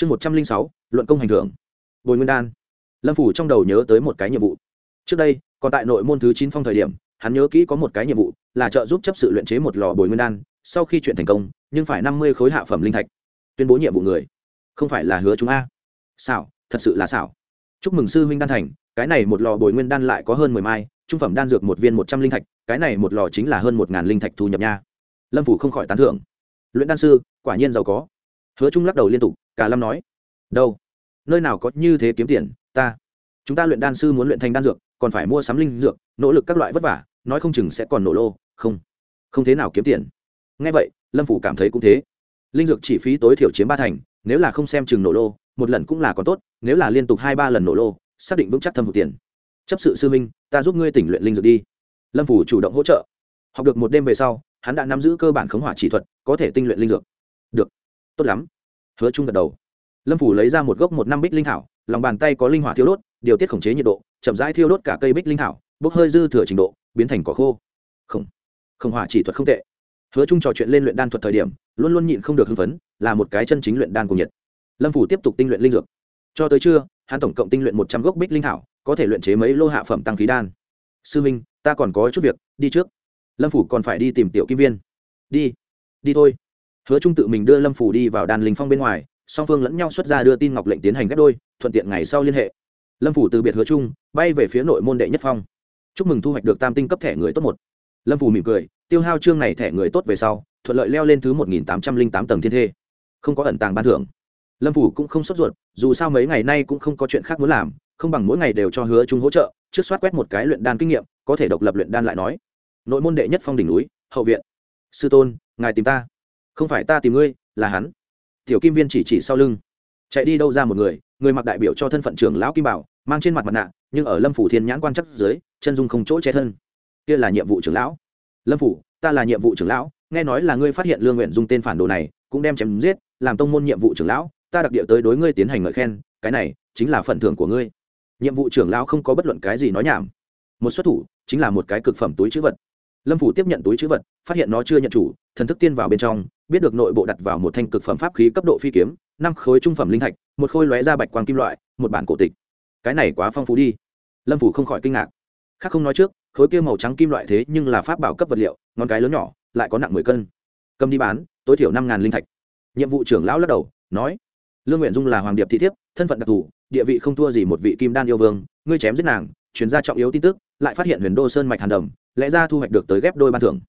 chương một trăm linh sáu, luận công hành thưởng. Bồi nguyên đan. Lâm phủ trong đầu nhớ tới một cái nhiệm vụ. Trước đây, còn tại nội môn thứ chín phong thời điểm, hắn nhớ kỹ có một cái nhiệm vụ, là trợ giúp chấp sự luyện chế một lò bồi nguyên đan, sau khi chuyện thành công, nhưng phải năm mươi khối hạ phẩm linh thạch. Tuyên bố nhiệm vụ người. Không phải là hứa chúng a. Xảo, thật sự là xảo. Chúc mừng sư huynh đan thành, cái này một lò bồi nguyên đan lại có hơn mười mai, trung phẩm đan dược một viên một trăm linh thạch, cái này một lò chính là hơn một ngàn linh thạch thu nhập nha. Lâm phủ không khỏi tán thưởng. Luyện đan sư, quả nhiên giàu có. Hứa trung lắc đầu liên tục cả lâm nói, đâu? Nơi nào có như thế kiếm tiền? Ta, chúng ta luyện đan sư muốn luyện thành đan dược, còn phải mua sắm linh dược, nỗ lực các loại vất vả, nói không chừng sẽ còn nổ lô. Không không thế nào kiếm tiền. Ngay vậy, lâm phủ cảm thấy cũng thế. Linh dược chi phí tối thiểu chiếm ba thành, nếu là không xem chừng nổ lô, một lần cũng là còn tốt, nếu là liên tục hai ba lần nổ lô, xác định vững chắc thâm hụt tiền. Chấp sự sư minh ta giúp ngươi tỉnh luyện linh dược đi. Lâm phủ chủ động hỗ trợ. Học được một đêm về sau, hắn đã nắm giữ cơ bản khống hỏa chỉ thuật, có thể tinh luyện linh dược. Được, tốt lắm hứa Trung gật đầu. Lâm phủ lấy ra một gốc một năm bích linh thảo, lòng bàn tay có linh hỏa thiêu đốt, điều tiết khống chế nhiệt độ, chậm rãi thiêu đốt cả cây bích linh thảo, bốc hơi dư thừa trình độ, biến thành cỏ khô. Không không hỏa chỉ thuật không tệ. Hứa Trung trò chuyện lên luyện đan thuật thời điểm, luôn luôn nhịn không được hưng phấn, là một cái chân chính luyện đan cùng nhiệt. Lâm phủ tiếp tục tinh luyện linh dược. Cho tới trưa, hắn tổng cộng tinh luyện một trăm gốc bích linh thảo, có thể luyện chế mấy lô hạ phẩm tăng khí đan. Sư minh, ta còn có chút việc, đi trước. Lâm phủ còn phải đi tìm tiểu kim viên. Đi đi thôi hứa trung tự mình đưa lâm phủ đi vào đàn linh phong bên ngoài, song phương lẫn nhau xuất ra đưa tin ngọc lệnh tiến hành ghép đôi, thuận tiện ngày sau liên hệ. Lâm phủ từ biệt hứa trung, bay về phía nội môn đệ nhất phong. Chúc mừng thu hoạch được tam tinh cấp thẻ người tốt một. Lâm phủ mỉm cười, tiêu hao chương này thẻ người tốt về sau, thuận lợi leo lên thứ một nghìn tám trăm linh tám tầng thiên thê. Không có ẩn tàng ban thưởng. Lâm phủ cũng không sốt ruột, dù sao mấy ngày nay cũng không có chuyện khác muốn làm, không bằng mỗi ngày đều cho hứa trung hỗ trợ, trước soát quét một cái luyện đan kinh nghiệm, có thể độc lập luyện đan lại nói. Nội môn đệ nhất phong đỉnh núi, hậu viện. Sư tôn, ngài tìm ta không phải ta tìm ngươi, là hắn. Tiểu kim viên chỉ chỉ sau lưng. Chạy đi đâu ra một người người mặc đại biểu cho thân phận trưởng lão kim bảo, mang trên mặt mặt nạ, nhưng ở lâm phủ thiên nhãn quan chắc dưới, chân dung không chỗ che thân. Kia là nhiệm vụ trưởng lão. Lâm phủ, ta là nhiệm vụ trưởng lão, nghe nói là ngươi phát hiện lương nguyện Dung tên phản đồ này, cũng đem chém giết, làm tông môn nhiệm vụ trưởng lão, ta đặc địa tới đối ngươi tiến hành ngợi khen, cái này chính là phần thưởng của ngươi. Nhiệm vụ trưởng lão không có bất luận cái gì nói nhảm. Một xuất thủ, chính là một cái cực phẩm túi chữ vật. Lâm phủ tiếp nhận túi chữ vật, phát hiện nó chưa nhận chủ, thần thức tiên vào bên trong biết được nội bộ đặt vào một thanh cực phẩm pháp khí cấp độ phi kiếm, năm khối trung phẩm linh thạch, một khối lóe ra bạch quang kim loại, một bản cổ tịch. Cái này quá phong phú đi. Lâm phủ không khỏi kinh ngạc. Khác không nói trước, khối kia màu trắng kim loại thế nhưng là pháp bảo cấp vật liệu, ngón cái lớn nhỏ, lại có nặng mười cân. Cầm đi bán, tối thiểu năm ngàn linh thạch. Nhiệm vụ trưởng lão lắc đầu, nói, lương nguyện dung là hoàng điệp thị thiếp, thân phận đặc thù, địa vị không thua gì một vị kim đan yêu vương, ngươi chém giết nàng chuyển ra trọng yếu tin tức, lại phát hiện huyền đô sơn mạch hàn đầm, lẽ ra thu hoạch được tới ghép đôi ban thưởng.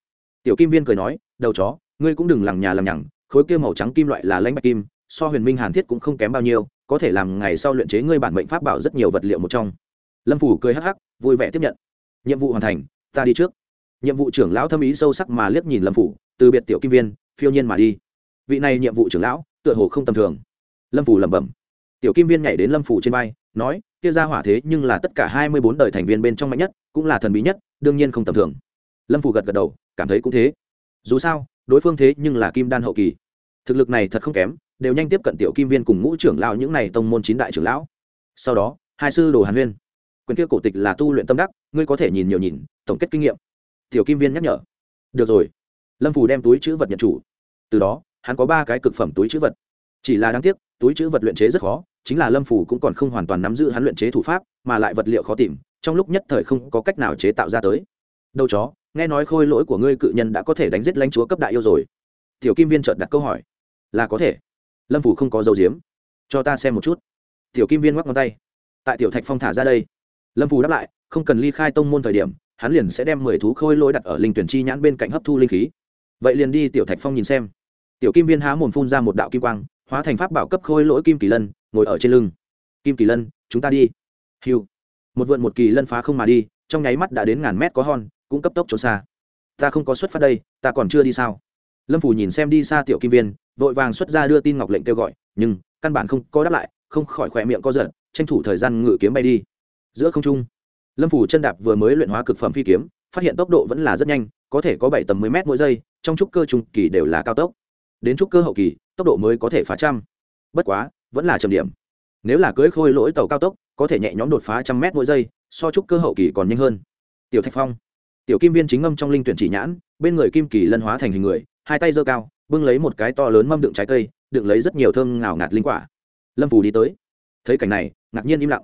Tiểu kim viên cười nói, đầu chó ngươi cũng đừng lằng nhà lằng nhằng, khối kia màu trắng kim loại là lãnh bạch kim, so huyền minh hàn thiết cũng không kém bao nhiêu, có thể làm ngày sau luyện chế ngươi bản mệnh pháp bảo rất nhiều vật liệu một trong. Lâm phủ cười hắc hắc, vui vẻ tiếp nhận. Nhiệm vụ hoàn thành, ta đi trước. Nhiệm vụ trưởng lão thâm ý sâu sắc mà liếc nhìn lâm phủ từ biệt tiểu kim viên, phiêu nhiên mà đi. Vị này nhiệm vụ trưởng lão, tựa hồ không tầm thường. Lâm phủ lẩm bẩm. Tiểu kim viên nhảy đến lâm phủ trên vai, nói, kia ra hỏa thế nhưng là tất cả hai mươi bốn đời thành viên bên trong mạnh nhất, cũng là thần bí nhất, đương nhiên không tầm thường. Lâm phủ gật gật đầu, cảm thấy cũng thế. Dù sao đối phương thế nhưng là kim đan hậu kỳ. Thực lực này thật không kém, đều nhanh tiếp cận tiểu kim viên cùng ngũ trưởng lão những này tông môn chín đại trưởng lão. Sau đó, hai sư đồ hàn huyên. Quyền kia cổ tịch là tu luyện tâm đắc, ngươi có thể nhìn nhiều nhìn, tổng kết kinh nghiệm. Tiểu kim viên nhắc nhở. Được rồi. Lâm phù đem túi chữ vật nhận chủ. Từ đó, hắn có ba cái cực phẩm túi chữ vật. Chỉ là đáng tiếc, túi chữ vật luyện chế rất khó, chính là lâm phù cũng còn không hoàn toàn nắm giữ hắn luyện chế thủ pháp, mà lại vật liệu khó tìm, trong lúc nhất thời không có cách nào chế tạo ra tới đâu chó, nghe nói khôi lỗi của ngươi cự nhân đã có thể đánh giết lãnh chúa cấp đại yêu rồi. Tiểu kim viên chợt đặt câu hỏi. Là có thể. Lâm phủ không có dấu diếm cho ta xem một chút. Tiểu kim viên ngoắc ngón tay. Tại tiểu thạch phong thả ra đây. Lâm phủ đáp lại, không cần ly khai tông môn thời điểm, hắn liền sẽ đem mười thú khôi lỗi đặt ở linh tuyển chi nhãn bên cạnh hấp thu linh khí. Vậy liền đi tiểu thạch phong nhìn xem. Tiểu kim viên há mồm phun ra một đạo kim quang, hóa thành pháp bảo cấp khôi lỗi kim kỳ lân, ngồi ở trên lưng. Kim kỳ lân, chúng ta đi. Hiu một vượn một kỳ lân phá không mà đi, trong nháy mắt đã đến ngàn mét có hon cũng cấp tốc trốn xa. Ta không có xuất phát đây, ta còn chưa đi sao? Lâm phủ nhìn xem đi xa tiểu kim viên, vội vàng xuất ra đưa tin ngọc lệnh kêu gọi, nhưng, căn bản không có đáp lại, không khỏi khỏe miệng co giật, tranh thủ thời gian ngự kiếm bay đi. Giữa không trung, lâm phủ chân đạp vừa mới luyện hóa cực phẩm phi kiếm, phát hiện tốc độ vẫn là rất nhanh, có thể có bảy tầm mười m mỗi giây, trong trúc cơ trung kỳ đều là cao tốc. Đến trúc cơ hậu kỳ, tốc độ mới có thể phá trăm. Bất quá, vẫn là trầm điểm. Nếu là cưới khôi lỗi tàu cao tốc, có thể nhẹ nhõm đột phá trăm mét mỗi giây, so trúc cơ hậu kỳ còn nhanh hơn. Tiểu thạch phong tiểu kim viên chính ngâm trong linh tuyển chỉ nhãn, bên người kim kỳ lân hóa thành hình người, hai tay giơ cao, bưng lấy một cái to lớn mâm đựng trái cây, đựng lấy rất nhiều thơm ngào ngạt linh quả. Lâm phù đi tới. Thấy cảnh này, ngạc nhiên im lặng.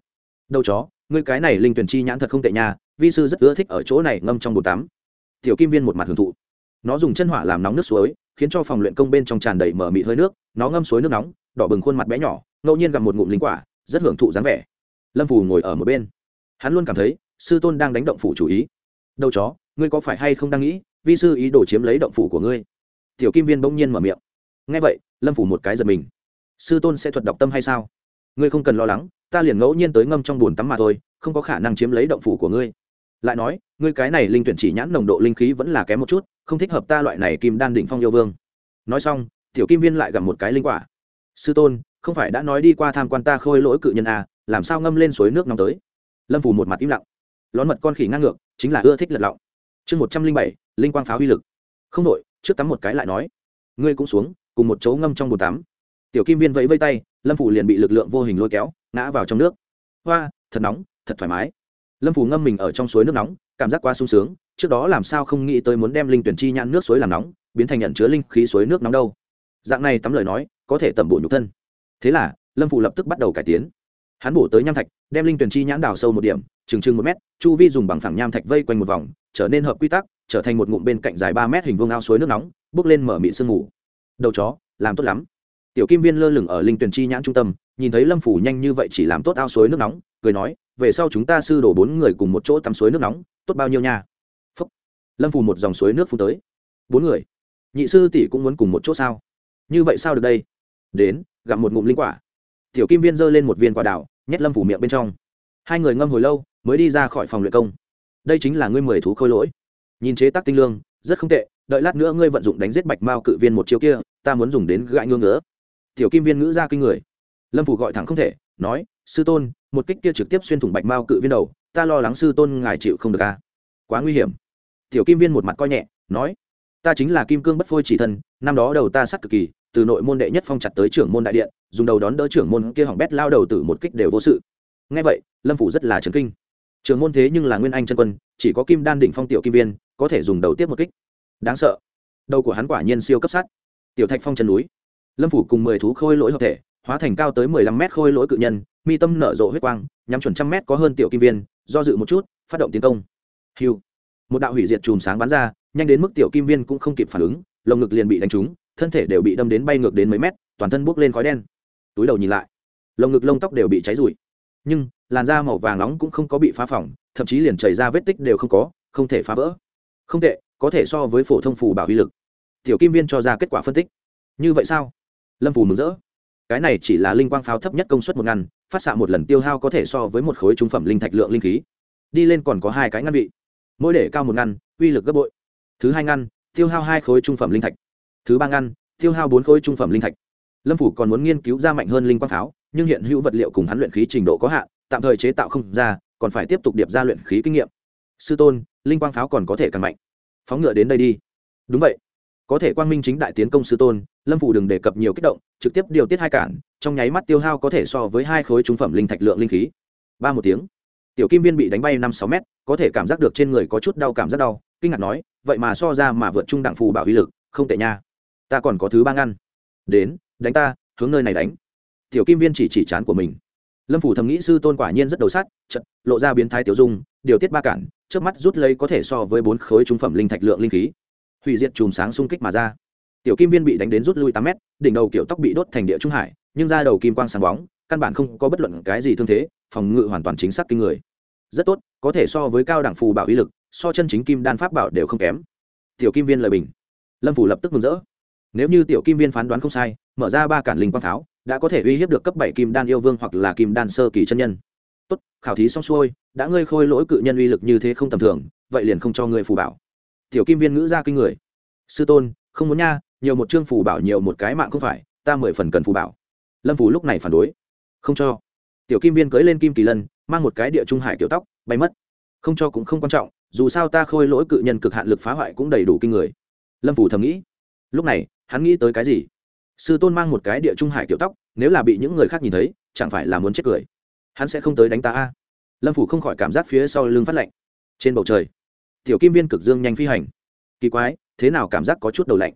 Đâu chó, ngươi cái này linh tuyển chi nhãn thật không tệ nha, vi sư rất ưa thích ở chỗ này ngâm trong bồn tắm. Tiểu kim viên một mặt hưởng thụ. Nó dùng chân hỏa làm nóng nước suối, khiến cho phòng luyện công bên trong tràn đầy mở mịt hơi nước, nó ngâm suối nước nóng, đỏ bừng khuôn mặt bé nhỏ, ngẫu nhiên gặp một ngụm linh quả, rất hưởng thụ dáng vẻ. Lâm phù ngồi ở một bên. Hắn luôn cảm thấy sư tôn đang đánh động phủ chủ ý đâu chó ngươi có phải hay không đang nghĩ vi sư ý đồ chiếm lấy động phủ của ngươi? Tiểu kim viên bỗng nhiên mở miệng. Nghe vậy lâm phủ một cái giật mình. Sư tôn sẽ thuật đọc tâm hay sao? Ngươi không cần lo lắng ta liền ngẫu nhiên tới ngâm trong bùn tắm mà thôi không có khả năng chiếm lấy động phủ của ngươi. Lại nói ngươi cái này linh tuyển chỉ nhãn nồng độ linh khí vẫn là kém một chút không thích hợp ta loại này kim đan đỉnh phong yêu vương. Nói xong tiểu kim viên lại gặp một cái linh quả. Sư tôn không phải đã nói đi qua tham quan ta khôi lỗi cự nhân à, làm sao ngâm lên suối nước nóng tới? Lâm phủ một mặt im lặng. Lón mật con khỉ ngang ngược chính là ưa thích lật lọng. Chương một trăm linh bảy, linh quang pháo uy lực. Không đội trước tắm một cái lại nói. Ngươi cũng xuống, cùng một chỗ ngâm trong bồn tắm. Tiểu kim viên vẫy vây tay, lâm phủ liền bị lực lượng vô hình lôi kéo, ngã vào trong nước. Hoa, thật nóng, thật thoải mái. Lâm phủ ngâm mình ở trong suối nước nóng, cảm giác quá sung sướng, trước đó làm sao không nghĩ tới muốn đem linh tuyển chi nhãn nước suối làm nóng, biến thành nhận chứa linh khí suối nước nóng đâu. Dạng này tắm lời nói, có thể tẩm bổ nhục thân. Thế là, lâm phủ lập tức bắt đầu cải tiến. Hắn bổ tới nham thạch, đem linh tuyển chi nhãn đào sâu một điểm chừng chừng một mét, chu vi dùng bằng phẳng nham thạch vây quanh một vòng, trở nên hợp quy tắc, trở thành một ngụm bên cạnh dài ba mét hình vuông ao suối nước nóng, bước lên mở mịn sương ngủ đầu chó, làm tốt lắm. Tiểu kim viên lơ lửng ở linh tuyển chi nhãn trung tâm, nhìn thấy lâm phủ nhanh như vậy chỉ làm tốt ao suối nước nóng, cười nói, về sau chúng ta sư đổ bốn người cùng một chỗ tắm suối nước nóng, tốt bao nhiêu nha? Phúc. lâm phủ một dòng suối nước phun tới. Bốn người? Nhị sư tỷ cũng muốn cùng một chỗ sao? Như vậy sao được đây? Đến, gặp một ngụm linh quả. Tiểu kim viên giơ lên một viên quả đào, nhét lâm phủ miệng bên trong. Hai người ngâm hồi lâu mới đi ra khỏi phòng luyện công. Đây chính là ngươi mười thú khôi lỗi. Nhìn chế tác tinh lương, rất không tệ, đợi lát nữa ngươi vận dụng đánh giết bạch mao cự viên một chiêu kia, ta muốn dùng đến gãi ngưỡng ngỡ tiểu kim viên ngữ ra kinh người. Lâm phủ gọi thẳng không thể, nói, sư tôn, một kích kia trực tiếp xuyên thủng bạch mao cự viên đầu, ta lo lắng sư tôn ngài chịu không được a quá nguy hiểm. Tiểu kim viên một mặt coi nhẹ, nói, ta chính là kim cương bất phôi chỉ thân, năm đó đầu ta sắc cực kỳ, từ nội môn đệ nhất phong chặt tới trưởng môn đại điện, dùng đầu đón đỡ trưởng môn kia hỏng bét lao đầu từ một kích đều vô sự. Nghe vậy, lâm phủ rất là trấn kinh trường môn thế nhưng là nguyên anh chân quân, chỉ có kim đan đỉnh phong tiểu kim viên, có thể dùng đầu tiếp một kích. Đáng sợ. Đầu của hắn quả nhiên siêu cấp sát tiểu thạch phong chân núi. Lâm phủ cùng mười thú khôi lỗi hợp thể, hóa thành cao tới mười lăm mét khôi lỗi cự nhân, mi tâm nở rộ huyết quang, nhắm chuẩn trăm mét có hơn tiểu kim viên, do dự một chút, phát động tiến công. Hiu. Một đạo hủy diệt chùm sáng bắn ra, nhanh đến mức tiểu kim viên cũng không kịp phản ứng, lồng ngực liền bị đánh trúng, thân thể đều bị đâm đến bay ngược đến mấy mét, toàn thân bốc lên khói đen. Túi đầu nhìn lại. Lồng ngực lông tóc đều bị cháy rụi. Nhưng làn da màu vàng nóng cũng không có bị phá phỏng, thậm chí liền chảy ra vết tích đều không có, không thể phá vỡ. Không tệ, có thể so với phổ thông phù bảo uy lực. Tiểu kim viên cho ra kết quả phân tích. Như vậy sao? Lâm phù mừng rỡ. Cái này chỉ là linh quang pháo thấp nhất công suất một ngăn phát xạ một lần tiêu hao có thể so với một khối trung phẩm linh thạch lượng linh khí. Đi lên còn có hai cái ngăn vị. Mỗi để cao một ngăn uy lực gấp bội. Thứ hai ngăn, tiêu hao hai khối trung phẩm linh thạch. Thứ ba ngăn, tiêu hao bốn khối trung phẩm linh thạch. Lâm phủ còn muốn nghiên cứu ra mạnh hơn linh quang pháo, nhưng hiện hữu vật liệu cùng hắn luyện khí trình độ có hạn tạm thời chế tạo không ra, còn phải tiếp tục điệp ra luyện khí kinh nghiệm. Sư tôn, linh quang pháo còn có thể càng mạnh. Phóng ngựa đến đây đi. Đúng vậy. Có thể quang minh chính đại tiến công sư tôn, lâm phủ đừng đề cập nhiều kích động, trực tiếp điều tiết hai cản, trong nháy mắt tiêu hao có thể so với hai khối trung phẩm linh thạch lượng linh khí. Ba một tiếng. Tiểu kim viên bị đánh bay năm sáu mét, có thể cảm giác được trên người có chút đau cảm giác đau, kinh ngạc nói, vậy mà so ra mà vượt trung đặng phù bảo uy lực, không tệ nha. Ta còn có thứ ba ngăn. Đến, đánh ta, hướng nơi này đánh. Tiểu kim viên chỉ chỉ chán của mình lâm phủ thầm nghĩ sư tôn quả nhiên rất đầu sát chật lộ ra biến thái tiểu dung, điều tiết ba cản trước mắt rút lấy có thể so với bốn khối trung phẩm linh thạch lượng linh khí. Hủy diệt chùm sáng xung kích mà ra. Tiểu kim viên bị đánh đến rút lui tám mét, đỉnh đầu kiểu tóc bị đốt thành địa trung hải, nhưng ra đầu kim quang sáng bóng, căn bản không có bất luận cái gì thương thế, phòng ngự hoàn toàn chính xác kinh người. Rất tốt, có thể so với cao đẳng phù bảo uy lực, so chân chính kim đan pháp bảo đều không kém. Tiểu kim viên lời bình. Lâm phủ lập tức mừng rỡ. Nếu như tiểu kim viên phán đoán không sai, mở ra ba cản linh quang pháo đã có thể uy hiếp được cấp bảy kim đan yêu vương hoặc là kim đan sơ kỳ chân nhân. Tốt, khảo thí xong xuôi, đã ngươi khôi lỗi cự nhân uy lực như thế không tầm thường, vậy liền không cho ngươi phù bảo. Tiểu kim viên ngữ ra kinh người. Sư tôn, không muốn nha, nhiều một chương phù bảo nhiều một cái mạng không phải, ta mười phần cần phù bảo. Lâm phù lúc này phản đối. Không cho. Tiểu kim viên cưới lên kim kỳ lân, mang một cái địa trung hải kiểu tóc, bay mất. Không cho cũng không quan trọng, dù sao ta khôi lỗi cự nhân cực hạn lực phá hoại cũng đầy đủ kinh người. Lâm vũ thầm nghĩ. Lúc này, hắn nghĩ tới cái gì? Sư tôn mang một cái địa trung hải kiểu tóc, nếu là bị những người khác nhìn thấy, chẳng phải là muốn chết cười. Hắn sẽ không tới đánh ta a. Lâm phủ không khỏi cảm giác phía sau lưng phát lạnh. Trên bầu trời, tiểu kim viên cực dương nhanh phi hành. Kỳ quái, thế nào cảm giác có chút đầu lạnh?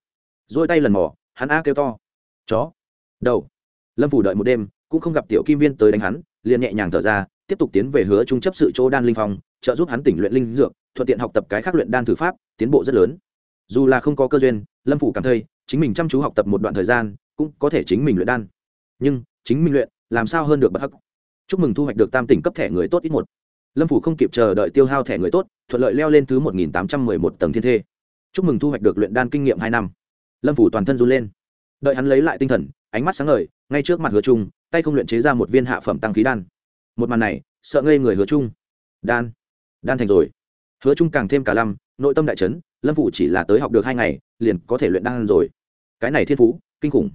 Dôi tay lần mỏ hắn a kêu to. Chó. Đầu. Lâm phủ đợi một đêm, cũng không gặp tiểu kim viên tới đánh hắn, liền nhẹ nhàng thở ra, tiếp tục tiến về hứa trung chấp sự chỗ đan linh phong trợ giúp hắn tỉnh luyện linh dược, thuận tiện học tập cái khác luyện đan thử pháp, tiến bộ rất lớn. Dù là không có cơ duyên, lâm phủ cảm thấy chính mình chăm chú học tập một đoạn thời gian, cũng có thể chính mình luyện đan. Nhưng, chính mình luyện, làm sao hơn được bất hắc? Chúc mừng thu hoạch được tam tỉnh cấp thẻ người tốt ít một. Lâm phủ không kịp chờ đợi tiêu hao thẻ người tốt, thuận lợi leo lên thứ một nghìn tám trăm mười một tầng thiên thê. Chúc mừng thu hoạch được luyện đan kinh nghiệm hai năm. Lâm phủ toàn thân run lên. Đợi hắn lấy lại tinh thần, ánh mắt sáng ngời, ngay trước mặt hứa trung, tay không luyện chế ra một viên hạ phẩm tăng khí đan. Một màn này, sợ ngây người hứa trung. Đan đan thành rồi. Hứa trung càng thêm cả lâm, nội tâm đại trấn lâm phủ chỉ là tới học được hai ngày, liền có thể luyện đan rồi cái này thiên phú, kinh khủng.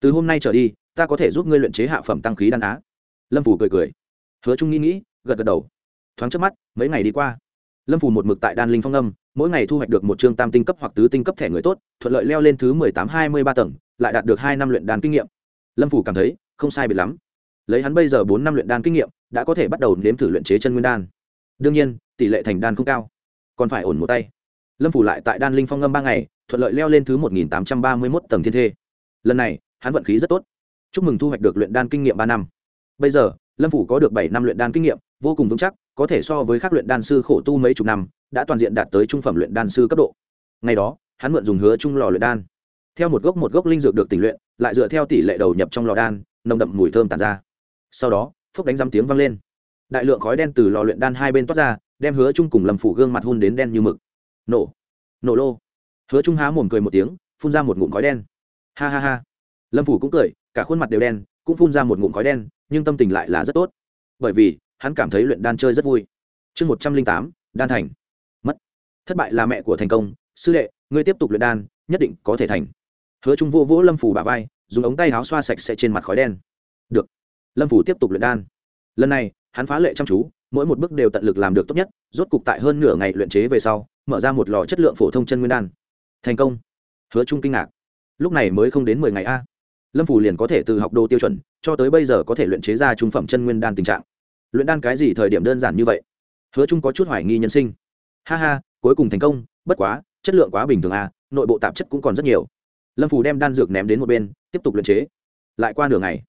Từ hôm nay trở đi, ta có thể giúp ngươi luyện chế hạ phẩm tăng khí đan á. Lâm phủ cười cười. Hứa trung nghĩ nghĩ, gật gật đầu. Thoáng trước mắt, mấy ngày đi qua. Lâm phủ một mực tại đan linh phong âm, mỗi ngày thu hoạch được một chương tam tinh cấp hoặc tứ tinh cấp thẻ người tốt, thuận lợi leo lên thứ mười tám, hai mươi ba tầng, lại đạt được hai năm luyện đan kinh nghiệm. Lâm phủ cảm thấy, không sai biệt lắm. Lấy hắn bây giờ bốn năm luyện đan kinh nghiệm, đã có thể bắt đầu nếm thử luyện chế chân nguyên đan. Đương nhiên, tỷ lệ thành đan không cao, còn phải ổn một tay. Lâm phủ lại tại đan linh phong ngâm ba ngày thuận lợi leo lên thứ một nghìn tám trăm ba mươi mốt tầng thiên thê. Lần này, hắn vận khí rất tốt. Chúc mừng thu hoạch được luyện đan kinh nghiệm ba năm. Bây giờ, lâm phủ có được bảy năm luyện đan kinh nghiệm, vô cùng vững chắc, có thể so với các luyện đan sư khổ tu mấy chục năm, đã toàn diện đạt tới trung phẩm luyện đan sư cấp độ. Ngày đó, hắn mượn dùng hứa trung lò luyện đan. Theo một gốc một gốc linh dược được tỉnh luyện, lại dựa theo tỷ lệ đầu nhập trong lò đan, nồng đậm mùi thơm tàn ra. Sau đó phốc đánh răm tiếng vang lên. Đại lượng khói đen từ lò luyện đan hai bên toát ra, đem hứa trung cùng lâm phủ gương mặt hun đến đen như mực. Nổ. Nổ lô hứa trung há mồm cười một tiếng, phun ra một ngụm khói đen. Ha ha ha. Lâm phủ cũng cười, cả khuôn mặt đều đen, cũng phun ra một ngụm khói đen, nhưng tâm tình lại là rất tốt. Bởi vì, hắn cảm thấy luyện đan chơi rất vui. Chương một trăm linh tám, đan thành. Mất. Thất bại là mẹ của thành công. Sư đệ, ngươi tiếp tục luyện đan, nhất định có thể thành. Hứa trung vô vỗ lâm phủ bả vai, dùng ống tay áo xoa sạch sẽ trên mặt khói đen. Được. Lâm phủ tiếp tục luyện đan. Lần này, hắn phá lệ chăm chú, mỗi một bước đều tận lực làm được tốt nhất, rốt cục tại hơn nửa ngày luyện chế về sau, mở ra một lò chất lượng phổ thông chân nguyên đan thành công. Hứa trung kinh ngạc. Lúc này mới không đến mười ngày a. À. Lâm phủ liền có thể từ học đồ tiêu chuẩn cho tới bây giờ có thể luyện chế ra trung phẩm chân nguyên đan tình trạng. Luyện đan cái gì thời điểm đơn giản như vậy? Hứa trung có chút hoài nghi nhân sinh. Ha ha, cuối cùng thành công, bất quá, chất lượng quá bình thường a à, nội bộ tạp chất cũng còn rất nhiều. Lâm phủ đem đan dược ném đến một bên, tiếp tục luyện chế. Lại qua nửa ngày,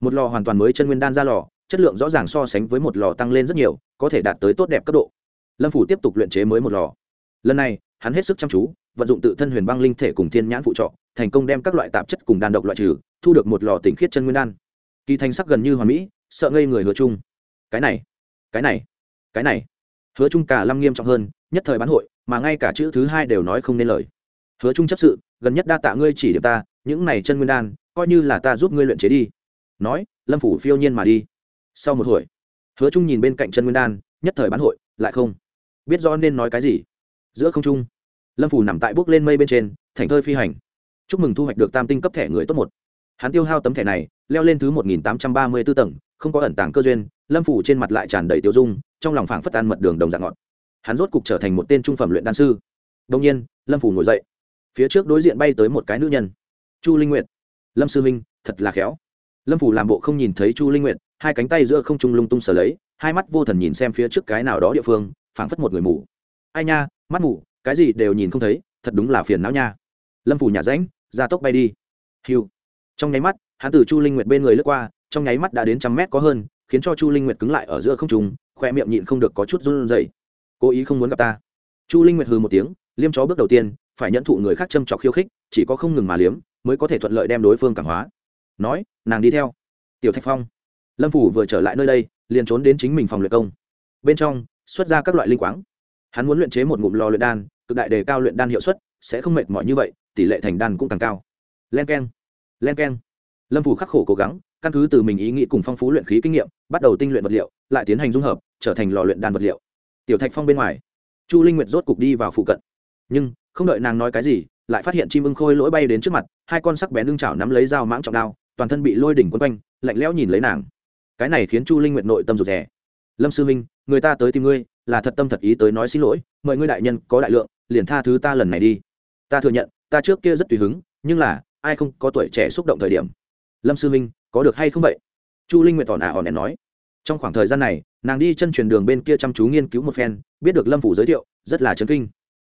một lò hoàn toàn mới chân nguyên đan ra lò, chất lượng rõ ràng so sánh với một lò tăng lên rất nhiều, có thể đạt tới tốt đẹp cấp độ. Lâm phủ tiếp tục luyện chế mới một lò. Lần này hắn hết sức chăm chú, vận dụng tự thân huyền băng linh thể cùng thiên nhãn phụ trọ, thành công đem các loại tạp chất cùng đan độc loại trừ, thu được một lò tỉnh khiết chân nguyên đan. Kỳ thanh sắc gần như hoàn mỹ, sợ ngây người hứa chung cái này cái này cái này. Hứa chung cả lâm nghiêm trọng hơn, nhất thời bán hội, mà ngay cả chữ thứ hai đều nói không nên lời. Hứa chung chấp sự, gần nhất đa tạ ngươi chỉ điểm ta, những này chân nguyên đan, coi như là ta giúp ngươi luyện chế đi. Nói, lâm phủ phiêu nhiên mà đi. Sau một hồi, hứa trung nhìn bên cạnh chân nguyên đan, nhất thời bán hội, lại không. Biết rõ nên nói cái gì giữa không trung, lâm phủ nằm tại bước lên mây bên trên thành thơi phi hành. Chúc mừng thu hoạch được tam tinh cấp thẻ người tốt một. Hắn tiêu hao tấm thẻ này, leo lên thứ một nghìn tám trăm ba mươi b ố tầng, không có ẩn tàng cơ duyên, lâm phủ trên mặt lại tràn đầy tiêu dung, trong lòng phảng phất ăn mật đường đồng dạng ngọt. Hắn rốt cục trở thành một tên trung phẩm luyện đan sư. Đông nhiên, lâm phủ ngồi dậy. Phía trước đối diện bay tới một cái nữ nhân. Chu linh nguyệt. Lâm sư minh, thật là khéo. Lâm phủ làm bộ không nhìn thấy chu linh nguyệt, hai cánh tay giữa không trung lung tung sờ lấy, hai mắt vô thần nhìn xem phía trước cái nào đó địa phương, phảng phất một người mù. Ai nha mắt mù cái gì đều nhìn không thấy thật đúng là phiền não nha. Lâm phủ nhả ránh, ra tốc bay đi. Hiu. Trong nháy mắt hắn từ chu linh nguyệt bên người lướt qua trong nháy mắt đã đến trăm mét có hơn khiến cho chu linh nguyệt cứng lại ở giữa không trung khoe miệng nhịn không được có chút run rẩy. Cố ý không muốn gặp ta. Chu linh nguyệt hừ một tiếng liêm chó bước đầu tiên phải nhận thụ người khác châm trọc khiêu khích chỉ có không ngừng mà liếm mới có thể thuận lợi đem đối phương cảm hóa. Nói nàng đi theo. Tiểu thạch phong. Lâm phủ vừa trở lại nơi đây liền trốn đến chính mình phòng luyện công. Bên trong xuất ra các loại linh quáng hắn muốn luyện chế một ngụm lò luyện đan, cực đại đề cao luyện đan hiệu suất, sẽ không mệt mỏi như vậy, tỷ lệ thành đan cũng càng cao. Len k e n len k e n lâm phủ khắc khổ cố gắng, căn cứ từ mình ý nghĩ cùng phong phú luyện khí kinh nghiệm, bắt đầu tinh luyện vật liệu, lại tiến hành dung hợp, trở thành lò luyện đan vật liệu. Tiểu thạch phong bên ngoài, chu linh nguyệt rốt cục đi vào phụ cận. Nhưng, không đợi nàng nói cái gì, lại phát hiện chim ưng khôi lỗi bay đến trước mặt, hai con sắc bén lưng chảo nắm lấy dao mãng trọng đao, toàn thân bị lôi đỉnh quấn quanh, lạnh lẽo nhìn lấy nàng. Cái này khiến chu linh Nguyệt nội tâm rụt rè lâm sư minh người ta tới tìm ngươi, là thật tâm thật ý tới nói xin lỗi, mời ngươi đại nhân có đại lượng, liền tha thứ ta lần này đi. Ta thừa nhận, ta trước kia rất tùy hứng, nhưng là, ai không có tuổi trẻ xúc động thời điểm. Lâm sư minh có được hay không vậy? Chu linh nguyện tỏ nà hòn đèn nói. Trong khoảng thời gian này, nàng đi chân truyền đường bên kia chăm chú nghiên cứu một phen, biết được lâm phủ giới thiệu, rất là chấn kinh.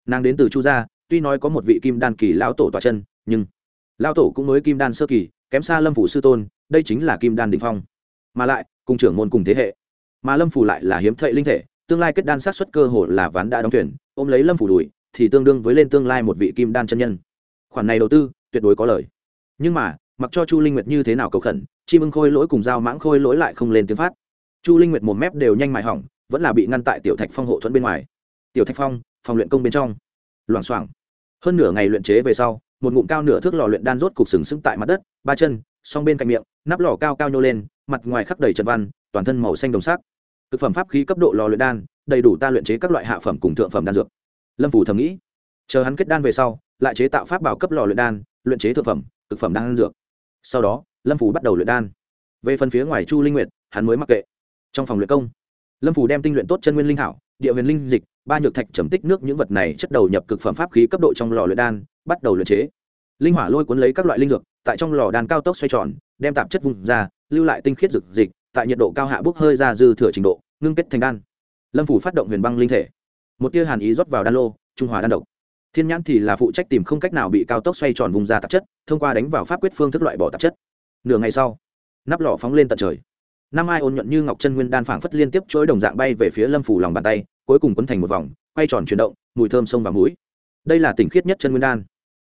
Nàng đến từ chu gia, tuy nói có một vị kim đan kỳ lão tổ tỏa chân, nhưng lão tổ cũng mới kim đan sơ kỳ, kém xa lâm phủ sư tôn, đây chính là kim đan đình phong. Mà lại, cùng trưởng môn cùng thế hệ mà lâm phủ lại là hiếm thệ linh thể, tương lai kết đan sát xuất cơ hồ là ván đã đóng thuyền, ôm lấy lâm phủ đùi thì tương đương với lên tương lai một vị kim đan chân nhân. Khoản này đầu tư, tuyệt đối có lời. Nhưng mà, mặc cho chu linh nguyệt như thế nào cầu khẩn chim ưng khôi lỗi cùng dao mãng khôi lỗi lại không lên tiếng phát. Chu linh nguyệt một mép đều nhanh mài hỏng, vẫn là bị ngăn tại tiểu thạch phong hộ thuẫn bên ngoài. Tiểu thạch phong, phòng luyện công bên trong. Loảng xoảng. Hơn nửa ngày luyện chế về sau, một ngụm cao nửa thước lò luyện đan rốt cục sừng sững tại mặt đất, ba chân, song bên cạnh miệng, nắp lò cao cao nhô lên, mặt ngoài khắc đầy trần văn toàn thân màu xanh đồng sắc. Thực phẩm pháp khí cấp độ lò luyện đan, đầy đủ ta luyện chế các loại hạ phẩm cùng thượng phẩm đan dược. Lâm phủ thầm nghĩ. Chờ hắn kết đan về sau, lại chế tạo pháp bảo cấp lò luyện đan, luyện chế thượng phẩm, thực phẩm đan dược. Sau đó, lâm phủ bắt đầu luyện đan. Về phần phía ngoài chu linh nguyệt, hắn mới mắc kệ. Trong phòng luyện công, lâm phủ đem tinh luyện tốt chân nguyên linh thảo, địa huyền linh dịch, ba nhược thạch trầm tích nước những vật này chất đầu nhập cực phẩm pháp khí cấp độ trong lò luyện đan, bắt đầu luyện chế. Linh hỏa lôi cuốn lấy các loại linh dược, tại trong lò đan cao tốc xoay tròn, đem tạp chất vùng ra, lưu lại tinh khiết dược dịch tại nhiệt độ cao hạ bốc hơi ra dư thừa trình độ, ngưng kết thành đan. Lâm phủ phát động huyền băng linh thể. Một tia hàn ý rót vào đan lô, trung hòa đan độc. Thiên nhãn thì là phụ trách tìm không cách nào bị cao tốc xoay tròn vùng ra tạp chất, thông qua đánh vào pháp quyết phương thức loại bỏ tạp chất. Nửa ngày sau, nắp lò phóng lên tận trời. Năm ai ôn nhuận như ngọc chân nguyên đan phảng phất liên tiếp chối đồng dạng bay về phía lâm phủ lòng bàn tay, cuối cùng quấn thành một vòng, quay tròn chuyển động, mùi thơm sông vào mũi. Đây là tỉnh khiết nhất chân nguyên đan.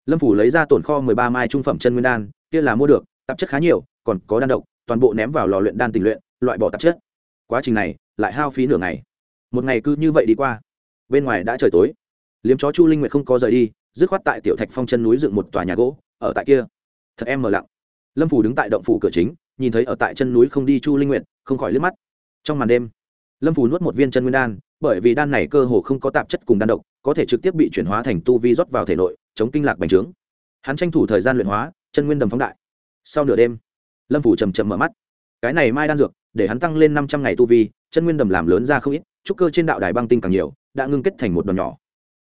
Lâm phủ lấy ra tổn kho mười ba mai trung phẩm chân nguyên đan, kia là mua được, tạp chất khá nhiều, còn có đan độc toàn bộ ném vào lò luyện đan tình luyện, loại bỏ tạp chất. Quá trình này, lại hao phí nửa ngày. Một ngày cứ như vậy đi qua. Bên ngoài đã trời tối. Liếm chó chu linh nguyệt không có rời đi, dứt khoát tại tiểu thạch phong chân núi dựng một tòa nhà gỗ, ở tại kia. Thật em mờ lặng. Lâm phủ đứng tại động phủ cửa chính, nhìn thấy ở tại chân núi không đi chu linh nguyệt, không khỏi liếc mắt. Trong màn đêm, lâm phủ nuốt một viên chân nguyên đan, bởi vì đan này cơ hồ không có tạp chất cùng đan độc, có thể trực tiếp bị chuyển hóa thành tu vi rót vào thể nội, chống kinh lạc bành trướng. Hắn tranh thủ thời gian luyện hóa, chân nguyên đầm phóng đại. Sau nửa đêm lâm phủ chầm chậm mở mắt. Cái này mai đan dược, để hắn tăng lên năm trăm ngày tu vi, chân nguyên đầm làm lớn ra không ít, trúc cơ trên đạo đài băng tinh càng nhiều, đã ngưng kết thành một đòn nhỏ.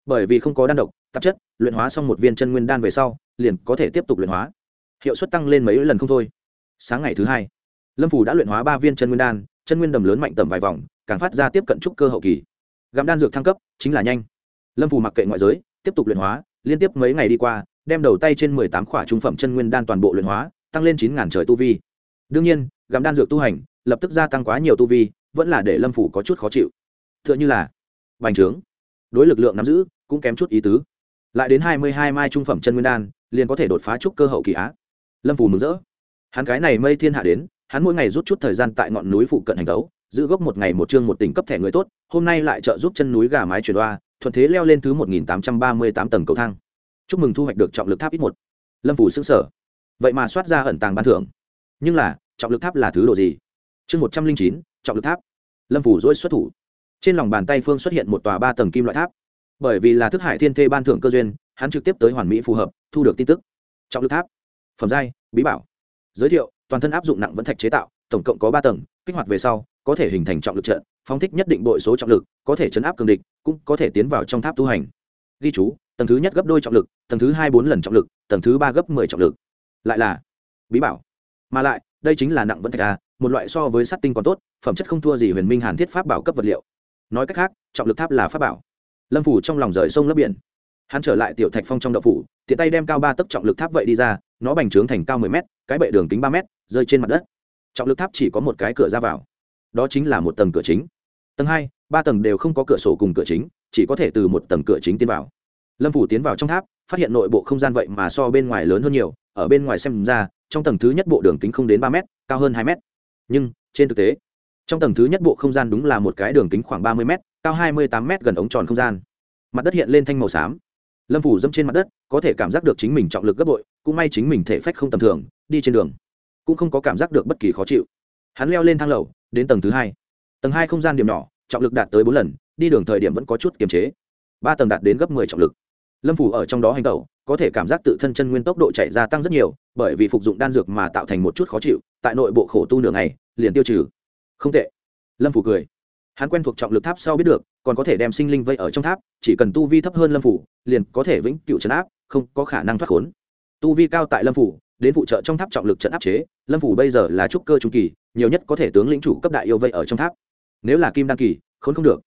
Bởi vì không có đan độc, tạp chất, luyện hóa xong một viên chân nguyên đan về sau, liền có thể tiếp tục luyện hóa. Hiệu suất tăng lên mấy lần không thôi. Sáng ngày thứ hai, lâm phủ đã luyện hóa ba viên chân nguyên đan, chân nguyên đầm lớn mạnh tầm vài vòng, càng phát ra tiếp cận trúc cơ hậu kỳ. Gặm đan dược thăng cấp, chính là nhanh. Lâm phủ mặc kệ ngoại giới, tiếp tục luyện hóa, liên tiếp mấy ngày đi qua, đem đầu tay trên mười tám khỏa trung phẩm chân nguyên đan toàn bộ luyện hóa tăng lên chín ngàn trời tu vi. Đương nhiên, gặm đan dược tu hành, lập tức gia tăng quá nhiều tu vi, vẫn là để lâm phủ có chút khó chịu. T h ư ợ n h ư là bành trướng, đối lực lượng nắm giữ, cũng kém chút ý tứ. Lại đến hai mươi hai mai trung phẩm chân nguyên đan, liền có thể đột phá trúc cơ hậu kỳ á. Lâm phủ mừng rỡ. Hắn cái này mây thiên hạ đến, hắn mỗi ngày rút chút thời gian tại ngọn núi phụ cận hành đấu giữ gốc một ngày một chương một tỉnh cấp thẻ người tốt, hôm nay lại trợ giúp chân núi gà mái chuyển đoa, thuận thế leo lên thứ một nghìn tám trăm ba mươi tám tầng cầu thang. Chúc mừng thu hoạch được trọng lực tháp ít một. Lâm phủ xứng sở vậy mà soát ra ẩn tàng ban thưởng. Nhưng là, trọng lực tháp là thứ đồ gì? Chương một trăm linh chín, trọng lực tháp. Lâm phủ dỗi xuất thủ. Trên lòng bàn tay phương xuất hiện một tòa ba tầng kim loại tháp. Bởi vì là thức hải thiên thê ban thưởng cơ duyên, hắn trực tiếp tới hoàn mỹ phù hợp, thu được tin tức. Trọng lực tháp. Phẩm giai, bí bảo. Giới thiệu, toàn thân áp dụng nặng vẫn thạch chế tạo, tổng cộng có ba tầng, kích hoạt về sau, có thể hình thành trọng lực trận, phóng thích nhất định bội số trọng lực, có thể chấn áp cường địch, cũng có thể tiến vào trong tháp tu hành. Ghi chú, tầng thứ nhất gấp đôi trọng lực, tầng thứ hai bốn lần trọng lực, tầng thứ ba gấp mười trọng lực lại là bí bảo. Mà lại, đây chính là nặng vẫn thạch a một loại so với sắt tinh còn tốt, phẩm chất không thua gì huyền minh hàn thiết pháp bảo cấp vật liệu. Nói cách khác, trọng lực tháp là pháp bảo. Lâm phủ trong lòng rời sông lấp biển. Hắn trở lại tiểu thạch phong trong đậu phủ, tiện tay đem cao ba tấc trọng lực tháp vậy đi ra, nó bành trướng thành cao mười m cái bệ đường kính ba m rơi trên mặt đất. Trọng lực tháp chỉ có một cái cửa ra vào. Đó chính là một tầng cửa chính. Tầng hai, ba tầng đều không có cửa sổ cùng cửa chính, chỉ có thể từ một tầng cửa chính tiến vào lâm phủ tiến vào trong tháp, phát hiện nội bộ không gian vậy mà so bên ngoài lớn hơn nhiều, ở bên ngoài xem ra, trong tầng thứ nhất bộ đường kính không đến ba m cao hơn hai m nhưng, trên thực tế, trong tầng thứ nhất bộ không gian đúng là một cái đường kính khoảng ba mươi m cao hai mươi tám m gần ống tròn không gian. Mặt đất hiện lên thanh màu xám. Lâm phủ dẫm trên mặt đất, có thể cảm giác được chính mình trọng lực gấp bội, cũng may chính mình thể phách không tầm thường, đi trên đường, cũng không có cảm giác được bất kỳ khó chịu. Hắn leo lên thang lầu, đến tầng thứ hai. Tầng hai không gian điểm nhỏ, trọng lực đạt tới bốn lần, đi đường thời điểm vẫn có chút kiềm chế. Ba tầng đạt đến gấp mười trọng lực lâm phủ ở trong đó hành tẩu, có thể cảm giác tự thân chân nguyên tốc độ chạy gia tăng rất nhiều, bởi vì phục dụng đan dược mà tạo thành một chút khó chịu, tại nội bộ khổ tu nửa ngày, liền tiêu trừ. Không tệ. Lâm phủ cười. Hắn quen thuộc trọng lực tháp sau biết được, còn có thể đem sinh linh vây ở trong tháp, chỉ cần tu vi thấp hơn lâm phủ, liền có thể vĩnh cựu trấn áp, không có khả năng thoát khốn. Tu vi cao tại lâm phủ, đến phụ trợ trong tháp trọng lực trận áp chế, lâm phủ bây giờ là trúc cơ trung kỳ, nhiều nhất có thể tướng lĩnh chủ cấp đại yêu vây ở trong tháp. Nếu là kim đan kỳ, khốn không được.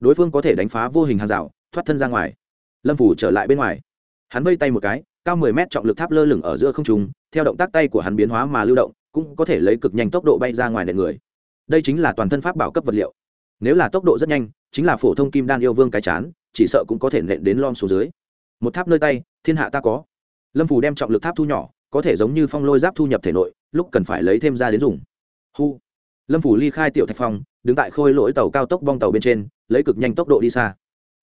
Đối phương có thể đánh phá vô hình hàng rào, thoát thân ra ngoài lâm phủ trở lại bên ngoài. Hắn vây tay một cái, cao mười mét trọng lực tháp lơ lửng ở giữa không trung, theo động tác tay của hắn biến hóa mà lưu động, cũng có thể lấy cực nhanh tốc độ bay ra ngoài nền người. Đây chính là toàn thân pháp bảo cấp vật liệu. Nếu là tốc độ rất nhanh, chính là phổ thông kim đan yêu vương cái chán, chỉ sợ cũng có thể nện đến lom xuống dưới. Một tháp nơi tay, thiên hạ ta có. Lâm phù đem trọng lực tháp thu nhỏ, có thể giống như phong lôi giáp thu nhập thể nội, lúc cần phải lấy thêm ra đến dùng. Hu. Lâm phủ ly khai tiểu thạch phong đứng tại khôi lỗi tàu cao tốc bong tàu bên trên, lấy cực nhanh tốc độ đi xa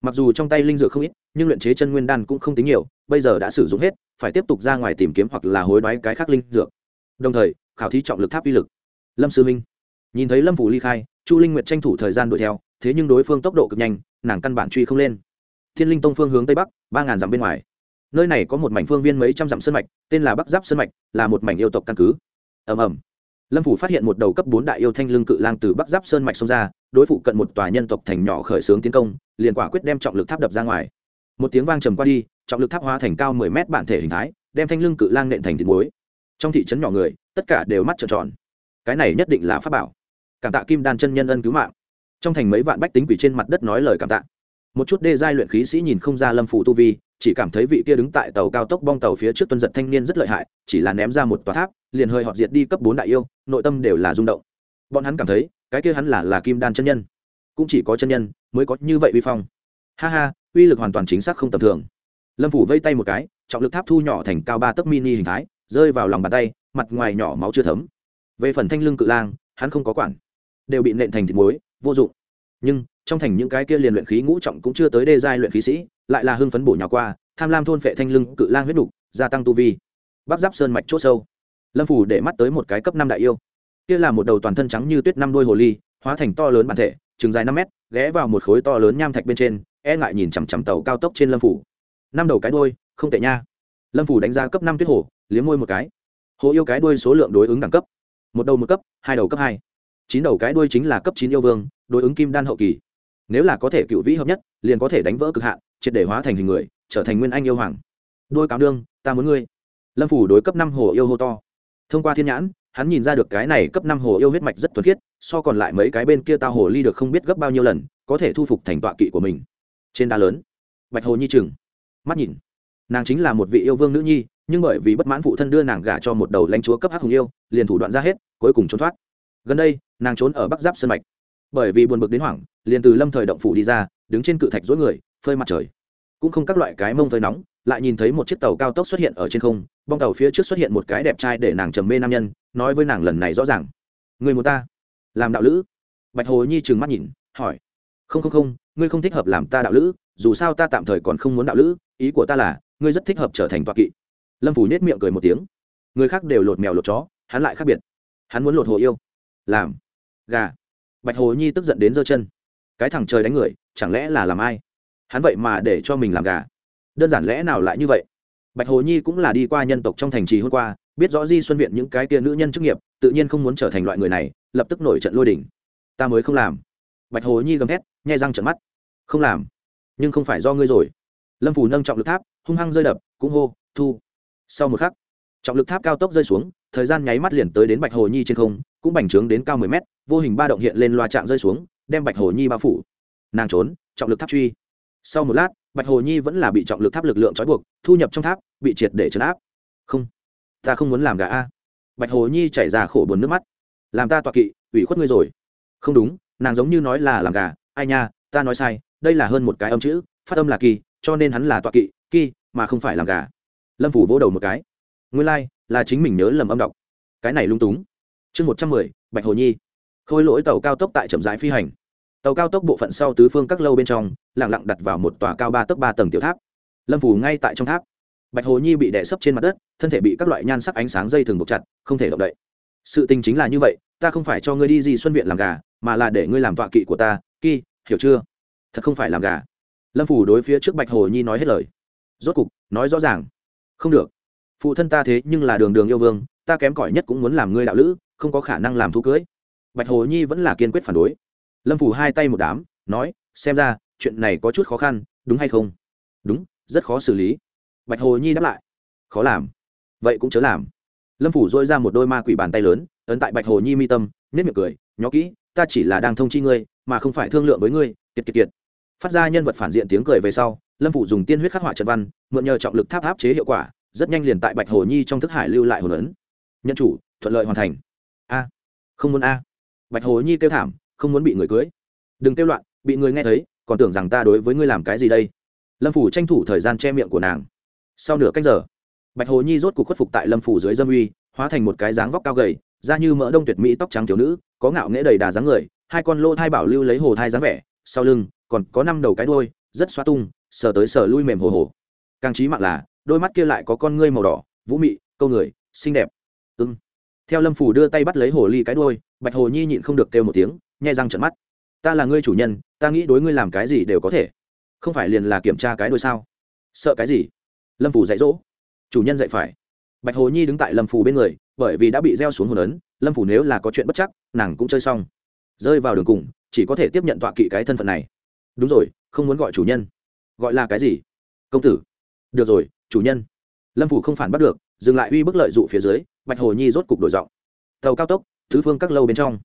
mặc dù trong tay linh dược không ít, nhưng luyện chế chân nguyên đan cũng không tính nhiều, bây giờ đã sử dụng hết, phải tiếp tục ra ngoài tìm kiếm hoặc là hối đoái cái khác linh dược. Đồng thời, khảo thí trọng lực tháp uy lực. Lâm sư minh nhìn thấy lâm phủ ly khai, chu linh nguyệt tranh thủ thời gian đuổi theo, thế nhưng đối phương tốc độ cực nhanh, nàng căn bản truy không lên. Thiên linh tông phương hướng tây bắc, ba ngàn dặm bên ngoài. Nơi này có một mảnh phương viên mấy trăm dặm sơn mạch, tên là bắc giáp sơn mạch, là một mảnh yêu tộc căn cứ. Ầm ầm lâm phủ phát hiện một đầu cấp bốn đại yêu thanh lưng cự lang từ bắc giáp sơn mạch xông ra, đối phụ cận một tòa nhân tộc thành nhỏ khởi xướng tiến công, liền quả quyết đem trọng lực tháp đập ra ngoài. Một tiếng vang trầm qua đi, trọng lực tháp hóa thành cao mười mét bản thể hình thái, đem thanh lưng cự lang nện thành thịt muối. Trong thị trấn nhỏ người, tất cả đều mắt trợn tròn. Cái này nhất định là pháp bảo. Cảm tạ kim đan chân nhân ân cứu mạng. Trong thành mấy vạn bách tính quỷ trên mặt đất nói lời cảm tạ. Một chút đê giai luyện khí sĩ nhìn không ra lâm phủ tu vi, chỉ cảm thấy vị kia đứng tại tàu cao tốc bong tàu phía trước tuân giật thanh niên rất lợi hại, chỉ là ném ra một tòa tháp liền hơi họt diệt đi cấp bốn đại yêu, nội tâm đều là rung động. Bọn hắn cảm thấy, cái kia hắn là là kim đan chân nhân. Cũng chỉ có chân nhân mới có như vậy uy phong. Ha ha, uy lực hoàn toàn chính xác không tầm thường. Lâm phủ vây tay một cái, trọng lực tháp thu nhỏ thành cao ba tấc mini hình thái, rơi vào lòng bàn tay, mặt ngoài nhỏ máu chưa thấm. Về phần thanh lưng cự lang, hắn không có quản. Đều bị nện thành thịt muối, vô dụng. Nhưng, trong thành những cái kia liền luyện khí ngũ trọng cũng chưa tới đê giai luyện khí sĩ, lại là hưng phấn bổ nhỏ qua, tham lam thôn phệ thanh lưng cự lang huyết đục, gia tăng tu vi. Bắc giáp sơn mạch c h ỗ sâu lâm phủ để mắt tới một cái cấp năm đại yêu. Kia là một đầu toàn thân trắng như tuyết năm đôi hồ ly, hóa thành to lớn bản thể, chừng dài năm mét, ghé vào một khối to lớn nham thạch bên trên e ngại nhìn chằm chằm tàu cao tốc trên lâm phủ năm đầu cái đôi không tệ nha. Lâm phủ đánh giá cấp năm tuyết hồ, liếm môi một cái. Hồ yêu cái đuôi số lượng đối ứng đẳng cấp. Một đầu một cấp, hai đầu cấp hai. Chín đầu cái đuôi chính là cấp chín yêu vương, đối ứng kim đan hậu kỳ. Nếu là có thể cựu vĩ hợp nhất, liền có thể đánh vỡ cực hạn, triệt để hóa thành hình người, trở thành nguyên anh yêu hoàng. Đôi cáo đương, ta muốn ngươi. Lâm phủ đối cấp năm hồ yêu hô to thông qua thiên nhãn, hắn nhìn ra được cái này cấp năm hồ yêu huyết mạch rất thuần khiết, so còn lại mấy cái bên kia tao hồ ly được không biết gấp bao nhiêu lần, có thể thu phục thành tọa kỵ của mình. Trên đá lớn, bạch hồ nhi chừng mắt nhìn. Nàng chính là một vị yêu vương nữ nhi, nhưng bởi vì bất mãn phụ thân đưa nàng gả cho một đầu lãnh chúa cấp hắc hùng yêu, liền thủ đoạn ra hết, cuối cùng trốn thoát. Gần đây, nàng trốn ở bắc giáp sân mạch. Bởi vì buồn bực đến hoảng, liền từ lâm thời động phủ đi ra, đứng trên cự thạch dối người, phơi mặt trời. Cũng không các loại cái mông phơi nóng lại nhìn thấy một chiếc tàu cao tốc xuất hiện ở trên không, bong tàu phía trước xuất hiện một cái đẹp trai để nàng trầm mê nam nhân, nói với nàng lần này rõ ràng. Người một ta? Làm đạo lữ. Bạch hồ nhi trừng mắt nhìn, hỏi. Không không không, ngươi không thích hợp làm ta đạo lữ, dù sao ta tạm thời còn không muốn đạo lữ, ý của ta là, ngươi rất thích hợp trở thành toa kỵ. Lâm phủ nhét miệng cười một tiếng. Người khác đều lột mèo lột chó, hắn lại khác biệt. Hắn muốn lột hồ yêu. Làm. Gà. Bạch hồ nhi tức giận đến giơ chân. Cái thằng trời đánh người, chẳng lẽ là làm ai? Hắn vậy mà để cho mình làm gà đơn giản lẽ nào lại như vậy? Bạch hồ nhi cũng là đi qua nhân tộc trong thành trì hôm qua, biết rõ di xuân viện những cái kia nữ nhân chức nghiệp, tự nhiên không muốn trở thành loại người này, lập tức nổi trận lôi đỉnh ta mới không làm. Bạch hồ nhi gầm thét, nhai răng trận mắt. Không làm. Nhưng không phải do ngươi rồi. Lâm phủ nâng trọng lực tháp, hung hăng rơi đập, cũng hô, thu. Sau một khắc, trọng lực tháp cao tốc rơi xuống, thời gian nháy mắt liền tới đến bạch hồ nhi trên không, cũng bành trướng đến cao mười mét, vô hình ba động hiện lên loa trạng rơi xuống, đem bạch hồ nhi bao phủ. Nàng trốn, trọng lực tháp truy. Sau một lát bạch hồ nhi vẫn là bị trọng lực tháp lực lượng trói buộc thu nhập trong tháp bị triệt để chấn áp. Không ta không muốn làm gà a. Bạch hồ nhi chảy ra khổ buồn nước mắt. Làm ta tọa kỵ ủy khuất ngươi rồi. Không đúng nàng giống như nói là làm gà. Ai nha ta nói sai đây là hơn một cái âm chữ phát âm là kỳ cho nên hắn là tọa kỵ kỳ mà không phải làm gà. Lâm phủ vỗ đầu một cái. Nguyên lai、like, là chính mình nhớ lầm âm đọc. Cái này lung túng. Chương một trăm mười bạch hồ nhi. Khôi lỗi tàu cao tốc tại trầm rãi phi hành tàu cao tốc bộ phận sau tứ phương các lâu bên trong lẳng lặng đặt vào một tòa cao ba tấc ba tầng tiểu tháp. Lâm phủ ngay tại trong tháp. Bạch hồ nhi bị đè sấp trên mặt đất, thân thể bị các loại nhan sắc ánh sáng dây thường buộc chặt, không thể động đậy. Sự tình chính là như vậy, ta không phải cho ngươi đi gì xuân viện làm gà, mà là để ngươi làm tọa kỵ của ta kỳ hiểu chưa? Thật không phải làm gà. Lâm phủ đối phía trước bạch hồ nhi nói hết lời. Rốt cục, nói rõ ràng. Không được. Phụ thân ta thế nhưng là đường đường yêu vương, ta kém cỏi nhất cũng muốn làm ngươi đạo lữ, không có khả năng làm thu cưới. Bạch hồ nhi vẫn là kiên quyết phản đối lâm phủ hai tay một đám, nói, xem ra, chuyện này có chút khó khăn, đúng hay không? Đúng, rất khó xử lý. Bạch hồ nhi đáp lại, khó làm. Vậy cũng chớ làm. Lâm phủ dôi ra một đôi ma quỷ bàn tay lớn, ấn tại bạch hồ nhi mi tâm nếp miệng cười, nhó kỹ, ta chỉ là đang thông chi ngươi, mà không phải thương lượng với ngươi, kiệt kiệt kiệt. Phát ra nhân vật phản diện tiếng cười về sau, lâm phủ dùng tiên huyết khắc họa trận văn, mượn nhờ trọng lực tháp áp chế hiệu quả, rất nhanh liền tại bạch hồ nhi trong thức hải lưu lại hồn ấn. Nhân chủ, thuận lợi hoàn thành. A, không muốn a. Bạch hồ nhi kêu thảm không muốn bị người cưới. Đừng kêu loạn, bị người nghe thấy, còn tưởng rằng ta đối với ngươi làm cái gì đây? Lâm phủ tranh thủ thời gian che miệng của nàng. Sau nửa cách giờ, bạch hồ nhi rốt cuộc khuất phục tại lâm phủ dưới dâm uy, hóa thành một cái dáng vóc cao gầy, da như mỡ đông tuyệt mỹ tóc trắng thiếu nữ, có ngạo nghễ đầy đà dáng người, hai con lô thai bảo lưu lấy hồ thai dáng vẻ, sau lưng còn có năm đầu cái đôi rất xoa tung, sờ tới sờ lui mềm hồ hồ. Càng trí mạng là, đôi mắt kia lại có con ngươi màu đỏ, vũ mị, câu người, xinh đẹp. Ưng theo lâm phủ đưa tay bắt lấy hồ ly cái đôi bạch hồ nhi nhịn không được kêu một tiếng nhai răng trận mắt. Ta là ngươi chủ nhân, ta nghĩ đối ngươi làm cái gì đều có thể. Không phải liền là kiểm tra cái đôi sao? Sợ cái gì? Lâm phủ dạy dỗ. Chủ nhân dạy phải. Bạch hồ nhi đứng tại lâm phủ bên người, bởi vì đã bị gieo xuống hồn ấn, lâm phủ nếu là có chuyện bất chắc, nàng cũng chơi xong. Rơi vào đường cùng, chỉ có thể tiếp nhận tọa kỵ cái thân phận này. Đúng rồi, không muốn gọi chủ nhân. Gọi là cái gì? Công tử. Được rồi, chủ nhân. Lâm phủ không phản bắt được, dừng lại uy bức lợi dụ phía dưới, bạch hồ nhi rốt cục đổi giọng. Tàu cao tốc thứ phương các lâu bên trong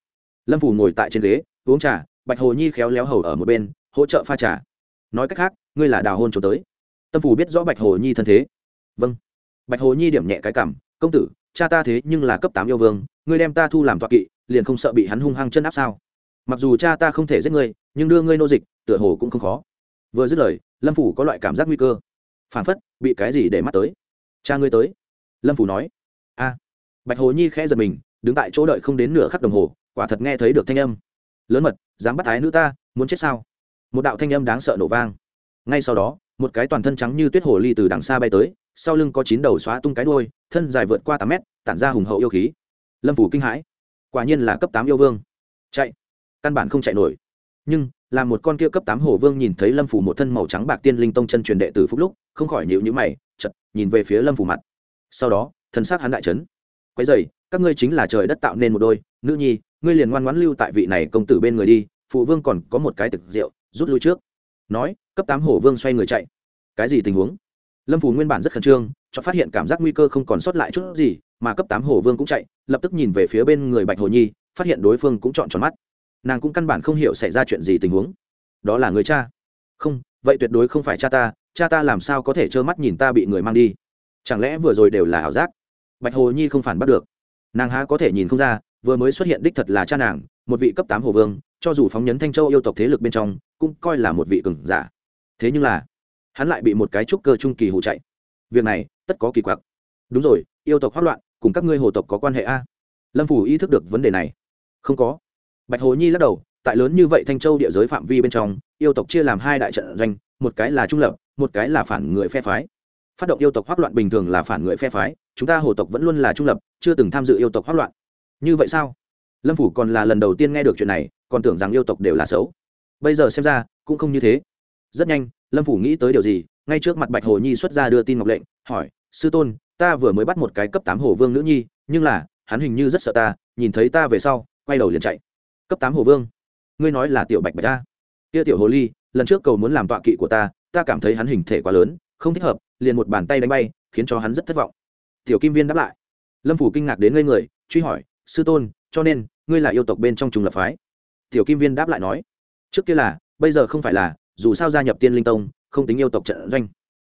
lâm phủ ngồi tại trên ghế, uống trà, bạch hồ nhi khéo léo hầu ở một bên, hỗ trợ pha trà. Nói cách khác, ngươi là đào hôn trốn tới. Tâm phủ biết rõ bạch hồ nhi thân thế. Vâng. Bạch hồ nhi điểm nhẹ cái cảm, công tử, cha ta thế nhưng là cấp tám yêu vương, ngươi đem ta thu làm toạ kỵ, liền không sợ bị hắn hung hăng chân áp sao? Mặc dù cha ta không thể giết ngươi, nhưng đưa ngươi nô dịch, tựa hồ cũng không khó. Vừa dứt lời, lâm phủ có loại cảm giác nguy cơ. Phản phất, bị cái gì để mắt tới. Cha ngươi tới. Lâm phủ nói. A. Bạch hồ nhi khẽ giật mình, đứng tại chỗ đợi không đến nửa khắc đồng hồ quả thật nghe thấy được thanh âm. Lớn mật, dám bắt ái nữ ta, muốn chết sao? Một đạo thanh âm đáng sợ nổ vang. Ngay sau đó, một cái toàn thân trắng như tuyết hồ ly từ đằng xa bay tới, sau lưng có chín đầu xóa tung cái đôi thân dài vượt qua tám mét, tản ra hùng hậu yêu khí. Lâm phủ kinh hãi. Quả nhiên là cấp tám yêu vương. Chạy. Căn bản không chạy nổi. Nhưng, là một con kia cấp tám hồ vương nhìn thấy lâm phủ một thân màu trắng bạc tiên linh tông chân truyền đệ tử phúc lúc, không khỏi nhịu nhữ mày chật nhìn về phía lâm phủ mặt. Sau đó thân xác hắn đại trấn quái dày các ngươi chính là trời đất tạo nên một đôi, nữ nhi ngươi liền ngoan ngoãn lưu tại vị này công tử bên người đi, phụ vương còn có một cái thực rượu, rút lui trước. Nói, cấp tám hổ vương xoay người chạy. Cái gì tình huống? Lâm phù nguyên bản rất khẩn trương cho phát hiện cảm giác nguy cơ không còn sót lại chút gì, mà cấp tám hổ vương cũng chạy, lập tức nhìn về phía bên người bạch hồ nhi, phát hiện đối phương cũng chọn tròn mắt. Nàng cũng căn bản không hiểu xảy ra chuyện gì tình huống. Đó là người cha. Không, vậy tuyệt đối không phải cha ta cha ta làm sao có thể trơ mắt nhìn ta bị người mang đi? Chẳng lẽ vừa rồi đều là ảo giác? Bạch hồ nhi không phản bắt được. Nàng há có thể nhìn không ra vừa mới xuất hiện đích thật là cha nàng, một vị cấp tám hồ vương, cho dù phóng nhấn thanh châu yêu tộc thế lực bên trong, cũng coi là một vị cường giả. Thế nhưng là, hắn lại bị một cái trúc cơ trung kỳ hụ chạy. Việc này, tất có kỳ quặc. Đúng rồi, yêu tộc hoát loạn, cùng các ngươi hồ tộc có quan hệ a? Lâm phủ ý thức được vấn đề này. Không có. Bạch hồ nhi lắc đầu, tại lớn như vậy thanh châu địa giới phạm vi bên trong, yêu tộc chia làm hai đại trận doanh, một cái là trung lập, một cái là phản người phe phái. Phát động yêu tộc hoát loạn bình thường là phản người phe phái, chúng ta hồ tộc vẫn luôn là trung lập, chưa từng tham dự yêu tộc hoát loạn như vậy sao? Lâm phủ còn là lần đầu tiên nghe được chuyện này, còn tưởng rằng yêu tộc đều là xấu. Bây giờ xem ra, cũng không như thế. Rất nhanh, lâm phủ nghĩ tới điều gì, ngay trước mặt bạch hồ nhi xuất ra đưa tin ngọc lệnh, hỏi, sư tôn, ta vừa mới bắt một cái cấp tám hồ vương nữ nhi, nhưng là, hắn hình như rất sợ ta, nhìn thấy ta về sau, quay đầu liền chạy. Cấp tám hồ vương? Ngươi nói là tiểu bạch bạch ta? Kia tiểu hồ ly, lần trước cầu muốn làm tọa kỵ của ta ta cảm thấy hắn hình thể quá lớn, không thích hợp, liền một bàn tay đánh bay, khiến cho hắn rất thất vọng. Tiểu kim viên đáp lại. Lâm phủ kinh ngạc đến ngây người, truy hỏi sư tôn, cho nên, ngươi là yêu tộc bên trong trùng lập phái. Tiểu kim viên đáp lại nói, trước kia là, bây giờ không phải là, dù sao gia nhập tiên linh tông, không tính yêu tộc trận doanh.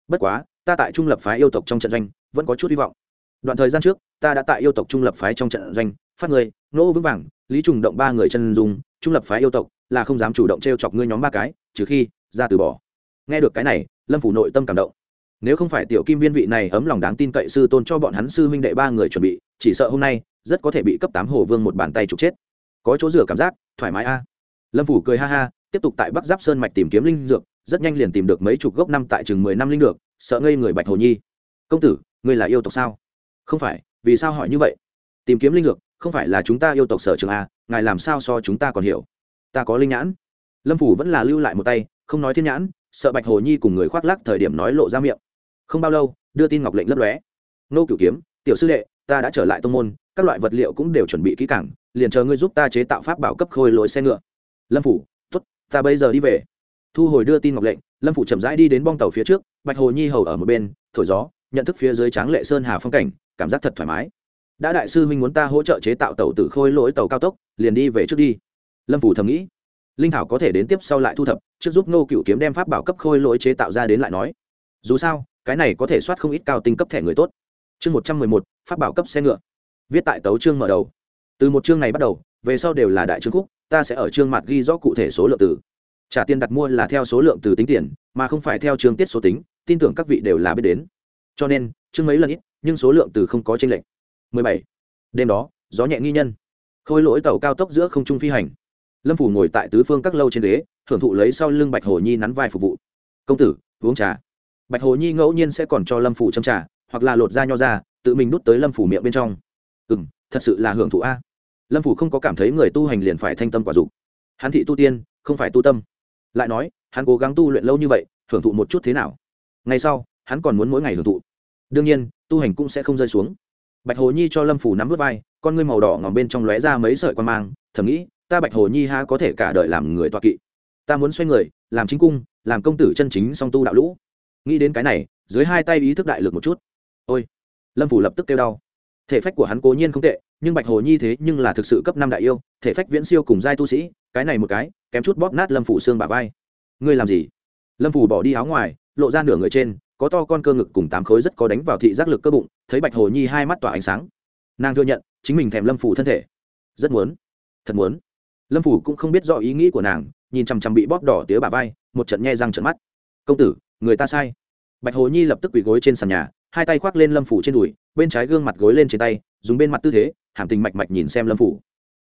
Bất quá, ta tại trung lập phái yêu tộc trong trận doanh, vẫn có chút hy vọng. Đoạn thời gian trước, ta đã tại yêu tộc trung lập phái trong trận doanh, phát người nỗ vững vàng, lý trùng động ba người chân dùng trung lập phái yêu tộc, là không dám chủ động t r e o chọc ngươi nhóm ba cái, trừ khi, ra từ bỏ. Nghe được cái này, lâm phủ nội tâm cảm động. Nếu không phải tiểu kim viên vị này ấm lòng đáng tin cậy sư tôn cho bọn hắn sư huynh đệ ba người chuẩn bị, chỉ sợ hôm nay rất có thể bị cấp tám hồ vương một bàn tay trục chết. Có chỗ rửa cảm giác, thoải mái a. Lâm phủ cười ha ha, tiếp tục tại bắc giáp sơn mạch tìm kiếm linh dược, rất nhanh liền tìm được mấy chục gốc năm tại chừng mười năm linh được, sợ ngây người bạch hồ nhi. Công tử, ngươi là yêu tộc sao? Không phải, vì sao hỏi như vậy? Tìm kiếm linh dược, không phải là chúng ta yêu tộc sở trường a, ngài làm sao so chúng ta còn hiểu? Ta có linh nhãn. Lâm phủ vẫn là lưu lại một tay, không nói thiên nhãn, sợ bạch hồ nhi cùng người khoác lác thời điểm nói lộ ra miệng. Không bao lâu, đưa tin ngọc lệnh lấp lóe. Nô cửu kiếm, tiểu sư đệ, ta đã trở lại tông môn các loại vật liệu cũng đều chuẩn bị kỹ càng, liền chờ ngươi giúp ta chế tạo pháp bảo cấp khôi lỗi xe ngựa. Lâm phủ t ố t ta bây giờ đi về. Thu hồi đưa tin ngọc lệnh lâm phủ chậm rãi đi đến bong tàu phía trước bạch hồ nhi hầu ở một bên thổi gió nhận thức phía dưới tráng lệ sơn hà phong cảnh cảm giác thật thoải mái. Đã đại sư huynh muốn ta hỗ trợ chế tạo tàu tử khôi lỗi tàu cao tốc liền đi về trước đi. Lâm phủ thầm nghĩ. Linh thảo có thể đến tiếp sau lại thu thập trước giúp nô cựu kiếm đem pháp bảo cấp khôi lỗi chế tạo ra đến lại nói. Dù sao cái này có thể soát không ít cao tinh cấp thẻ người tốt. Chương một trăm mười một pháp bảo cấp xe ngựa viết tại tấu chương mở đầu. Từ một chương này bắt đầu, về sau đều là đại chương khúc, ta sẽ ở chương mặt ghi rõ cụ thể số lượng từ. Trả tiền đặt mua là theo số lượng từ tính tiền, mà không phải theo chương tiết số tính, tin tưởng các vị đều là biết đến. Cho nên, chương mấy lần ít, nhưng số lượng từ không có tranh lệch. 17. đêm đó, gió nhẹ nghi nhân. Khôi lỗi tàu cao tốc giữa không trung phi hành. Lâm phủ ngồi tại tứ phương các lâu trên ghế, thưởng thụ lấy sau lưng bạch hồ nhi nắn vai phục vụ. Công tử, uống trà. Bạch hồ nhi ngẫu nhiên sẽ còn cho lâm phủ châm trà, hoặc là lột da nho ra, tự mình đút tới lâm phủ miệng bên trong ừ m thật sự là hưởng thụ a. Lâm phủ không có cảm thấy người tu hành liền phải thanh tâm quả dục. Hắn thị tu tiên, không phải tu tâm. Lại nói, hắn cố gắng tu luyện lâu như vậy, hưởng thụ một chút thế nào? Ngay sau, hắn còn muốn mỗi ngày hưởng thụ. Đương nhiên, tu hành cũng sẽ không rơi xuống. Bạch hồ nhi cho lâm phủ nắm vớt vai, con ngươi màu đỏ ngòm bên trong lóe ra mấy sợi quan mang, thầm nghĩ, ta bạch hồ nhi ha có thể cả đời làm người toa kỵ? Ta muốn xoay người, làm chính cung, làm công tử chân chính song tu đạo lũ. Nghĩ đến cái này, dưới hai tay ý thức đại lực một chút. Ôi! Lâm phủ lập tức kêu đau thể phách của hắn cố nhiên không tệ, nhưng bạch hồ nhi thế nhưng là thực sự cấp năm đại yêu, thể phách viễn siêu cùng giai tu sĩ, cái này một cái, kém chút bóp nát lâm phủ xương bả vai. Ngươi làm gì? Lâm phủ bỏ đi áo ngoài, lộ ra nửa người trên, có to con cơ ngực cùng tám khối rất có đánh vào thị giác lực cơ bụng, thấy bạch hồ nhi hai mắt tỏa ánh sáng. Nàng thừa nhận, chính mình thèm lâm phủ thân thể. Rất muốn. Thật muốn. Lâm phủ cũng không biết rõ ý nghĩ của nàng, nhìn chằm chằm bị bóp đỏ tía bà vai, một trận nhe răng trận mắt. Công tử, người ta sai. Bạch hồ nhi lập tức quỳ gối trên sàn nhà, hai tay khoác lên lâm phủ trên đùi bên trái gương mặt gối lên trên tay, dùng bên mặt tư thế, hàm tình mạch mạch nhìn xem lâm phủ.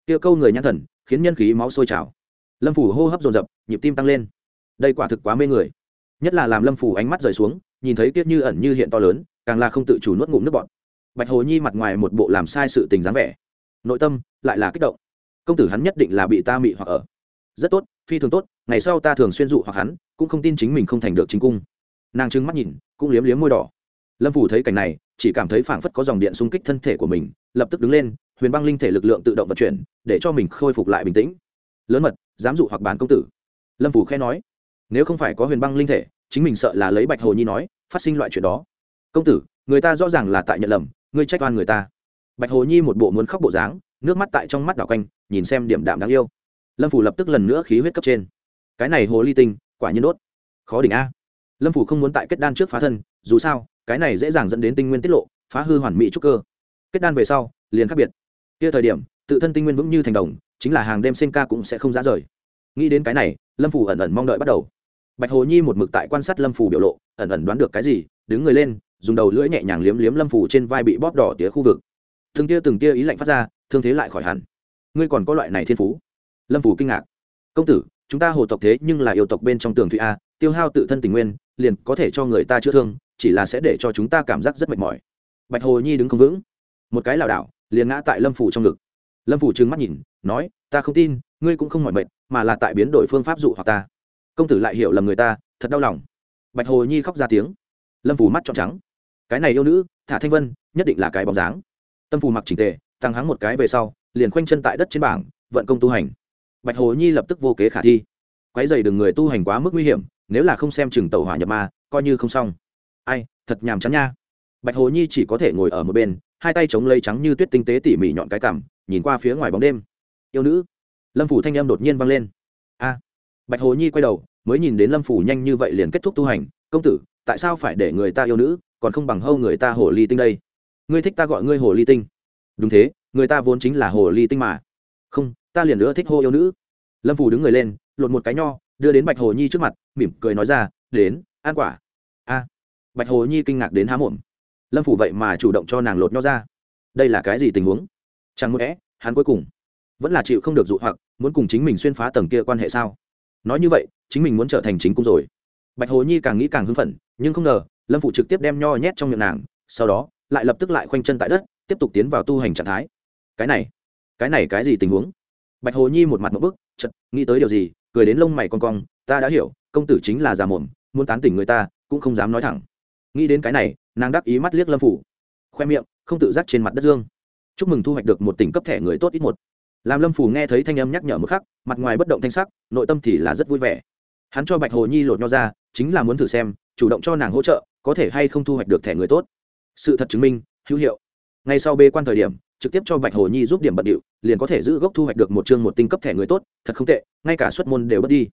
Kia câu người nhãn thần, khiến nhân khí máu sôi trào. Lâm phủ hô hấp dồn dập, nhịp tim tăng lên. Đây quả thực quá mê người. Nhất là làm lâm phủ ánh mắt rời xuống, nhìn thấy kiếp như ẩn như hiện to lớn, càng là không tự chủ nuốt ngụm nước bọt. Bạch hồ nhi mặt ngoài một bộ làm sai sự tình dáng vẻ. Nội tâm lại là kích động. Công tử hắn nhất định là bị ta mị hoặc ở. Rất tốt, phi thường tốt, ngày sau ta thường xuyên dụ hoặc hắn, cũng không tin chính mình không thành được chính cung. Nàng trừng mắt nhìn, cũng liếm liếm môi đỏ. Lâm phủ thấy cảnh này chỉ cảm thấy phảng phất có dòng điện xung kích thân thể của mình, lập tức đứng lên, huyền băng linh thể lực lượng tự động vận chuyển, để cho mình khôi phục lại bình tĩnh. Lớn mật dám dụ hoặc bán công tử. Lâm phủ khe nói, nếu không phải có huyền băng linh thể, chính mình sợ là lấy bạch hồ nhi nói, phát sinh loại chuyện đó. Công tử, người ta rõ ràng là tại nhận lầm, ngươi trách oan người ta. Bạch hồ nhi một bộ muốn khóc bộ dáng, nước mắt tại trong mắt đảo quanh, nhìn xem điểm đạm đáng yêu. Lâm phủ lập tức lần nữa khí huyết cấp trên. Cái này hồ ly tinh, quả nhiên đốt. Khó đỉnh a. Lâm phủ không muốn tại kết đan trước phá thân, dù sao cái này dễ dàng dẫn đến tinh nguyên tiết lộ, phá hư hoàn mỹ trúc cơ. Kết đan về sau, liền khác biệt. Kia thời điểm, tự thân tinh nguyên vững như thành đồng, chính là hàng đêm sinh ca cũng sẽ không ra rời. Nghĩ đến cái này, lâm phủ ẩn ẩn mong đợi bắt đầu. Bạch hồ nhi một mực tại quan sát lâm phủ biểu lộ, ẩn ẩn đoán được cái gì, đứng người lên, dùng đầu lưỡi nhẹ nhàng liếm liếm lâm phủ trên vai bị bóp đỏ tía khu vực. Từng tia từng tia ý lạnh phát ra, thương thế lại khỏi hẳn. Ngươi còn có loại này thiên phú? Lâm phủ kinh ngạc. Công tử, chúng ta hồ tộc thế nhưng là yêu tộc bên trong tường thụy a, tiêu hao tự thân tình nguyên, liền có thể cho người ta chữa thương chỉ là sẽ để cho chúng ta cảm giác rất mệt mỏi. Bạch hồ nhi đứng không vững. Một cái lảo đảo, liền ngã tại lâm phủ trong ngực. Lâm phủ trừng mắt nhìn, nói, ta không tin, ngươi cũng không mỏi mệt, mà là tại biến đổi phương pháp dụ hoặc ta. Công tử lại hiểu lầm người ta, thật đau lòng. Bạch hồ nhi khóc ra tiếng. Lâm phủ mắt trọn trắng. Cái này yêu nữ, thả thanh vân, nhất định là cái bóng dáng. Tâm phù mặc trình tề, tăng hắng một cái về sau, liền khoanh chân tại đất trên bảng, vận công tu hành. Bạch hồ nhi lập tức vô kế khả thi. Quái dày đừng người tu hành quá mức nguy hiểm, nếu là không xem chừng tàu hỏa nhập ma, coi như không xong ai, thật nhàm chán nha. Bạch hồ nhi chỉ có thể ngồi ở một bên, hai tay chống lấy trắng như tuyết tinh tế tỉ mỉ nhọn cái cằm, nhìn qua phía ngoài bóng đêm. Yêu nữ. Lâm phủ thanh em đột nhiên vang lên. A. Bạch hồ nhi quay đầu, mới nhìn đến lâm phủ nhanh như vậy liền kết thúc tu hành. Công tử, tại sao phải để người ta yêu nữ, còn không bằng hâu người ta hồ ly tinh đây? Ngươi thích ta gọi ngươi hồ ly tinh. Đúng thế, người ta vốn chính là hồ ly tinh mà. Không, ta liền nữa thích hô yêu nữ. Lâm phủ đứng người lên, lột một cái nho, đưa đến bạch hồ nhi trước mặt, mỉm cười nói ra, đến, ăn quả. A bạch hồ nhi kinh ngạc đến há mồm. Lâm phủ vậy mà chủ động cho nàng lột nho ra. Đây là cái gì tình huống? Chẳng lẽ, hắn cuối cùng vẫn là chịu không được dụ hoặc, muốn cùng chính mình xuyên phá tầng kia quan hệ sao? Nói như vậy, chính mình muốn trở thành chính cung rồi. Bạch hồ nhi càng nghĩ càng hưng phấn, nhưng không ngờ, lâm phụ trực tiếp đem nho nhét trong miệng nàng, sau đó, lại lập tức lại khoanh chân tại đất, tiếp tục tiến vào tu hành trạng thái. Cái này cái này cái gì tình huống? Bạch hồ nhi một mặt một bức chật nghĩ tới điều gì, cười đến lông mày con cong, ta đã hiểu, công tử chính là già mồm muốn tán tỉnh người ta, cũng không dám nói thẳng nghĩ đến cái này, nàng đắc ý mắt liếc lâm phủ. Khoe miệng, không tự giác trên mặt đất dương. Chúc mừng thu hoạch được một tỉnh cấp thẻ người tốt ít một. Làm lâm phủ nghe thấy thanh âm nhắc nhở một khắc, mặt ngoài bất động thanh sắc, nội tâm thì là rất vui vẻ. Hắn cho bạch hồ nhi lột nho ra, chính là muốn thử xem, chủ động cho nàng hỗ trợ, có thể hay không thu hoạch được thẻ người tốt. Sự thật chứng minh, hữu hiệu. Ngay sau bê quan thời điểm, trực tiếp cho bạch hồ nhi giúp điểm bận điệu, liền có thể giữ gốc thu hoạch được một chương một tinh cấp thẻ người tốt, thật không tệ, ngay cả xuất môn đều bất đi.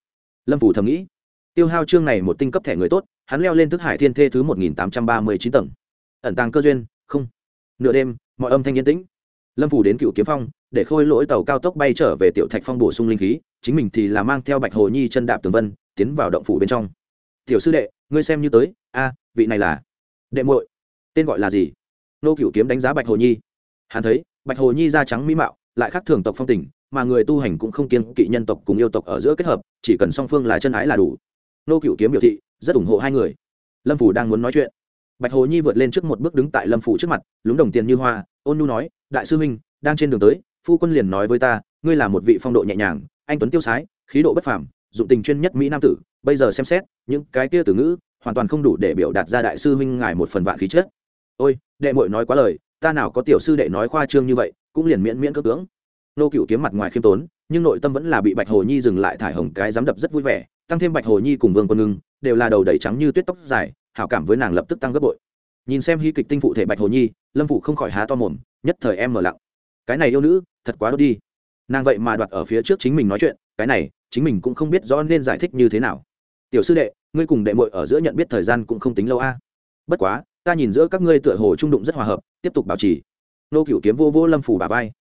Lâm phủ thầm nghĩ tiêu hao chương này một tinh cấp thẻ người tốt, hắn leo lên thức hải thiên thê thứ một nghìn tám trăm ba mươi chín tầng. Ẩn tàng cơ duyên, không. Nửa đêm, mọi âm thanh yên tĩnh. Lâm phủ đến cựu kiếm phong, để khôi lỗi tàu cao tốc bay trở về tiểu thạch phong bổ sung linh khí, chính mình thì là mang theo bạch hồ nhi chân đạp tường vân, tiến vào động phủ bên trong. Tiểu sư đệ, ngươi xem như tới, a, vị này là đệ muội. Tên gọi là gì? Nô cựu kiếm đánh giá bạch hồ nhi. Hắn thấy, bạch hồ nhi da trắng mỹ mạo, lại khác thường tộc phong tình, mà người tu hành cũng không kiên kỵ nhân tộc cùng yêu tộc ở giữa kết hợp, chỉ cần song phương là chân ái là đủ nô cựu kiếm biểu thị, rất ủng hộ hai người. Lâm phủ đang muốn nói chuyện. Bạch hồ nhi vượt lên trước một bước đứng tại lâm phủ trước mặt, lúng đồng tiền như hoa, ôn nhu nói, đại sư huynh, đang trên đường tới, phu quân liền nói với ta, ngươi là một vị phong độ nhẹ nhàng, anh tuấn tiêu sái, khí độ bất phàm, dụng tình chuyên nhất mỹ nam tử, bây giờ xem xét, những cái kia từ ngữ, hoàn toàn không đủ để biểu đạt ra đại sư huynh ngài một phần vạn khí chất. Ôi, đệ muội nói quá lời, ta nào có tiểu sư đệ nói khoa trương như vậy, cũng liền miễn miễn cơ cưỡng. Nô cựu kiếm mặt ngoài khiêm tốn, nhưng nội tâm vẫn là bị bạch hồ nhi dừng lại thải hồng cái dám đập rất vui vẻ tăng thêm bạch hồ nhi cùng vương quân ngưng, đều là đầu đầy trắng như tuyết tóc dài, hảo cảm với nàng lập tức tăng gấp bội. Nhìn xem hy kịch tinh phụ thể bạch hồ nhi, lâm phụ không khỏi há to mồm, nhất thời em mở lặng. Cái này yêu nữ, thật quá đốt đi. Nàng vậy mà đoạt ở phía trước chính mình nói chuyện, cái này, chính mình cũng không biết rõ nên giải thích như thế nào. Tiểu sư đệ, ngươi cùng đệ muội ở giữa nhận biết thời gian cũng không tính lâu a. Bất quá, ta nhìn giữa các ngươi tựa hồ trung đụng rất hòa hợp, tiếp tục bảo trì. Nô cựu kiếm vô vô lâm phủ bà vai.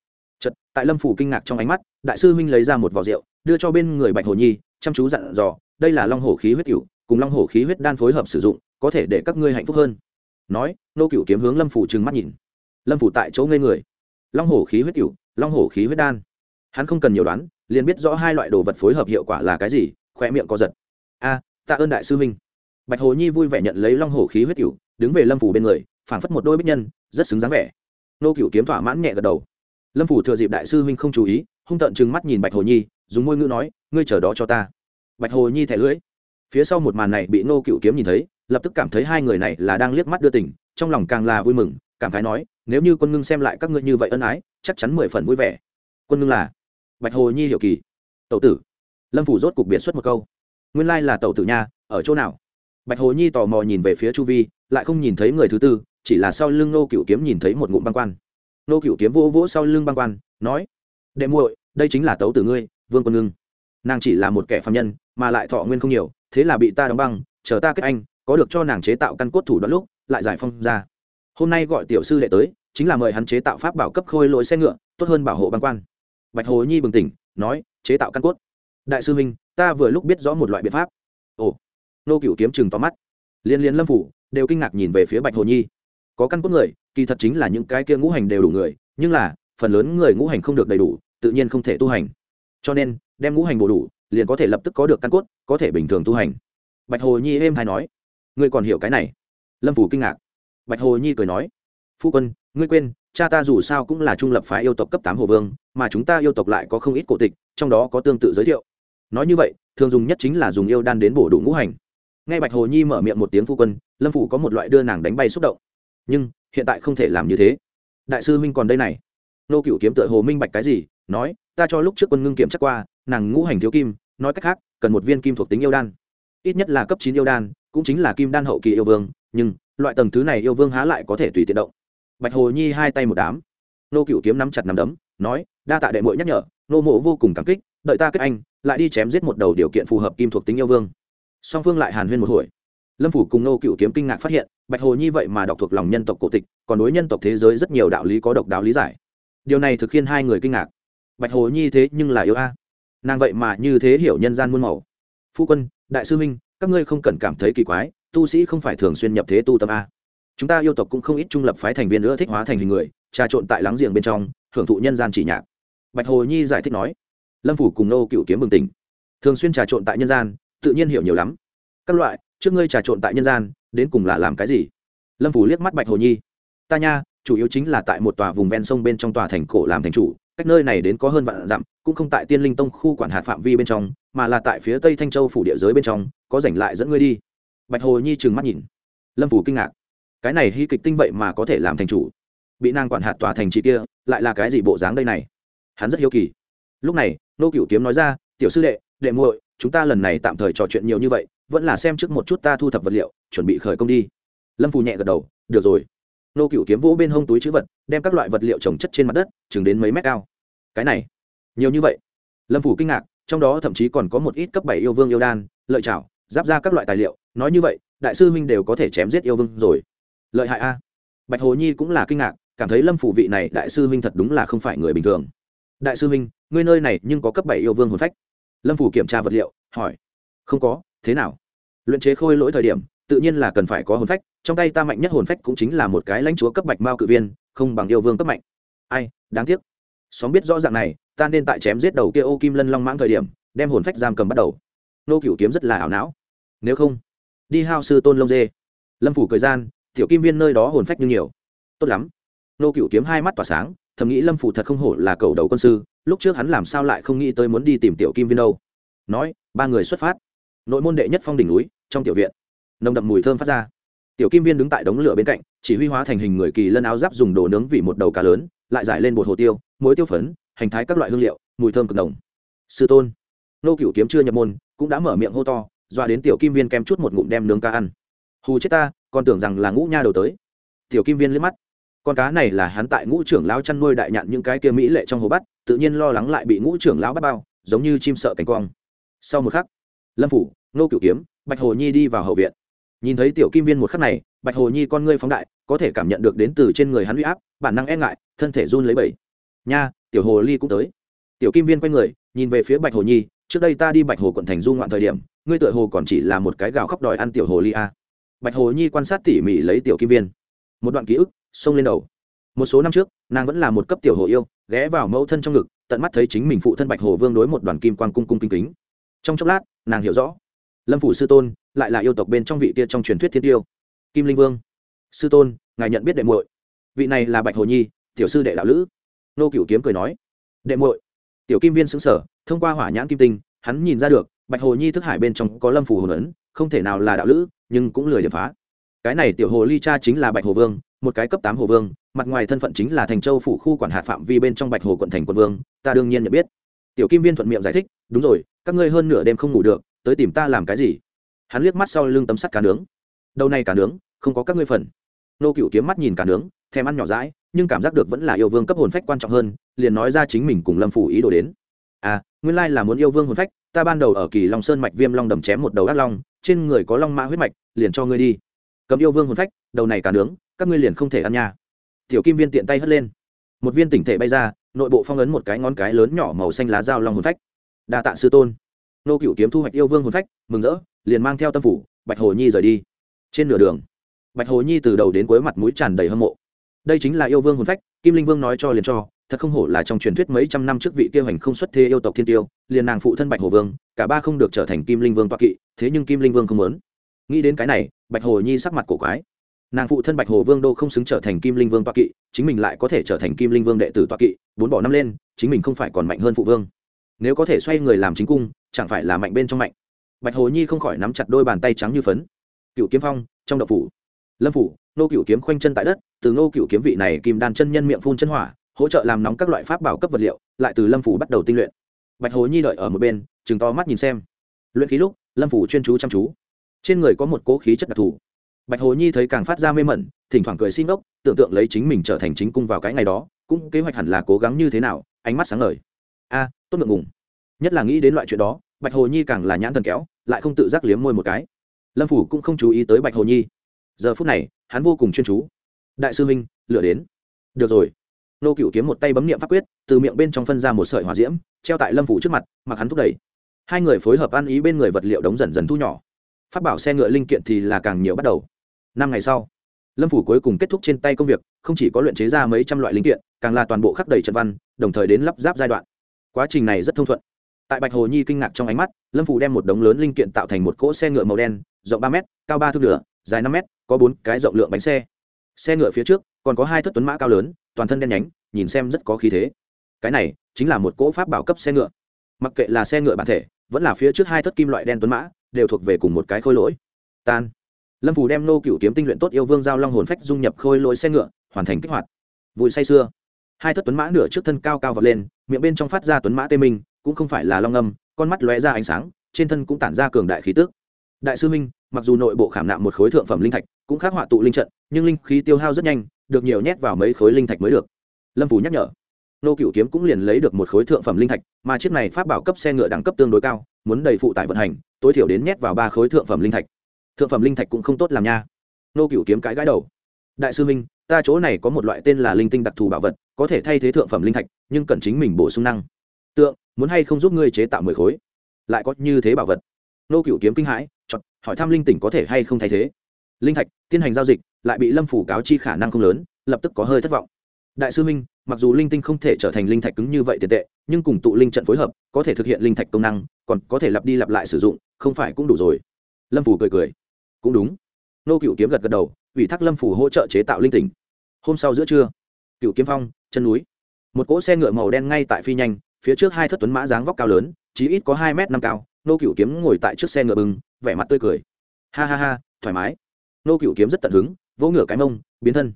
Chật tại lâm phủ kinh ngạc trong ánh mắt, đại sư huynh lấy ra một vò rượu, đưa cho bên người bạch hồ nhi chăm chú dặn dò, đây là long hổ khí huyết cựu cùng long hổ khí huyết đan phối hợp sử dụng, có thể để các ngươi hạnh phúc hơn. Nói, nô cựu kiếm hướng lâm phủ trừng mắt nhìn. Lâm phủ tại chỗ ngây người. Long hổ khí huyết cựu long hổ khí huyết đan. Hắn không cần nhiều đoán, liền biết rõ hai loại đồ vật phối hợp hiệu quả là cái gì khoe miệng có giật. A, tạ ơn đại sư huynh. Bạch hồ nhi vui vẻ nhận lấy long hổ khí huyết cựu đứng về lâm phủ bên người, phảng phất một đôi bích nhân, rất xứng dáng vẻ. Nô cựu kiếm thỏa mãn nhẹ gật đầu. Lâm phủ thừa dịp đại sư huynh không chú ý, hung tợn chừng mắt nhìn bạch hồ nhi dùng môi ngữ nói, ngươi chờ đó cho ta. Bạch hồ nhi thẻ lưỡi. Phía sau một màn này bị nô cựu kiếm nhìn thấy, lập tức cảm thấy hai người này là đang liếc mắt đưa tỉnh trong lòng càng là vui mừng, cảm khái nói, nếu như quân ngưng xem lại các ngươi như vậy ân ái, chắc chắn mười phần vui vẻ. Quân ngưng là? Bạch hồ nhi hiểu kỳ. Tẩu tử. Lâm phủ rốt cục biệt xuất một câu. Nguyên lai là tẩu tử nha, ở chỗ nào? Bạch hồ nhi tò mò nhìn về phía chu vi, lại không nhìn thấy người thứ tư, chỉ là sau lưng nô cựu kiếm nhìn thấy một ngụm băng quan. Nô cựu kiếm vỗ vỗ sau lưng băng quan, nói, đệ muội, đây chính là tấu tử ngươi vương quân ngưng. Nàng chỉ là một kẻ phạm nhân, mà lại thọ nguyên không nhiều, thế là bị ta đóng băng, chờ ta kết anh, có được cho nàng chế tạo căn cốt thủ đoạn lúc, lại giải phong ra. Hôm nay gọi tiểu sư đệ tới, chính là mời hắn chế tạo pháp bảo cấp khôi lỗi xe ngựa, tốt hơn bảo hộ băng quan. Bạch hồ nhi bừng tỉnh, nói, chế tạo căn cốt. Đại sư huynh, ta vừa lúc biết rõ một loại biện pháp. Ồ. Nô cựu kiếm chừng tóm mắt. Liên liên lâm phủ, đều kinh ngạc nhìn về phía bạch hồ nhi. Có căn cốt người, kỳ thật chính là những cái kia ngũ hành đều đủ người, nhưng là, phần lớn người ngũ hành không được đầy đủ, tự nhiên không thể tu hành cho nên, đem ngũ hành bổ đủ, liền có thể lập tức có được căn cốt, có thể bình thường tu hành. Bạch hồ nhi êm hay nói, ngươi còn hiểu cái này? Lâm phủ kinh ngạc. Bạch hồ nhi cười nói, phu quân, ngươi quên, cha ta dù sao cũng là trung lập phái yêu tộc cấp tám hồ vương, mà chúng ta yêu tộc lại có không ít cổ tịch, trong đó có tương tự giới thiệu. Nói như vậy, thường dùng nhất chính là dùng yêu đan đến bổ đủ ngũ hành. Ngay bạch hồ nhi mở miệng một tiếng phu quân, lâm phủ có một loại đưa nàng đánh bay xúc động. Nhưng, hiện tại không thể làm như thế. Đại sư huynh còn đây này. Nô cựu kiếm tựa hồ minh bạch cái gì nói, ta cho lúc trước quân ngưng kiểm chắc qua, nàng ngũ hành thiếu kim, nói cách khác, cần một viên kim thuộc tính yêu đan. Ít nhất là cấp chín yêu đan, cũng chính là kim đan hậu kỳ yêu vương, nhưng loại tầng thứ này yêu vương há lại có thể tùy tiện động. Bạch hồ nhi hai tay một đám. Nô cựu kiếm nắm chặt nắm đấm, nói, đa tạ đệ mội nhắc nhở, nô mộ vô cùng cảm kích, đợi ta kết anh, lại đi chém giết một đầu điều kiện phù hợp kim thuộc tính yêu vương. Song phương lại hàn huyên một hồi. Lâm phủ cùng nô cựu kiếm kinh ngạc phát hiện, bạch hồ nhi vậy mà đọc thuộc lòng nhân tộc cổ tịch, còn đối nhân tộc thế giới rất nhiều đạo lý có độc đáo lý giải. Điều này thực khiến hai người kinh ngạc bạch hồ nhi thế nhưng là yêu a. Nàng vậy mà như thế hiểu nhân gian muôn màu. Phu quân, đại sư minh các ngươi không cần cảm thấy kỳ quái, tu sĩ không phải thường xuyên nhập thế tu tâm a. Chúng ta yêu tộc cũng không ít trung lập phái thành viên nữa thích hóa thành hình người, trà trộn tại láng giềng bên trong hưởng thụ nhân gian chỉ nhạc. Bạch hồ nhi giải thích nói. Lâm phủ cùng nô cựu kiếm bừng tỉnh. Thường xuyên trà trộn tại nhân gian, tự nhiên hiểu nhiều lắm. Các loại, trước ngươi trà trộn tại nhân gian, đến cùng là làm cái gì? Lâm phủ liếc mắt bạch hồ nhi. Ta nha, chủ yếu chính là tại một tòa vùng ven sông bên trong tòa thành cổ làm thành chủ cách nơi này đến có hơn vạn dặm, cũng không tại tiên linh tông khu quản hạt phạm vi bên trong, mà là tại phía tây thanh châu phủ địa giới bên trong, có rảnh lại dẫn ngươi đi. Bạch hồ nhi trừng mắt nhìn. Lâm phủ kinh ngạc. Cái này hy kịch tinh vậy mà có thể làm thành chủ? Bị nàng quản hạt tòa thành trị kia, lại là cái gì bộ dáng đây này? Hắn rất hiếu kỳ. Lúc này, nô cửu kiếm nói ra, tiểu sư đệ đệ muội, chúng ta lần này tạm thời trò chuyện nhiều như vậy, vẫn là xem trước một chút ta thu thập vật liệu, chuẩn bị khởi công đi. Lâm phù nhẹ gật đầu, được rồi nô cựu kiếm vỗ bên hông túi chữ vật, đem các loại vật liệu trồng chất trên mặt đất, chừng đến mấy mét cao. Cái này, nhiều như vậy. Lâm phủ kinh ngạc, trong đó thậm chí còn có một ít cấp bảy yêu vương yêu đan, lợi chảo giáp ra các loại tài liệu. Nói như vậy, đại sư huynh đều có thể chém giết yêu vương rồi. Lợi hại a. Bạch hồ nhi cũng là kinh ngạc, cảm thấy lâm phủ vị này đại sư huynh thật đúng là không phải người bình thường. Đại sư huynh, ngươi nơi này nhưng có cấp bảy yêu vương hồn phách. Lâm phủ kiểm tra vật liệu, hỏi. Không có, thế nào? Luyện chế khôi lỗi thời điểm tự nhiên là cần phải có hồn phách, trong tay ta mạnh nhất hồn phách cũng chính là một cái lãnh chúa cấp bạch mao cự viên, không bằng yêu vương cấp mạnh. Ai, đáng tiếc. Xóm biết rõ ràng này, ta nên tại chém giết đầu kia ô kim lân long mãng thời điểm, đem hồn phách giam cầm bắt đầu. Nô cửu kiếm rất là ảo não. Nếu không, đi hao sư tôn lông dê. Lâm phủ cười gian, tiểu kim viên nơi đó hồn phách như nhiều. Tốt lắm. Nô cửu kiếm hai mắt tỏa sáng, thầm nghĩ lâm phủ thật không hổ là cầu đầu quân sư, lúc trước hắn làm sao lại không nghĩ tới muốn đi tìm tiểu kim viên đâu. Nói, ba người xuất phát. Nội môn đệ nhất phong đỉnh núi, trong tiểu viện nồng đậm mùi thơm phát ra. Tiểu kim viên đứng tại đống lửa bên cạnh, chỉ huy hóa thành hình người kỳ lân áo giáp dùng đồ nướng vì một đầu cá lớn, lại giải lên bột hồ tiêu, muối tiêu phấn, hành thái các loại hương liệu, mùi thơm cực đồng sư tôn, nô cửu kiếm chưa nhập môn, cũng đã mở miệng hô to doa đến tiểu kim viên kem chút một ngụm đem nướng cá ăn. Hù chết ta, còn tưởng rằng là ngũ nha đầu tới. Tiểu kim viên liếc mắt. Con cá này là hắn tại ngũ trưởng lão chăn nuôi đại nhạn những cái kia mỹ lệ trong hồ bắt, tự nhiên lo lắng lại bị ngũ trưởng lão bắt bao, giống như chim sợ cánh quang. Sau một khắc, lâm phủ, nô cửu kiếm, bạch hồ nhi đi vào hậu viện nhìn thấy tiểu kim viên một khắc này, bạch hồ nhi con ngươi phóng đại, có thể cảm nhận được đến từ trên người hắn huy áp, bản năng e ngại, thân thể run lấy bẩy. Nha, tiểu hồ ly cũng tới. Tiểu kim viên quay người, nhìn về phía bạch hồ nhi, trước đây ta đi bạch hồ quận thành du ngoạn thời điểm, ngươi tựa hồ còn chỉ là một cái gào khóc đòi ăn tiểu hồ ly a. Bạch hồ nhi quan sát tỉ mỉ lấy tiểu kim viên. Một đoạn ký ức, xông lên đầu. Một số năm trước, nàng vẫn là một cấp tiểu hồ yêu, ghé vào mẫu thân trong ngực, tận mắt thấy chính mình phụ thân bạch hồ vương đối một đoàn kim quan cung cung kính kính. Trong chốc lát, nàng hiểu rõ lâm phủ sư tôn, lại là yêu tộc bên trong vị kia trong truyền thuyết thiên tiêu. Kim linh vương. Sư tôn, ngài nhận biết đệ muội. Vị này là bạch hồ nhi, tiểu sư đệ đạo lữ. Nô cửu kiếm cười nói, đệ muội. Tiểu kim viên xứng sở thông qua hỏa nhãn kim tinh, hắn nhìn ra được, bạch hồ nhi thức hải bên trong có lâm phủ hồn ấn, không thể nào là đạo lữ, nhưng cũng lười điểm phá. Cái này tiểu hồ ly cha chính là bạch hồ vương, một cái cấp tám hồ vương, mặt ngoài thân phận chính là thành châu phủ khu quản hạt phạm vi bên trong bạch hồ quận thành quận vương, ta đương nhiên nhận biết. Tiểu kim viên thuận miệng giải thích, đúng rồi, các ngươi hơn nửa đêm không ngủ được tới tìm ta làm cái gì? Hắn liếc mắt sau lưng tấm sắt cá nướng. Đầu này cá nướng, không có các ngươi phần. Nô cựu kiếm mắt nhìn cá nướng, thèm ăn nhỏ rãi nhưng cảm giác được vẫn là yêu vương cấp hồn phách quan trọng hơn, liền nói ra chính mình cùng lâm phủ ý đồ đến. À nguyên lai là muốn yêu vương hồn phách, ta ban đầu ở kỳ long sơn mạch viêm long đầm chém một đầu ác long, trên người có long mã huyết mạch, liền cho ngươi đi. Cầm yêu vương hồn phách, đầu này cá nướng, các ngươi liền không thể ăn nha. Tiểu kim viên tiện tay hất lên. Một viên tỉnh thể bay ra, nội bộ phong ấn một cái ngón cái lớn nhỏ màu xanh lá dao long hồn phách. Đa tạ sư tôn nô cựu kiếm thu hoạch yêu vương hồn phách, mừng rỡ, liền mang theo tâm phủ, bạch hồ nhi rời đi. Trên nửa đường, bạch hồ nhi từ đầu đến cuối mặt mũi tràn đầy hâm mộ. Đây chính là yêu vương hồn phách, kim linh vương nói cho liền cho, thật không hổ là trong truyền thuyết mấy trăm năm trước vị tiêu hành không xuất thế yêu tộc thiên tiêu, liền nàng phụ thân bạch hồ vương, cả ba không được trở thành kim linh vương toa kỵ, thế nhưng kim linh vương không muốn. Nghĩ đến cái này, bạch hồ nhi sắc mặt cổ quái. Nàng phụ thân bạch hồ vương đô không xứng trở thành kim linh vương toa kỵ, chính mình lại có thể trở thành kim linh vương đệ tử toa kỵ, bốn bỏ năm lên, chính mình không phải còn mạnh hơn phụ vương nếu có thể xoay người làm chính cung, chẳng phải là mạnh bên trong mạnh. Bạch hồ nhi không khỏi nắm chặt đôi bàn tay trắng như phấn. Cựu kiếm phong, trong đậu phủ. Lâm phủ nô cựu kiếm khoanh chân tại đất, từ nô cựu kiếm vị này kìm đàn chân nhân miệng phun chân hỏa, hỗ trợ làm nóng các loại pháp bảo cấp vật liệu, lại từ lâm phủ bắt đầu tinh luyện. Bạch hồ nhi đợi ở một bên, chừng to mắt nhìn xem. Luyện khí lúc, lâm phủ chuyên chú chăm chú. Trên người có một cố khí chất đặc thù. Bạch hồ nhi thấy càng phát ra mê mẩn, thỉnh thoảng cười xin ốc tưởng tượng lấy chính mình trở thành chính cung vào cái ngày đó, cũng kế hoạch hẳn là cố gắng như thế nào, ánh mắt sáng ngời. A tốt ngượng ngùng. Nhất là nghĩ đến loại chuyện đó, bạch hồ nhi càng là nhãn thần kéo, lại không tự giác liếm môi một cái. Lâm phủ cũng không chú ý tới bạch hồ nhi. Giờ phút này, hắn vô cùng chuyên chú. Đại sư minh, lửa đến. Được rồi. Nô cựu kiếm một tay bấm niệm pháp quyết, từ miệng bên trong phân ra một sợi hỏa diễm, treo tại lâm phủ trước mặt, mặc hắn thúc đẩy. Hai người phối hợp ăn ý bên người vật liệu đóng dần dần thu nhỏ. Phát bảo xe ngựa linh kiện thì là càng nhiều bắt đầu. Năm ngày sau, lâm phủ cuối cùng kết thúc trên tay công việc, không chỉ có luyện chế ra mấy trăm loại linh kiện, càng là toàn bộ khắc đầy trận văn, đồng thời đến lắp ráp giai đoạn quá trình này rất thông thuận. Tại bạch hồ nhi kinh ngạc trong ánh mắt, lâm phủ đem một đống lớn linh kiện tạo thành một cỗ xe ngựa màu đen, rộng ba m cao ba thước nửa, dài năm m có bốn cái rộng lượng bánh xe. Xe ngựa phía trước còn có hai thất tuấn mã cao lớn, toàn thân đen nhánh, nhìn xem rất có khí thế. Cái này chính là một cỗ pháp bảo cấp xe ngựa. Mặc kệ là xe ngựa bản thể, vẫn là phía trước hai thất kim loại đen tuấn mã, đều thuộc về cùng một cái khôi lỗi. Tan. Lâm phủ đem nô cựu kiếm tinh luyện tốt yêu vương giao long hồn phách dung nhập khôi lỗi xe ngựa, hoàn thành kích hoạt. Vui say sưa hai thất tuấn mã nửa trước thân cao cao vọt lên, miệng bên trong phát ra tuấn mã tê minh, cũng không phải là long âm, con mắt lóe ra ánh sáng, trên thân cũng tản ra cường đại khí tước đại sư minh, mặc dù nội bộ khảm nạm một khối thượng phẩm linh thạch, cũng khác họa tụ linh trận, nhưng linh khí tiêu hao rất nhanh, được nhiều nhét vào mấy khối linh thạch mới được. Lâm phủ nhắc nhở. Nô cựu kiếm cũng liền lấy được một khối thượng phẩm linh thạch, mà chiếc này pháp bảo cấp xe ngựa đẳng cấp tương đối cao, muốn đầy phụ tải vận hành, tối thiểu đến nhét vào ba khối thượng phẩm linh thạch. Thượng phẩm linh thạch cũng không tốt làm nha. Nô cựu kiếm cái gái đầu đại sư minh, ta chỗ này có một loại tên là linh tinh đặc thù bảo vật, có thể thay thế thượng phẩm linh thạch, nhưng cần chính mình bổ sung năng. Tượng, muốn hay không giúp ngươi chế tạo mười khối? Lại có như thế bảo vật. Nô cựu kiếm kinh hãi chọn hỏi thăm linh tỉnh có thể hay không thay thế. Linh thạch tiến hành giao dịch, lại bị lâm phủ cáo chi khả năng không lớn, lập tức có hơi thất vọng. Đại sư minh, mặc dù linh tinh không thể trở thành linh thạch cứng như vậy tiền tệ, nhưng cùng tụ linh trận phối hợp, có thể thực hiện linh thạch công năng, còn có thể lặp đi lặp lại sử dụng, không phải cũng đủ rồi. Lâm phủ cười cười. Cũng đúng. Nô cựu kiếm gật gật đầu ủy thác lâm phủ hỗ trợ chế tạo linh tỉnh. Hôm sau giữa trưa cựu kiếm phong, chân núi. Một cỗ xe ngựa màu đen ngay tại phi nhanh, phía trước hai thất tuấn mã dáng vóc cao lớn chỉ ít có hai m năm cao, nô cựu kiếm ngồi tại trước xe ngựa bừng, vẻ mặt tươi cười. Ha ha ha, thoải mái. Nô cựu kiếm rất tận hứng, vỗ ngựa cái mông, biến thân.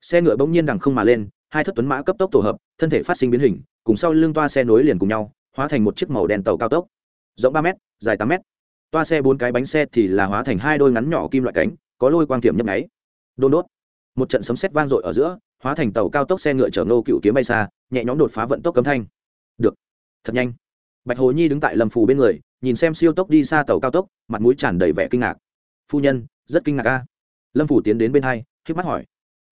Xe ngựa bỗng nhiên đằng không mà lên, hai thất tuấn mã cấp tốc tổ hợp, thân thể phát sinh biến hình, cùng sau lưng toa xe nối liền cùng nhau, hóa thành một chiếc màu đen tàu cao tốc. Rộng ba m dài tám m toa xe bốn cái bánh xe thì là hóa thành hai đôi ngắn nhỏ kim loại cánh, có lôi quang tiệm nhấp nháy đôn đốt. Một trận sấm sét vang dội ở giữa, hóa thành tàu cao tốc xe ngựa chở nô cựu kiếm bay xa, nhẹ nhõm đột phá vận tốc cấm thanh. Được. Thật nhanh. Bạch hồ nhi đứng tại lâm phù bên người, nhìn xem siêu tốc đi xa tàu cao tốc, mặt mũi tràn đầy vẻ kinh ngạc. Phu nhân, rất kinh ngạc a. Lâm phủ tiến đến bên hai k mắt hỏi.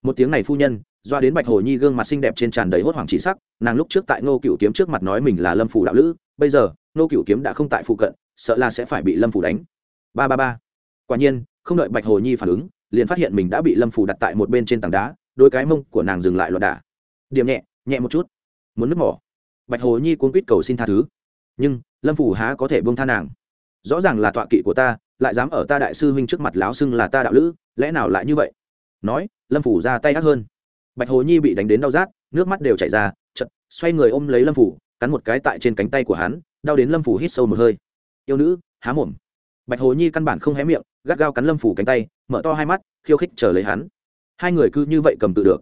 Một tiếng này phu nhân, doa đến bạch hồ nhi gương mặt xinh đẹp trên tràn đầy hốt hoảng chỉ sắc, nàng lúc trước tại ngô cựu kiếm trước mặt nói mình là lâm phủ đạo lữ, bây giờ, ngô cựu kiếm đã không tại phụ cận, sợ là sẽ phải bị lâm phủ đánh. Ba ba ba. Quả nhiên, không đợi bạch hồ nhi phản ứng liền phát hiện mình đã bị lâm phủ đặt tại một bên trên tảng đá, đôi cái mông của nàng dừng lại loạn đả điểm nhẹ nhẹ một chút. Muốn nứt mỏ. Bạch hồ nhi cuốn quýt cầu xin tha thứ. Nhưng, lâm phủ há có thể buông tha nàng? Rõ ràng là tọa kỵ của ta, lại dám ở ta đại sư huynh trước mặt láo xưng là ta đạo lữ, lẽ nào lại như vậy? Nói, lâm phủ ra tay ác hơn. Bạch hồ nhi bị đánh đến đau rát, nước mắt đều chảy ra chật xoay người ôm lấy lâm phủ cắn một cái tại trên cánh tay của hắn, đau đến lâm phủ hít sâu một hơi. Yêu nữ, há mồm. Bạch hồ nhi căn bản không hé miệng gắt gao cắn lâm phủ cánh tay, mở to hai mắt, khiêu khích chờ lấy hắn. Hai người cứ như vậy cầm tự được.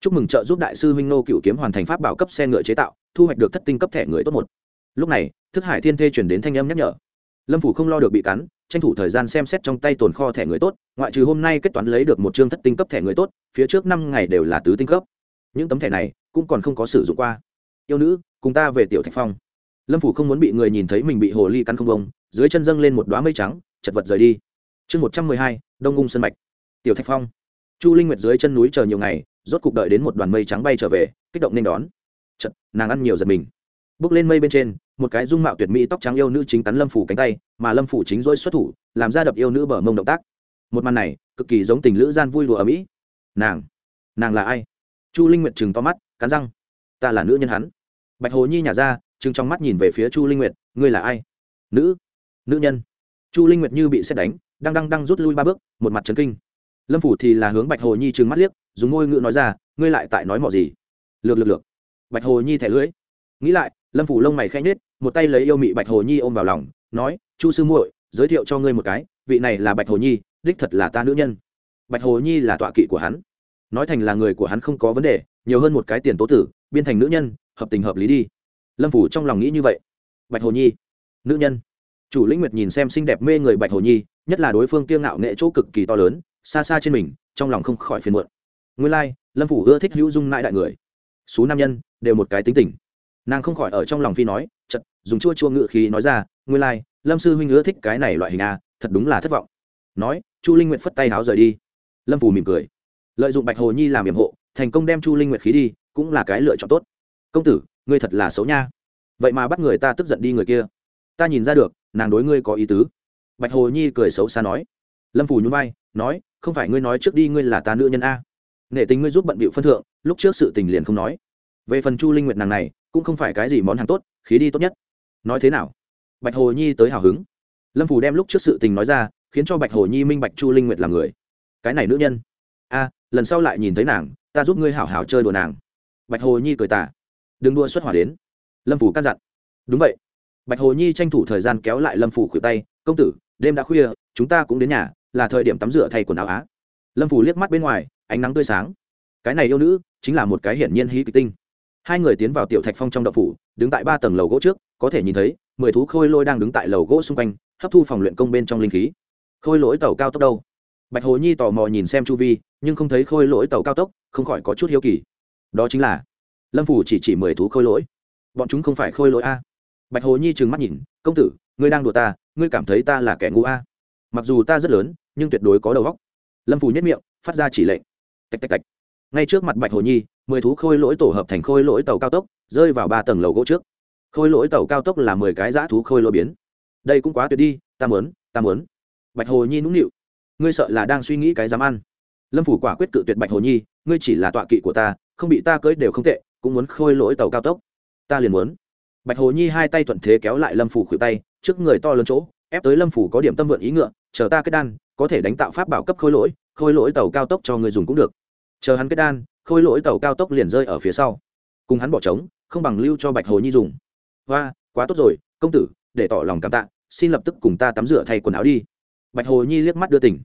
Chúc mừng trợ giúp đại sư huynh nô cựu kiếm hoàn thành pháp bảo cấp xe ngựa chế tạo, thu hoạch được thất tinh cấp thẻ người tốt một. Lúc này, thức hải thiên thê chuyển đến thanh âm nhắc nhở. Lâm phủ không lo được bị cắn, tranh thủ thời gian xem xét trong tay tồn kho thẻ người tốt, ngoại trừ hôm nay kết toán lấy được một chương thất tinh cấp thẻ người tốt, phía trước năm ngày đều là tứ tinh cấp. Những tấm thẻ này cũng còn không có sử dụng qua. Yêu nữ, cùng ta về tiểu thạch phong. Lâm phủ không muốn bị người nhìn thấy mình bị hồ ly cắn không bông, dưới chân dâng lên một đoá mây trắng, chật vật rời đi chương một trăm mười hai, đông ngung sân mạch, tiểu thạch phong. Chu linh nguyệt dưới chân núi chờ nhiều ngày, rốt cục đợi đến một đoàn mây trắng bay trở về, kích động nên đón. Chật nàng ăn nhiều giật mình. Bước lên mây bên trên, một cái dung mạo tuyệt mỹ tóc trắng yêu nữ chính cắn lâm phủ cánh tay, mà lâm phủ chính dối xuất thủ, làm ra đập yêu nữ bờ mông động tác. Một màn này, cực kỳ giống tình lữ gian vui đùa ở mỹ. Nàng nàng là ai? Chu linh nguyệt chừng to mắt, cắn răng. Ta là nữ nhân hắn. Bạch hồ nhi nhả ra chừng trong mắt nhìn về phía chu linh nguyệt, ngươi là ai? Nữ nữ nhân. Chu linh nguyệt như bị xét đánh đang đang đang rút lui ba bước, một mặt trấn kinh. Lâm phủ thì là hướng bạch hồ nhi trừng mắt liếc, dùng ngôi ngữ nói ra, ngươi lại tại nói mọ gì? Lược lược lược. Bạch hồ nhi thẻ lưỡi. Nghĩ lại, lâm phủ lông mày khẽ nhết một tay lấy yêu mị bạch hồ nhi ôm vào lòng, nói, chu sư muội, giới thiệu cho ngươi một cái, vị này là bạch hồ nhi, đích thật là ta nữ nhân. Bạch hồ nhi là tọa kỵ của hắn. Nói thành là người của hắn không có vấn đề, nhiều hơn một cái tiền tố tử, biên thành nữ nhân, hợp tình hợp lý đi. Lâm phủ trong lòng nghĩ như vậy. Bạch hồ nhi, nữ nhân. Chủ lĩnh nguyệt nhìn xem xinh đẹp mê người bạch hồ nhi nhất là đối phương kiêng ngạo nghệ chỗ cực kỳ to lớn xa xa trên mình trong lòng không khỏi phiền muộn. Nguyên lai、like, lâm phủ ưa thích hữu dung nại đại người. Số nam nhân đều một cái tính tình. Nàng không khỏi ở trong lòng phi nói chật dùng chua chua ngự khí nói ra nguyên lai、like, lâm sư huynh ưa thích cái này loại hình a thật đúng là thất vọng. Nói chu linh nguyệt phất tay háo rời đi. Lâm phủ mỉm cười. Lợi dụng bạch hồ nhi làm hiểm hộ thành công đem chu linh nguyệt khí đi cũng là cái lựa chọn tốt. Công tử ngươi thật là xấu nha. Vậy mà bắt người ta tức giận đi người kia. Ta nhìn ra được nàng đối ngươi có ý tứ bạch hồ nhi cười xấu xa nói. Lâm phủ nhún vai, nói, không phải ngươi nói trước đi, ngươi là ta nữ nhân a. Nể tình ngươi giúp bận bịu phân thượng, lúc trước sự tình liền không nói. Về phần chu linh nguyệt nàng này, cũng không phải cái gì món hàng tốt, khí đi tốt nhất. Nói thế nào? Bạch hồ nhi tới hào hứng. Lâm phủ đem lúc trước sự tình nói ra, khiến cho bạch hồ nhi minh bạch chu linh nguyệt là người. Cái này nữ nhân. A, lần sau lại nhìn thấy nàng, ta giúp ngươi hảo hảo chơi đùa nàng. Bạch hồ nhi cười tả đừng đua xuất hỏa đến. Lâm phủ căn dặn. Đúng vậy. Bạch hồ nhi tranh thủ thời gian kéo lại lâm phủ khuỷu tay, công tử đêm đã khuya, chúng ta cũng đến nhà, là thời điểm tắm rửa thay quần áo á. Lâm phủ liếc mắt bên ngoài, ánh nắng tươi sáng. Cái này yêu nữ, chính là một cái hiển nhiên hí kịch tinh. Hai người tiến vào tiểu thạch phong trong đậu phủ, đứng tại ba tầng lầu gỗ trước, có thể nhìn thấy, mười thú khôi lôi đang đứng tại lầu gỗ xung quanh, hấp thu phòng luyện công bên trong linh khí. Khôi lỗi tàu cao tốc đâu? Bạch hồ nhi tò mò nhìn xem chu vi, nhưng không thấy khôi lỗi tàu cao tốc, không khỏi có chút hiếu kỳ. Đó chính là, lâm phủ chỉ chỉ mười thú khôi lỗi. Bọn chúng không phải khôi lỗi a. Bạch hồ nhi trừng mắt nhìn, công tử, ngươi đang đùa ta ngươi cảm thấy ta là kẻ ngu a? Mặc dù ta rất lớn, nhưng tuyệt đối có đầu óc. Lâm phù nhất miệng, phát ra chỉ lệnh. Tạch tạch tạch. Ngay trước mặt bạch hồ nhi, mười thú khôi lỗi tổ hợp thành khôi lỗi tàu cao tốc, rơi vào ba tầng lầu gỗ trước. Khôi lỗi tàu cao tốc là mười cái dã thú khôi lỗi biến. Đây cũng quá tuyệt đi, ta muốn ta muốn. Bạch hồ nhi nũng nịu. Ngươi sợ là đang suy nghĩ cái dám ăn. Lâm phủ quả quyết cự tuyệt bạch hồ nhi, ngươi chỉ là tọa kỵ của ta, không bị ta cưới đều không tệ, cũng muốn khôi lỗi tàu cao tốc. Ta liền muốn bạch hồ nhi hai tay thuận thế kéo lại lâm phủ khuỷu tay, trước người to lớn chỗ, ép tới lâm phủ có điểm tâm vượn ý ngựa, chờ ta kết đan, có thể đánh tạo pháp bảo cấp khôi lỗi khôi lỗi tàu cao tốc cho người dùng cũng được. Chờ hắn kết đan, khôi lỗi tàu cao tốc liền rơi ở phía sau. Cùng hắn bỏ trống, không bằng lưu cho bạch hồ nhi dùng. Hoa, quá tốt rồi, công tử, để tỏ lòng cảm tạ, xin lập tức cùng ta tắm rửa thay quần áo đi. Bạch hồ nhi liếc mắt đưa tỉnh.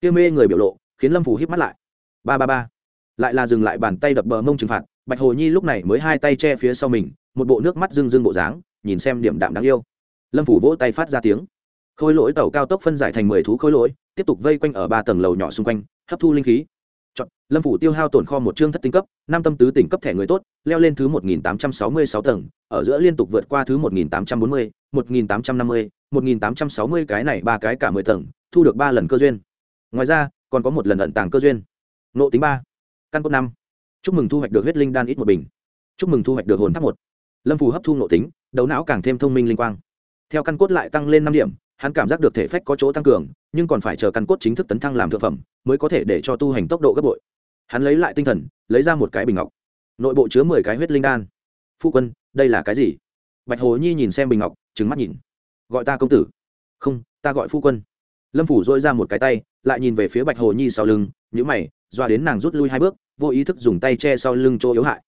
Kia mê người biểu lộ, khiến lâm phủ híp mắt lại. Ba ba ba. Lại là dừng lại bàn tay đập bờ mông trừng phạt, bạch hồ nhi lúc này mới hai tay che phía sau mình một bộ nước mắt rưng rưng bộ dáng nhìn xem điểm đạm đáng yêu. Lâm phủ vỗ tay phát ra tiếng. Khôi lỗi tàu cao tốc phân giải thành mười thú khôi lỗi tiếp tục vây quanh ở ba tầng lầu nhỏ xung quanh hấp thu linh khí. Chọn, lâm phủ tiêu hao tổn kho một chương thất tinh cấp năm tâm tứ tỉnh cấp thẻ người tốt leo lên thứ một nghìn tám trăm sáu mươi sáu tầng ở giữa liên tục vượt qua thứ một nghìn tám trăm bốn mươi một nghìn tám trăm năm mươi một nghìn tám trăm sáu mươi cái này ba cái cả mười tầng thu được ba lần cơ duyên. Ngoài ra còn có một lần ẩn tàng cơ duyên. Nộ tính ba căn cốt năm. Chúc mừng thu hoạch được huyết linh đan ít một bình. Chúc mừng thu hoạch được hồn tháp một lâm phù hấp thu nội tính, đầu não càng thêm thông minh linh quang. Theo căn cốt lại tăng lên năm điểm, hắn cảm giác được thể phách có chỗ tăng cường, nhưng còn phải chờ căn cốt chính thức tấn thăng làm thượng phẩm, mới có thể để cho tu hành tốc độ gấp bội. Hắn lấy lại tinh thần, lấy ra một cái bình ngọc. Nội bộ chứa mười cái huyết linh đan. Phu quân, đây là cái gì? Bạch hồ nhi nhìn xem bình ngọc trứng mắt nhìn. Gọi ta công tử. Không, ta gọi phu quân. Lâm phủ dội ra một cái tay, lại nhìn về phía bạch hồ nhi sau lưng nhữ mày, doa đến nàng rút lui hai bước, vô ý thức dùng tay che sau lưng chỗ yếu hại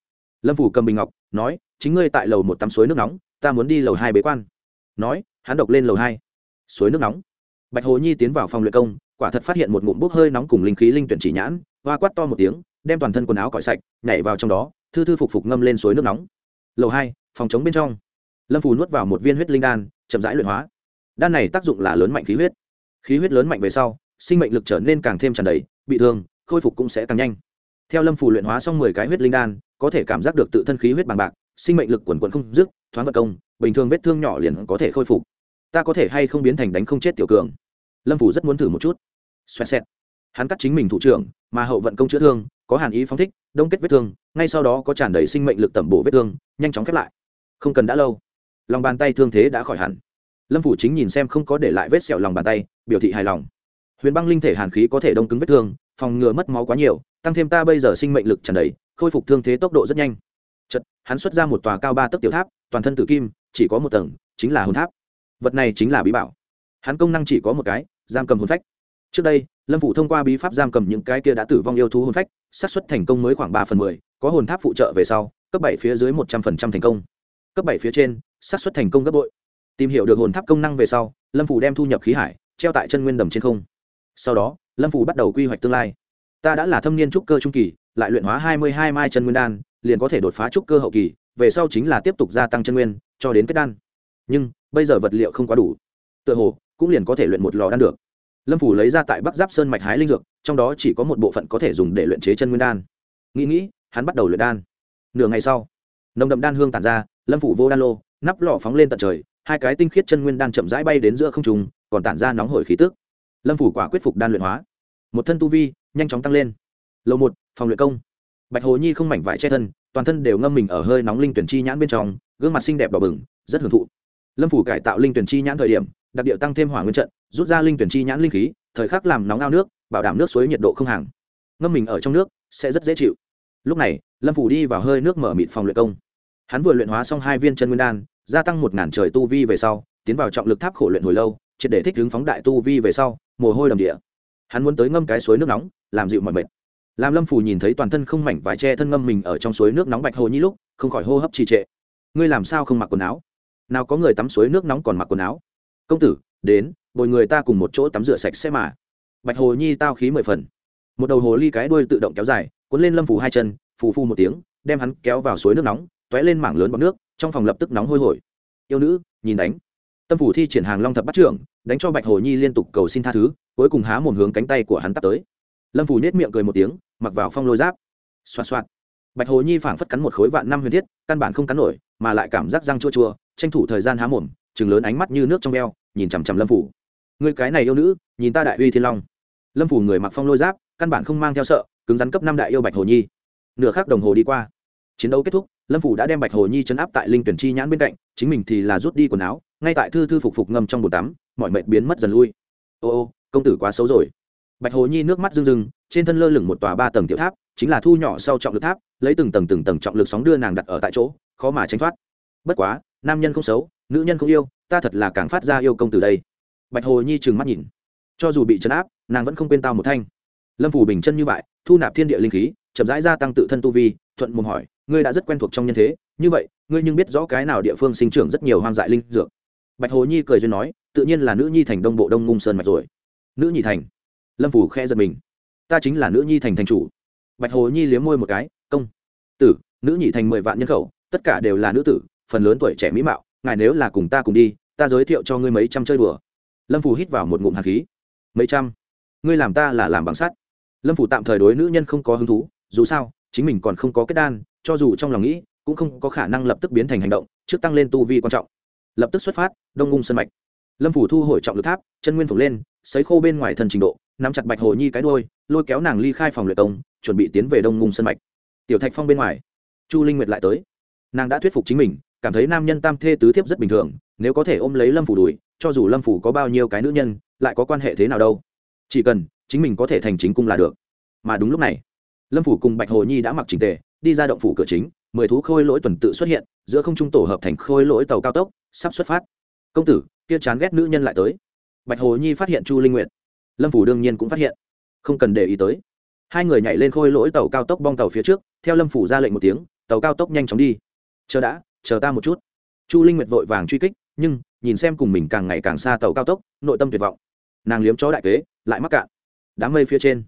lâm phủ cầm bình ngọc, nói, chính ngươi tại lầu một tắm suối nước nóng, ta muốn đi lầu hai bế quan. Nói, hắn độc lên lầu hai. Suối nước nóng. Bạch hồ nhi tiến vào phòng luyện công, quả thật phát hiện một ngụm bốc hơi nóng cùng linh khí linh tuyển chỉ nhãn, hoa quát to một tiếng, đem toàn thân quần áo cọi sạch, nhảy vào trong đó, thư thư phục phục ngâm lên suối nước nóng. Lầu hai, phòng chống bên trong. Lâm phù nuốt vào một viên huyết linh đan, chậm rãi luyện hóa. Đan này tác dụng là lớn mạnh khí huyết. Khí huyết lớn mạnh về sau, sinh mệnh lực trở nên càng thêm tràn đầy, bị thương, khôi phục cũng sẽ càng nhanh theo lâm phù luyện hóa xong mười cái huyết linh đan, có thể cảm giác được tự thân khí huyết bằng bạc, sinh mệnh lực quần quần không dứt, thoáng vật công, bình thường vết thương nhỏ liền có thể khôi phục. Ta có thể hay không biến thành đánh không chết tiểu cường? Lâm phủ rất muốn thử một chút. Xoẹt xẹt. Hắn cắt chính mình thủ trưởng, mà hậu vận công chữa thương, có hàn ý phóng thích, đông kết vết thương, ngay sau đó có tràn đầy sinh mệnh lực tẩm bổ vết thương, nhanh chóng khép lại. Không cần đã lâu. Lòng bàn tay thương thế đã khỏi hẳn. Lâm phủ chính nhìn xem không có để lại vết sẹo lòng bàn tay, biểu thị hài lòng. Huyền băng linh thể hàn khí có thể đông cứng vết thương phòng ngừa mất máu quá nhiều, tăng thêm ta bây giờ sinh mệnh lực tràn đầy, khôi phục thương thế tốc độ rất nhanh. Chật hắn xuất ra một tòa cao ba tấc tiểu tháp, toàn thân tử kim, chỉ có một tầng, chính là hồn tháp. Vật này chính là bí bảo. Hắn công năng chỉ có một cái, giam cầm hồn phách. Trước đây, lâm phủ thông qua bí pháp giam cầm những cái kia đã tử vong yêu thú hồn phách, xác suất thành công mới khoảng ba phần mười, có hồn tháp phụ trợ về sau, cấp bảy phía dưới một trăm phần trăm thành công. Cấp bảy phía trên, xác suất thành công gấp bội. Tìm hiểu được hồn tháp công năng về sau, lâm phủ đem thu nhập khí hải, treo tại chân nguyên đầm trên không. Sau đó lâm phủ bắt đầu quy hoạch tương lai ta đã là thâm niên trúc cơ trung kỳ lại luyện hóa hai mươi hai mai chân nguyên đan liền có thể đột phá trúc cơ hậu kỳ về sau chính là tiếp tục gia tăng chân nguyên cho đến kết đan nhưng bây giờ vật liệu không quá đủ tựa hồ cũng liền có thể luyện một lò đan được lâm phủ lấy ra tại bắc giáp sơn mạch hái linh dược trong đó chỉ có một bộ phận có thể dùng để luyện chế chân nguyên đan nghĩ nghĩ hắn bắt đầu luyện đan nửa ngày sau nồng đậm đan hương tản ra lâm phủ vô đan lô nắp lò phóng lên tận trời hai cái tinh khiết chân nguyên đan chậm rãi bay đến giữa không trùng còn tản ra nóng hổi khí tức lâm phủ quả quyết phục đan luyện hóa một thân tu vi nhanh chóng tăng lên lầu một phòng luyện công bạch hồ nhi không mảnh vải che thân toàn thân đều ngâm mình ở hơi nóng linh tuyển chi nhãn bên trong gương mặt xinh đẹp đỏ bừng rất hưởng thụ lâm phủ cải tạo linh tuyển chi nhãn thời điểm đặc điệu tăng thêm hỏa nguyên trận rút ra linh tuyển chi nhãn linh khí thời khắc làm nóng ao nước bảo đảm nước suối nhiệt độ không hàng ngâm mình ở trong nước sẽ rất dễ chịu lúc này lâm phủ đi vào hơi nước mở mịt phòng luyện công hắn vừa luyện hóa xong hai viên chân nguyên đan gia tăng một ngàn trời tu vi về sau tiến vào trọng lực tháp khổ luyện hồi lâu triệt để thích ứng phóng đại tu vi về sau mồ hôi đầm địa. Hắn muốn tới ngâm cái suối nước nóng, làm dịu mọi mệt. Làm lâm phù nhìn thấy toàn thân không mảnh vải che thân ngâm mình ở trong suối nước nóng bạch hồ nhi lúc, không khỏi hô hấp trì trệ. Ngươi làm sao không mặc quần áo? Nào có người tắm suối nước nóng còn mặc quần áo? Công tử, đến, bồi người ta cùng một chỗ tắm rửa sạch sẽ mà. Bạch hồ nhi tao khí mười phần. Một đầu hồ ly cái đuôi tự động kéo dài, cuốn lên lâm phù hai chân, phù phu một tiếng, đem hắn kéo vào suối nước nóng t ó é lên mảng lớn bọc nước, trong phòng lập tức nóng hôi hổi. Yêu nữ, nhìn đánh. Tâm phủ thi triển hàng long thập bắt trưởng đánh cho bạch hồ nhi liên tục cầu xin tha thứ, cuối cùng há một hướng cánh tay của hắn tắt tới. Lâm phủ nết miệng cười một tiếng, mặc vào phong lôi giáp. Xoa xoa bạch hồ nhi phảng phất cắn một khối vạn năm huyền thiết, căn bản không cắn nổi, mà lại cảm giác răng chua chua, tranh thủ thời gian há mồm chừng lớn ánh mắt như nước trong veo nhìn chằm chằm lâm phủ người cái này yêu nữ, nhìn ta đại uy thiên long. Lâm phủ người mặc phong lôi giáp, căn bản không mang theo sợ, cứng rắn cấp năm đại yêu bạch hồ nhi. Nửa khắc đồng hồ đi qua. Chiến đấu kết thúc, lâm phủ đã đem bạch hồ nhi chấn áp tại linh tuyển chi nhãn bên cạnh, chính mình thì là rút đi quần áo, ngay tại thư thư phục phục ngâm trong bồn tắm mọi mệt biến mất dần lui. Ô ô, công tử quá xấu rồi. Bạch hồ nhi nước mắt rưng rưng, trên thân lơ lửng một tòa ba tầng tiểu tháp, chính là thu nhỏ sau trọng lực tháp, lấy từng tầng từng tầng trọng lực sóng đưa nàng đặt ở tại chỗ, khó mà tránh thoát. Bất quá, nam nhân không xấu, nữ nhân không yêu, ta thật là càng phát ra yêu công từ đây. Bạch hồ nhi trừng mắt nhìn. Cho dù bị chấn áp, nàng vẫn không quên tao một thanh. Lâm phủ bình chân như vậy, thu nạp thiên địa linh khí, chậm rãi gia tăng tự thân tu vi, thuận mồm hỏi, ngươi đã rất quen thuộc trong nhân thế, như vậy, ngươi nhưng biết rõ cái nào địa phương sinh trưởng rất nhiều hoang dại linh dược? Bạch hồ nhi cười duyên nói tự nhiên là nữ nhi thành đông bộ đông ngung sơn mạch rồi. Nữ nhi thành. Lâm phủ khe giật mình. Ta chính là nữ nhi thành thành chủ. Bạch hồ nhi liếm môi một cái, công tử, nữ nhị thành mười vạn nhân khẩu, tất cả đều là nữ tử, phần lớn tuổi trẻ mỹ mạo, ngài nếu là cùng ta cùng đi, ta giới thiệu cho ngươi mấy trăm chơi đùa. Lâm phủ hít vào một ngụm hạt khí. Mấy trăm? Ngươi làm ta là làm bằng sắt. Lâm phủ tạm thời đối nữ nhân không có hứng thú, dù sao, chính mình còn không có kết đan, cho dù trong lòng nghĩ, cũng không có khả năng lập tức biến thành hành động, trước tăng lên tu vi quan trọng. Lập tức xuất phát, đông ngung sân mạch lâm phủ thu hồi trọng lực tháp, chân nguyên phồng lên, sấy khô bên ngoài thần trình độ, nắm chặt bạch hồ nhi cái đôi lôi kéo nàng ly khai phòng luyện công, chuẩn bị tiến về đông ngung sân mạch. Tiểu thạch phong bên ngoài, chu linh nguyệt lại tới. Nàng đã thuyết phục chính mình, cảm thấy nam nhân tam thê tứ thiếp rất bình thường, nếu có thể ôm lấy lâm phủ đùi cho dù lâm phủ có bao nhiêu cái nữ nhân, lại có quan hệ thế nào đâu. Chỉ cần chính mình có thể thành chính cung là được. Mà đúng lúc này, lâm phủ cùng bạch hồ nhi đã mặc trình tề, đi ra động phủ cửa chính, mười thú khôi lỗi tuần tự xuất hiện, giữa không trung tổ hợp thành khôi lỗi tàu cao tốc, sắp xuất phát. Công tử kia chán ghét nữ nhân lại tới. Bạch hồ nhi phát hiện chu linh nguyện lâm phủ đương nhiên cũng phát hiện. Không cần để ý tới. Hai người nhảy lên khôi lỗi tàu cao tốc bong tàu phía trước, theo lâm phủ ra lệnh một tiếng, tàu cao tốc nhanh chóng đi. Chờ đã, chờ ta một chút. Chu linh nguyệt vội vàng truy kích, nhưng, nhìn xem cùng mình càng ngày càng xa tàu cao tốc, nội tâm tuyệt vọng. Nàng liếm chó đại kế, lại mắc cạn. Đám mây phía trên,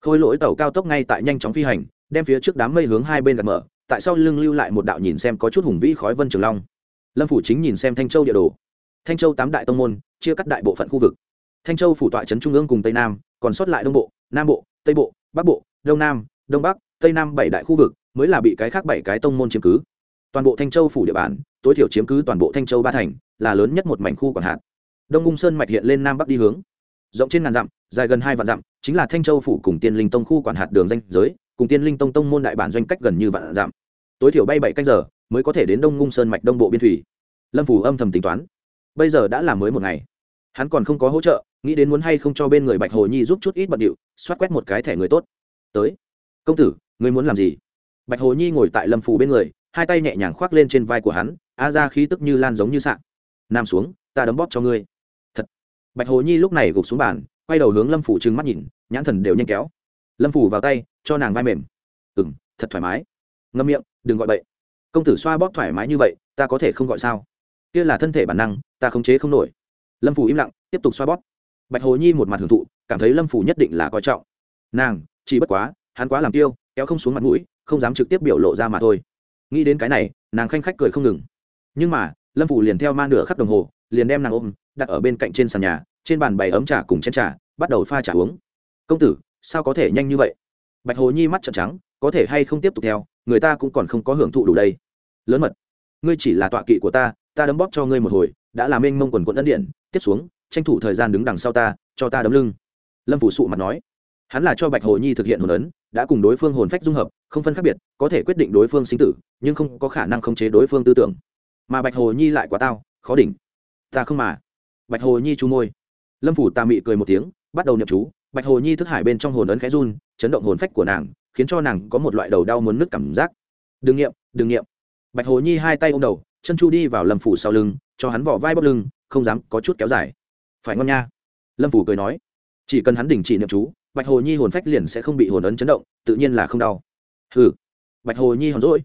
khôi lỗi tàu cao tốc ngay tại nhanh chóng phi hành, đem phía trước đám mây hướng hai bên gạt mở, tại sao lưng lưu lại một đạo nhìn xem có chút hùng vĩ khói vân trường long. Lâm phủ chính nhìn xem thanh châu địa đồ thanh châu tám đại tông môn, chia cắt đại bộ phận khu vực. Thanh châu phủ tọa trấn trung ương cùng tây nam, còn sót lại đông bộ, nam bộ, tây bộ, bắc bộ, đông nam, đông bắc, tây nam bảy đại khu vực mới là bị cái khác bảy cái tông môn chiếm cứ. Toàn bộ thanh châu phủ địa bàn, tối thiểu chiếm cứ toàn bộ thanh châu ba thành, là lớn nhất một mảnh khu quản hạt. Đông ung sơn mạch hiện lên nam bắc đi hướng. Rộng trên ngàn dặm, dài gần hai vạn dặm, chính là thanh châu phủ cùng tiên linh tông khu quản hạt đường danh giới, cùng tiên linh tông tông môn đại bản doanh cách gần như vạn dặm. Tối thiểu bay bảy canh giờ mới có thể đến đông ngung sơn mạch đông bộ biên thủy. Lâm phủ âm thầm tính toán bây giờ đã là mới một ngày. Hắn còn không có hỗ trợ, nghĩ đến muốn hay không cho bên người bạch hồ nhi giúp chút ít bận điệu, xoát quét một cái thẻ người tốt. Tới, công tử, ngươi muốn làm gì? Bạch hồ nhi ngồi tại lâm phủ bên người, hai tay nhẹ nhàng khoác lên trên vai của hắn, a ra khí tức như lan giống như sạn nam xuống, ta đấm bóp cho ngươi. Thật. Bạch hồ nhi lúc này gục xuống bàn, quay đầu hướng lâm phủ trừng mắt nhìn, nhãn thần đều nhanh kéo. Lâm phủ vào tay, cho nàng vai mềm. Ừ m thật thoải mái. Ngâm miệng, đừng gọi bậy. Công tử xoa bóp thoải mái như vậy, ta có thể không gọi sao? Kia là thân thể bản năng ta khống chế không nổi. Lâm phủ im lặng, tiếp tục xoa bóp. Bạch hồ nhi một mặt hưởng thụ, cảm thấy lâm phủ nhất định là coi trọng. Nàng, chỉ bất quá, hắn quá làm tiêu kéo không xuống mặt mũi, không dám trực tiếp biểu lộ ra mà thôi. Nghĩ đến cái này, nàng khanh khách cười không ngừng. Nhưng mà, lâm phủ liền theo ma nửa khắp đồng hồ, liền đem nàng ôm, đặt ở bên cạnh trên sàn nhà, trên bàn bày ấm trà cùng chén trà, bắt đầu pha trà uống. Công tử, sao có thể nhanh như vậy? Bạch hồ nhi mắt trợn trắng, có thể hay không tiếp tục theo, người ta cũng còn không có hưởng thụ đủ đây. Lớn mật, ngươi chỉ là tọa kỵ của ta ta đấm bóp cho ngươi một hồi đã làm mênh mông quần quận ân điện tiếp xuống, tranh thủ thời gian đứng đằng sau ta, cho ta đấm lưng. Lâm phủ sụ mặt nói. Hắn là cho bạch hồ nhi thực hiện hồn ấn, đã cùng đối phương hồn phách dung hợp, không phân khác biệt, có thể quyết định đối phương sinh tử, nhưng không có khả năng khống chế đối phương tư tưởng. Mà bạch hồ nhi lại quá tao, khó đỉnh. Ta không mà. Bạch hồ nhi chu môi. Lâm phủ tà mị cười một tiếng, bắt đầu niệm chú. Bạch hồ nhi thức hải bên trong hồn ấn khẽ run, chấn động hồn phách của nàng, khiến cho nàng có một loại đầu đau muốn nứt cảm giác. Đừng nghiệm đừng nghiệm bạch hồ nhi hai tay ô m đầu chân chu đi vào lâm phủ sau lưng, cho hắn vỏ vai bóc lưng, không dám có chút kéo dài. Phải ngon nha. Lâm phủ cười nói, chỉ cần hắn đình chỉ niệm chú, bạch hồ nhi hồn phách liền sẽ không bị hồn ấn chấn động, tự nhiên là không đau. Hừ. Bạch hồ nhi hòn rỗi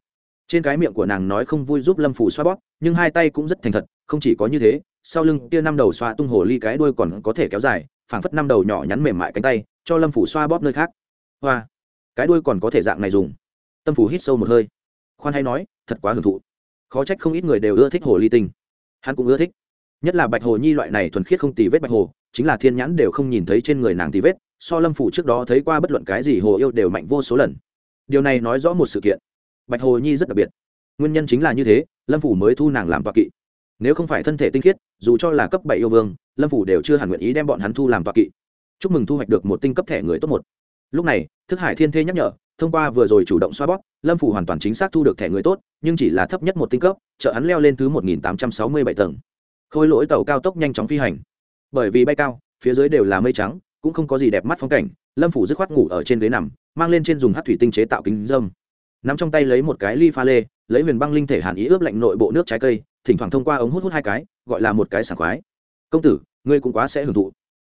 trên cái miệng của nàng nói không vui giúp lâm phủ xoa bóp, nhưng hai tay cũng rất thành thật, không chỉ có như thế, sau lưng kia năm đầu xoa tung hồ ly cái đuôi còn có thể kéo dài, phảng phất năm đầu nhỏ nhắn mềm mại cánh tay, cho lâm phủ xoa bóp nơi khác. Hoa. Cái đuôi còn có thể dạng này dùng. Tâm phủ hít sâu một hơi. Khoan hay nói, thật quá hưởng thụ khó trách không ít người đều ưa thích hồ ly tinh. Hắn cũng ưa thích. Nhất là bạch hồ nhi loại này thuần khiết không tì vết bạch hồ, chính là thiên nhãn đều không nhìn thấy trên người nàng tì vết, so lâm phủ trước đó thấy qua bất luận cái gì hồ yêu đều mạnh vô số lần. Điều này nói rõ một sự kiện. Bạch hồ nhi rất đặc biệt. Nguyên nhân chính là như thế, lâm phủ mới thu nàng làm toa kỵ. Nếu không phải thân thể tinh khiết, dù cho là cấp bảy yêu vương, lâm phủ đều chưa hẳn nguyện ý đem bọn hắn thu làm tọa kỵ. Chúc mừng thu hoạch được một tinh cấp thẻ người tốt một. Lúc này, thức hải thiên thê nhắc nhở thông qua vừa rồi chủ động xoa bóp, lâm phủ hoàn toàn chính xác thu được thẻ người tốt, nhưng chỉ là thấp nhất một tinh cấp, chợ hắn leo lên thứ một nghìn tám trăm sáu mươi bảy tầng. Khôi lỗi tàu cao tốc nhanh chóng phi hành. Bởi vì bay cao, phía dưới đều là mây trắng, cũng không có gì đẹp mắt phong cảnh, lâm phủ dứt khoát ngủ ở trên ghế nằm, mang lên trên dùng hát thủy tinh chế tạo kính dâm nắm trong tay lấy một cái ly pha lê, lấy huyền băng linh thể hàn ý ướp lạnh nội bộ nước trái cây, thỉnh thoảng thông qua ống hút hút hai cái, gọi là một cái sảng khoái. Công tử, ngươi cũng quá sẽ hưởng thụ.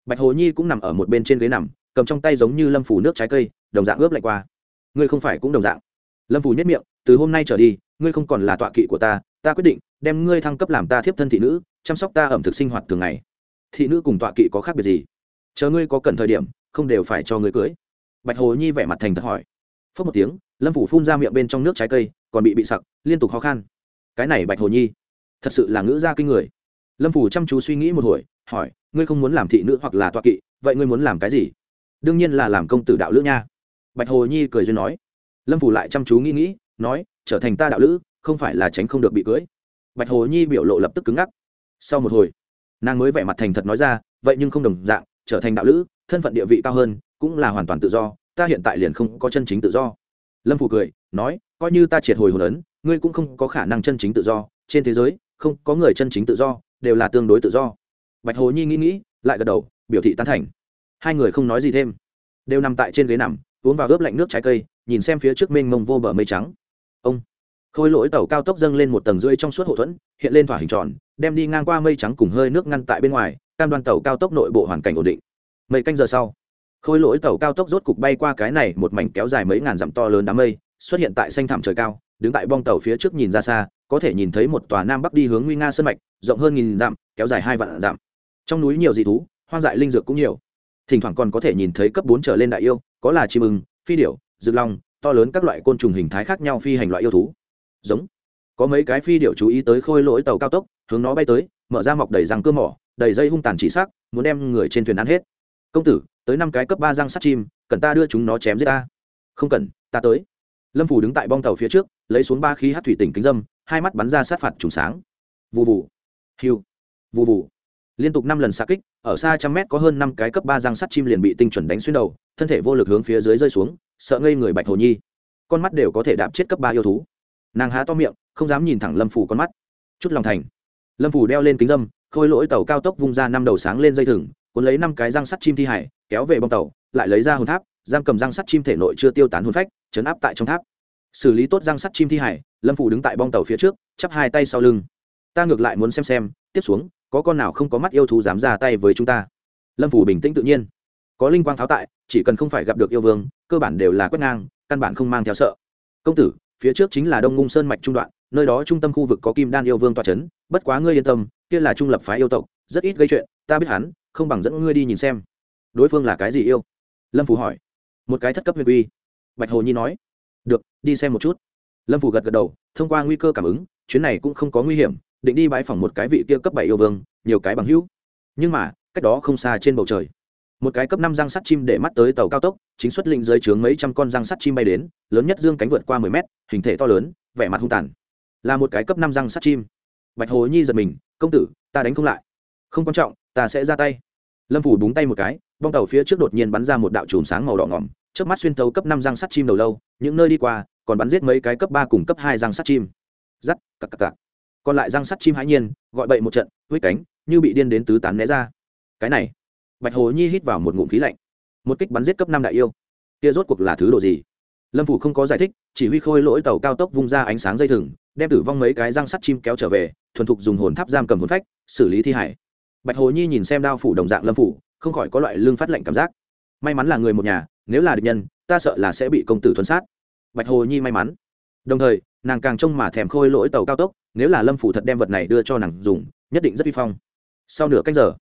Bạch hồ nhi cũng nằm ở một bên trên ghế nằm, cầm trong tay giống như lâm phủ nước trái cây, đồng dạng ướp lạnh qua ngươi không phải cũng đồng dạng. Lâm phù nhất miệng, từ hôm nay trở đi, ngươi không còn là tọa kỵ của ta ta quyết định đem ngươi thăng cấp làm ta thiếp thân thị nữ, chăm sóc ta ẩm thực sinh hoạt thường ngày. Thị nữ cùng tọa kỵ có khác biệt gì? Chờ ngươi có cần thời điểm, không đều phải cho ngươi cưới. Bạch hồ nhi vẻ mặt thành thật hỏi. Phớt một tiếng, lâm phủ phun ra miệng bên trong nước trái cây, còn bị bị sặc, liên tục khó khăn cái này bạch hồ nhi, thật sự là ngữ gia kinh người. Lâm phủ chăm chú suy nghĩ một hồi, hỏi, ngươi không muốn làm thị nữ hoặc là tọa kỵ, vậy ngươi muốn làm cái gì? Đương nhiên là làm công tử đạo lữ nha bạch hồ nhi cười duyên nói. Lâm phủ lại chăm chú nghĩ nghĩ, nói, trở thành ta đạo lữ, không phải là tránh không được bị cưới. Bạch hồ nhi biểu lộ lập tức cứng ngắc. Sau một hồi, nàng mới vẻ mặt thành thật nói ra, vậy nhưng không đồng dạng, trở thành đạo lữ, thân phận địa vị cao hơn, cũng là hoàn toàn tự do, ta hiện tại liền không có chân chính tự do. Lâm phủ cười, nói, coi như ta triệt hồi hồn ấn, ngươi cũng không có khả năng chân chính tự do, trên thế giới, không có người chân chính tự do, đều là tương đối tự do. Bạch hồ nhi nghĩ nghĩ, lại gật đầu, biểu thị tán thành. Hai người không nói gì thêm. Đều nằm tại trên ghế nằm uống vào ướp lạnh nước trái cây, nhìn xem phía trước mênh mông vô bờ mây trắng. Ông, khôi lỗi tàu cao tốc dâng lên một tầng rưỡi trong suốt hậu thuẫn, hiện lên thỏa hình tròn, đem đi ngang qua mây trắng cùng hơi nước ngăn tại bên ngoài, cam đoan tàu cao tốc nội bộ hoàn cảnh ổn định. Mấy canh giờ sau, khôi lỗi tàu cao tốc rốt cục bay qua cái này một mảnh kéo dài mấy ngàn dặm to lớn đám mây, xuất hiện tại xanh thảm trời cao, đứng tại bong tàu phía trước nhìn ra xa, có thể nhìn thấy một tòa nam bắc đi hướng nguy nga sơn mạch, rộng hơn nghìn dặm, kéo dài hai vạn dặm. Trong núi nhiều dị thú, hoang dại linh dược cũng nhiều. Thỉnh thoảng còn có thể nhìn thấy cấp bốn trở lên đại yêu có là chim ưng, phi điểu, rực long, to lớn các loại côn trùng hình thái khác nhau phi hành loại yêu thú. Giống. Có mấy cái phi điểu chú ý tới khôi lỗi tàu cao tốc, hướng nó bay tới, mở ra mọc đầy răng cưa mỏ, đầy dây hung tàn chỉ sắc muốn đem người trên thuyền ăn hết. Công tử, tới năm cái cấp ba răng sắt chim, cần ta đưa chúng nó chém giết ta? Không cần, ta tới. Lâm phủ đứng tại bong tàu phía trước, lấy xuống ba khí hát thủy tỉnh kính dâm, hai mắt bắn ra sát phạt trùng sáng. Vụ vụ hiu. Vụ vụ liên tục năm lần xa kích ở xa trăm mét có hơn năm cái cấp ba răng sắt chim liền bị tinh chuẩn đánh xuyên đầu, thân thể vô lực hướng phía dưới rơi xuống, sợ ngây người bạch hồ nhi. Con mắt đều có thể đạp chết cấp ba yêu thú. Nàng há to miệng, không dám nhìn thẳng lâm phủ con mắt. Chút lòng thành. Lâm phủ đeo lên kính dâm, khôi lỗi tàu cao tốc vung ra năm đầu sáng lên dây thừng, cuốn lấy năm cái răng sắt chim thi hải, kéo về bong tàu, lại lấy ra hồn tháp, giam cầm răng sắt chim thể nội chưa tiêu tán hồn phách, chấn áp tại trong tháp. Xử lý tốt răng sắt chim thi hải, lâm phủ đứng tại bong tàu phía trước, chắp hai tay sau lưng. Ta ngược lại muốn xem xem, tiếp xuống có con nào không có mắt yêu thú dám ra tay với chúng ta? Lâm phủ bình tĩnh tự nhiên. Có linh quang pháo tại, chỉ cần không phải gặp được yêu vương, cơ bản đều là quét ngang, căn bản không mang theo sợ. Công tử, phía trước chính là đông ngung sơn mạch trung đoạn, nơi đó trung tâm khu vực có kim đan yêu vương toa c h ấ n bất quá ngươi yên tâm, kia là trung lập phái yêu tộc, rất ít gây chuyện, ta biết hắn, không bằng dẫn ngươi đi nhìn xem. Đối phương là cái gì yêu? Lâm phủ hỏi. Một cái thất cấp huyền uy bạch hồ nhi nói. Được, đi xem một chút. Lâm phủ gật gật đầu, thông qua nguy cơ cảm ứng, chuyến này cũng không có nguy hiểm định đi bãi phòng một cái vị kia cấp bảy yêu vương, nhiều cái bằng hữu. Nhưng mà, cách đó không xa trên bầu trời, một cái cấp năm răng sắt chim để mắt tới tàu cao tốc, chính xuất linh dưới trướng mấy trăm con răng sắt chim bay đến, lớn nhất dương cánh vượt qua mười mét, hình thể to lớn, vẻ mặt hung tàn. Là một cái cấp năm răng sắt chim. Bạch hồ nhi giật mình, công tử, ta đánh không lại. Không quan trọng, ta sẽ ra tay. Lâm phủ búng tay một cái, bong tàu phía trước đột nhiên bắn ra một đạo chùm sáng màu đỏ ngỏm trước mắt xuyên thấu cấp năm răng sắt chim đầu lâu, những nơi đi qua, còn bắn giết mấy cái cấp ba cùng cấp hai răng sắt chim. Giắt cặc cặc cặc còn lại răng sắt chim hãi nhiên, gọi bậy một trận huyết cánh, như bị điên đến tứ tán né ra. Cái này, bạch hồ nhi hít vào một ngụm khí lạnh, một kích bắn giết cấp năm đại yêu. Kia rốt cuộc là thứ đồ gì? Lâm phủ không có giải thích, chỉ huy khôi lỗi tàu cao tốc vung ra ánh sáng dây thừng, đem tử vong mấy cái răng sắt chim kéo trở về, thuần thục dùng hồn tháp giam cầm hồn phách, xử lý thi hải bạch hồ nhi nhìn xem đao phủ đồng dạng lâm phủ, không khỏi có loại lương phát lệnh cảm giác. May mắn là người một nhà, nếu là địch nhân, ta sợ là sẽ bị công tử thuần sát. Bạch hồ nhi may mắn. Đồng thời, nàng càng trông mà thèm khôi lỗi tàu cao tốc nếu là lâm phủ thật đem vật này đưa cho nàng dùng, nhất định rất vi phong. Sau nửa cách giờ,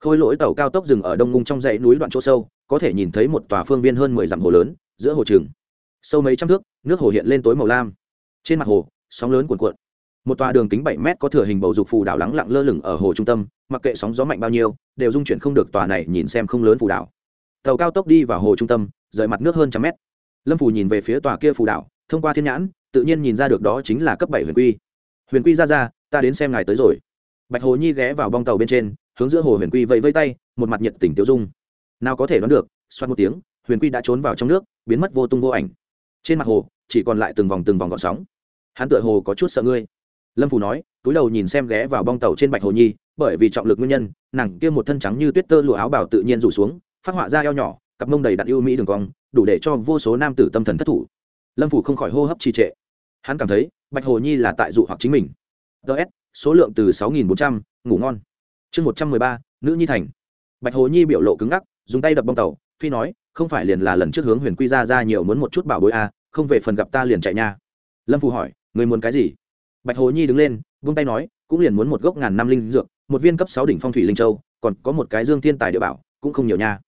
khôi lỗi tàu cao tốc dừng ở đông ngung trong dãy núi đoạn chỗ sâu, có thể nhìn thấy một tòa phương viên hơn mười dặm hồ lớn, giữa hồ trường. Sâu mấy trăm thước, nước hồ hiện lên tối màu lam. Trên mặt hồ, sóng lớn cuồn cuộn. Một tòa đường kính bảy mét có thừa hình bầu dục phù đảo lắng lặng lơ lửng ở hồ trung tâm, mặc kệ sóng gió mạnh bao nhiêu, đều dung chuyển không được tòa này nhìn xem không lớn phù đảo. Tàu cao tốc đi vào hồ trung tâm, rời mặt nước hơn trăm mét. Lâm phù nhìn về phía tòa kia phù đảo, thông qua thiên nhãn, tự nhiên nhìn ra được đó chính là cấp bảy huyền quy huyền quy ra ra, ta đến xem ngài tới rồi. Bạch hồ nhi ghé vào bong tàu bên trên, hướng giữa hồ huyền quy vẫy vẫy tay, một mặt nhiệt tình tiêu dung. Nào có thể đoán được, xoát một tiếng, huyền quy đã trốn vào trong nước, biến mất vô tung vô ảnh. Trên mặt hồ, chỉ còn lại từng vòng từng vòng gọn sóng. Hắn tựa hồ có chút sợ ngươi. Lâm phù nói, túi đầu nhìn xem ghé vào bong tàu trên bạch hồ nhi, bởi vì trọng lực nguyên nhân, nàng kia một thân trắng như tuyết tơ lụa áo bảo tự nhiên rủ xuống, phát họa ra eo nhỏ, cặp mông đầy đặn ưu mỹ đường cong, đủ để cho vô số nam tử tâm thần thất thủ. Lâm phủ không khỏi hô hấp trì trệ. Hắn cảm thấy bạch hồ nhi là tại dụ hoặc chính mình. Ts số lượng từ sáu nghìn bốn trăm ngủ ngon. Chương một trăm mười ba nữ nhi thành. Bạch hồ nhi biểu lộ cứng ngắc dùng tay đập bong tàu phi nói không phải liền là lần trước hướng huyền quy ra ra nhiều muốn một chút bảo bối a à, không về phần gặp ta liền chạy nha. Lâm phù hỏi người muốn cái gì? Bạch hồ nhi đứng lên vung tay nói cũng liền muốn một gốc ngàn năm linh dược một viên cấp sáu đỉnh phong thủy linh châu còn có một cái dương thiên tài địa bảo cũng không nhiều nha.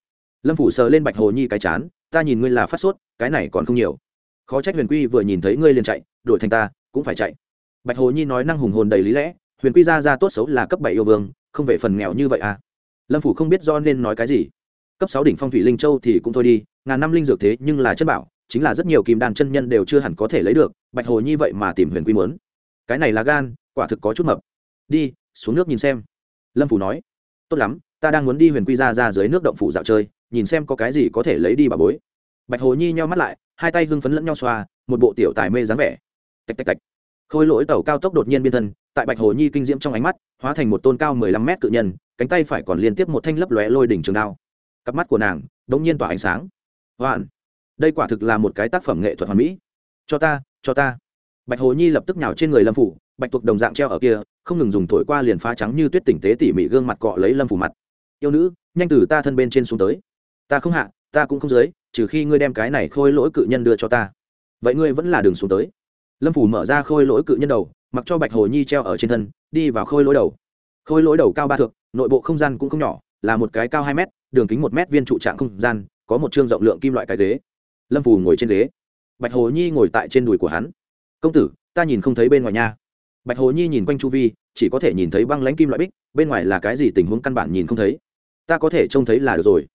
Lâm phủ sờ lên bạch hồ nhi cái chán ta nhìn ngươi là phát sốt cái này còn không nhiều. Khó trách huyền quy vừa nhìn thấy ngươi liền chạy đổi thành ta cũng phải chạy. Bạch hồ nhi nói năng hùng hồn đầy lý lẽ, huyền quy ra ra tốt xấu là cấp bảy yêu vương, không về phần nghèo như vậy à? Lâm phủ không biết do nên nói cái gì. Cấp sáu đỉnh phong thủy linh châu thì cũng thôi đi, ngàn năm linh dược thế nhưng là chân bảo, chính là rất nhiều kim đàn chân nhân đều chưa hẳn có thể lấy được, bạch hồ nhi vậy mà tìm huyền quy muốn. Cái này là gan, quả thực có chút mập. Đi, xuống nước nhìn xem. Lâm phủ nói. Tốt lắm, ta đang muốn đi huyền quy ra ra dưới nước động phủ dạo chơi, nhìn xem có cái gì có thể lấy đi bà bối. Bạch hồ nhi nheo mắt lại, hai tay hưng phấn lẫn nhau xoa, một bộ tiểu tài mê dáng vẻ tạch tạch tạch. Khôi lỗi tàu cao tốc đột nhiên biên thân, tại bạch hồ nhi kinh diễm trong ánh mắt, hóa thành một tôn cao mười lăm mét cự nhân, cánh tay phải còn liên tiếp một thanh lấp lóe lôi đỉnh trường đao. Cặp mắt của nàng đ ỗ n g nhiên tỏa ánh sáng. Hoạn! Đây quả thực là một cái tác phẩm nghệ thuật hoàn mỹ. Cho ta cho ta. Bạch hồ nhi lập tức nhào trên người lâm phủ, bạch tuộc đồng dạng treo ở kia, không ngừng dùng thổi qua liền phá trắng như tuyết tỉnh tế tỉ mỉ gương mặt cọ lấy lâm phủ mặt. Yêu nữ, nhanh từ ta thân bên trên xuống tới. Ta không hạ, ta cũng không dưới, trừ khi ngươi đem cái này khôi lỗi cự nhân đưa cho ta. Vậy ngươi vẫn là đường xuống tới lâm phủ mở ra khôi lỗi cự nhân đầu, mặc cho bạch hồ nhi treo ở trên thân, đi vào khôi lỗi đầu. Khôi lỗi đầu cao ba thước, nội bộ không gian cũng không nhỏ, là một cái cao hai mét, đường kính một mét viên trụ trạng không gian, có một chương rộng lượng kim loại cái ghế. Lâm phủ ngồi trên ghế. Bạch hồ nhi ngồi tại trên đùi của hắn. Công tử, ta nhìn không thấy bên ngoài nha. Bạch hồ nhi nhìn quanh chu vi, chỉ có thể nhìn thấy băng lãnh kim loại bích, bên ngoài là cái gì tình huống căn bản nhìn không thấy. Ta có thể trông thấy là được rồi.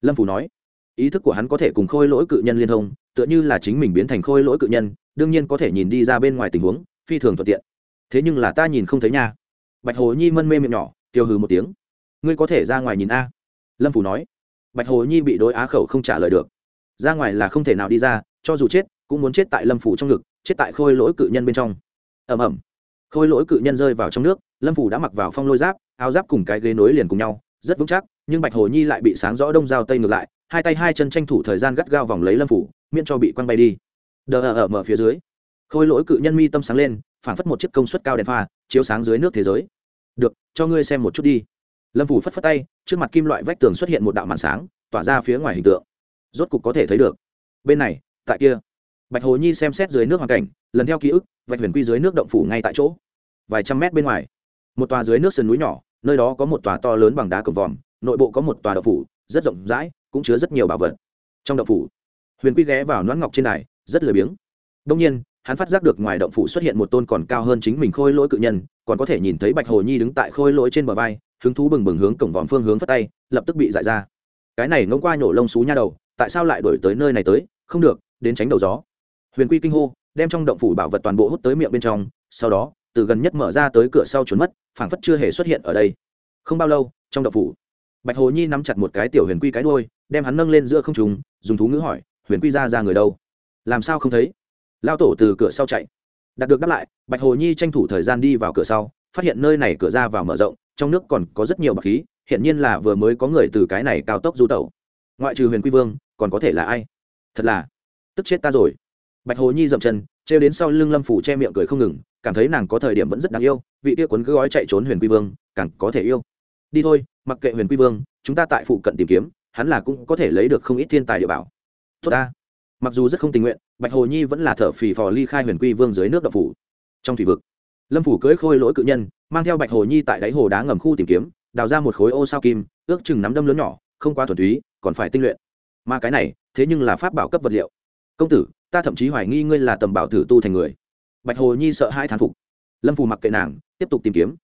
Lâm phủ nói. Ý thức của hắn có thể cùng khôi lỗi cự nhân liên thông tựa như là chính mình biến thành khôi lỗi cự nhân, đương nhiên có thể nhìn đi ra bên ngoài tình huống, phi thường thuận tiện. Thế nhưng là ta nhìn không thấy nha. Bạch hồ nhi mân mê miệng nhỏ, tiêu hừ một tiếng. Ngươi có thể ra ngoài nhìn a? Lâm phủ nói. Bạch hồ nhi bị đối á khẩu không trả lời được. Ra ngoài là không thể nào đi ra, cho dù chết, cũng muốn chết tại lâm phủ trong ngực, chết tại khôi lỗi cự nhân bên trong. Ẩm ẩm khôi lỗi cự nhân rơi vào trong nước, lâm phủ đã mặc vào phong lôi giáp, áo giáp cùng cái ghế nối liền cùng nhau, rất vững chắc, nhưng bạch hồ nhi lại bị sáng rõ đông dao tây ngược lại, hai tay hai chân tranh thủ thời gian gắt gao vòng lấy lâm phủ miễn cho bị quăng bay đi. Đờ ở ở mở phía dưới. Khôi lỗi cự nhân mi tâm sáng lên phảng phất một chiếc công suất cao đèn pha, chiếu sáng dưới nước thế giới. Được, cho ngươi xem một chút đi. Lâm phủ phất phất tay, trước mặt kim loại vách tường xuất hiện một đạo màn sáng, tỏa ra phía ngoài hình tượng. Rốt cục có thể thấy được. Bên này, tại kia. Bạch hồ nhi xem xét dưới nước hoàn cảnh, lần theo ký ức, vạch huyền quy dưới nước động phủ ngay tại chỗ. Vài trăm mét bên ngoài, một tòa dưới nước sườn núi nhỏ, nơi đó có một tòa to lớn bằng đá cổng vòm, nội bộ có một tòa động phủ, rất rộng rãi, cũng chứa rất nhiều bảo vật. Trong động phủ huyền quy ghé vào nón ngọc trên đài, rất lười biếng. Đông nhiên, hắn phát giác được ngoài động phủ xuất hiện một tôn còn cao hơn chính mình khôi lỗi cự nhân, còn có thể nhìn thấy bạch hồ nhi đứng tại khôi lỗi trên bờ vai, hứng thú bừng bừng hướng cổng vòm phương hướng phất tay, lập tức bị giải ra. Cái này ngông qua nhổ lông xú nha đầu, tại sao lại đổi tới nơi này tới? Không được, đến tránh đầu gió. Huyền quy kinh hô, đem trong động phủ bảo vật toàn bộ hút tới miệng bên trong, sau đó, từ gần nhất mở ra tới cửa sau trốn mất, phảng phất chưa hề xuất hiện ở đây. Không bao lâu, trong động phủ, bạch hồ nhi nắm chặt một cái tiểu huyền quy cái đôi đem hắn nâng lên giữa không trùng dùng thú ngữ hỏi huyền quy ra ra người đâu? Làm sao không thấy? Lao tổ từ cửa sau chạy. Đạt được đáp lại, bạch hồ nhi tranh thủ thời gian đi vào cửa sau, phát hiện nơi này cửa ra vào mở rộng, trong nước còn có rất nhiều bậc khí hiện nhiên là vừa mới có người từ cái này cao tốc du tẩu. Ngoại trừ huyền quy vương, còn có thể là ai? Thật là, tức chết ta rồi. Bạch hồ nhi dậm chân, trêu đến sau lưng lâm phủ che miệng cười không ngừng, cảm thấy nàng có thời điểm vẫn rất đáng yêu, vị tia cuốn cứ gói chạy trốn huyền quy vương, càng có thể yêu. Đi thôi, mặc kệ huyền quy vương, chúng ta tại phụ cận tìm kiếm, hắn là cũng có thể lấy được không ít thiên tài địa bảo tốt ta. Mặc dù rất không tình nguyện, bạch hồ nhi vẫn là thở phì phò ly khai huyền quy vương dưới nước đập phủ. Trong thủy vực, lâm phủ cưỡi khôi lỗi cự nhân, mang theo bạch hồ nhi tại đáy hồ đá ngầm khu tìm kiếm, đào ra một khối ô sao kim, ước chừng nắm đâm lớn nhỏ, không quá thuần túy, còn phải tinh luyện. Mà cái này, thế nhưng là pháp bảo cấp vật liệu. Công tử, ta thậm chí hoài nghi ngươi là tầm bảo thử tu thành người. Bạch hồ nhi sợ hai thán phục. Lâm phù mặc kệ nàng, tiếp tục tìm kiếm.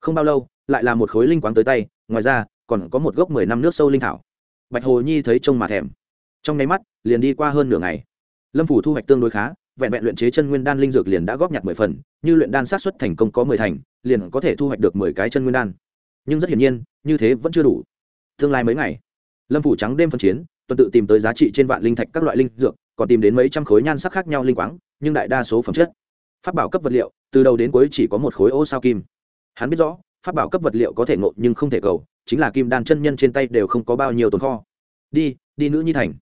Không bao lâu, lại là một khối linh quáng tới tay, ngoài ra, còn có một gốc mười năm nước sâu linh thảo. Bạch hồ nhi thấy trông mà thèm trong nháy mắt, liền đi qua hơn nửa ngày. Lâm phủ thu hoạch tương đối khá, vẹn vẹn luyện chế chân nguyên đan linh dược liền đã góp nhặt mười phần, như luyện đan sát xuất thành công có mười thành, liền có thể thu hoạch được mười cái chân nguyên đan. Nhưng rất hiển nhiên, như thế vẫn chưa đủ. Tương lai mấy ngày, lâm phủ trắng đêm phân chiến, tuần tự tìm tới giá trị trên vạn linh thạch các loại linh dược, còn tìm đến mấy trăm khối nhan sắc khác nhau linh quáng, nhưng đại đa số phẩm chất. Phát bảo cấp vật liệu, từ đầu đến cuối chỉ có một khối ô sao kim. Hắn biết rõ phát bảo cấp vật liệu có thể ngộ nhưng không thể cầu, chính là kim đan chân nhân trên tay đều không có bao nhiêu tồn kho. Đi đi nữ nhi thành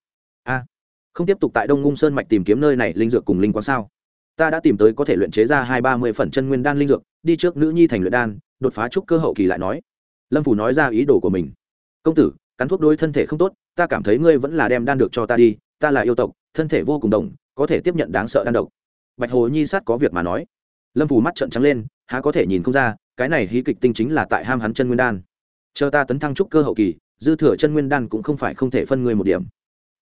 a, không tiếp tục tại đông ngung sơn mạch tìm kiếm nơi này linh dược cùng linh quang sao? Ta đã tìm tới có thể luyện chế ra hai ba mươi phần chân nguyên đan linh dược, đi trước nữ nhi thành luyện đan, đột phá trúc cơ hậu kỳ lại nói. Lâm phủ nói ra ý đồ của mình. Công tử, cắn thuốc đối thân thể không tốt, ta cảm thấy ngươi vẫn là đem đan được cho ta đi, ta là yêu tộc, thân thể vô cùng đồng, có thể tiếp nhận đáng sợ đan độc. Bạch hồ nhi sát có việc mà nói. Lâm phủ mắt trợn trắng lên, há có thể nhìn không ra, cái này hí kịch tinh chính là tại ham hắn chân nguyên đan. Chờ ta tấn thăng trúc cơ hậu kỳ, dư thừa chân nguyên đan cũng không phải không thể phân người một điểm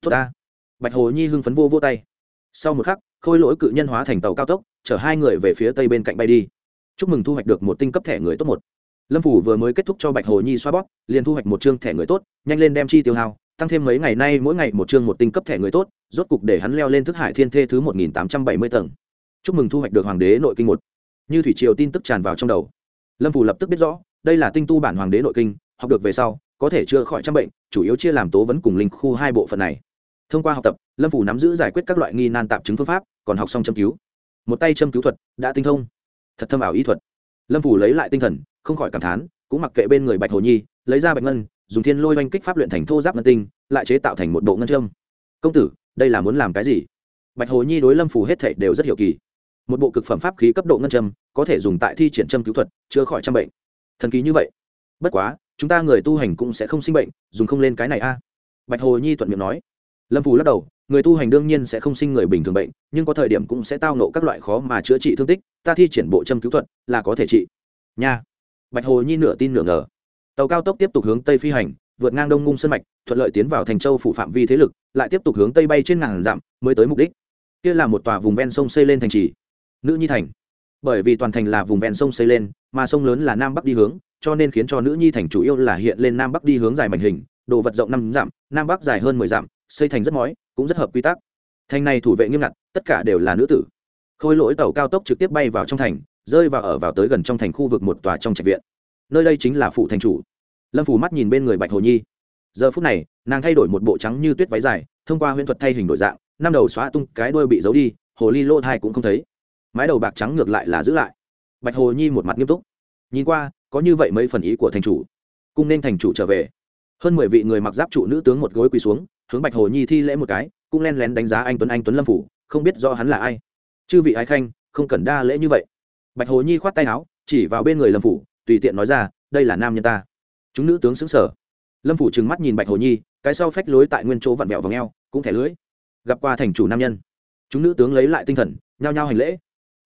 tốt ta. Bạch hồ nhi hưng phấn vô vô tay. Sau một khắc, khôi lỗi cự nhân hóa thành tàu cao tốc, chở hai người về phía tây bên cạnh bay đi. Chúc mừng thu hoạch được một tinh cấp thẻ người tốt một. Lâm phủ vừa mới kết thúc cho bạch hồ nhi xoa bóp, liền thu hoạch một chương thẻ người tốt, nhanh lên đem chi tiêu hao, tăng thêm mấy ngày nay mỗi ngày một chương một tinh cấp thẻ người tốt, rốt cục để hắn leo lên thức hải thiên thê thứ một nghìn tám trăm bảy mươi tầng. Chúc mừng thu hoạch được hoàng đế nội kinh một. Như thủy triều tin tức tràn vào trong đầu. Lâm phủ lập tức biết rõ, đây là tinh tu bản hoàng đế nội kinh, học được về sau, có thể chữa khỏi trăm bệnh, chủ yếu chia làm tố vấn cùng linh khu hai bộ phận này thông qua học tập, lâm phủ nắm giữ giải quyết các loại nghi nan tạp chứng phương pháp, còn học xong châm cứu. Một tay châm cứu thuật đã tinh thông. Thật thâm ảo ý thuật. Lâm phủ lấy lại tinh thần, không khỏi cảm thán, cũng mặc kệ bên người bạch hồ nhi, lấy ra bạch ngân, dùng thiên lôi oanh kích pháp luyện thành thô giáp ngân tinh, lại chế tạo thành một bộ ngân châm. Công tử, đây là muốn làm cái gì? Bạch hồ nhi đối lâm phủ hết thảy đều rất hiểu kỳ. Một bộ cực phẩm pháp khí cấp độ ngân châm, có thể dùng tại thi triển châm cứu thuật, chữa khỏi trăm bệnh. Thần kỳ như vậy. Bất quá, chúng ta người tu hành cũng sẽ không sinh bệnh, dùng không lên cái này a. Bạch hồ nhi thuận miệng nói lâm phù lắc đầu, người tu hành đương nhiên sẽ không sinh người bình thường bệnh, nhưng có thời điểm cũng sẽ tao nộ các loại khó mà chữa trị thương tích, ta thi triển bộ châm cứu thuật, là có thể trị. Nha. Bạch hồ nhi nửa tin nửa ngờ. Tàu cao tốc tiếp tục hướng tây phi hành, vượt ngang đông ngung sân mạch, thuận lợi tiến vào thành châu phủ phạm vi thế lực, lại tiếp tục hướng tây bay trên ngàn dặm, mới tới mục đích. Kia là một tòa vùng ven sông xây lên thành trì. Nữ nhi thành. Bởi vì toàn thành là vùng ven sông xây lên, mà sông lớn là nam bắc đi hướng, cho nên khiến cho nữ nhi thành chủ yếu là hiện lên nam bắc đi hướng dài mảnh hình, đồ vật rộng năm dặm, nam bắc dài hơn mười dặm xây thành rất mói cũng rất hợp quy tắc. Thành này thủ vệ nghiêm ngặt, tất cả đều là nữ tử. Khôi lỗi tàu cao tốc trực tiếp bay vào trong thành, rơi vào ở vào tới gần trong thành khu vực một tòa trong trạch viện. Nơi đây chính là phụ thành chủ. Lâm phủ mắt nhìn bên người bạch hồ nhi. Giờ phút này, nàng thay đổi một bộ trắng như tuyết váy dài, thông qua huyễn thuật thay hình đổi dạng, năm đầu xóa tung cái đuôi bị giấu đi, hồ ly lô thai cũng không thấy. Mái đầu bạc trắng ngược lại là giữ lại. Bạch hồ nhi một mặt nghiêm túc. Nhìn qua, có như vậy mấy phần ý của thành chủ. Cung nên thành chủ trở về. Hơn mười vị người mặc giáp trụ nữ tướng một gối quỳ xuống hướng bạch hồ nhi thi lễ một cái, cũng len lén đánh giá anh tuấn anh tuấn lâm phủ, không biết do hắn là ai. Chư vị ái khanh, không cần đa lễ như vậy. Bạch hồ nhi khoát tay áo, chỉ vào bên người lâm phủ, tùy tiện nói ra, đây là nam nhân ta. Chúng nữ tướng xứng sở lâm phủ trừng mắt nhìn bạch hồ nhi, cái sau phách lối tại nguyên chỗ vặn vẹo và ngheo cũng thẻ lưới gặp qua thành chủ nam nhân. Chúng nữ tướng lấy lại tinh thần, nhao nhao hành lễ.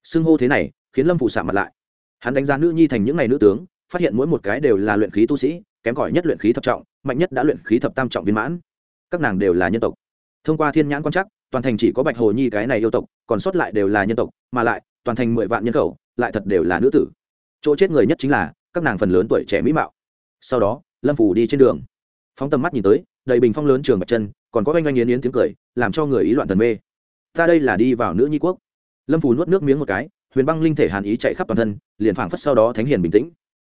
Xưng hô thế này, khiến lâm phủ xả mặt lại. Hắn đánh giá nữ nhi thành những ngày nữ tướng, phát hiện mỗi một cái đều là luyện khí tu sĩ, kém cỏi nhất luyện khí thập trọng, mạnh nhất đã luyện khí thập tam trọng viên mãn các nàng đều là nhân tộc. Thông qua thiên nhãn quan chắc toàn thành chỉ có bạch hồ nhi cái này yêu tộc, còn sót lại đều là nhân tộc, mà lại, toàn thành mười vạn nhân khẩu, lại thật đều là nữ tử. Chỗ chết người nhất chính là, các nàng phần lớn tuổi trẻ mỹ mạo. Sau đó, lâm phủ đi trên đường. Phóng tầm mắt nhìn tới, đầy bình phong lớn trường bạch chân, còn có oanh oanh yến yến tiếng cười, làm cho người ý loạn thần mê. Ta đây là đi vào nữ nhi quốc. Lâm phủ nuốt nước miếng một cái, huyền băng linh thể hàn ý chạy khắp toàn thân, liền phảng phất sau đó thánh hiền bình tĩnh.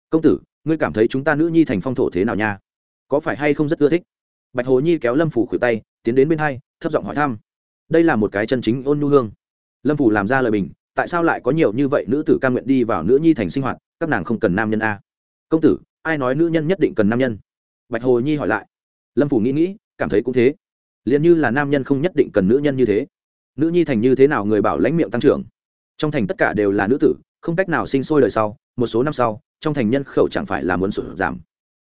Công tử, ngươi cảm thấy chúng ta nữ nhi thành phong thổ thế nào nha? Có phải hay không rất ưa thích? Bạch hồ nhi kéo lâm phủ khuỷu tay, tiến đến bên hai, thấp giọng hỏi thăm. Đây là một cái chân chính ôn nhu hương. Lâm phủ làm ra lời bình, tại sao lại có nhiều như vậy nữ tử ca nguyện đi vào nữ nhi thành sinh hoạt, các nàng không cần nam nhân a? Công tử, ai nói nữ nhân nhất định cần nam nhân? Bạch hồ nhi hỏi lại. Lâm phủ nghĩ nghĩ, cảm thấy cũng thế. Liền như là nam nhân không nhất định cần nữ nhân như thế. Nữ nhi thành như thế nào người bảo lãnh miệng tăng trưởng. Trong thành tất cả đều là nữ tử, không cách nào sinh sôi đời sau, một số năm sau, trong thành nhân khẩu chẳng phải là muốn sụt giảm.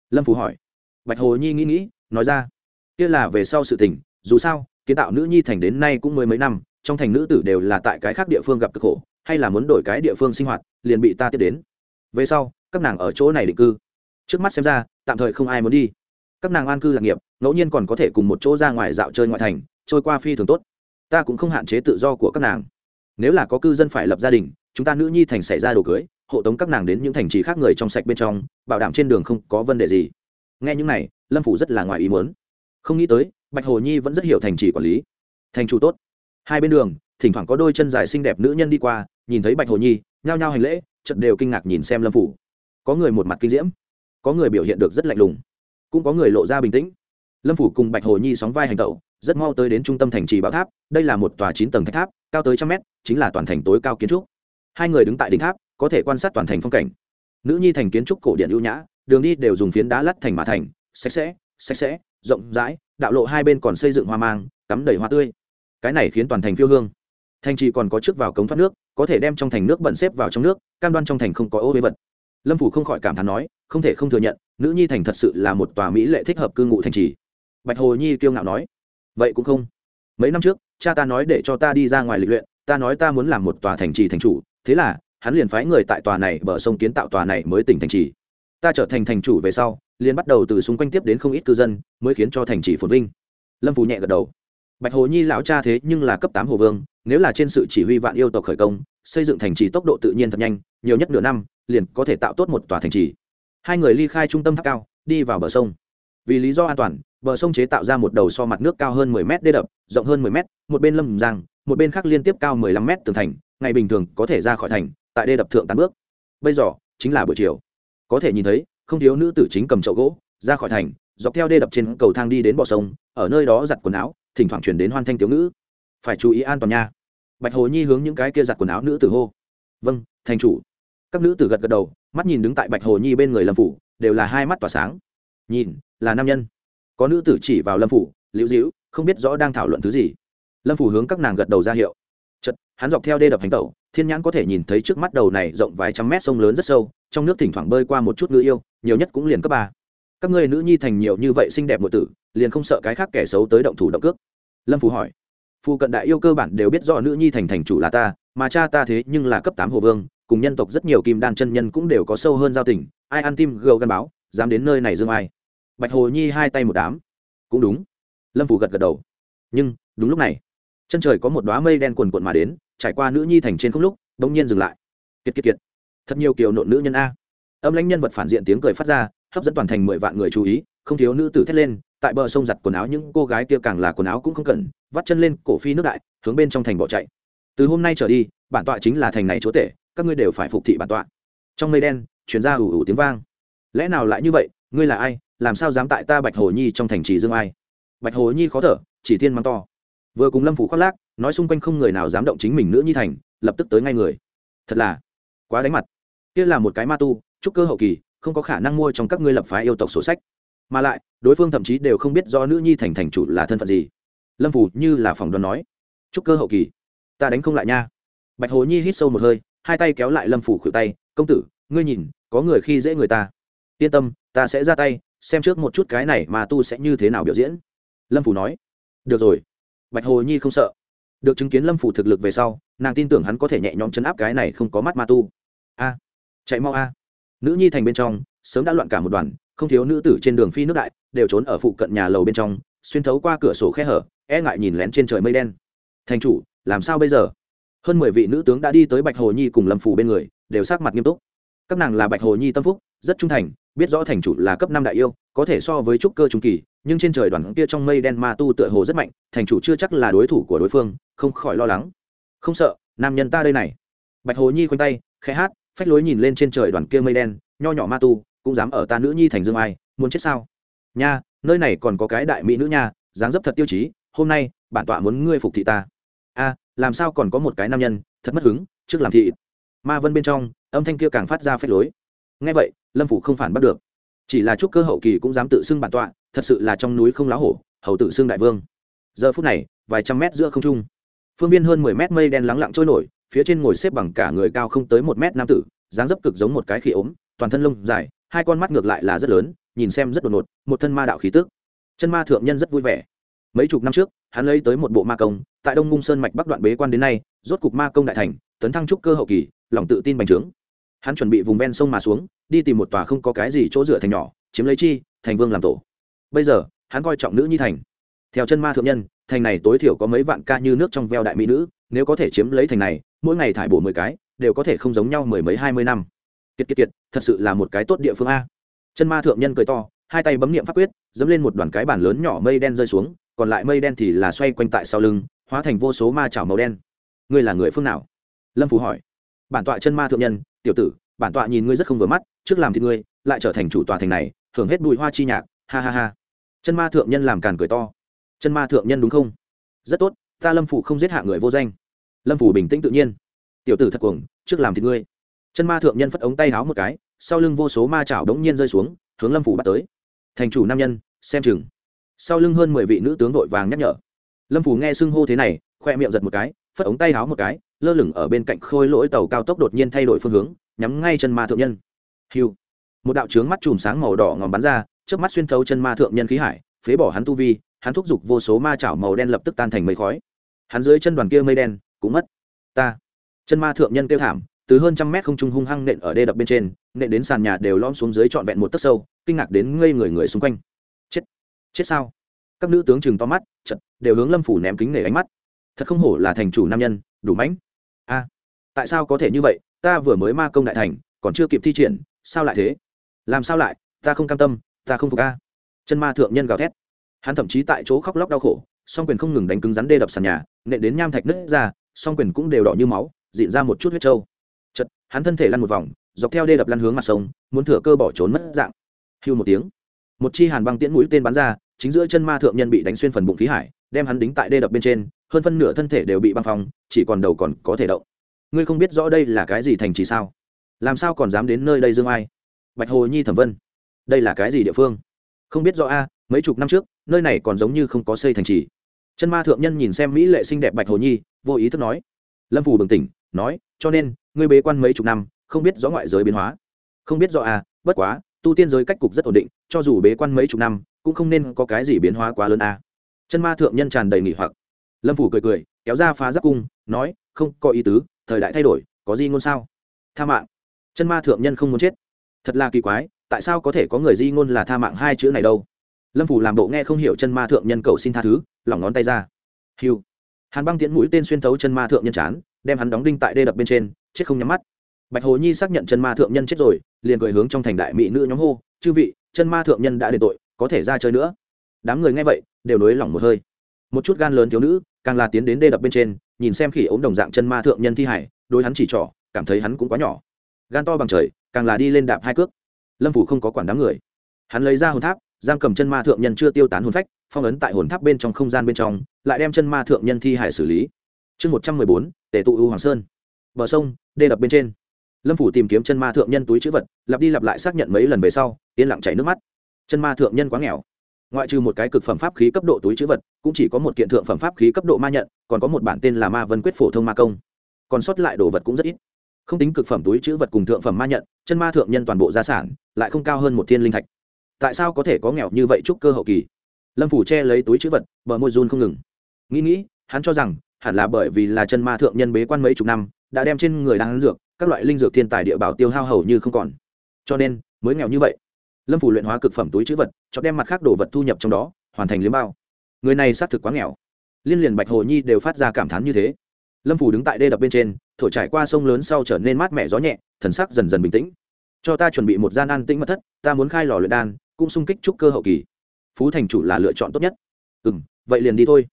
Lâm Phủ hỏi. Bạch hồ nhi nghĩ nghĩ, nói ra kia là về sau sự tình, dù sao, kiến tạo nữ nhi thành đến nay cũng mười mấy năm, trong thành nữ tử đều là tại cái khác địa phương gặp cực khổ, hay là muốn đổi cái địa phương sinh hoạt, liền bị ta tiếp đến. Về sau, các nàng ở chỗ này định cư. Trước mắt xem ra, tạm thời không ai muốn đi. Các nàng an cư lạc nghiệp, ngẫu nhiên còn có thể cùng một chỗ ra ngoài dạo chơi ngoại thành, trôi qua phi thường tốt. Ta cũng không hạn chế tự do của các nàng. Nếu là có cư dân phải lập gia đình, chúng ta nữ nhi thành xảy ra đồ cưới, hộ tống các nàng đến những thành trì khác người trong sạch bên trong, bảo đảm trên đường không có vấn đề gì. Nghe những này, lâm phủ rất là ngoài ý muốn không nghĩ tới, bạch hồ nhi vẫn rất hiểu thành trì quản lý. Thành chủ tốt. Hai bên đường, thỉnh thoảng có đôi chân dài xinh đẹp nữ nhân đi qua, nhìn thấy bạch hồ nhi, nhao nhao hành lễ, chợt đều kinh ngạc nhìn xem lâm phủ. Có người một mặt kinh diễm, có người biểu hiện được rất lạnh lùng, cũng có người lộ ra bình tĩnh. Lâm phủ cùng bạch hồ nhi sóng vai hành tẩu, rất mau tới đến trung tâm thành trì bảo tháp, đây là một tòa chín tầng thạch tháp, cao tới trăm mét, chính là toàn thành tối cao kiến trúc. Hai người đứng tại đỉnh tháp, có thể quan sát toàn thành phong cảnh. Nữ nhi thành kiến trúc cổ điện ưu nhã, đường đi đều dùng phiến đá lắt thành mã thành, sạch sẽ sạch sẽ rộng rãi, đạo lộ hai bên còn xây dựng hoa mang, cắm đầy hoa tươi. Cái này khiến toàn thành phiêu hương. Thành trì còn có trước vào cống thoát nước, có thể đem trong thành nước bẩn xếp vào trong nước, cam đoan trong thành không có ô huế vật. Lâm phủ không khỏi cảm thán nói, không thể không thừa nhận, nữ nhi thành thật sự là một tòa mỹ lệ thích hợp cư ngụ thành trì. Bạch hồ nhi kiêu ngạo nói, vậy cũng không. Mấy năm trước, cha ta nói để cho ta đi ra ngoài lịch luyện, ta nói ta muốn làm một tòa thành trì thành chủ, thế là, hắn liền phái người tại tòa này bờ sông kiến tạo tòa này mới tỉnh thành trì ta trở thành thành chủ về sau, liền bắt đầu từ xung quanh tiếp đến không ít cư dân, mới khiến cho thành trì phồn vinh. Lâm phù nhẹ gật đầu. Bạch hồ nhi lão cha thế nhưng là cấp tám hồ vương, nếu là trên sự chỉ huy vạn yêu tộc khởi công, xây dựng thành trì tốc độ tự nhiên thật nhanh, nhiều nhất nửa năm, liền có thể tạo tốt một tòa thành trì. Hai người ly khai trung tâm tháp cao, đi vào bờ sông. Vì lý do an toàn, bờ sông chế tạo ra một đầu so mặt nước cao hơn 10 mét đê đập, rộng hơn 10 mét, một bên lâm giang, một bên khác liên tiếp cao 15 mét tường thành, ngày bình thường có thể ra khỏi thành, tại đê đập thượng tán bước. Bây giờ, chính là buổi chiều có thể nhìn thấy, không thiếu nữ tử chính cầm chậu gỗ, ra khỏi thành, dọc theo đê đập trên cầu thang đi đến bờ sông, ở nơi đó giặt quần áo, thỉnh thoảng chuyển đến hoan thanh tiểu ngữ. Phải chú ý an toàn nha. Bạch hồ nhi hướng những cái kia giặt quần áo nữ tử hô. Vâng thành chủ. Các nữ tử gật gật đầu, mắt nhìn đứng tại bạch hồ nhi bên người lâm phủ, đều là hai mắt tỏa sáng. Nhìn, là nam nhân. Có nữ tử chỉ vào lâm phủ, liễu dĩu không biết rõ đang thảo luận thứ gì. Lâm phủ hướng các nàng gật đầu ra hiệu. Chật hắn dọc theo đê đập hành tẩu thiên nhãn có thể nhìn thấy trước mắt đầu này rộng vài trăm mét sông lớn rất sâu, trong nước thỉnh thoảng bơi qua một chút ngư yêu, nhiều nhất cũng liền cấp ba. Các ngươi nữ nhi thành nhiều như vậy xinh đẹp một tử, liền không sợ cái khác kẻ xấu tới động thủ động cước? Lâm Phù hỏi. Phù cận đại yêu cơ bản đều biết rõ nữ nhi thành thành chủ là ta, mà cha ta thế nhưng là cấp tám hồ vương, cùng nhân tộc rất nhiều kim đan chân nhân cũng đều có sâu hơn giao tình, ai ăn tim gầu gân báo, dám đến nơi này dương ai. Bạch hồ nhi hai tay một đám. Cũng đúng. Lâm phủ gật gật đầu. Nhưng, đúng lúc này, chân trời có một đoá mây đen quần quận mà đến trải qua nữ nhi thành trên không lúc bỗng nhiên dừng lại. Kiệt kiệt kiệt. Thật nhiều kiều nộn nữ nhân a. Âm lãnh nhân vật phản diện tiếng cười phát ra, hấp dẫn toàn thành mười vạn người chú ý, không thiếu nữ tử thét lên, tại bờ sông giặt quần áo những cô gái kia càng là quần áo cũng không cần, vắt chân lên cổ phi nước đại, hướng bên trong thành bỏ chạy. Từ hôm nay trở đi, bản tọa chính là thành này chúa tể, các ngươi đều phải phục thị bản tọa. Trong mây đen chuyển ra ủ ủ tiếng vang. Lẽ nào lại như vậy, ngươi là ai, làm sao dám tại ta bạch hồ nhi trong thành trì dương ai? Bạch hồ nhi khó thở, chỉ tiên mắng to. Vừa cùng lâm phủ khoác lác nói xung quanh không người nào dám động chính mình nữa nhi thành, lập tức tới ngay người. Thật là quá đánh mặt. Kia là một cái ma tu, trúc cơ hậu kỳ, không có khả năng mua trong các ngươi lập phái yêu tộc sổ sách. Mà lại, đối phương thậm chí đều không biết do nữ nhi thành thành chủ là thân phận gì. Lâm phủ như là phòng đoán nói, trúc cơ hậu kỳ, ta đánh không lại nha. Bạch hồ nhi hít sâu một hơi, hai tay kéo lại lâm phủ khuỷu tay, công tử, ngươi nhìn, có người khi dễ người ta. Yên tâm, ta sẽ ra tay, xem trước một chút cái này mà tu sẽ như thế nào biểu diễn. Lâm phủ nói, được rồi. Bạch hồ nhi không sợ được chứng kiến lâm phủ thực lực về sau, nàng tin tưởng hắn có thể nhẹ nhõm chấn áp cái này không có mắt ma tu. A, chạy mau a. Nữ nhi thành bên trong, sớm đã loạn cả một đoàn, không thiếu nữ tử trên đường phi nước đại, đều trốn ở phụ cận nhà lầu bên trong, xuyên thấu qua cửa sổ khe hở e ngại nhìn lén trên trời mây đen. Thành chủ, làm sao bây giờ? Hơn mười vị nữ tướng đã đi tới bạch hồ nhi cùng lâm phủ bên người, đều sát mặt nghiêm túc. Các nàng là bạch hồ nhi tâm phúc, rất trung thành biết rõ thành chủ là cấp năm đại yêu, có thể so với trúc cơ trung kỳ, nhưng trên trời đoàn kia trong mây đen ma tu tựa hồ rất mạnh, thành chủ chưa chắc là đối thủ của đối phương, không khỏi lo lắng. Không sợ, nam nhân ta đây này. Bạch hồ nhi khoanh tay, khẽ hát, phách lối nhìn lên trên trời đoàn kia mây đen, nho nhỏ ma tu, cũng dám ở ta nữ nhi thành dương ai, muốn chết sao? Nha, nơi này còn có cái đại mỹ nữ nha, dáng dấp thật tiêu chí, hôm nay, bản tọa muốn ngươi phục thị ta. A, làm sao còn có một cái nam nhân, thật mất hứng, trước làm thị. Ma vân bên trong, âm thanh kia càng phát ra phách lối ngay vậy, lâm phủ không phản bắt được. Chỉ là chúc cơ hậu kỳ cũng dám tự xưng bản tọa, thật sự là trong núi không lá hổ, hầu tự xưng đại vương. Giờ phút này, vài trăm mét giữa không trung, phương viên hơn mười mét mây đen lắng lặng trôi nổi, phía trên ngồi xếp bằng cả người cao không tới một mét nam tử, dáng dấp cực giống một cái khỉ ốm, toàn thân lông dài, hai con mắt ngược lại là rất lớn, nhìn xem rất đột ngột, một thân ma đạo khí tức. Chân ma thượng nhân rất vui vẻ. Mấy chục năm trước, hắn lấy tới một bộ ma công, tại đông ngung sơn mạch bắc đoạn bế quan đến nay, rốt cục ma công đại thành, tấn thăng trúc cơ hậu kỳ, lòng tự tin bành trướng hắn chuẩn bị vùng ven sông mà xuống, đi tìm một tòa không có cái gì chỗ dựa thành nhỏ, chiếm lấy chi, thành vương làm tổ. Bây giờ, hắn coi trọng nữ nhi thành. Theo chân ma thượng nhân, thành này tối thiểu có mấy vạn ca như nước trong veo đại mỹ nữ, nếu có thể chiếm lấy thành này, mỗi ngày thải bổ mười cái, đều có thể không giống nhau mười mấy hai mươi năm. Kiệt kiệt kiệt, thật sự là một cái tốt địa phương a. Chân ma thượng nhân cười to, hai tay bấm nghiệm pháp quyết, dẫm lên một đoàn cái bản lớn nhỏ mây đen rơi xuống, còn lại mây đen thì là xoay quanh tại sau lưng, hóa thành vô số ma chảo màu đen. Ngươi là người phương nào? Lâm phú hỏi. Bản tọa chân ma thượng nhân tiểu tử, bản tọa nhìn ngươi rất không vừa mắt, trước làm thì ngươi, lại trở thành chủ tòa thành này hưởng hết bụi hoa chi nhạc, ha ha ha. Chân ma thượng nhân làm càn cười to. Chân ma thượng nhân đúng không? Rất tốt, ta lâm phủ không giết hạ người vô danh. Lâm phủ bình tĩnh tự nhiên. Tiểu tử thật cuồng, trước làm thì ngươi. Chân ma thượng nhân phất ống tay háo một cái, sau lưng vô số ma chảo đống nhiên rơi xuống, hướng lâm phủ bắt tới. Thành chủ nam nhân, xem chừng. Sau lưng hơn mười vị nữ tướng vội vàng nhắc nhở. Lâm phủ nghe xưng hô thế này, khoe miệng giật một cái, phất ống tay háo một cái lơ lửng ở bên cạnh khôi lỗi tàu cao tốc đột nhiên thay đổi phương hướng, nhắm ngay chân ma thượng nhân. Hiu một đạo trướng mắt chùm sáng màu đỏ ngòm bắn ra trước mắt xuyên thấu chân ma thượng nhân khí hải, phế bỏ hắn tu vi, hắn thúc giục vô số ma chảo màu đen lập tức tan thành mây khói. Hắn dưới chân đoàn kia mây đen, cũng mất. Ta. Chân ma thượng nhân kêu thảm, từ hơn trăm mét không trung hung hăng nện ở đê đập bên trên, nện đến sàn nhà đều lom xuống dưới trọn vẹn một tấc sâu, kinh ngạc đến ngây người người xung quanh. Chết. Chết sao? Các nữ tướng chừng to mắt chật đều hướng lâm phủ ném kính nể ánh mắt. Thật không hổ là thành chủ nam nhân, đủ mãnh a tại sao có thể như vậy? Ta vừa mới ma công đại thành, còn chưa kịp thi triển, sao lại thế? Làm sao lại? Ta không cam tâm, ta không phục a. Chân ma thượng nhân gào thét. Hắn thậm chí tại chỗ khóc lóc đau khổ, song quyền không ngừng đánh cứng rắn đê đập sàn nhà, nện đến nham thạch nứt ra, song quyền cũng đều đỏ như máu, dịn ra một chút huyết trâu. Chật hắn thân thể lăn một vòng, dọc theo đê đập lăn hướng mặt sông, muốn thừa cơ bỏ trốn mất dạng. Hưu một tiếng. Một chi hàn băng tiễn mũi tên bắn ra, chính giữa chân ma thượng nhân bị đánh xuyên phần bụng khí hải, đem hắn đính tại đê đập bên trên hơn phân nửa thân thể đều bị băng phong, chỉ còn đầu còn có thể động. Ngươi không biết rõ đây là cái gì thành trì sao? Làm sao còn dám đến nơi đây dương ai? Bạch hồ nhi thẩm vân. Đây là cái gì địa phương? Không biết rõ a, mấy chục năm trước, nơi này còn giống như không có xây thành trì. Chân ma thượng nhân nhìn xem mỹ lệ xinh đẹp bạch hồ nhi, vô ý thức nói. Lâm phù bừng tỉnh, nói, cho nên, ngươi bế quan mấy chục năm, không biết rõ ngoại giới biến hóa. Không biết rõ a, bất quá, tu tiên giới cách cục rất ổn định, cho dù bế quan mấy chục năm, cũng không nên có cái gì biến hóa quá lớn a. Chân ma thượng nhân tràn đầy nghỉ hoặc lâm phủ cười cười, kéo ra phá giáp cung, nói, không có ý tứ, thời đại thay đổi, có gì ngôn sao? Tha mạng. Chân ma thượng nhân không muốn chết. Thật là kỳ quái, tại sao có thể có người di ngôn là tha mạng hai chữ này đâu? Lâm phủ làm bộ nghe không hiểu chân ma thượng nhân cầu xin tha thứ, lỏng ngón tay ra. Hiu hàn băng tiễn mũi tên xuyên thấu chân ma thượng nhân chán, đem hắn đóng đinh tại đê đập bên trên, chết không nhắm mắt. Bạch hồ nhi xác nhận chân ma thượng nhân chết rồi, liền cười hướng trong thành đại mỹ nữ nhóm hô, chư vị, chân ma thượng nhân đã đền tội, có thể ra chơi nữa. Đám người nghe vậy, đều nối lỏng một hơi. Một chút gan lớn thiếu nữ càng là tiến đến đê đập bên trên, nhìn xem khỉ ốm đồng dạng chân ma thượng nhân thi hải đôi hắn chỉ trỏ, cảm thấy hắn cũng quá nhỏ. Gan to bằng trời, càng là đi lên đạp hai cước. Lâm phủ không có quản đám người. Hắn lấy ra hồn tháp, giam cầm chân ma thượng nhân chưa tiêu tán hồn phách, phong ấn tại hồn tháp bên trong không gian bên trong, lại đem chân ma thượng nhân thi hải xử lý. Chương một trăm mười bốn tể tụ u hoàng sơn. Bờ sông, đê đập bên trên. Lâm phủ tìm kiếm chân ma thượng nhân túi chữ vật, lặp đi lặp lại xác nhận mấy lần về sau, yên lặng chảy nước mắt. Chân ma thượng nhân quá nghèo ngoại trừ một cái cực phẩm pháp khí cấp độ túi chữ vật, cũng chỉ có một kiện thượng phẩm pháp khí cấp độ ma nhận, còn có một bản tên là ma vân quyết phổ thông ma công. Còn sót lại đồ vật cũng rất ít. Không tính cực phẩm túi chữ vật cùng thượng phẩm ma nhận, chân ma thượng nhân toàn bộ gia sản, lại không cao hơn một thiên linh thạch. Tại sao có thể có nghèo như vậy trúc cơ hậu kỳ? Lâm phủ che lấy túi chữ vật, bờ môi run không ngừng. Nghĩ nghĩ, hắn cho rằng, hẳn là bởi vì là chân ma thượng nhân bế quan mấy chục năm, đã đem trên người đang dược, các loại linh dược thiên tài địa bảo tiêu hao hầu như không còn. Cho nên, mới nghèo như vậy lâm phủ luyện hóa cực phẩm túi chữ vật, cho đem mặt khác đồ vật thu nhập trong đó, hoàn thành liếm bao. Người này xác thực quá nghèo. Liên liền bạch hồ nhi đều phát ra cảm thán như thế. Lâm phủ đứng tại đê đập bên trên, thổi trải qua sông lớn sau trở nên mát mẻ gió nhẹ, thần sắc dần dần bình tĩnh. Cho ta chuẩn bị một gian an tĩnh mật thất, ta muốn khai lò luyện đan, cũng sung kích trúc cơ hậu kỳ. Phú thành chủ là lựa chọn tốt nhất. Ừ m vậy liền đi thôi.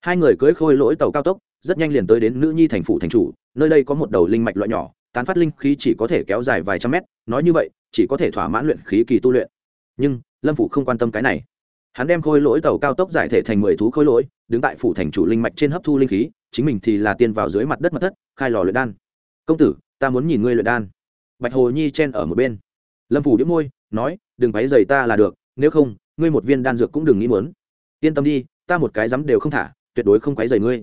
Hai người cưới khôi lỗi tàu cao tốc, rất nhanh liền tới đến nữ nhi thành phủ thành chủ, nơi đây có một đầu linh mạch loại nhỏ, tán phát linh khí chỉ có thể kéo dài vài trăm mét, nói như vậy chỉ có thể thỏa mãn luyện khí kỳ tu luyện. Nhưng, lâm phủ không quan tâm cái này. Hắn đem khôi lỗi tàu cao tốc giải thể thành mười thú khôi lỗi, đứng tại phủ thành chủ linh mạch trên hấp thu linh khí, chính mình thì là tiên vào dưới mặt đất mặt thất, khai lò luyện đan. Công tử, ta muốn nhìn ngươi luyện đan. Bạch hồ nhi chen ở một bên. Lâm phủ đĩu môi, nói, đừng váy dày ta là được, nếu không, ngươi một viên đan dược cũng đừng nghĩ muốn. Yên tâm đi, ta một cái dám đều không thả, tuyệt đối không quấy dày ngươi.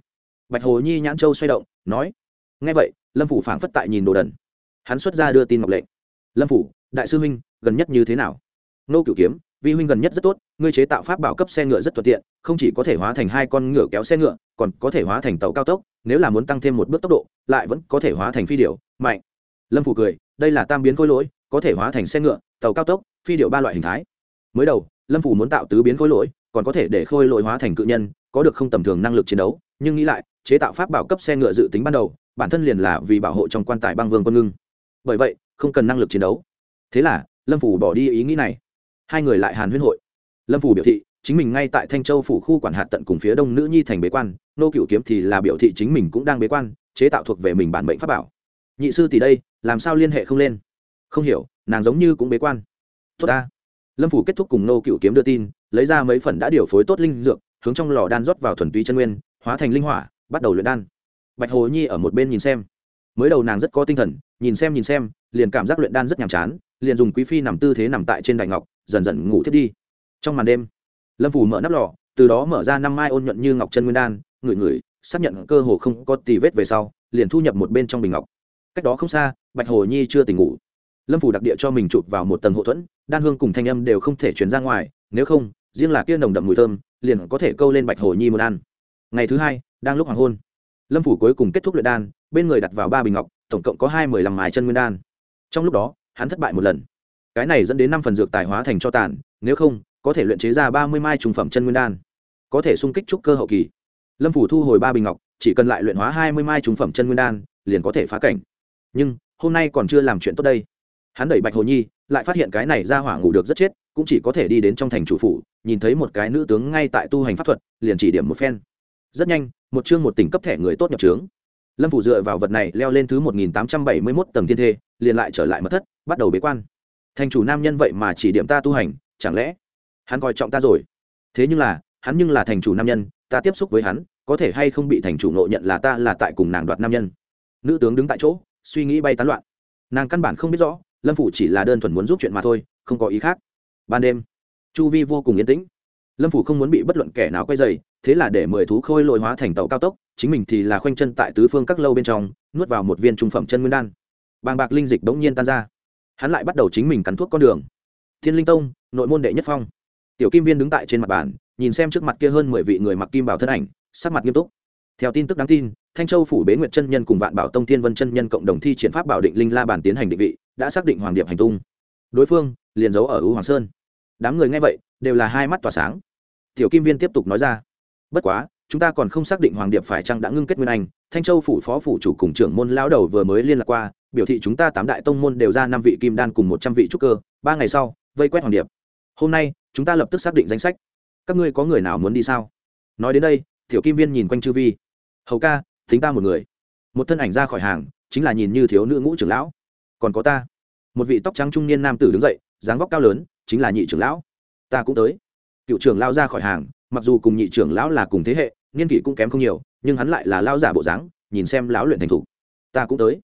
Bạch hồ nhi nhãn châu xoay động, nói ngay vậy, lâm phủ phảng phất tại nhìn đồ đần. Hắn xuất ra đưa tin ngọc lệnh. Lâm phủ đại sư huynh, gần nhất như thế nào? Nô cửu kiếm, vi huynh gần nhất rất tốt, ngươi chế tạo pháp bảo cấp xe ngựa rất thuận tiện, không chỉ có thể hóa thành hai con ngựa kéo xe ngựa, còn có thể hóa thành tàu cao tốc, nếu là muốn tăng thêm một bước tốc độ, lại vẫn có thể hóa thành phi điệu mạnh. Lâm phủ cười, đây là tam biến khối lỗi, có thể hóa thành xe ngựa, tàu cao tốc, phi điệu ba loại hình thái. Mới đầu, lâm phủ muốn tạo tứ biến khối lỗi, còn có thể để khôi lỗi hóa thành cự nhân, có được không tầm thường năng lực chiến đấu, nhưng nghĩ lại, chế tạo pháp bảo cấp xe ngựa dự tính ban đầu, bản thân liền là vì bảo hộ trong quan tài băng vương quân ngưng. Bởi vậy, không cần năng lực chiến đấu thế là, lâm phủ bỏ đi ý nghĩ này. Hai người lại hàn huyên hội. Lâm phủ biểu thị, chính mình ngay tại thanh châu phủ khu quản hạt tận cùng phía đông nữ nhi thành bế quan, nô cựu kiếm thì là biểu thị chính mình cũng đang bế quan, chế tạo thuộc về mình bản mệnh pháp bảo. Nhị sư tỷ đây, làm sao liên hệ không lên? Không hiểu, nàng giống như cũng bế quan. Tốt ta. Lâm phủ kết thúc cùng nô cựu kiếm đưa tin, lấy ra mấy phần đã điều phối tốt linh dược, hướng trong lò đan rót vào thuần túy chân nguyên, hóa thành linh hỏa, bắt đầu luyện đan. Bạch hồ nhi ở một bên nhìn xem. Mới đầu nàng rất có tinh thần, nhìn xem nhìn xem, liền cảm giác luyện đan rất nhàm chán liền dùng quý phi nằm tư thế nằm tại trên đài ngọc, dần dần ngủ thiết đi. Trong màn đêm, lâm phủ mở nắp lò, từ đó mở ra năm mai ôn nhuận như ngọc chân nguyên đan, ngửi ngửi, xác nhận cơ hồ không có tì vết về sau, liền thu nhập một bên trong bình ngọc. Cách đó không xa, bạch hồ nhi chưa tỉnh ngủ. Lâm phủ đặc địa cho mình chụp vào một tầng hộ thuẫn, đan hương cùng thanh âm đều không thể chuyển ra ngoài, nếu không, riêng là kia nồng đậm mùi thơm, liền có thể câu lên bạch hồ nhi muốn ăn. Ngày thứ hai, đang lúc hoàng hôn, lâm phủ cuối cùng kết thúc luyện đan, bên người đặt vào ba bình ngọc, tổng cộng có hai mười lăm mái chân nguyên đan. Trong lúc đó hắn thất bại một lần. Cái này dẫn đến năm phần dược tài hóa thành cho tàn, nếu không, có thể luyện chế ra ba mươi mai trùng phẩm chân nguyên đan. Có thể xung kích trúc cơ hậu kỳ. Lâm phủ thu hồi ba bình ngọc, chỉ cần lại luyện hóa hai mươi mai trùng phẩm chân nguyên đan, liền có thể phá cảnh. Nhưng, hôm nay còn chưa làm chuyện tốt đây. Hắn đẩy bạch hồ nhi, lại phát hiện cái này ra hỏa ngủ được rất chết, cũng chỉ có thể đi đến trong thành chủ phủ, nhìn thấy một cái nữ tướng ngay tại tu hành pháp thuật, liền chỉ điểm một phen. Rất nhanh, một chương một tỉnh cấp thẻ người tốt nhập trướng. Lâm phủ dựa vào vật này leo lên thứ một nghìn tám trăm bảy mươi mốt tầng thiên thê, liền lại trở lại mất thất bắt đầu bế quan. Thành chủ nam nhân vậy mà chỉ điểm ta tu hành, chẳng lẽ hắn coi trọng ta rồi? Thế nhưng là, hắn nhưng là thành chủ nam nhân, ta tiếp xúc với hắn, có thể hay không bị thành chủ nộ nhận là ta là tại cùng nàng đoạt nam nhân? Nữ tướng đứng tại chỗ, suy nghĩ bay tán loạn. Nàng căn bản không biết rõ, lâm phủ chỉ là đơn thuần muốn giúp chuyện mà thôi, không có ý khác. Ban đêm, chu vi vô cùng yên tĩnh. Lâm phủ không muốn bị bất luận kẻ nào quay dày thế là để mười thú khôi lội hóa thành tàu cao tốc, chính mình thì là khoanh chân tại tứ phương các lâu bên trong, nuốt vào một viên trung phẩm chân nguyên đan. Bàng bạc linh dịch bỗng nhiên tan ra hắn lại bắt đầu chính mình cắn thuốc con đường. Thiên linh tông, nội môn đệ nhất phong. Tiểu kim viên đứng tại trên mặt bàn, nhìn xem trước mặt kia hơn mười vị người mặc kim bảo thân ảnh, sắc mặt nghiêm túc. Theo tin tức đáng tin, thanh châu phủ bế nguyệt chân nhân cùng vạn bảo tông thiên vân chân nhân cộng đồng thi triển pháp bảo định linh la bàn tiến hành định vị, đã xác định hoàng điệp hành tung. Đối phương, liền giấu ở ưu hoàng sơn. Đám người nghe vậy, đều là hai mắt tỏa sáng. Tiểu kim viên tiếp tục nói ra. Bất quá chúng ta còn không xác định hoàng điệp phải chăng đã ngưng kết nguyên anh, thanh châu phủ phó phủ chủ cùng trưởng môn lao đầu vừa mới liên lạc qua, biểu thị chúng ta tám đại tông môn đều ra năm vị kim đan cùng một trăm vị trúc cơ, ba ngày sau, vây quét hoàng điệp. Hôm nay, chúng ta lập tức xác định danh sách. Các ngươi có người nào muốn đi sao? Nói đến đây, tiểu kim viên nhìn quanh chư vi. Hầu ca, thính ta một người. Một thân ảnh ra khỏi hàng, chính là nhìn như thiếu nữ ngũ trưởng lão. Còn có ta. Một vị tóc trắng trung niên nam tử đứng dậy, dáng vóc cao lớn, chính là nhị trưởng lão. Ta cũng tới. Cựu trưởng lão ra khỏi hàng, mặc dù cùng nhị trưởng lão là cùng thế hệ niên kỷ cũng kém không nhiều, nhưng hắn lại là lao giả bộ dáng, nhìn xem lão luyện thành thủ. ta cũng tới.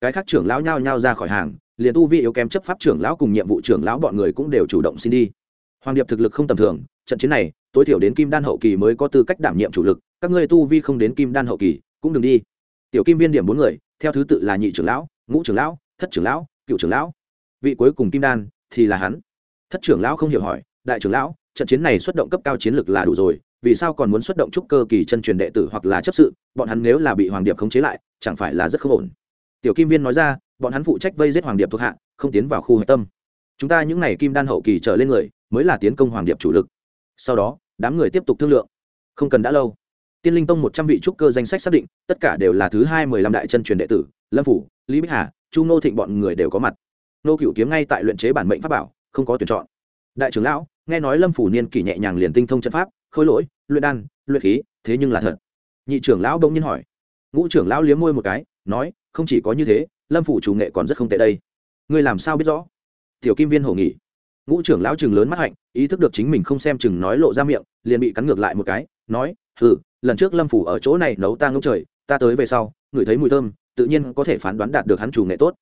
Cái khác trưởng lão nhao nhao ra khỏi hàng, liền tu vi yếu kém chấp pháp trưởng lão cùng nhiệm vụ trưởng lão bọn người cũng đều chủ động xin đi. Hoàng điệp thực lực không tầm thường, trận chiến này, tối thiểu đến kim đan hậu kỳ mới có tư cách đảm nhiệm chủ lực, các ngươi tu vi không đến kim đan hậu kỳ, cũng đừng đi. Tiểu kim viên điểm bốn người, theo thứ tự là nhị trưởng lão, ngũ trưởng lão, thất trưởng lão, cựu trưởng lão. Vị cuối cùng kim đan thì là hắn. Thất trưởng lão không hiểu hỏi, đại trưởng lão, trận chiến này xuất động cấp cao chiến lực là đủ rồi vì sao còn muốn xuất động trúc cơ kỳ chân truyền đệ tử hoặc là chấp sự, bọn hắn nếu là bị hoàng điệp khống chế lại, chẳng phải là rất không ổn. Tiểu kim viên nói ra, bọn hắn phụ trách vây giết hoàng điệp thuộc hạ, không tiến vào khu hạch tâm. Chúng ta những n à y kim đan hậu kỳ trở lên người, mới là tiến công hoàng điệp chủ lực. Sau đó, đám người tiếp tục thương lượng. Không cần đã lâu. Tiên linh tông một trăm vị trúc cơ danh sách xác định, tất cả đều là thứ hai mười lăm đại chân truyền đệ tử, lâm phủ, lý bích hà, chu nô thịnh bọn người đều có mặt. Nô cựu kiếm ngay tại luyện chế bản mệnh pháp bảo, không có tuyển chọn. Đại trưởng lão, nghe nói lâm phủ niên kỷ nhẹ nhàng liền tinh thông trận pháp, khôi lỗi luyện đan, luyện khí, thế nhưng là thật. Nhị trưởng lão đông nhiên hỏi. Ngũ trưởng lão liếm môi một cái, nói, không chỉ có như thế, lâm phủ chủ nghệ còn rất không tệ đây. Ngươi làm sao biết rõ? Tiểu kim viên hổ nghỉ. Ngũ trưởng lão chừng lớn mắt hạnh, ý thức được chính mình không xem chừng nói lộ ra miệng, liền bị cắn ngược lại một cái, nói, hừ, lần trước lâm phủ ở chỗ này nấu ta ngốc trời, ta tới về sau, ngửi thấy mùi thơm, tự nhiên có thể phán đoán đạt được hắn chủ nghệ tốt.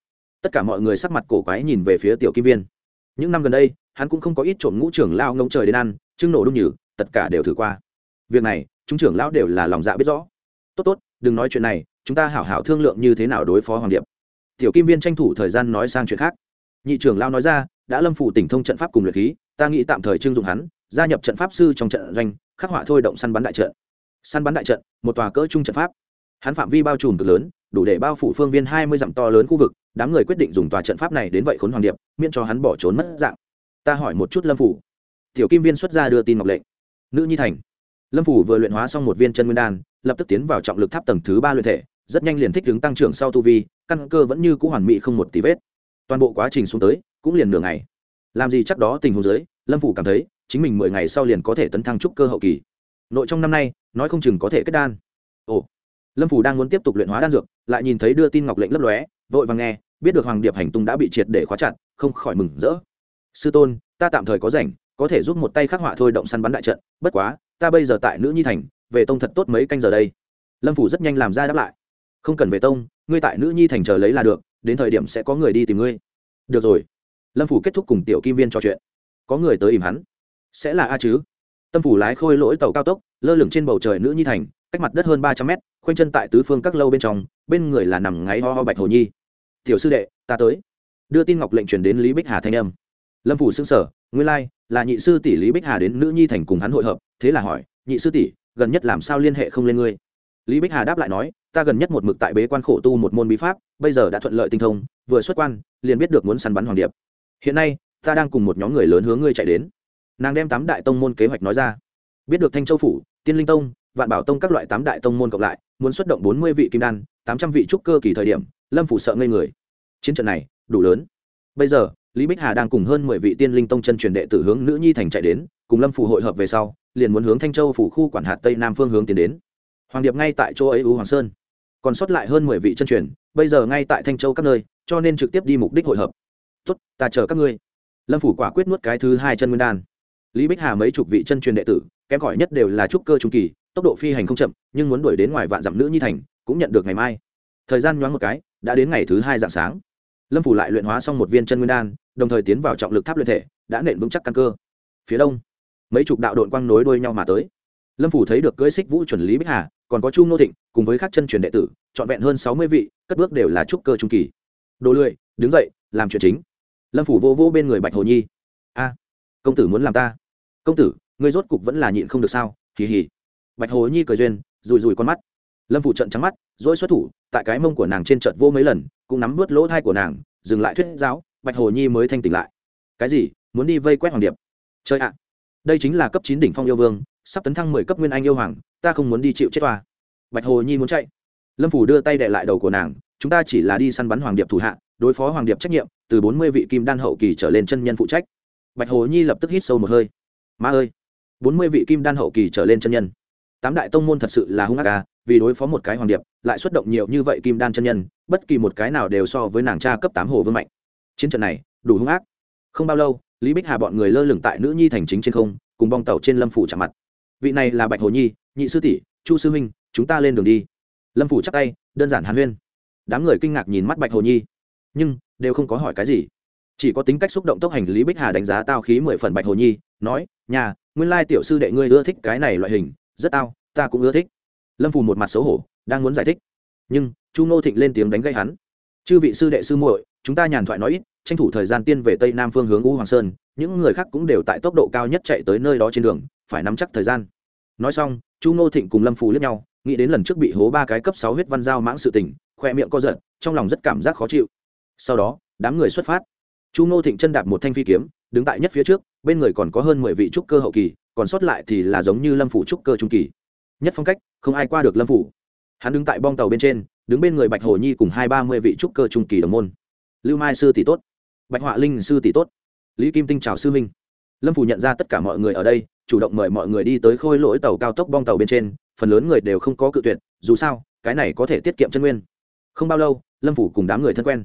Tất cả mọi người sắc mặt cổ quái nhìn về phía tiểu kim viên. Những năm gần đây, hắn cũng không có ít trộm ngũ trưởng lao ngông trời đến ăn, chưng nổ đung nhử, tất cả đều thử qua việc này, chúng trưởng lão đều là lòng dạ biết rõ. Tốt tốt, đừng nói chuyện này, chúng ta hảo hảo thương lượng như thế nào đối phó hoàng điệp. Tiểu kim viên tranh thủ thời gian nói sang chuyện khác. Nhị trưởng lão nói ra, đã lâm phủ tỉnh thông trận pháp cùng luyện khí, ta nghĩ tạm thời trưng dụng hắn, gia nhập trận pháp sư trong trận doanh, khắc họa thôi động săn bắn đại trận. Săn bắn đại trận, một tòa cỡ trung trận pháp. Hắn phạm vi bao trùm cực lớn, đủ để bao phủ phương viên hai mươi dặm to lớn khu vực, đám người quyết định dùng tòa trận pháp này đến vậy khốn hoàng điệp, miễn cho hắn bỏ trốn mất dạng. Ta hỏi một chút lâm phủ. Tiểu kim viên xuất ra đưa tin ngọc lệnh. Nữ nhi thành lâm phủ vừa luyện hóa xong một viên chân nguyên đan, lập tức tiến vào trọng lực tháp tầng thứ ba luyện thể, rất nhanh liền thích ứng tăng trưởng sau tu vi, căn cơ vẫn như c ũ hoàn mỹ không một tí vết. Toàn bộ quá trình xuống tới, cũng liền nửa ngày. Làm gì chắc đó tình huống dưới, lâm phủ cảm thấy, chính mình mười ngày sau liền có thể tấn thăng trúc cơ hậu kỳ. Nội trong năm nay, nói không chừng có thể kết đan. Ồ. Lâm phủ đang muốn tiếp tục luyện hóa đan dược, lại nhìn thấy đưa tin ngọc lệnh lấp lóe, vội vàng nghe, biết được hoàng điệp hành tung đã bị triệt để khóa chặt, không khỏi mừng rỡ. Sư tôn, ta tạm thời có rảnh, có thể giúp một tay khắc họa thôi động săn bắn đại trận, bất quá ta bây giờ tại nữ nhi thành, về tông thật tốt mấy canh giờ đây. Lâm phủ rất nhanh làm ra đáp lại. Không cần về tông, ngươi tại nữ nhi thành chờ lấy là được, đến thời điểm sẽ có người đi tìm ngươi. Được rồi. Lâm phủ kết thúc cùng tiểu kim viên trò chuyện. Có người tới ìm hắn. Sẽ là a chứ? Tâm phủ lái khôi lỗi tàu cao tốc, lơ lửng trên bầu trời nữ nhi thành, cách mặt đất hơn ba trăm mét, khoanh chân tại tứ phương các lâu bên trong, bên người là nằm ngáy ho ho bạch hồ nhi. Tiểu sư đệ, ta tới. Đưa tin ngọc lệnh truyền đến lý bích hà thanh âm. Lâm phủ xưng sở nguyên lai, là nhị sư tỷ lý bích hà đến nữ nhi thành cùng hắn hội hợp thế là hỏi, nhị sư tỷ, gần nhất làm sao liên hệ không lên ngươi? Lý bích hà đáp lại nói, ta gần nhất một mực tại bế quan khổ tu một môn bí pháp, bây giờ đã thuận lợi tinh thông, vừa xuất quan, liền biết được muốn săn bắn hoàng điệp. Hiện nay, ta đang cùng một nhóm người lớn hướng ngươi chạy đến. Nàng đem tám đại tông môn kế hoạch nói ra. Biết được thanh châu phủ, tiên linh tông, vạn bảo tông các loại tám đại tông môn cộng lại, muốn xuất động bốn mươi vị kim đan, tám trăm vị trúc cơ kỳ thời điểm, lâm phủ sợ ngây người. Chiến trận này, đủ lớn. Bây giờ lý bích hà đang cùng hơn mười vị tiên linh tông chân truyền đệ tử hướng nữ nhi thành chạy đến, cùng lâm phủ hội hợp về sau, liền muốn hướng thanh châu phủ khu quản hạt tây nam phương hướng tiến đến. Hoàng điệp ngay tại chỗ ấy u hoàng sơn. Còn sót lại hơn mười vị chân truyền, bây giờ ngay tại thanh châu các nơi, cho nên trực tiếp đi mục đích hội hợp. Tốt, ta chờ các ngươi. Lâm phủ quả quyết nuốt cái thứ hai chân nguyên đan. Lý bích hà mấy chục vị chân truyền đệ tử, kém cỏi nhất đều là trúc cơ trung kỳ, tốc độ phi hành không chậm, nhưng muốn đuổi đến ngoài vạn dặm nữ nhi thành, cũng nhận được ngày mai. Thời gian nhoáng một cái, đã đến ngày thứ hai dạng sáng lâm phủ lại luyện hóa xong một viên chân nguyên đan, đồng thời tiến vào trọng lực tháp luyện thể, đã nện vững chắc căn cơ. Phía đông, mấy chục đạo đội quang nối đuôi nhau mà tới. Lâm phủ thấy được cưỡi xích vũ chuẩn lý bích hà, còn có chu nô thịnh, cùng với các chân truyền đệ tử, trọn vẹn hơn sáu mươi vị, cất bước đều là trúc cơ trung kỳ. Đồ lười, đứng dậy, làm chuyện chính. Lâm phủ vô vô bên người bạch hồ nhi. A, công tử muốn làm ta? Công tử, ngươi rốt cục vẫn là nhịn không được sao? Hì hì. Bạch hồ nhi cười duyên rùi rùi con mắt. Lâm phủ trận trắng mắt, dỗi xuất thủ, tại cái mông của nàng trên trận vô mấy lần cũng nắm vớt lỗ thai của nàng, dừng lại thuyết giáo, bạch hồ nhi mới thanh tỉnh lại. Cái gì? Muốn đi vây quét hoàng điệp? Chơi ạ! Đây chính là cấp chín đỉnh phong yêu vương, sắp tấn thăng mười cấp nguyên anh yêu hoàng, ta không muốn đi chịu chết tòa bạch hồ nhi muốn chạy. Lâm phủ đưa tay đệ lại đầu của nàng, chúng ta chỉ là đi săn bắn hoàng điệp thủ hạ, đối phó hoàng điệp trách nhiệm, từ bốn mươi vị kim đan hậu kỳ trở lên chân nhân phụ trách. Bạch hồ nhi lập tức hít sâu một hơi. Ma ơi! Bốn mươi vị kim đan hậu kỳ trở lên chân nhân. Tám đại tông môn thật sự là hung ác ca vì đối phó một cái hoàng điệp, lại xuất động nhiều như vậy kim đan chân nhân, bất kỳ một cái nào đều so với nàng cha cấp tám hồ vương mạnh. Chiến trận này, đủ hung ác. Không bao lâu, lý bích hà bọn người lơ lửng tại nữ nhi thành chính trên không, cùng bong tàu trên lâm phủ chạm mặt. Vị này là bạch hồ nhi, nhị sư tỷ, chu sư huynh, chúng ta lên đường đi. Lâm phủ chắc tay, đơn giản hàn huyên. Đám người kinh ngạc nhìn mắt bạch hồ nhi, nhưng đều không có hỏi cái gì. Chỉ có tính cách xúc động tốc hành lý bích hà đánh giá tao khí mười phần bạch hồ nhi, nói, nhà, nguyên lai tiểu sư đệ ngươi ưa thích cái này loại hình, rất tao, ta cũng ưa thích lâm phù một mặt xấu hổ, đang muốn giải thích. nhưng, chu ngô thịnh lên tiếng đánh gây hắn. chư vị sư đệ sư muội, chúng ta nhàn thoại nói ít, tranh thủ thời gian tiên về tây nam phương hướng u hoàng sơn, những người khác cũng đều tại tốc độ cao nhất chạy tới nơi đó trên đường, phải nắm chắc thời gian. nói xong, chu ngô thịnh cùng lâm phù liếc nhau, nghĩ đến lần trước bị hố ba cái cấp sáu huyết văn giao mãng sự tình, khoe miệng co giật, trong lòng rất cảm giác khó chịu. sau đó, đám người xuất phát. chu ngô thịnh chân đạp một thanh phi kiếm, đứng tại nhất phía trước, bên người còn có hơn mười vị trúc cơ hậu kỳ, còn sót lại thì là giống như lâm phủ trúc cơ trung kỳ nhất phong cách, không ai qua được lâm phủ. Hắn đứng tại bong tàu bên trên, đứng bên người bạch hồ nhi cùng hai ba mươi vị trúc cơ trung kỳ đồng môn. Lưu mai sư tỷ tốt. Bạch họa linh sư tỷ tốt. Lý kim tinh chào sư minh lâm phủ nhận ra tất cả mọi người ở đây, chủ động mời mọi người đi tới khôi lỗi tàu cao tốc bong tàu bên trên, phần lớn người đều không có cự tuyệt, dù sao, cái này có thể tiết kiệm chân nguyên. Không bao lâu, lâm phủ cùng đám người thân quen.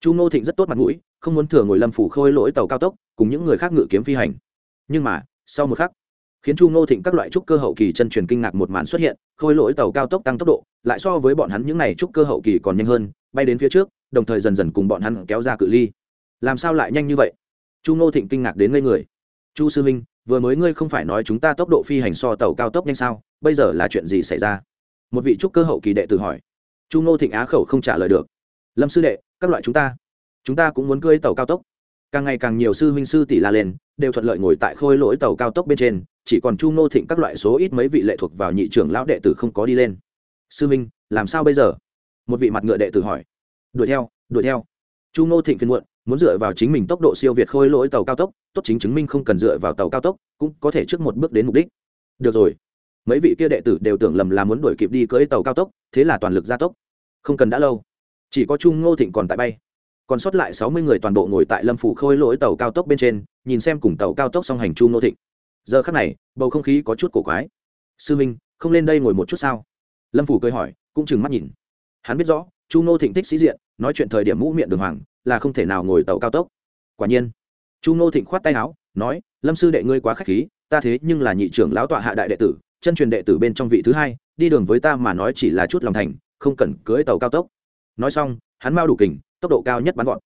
Chu ngô thịnh rất tốt mặt mũi, không muốn thừa ngồi lâm phủ khôi lỗi tàu cao tốc, cùng những người khác ngự kiếm phi hành. Nhưng mà, sau một khắc khiến chu ngô thịnh các loại trúc cơ hậu kỳ chân truyền kinh ngạc một màn xuất hiện, khôi lỗi tàu cao tốc tăng tốc độ, lại so với bọn hắn những n à y trúc cơ hậu kỳ còn nhanh hơn, bay đến phía trước, đồng thời dần dần cùng bọn hắn kéo ra cự ly. Làm sao lại nhanh như vậy? Chu ngô thịnh kinh ngạc đến ngây người. Chu sư minh vừa mới ngươi không phải nói chúng ta tốc độ phi hành so tàu cao tốc nhanh sao, bây giờ là chuyện gì xảy ra? Một vị trúc cơ hậu kỳ đệ tử hỏi. Chu ngô thịnh á khẩu không trả lời được. Lâm sư đệ, các loại chúng ta chúng ta cũng muốn cưỡi tàu cao tốc càng ngày càng nhiều sư huynh sư tỷ la lên, đều thuận lợi ngồi tại khôi lỗi tàu cao tốc bên trên, chỉ còn chu nô thịnh các loại số ít mấy vị lệ thuộc vào nhị trưởng lão đệ tử không có đi lên. Sư huynh, làm sao bây giờ? Một vị mặt ngựa đệ tử hỏi. Đuổi theo đuổi theo. Chu nô thịnh phiên muộn, muốn dựa vào chính mình tốc độ siêu việt khôi lỗi tàu cao tốc, tốt chính chứng minh không cần dựa vào tàu cao tốc, cũng có thể trước một bước đến mục đích. Được rồi. Mấy vị kia đệ tử đều tưởng lầm là muốn đuổi kịp đi cưỡi tàu cao tốc, thế là toàn lực gia tốc. Không cần đã lâu. Chỉ có chu ngô thịnh còn tại bay còn sót lại sáu mươi người toàn bộ ngồi tại lâm phủ khôi lỗi tàu cao tốc bên trên, nhìn xem cùng tàu cao tốc song hành chu ngô thịnh. Giờ khắc này, bầu không khí có chút cổ quái. Sư minh, không lên đây ngồi một chút sao? Lâm phủ cười hỏi, cũng chừng mắt nhìn. Hắn biết rõ, chu ngô thịnh thích sĩ diện, nói chuyện thời điểm mũ miệng đường hoàng, là không thể nào ngồi tàu cao tốc. Quả nhiên, chu ngô thịnh khoát tay áo, nói, lâm sư đệ ngươi quá k h á c h khí, ta thế nhưng là nhị trưởng lão tọa hạ đại đệ tử, chân truyền đệ tử bên trong vị thứ hai, đi đường với ta mà nói chỉ là chút lòng thành, không cần cưỡi tàu cao tốc. Nói xong, hắn mau đủ kình tốc độ cao nhất bắn vọt.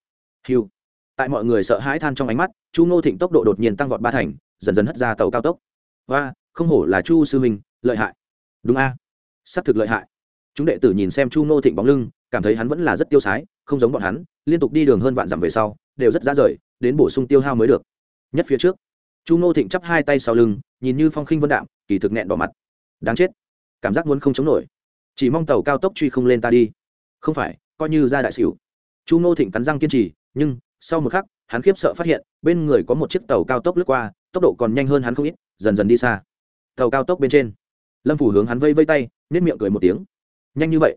Hiu. Tại mọi người sợ hãi than trong ánh mắt, chu ngô thịnh tốc độ đột nhiên tăng vọt ba thành, dần dần hất ra tàu cao tốc. Và không hổ là chu sư huynh, lợi hại. Đúng a. À? thực lợi hại. Chúng đệ tử nhìn xem chu ngô thịnh bóng lưng, cảm thấy hắn vẫn là rất tiêu sái, không giống bọn hắn, liên tục đi đường hơn vạn dặm về sau, đều rất ra rời, đến bổ sung tiêu hao mới được. Nhất phía trước, chu ngô thịnh chắp hai tay sau lưng, nhìn như phong khinh vân đạm, kỳ thực nghẹn bỏ mặt. Đáng chết. Cảm giác muốn không chống nổi. Chỉ mong tàu cao tốc truy không lên ta đi. Không phải, coi như ra đại xỉu chu ngô thịnh cắn răng kiên trì, nhưng, sau một khắc, hắn khiếp sợ phát hiện, bên người có một chiếc tàu cao tốc lướt qua, tốc độ còn nhanh hơn hắn không ít, dần dần đi xa. Tàu cao tốc bên trên, lâm phủ hướng hắn vây vây tay nếp miệng cười một tiếng. Nhanh như vậy?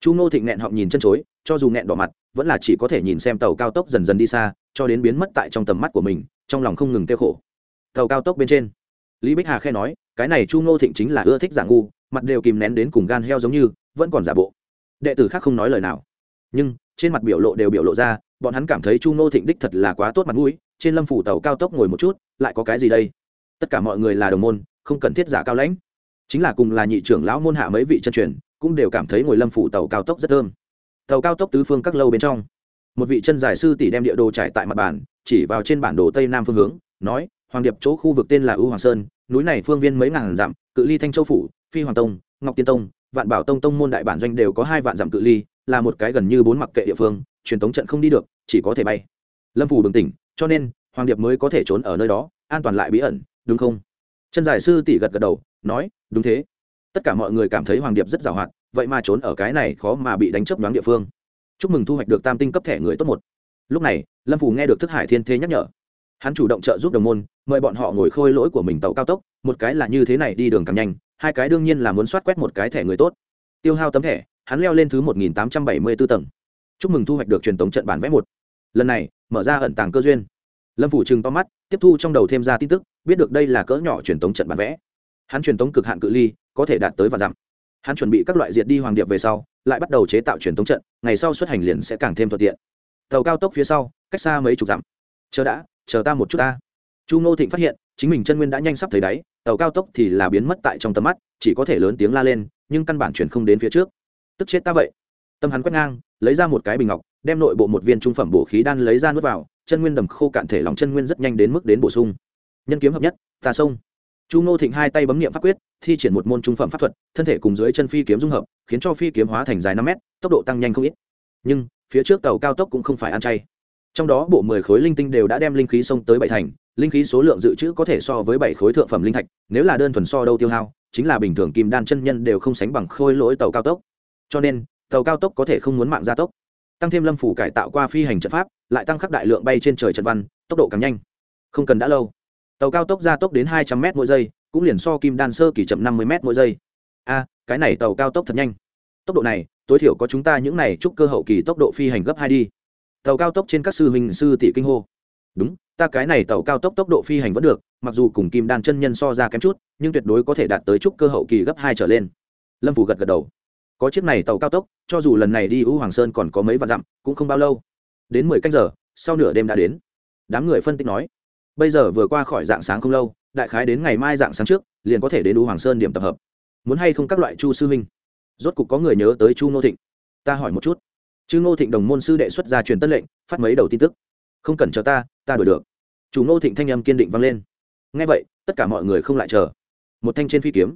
Chu ngô thịnh nghẹn họng nhìn chân chối, cho dù nghẹn đỏ mặt, vẫn là chỉ có thể nhìn xem tàu cao tốc dần dần đi xa, cho đến biến mất tại trong tầm mắt của mình, trong lòng không ngừng kêu khổ. Tàu cao tốc bên trên, lý bích hà khe nói, cái này chu ngô thịnh chính là ưa thích giả ngu, mặt đều kìm nén đến cùng gan heo giống như, vẫn còn giả bộ. Đệ tử khác không nói lời nào. Nhưng trên mặt biểu lộ đều biểu lộ ra, bọn hắn cảm thấy chu ngô thịnh đích thật là quá tốt mặt mũi, trên lâm phủ tàu cao tốc ngồi một chút, lại có cái gì đây? Tất cả mọi người là đồng môn, không cần thiết giả cao lãnh. Chính là cùng là nhị trưởng lão môn hạ mấy vị chân truyền, cũng đều cảm thấy ngồi lâm phủ tàu cao tốc rất thơm. Tàu cao tốc tứ phương các lâu bên trong, một vị chân giải sư tỷ đem địa đồ trải tại mặt bản chỉ vào trên bản đồ tây nam phương hướng, nói, hoàng điệp chỗ khu vực tên là ưu hoàng sơn, núi này phương viên mấy ngàn dặm, cự ly thanh châu phủ, phi hoàng tông, ngọc tiên tông vạn bảo tông tông môn đại bản doanh đều có hai vạn dặm cự ly, là một cái gần như bốn mặc kệ địa phương, truyền thống trận không đi được, chỉ có thể bay. Lâm phủ bừng tỉnh, cho nên, hoàng điệp mới có thể trốn ở nơi đó, an toàn lại bí ẩn, đúng không? Chân giải sư tỷ gật gật đầu, nói, đúng thế. Tất cả mọi người cảm thấy hoàng điệp rất giàu hoạt, vậy mà trốn ở cái này khó mà bị đánh chấp đoán địa phương. Chúc mừng thu hoạch được tam tinh cấp thẻ người tốt một. Lúc này, lâm phủ nghe được thức hải thiên thế nhắc nhở. Hắn chủ động trợ giúp đồng môn, mời bọn họ ngồi khôi lỗi của mình tàu cao tốc, một cái là như thế này đi đường càng nhanh hai cái đương nhiên là muốn soát quét một cái thẻ người tốt. Tiêu hao tấm thẻ, hắn leo lên thứ một nghìn tám trăm bảy mươi b ố tầng. Chúc mừng thu hoạch được truyền thống trận bản vẽ một. Lần này, mở ra ẩn tàng cơ duyên. Lâm phủ trừng to mắt, tiếp thu trong đầu thêm ra tin tức, biết được đây là cỡ nhỏ truyền thống trận bản vẽ. Hắn truyền thống cực hạn cự ly, có thể đạt tới và dặm. Hắn chuẩn bị các loại diệt đi hoàng điệp về sau, lại bắt đầu chế tạo truyền thống trận, ngày sau xuất hành liền sẽ càng thêm thuận tiện. Tàu cao tốc phía sau, cách xa mấy chục dặm. Chờ đã, chờ ta một chút ta. Chu ngô thịnh phát hiện chính mình chân nguyên đã nhanh sắp thấy đáy, tàu cao tốc thì là biến mất tại trong tầm mắt, chỉ có thể lớn tiếng la lên, nhưng căn bản chuyển không đến phía trước. Tức chết ta vậy. Tâm hắn quét ngang, lấy ra một cái bình ngọc, đem nội bộ một viên trung phẩm bổ khí đan lấy ra nuốt vào, chân nguyên đầm khô cạn thể lòng chân nguyên rất nhanh đến mức đến bổ sung. Nhân kiếm hợp nhất tà sông. Chu ngô thịnh hai tay bấm nghiệm pháp quyết, thi triển một môn trung phẩm pháp thuật, thân thể cùng dưới chân phi kiếm dung hợp, khiến cho phi kiếm hóa thành dài năm mét, tốc độ tăng nhanh không ít. Nhưng, phía trước tàu cao tốc cũng không phải ăn chay. Trong đó bộ mười khối linh tinh đều đã đem linh khí xông tới bảy thành linh khí số lượng dự trữ có thể so với bảy khối thượng phẩm linh thạch, nếu là đơn thuần so đâu tiêu hao, chính là bình thường kim đan chân nhân đều không sánh bằng khôi lỗi tàu cao tốc. Cho nên, tàu cao tốc có thể không muốn mạng gia tốc. Tăng thêm lâm phủ cải tạo qua phi hành trận pháp, lại tăng khắc đại lượng bay trên trời trận văn, tốc độ càng nhanh. Không cần đã lâu. Tàu cao tốc gia tốc đến hai trăm m mỗi giây, cũng liền so kim đan sơ kỳ chậm năm mươi m mỗi giây. A, cái này tàu cao tốc thật nhanh. Tốc độ này, tối thiểu có chúng ta những này chúc cơ hậu kỳ tốc độ phi hành gấp hai đi. Tàu cao tốc trên các sư huynh sư tỷ kinh hô. Đúng ta cái này tàu cao tốc tốc độ phi hành vẫn được, mặc dù cùng kim đan chân nhân so ra kém chút, nhưng tuyệt đối có thể đạt tới chút cơ hậu kỳ gấp hai trở lên. Lâm phủ gật gật đầu. Có chiếc này tàu cao tốc, cho dù lần này đi u hoàng sơn còn có mấy vạn dặm, cũng không bao lâu. Đến mười canh giờ, sau nửa đêm đã đến. Đám người phân tích nói, bây giờ vừa qua khỏi dạng sáng không lâu, đại khái đến ngày mai dạng sáng trước, liền có thể đến u hoàng sơn điểm tập hợp. Muốn hay không các loại chu sư huynh? Rốt cục có người nhớ tới chu ngô thịnh. Ta hỏi một chút. Chứ ngô thịnh đồng môn sư đệ xuất ra truyền tân lệnh, phát mấy đầu tin tức không cần chờ ta ta đổi được. Chủ ngô thịnh thanh âm kiên định vang lên. Ngay vậy, tất cả mọi người không lại chờ. Một thanh trên phi kiếm.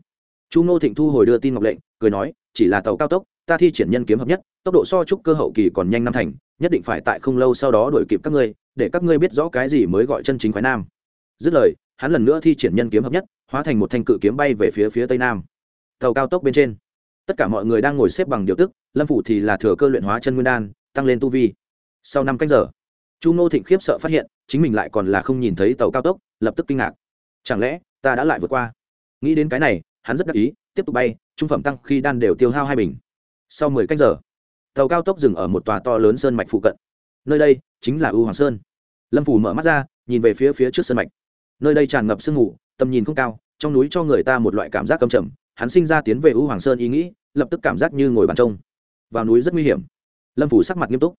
Chu ngô thịnh thu hồi đưa tin ngọc lệnh, cười nói, chỉ là tàu cao tốc, ta thi triển nhân kiếm hợp nhất, tốc độ so trúc cơ hậu kỳ còn nhanh năm thành, nhất định phải tại không lâu sau đó đuổi kịp các ngươi, để các ngươi biết rõ cái gì mới gọi chân chính khoái nam. Dứt lời, hắn lần nữa thi triển nhân kiếm hợp nhất, hóa thành một thanh cự kiếm bay về phía phía tây nam. Tàu cao tốc bên trên. Tất cả mọi người đang ngồi xếp bằng điều tức, lâm phủ thì là thừa cơ luyện hóa chân nguyên đan, tăng lên tu vi. Sau năm cách giờ chu ngô thịnh khiếp sợ phát hiện, chính mình lại còn là không nhìn thấy tàu cao tốc, lập tức kinh ngạc. Chẳng lẽ, ta đã lại vượt qua? Nghĩ đến cái này, hắn rất đắc ý, tiếp tục bay, trung phẩm tăng khi đan đều tiêu hao hai bình. Sau mười cách giờ, tàu cao tốc dừng ở một tòa to lớn sơn mạch phụ cận. Nơi đây chính là u hoàng sơn. Lâm phủ mở mắt ra, nhìn về phía phía trước sơn mạch. Nơi đây tràn ngập sương mù, tầm nhìn không cao, trong núi cho người ta một loại cảm giác cầm trầm. Hắn sinh ra tiến về u hoàng sơn ý nghĩ, lập tức cảm giác như ngồi bàn trông. Vào núi rất nguy hiểm. Lâm phủ sắc mặt nghiêm túc.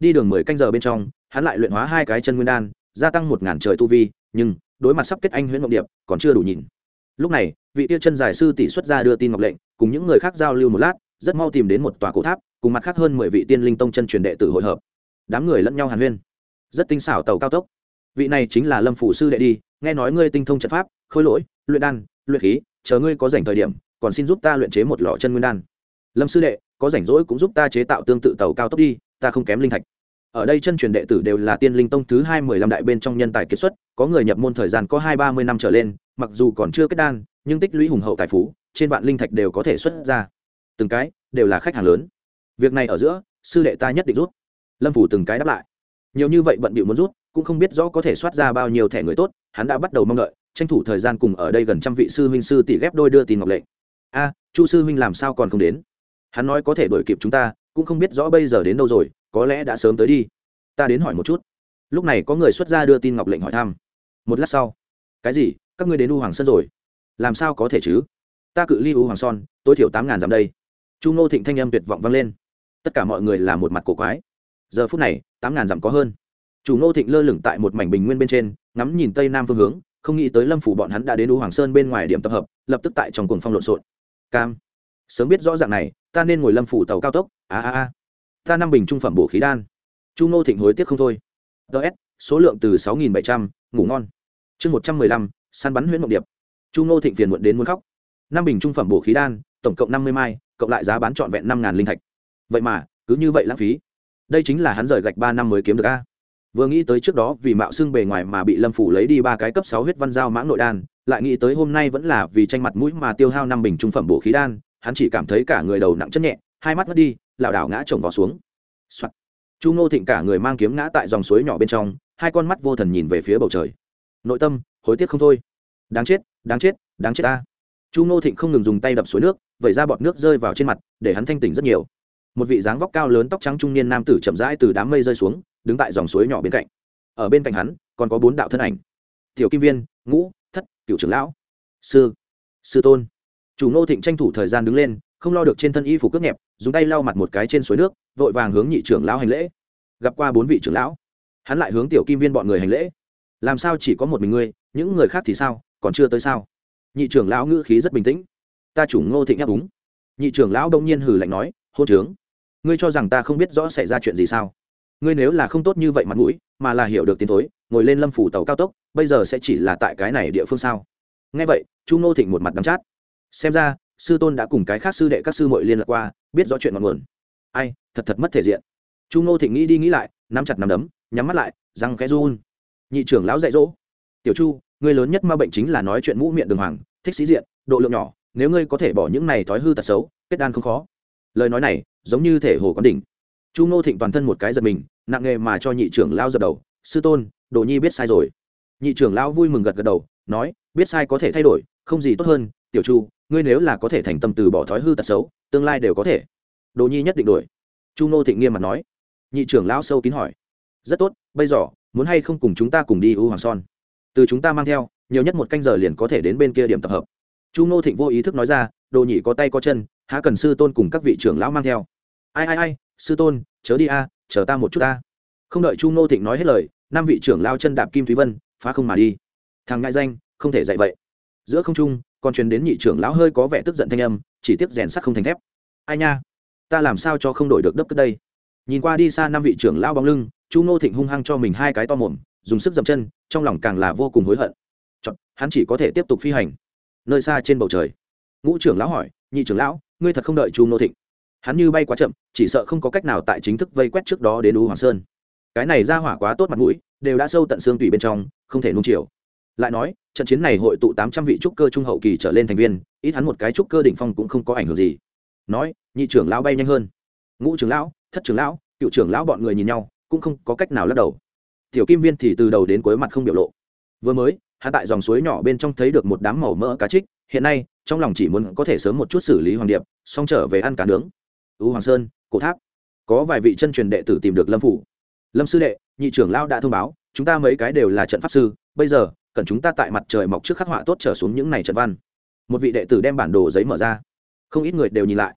Đi đường mười canh giờ bên trong hắn lại luyện hóa hai cái chân nguyên đan, gia tăng một ngàn trời tu vi, nhưng đối mặt sắp kết anh huyễn ngọc điệp còn chưa đủ nhìn. Lúc này, vị tiêu chân giải sư tỷ xuất ra đưa tin ngọc lệnh, cùng những người khác giao lưu một lát, rất mau tìm đến một tòa cổ tháp, cùng mặt khác hơn mười vị tiên linh tông chân truyền đệ tử hội hợp. Đám người lẫn nhau hàn huyên. Rất tinh xảo tàu cao tốc. Vị này chính là lâm phủ sư đệ đi, nghe nói ngươi tinh thông trận pháp, khôi lỗi, luyện đan, luyện khí, chờ ngươi có dành thời điểm, còn xin giúp ta luyện chế một lọ chân nguyên đan. Lâm sư đệ, có rảnh rỗi cũng giúp ta chế tạo tương tự tàu cao tốc đi, ta không kém linh thạch ở đây chân truyền đệ tử đều là tiên linh tông thứ hai mười lăm đại bên trong nhân tài kiệt xuất, có người nhập môn thời gian có hai ba mươi năm trở lên, mặc dù còn chưa kết đan, nhưng tích lũy hùng hậu tài phú, trên vạn linh thạch đều có thể xuất ra. Từng cái đều là khách hàng lớn. Việc này ở giữa, sư đệ ta nhất định rút. Lâm phủ từng cái đáp lại. Nhiều như vậy bận bịu muốn rút, cũng không biết rõ có thể soát ra bao nhiêu thẻ người tốt, hắn đã bắt đầu mong đợi, tranh thủ thời gian cùng ở đây gần trăm vị sư huynh sư tỷ ghép đôi đưa tin ngọc lệnh. A, chu sư huynh làm sao còn không đến? Hắn nói có thể đổi kịp chúng ta, cũng không biết rõ bây giờ đến đâu rồi có lẽ đã sớm tới đi. Ta đến hỏi một chút. Lúc này có người xuất ra đưa tin ngọc lệnh hỏi thăm. Một lát sau. Cái gì? Các ngươi đến u hoàng sơn rồi? Làm sao có thể chứ? Ta cự ly u hoàng son tối thiểu tám ngàn dặm đây. Chu ngô thịnh thanh âm tuyệt vọng vang lên. Tất cả mọi người là một mặt cổ quái. Giờ phút này, tám ngàn dặm có hơn. Chủ ngô thịnh lơ lửng tại một mảnh bình nguyên bên trên, ngắm nhìn tây nam phương hướng, không nghĩ tới lâm phủ bọn hắn đã đến u hoàng sơn bên ngoài điểm tập hợp, lập tức tại trong cuồng phong lộn xộn. Cam, sớm biết rõ ràng này, ta nên ngồi lâm phủ tàu cao tốc. A a a ta năm bình trung phẩm bổ khí đan. Chu ngô thịnh hối tiếc không thôi. Ts số lượng từ sáu nghìn bảy trăm, ngủ ngon. Chương một trăm mười lăm, săn bắn huyễn mộng điệp. Chu ngô thịnh phiền muộn đến muốn khóc. Năm bình trung phẩm bổ khí đan, tổng cộng năm mươi mai, cộng lại giá bán trọn vẹn năm ngàn linh thạch. Vậy mà, cứ như vậy lãng phí. Đây chính là hắn rời gạch ba năm mới kiếm được a. Vừa nghĩ tới trước đó vì mạo xương bề ngoài mà bị lâm phủ lấy đi ba cái cấp sáu huyết văn giao mãng nội đan, lại nghĩ tới hôm nay vẫn là vì tranh mặt mũi mà tiêu hao năm bình trung phẩm bổ khí đan, hắn chỉ cảm thấy cả người đầu nặng chất nhẹ, hai mắt mất đi lảo đảo ngã chồng vào xuống、Soạn. chu ngô thịnh cả người mang kiếm ngã tại dòng suối nhỏ bên trong, hai con mắt vô thần nhìn về phía bầu trời. Nội tâm, hối tiếc không thôi. Đáng chết đáng chết đáng chết ta. Chu ngô thịnh không ngừng dùng tay đập suối nước, vẩy ra bọt nước rơi vào trên mặt, để hắn thanh tỉnh rất nhiều. Một vị dáng vóc cao lớn tóc trắng trung niên nam tử chậm rãi từ đám mây rơi xuống, đứng tại dòng suối nhỏ bên cạnh. Ở bên cạnh hắn, còn có bốn đạo thân ảnh. Tiểu kim viên, ngũ, thất cựu trưởng lão. Sư sư tôn. Chủ ngô thịnh tranh thủ thời gian đứng lên không lo được trên thân y phục cướp nhẹp, dùng tay lau mặt một cái trên suối nước, vội vàng hướng nhị trưởng lão hành lễ. Gặp qua bốn vị trưởng lão, hắn lại hướng tiểu kim viên bọn người hành lễ. Làm sao chỉ có một mình ngươi, những người khác thì sao, còn chưa tới sao? Nhị trưởng lão ngữ khí rất bình tĩnh. Ta chủ ngô thịnh nhắc đúng. Nhị trưởng lão đông nhiên hừ lạnh nói, hôn trướng, ngươi cho rằng ta không biết rõ xảy ra chuyện gì sao? Ngươi nếu là không tốt như vậy mặt mũi, mà là hiểu được tiến thối, ngồi lên lâm phủ tàu cao tốc, bây giờ sẽ chỉ là tại cái này địa phương sao? Nghe vậy, chu ngô thịnh một mặt đắm chát. Xem ra sư tôn đã cùng cái khác sư đệ các sư muội liên lạc qua, biết rõ chuyện ngọn nguồn. Ai, thật thật mất thể diện. Chu ngô thịnh nghĩ đi nghĩ lại, nắm chặt nắm đấm, nhắm mắt lại, răng khẽ run. Nhị trưởng lão dạy dỗ. Tiểu chu, người lớn nhất ma bệnh chính là nói chuyện mũ miệng đường hoàng, thích sĩ diện, độ lượng nhỏ, nếu ngươi có thể bỏ những này thói hư tật xấu, kết đan không khó. Lời nói này, giống như thể hồ có đỉnh. Chu ngô thịnh toàn thân một cái giật mình, nặng nghề mà cho nhị trưởng lao dập đầu. Sư tôn, đồ nhi biết sai rồi. Nhị trưởng lão vui mừng gật gật đầu, nói, biết sai có thể thay đổi, không gì tốt hơn, tiểu chu ngươi nếu là có thể thành tâm từ bỏ thói hư tật xấu, tương lai đều có thể. Đồ nhi nhất định đổi chu ngô thịnh nghiêm mặt nói. Nhị trưởng lão sâu kín hỏi. Rất tốt, bây giờ, muốn hay không cùng chúng ta cùng đi u hoàng son? Từ chúng ta mang theo, nhiều nhất một canh giờ liền có thể đến bên kia điểm tập hợp. Chu ngô thịnh vô ý thức nói ra đồ nhị có tay có chân, há cần sư tôn cùng các vị trưởng lão mang theo. Ai ai ai, sư tôn, chớ đi a, chờ ta một chút ta. Không đợi chu ngô thịnh nói hết lời, năm vị trưởng lao chân đạp kim thúy vân, phá không mà đi. Thằng ngại danh, không thể dạy vậy. Giữa không trung còn truyền đến nhị trưởng lão hơi có vẻ tức giận thanh âm chỉ tiếp rèn sắt không thành thép. Ai nha ta làm sao cho không đổi được đất cất đây? Nhìn qua đi xa năm vị trưởng lão bóng lưng chu ngô thịnh hung hăng cho mình hai cái to mồm dùng sức dậm chân trong lòng càng là vô cùng hối hận. Chọn, hắn chỉ có thể tiếp tục phi hành. Nơi xa trên bầu trời ngũ trưởng lão hỏi nhị trưởng lão ngươi thật không đợi chu ngô thịnh? Hắn như bay quá chậm chỉ sợ không có cách nào tại chính thức vây quét trước đó đến u hoàng sơn. Cái này ra hỏa quá tốt mặt mũi đều đã sâu tận xương tủy bên trong không thể nung chiều lại nói, trận chiến này hội tụ tám trăm vị trúc cơ trung hậu kỳ trở lên thành viên, ít hắn một cái trúc cơ đỉnh phong cũng không có ảnh hưởng gì. Nói, nhị trưởng lão bay nhanh hơn. Ngũ trưởng lão, thất trưởng lão, cựu trưởng lão bọn người nhìn nhau, cũng không có cách nào lắc đầu. Tiểu kim viên thì từ đầu đến cuối mặt không biểu lộ. Vừa mới hạ tại dòng suối nhỏ bên trong thấy được một đám màu mỡ cá trích, hiện nay, trong lòng chỉ muốn có thể sớm một chút xử lý hoàng điệp, xong trở về ăn cá nướng. Ưu hoàng sơn, cổ tháp. Có vài vị chân truyền đệ tử tìm được lâm phủ. Lâm sư đệ, nhị trưởng lão đã thông báo, chúng ta mấy cái đều là trận pháp sư, bây giờ cần chúng ta tại mặt trời mọc trước khắc họa tốt trở xuống những này trận văn. Một vị đệ tử đem bản đồ giấy mở ra. Không ít người đều nhìn lại.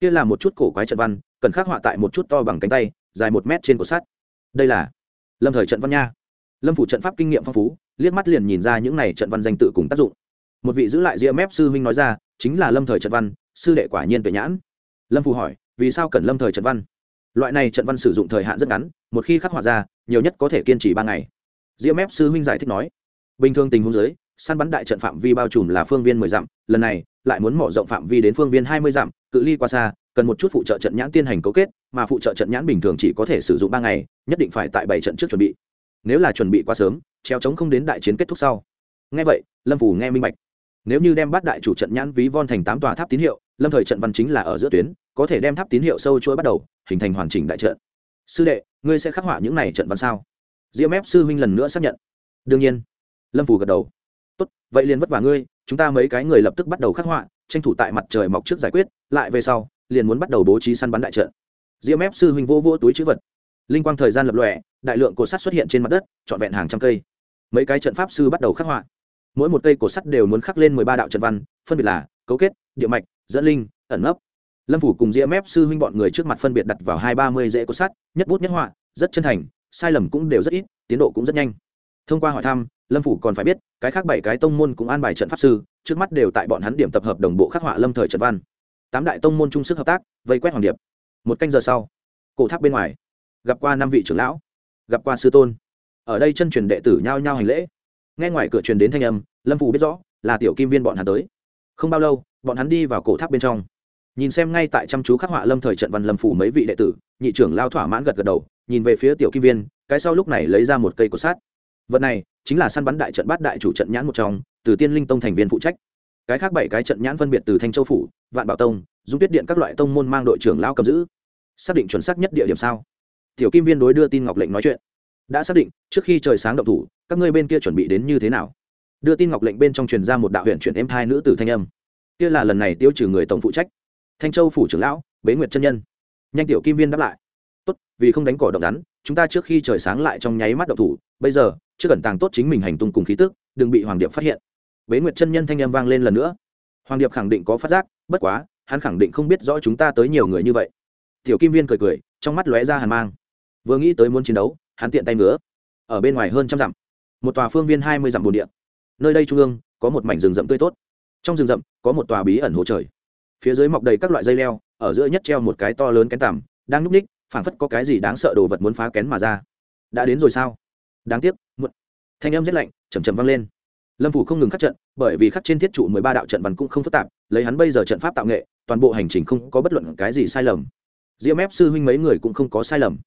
Kia là một chút cổ quái trận văn, cần khắc họa tại một chút to bằng cánh tay, dài một mét trên cột sắt. Đây là lâm thời trận văn nha. Lâm phủ trận pháp kinh nghiệm phong phú, liếc mắt liền nhìn ra những này trận văn danh tự cùng tác dụng. Một vị giữ lại ria mép sư huynh nói ra, chính là lâm thời trận văn, sư đệ quả nhiên tuệ nhãn. Lâm phủ hỏi, vì sao cần lâm thời trận văn? Loại này trận văn sử dụng thời hạn rất ngắn, một khi khắc họa ra, nhiều nhất có thể kiên trì ba ngày. Ria mép sư huynh giải thích nói bình thường tình huống dưới, săn bắn đại trận phạm vi bao trùm là phương viên mười dặm, lần này, lại muốn mở rộng phạm vi đến phương viên hai mươi dặm, cự ly qua xa, cần một chút phụ trợ trận nhãn tiến hành cấu kết, mà phụ trợ trận nhãn bình thường chỉ có thể sử dụng ba ngày, nhất định phải tại bảy trận trước chuẩn bị. Nếu là chuẩn bị quá sớm, treo chống không đến đại chiến kết thúc sau. Nghe vậy, lâm phủ nghe minh bạch. Nếu như đem bắt đại chủ trận nhãn ví von thành tám tòa tháp tín hiệu, lâm thời trận văn chính là ở giữa tuyến, có thể đem tháp tín hiệu sâu chuỗi bắt đầu, hình thành hoàn chỉnh đại trận. Sư đệ, ngươi sẽ khắc họa những này trận văn sao? Diễm ép sư huynh lần nữa xác nhận. Đương nhiên lâm phù gật đầu. Tốt, vậy liền vất vả ngươi, chúng ta mấy cái người lập tức bắt đầu khắc họa, tranh thủ tại mặt trời mọc trước giải quyết, lại về sau, liền muốn bắt đầu bố trí săn bắn đại trận. Diễm ép sư huynh vô vô túi chữ vật. Linh quang thời gian lập lòe, đại lượng cột sắt xuất hiện trên mặt đất, trọn vẹn hàng trăm cây. Mấy cái trận pháp sư bắt đầu khắc họa. Mỗi một cây cột sắt đều muốn khắc lên mười ba đạo trận văn, phân biệt là cấu kết, địa mạch, dẫn linh, ẩn nấp. Lâm phủ cùng diễm ép sư huynh bọn người trước mặt phân biệt đặt vào hai ba mươi dễ cột sắt, nhất bút nhất họa, rất chân thành, sai lầm cũng đều rất ít, tiến độ cũng rất nhanh. Thông qua hỏi thăm lâm phủ còn phải biết, cái khác bảy cái tông môn cũng an bài trận pháp sư, trước mắt đều tại bọn hắn điểm tập hợp đồng bộ khắc họa lâm thời trận văn. Tám đại tông môn chung sức hợp tác, vây quét hoàng điệp. Một canh giờ sau, cổ tháp bên ngoài, gặp qua năm vị trưởng lão, gặp qua sư tôn. Ở đây chân truyền đệ tử nhao nhao hành lễ. Nghe ngoài cửa truyền đến thanh âm, lâm phủ biết rõ, là tiểu kim viên bọn hắn tới. Không bao lâu, bọn hắn đi vào cổ tháp bên trong. Nhìn xem ngay tại chăm chú khắc họa lâm thời trận văn lâm phủ mấy vị đệ tử, nhị trưởng lao thỏa mãn gật gật đầu, nhìn về phía tiểu kim viên, cái sau lúc này lấy ra một cây cột sát vật này chính là săn bắn đại trận bát đại chủ trận nhãn một trong, từ tiên linh tông thành viên phụ trách. Cái khác bảy cái trận nhãn phân biệt từ thanh châu phủ, vạn bảo tông, dung tuyết điện các loại tông môn mang đội trưởng lao cầm giữ. Xác định chuẩn xác nhất địa điểm sao? Tiểu kim viên đối đưa tin ngọc lệnh nói chuyện. Đã xác định, trước khi trời sáng động thủ, các ngươi bên kia chuẩn bị đến như thế nào? Đưa tin ngọc lệnh bên trong truyền ra một đạo huyện chuyển em thai nữ tử thanh âm. Kia là lần này tiêu trừ người tổng phụ trách. Thanh châu phủ trưởng lão, bế nguyệt chân nhân. Nhanh tiểu kim viên đáp lại. Tốt, vì không đánh cỏ động rắn chúng ta trước khi trời sáng lại trong nháy mắt động thủ, bây giờ, chưa cần tàng tốt chính mình hành tung cùng khí tức, đừng bị hoàng điệp phát hiện. Bế nguyệt chân nhân thanh âm vang lên lần nữa. Hoàng điệp khẳng định có phát giác, bất quá, hắn khẳng định không biết rõ chúng ta tới nhiều người như vậy. Tiểu kim viên cười cười, trong mắt lóe ra hàn mang. Vừa nghĩ tới muốn chiến đấu, hắn tiện tay nữa ở bên ngoài hơn trăm dặm, một tòa phương viên hai mươi dặm bồn địa. Nơi đây trung ương, có một mảnh rừng rậm tươi tốt. Trong rừng rậm, có một tòa bí ẩn hồ trời. Phía dưới mọc đầy các loại dây leo, ở giữa nhất treo một cái to lớn kén tằm, đang núp ních phảng phất có cái gì đáng sợ đồ vật muốn phá kén mà ra. Đã đến rồi sao? Đáng tiếc, muộn. Thanh âm rét lạnh chầm chầm vang lên. Lâm phủ không ngừng khắc trận, bởi vì khắc trên thiết trụ mười ba đạo trận văn cũng không phức tạp, lấy hắn bây giờ trận pháp tạo nghệ, toàn bộ hành trình không có bất luận cái gì sai lầm. Diễm ép sư huynh mấy người cũng không có sai lầm.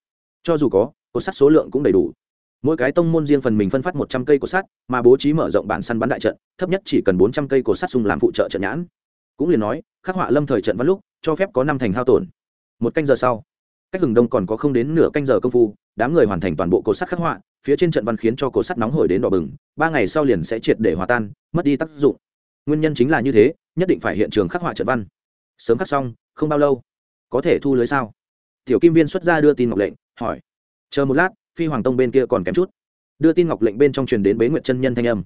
Cho dù có, cột sắt số lượng cũng đầy đủ. Mỗi cái tông môn riêng phần mình phân phát một trăm cây cột sắt, mà bố trí mở rộng bản săn bắn đại trận, thấp nhất chỉ cần bốn trăm cây cột sắt xung làm phụ trợ trận nhãn. Cũng liền nói, khắc họa lâm thời trận văn lúc, cho phép có năm thành hao tổn. Một canh giờ sau cách hừng đông còn có không đến nửa canh giờ công phu, đám người hoàn thành toàn bộ cột sắt khắc họa, phía trên trận văn khiến cho cột sắt nóng hổi đến đỏ bừng, ba ngày sau liền sẽ triệt để hòa tan, mất đi tác dụng. Nguyên nhân chính là như thế, nhất định phải hiện trường khắc họa trận văn. Sớm khắc xong, không bao lâu, có thể thu lưới sao? Tiểu kim viên xuất ra đưa tin ngọc lệnh, hỏi. Chờ một lát, phi hoàng tông bên kia còn kém chút. Đưa tin ngọc lệnh bên trong truyền đến bế nguyệt chân nhân thanh âm.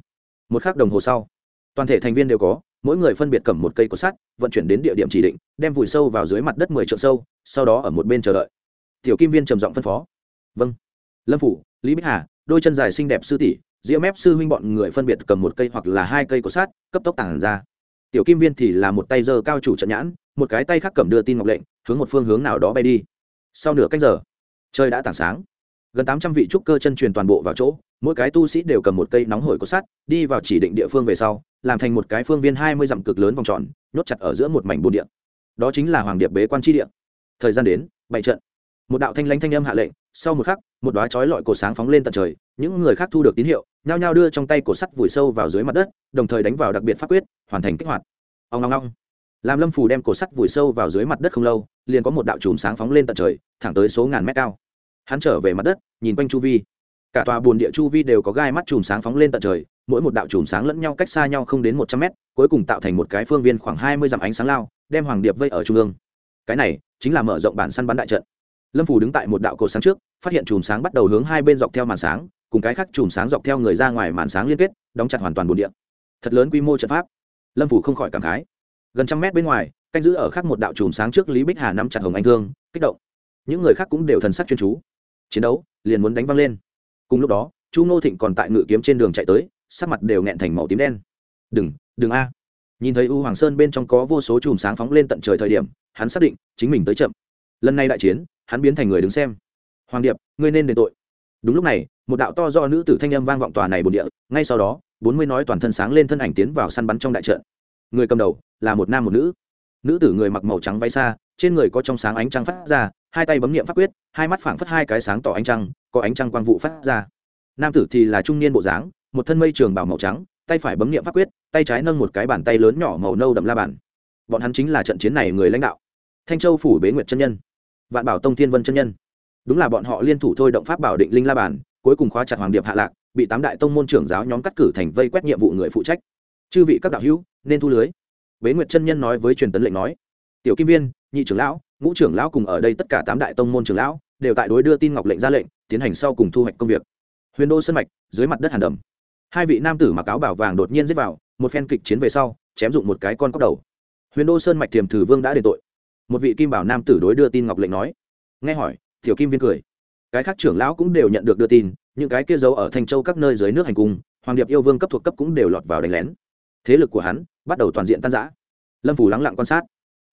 Một khắc đồng hồ sau, toàn thể thành viên đều có, mỗi người phân biệt cầm một cây cột sắt, vận chuyển đến địa điểm chỉ định, đem vùi sâu vào dưới mặt đất mười triệu sâu, sau đó ở một bên chờ đợi tiểu kim viên trầm giọng phân phó. Vâng. Lâm phủ, lý bích hà, đôi chân dài xinh đẹp sư tỷ, diễm ép sư huynh bọn người phân biệt cầm một cây hoặc là hai cây có sắt, cấp tốc tản ra. Tiểu kim viên thì là một tay giơ cao chủ trận nhãn, một cái tay khác cầm đưa tin ngọc lệnh, hướng một phương hướng nào đó bay đi. Sau nửa cách giờ, trời đã tảng sáng. Gần tám trăm vị trúc cơ chân truyền toàn bộ vào chỗ, mỗi cái tu sĩ đều cầm một cây nóng hổi có sắt, đi vào chỉ định địa phương về sau, làm thành một cái phương viên hai mươi dặm cực lớn vòng tròn, nhốt chặt ở giữa một mảnh bồn địa. Đó chính là hoàng điệp bế quan tri địa. Thời gian đến, bảy trận một đạo thanh lãnh thanh âm hạ lệnh, sau một khắc, một đoá chói lọi cột sáng phóng lên tận trời, những người khác thu được tín hiệu, nhao nhao đưa trong tay cột sắt vùi sâu vào dưới mặt đất, đồng thời đánh vào đặc biệt pháp quyết, hoàn thành kích hoạt. Ông ngong ngong làm lâm phù đem cột sắt vùi sâu vào dưới mặt đất không lâu, liền có một đạo chùm sáng phóng lên tận trời, thẳng tới số ngàn mét cao. Hắn trở về mặt đất, nhìn quanh chu vi. Cả tòa bồn địa chu vi đều có gai mắt chùm sáng phóng lên tận trời, mỗi một đạo chùm sáng lẫn nhau cách xa nhau không đến một trăm mét, cuối cùng tạo thành một cái phương viên khoảng hai mươi dặm ánh sáng lao, đem hoàng điệp vây ở trung ương. Cái này chính là mở rộng bản săn bắn đại trận lâm phù đứng tại một đạo cột sáng trước, phát hiện chùm sáng bắt đầu hướng hai bên dọc theo màn sáng, cùng cái khác chùm sáng dọc theo người ra ngoài màn sáng liên kết, đóng chặt hoàn toàn bồn địa. Thật lớn quy mô trận pháp. Lâm phủ không khỏi cảm khái. Gần trăm mét bên ngoài, canh giữ ở khác một đạo chùm sáng trước lý bích hà nắm chặt hồng anh thương, kích động. Những người khác cũng đều thần sắc chuyên chú. Chiến đấu liền muốn đánh văng lên. Cùng lúc đó, chu ngô thịnh còn tại ngự kiếm trên đường chạy tới, sắc mặt đều nghẹn thành màu tím đen. Đừng đừng a. Nhìn thấy u hoàng sơn bên trong có vô số chùm sáng phóng lên tận trời thời điểm, hắn xác định chính mình tới chậm. Lần này đại chiến hắn biến thành người đứng xem. Hoàng điệp, ngươi nên đền tội. Đúng lúc này, một đạo to do nữ tử thanh âm vang vọng tòa này bồn địa, ngay sau đó, bốn mươi nói toàn thân sáng lên thân ảnh tiến vào săn bắn trong đại trận. Người cầm đầu là một nam một nữ. Nữ tử người mặc màu trắng váy xa trên người có trong sáng ánh trăng phát ra, hai tay bấm nghiệm pháp quyết, hai mắt phảng phất hai cái sáng tỏ ánh trăng, có ánh trăng quang vụ phát ra. Nam tử thì là trung niên bộ dáng, một thân mây trường bảo màu trắng, tay phải bấm nghiệm pháp quyết, tay trái nâng một cái bàn tay lớn nhỏ màu nâu đậm la bản bọn hắn chính là trận chiến này người lãnh đạo. Thanh châu phủ bế nguyệt chân nhân vạn bảo tông thiên vân chân nhân. Đúng là bọn họ liên thủ thôi động pháp bảo định linh la bản cuối cùng khóa chặt hoàng điệp hạ lạc, bị tám đại tông môn trưởng giáo nhóm cắt cử thành vây quét nhiệm vụ người phụ trách. Chư vị các đạo hữu, nên thu lưới. Bế nguyệt chân nhân nói với truyền tấn lệnh nói, tiểu kim viên, nhị trưởng lão, ngũ trưởng lão cùng ở đây tất cả tám đại tông môn trưởng lão, đều tại đối đưa tin ngọc lệnh ra lệnh, tiến hành sau cùng thu hoạch công việc. Huyền đô sân mạch, dưới mặt đất hàn đầm. Hai vị nam tử mặc áo bảo vàng đột nhiên giết vào, một phen kịch chiến về sau, chém dụng một cái con cóc đầu. Huyền đô sơn mạch tiềm thử vương đã đền tội một vị kim bảo nam tử đối đưa tin ngọc lệnh nói. Nghe hỏi, tiểu kim viên cười. Cái khác trưởng lão cũng đều nhận được đưa tin, những cái kia giấu ở thanh châu các nơi dưới nước hành cung, hoàng điệp yêu vương cấp thuộc cấp cũng đều lọt vào đánh lén. Thế lực của hắn bắt đầu toàn diện tan giã lâm phủ lắng lặng quan sát.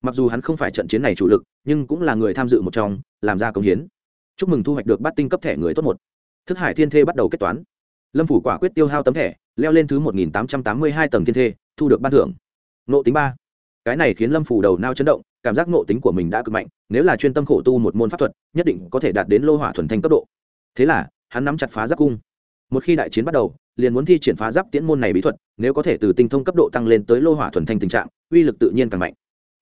Mặc dù hắn không phải trận chiến này chủ lực, nhưng cũng là người tham dự một trong, làm ra công hiến. Chúc mừng thu hoạch được bắt tinh cấp thẻ người tốt một. Thức hải thiên thê bắt đầu kết toán. Lâm phủ quả quyết tiêu hao tấm thẻ, leo lên thứ một nghìn tám trăm tám mươi hai tầng thiên thê, thu được ban thưởng. Nộ tính ba. Cái này khiến lâm phủ đầu nao chấn động cảm giác nộ tính của mình đã cực mạnh, nếu là chuyên tâm khổ tu một môn pháp thuật, nhất định có thể đạt đến lô hỏa thuần thanh cấp độ. Thế là, hắn nắm chặt phá giáp cung. Một khi đại chiến bắt đầu, liền muốn thi triển phá giáp tiễn môn này bí thuật, nếu có thể từ tinh thông cấp độ tăng lên tới lô hỏa thuần thanh tình trạng, uy lực tự nhiên càng mạnh.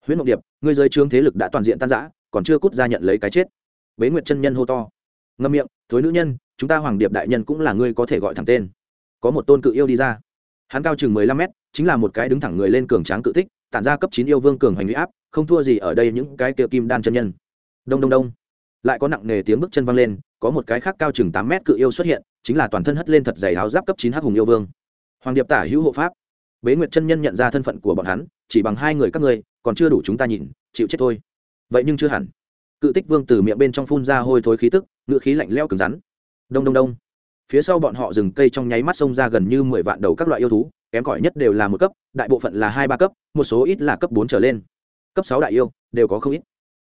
Huyễn ngọc điệp người giới trướng thế lực đã toàn diện tan giã còn chưa cút ra nhận lấy cái chết. Bế nguyệt chân nhân hô to. Ngâm miệng, thối nữ nhân, chúng ta hoàng điệp đại nhân cũng là ngươi có thể gọi thẳng tên. Có một tôn cự yêu đi ra. Hắn cao chừng mười lăm mét, chính là một cái đứng thẳng người lên cường tráng cự tích tản ra cấp chín yêu vương cường hành huy áp, không thua gì ở đây những cái kia kim đan chân nhân. Đông đông đông. Lại có nặng nề tiếng bước chân văng lên, có một cái khác cao chừng tám mét cự yêu xuất hiện, chính là toàn thân hất lên thật dày áo giáp cấp chín hắc hùng yêu vương. Hoàng điệp tả hữu hộ pháp. Bế nguyệt chân nhân nhận ra thân phận của bọn hắn, chỉ bằng hai người các ngươi, còn chưa đủ chúng ta nhìn, chịu chết thôi. Vậy nhưng chưa hẳn. Cự tích vương từ miệng bên trong phun ra hôi thối khí tức, ngựa khí lạnh leo cứng rắn. Đông đông đông. Phía sau bọn họ rừng cây trong nháy mắt xông ra gần như mười vạn đầu các loại yêu thú kém cỏi nhất đều là một cấp, đại bộ phận là hai ba cấp, một số ít là cấp bốn trở lên. Cấp sáu đại yêu, đều có không ít.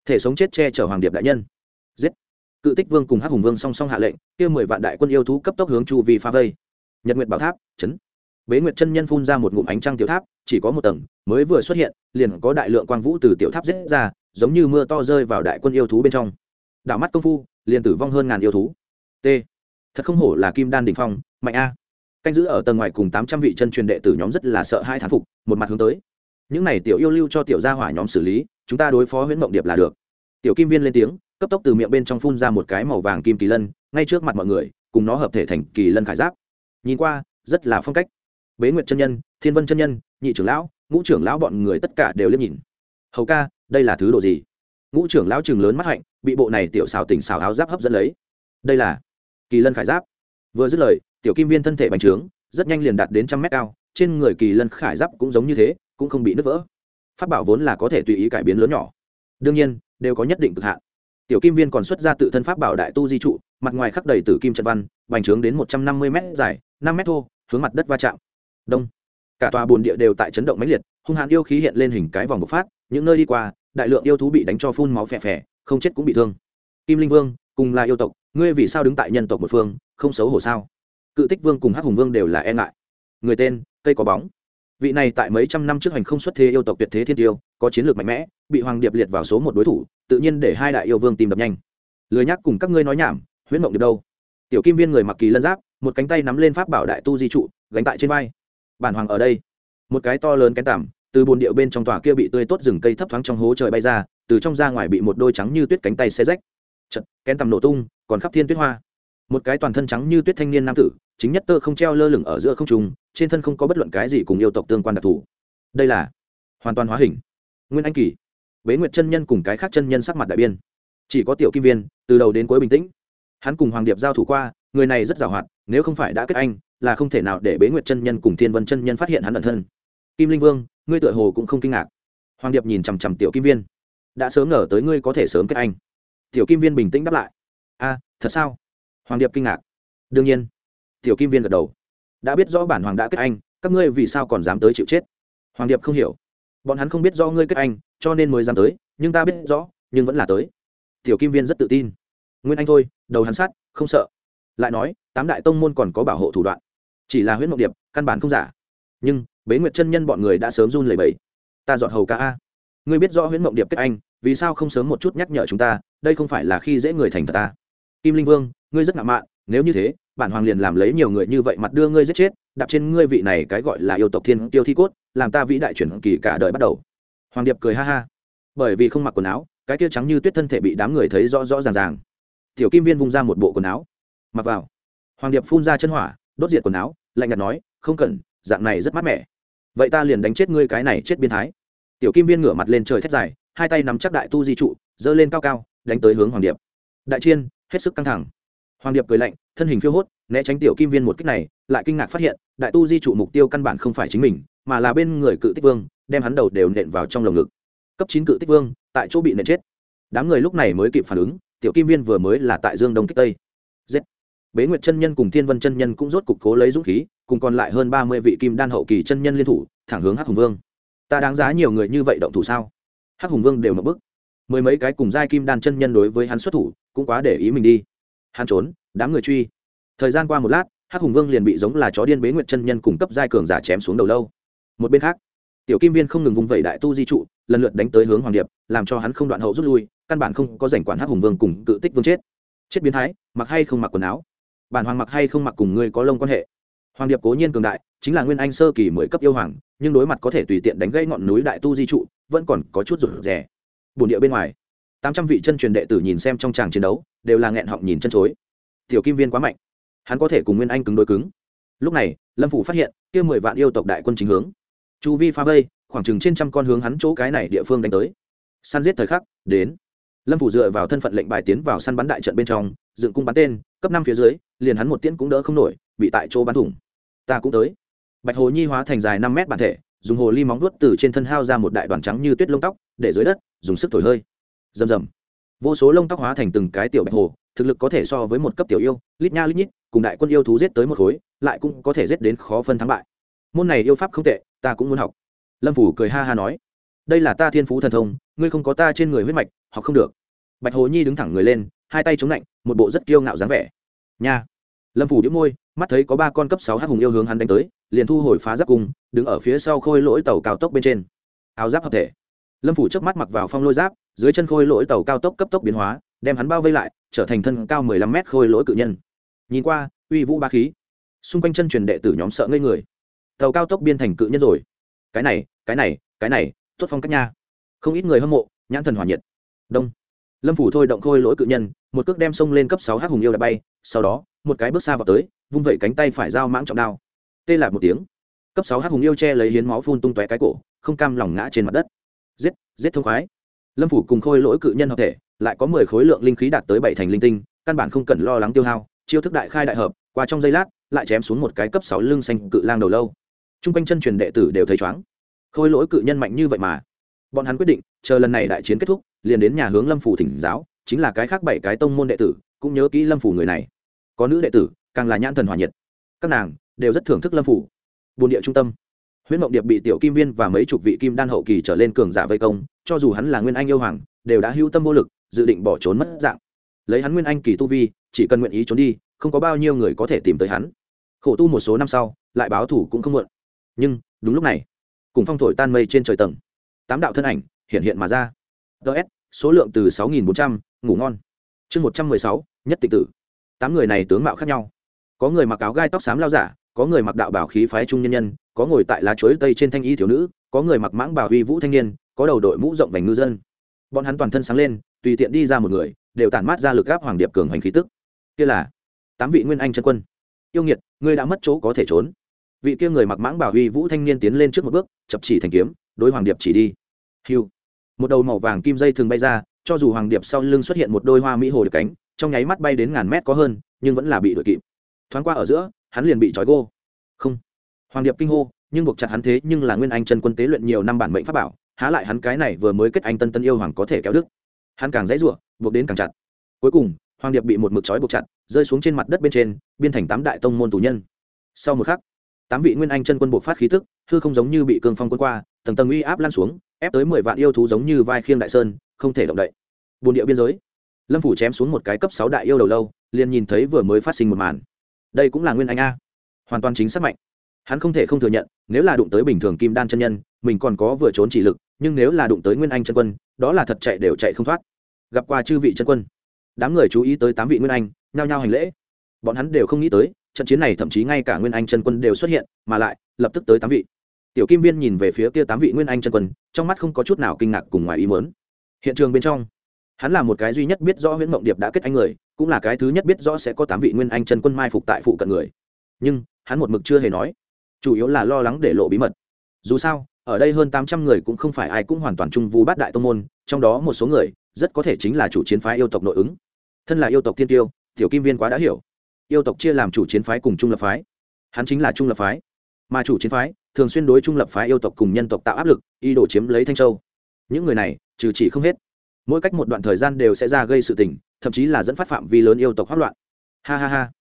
Thể sống chết che chở hoàng điệp đại nhân. Giết. Cự tích vương cùng hắc hùng vương song song hạ lệnh, kia mười vạn đại quân yêu thú cấp tốc hướng chu vi phá vây. Nhật nguyệt bảo tháp, chấn. Bế nguyệt chân nhân phun ra một ngụm ánh trăng tiểu tháp, chỉ có một tầng, mới vừa xuất hiện, liền có đại lượng quang vũ từ tiểu tháp giết ra, giống như mưa to rơi vào đại quân yêu thú bên trong. Đảo mắt công phu, liền tử vong hơn ngàn yêu thú. T. Thật không hổ là kim đan đỉnh phong, mạnh a canh giữ ở tầng ngoài cùng tám trăm vị chân truyền đệ tử nhóm rất là sợ hai thán phục, một mặt hướng tới. Những này tiểu yêu lưu cho tiểu gia hỏa nhóm xử lý, chúng ta đối phó huyễn mộng điệp là được. Tiểu kim viên lên tiếng, cấp tốc từ miệng bên trong phun ra một cái màu vàng kim kỳ lân, ngay trước mặt mọi người, cùng nó hợp thể thành kỳ lân khải giáp. Nhìn qua, rất là phong cách. Bế nguyệt chân nhân, thiên vân chân nhân, nhị trưởng lão, ngũ trưởng lão bọn người tất cả đều liếc nhìn. Hầu ca, đây là thứ đồ gì? Ngũ trưởng lão chừng lớn mắt hạnh, bị bộ này tiểu xào tỉnh xào áo giáp hấp dẫn lấy. Đây là kỳ lân khải giáp. Vừa dứt lời tiểu kim viên thân thể bành trướng, rất nhanh liền đạt đến trăm mét cao, trên người kỳ lân khải giáp cũng giống như thế, cũng không bị nứt vỡ. Phát bảo vốn là có thể tùy ý cải biến lớn nhỏ. Đương nhiên, đều có nhất định cực hạn. Tiểu kim viên còn xuất ra tự thân pháp bảo đại tu di trụ, mặt ngoài khắc đầy tử kim trận văn, bành trướng đến một trăm năm mươi m dài, năm m thô, hướng mặt đất va chạm. Đông. Cả tòa bồn địa đều tại chấn động mãnh liệt, hung hãn yêu khí hiện lên hình cái vòng bộc phát, những nơi đi qua, đại lượng yêu thú bị đánh cho phun máu phè phè, không chết cũng bị thương. Kim linh vương, cùng là yêu tộc, ngươi vì sao đứng tại nhân tộc một phương, không xấu hổ sao? Cự tích vương cùng hắc hùng vương đều là e ngại. Người tên, cây có bóng. Vị này tại mấy trăm năm trước hành không xuất thế yêu tộc tuyệt thế thiên tiêu, có chiến lược mạnh mẽ, bị hoàng điệp liệt vào số một đối thủ, tự nhiên để hai đại yêu vương tìm đập nhanh. Lười nhắc cùng các ngươi nói nhảm, huyễn mộng điệp đâu. Tiểu kim viên người mặc kỳ lân giáp, một cánh tay nắm lên pháp bảo đại tu di trụ, gánh tại trên vai. Bản hoàng ở đây. Một cái to lớn kén tảm từ bồn điệu bên trong tòa kia bị tươi tốt rừng cây thấp thoáng trong hố trời bay ra, từ trong ra ngoài bị một đôi trắng như tuyết cánh tay xe rách. Chật kén tầm nổ tung, còn khắp thiên tuyết hoa một cái toàn thân trắng như tuyết thanh niên nam tử, chính nhất tơ không treo lơ lửng ở giữa không trung, trên thân không có bất luận cái gì cùng yêu tộc tương quan đặc thù. Đây là hoàn toàn hóa hình. Nguyên anh kỳ, bế nguyệt chân nhân cùng cái khác chân nhân sắc mặt đại biên. Chỉ có tiểu kim viên, từ đầu đến cuối bình tĩnh. Hắn cùng hoàng điệp giao thủ qua, người này rất giàu hoạt, nếu không phải đã kết anh, là không thể nào để bế nguyệt chân nhân cùng thiên vân chân nhân phát hiện hắn ẩn thân. Kim linh vương, ngươi tựa hồ cũng không kinh ngạc. Hoàng điệp nhìn chằm chằm tiểu kim viên. Đã sớm ngờ tới ngươi có thể sớm kết anh. Tiểu kim viên bình tĩnh đáp lại. A, thật sao? Hoàng điệp kinh ngạc. Đương nhiên, tiểu kim viên gật đầu. Đã biết rõ bản hoàng đã kết anh, các ngươi vì sao còn dám tới chịu chết? Hoàng điệp không hiểu. Bọn hắn không biết do ngươi kết anh, cho nên mới dám tới, nhưng ta biết rõ, nhưng vẫn là tới. Tiểu kim viên rất tự tin. Nguyên anh thôi, đầu hắn sát, không sợ. Lại nói, tám đại tông môn còn có bảo hộ thủ đoạn. Chỉ là huyết mộng điệp, căn bản không giả. Nhưng, bế nguyệt chân nhân bọn người đã sớm run lẩy bẩy. Ta dọn hầu ca a. Ngươi biết rõ huyết mộng điệp kết anh, vì sao không sớm một chút nhắc nhở chúng ta, đây không phải là khi dễ người thành thật ta. Kim linh vương ngươi rất ngạo mạn, nếu như thế, bản hoàng liền làm lấy nhiều người như vậy mặt đưa ngươi giết chết, đạp trên ngươi vị này cái gọi là yêu tộc thiên tiêu thi cốt, làm ta vĩ đại chuyển kỳ cả đời bắt đầu. Hoàng điệp cười ha ha. Bởi vì không mặc quần áo, cái kia trắng như tuyết thân thể bị đám người thấy rõ rõ ràng ràng. Tiểu kim viên vung ra một bộ quần áo, mặc vào. Hoàng điệp phun ra chân hỏa, đốt diệt quần áo, lạnh nhạt nói, không cần, dạng này rất mát mẻ. Vậy ta liền đánh chết ngươi cái này chết biên thái. Tiểu kim viên ngửa mặt lên trời thét dài, hai tay nắm chắc đại tu di trụ, giơ lên cao cao, đánh tới hướng hoàng điệp. Đại chiên, hết sức căng thẳng hoàng điệp cười lạnh, thân hình phiêu hốt, né tránh tiểu kim viên một cách này, lại kinh ngạc phát hiện, đại tu di trụ mục tiêu căn bản không phải chính mình, mà là bên người cự tích vương, đem hắn đầu đều nện vào trong lồng ngực. Cấp chín cự tích vương, tại chỗ bị nện chết. Đám người lúc này mới kịp phản ứng, tiểu kim viên vừa mới là tại dương đông kích tây. Giết. Bế nguyệt chân nhân cùng thiên vân chân nhân cũng rốt cục cố lấy dũng khí, cùng còn lại hơn ba mươi vị kim đan hậu kỳ chân nhân liên thủ, thẳng hướng hắc hùng vương. Ta đáng giá nhiều người như vậy động thủ sao? Hắc hùng vương đều mập bức mười mấy cái cùng giai kim đan chân nhân đối với hắn xuất thủ, cũng quá để ý mình đi hắn trốn, đám người truy. Thời gian qua một lát, hắc hùng vương liền bị giống là chó điên bế nguyệt chân nhân cùng cấp giai cường giả chém xuống đầu lâu. Một bên khác, tiểu kim viên không ngừng vung vẩy đại tu di trụ, lần lượt đánh tới hướng hoàng điệp, làm cho hắn không đoạn hậu rút lui, căn bản không có giành quản hắc hùng vương cùng cự tích vương chết. Chết biến thái, mặc hay không mặc quần áo. Bản hoàng mặc hay không mặc cùng ngươi có lông quan hệ. Hoàng điệp cố nhiên cường đại, chính là nguyên anh sơ kỳ mười cấp yêu hoàng, nhưng đối mặt có thể tùy tiện đánh gây ngọn núi đại tu di trụ, vẫn còn có chút rủi rẻ bồn địa bên ngoài tám trăm vị chân truyền đệ tử nhìn xem trong tràng chiến đấu, đều là nghẹn họng nhìn chân chối. Tiểu kim viên quá mạnh, hắn có thể cùng nguyên anh cứng đối cứng. Lúc này, lâm phủ phát hiện, kia mười vạn yêu tộc đại quân chính hướng. Chu vi pha vây, khoảng chừng trên trăm con hướng hắn chỗ cái này địa phương đánh tới. Săn giết thời khắc, đến. Lâm phủ dựa vào thân phận lệnh bài tiến vào săn bắn đại trận bên trong, dựng cung bắn tên, cấp năm phía dưới, liền hắn một tiễn cũng đỡ không nổi, bị tại chỗ bắn thủng. Ta cũng tới. Bạch hồ nhi hóa thành dài năm mét bản thể, dùng hồ ly móng vuốt từ trên thân hao ra một đại đoàn trắng như tuyết lông tóc, để dưới đất, dùng sức thổi hơi rầm rầm. Vô số lông tóc hóa thành từng cái tiểu bạch hồ, thực lực có thể so với một cấp tiểu yêu, lít nha lít nhít, cùng đại quân yêu thú giết tới một khối, lại cũng có thể giết đến khó phân thắng bại. Môn này yêu pháp không tệ, ta cũng muốn học. Lâm phủ cười ha ha nói. Đây là ta thiên phú thần thông, ngươi không có ta trên người huyết mạch, học không được. Bạch hồ nhi đứng thẳng người lên, hai tay chống lạnh, một bộ rất kiêu ngạo dáng vẻ. Nha. Lâm phủ đĩu môi, mắt thấy có ba con cấp sáu hắc hùng yêu hướng hắn đánh tới, liền thu hồi phá giáp cung, đứng ở phía sau khôi lỗi tàu cao tốc bên trên. Áo giáp hợp thể. Lâm phủ trước mắt mặc vào phong lôi giáp dưới chân khôi lỗi tàu cao tốc cấp tốc biến hóa, đem hắn bao vây lại, trở thành thân cao mười lăm mét khôi lỗi cự nhân. Nhìn qua, uy vũ ba khí. Xung quanh chân truyền đệ tử nhóm sợ ngây người. Tàu cao tốc biên thành cự nhân rồi. Cái này cái này cái này, tốt phong cách nha. Không ít người hâm mộ, nhãn thần hòa nhiệt. Đông. Lâm phủ thôi động khôi lỗi cự nhân, một cước đem sông lên cấp sáu h hùng yêu đã bay, sau đó, một cái bước xa vào tới, vung vẩy cánh tay phải dao mãng trọng đao. Tê lại một tiếng. Cấp sáu h hùng yêu che lấy hiến máu phun tung tóe cái cổ, không cam lòng ngã trên mặt đất. Giết giết thông khoái lâm phủ cùng khôi lỗi cự nhân hợp thể, lại có mười khối lượng linh khí đạt tới bảy thành linh tinh, căn bản không cần lo lắng tiêu hao, chiêu thức đại khai đại hợp, qua trong giây lát, lại chém xuống một cái cấp sáu lưng xanh cự lang đầu lâu. T r u n g quanh chân truyền đệ tử đều thấy chóng khôi lỗi cự nhân mạnh như vậy mà. Bọn hắn quyết định, chờ lần này đại chiến kết thúc, liền đến nhà hướng lâm phủ thỉnh giáo, chính là cái khác bảy cái tông môn đệ tử, cũng nhớ kỹ lâm phủ người này. Có nữ đệ tử, càng là nhãn thần hòa nhiệt. Các nàng đều rất thưởng thức lâm phủ. Bồn địa trung tâm huyễn mộng điệp bị tiểu kim viên và mấy chục vị kim đan hậu kỳ trở lên cường giả vây công, cho dù hắn là nguyên anh yêu hoàng, đều đã hưu tâm vô lực, dự định bỏ trốn mất dạng. Lấy hắn nguyên anh kỳ tu vi, chỉ cần nguyện ý trốn đi, không có bao nhiêu người có thể tìm tới hắn. Khổ tu một số năm sau, lại báo thủ cũng không muộn. Nhưng, đúng lúc này, cùng phong thổi tan mây trên trời tầng, tám đạo thân ảnh hiện hiện mà ra. Ts số lượng từ sáu nghìn bốn trăm, ngủ ngon. Chương một trăm mười sáu, nhất tịch tử. Tám người này tướng mạo khác nhau. Có người mặc áo gai tóc xám lao giả có người mặc đạo bảo khí phái trung nhân nhân, có ngồi tại lá chuối tây trên thanh y thiếu nữ, có người mặc mãng bảo huy vũ thanh niên, có đầu đội mũ rộng vành ngư dân. Bọn hắn toàn thân sáng lên, tùy tiện đi ra một người, đều tản mát ra lực gáp hoàng điệp cường hành khí tức. Kia là tám vị nguyên anh chân quân. Yêu nghiệt, ngươi đã mất chỗ có thể trốn. Vị kia người mặc mãng bảo huy vũ thanh niên tiến lên trước một bước, chập chỉ thành kiếm, đối hoàng điệp chỉ đi. Hiu. Một đầu màu vàng kim dây thường bay ra, cho dù hoàng điệp sau lưng xuất hiện một đôi hoa mỹ hồ được cánh, trong nháy mắt bay đến ngàn mét có hơn, nhưng vẫn là bị đuổi kịp. Thoáng qua ở giữa hắn liền bị trói gô. Không. Hoàng điệp kinh hô, nhưng buộc chặt hắn thế nhưng là nguyên anh chân quân tế luyện nhiều năm bản mệnh pháp bảo, há lại hắn cái này vừa mới kết anh tân tân yêu hoàng có thể kéo đức hắn càng dãy ruộng buộc đến càng chặt. Cuối cùng, hoàng điệp bị một mực trói buộc chặt, rơi xuống trên mặt đất bên trên, biên thành tám đại tông môn tù nhân. Sau một khắc, tám vị nguyên anh chân quân buộc phát khí tức, hư không giống như bị cương phong quân qua, tầng tầng uy áp lan xuống, ép tới mười vạn yêu thú giống như vai khiêng đại sơn, không thể động đậy. Bồn địa biên giới. Lâm phủ chém xuống một cái cấp sáu đại yêu đầu lâu, liền nhìn thấy vừa mới phát sinh một màn đây cũng là nguyên anh a. Hoàn toàn chính xác mạnh. Hắn không thể không thừa nhận, nếu là đụng tới bình thường kim đan chân nhân, mình còn có vừa trốn chỉ lực, nhưng nếu là đụng tới nguyên anh chân quân, đó là thật chạy đều chạy không thoát. Gặp qua chư vị chân quân, đám người chú ý tới tám vị nguyên anh, nhao nhao hành lễ. Bọn hắn đều không nghĩ tới, trận chiến này thậm chí ngay cả nguyên anh chân quân đều xuất hiện, mà lại, lập tức tới tám vị. Tiểu kim viên nhìn về phía kia tám vị nguyên anh chân quân, trong mắt không có chút nào kinh ngạc cùng ngoài ý mớn hiện trường bên trong, hắn là một cái duy nhất biết rõ nguyễn mộng điệp đã kết anh người cũng là cái thứ nhất biết rõ sẽ có tám vị nguyên anh chân quân mai phục tại phụ cận người. Nhưng, hắn một mực chưa hề nói. Chủ yếu là lo lắng để lộ bí mật. Dù sao, ở đây hơn tám trăm người cũng không phải ai cũng hoàn toàn trung vu bát đại tông môn, trong đó một số người, rất có thể chính là chủ chiến phái yêu tộc nội ứng. Thân là yêu tộc thiên tiêu, tiểu kim viên quá đã hiểu. Yêu tộc chia làm chủ chiến phái cùng trung lập phái. Hắn chính là trung lập phái. Mà chủ chiến phái, thường xuyên đối trung lập phái yêu tộc cùng nhân tộc tạo áp lực y đổ chiếm lấy thanh châu. Những người này, trừ chỉ không hết. Mỗi cách một đoạn thời gian đều sẽ ra gây sự tình thậm chí là dẫn phát phạm vi lớn yêu tộc hoắc loạn. Ha ha ha.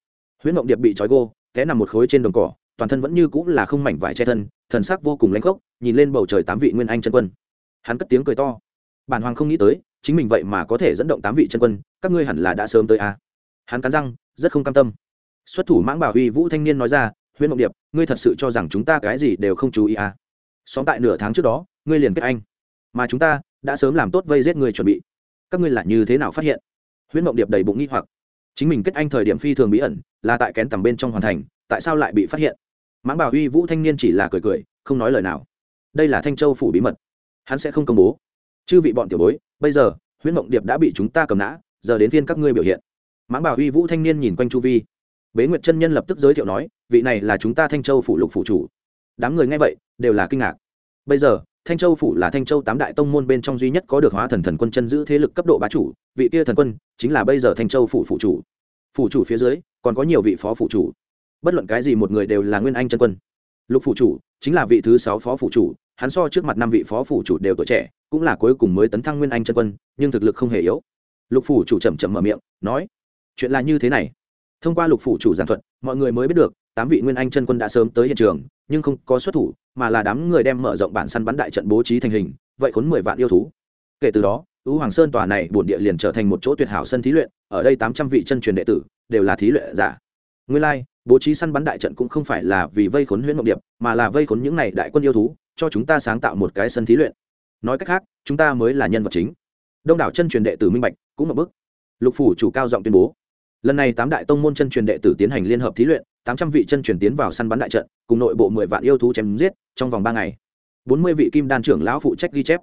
Huyễn mộng điệp bị trói gô, té nằm một khối trên đồng cỏ, toàn thân vẫn như cũng là không mảnh vải che thân, thần sắc vô cùng lãnh khốc, nhìn lên bầu trời tám vị nguyên anh chân quân. Hắn cất tiếng cười to. Bản hoàng không nghĩ tới, chính mình vậy mà có thể dẫn động tám vị chân quân, các ngươi hẳn là đã sớm tới à. hắn cắn răng, rất không cam tâm. Xuất thủ mãng bảo huy vũ thanh niên nói ra, huyễn mộng điệp, ngươi thật sự cho rằng chúng ta cái gì đều không chú ý à. xóm tại nửa tháng trước đó, ngươi liền kết anh. Mà chúng ta đã sớm làm tốt vây giết người chuẩn bị. Các ngươi là như thế nào phát hiện? Huyễn mộng điệp đầy bụng nghi hoặc. Chính mình kết anh thời điểm phi thường bí ẩn, là tại kén tầm bên trong hoàn thành, tại sao lại bị phát hiện? Mãng bảo huy vũ thanh niên chỉ là cười cười, không nói lời nào. Đây là thanh châu phủ bí mật. Hắn sẽ không công bố. Chư vị bọn tiểu bối, bây giờ, huyễn mộng điệp đã bị chúng ta cầm nã, giờ đến phiên các ngươi biểu hiện. Mãng bảo huy vũ thanh niên nhìn quanh chu vi. Bế nguyệt chân nhân lập tức giới thiệu nói, vị này là chúng ta thanh châu phủ lục phủ chủ. Đám người nghe vậy, đều là kinh ngạc. Bây giờ thanh châu phủ là thanh châu tám đại tông môn bên trong duy nhất có được hóa thần thần quân chân giữ thế lực cấp độ bá chủ, vị kia thần quân chính là bây giờ thanh châu phủ phủ chủ. Phủ chủ phía dưới, còn có nhiều vị phó phủ chủ. Bất luận cái gì một người đều là nguyên anh chân quân. Lục phủ chủ chính là vị thứ sáu phó phủ chủ, hắn so trước mặt năm vị phó phủ chủ đều tuổi trẻ, cũng là cuối cùng mới tấn thăng nguyên anh chân quân, nhưng thực lực không hề yếu. Lục phủ chủ chậm chậm mở miệng, nói, chuyện là như thế này. Thông qua lục phủ chủ giảng thuật, mọi người mới biết được tám vị nguyên anh chân quân đã sớm tới hiện trường nhưng không có xuất thủ mà là đám người đem mở rộng bản săn bắn đại trận bố trí thành hình vậy khốn mười vạn yêu thú. Kể từ đó ứ hoàng sơn tòa này bổn địa liền trở thành một chỗ tuyệt hảo sân thí luyện ở đây tám trăm vị chân truyền đệ tử đều là thí luyện giả. Nguyên lai、like, bố trí săn bắn đại trận cũng không phải là vì vây khốn huyễn mộng điệp mà là vây khốn những này đại quân yêu thú cho chúng ta sáng tạo một cái sân thí luyện. Nói cách khác chúng ta mới là nhân vật chính. Đông đảo chân truyền đệ tử minh bạch cũng một bức lục phủ chủ cao giọng tuyên bố lần này tám đại tông môn chân truyền đệ tử tiến hành liên hợp thí luyện, tám trăm vị chân truyền tiến vào săn bắn đại trận, cùng nội bộ mười vạn yêu thú chém giết, trong vòng ba ngày. Bốn mươi vị kim đan trưởng lão phụ trách ghi chép.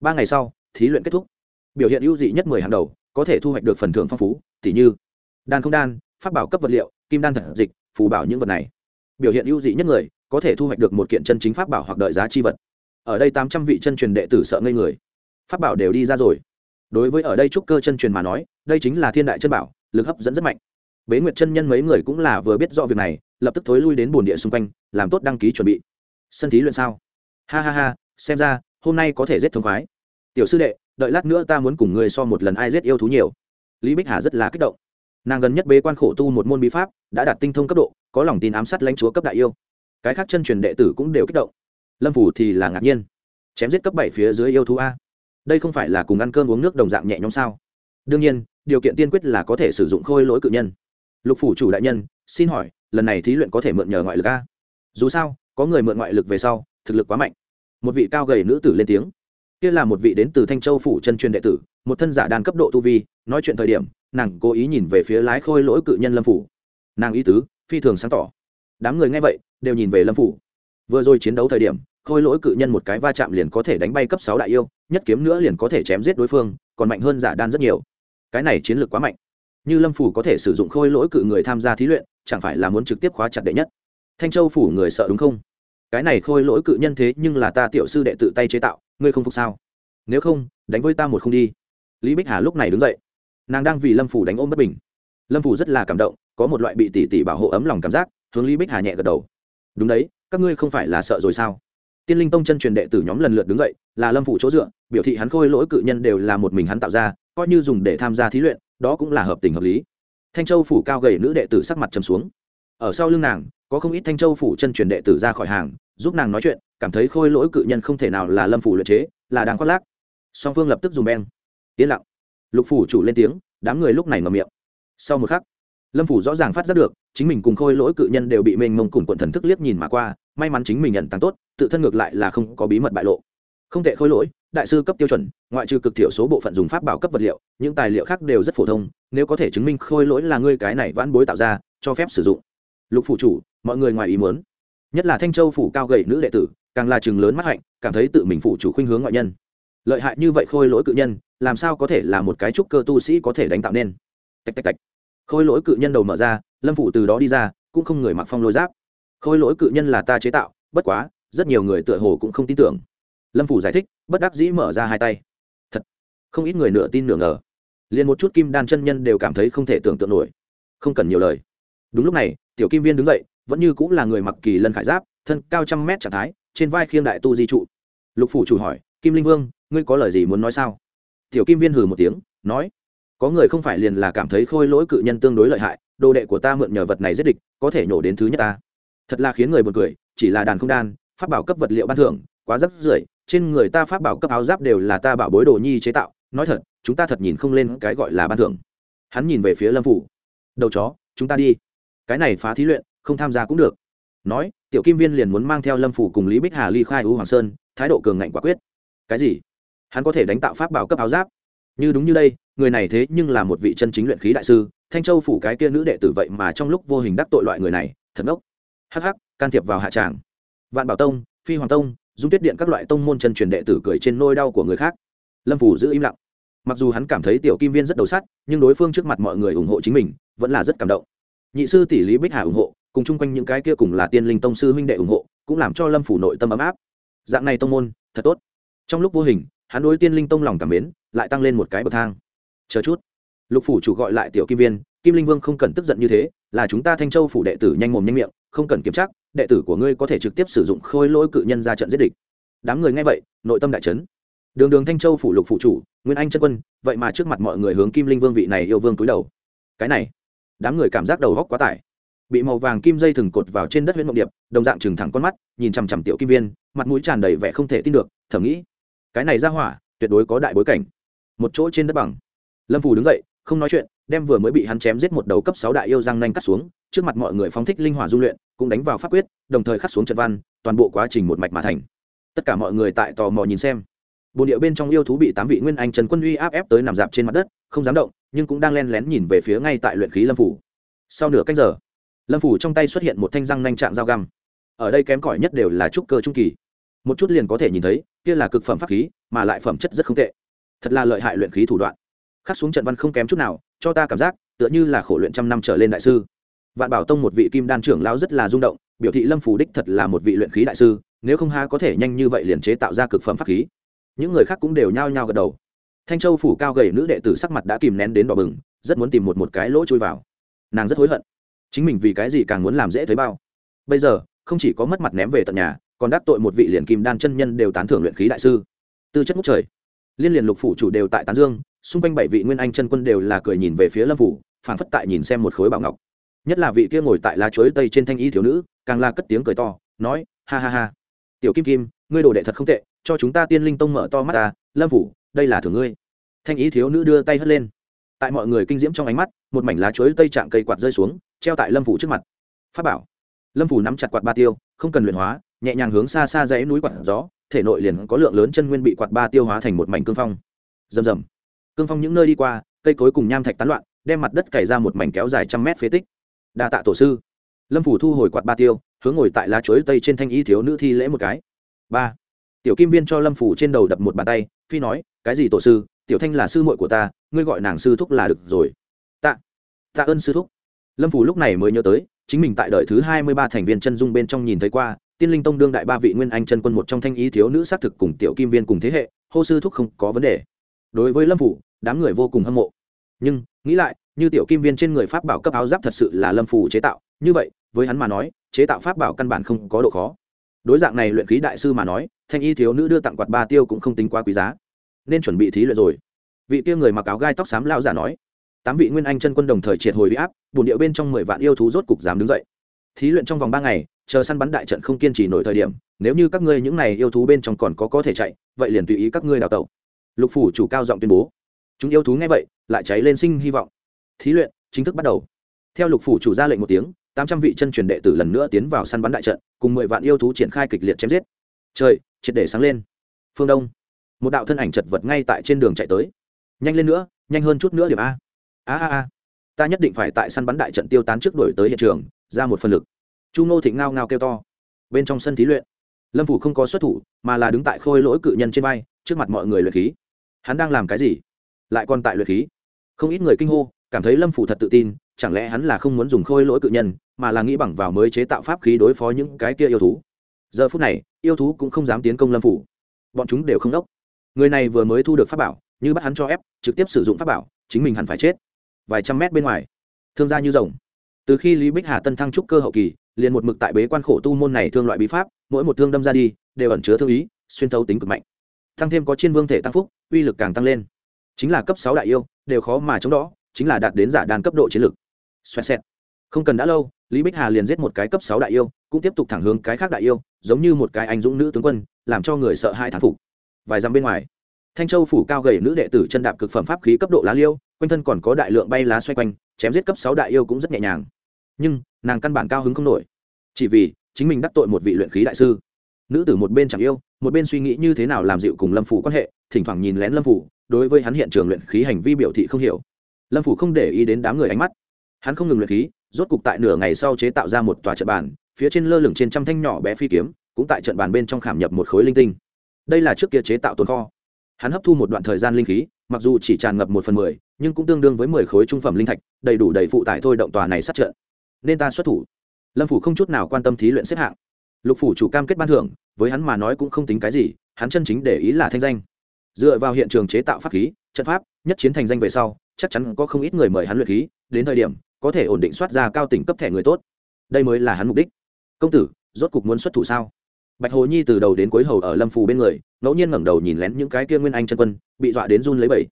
Ba ngày sau, thí luyện kết thúc. Biểu hiện ưu dị nhất mười hàng đầu, có thể thu hoạch được phần thưởng phong phú tỷ như đan không đan phát bảo cấp vật liệu, kim đan thật dịch, phù bảo những vật này. Biểu hiện ưu dị nhất người, có thể thu hoạch được một kiện chân chính pháp bảo hoặc đợi giá chi vật. Ở đây tám trăm vị chân truyền đệ tử sợ ngây người. Pháp bảo đều đi ra rồi. Đối với ở đây trúc cơ chân truyền mà nói, đây chính là thiên đại chân bảo lực hấp dẫn rất mạnh. Bế nguyệt chân nhân mấy người cũng là vừa biết rõ việc này, lập tức thối lui đến bồn địa xung quanh, làm tốt đăng ký chuẩn bị. Sân thí luyện sao? Ha ha ha, xem ra, hôm nay có thể giết thông khoái. Tiểu sư đệ, đợi lát nữa ta muốn cùng ngươi so một lần ai giết yêu thú nhiều. Lý bích hà rất là kích động. Nàng gần nhất bế quan khổ tu một môn bí pháp, đã đạt tinh thông cấp độ, có lòng tin ám sát lãnh chúa cấp đại yêu. Cái khác chân truyền đệ tử cũng đều kích động. Lâm phủ thì là ngạc nhiên. Chém giết cấp bảy phía dưới yêu thú a. Đây không phải là cùng ăn cơm uống nước đồng dạng nhẹ nhõm sao? Đương nhiên, điều kiện tiên quyết là có thể sử dụng khôi lỗi cự nhân. Lục phủ chủ đại nhân, xin hỏi, lần này thí luyện có thể mượn nhờ ngoại lực a? Dù sao, có người mượn ngoại lực về sau, thực lực quá mạnh. Một vị cao gầy nữ tử lên tiếng. Kia là một vị đến từ thanh châu phủ chân truyền đệ tử, một thân giả đàn cấp độ tu vi, nói chuyện thời điểm, nàng cố ý nhìn về phía lái khôi lỗi cự nhân lâm phủ. Nàng ý tứ, phi thường sáng tỏ. Đám người nghe vậy, đều nhìn về lâm phủ. Vừa rồi chiến đấu thời điểm, khôi lỗi cự nhân một cái va chạm liền có thể đánh bay cấp sáu đại yêu, nhất kiếm nữa liền có thể chém giết đối phương, còn mạnh hơn giả đan rất nhiều cái này chiến lược quá mạnh. Như lâm phủ có thể sử dụng khôi lỗi cự người tham gia thí luyện, chẳng phải là muốn trực tiếp khóa chặt đệ nhất? Thanh châu phủ người sợ đúng không? Cái này khôi lỗi cự nhân thế nhưng là ta tiểu sư đệ tự tay chế tạo, ngươi không phục sao? Nếu không, đánh với ta một không đi. Lý bích hà lúc này đứng dậy. Nàng đang vì lâm phủ đánh ôm bất bình. Lâm phủ rất là cảm động, có một loại bị tỷ tỷ bảo hộ ấm lòng cảm giác, hướng lý bích hà nhẹ gật đầu. Đúng đấy, các ngươi không phải là sợ rồi sao? Tiên linh tông chân truyền đệ tử nhóm lần lượt đứng dậy, là lâm phủ chỗ dựa, biểu thị hắn khôi lỗi cự nhân đều là một mình hắn tạo ra coi như dùng để tham gia thí luyện, đó cũng là hợp tình hợp lý. Thanh châu phủ cao gầy nữ đệ tử sắc mặt trầm xuống. Ở sau lưng nàng, có không ít thanh châu phủ chân truyền đệ tử ra khỏi hàng, giúp nàng nói chuyện, cảm thấy khôi lỗi cự nhân không thể nào là lâm phủ luyện chế, là đang khoác lác. Song phương lập tức dùng beng. Yên lặng. Lục phủ chủ lên tiếng, đám người lúc này ngầm miệng. Sau một khắc, lâm phủ rõ ràng phát giác được, chính mình cùng khôi lỗi cự nhân đều bị mênh mông cùng quận thần thức liếc nhìn mà qua, may mắn chính mình nhận tăng tốt, tự thân ngược lại là không có bí mật bại lộ. Không tệ khôi lỗi đại sư cấp tiêu chuẩn, ngoại trừ cực thiểu số bộ phận dùng pháp bảo cấp vật liệu, những tài liệu khác đều rất phổ thông, nếu có thể chứng minh khôi lỗi là ngươi cái này vãn bối tạo ra, cho phép sử dụng. Lục phủ chủ, mọi người ngoài ý muốn. Nhất là thanh châu phủ cao gầy nữ đệ tử, càng là chừng lớn mắt hạnh, cảm thấy tự mình phủ chủ khuynh hướng ngoại nhân. Lợi hại như vậy khôi lỗi cự nhân, làm sao có thể là một cái trúc cơ tu sĩ có thể đánh tạo nên? Tạch tạch tạch. Khôi lỗi cự nhân đầu mở ra, lâm phủ từ đó đi ra, cũng không người mặc phong lôi giáp. Khôi lỗi cự nhân là ta chế tạo, bất quá, rất nhiều người tựa hồ cũng không tin tưởng lâm phủ giải thích, bất đắc dĩ mở ra hai tay. Thật, không ít người nửa tin nửa ngờ. Liền một chút kim đan chân nhân đều cảm thấy không thể tưởng tượng nổi. Không cần nhiều lời. Đúng lúc này, tiểu kim viên đứng dậy, vẫn như cũng là người mặc kỳ lân khải giáp, thân cao trăm mét trạng thái, trên vai khiêng đại tu di trụ. Lục phủ chủ hỏi, kim linh vương, ngươi có lời gì muốn nói sao? Tiểu kim viên hừ một tiếng, nói, có người không phải liền là cảm thấy khôi lỗi cự nhân tương đối lợi hại, đồ đệ của ta mượn nhờ vật này giết địch, có thể nhổ đến thứ nhất ta. Thật là khiến người buồn cười, chỉ là đàn không đan phát bảo cấp vật liệu ban thưởng, quá rất rưởi trên người ta pháp bảo cấp áo giáp đều là ta bảo bối đồ nhi chế tạo, nói thật, chúng ta thật nhìn không lên cái gọi là ban thưởng. Hắn nhìn về phía lâm phủ. Đầu chó, chúng ta đi. Cái này phá thí luyện, không tham gia cũng được. Nói, tiểu kim viên liền muốn mang theo lâm phủ cùng lý bích hà ly khai u hoàng sơn, thái độ cường ngạnh quả quyết. Cái gì? Hắn có thể đánh tạo pháp bảo cấp áo giáp? Như đúng như đây, người này thế nhưng là một vị chân chính luyện khí đại sư, thanh châu phủ cái kia nữ đệ tử vậy mà trong lúc vô hình đắc tội loại người này, thật ngốc. Hắc hắc, can thiệp vào hạ tràng. Vạn bảo tông, phi hoàng tông dung tuyết điện các loại tông môn chân truyền đệ tử cười trên nôi đau của người khác. Lâm phủ giữ im lặng. Mặc dù hắn cảm thấy tiểu kim viên rất đầu sắt, nhưng đối phương trước mặt mọi người ủng hộ chính mình, vẫn là rất cảm động. Nhị sư tỷ lý bích hà ủng hộ, cùng chung quanh những cái kia cùng là tiên linh tông sư huynh đệ ủng hộ, cũng làm cho lâm phủ nội tâm ấm áp. Dạng này tông môn, thật tốt. Trong lúc vô hình, hắn đối tiên linh tông lòng cảm mến, lại tăng lên một cái bậc thang. Chờ chút. Lục phủ chủ gọi lại tiểu kim viên kim linh vương không cần tức giận như thế, là chúng ta thanh châu phủ đệ tử nhanh mồm nhanh miệng, không cần kiểm tra, đệ tử của ngươi có thể trực tiếp sử dụng khôi lỗi cự nhân ra trận giết địch. Đám người nghe vậy, nội tâm đại trấn đường đường thanh châu phủ lục phủ chủ, nguyên anh chân quân, vậy mà trước mặt mọi người hướng kim linh vương vị này yêu vương túi đầu. Cái này, đám người cảm giác đầu góc quá tải. Bị màu vàng kim dây thừng cột vào trên đất huyện mộng điệp, đồng dạng trừng thẳng con mắt, nhìn chằm chằm tiểu kim viên, mặt mũi tràn đầy vẻ không thể tin được, thầm nghĩ, cái này ra hỏa, tuyệt đối có đại bối cảnh. Một chỗ trên đất bằng. Lâm phù đứng dậy, không nói chuyện đem vừa mới bị hắn chém giết một đầu cấp sáu đại yêu răng nanh cắt xuống, trước mặt mọi người phóng thích linh hỏa dung luyện, cũng đánh vào pháp quyết, đồng thời khắc xuống trận văn, toàn bộ quá trình một mạch mà thành. Tất cả mọi người tại tò mò nhìn xem. Bốn điệu bên trong yêu thú bị tám vị nguyên anh trần quân uy áp ép tới nằm dạp trên mặt đất, không dám động, nhưng cũng đang lén lén nhìn về phía ngay tại luyện khí lâm phủ. Sau nửa canh giờ, lâm phủ trong tay xuất hiện một thanh răng nanh trạng dao găm. Ở đây kém cỏi nhất đều là trúc cơ trung kỳ. Một chút liền có thể nhìn thấy, kia là cực phẩm pháp khí, mà lại phẩm chất rất không tệ. Thật là lợi hại luyện khí thủ đoạn. Khắc xuống trận văn không kém chút nào cho ta cảm giác, tựa như là khổ luyện trăm năm trở lên đại sư. Vạn bảo tông một vị kim đan trưởng lão rất là rung động, biểu thị lâm phủ đích thật là một vị luyện khí đại sư, nếu không ha có thể nhanh như vậy liền chế tạo ra cực phẩm pháp khí. Những người khác cũng đều nhao nhao gật đầu. Thanh châu phủ cao gầy nữ đệ tử sắc mặt đã kìm nén đến đỏ bừng, rất muốn tìm một một cái lỗ chui vào. Nàng rất hối hận. Chính mình vì cái gì càng muốn làm dễ thấy bao. Bây giờ, không chỉ có mất mặt ném về tận nhà, còn đắc tội một vị liền kim đan chân nhân đều tán thưởng luyện khí đại sư. Tư chất ngút trời. Liên liền lục phủ chủ đều tại tán dương xung quanh bảy vị nguyên anh chân quân đều là cười nhìn về phía lâm phủ, phảng phất tại nhìn xem một khối bảo ngọc. Nhất là vị kia ngồi tại lá chuối tây trên thanh y thiếu nữ, càng là cất tiếng cười to, nói, ha ha ha. Tiểu kim kim, ngươi đồ đệ thật không tệ, cho chúng ta tiên linh tông mở to mắt ta, lâm phủ, đây là thưởng ngươi. Thanh ý thiếu nữ đưa tay hất lên. Tại mọi người kinh diễm trong ánh mắt, một mảnh lá chuối tây trạng cây quạt rơi xuống, treo tại lâm phủ trước mặt. Phát bảo. Lâm phủ nắm chặt quạt ba tiêu, không cần luyện hóa, nhẹ nhàng hướng xa xa dãy núi quạt gió, thể nội liền có lượng lớn chân nguyên bị quạt ba tiêu hóa thành một mảnh cương phong. Rầm rầm cương phong những nơi đi qua, cây cối cùng nham thạch tán loạn, đem mặt đất cày ra một mảnh kéo dài trăm mét phế tích. Đa tạ tổ sư. Lâm phủ thu hồi quạt ba tiêu, hướng ngồi tại lá chuối tây trên thanh y thiếu nữ thi lễ một cái. Ba. Tiểu kim viên cho lâm phủ trên đầu đập một bàn tay, phi nói, cái gì tổ sư? Tiểu thanh là sư muội của ta, ngươi gọi nàng sư thúc là được rồi. Tạ tạ ơn sư thúc. Lâm phủ lúc này mới nhớ tới, chính mình tại đời thứ hai mươi ba thành viên chân dung bên trong nhìn thấy qua, tiên linh tông đương đại ba vị nguyên anh chân quân một trong thanh ý thiếu nữ xác thực cùng tiểu kim viên cùng thế hệ, hô sư thúc không có vấn đề đối với lâm phủ, đám người vô cùng hâm mộ. Nhưng, nghĩ lại, như tiểu kim viên trên người pháp bảo cấp áo giáp thật sự là lâm phủ chế tạo. Như vậy, với hắn mà nói, chế tạo pháp bảo căn bản không có độ khó. Đối dạng này luyện khí đại sư mà nói, thanh y thiếu nữ đưa tặng quạt ba tiêu cũng không tính quá quý giá. Nên chuẩn bị thí luyện rồi. Vị kia người mặc áo gai tóc xám lao giả nói. Tám vị nguyên anh chân quân đồng thời triệt hồi huy áp bùn điệu bên trong mười vạn yêu thú rốt cục dám đứng dậy. Thí luyện trong vòng ba ngày, chờ săn bắn đại trận không kiên trì nổi thời điểm, nếu như các ngươi những này yêu thú bên trong còn có có thể chạy, vậy liền tùy ý các ngươi đào tẩu lục phủ chủ cao giọng tuyên bố. Chúng yêu thú nghe vậy, lại cháy lên sinh hy vọng. Thí luyện, chính thức bắt đầu. Theo lục phủ chủ ra lệnh một tiếng, tám trăm vị chân truyền đệ tử lần nữa tiến vào săn bắn đại trận, cùng mười vạn yêu thú triển khai kịch liệt chém giết. Trời, triệt để sáng lên. Phương đông. Một đạo thân ảnh chật vật ngay tại trên đường chạy tới. Nhanh lên nữa, nhanh hơn chút nữa điểm a. A a a. Ta nhất định phải tại săn bắn đại trận tiêu tán trước đổi tới hiện trường, ra một phần lực. Chu ngô thịnh ngao ngao kêu to. Bên trong sân thí luyện, lâm phủ không có xuất thủ, mà là đứng tại khôi lỗi cự nhân trên vai, trước mặt mọi người luyện khí hắn đang làm cái gì? Lại còn tại luyện khí. Không ít người kinh hô, cảm thấy lâm phủ thật tự tin, chẳng lẽ hắn là không muốn dùng khôi lỗi cự nhân, mà là nghĩ bằng vào mới chế tạo pháp khí đối phó những cái kia yêu thú? Giờ phút này, yêu thú cũng không dám tiến công lâm phủ. Bọn chúng đều không đốc. Người này vừa mới thu được pháp bảo, như bắt hắn cho ép, trực tiếp sử dụng pháp bảo, chính mình hẳn phải chết. Vài trăm mét bên ngoài, thương gia như rồng. Từ khi lý bích hà tân thăng trúc cơ hậu kỳ, liền một mực tại bế quan khổ tu môn này thương loại bí pháp, mỗi một thương đâm ra đi, đều ẩn chứa thương ý, xuyên thấu tính cực mạnh. Tăng thêm có chiên vương thể tăng phúc uy lực càng tăng lên. Chính là cấp sáu đại yêu, đều khó mà chống đỡ chính là đạt đến giả đàn cấp độ chiến lực. Xoẹt xẹt. Không cần đã lâu, lý bích hà liền giết một cái cấp sáu đại yêu, cũng tiếp tục thẳng hướng cái khác đại yêu, giống như một cái anh dũng nữ tướng quân, làm cho người sợ hai thán phục. Vài dặm bên ngoài, thanh châu phủ cao gầy nữ đệ tử chân đạp cực phẩm pháp khí cấp độ lá liêu, quanh thân còn có đại lượng bay lá xoay quanh, chém giết cấp sáu đại yêu cũng rất nhẹ nhàng. Nhưng, nàng căn bản cao hứng không nổi. Chỉ vì, chính mình đắc tội một vị luyện khí đại sư. Nữ tử một bên chẳng yêu, một bên suy nghĩ như thế nào làm dịu cùng lâm phủ quan hệ thỉnh thoảng nhìn lén lâm phủ, đối với hắn hiện trường luyện khí hành vi biểu thị không hiểu. Lâm phủ không để ý đến đám người ánh mắt. Hắn không ngừng luyện khí, rốt cục tại nửa ngày sau chế tạo ra một tòa trận bàn, phía trên lơ lửng trên trăm thanh nhỏ bé phi kiếm, cũng tại trận bàn bên trong khảm nhập một khối linh tinh. Đây là trước kia chế tạo tồn kho. Hắn hấp thu một đoạn thời gian linh khí, mặc dù chỉ tràn ngập một phần mười, nhưng cũng tương đương với mười khối trung phẩm linh thạch, đầy đủ đầy phụ tải thôi động tòa này sát trận. Nên ta xuất thủ. Lâm phủ không chút nào quan tâm thí luyện xếp hạng. Lục phủ chủ cam kết ban thưởng, với hắn mà nói cũng không tính cái gì, hắn chân chính để ý là thanh danh dựa vào hiện trường chế tạo pháp khí, trận pháp, nhất chiến thành danh về sau, chắc chắn có không ít người mời hắn luyện khí, đến thời điểm, có thể ổn định soát ra cao tỉnh cấp thẻ người tốt. Đây mới là hắn mục đích. Công tử, rốt cục muốn xuất thủ sao? Bạch hồ nhi từ đầu đến cuối hầu ở lâm phù bên người, ngẫu nhiên ngẩng đầu nhìn lén những cái kia nguyên anh chân quân, bị dọa đến run lấy bẩy.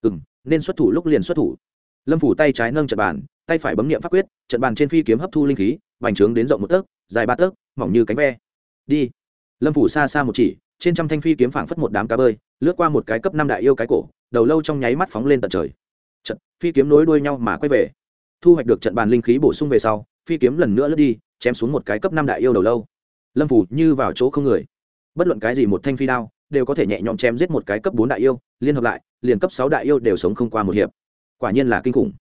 Ừ m nên xuất thủ lúc liền xuất thủ. Lâm phủ tay trái nâng trận bàn, tay phải bấm nghiệm pháp quyết, trận bàn trên phi kiếm hấp thu linh khí bành trướng đến rộng một tấc, dài ba tấc, mỏng như cánh ve. Đi. Lâm phủ xa xa một chỉ, trên trăm thanh phi kiếm phảng phất một đám cá bơi lướt qua một cái cấp năm đại yêu cái cổ, đầu lâu trong nháy mắt phóng lên tận trời. Trận, phi kiếm nối đuôi nhau mà quay về. Thu hoạch được trận bàn linh khí bổ sung về sau, phi kiếm lần nữa lướt đi, chém xuống một cái cấp năm đại yêu đầu lâu. Lâm phủ như vào chỗ không người. Bất luận cái gì một thanh phi đao, đều có thể nhẹ nhõm chém giết một cái cấp bốn đại yêu, liên hợp lại, liền cấp sáu đại yêu đều sống không qua một hiệp. Quả nhiên là kinh khủng.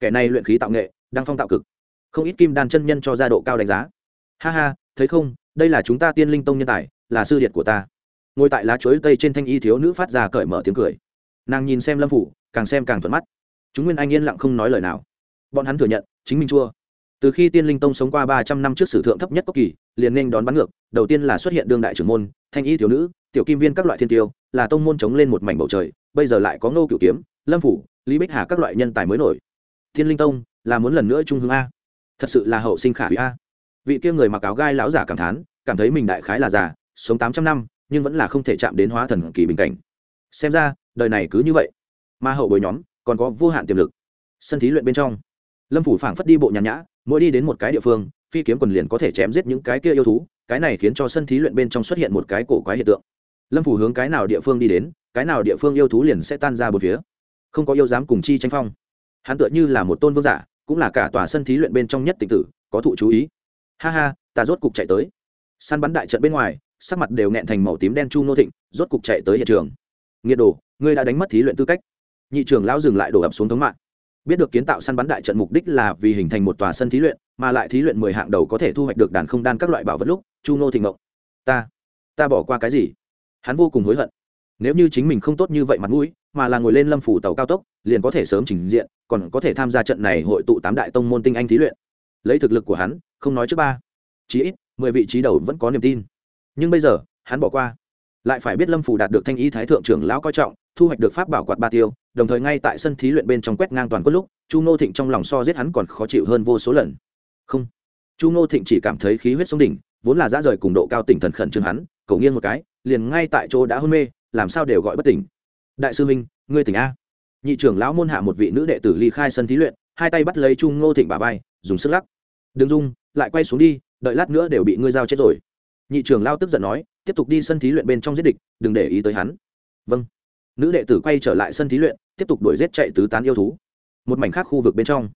Kẻ này luyện khí tạo nghệ đang phong tạo cực. Không ít kim đan chân nhân cho ra độ cao đánh giá. Ha ha, thấy không, đây là chúng ta tiên linh tông nhân tài, là sư điện của ta ngồi tại lá chuối tây trên thanh y thiếu nữ phát ra cởi mở tiếng cười. Nàng nhìn xem lâm phủ, càng xem càng thuận mắt. Chúng nguyên anh yên lặng không nói lời nào. Bọn hắn thừa nhận, chính mình chua. Từ khi tiên linh tông sống qua ba trăm năm trước sử thượng thấp nhất cốc kỳ, liền nên đón bắn ngược, đầu tiên là xuất hiện đương đại trưởng môn, thanh y thiếu nữ, tiểu kim viên các loại thiên tiêu, là tông môn chống lên một mảnh bầu trời, bây giờ lại có ngô cửu kiếm, lâm phủ, lý bích hà các loại nhân tài mới nổi. Thiên linh tông, là muốn lần nữa trung hương a. Thật sự là hậu sinh khả hủy a. Vị kia người mặc áo gai lão giả cảm thán, cảm thấy mình đại khái là già, sống tám trăm năm nhưng vẫn là không thể chạm đến hóa thần kỳ bình cảnh. Xem ra, đời này cứ như vậy. Mà hậu bồi nhóm, còn có vô hạn tiềm lực. Sân thí luyện bên trong, lâm phủ phảng phất đi bộ nhàn nhã, mỗi đi đến một cái địa phương, phi kiếm quần liền có thể chém giết những cái kia yêu thú, cái này khiến cho sân thí luyện bên trong xuất hiện một cái cổ quái hiện tượng. Lâm phủ hướng cái nào địa phương đi đến, cái nào địa phương yêu thú liền sẽ tan ra một phía. Không có yêu dám cùng chi tranh phong. Hắn tựa như là một tôn vương giả, cũng là cả tòa sân thí luyện bên trong nhất tịch tử, có thụ chú ý. Ha ha, ta rốt cục chạy tới. Săn bắn đại trận bên ngoài sắc mặt đều nghẹn thành màu tím đen chu nô thịnh, rốt cục chạy tới hiện trường. Nghiệt đồ, ngươi đã đánh mất thí luyện tư cách. Nhị trưởng lão dừng lại đổ ập xuống thống mạng. Biết được kiến tạo săn bắn đại trận mục đích là vì hình thành một tòa sân thí luyện, mà lại thí luyện mười hạng đầu có thể thu hoạch được đàn không đan các loại bảo vật lúc, chu nô thịnh ngộng ta ta bỏ qua cái gì? Hắn vô cùng hối hận. Nếu như chính mình không tốt như vậy mặt mũi, mà là ngồi lên lâm phủ tàu cao tốc, liền có thể sớm trình diện, còn có thể tham gia trận này hội tụ tám đại tông môn tinh anh thí luyện. Lấy thực lực của hắn, không nói trước ba, chí ít mười vị trí đầu vẫn có niềm tin nhưng bây giờ, hắn bỏ qua. Lại phải biết lâm phủ đạt được thanh ý thái thượng trưởng lão coi trọng, thu hoạch được pháp bảo quạt ba tiêu, đồng thời ngay tại sân thí luyện bên trong quét ngang toàn quân lúc, chu nô thịnh trong lòng so giết hắn còn khó chịu hơn vô số lần. Không. Chu nô thịnh chỉ cảm thấy khí huyết sông đỉnh, vốn là dã rời cùng độ cao tỉnh thần khẩn trương hắn cầu nghiêng một cái, liền ngay tại chỗ đã hôn mê, làm sao đều gọi bất tỉnh. Đại sư minh ngươi tỉnh a. Nhị trưởng lão môn hạ một vị nữ đệ tử ly khai sân thí luyện, hai tay bắt lấy trung ngô thịnh bà vai, dùng sức lắc. Đừng dung lại quay xuống đi, đợi lát nữa đều bị ngươi giao chết rồi nhị trưởng lao tức giận nói, tiếp tục đi sân thí luyện bên trong giết địch, đừng để ý tới hắn. Vâng. Nữ đệ tử quay trở lại sân thí luyện, tiếp tục đuổi giết chạy tứ tán yêu thú. Một mảnh khác khu vực bên trong.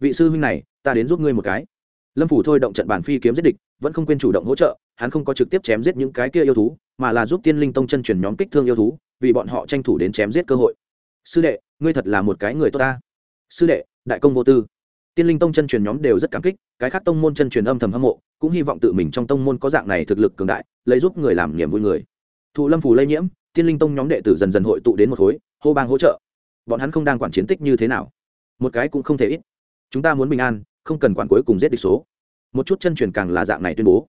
Vị sư huynh này, ta đến giúp ngươi một cái. Lâm phủ thôi động trận bản phi kiếm giết địch, vẫn không quên chủ động hỗ trợ, hắn không có trực tiếp chém giết những cái kia yêu thú, mà là giúp tiên linh tông chân chuyển nhóm kích thương yêu thú, vì bọn họ tranh thủ đến chém giết cơ hội. Sư đệ, ngươi thật là một cái người tốt ta. Sư đệ, đại công vô tư tiên linh tông chân truyền nhóm đều rất cảm kích, cái khác tông môn chân truyền âm thầm hâm mộ, cũng hy vọng tự mình trong tông môn có dạng này thực lực cường đại, lấy giúp người làm niềm vui người. Thụ lâm phủ lây nhiễm, tiên linh tông nhóm đệ tử dần dần hội tụ đến một khối, hô bang hỗ trợ. Bọn hắn không đang quản chiến tích như thế nào. Một cái cũng không thể ít. Chúng ta muốn bình an, không cần quản cuối cùng giết địch số. Một chút chân truyền càng là dạng này tuyên bố.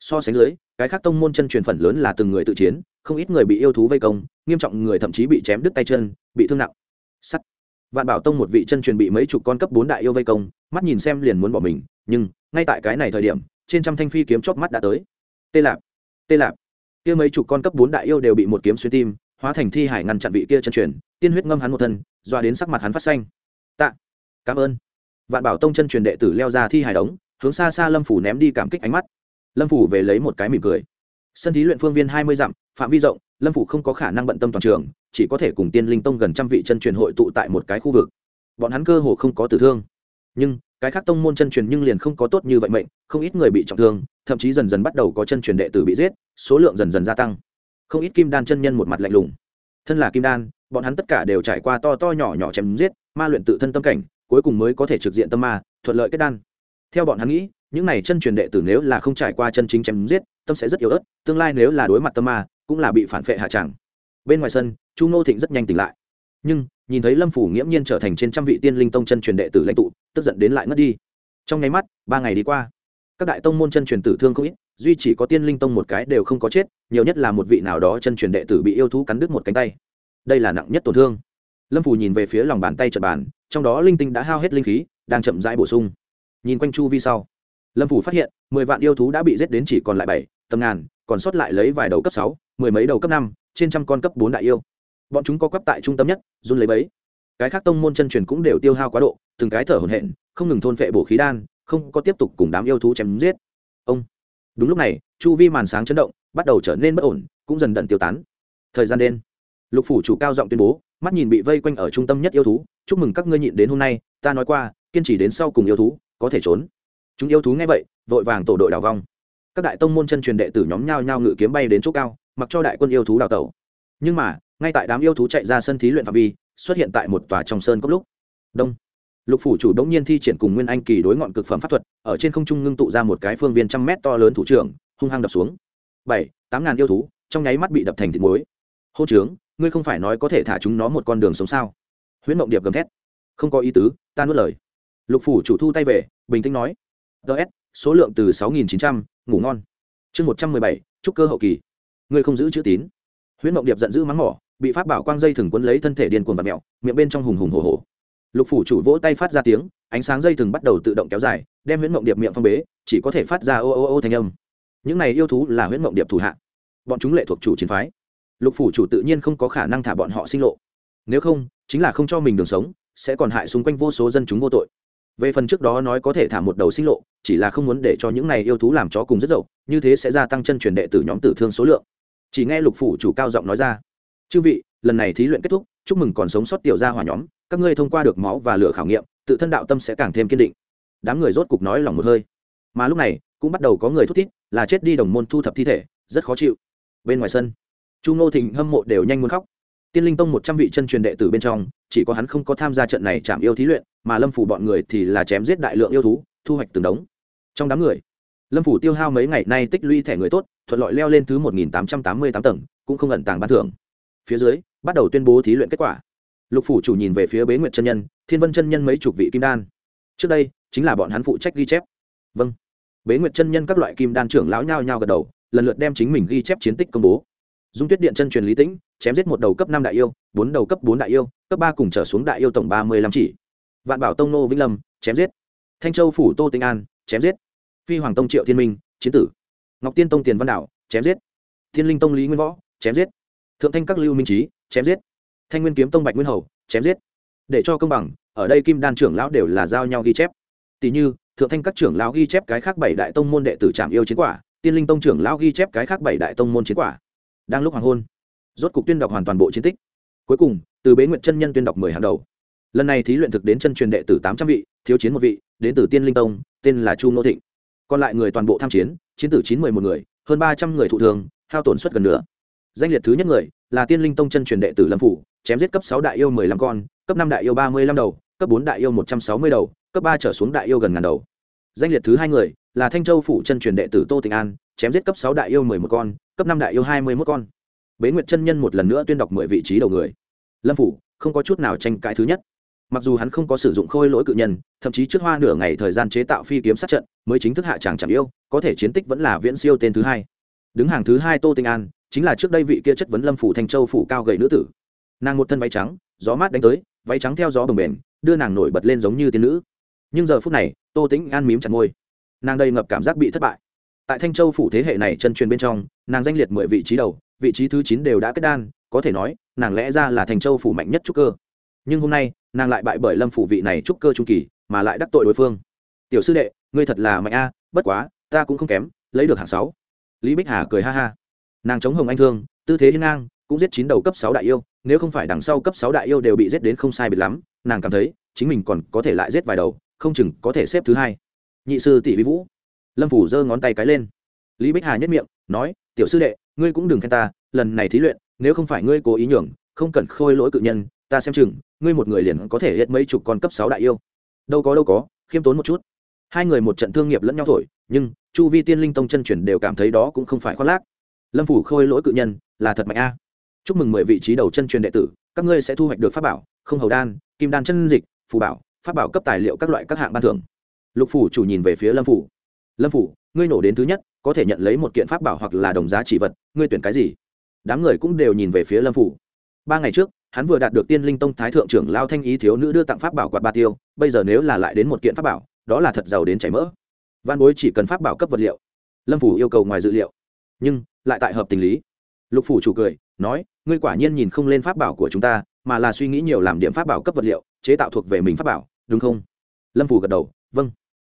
So sánh dưới, cái khác tông môn chân truyền phần lớn là từng người tự chiến, không ít người bị yêu thú vây công, nghiêm trọng người thậm chí bị chém đứt tay chân, bị thương nặng. Sắt vạn bảo tông một vị chân truyền bị mấy chục con cấp bốn đại yêu vây công, mắt nhìn xem liền muốn bỏ mình, nhưng ngay tại cái này thời điểm, trên trăm thanh phi kiếm chóp mắt đã tới. Tê lạp tê lạp. Kia mấy chục con cấp bốn đại yêu đều bị một kiếm xuyên tim, hóa thành thi hải ngăn chặn vị kia chân truyền, tiên huyết ngâm hắn một thân, doa đến sắc mặt hắn phát xanh. Tạ, cảm ơn. Vạn bảo tông chân truyền đệ tử leo ra thi hải đống, hướng xa xa lâm phủ ném đi cảm kích ánh mắt. Lâm phủ về lấy một cái mỉm cười. Sân thí luyện phương viên hai mươi dặm, phạm vi rộng, lâm phủ không có khả năng bận tâm toàn trường chỉ có thể cùng tiên linh tông gần trăm vị chân truyền hội tụ tại một cái khu vực. Bọn hắn cơ hồ không có tử thương. Nhưng, cái khác tông môn chân truyền nhưng liền không có tốt như vậy mệnh, không ít người bị trọng thương, thậm chí dần dần bắt đầu có chân truyền đệ tử bị giết, số lượng dần dần gia tăng. Không ít kim đan chân nhân một mặt lạnh lùng. Thân là kim đan, bọn hắn tất cả đều trải qua to to nhỏ nhỏ chém giết, ma luyện tự thân tâm cảnh, cuối cùng mới có thể trực diện tâm ma, thuận lợi kết đan. Theo bọn hắn nghĩ, những này chân truyền đệ tử nếu là không trải qua chân chính chém giết, tâm sẽ rất yếu ớt, tương lai nếu là đối mặt tâm ma, cũng là bị phản phệ hạ tràng bên ngoài sân, chu ngô thịnh rất nhanh tỉnh lại. Nhưng, nhìn thấy lâm phủ nghiễm nhiên trở thành trên trăm vị tiên linh tông chân truyền đệ tử lãnh tụ, tức giận đến lại ngất đi. Trong nháy mắt, ba ngày đi qua, các đại tông môn chân truyền tử thương không ít, duy chỉ có tiên linh tông một cái đều không có chết, nhiều nhất là một vị nào đó chân truyền đệ tử bị yêu thú cắn đứt một cánh tay. Đây là nặng nhất tổn thương. Lâm phủ nhìn về phía lòng bàn tay trật bàn, trong đó linh tinh đã hao hết linh khí, đang chậm rãi bổ sung. Nhìn quanh chu vi sau, lâm phủ phát hiện, mười vạn yêu thú đã bị giết đến chỉ còn lại bảy, tầm ngàn, còn sót lại lấy vài đầu cấp sáu, mười mấy đầu cấp năm trên trăm con cấp bốn đại yêu. Bọn chúng có quắp tại trung tâm nhất, run lấy bấy cái khác tông môn chân truyền cũng đều tiêu hao quá độ, từng cái thở hổn hển, không ngừng thôn phệ bổ khí đan, không có tiếp tục cùng đám yêu thú chém giết. Ông. Đúng lúc này, chu vi màn sáng chấn động, bắt đầu trở nên bất ổn, cũng dần dần tiêu tán. Thời gian đen. Lục phủ chủ cao giọng tuyên bố, mắt nhìn bị vây quanh ở trung tâm nhất yêu thú, chúc mừng các ngươi nhịn đến hôm nay, ta nói qua, kiên trì đến sau cùng yêu thú, có thể trốn. Chúng yêu thú nghe vậy, vội vàng tổ đội đào vong các đại tông môn chân truyền đệ tử nhóm nhau nhau ngự kiếm bay đến chỗ cao mặc cho đại quân yêu thú đào tẩu. Nhưng mà, ngay tại đám yêu thú chạy ra sân thí luyện phạm vi, xuất hiện tại một tòa trong sơn cốc lúc. Đông. Lục phủ chủ đống nhiên thi triển cùng nguyên anh kỳ đối ngọn cực phẩm pháp thuật, ở trên không trung ngưng tụ ra một cái phương viên trăm mét to lớn thủ trưởng, hung hăng đập xuống. Bảy, tám ngàn yêu thú, trong nháy mắt bị đập thành thịt muối. Hô trướng ngươi không phải nói có thể thả chúng nó một con đường sống sao? Huyễn mộng điệp gầm thét. Không có ý tứ, ta nuốt lời. Lục phủ chủ thu tay về, bình tĩnh nói. Ts số lượng từ sáu nghìn chín trăm, ngủ ngon. Chương một trăm mười bảy trúc cơ hậu kỳ ngươi không giữ chữ tín. Huyễn mộng điệp giận dữ mắng mỏ, bị pháp bảo quang dây thừng quấn lấy thân thể điên cuồng và mẹo miệng bên trong hùng hùng hồ hồ lục phủ chủ vỗ tay phát ra tiếng, ánh sáng dây thừng bắt đầu tự động kéo dài, đem huyễn mộng điệp miệng phong bế, chỉ có thể phát ra ô ô ô thanh âm. Những này yêu thú là huyễn mộng điệp thủ hạ. Bọn chúng lệ thuộc chủ chiến phái. Lục phủ chủ tự nhiên không có khả năng thả bọn họ sinh lộ. Nếu không, chính là không cho mình đường sống, sẽ còn hại xung quanh vô số dân chúng vô tội. Về phần trước đó nói có thể thả một đầu sinh lộ, chỉ là không muốn để cho những này yêu thú làm chó cùng rất dậu, như thế sẽ gia tăng chân truyền đệ tử nhóm tử thương số lượng chỉ nghe lục phủ chủ cao giọng nói ra, chư vị, lần này thí luyện kết thúc, chúc mừng còn sống sót tiểu gia hỏa nhóm, các ngươi thông qua được máu và lửa khảo nghiệm, tự thân đạo tâm sẽ càng thêm kiên định. Đám người rốt cục nói lòng một hơi. Mà lúc này, cũng bắt đầu có người thút thít, là chết đi đồng môn thu thập thi thể, rất khó chịu. Bên ngoài sân, chu ngô thịnh hâm mộ đều nhanh muốn khóc. Tiên linh tông một trăm vị chân truyền đệ tử bên trong, chỉ có hắn không có tham gia trận này chạm yêu thí luyện, mà lâm phủ bọn người thì là chém giết đại lượng yêu thú, thu hoạch từng đống. Trong đám người lâm phủ tiêu hao mấy ngày nay tích lũy thẻ người tốt, thuận lợi leo lên thứ một nghìn tám trăm tám mươi tám tầng, cũng không ẩn tàng ban thưởng. Phía dưới, bắt đầu tuyên bố thí luyện kết quả. Lục phủ chủ nhìn về phía bế nguyệt chân nhân, thiên vân chân nhân mấy chục vị kim đan. Trước đây, chính là bọn hắn phụ trách ghi chép. Vâng. Bế nguyệt chân nhân các loại kim đan trưởng lão nhao nhao gật đầu, lần lượt đem chính mình ghi chép chiến tích công bố. Dung tuyết điện chân truyền lý tĩnh, chém giết một đầu cấp năm đại yêu, bốn đầu cấp bốn đại yêu, cấp ba cùng trở xuống đại yêu tổng ba mươi lăm chỉ. Vạn bảo tông nô vĩnh lâm, chém giết. Thanh châu phủ tô tinh an, chém giết phi hoàng tông triệu thiên minh chiến tử. Ngọc tiên tông tiền văn Đảo, chém giết. Thiên linh tông lý nguyên võ chém giết. Thượng thanh các lưu minh trí chém giết. Thanh nguyên kiếm tông bạch nguyên hầu chém giết. Để cho công bằng ở đây kim đan trưởng lão đều là giao nhau ghi chép. Tỷ như thượng thanh các trưởng lão ghi chép cái khác bảy đại tông môn đệ tử trạm yêu chiến quả tiên linh tông trưởng lão ghi chép cái khác bảy đại tông môn chiến quả. Đang lúc hoàng hôn rốt cục tuyên đọc hoàn toàn bộ chiến tích. Cuối cùng từ bế nguyện chân nhân tuyên đọc mười hàng đầu. Lần này thí luyện thực đến chân truyền đệ tử tám trăm vị thiếu chiến một vị đến từ tiên linh tông tên là chu nô thịnh còn lại người toàn bộ tham chiến chiến tử chín mười một người, hơn ba trăm người thụ thường hao tổn suất gần nữa danh liệt thứ nhất người là tiên linh tông chân truyền đệ tử lâm phủ, chém giết cấp sáu đại yêu mười lăm con, cấp năm đại yêu ba mươi lăm đầu, cấp bốn đại yêu một trăm sáu mươi đầu, cấp ba trở xuống đại yêu gần ngàn đầu. Danh liệt thứ hai người là thanh châu phủ chân truyền đệ tử tô tịnh an, chém giết cấp sáu đại yêu mười một con, cấp năm đại yêu hai mươi mốt con. Bế nguyệt chân nhân một lần nữa tuyên đọc mười vị trí đầu người. Lâm phủ không có chút nào tranh cãi thứ nhất mặc dù hắn không có sử dụng khôi lỗi cự nhân, thậm chí trước hoa nửa ngày thời gian chế tạo phi kiếm sát trận, mới chính thức hạ tràng chẳng yêu, có thể chiến tích vẫn là viễn siêu tên thứ hai. Đứng hàng thứ hai tô tinh an, chính là trước đây vị kia chất vấn lâm phủ thanh châu phủ cao gầy nữ tử. Nàng một thân váy trắng, gió mát đánh tới, váy trắng theo gió bồng bềnh, đưa nàng nổi bật lên giống như tiên nữ. Nhưng giờ phút này, tô tĩnh an mím chặt môi. Nàng đầy ngập cảm giác bị thất bại. Tại thanh châu phủ thế hệ này chân truyền bên trong, nàng danh liệt mười vị trí đầu, vị trí thứ chín đều đã kết đan, có thể nói, nàng lẽ ra là thành châu phủ mạnh nhất trúc cơ. Nhưng hôm nay nàng lại bại bởi lâm phủ vị này trúc cơ trung kỳ, mà lại đắc tội đối phương. Tiểu sư đệ, ngươi thật là mạnh a, bất quá, ta cũng không kém, lấy được hạng sáu. Lý bích hà cười ha ha. Nàng chống hồng anh thương, tư thế hiên ngang, cũng giết chín đầu cấp sáu đại yêu, nếu không phải đằng sau cấp sáu đại yêu đều bị giết đến không sai biệt lắm, nàng cảm thấy, chính mình còn có thể lại giết vài đầu, không chừng có thể xếp thứ hai. Nhị sư tỷ vi vũ. Lâm phủ giơ ngón tay cái lên. Lý bích hà nhất miệng, nói, tiểu sư đệ, ngươi cũng đừng khen ta, lần này thí luyện, nếu không phải ngươi cố ý nhường, không cần khôi lỗi cự nhân ta xem chừng, ngươi một người liền có thể hết mấy chục con cấp sáu đại yêu. Đâu có đâu có, khiêm tốn một chút. Hai người một trận thương nghiệp lẫn nhau thổi, nhưng chu vi tiên linh tông chân chuyển đều cảm thấy đó cũng không phải khoác lác. Lâm phủ khôi lỗi cự nhân, là thật mạnh a. Chúc mừng mười vị trí đầu chân truyền đệ tử, các ngươi sẽ thu hoạch được pháp bảo, không hầu đan, kim đan chân dịch, phù bảo, pháp bảo cấp tài liệu các loại các hạng ban thưởng. Lục phủ chủ nhìn về phía lâm phủ. Lâm phủ, ngươi nổ đến thứ nhất, có thể nhận lấy một kiện pháp bảo hoặc là đồng giá chỉ vật, ngươi tuyển cái gì? Đám người cũng đều nhìn về phía lâm phủ. Ba ngày trước hắn vừa đạt được tiên linh tông thái thượng trưởng lao thanh ý thiếu nữ đưa tặng pháp bảo quạt ba tiêu, bây giờ nếu là lại đến một kiện pháp bảo, đó là thật giàu đến chảy mỡ. Văn bối chỉ cần pháp bảo cấp vật liệu. Lâm phủ yêu cầu ngoài dự liệu, nhưng lại tại hợp tình lý. Lục phủ chủ cười, nói, ngươi quả nhiên nhìn không lên pháp bảo của chúng ta, mà là suy nghĩ nhiều làm điểm pháp bảo cấp vật liệu, chế tạo thuộc về mình pháp bảo, đúng không? Lâm phủ gật đầu vâng.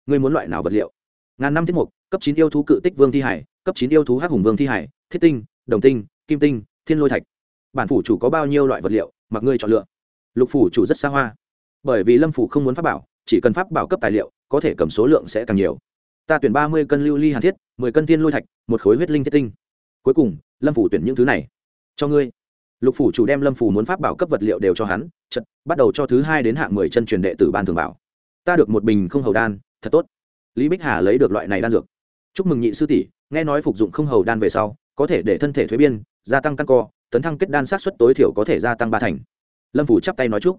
Ngươi muốn loại nào vật liệu? Ngàn năm tiết mục, cấp chín yêu thú cự tích vương thi hải, cấp chín yêu thú hắc hùng vương thi hải, thiết tinh, đồng tinh, kim tinh, thiên lôi thạch bản phủ chủ có bao nhiêu loại vật liệu, mặc ngươi chọn lựa. Lục phủ chủ rất xa hoa. Bởi vì lâm phủ không muốn pháp bảo, chỉ cần pháp bảo cấp tài liệu, có thể cầm số lượng sẽ càng nhiều. Ta tuyển ba mươi cân lưu ly hàn thiết, mười cân thiên lôi thạch, một khối huyết linh thiết tinh. Cuối cùng, lâm phủ tuyển những thứ này cho ngươi. Lục phủ chủ đem lâm phủ muốn pháp bảo cấp vật liệu đều cho hắn chật bắt đầu cho thứ hai đến hạng mười chân truyền đệ tử ban thường bảo. Ta được một bình không hầu đan, thật tốt. Lý bích hà lấy được loại này đan dược. Chúc mừng nhị sư tỷ, nghe nói phục dụng không hầu đan về sau, có thể để thân thể thuế biên, gia tăng căn co tấn thăng kết đan sát xuất tối thiểu có thể gia tăng ba thành. Lâm phủ chắp tay nói chúc.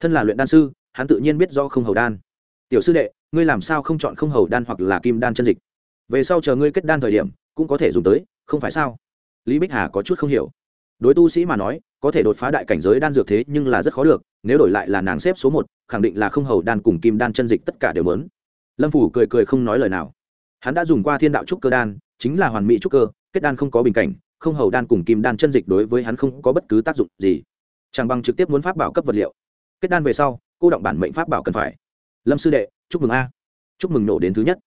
Thân là luyện đan sư, hắn tự nhiên biết do không hầu đan. Tiểu sư đệ, ngươi làm sao không chọn không hầu đan hoặc là kim đan chân dịch? Về sau chờ ngươi kết đan thời điểm, cũng có thể dùng tới, không phải sao? Lý bích hà có chút không hiểu. Đối tu sĩ mà nói, có thể đột phá đại cảnh giới đan dược thế nhưng là rất khó được, nếu đổi lại là nàng xếp số một, khẳng định là không hầu đan cùng kim đan chân dịch tất cả đều lớn lâm phủ cười cười không nói lời nào. Hắn đã dùng qua thiên đạo trúc cơ đan, chính là hoàn mỹ trúc cơ, kết đan không có bình cảnh không hầu đan cùng kim đan chân dịch đối với hắn không có bất cứ tác dụng gì. Chẳng bằng trực tiếp muốn pháp bảo cấp vật liệu. Kết đan về sau, cô động bản mệnh pháp bảo cần phải. Lâm sư đệ, chúc mừng a. Chúc mừng nổ đến thứ nhất.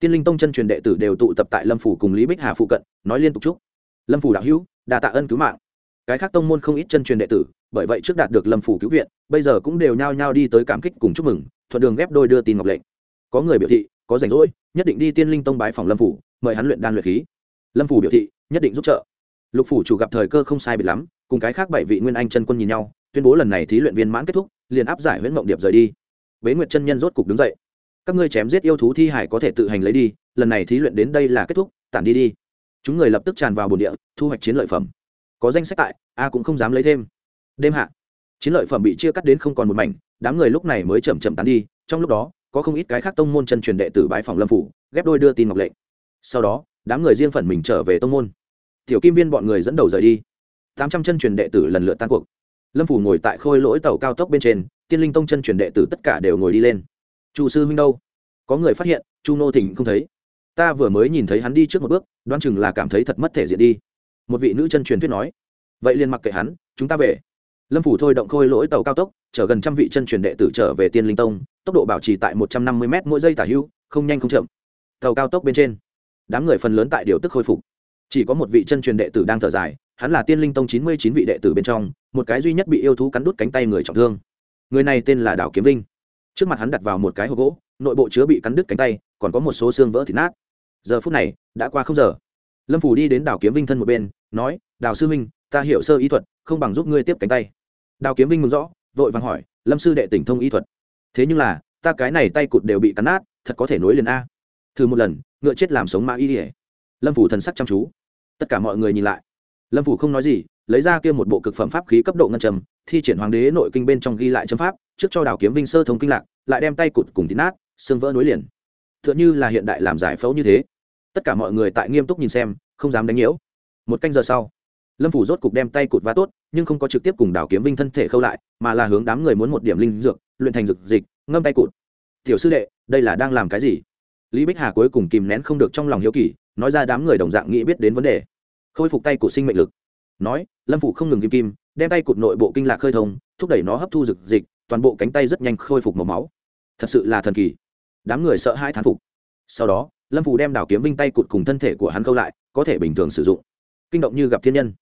Tiên linh tông chân truyền đệ tử đều tụ tập tại lâm phủ cùng lý bích hà phụ cận, nói liên tục chúc. Lâm phủ đạo hữu đà tạ ân cứu mạng. Cái khác tông môn không ít chân truyền đệ tử, bởi vậy trước đạt được lâm phủ cứu viện, bây giờ cũng đều nhao nhao đi tới cảm kích cùng chúc mừng, thuận đường ghép đôi đưa tin ngọc lệnh. Có người biểu thị, có rảnh rỗi, nhất định đi tiên linh tông bái phòng lâm phủ, mời hắn luyện đan luyện khí. Lâm phủ biểu thị, nhất định giúp trợ lục phủ chủ gặp thời cơ không sai biệt lắm, cùng cái khác bảy vị nguyên anh chân quân nhìn nhau, tuyên bố lần này thí luyện viên mãn kết thúc, liền áp giải nguyễn mộng điệp rời đi. Bế nguyệt chân nhân rốt cục đứng dậy. Các ngươi chém giết yêu thú thi hải có thể tự hành lấy đi, lần này thí luyện đến đây là kết thúc, tản đi đi. Chúng người lập tức tràn vào bồn địa, thu hoạch chiến lợi phẩm. Có danh sách tại, a cũng không dám lấy thêm. Đêm hạ, chiến lợi phẩm bị chia cắt đến không còn một mảnh, đám người lúc này mới chậm chậm tán đi, trong lúc đó, có không ít cái khác tông môn chân truyền đệ tử bái phòng lâm phủ, ghép đôi đưa tin ngọc lệnh. Sau đó, đám người riêng phần mình trở về tông môn tiểu kim viên bọn người dẫn đầu rời đi. Tám trăm chân truyền đệ tử lần lượt tan cuộc. Lâm phủ ngồi tại khôi lỗi tàu cao tốc bên trên, tiên linh tông chân truyền đệ tử tất cả đều ngồi đi lên. Chu sư huynh đâu? Có người phát hiện, chu nô thịnh không thấy. Ta vừa mới nhìn thấy hắn đi trước một bước đoan chừng là cảm thấy thật mất thể diện đi. Một vị nữ chân truyền thuyết nói. Vậy liền mặc kệ hắn, chúng ta về. Lâm phủ thôi động khôi lỗi tàu cao tốc, chở gần trăm vị chân truyền đệ tử trở về tiên linh tông, tốc độ bảo trì tại một trăm năm mươi m mỗi giây tả hưu, không nhanh không chậm. Tàu cao tốc bên trên, đám người phần lớn tại điều tức khôi phục chỉ có một vị chân truyền đệ tử đang thở dài, hắn là tiên linh tông chín mươi chín vị đệ tử bên trong, một cái duy nhất bị yêu thú cắn đút cánh tay người trọng thương. Người này tên là đào kiếm vinh. Trước mặt hắn đặt vào một cái hộp gỗ, nội bộ chứa bị cắn đứt cánh tay, còn có một số xương vỡ thịt nát. Giờ phút này, đã qua không giờ. Lâm phủ đi đến đào kiếm vinh thân một bên, nói đào sư minh ta hiểu sơ y thuật, không bằng giúp ngươi tiếp cánh tay. Đào kiếm vinh mừng rõ, vội vàng hỏi, lâm sư đệ tỉnh thông y thuật? Thế nhưng là, ta cái này tay cụt đều bị cắn nát, thật có thể nối liền a. Thử một lần, ngựa chết làm sống mã y ỉa lâm phủ thần sắc chăm chú tất cả mọi người nhìn lại. Lâm phủ không nói gì, lấy ra kia một bộ cực phẩm pháp khí cấp độ ngân trầm thi triển hoàng đế nội kinh bên trong ghi lại châm pháp, trước cho đào kiếm vinh sơ thông kinh lạc, lại đem tay cụt cùng thịt nát, xương vỡ nối liền. T h ư ợ n như là hiện đại làm giải phẫu như thế. Tất cả mọi người tại nghiêm túc nhìn xem, không dám đánh nhiễu. Một canh giờ sau, lâm phủ rốt cục đem tay cụt vá tốt, nhưng không có trực tiếp cùng đào kiếm vinh thân thể khâu lại, mà là hướng đám người muốn một điểm linh dược, luyện thành dược dịch, ngâm tay cụt. Tiểu sư đệ, đây là đang làm cái gì? Lý bích hà cuối cùng kìm nén không được trong lòng hiếu kỳ, nói ra đám người đồng dạng nghĩ biết đến vấn đề khôi phục tay cụt sinh mệnh lực. Nói, lâm phủ không ngừng kim kim, đem tay cụt nội bộ kinh lạc khơi thông, thúc đẩy nó hấp thu rực dịch, toàn bộ cánh tay rất nhanh khôi phục màu máu. Thật sự là thần kỳ. Đám người sợ hãi thán phục. Sau đó, lâm phủ đem đào kiếm vinh tay cụt cùng thân thể của hắn câu lại, có thể bình thường sử dụng. Kinh động như gặp thiên nhân.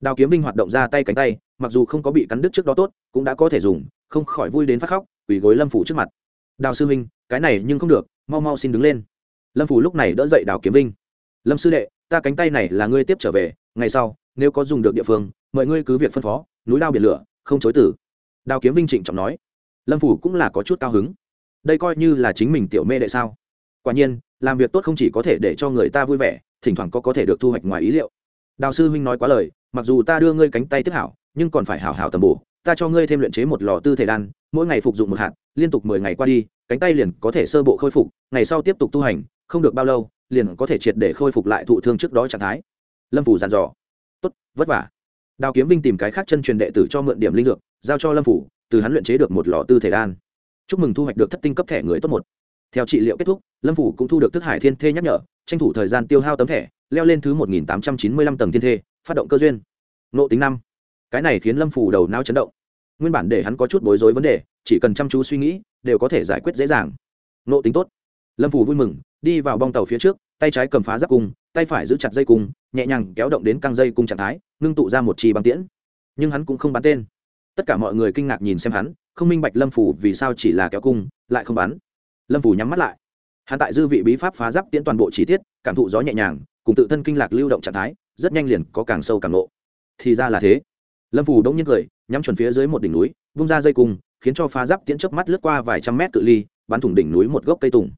Đào kiếm vinh hoạt động ra tay cánh tay, mặc dù không có bị cắn đứt trước đó tốt, cũng đã có thể dùng, không khỏi vui đến phát khóc, quỳ gối lâm phủ trước mặt. Đào sư minh cái này nhưng không được, mau mau xin đứng lên. Lâm phủ lúc này đỡ dậy đào kiếm vinh. Lâm sư đệ ta cánh tay này là ngươi tiếp trở về, ngày sau, nếu có dùng được địa phương, mời ngươi cứ việc phân phó, núi lao biển lửa, không chối tử đào kiếm vinh trịnh trọng nói. Lâm phủ cũng là có chút cao hứng. Đây coi như là chính mình tiểu mê đệ sao? Quả nhiên, làm việc tốt không chỉ có thể để cho người ta vui vẻ, thỉnh thoảng có có thể được thu hoạch ngoài ý liệu. Đào sư huynh nói quá lời, mặc dù ta đưa ngươi cánh tay tiếp hảo, nhưng còn phải hảo hảo tầm bổ, ta cho ngươi thêm luyện chế một lò tư thể đan, mỗi ngày phục dụng một hạt, liên tục mười ngày qua đi, cánh tay liền có thể sơ bộ khôi phục, ngày sau tiếp tục tu hành, không được bao lâu liền có thể triệt để khôi phục lại thụ thương trước đó trạng thái. Lâm phủ dàn dò. Tốt, vất vả. Đào kiếm vinh tìm cái khác chân truyền đệ tử cho mượn điểm linh dược, giao cho lâm phủ, từ hắn luyện chế được một lò tư thể đan. Chúc mừng thu hoạch được thất tinh cấp thẻ người tốt một. Theo trị liệu kết thúc, lâm phủ cũng thu được thức hải thiên thê nhắc nhở, tranh thủ thời gian tiêu hao tấm thẻ, leo lên thứ một nghìn tám trăm chín mươi lăm tầng thiên thê, phát động cơ duyên. Nộ tính năm. Cái này khiến lâm phủ đầu nao chấn động. Nguyên bản để hắn có chút bối rối vấn đề, chỉ cần chăm chú suy nghĩ, đều có thể giải quyết dễ dàng. Nộ tính tốt. Lâm phủ vui mừng đi vào bong tàu phía trước, tay trái cầm phá giáp cung, tay phải giữ chặt dây cung, nhẹ nhàng kéo động đến căng dây cung trạng thái, ngưng tụ ra một chi băng tiễn. Nhưng hắn cũng không bắn tên. Tất cả mọi người kinh ngạc nhìn xem hắn, không minh bạch lâm phủ vì sao chỉ là kéo cung, lại không bắn. Lâm phủ nhắm mắt lại. Hắn tại dư vị bí pháp phá giáp tiễn toàn bộ chi tiết, cảm thụ gió nhẹ nhàng, cùng tự thân kinh lạc lưu động trạng thái, rất nhanh liền có càng sâu càng lộ. Thì ra là thế. Lâm phủ đông nhiên cười, nhắm chuẩn phía dưới một đỉnh núi, vung ra dây cung, khiến cho phá giáp tiễn chớp mắt lướt qua vài trăm mét cự ly, bắn thủng đỉnh núi một gốc cây tùng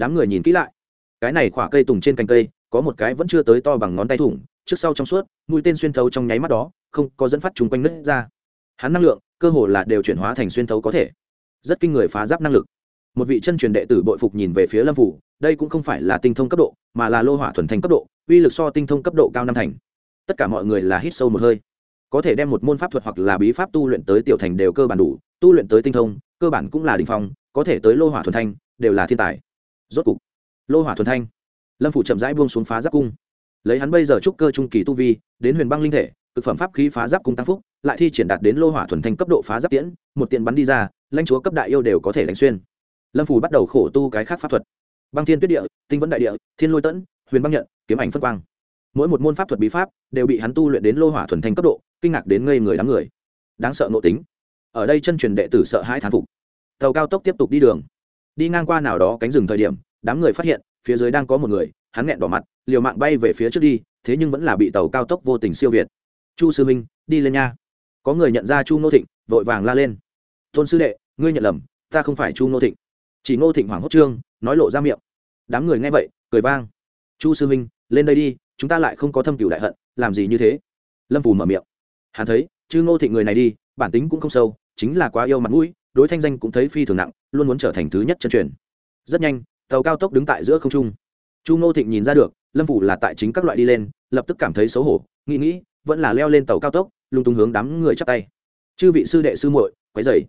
đám người nhìn kỹ lại. Cái này khỏa cây tùng trên cành cây, có một cái vẫn chưa tới to bằng ngón tay thủng, trước sau trong suốt, mũi tên xuyên thấu trong nháy mắt đó, không có dẫn phát chung quanh nứt ra. Hắn năng lượng, cơ hồ là đều chuyển hóa thành xuyên thấu có thể. Rất kinh người phá giáp năng lực. Một vị chân truyền đệ tử bội phục nhìn về phía lâm phủ, đây cũng không phải là tinh thông cấp độ, mà là lô hỏa thuần thành cấp độ, uy lực so tinh thông cấp độ cao năm thành. Tất cả mọi người là hít sâu một hơi. Có thể đem một môn pháp thuật hoặc là bí pháp tu luyện tới tiểu thành đều cơ bản đủ, tu luyện tới tinh thông, cơ bản cũng là đình phong, có thể tới lô hỏa thuần thanh đều là thiên tài rốt cục, lô hỏa thuần thanh, lâm phủ chậm rãi buông xuống phá giáp cung. Lấy hắn bây giờ trúc cơ trung kỳ tu vi, đến huyền băng linh thể, cực phẩm pháp khí phá giáp cung tăng phúc, lại thi triển đạt đến lô hỏa thuần thanh cấp độ phá giáp tiễn, một tiện bắn đi ra, lãnh chúa cấp đại yêu đều có thể đánh xuyên. Lâm phủ bắt đầu khổ tu cái khác pháp thuật. Băng thiên tuyết địa, tinh vẫn đại địa, thiên lôi tẫn, huyền băng nhận, kiếm ảnh phân quang. Mỗi một môn pháp thuật bí pháp đều bị hắn tu luyện đến lô hỏa thuần thanh cấp độ, kinh ngạc đến ngây người đám người. Đáng sợ nội tính. Ở đây chân truyền đệ tử sợ hãi thán phục. Tàu cao tốc tiếp tục đi đường đi ngang qua nào đó cánh rừng thời điểm, đám người phát hiện, phía dưới đang có một người, hắn nghẹn đỏ mặt, liều mạng bay về phía trước đi, thế nhưng vẫn là bị tàu cao tốc vô tình siêu việt. Chu sư minh đi lên nha. Có người nhận ra chu ngô thịnh, vội vàng la lên. Tôn sư đệ, ngươi nhận lầm, ta không phải chu ngô thịnh. Chỉ ngô thịnh hoảng hốt trương, nói lộ ra miệng. Đám người nghe vậy, cười vang. Chu sư minh lên đây đi, chúng ta lại không có thâm cửu đại hận, làm gì như thế? Lâm phù mở miệng. Hắn thấy chứ ngô thịnh người này đi, bản tính cũng không sâu, chính là quá yêu mặt mũi, đối thanh danh cũng thấy phi thường nặng luôn muốn trở thành thứ nhất chân truyền. Rất nhanh, tàu cao tốc đứng tại giữa không trung. Chu ngô thịnh nhìn ra được, lâm phủ là tại chính các loại đi lên, lập tức cảm thấy xấu hổ, nghĩ nghĩ, vẫn là leo lên tàu cao tốc, lung tung hướng đám người chắp tay. Chư vị sư đệ sư muội, quấy dày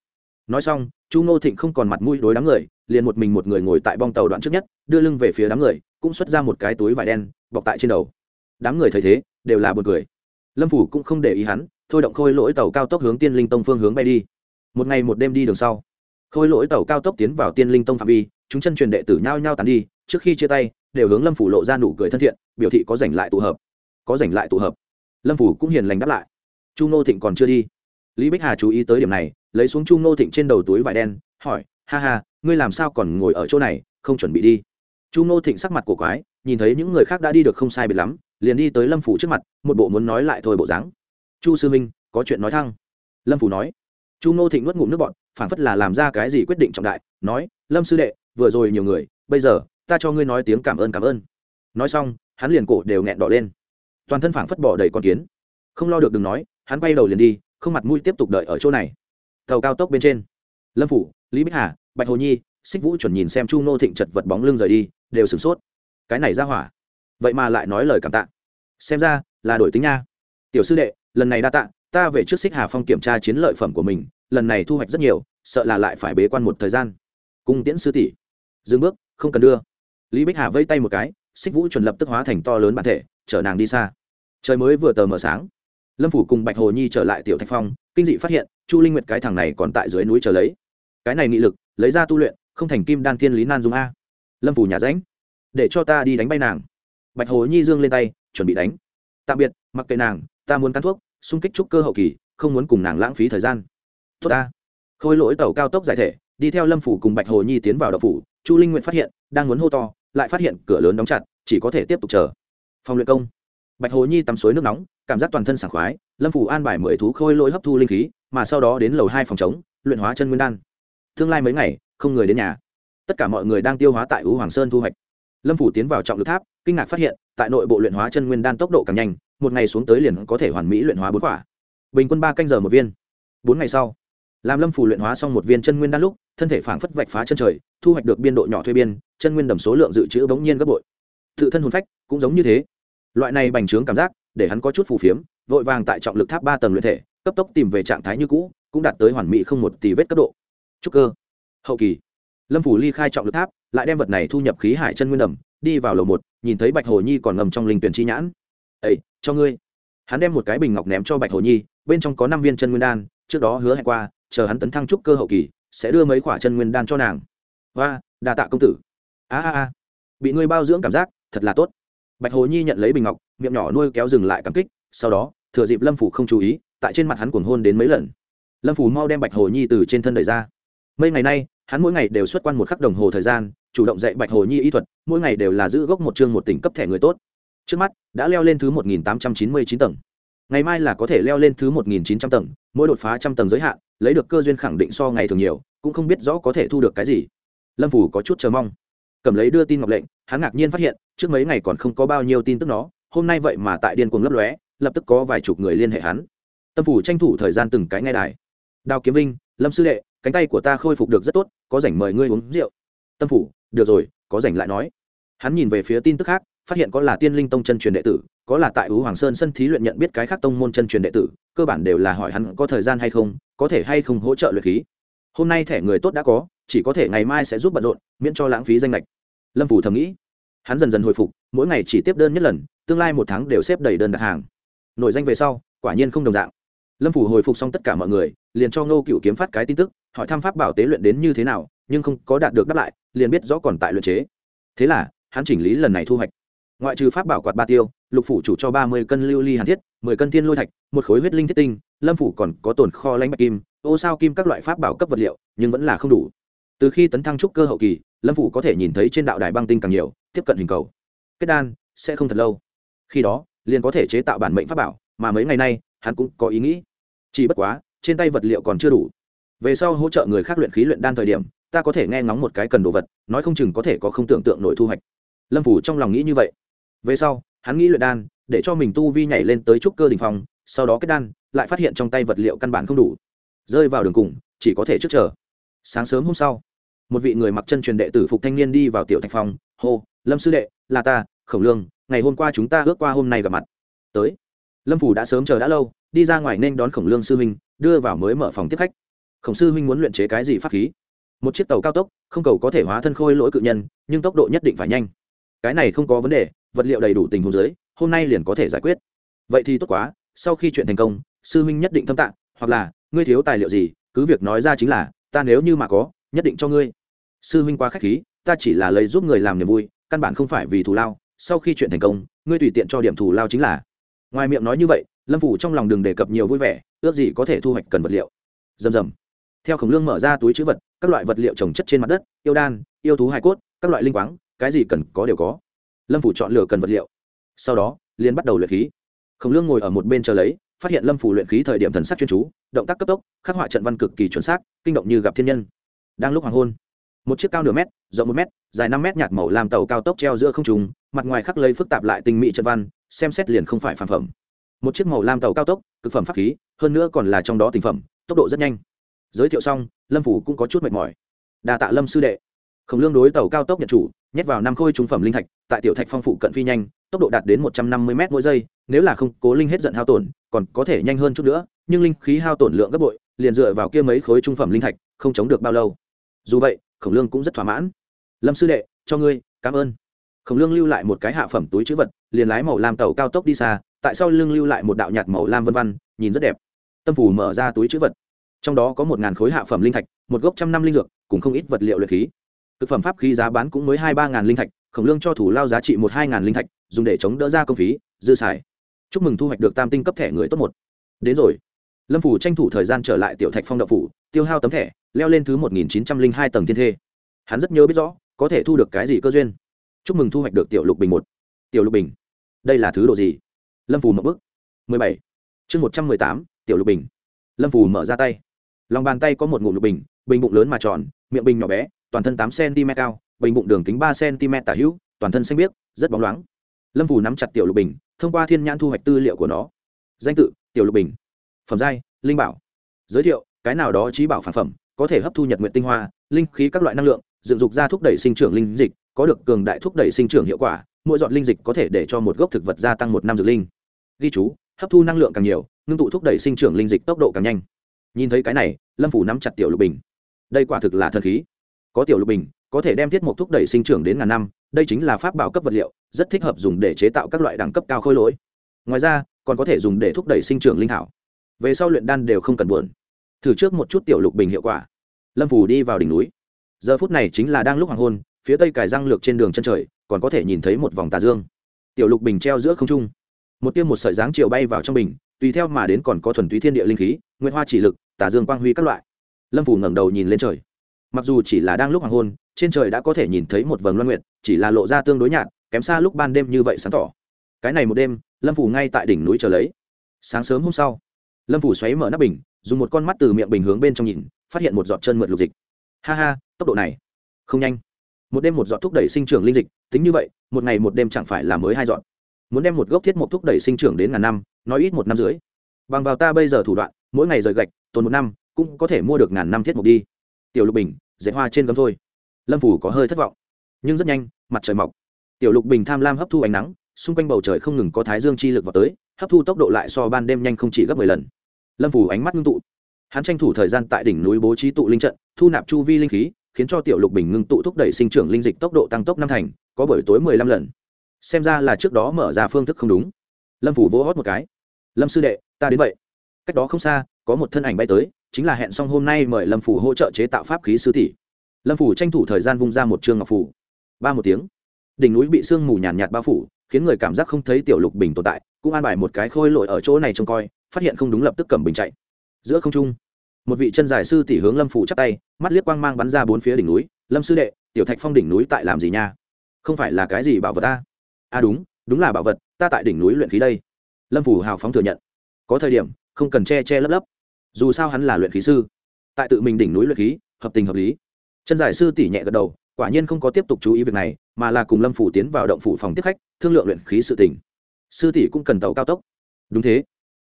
nói xong, chu ngô thịnh không còn mặt mũi đối đám người, liền một mình một người ngồi tại bong tàu đoạn trước nhất, đưa lưng về phía đám người, cũng xuất ra một cái túi vải đen, bọc tại trên đầu. Đám người thấy thế, đều là buồn cười. Lâm phủ cũng không để ý hắn, thôi động khôi lỗi tàu cao tốc hướng tiên linh tông phương hướng bay đi. Một ngày một đêm đi đường sau khôi lỗi tàu cao tốc tiến vào tiên linh tông phạm vi, chúng chân truyền đệ tử nhao nhao tàn đi, trước khi chia tay, đều hướng lâm phủ lộ ra nụ cười thân thiện, biểu thị có giành lại tụ hợp. Có giành lại tụ hợp. Lâm phủ cũng hiền lành đáp lại. Chu nô thịnh còn chưa đi. Lý bích hà chú ý tới điểm này, lấy xuống chu nô thịnh trên đầu túi vải đen, hỏi, ha ha, ngươi làm sao còn ngồi ở chỗ này, không chuẩn bị đi? Chu nô thịnh sắc mặt của quái, nhìn thấy những người khác đã đi được không sai biệt lắm, liền đi tới lâm phủ trước mặt, một bộ muốn nói lại thôi bộ dáng. Chu sư minh có chuyện nói thăng. Lâm phủ nói chu nô thịnh nuốt ngụm nước bọn phản phất là làm ra cái gì quyết định trọng đại, nói, lâm sư đệ, vừa rồi nhiều người, bây giờ, ta cho ngươi nói tiếng cảm ơn cảm ơn. Nói xong, hắn liền cổ đều nghẹn đỏ lên. Toàn thân phảng phất bỏ đầy con kiến. Không lo được đừng nói, hắn bay đầu liền đi, không mặt mũi tiếp tục đợi ở chỗ này. Tàu cao tốc bên trên. Lâm phủ, lý bích hà, bạch hồ nhi, xích vũ chuẩn nhìn xem chu nô thịnh chật vật bóng lưng rời đi, đều sửng sốt. Cái này ra hỏa. Vậy mà lại nói lời cảm tạ. Xem ra, là đổi tính nha. Tiểu sư đệ, lần này đa tạ ta về trước xích hà phong kiểm tra chiến lợi phẩm của mình, lần này thu hoạch rất nhiều, sợ là lại phải bế quan một thời gian. Cung tiễn sư tỷ, dừng bước, không cần đưa. Lý bích hà vây tay một cái, xích vũ chuẩn lập tức hóa thành to lớn bản thể, chở nàng đi xa. Trời mới vừa tờ mờ sáng. Lâm phủ cùng bạch hồ nhi trở lại tiểu thạch phong, kinh dị phát hiện, chu linh nguyệt cái thằng này còn tại dưới núi chờ lấy. Cái này nghị lực, lấy ra tu luyện, không thành kim đan thiên lý nan dung a. Lâm phủ nhà ránh để cho ta đi đánh bay nàng. Bạch hồ nhi dương lên tay, chuẩn bị đánh. Tạm biệt, mặc kệ nàng, ta muốn cắn thuốc xung kích trúc cơ hậu kỳ, không muốn cùng nàng lãng phí thời gian. Tốt ta. Khôi lỗi tàu cao tốc giải thể, đi theo lâm phủ cùng bạch hồ nhi tiến vào độc phủ, chu linh nguyện phát hiện, đang muốn hô to, lại phát hiện cửa lớn đóng chặt, chỉ có thể tiếp tục chờ. Phòng luyện công. Bạch hồ nhi tắm suối nước nóng, cảm giác toàn thân sảng khoái, lâm phủ an bài mười thú khôi lỗi hấp thu linh khí, mà sau đó đến lầu hai phòng chống, luyện hóa chân nguyên đan. Tương lai mấy ngày, không người đến nhà. Tất cả mọi người đang tiêu hóa tại ú hoàng sơn thu hoạch. Lâm phủ tiến vào trọng lực tháp, kinh ngạc phát hiện, tại nội bộ luyện hóa chân nguyên đan tốc độ càng nhanh một ngày xuống tới liền có thể hoàn mỹ luyện hóa bốn quả. Bình quân ba canh giờ một viên. Bốn ngày sau làm lâm phủ luyện hóa xong một viên chân nguyên đan lúc, thân thể phảng phất vạch phá chân trời, thu hoạch được biên độ nhỏ thuê biên, chân nguyên đầm số lượng dự trữ bỗng nhiên gấp bội. Tự thân hồn phách cũng giống như thế. Loại này bành trướng cảm giác, để hắn có chút phù phiếm, vội vàng tại trọng lực tháp ba tầng luyện thể, cấp tốc tìm về trạng thái như cũ, cũng đạt tới hoàn mỹ không một tỷ vết cấp độ. Trúc cơ. Hậu kỳ. Lâm phủ ly khai trọng lực tháp, lại đem vật này thu nhập khí hải chân nguyên đầm, đi vào lầu một, nhìn thấy bạch hồ nhi còn ngầm trong linh tuyển chi nhãn. Ây cho ngươi. Hắn đem một cái bình ngọc ném cho bạch hồ nhi, bên trong có năm viên chân nguyên đan, trước đó hứa hẹn qua, chờ hắn tấn thăng trúc cơ hậu kỳ, sẽ đưa mấy quả chân nguyên đan cho nàng. Và đà tạ công tử. A a a. Bị ngươi bao dưỡng cảm giác, thật là tốt. Bạch hồ nhi nhận lấy bình ngọc, miệng nhỏ nuôi kéo dừng lại cảm kích, sau đó, thừa dịp lâm phủ không chú ý, tại trên mặt hắn cuồng hôn đến mấy lần. Lâm phủ mau đem bạch hồ nhi từ trên thân đẩy ra. Mấy ngày nay, hắn mỗi ngày đều xuất quan một khắc đồng hồ thời gian, chủ động dạy bạch hồ nhi y thuật, mỗi ngày đều là giữ gốc một chương một tỉnh cấp thẻ người tốt trước mắt, đã leo lên thứ một nghìn tám trăm chín mươi chín tầng. Ngày mai là có thể leo lên thứ một nghìn chín trăm tầng, mỗi đột phá trăm tầng giới hạn, lấy được cơ duyên khẳng định so ngày thường nhiều, cũng không biết rõ có thể thu được cái gì. Lâm phủ có chút chờ mong. Cầm lấy đưa tin ngọc lệnh, hắn ngạc nhiên phát hiện, trước mấy ngày còn không có bao nhiêu tin tức nó, hôm nay vậy mà tại điên cuồng lấp lóe, lập tức có vài chục người liên hệ hắn. Tâm phủ tranh thủ thời gian từng cái ngay đài. Đào kiếm vinh, lâm sư đệ, cánh tay của ta khôi phục được rất tốt, có rảnh mời ngươi uống rượu. Tâm phủ được rồi, có rảnh lại nói. Hắn nhìn về phía tin tức khác phát hiện có là tiên linh tông chân truyền đệ tử, có là tại ú hoàng sơn sân thí luyện nhận biết cái khác tông môn chân truyền đệ tử, cơ bản đều là hỏi hắn có thời gian hay không, có thể hay không hỗ trợ luyện khí. Hôm nay thẻ người tốt đã có, chỉ có thể ngày mai sẽ giúp bận rộn, miễn cho lãng phí danh lệch. Lâm phủ thầm nghĩ. Hắn dần dần hồi phục, mỗi ngày chỉ tiếp đơn nhất lần, tương lai một tháng đều xếp đầy đơn đặt hàng. Nổi danh về sau, quả nhiên không đồng dạng. Lâm phủ hồi phục xong tất cả mọi người, liền cho ngô cựu kiếm phát cái tin tức, hỏi thăm pháp bảo tế luyện đến như thế nào, nhưng không có đạt được đáp lại, liền biết rõ còn tại luyện chế. Thế là, hắn chỉnh lý lần này thu hoạch ngoại trừ pháp bảo quạt ba tiêu, lục phủ chủ cho ba mươi cân lưu ly hàn thiết, mười cân thiên lôi thạch, một khối huyết linh thiết tinh, lâm phủ còn có tồn kho lãnh bạch kim, ô sao kim các loại pháp bảo cấp vật liệu, nhưng vẫn là không đủ. Từ khi tấn thăng trúc cơ hậu kỳ, lâm phủ có thể nhìn thấy trên đạo đài băng tinh càng nhiều, tiếp cận hình cầu. Kết đan, sẽ không thật lâu. Khi đó, liền có thể chế tạo bản mệnh pháp bảo, mà mấy ngày nay, hắn cũng có ý nghĩ. Chỉ bất quá, trên tay vật liệu còn chưa đủ. Về sau hỗ trợ người khác luyện khí luyện đan thời điểm, ta có thể nghe ngóng một cái cần đồ vật, nói không chừng có thể có không tưởng tượng nổi thu hoạch. Lâm phủ trong lòng nghĩ như vậy về sau hắn nghĩ luyện đan để cho mình tu vi nhảy lên tới trúc cơ đình phòng, sau đó kết đan lại phát hiện trong tay vật liệu căn bản không đủ. Rơi vào đường cùng chỉ có thể trước chờ. Sáng sớm hôm sau một vị người mặc chân truyền đệ tử phục thanh niên đi vào tiểu thạch phòng. hô lâm sư đệ là ta khổng lương ngày hôm qua chúng ta ước qua hôm nay gặp mặt. Tới. Lâm phủ đã sớm chờ đã lâu đi ra ngoài nên đón khổng lương sư huynh đưa vào mới mở phòng tiếp khách. Khổng sư huynh muốn luyện chế cái gì pháp khí? Một chiếc tàu cao tốc không cầu có thể hóa thân khôi lỗi cự nhân nhưng tốc độ nhất định phải nhanh. Cái này không có vấn đề vật liệu đầy đủ tình huống dưới, hôm nay liền có thể giải quyết. Vậy thì tốt quá, sau khi chuyện thành công, sư huynh nhất định thâm tạng hoặc là, ngươi thiếu tài liệu gì, cứ việc nói ra chính là, ta nếu như mà có, nhất định cho ngươi. Sư huynh quá k h á c h khí, ta chỉ là lấy giúp người làm niềm vui, căn bản không phải vì thù lao, sau khi chuyện thành công, ngươi tùy tiện cho điểm thù lao chính là. Ngoài miệng nói như vậy, lâm phủ trong lòng đừng đề cập nhiều vui vẻ, ước gì có thể thu hoạch cần vật liệu. Rầm rầm. Theo khổng lương mở ra túi chữ vật, các loại vật liệu trồng chất trên mặt đất, yêu đan, yêu thú hải cốt, các loại linh quáng, cái gì cần có đều có lâm phủ chọn lựa cần vật liệu. Sau đó liên bắt đầu luyện khí. Khổng lương ngồi ở một bên chờ lấy, phát hiện lâm phủ luyện khí thời điểm thần sắc chuyên chú, động tác cấp tốc, khắc họa trận văn cực kỳ chuẩn xác, kinh động như gặp thiên nhân. Đang lúc hoàng hôn, một chiếc cao nửa mét, rộng một mét, dài năm mét nhạt màu làm tàu cao tốc treo giữa không trùng mặt ngoài khắc lấy phức tạp lại tinh mỹ trận văn, xem xét liền không phải phản phẩm. Một chiếc màu lam tàu cao tốc, cực phẩm pháp khí, hơn nữa còn là trong đó tình phẩm, tốc độ rất nhanh. Giới thiệu xong, lâm phủ cũng có chút mệt mỏi. Đà tạ lâm sư đệ. Khổng lương đối tàu cao tốc nhận chủ, nhét vào năm khôi trung phẩm linh thạch tại tiểu thạch phong phụ cận phi nhanh, tốc độ đạt đến một trăm năm mươi m mỗi giây, nếu là không cố linh hết giận hao tổn, còn có thể nhanh hơn chút nữa, nhưng linh khí hao tổn lượng gấp bội, liền dựa vào kia mấy khối trung phẩm linh thạch, không chống được bao lâu. Dù vậy, khổng lương cũng rất thỏa mãn. Lâm sư đệ, cho ngươi, cảm ơn. Khổng lương lưu lại một cái hạ phẩm túi chữ vật, liền lái màu lam tàu cao tốc đi xa, tại sao lưng lưu lại một đạo nhạt màu lam vân văn, nhìn rất đẹp. Tâm phủ mở ra túi chữ vật. Trong đó có một ngàn khối hạ phẩm linh thạch, một gốc trăm năm linh dược, cùng không ít vật liệu luyện khí. Thực phẩm pháp khí giá bán cũng mới hai ba ngàn linh thạch khổng lương cho thủ lao giá trị một hai ngàn linh thạch, dùng để chống đỡ ra công phí, dư xài. Chúc mừng thu hoạch được tam tinh cấp thẻ người tốt một. Đến rồi. Lâm phủ tranh thủ thời gian trở lại tiểu thạch phong đậu phủ, tiêu hao tấm thẻ, leo lên thứ một nghìn chín trăm linh hai tầng thiên thê. Hắn rất nhớ biết rõ, có thể thu được cái gì cơ duyên. Chúc mừng thu hoạch được tiểu lục bình một. Tiểu lục bình, đây là thứ đồ gì? Lâm phủ mở bức. mười bảy. Chương một trăm mười tám, tiểu lục bình. Lâm phủ mở ra tay. Lòng bàn tay có một ngụm lục bình bình bụng lớn mà tròn, miệng bình nhỏ bé, toàn thân tám cm cao bình bụng đường kính ba cm tả hữu, toàn thân xanh biếc, rất bóng loáng. Lâm Vũ nắm chặt tiểu lục bình, thông qua thiên nhãn thu hoạch tư liệu của nó. Danh tự, tiểu lục bình. Phẩm giai, linh bảo. Giới thiệu, cái nào đó trí bảo phản phẩm, có thể hấp thu nhật nguyện tinh hoa, linh khí các loại năng lượng, dựng dục ra thúc đẩy sinh trưởng linh dịch, có được cường đại thúc đẩy sinh trưởng hiệu quả, mỗi giọt linh dịch có thể để cho một gốc thực vật gia tăng một năm dược linh. Ghi chú, hấp thu năng lượng càng nhiều, ngưng tụ thúc đẩy sinh trưởng linh dịch tốc độ càng nhanh. Nhìn thấy cái này, lâm phủ nắm chặt tiểu lục bình. Đây quả thực là thần khí có tiểu lục bình, có thể đem thiết mục thúc đẩy sinh trưởng đến ngàn năm, đây chính là pháp bảo cấp vật liệu, rất thích hợp dùng để chế tạo các loại đẳng cấp cao khôi lỗi. Ngoài ra, còn có thể dùng để thúc đẩy sinh trưởng linh thảo. Về sau luyện đan đều không cần buồn. Thử trước một chút tiểu lục bình hiệu quả. Lâm phủ đi vào đỉnh núi. Giờ phút này chính là đang lúc hoàng hôn, phía tây cải răng lược trên đường chân trời, còn có thể nhìn thấy một vòng tà dương. Tiểu lục bình treo giữa không trung. Một tiêm một sợi dáng chiều bay vào trong bình, tùy theo mà đến còn có thuần túy thiên địa linh khí nguyên hoa chỉ lực, tà dương quang huy các loại. Lâm phủ ngẩng đầu nhìn lên trời mặc dù chỉ là đang lúc hoàng hôn, trên trời đã có thể nhìn thấy một vầng loan nguyện chỉ là lộ ra tương đối nhạt, kém xa lúc ban đêm như vậy sáng tỏ. Cái này một đêm, lâm phủ ngay tại đỉnh núi chờ lấy. Sáng sớm hôm sau, lâm phủ xoáy mở nắp bình, dùng một con mắt từ miệng bình hướng bên trong nhìn, phát hiện một giọt chân mượt lục dịch. Ha ha, tốc độ này, không nhanh. Một đêm một giọt thúc đẩy sinh trưởng linh dịch, tính như vậy, một ngày một đêm chẳng phải là mới hai giọt. Muốn đem một gốc thiết mộc thúc đẩy sinh trưởng đến ngàn năm, nói ít một năm dưới bằng vào ta bây giờ thủ đoạn, mỗi ngày rời gạch, tồn một năm, cũng có thể mua được ngàn năm thiết mục đi tiểu lục bình dạy hoa trên gấm thôi. Lâm phủ có hơi thất vọng, nhưng rất nhanh, mặt trời mọc. Tiểu lục bình tham lam hấp thu ánh nắng, xung quanh bầu trời không ngừng có thái dương chi lực vào tới, hấp thu tốc độ lại so ban đêm nhanh không chỉ gấp mười lần. Lâm phủ ánh mắt ngưng tụ. Hắn tranh thủ thời gian tại đỉnh núi bố trí tụ linh trận, thu nạp chu vi linh khí, khiến cho tiểu lục bình ngưng tụ thúc đẩy sinh trưởng linh dịch tốc độ tăng tốc năm thành, có buổi tối mười lăm lần. Xem ra là trước đó mở ra phương thức không đúng. Lâm phủ vỗ hót một cái. Lâm sư đệ, ta đến vậy. Cách đó không xa có một thân ảnh bay tới chính là hẹn xong hôm nay mời lâm phủ hỗ trợ chế tạo pháp khí sư tỷ. Lâm phủ tranh thủ thời gian vung ra một trường ngọc phủ ba một tiếng đỉnh núi bị sương mù nhàn nhạt, nhạt bao phủ khiến người cảm giác không thấy tiểu lục bình tồn tại cũng an bài một cái khôi lội ở chỗ này trông coi phát hiện không đúng lập tức cầm bình chạy. Giữa không trung một vị chân giải sư tỷ hướng lâm phủ chắp tay mắt liếc quang mang bắn ra bốn phía đỉnh núi. Lâm sư đệ tiểu thạch phong đỉnh núi tại làm gì nha? Không phải là cái gì bảo vật ta? À đúng đúng là bảo vật ta tại đỉnh núi luyện khí đây. Lâm phủ hào phóng thừa nhận. Có thời điểm không cần che che lấp lấp dù sao hắn là luyện khí sư. Tại tự mình đỉnh núi luyện khí, hợp tình hợp lý. Chân giải sư tỷ nhẹ gật đầu, quả nhiên không có tiếp tục chú ý việc này, mà là cùng lâm phủ tiến vào động phủ phòng tiếp khách, thương lượng luyện khí sự tỉnh sư tỷ cũng cần tàu cao tốc. Đúng thế.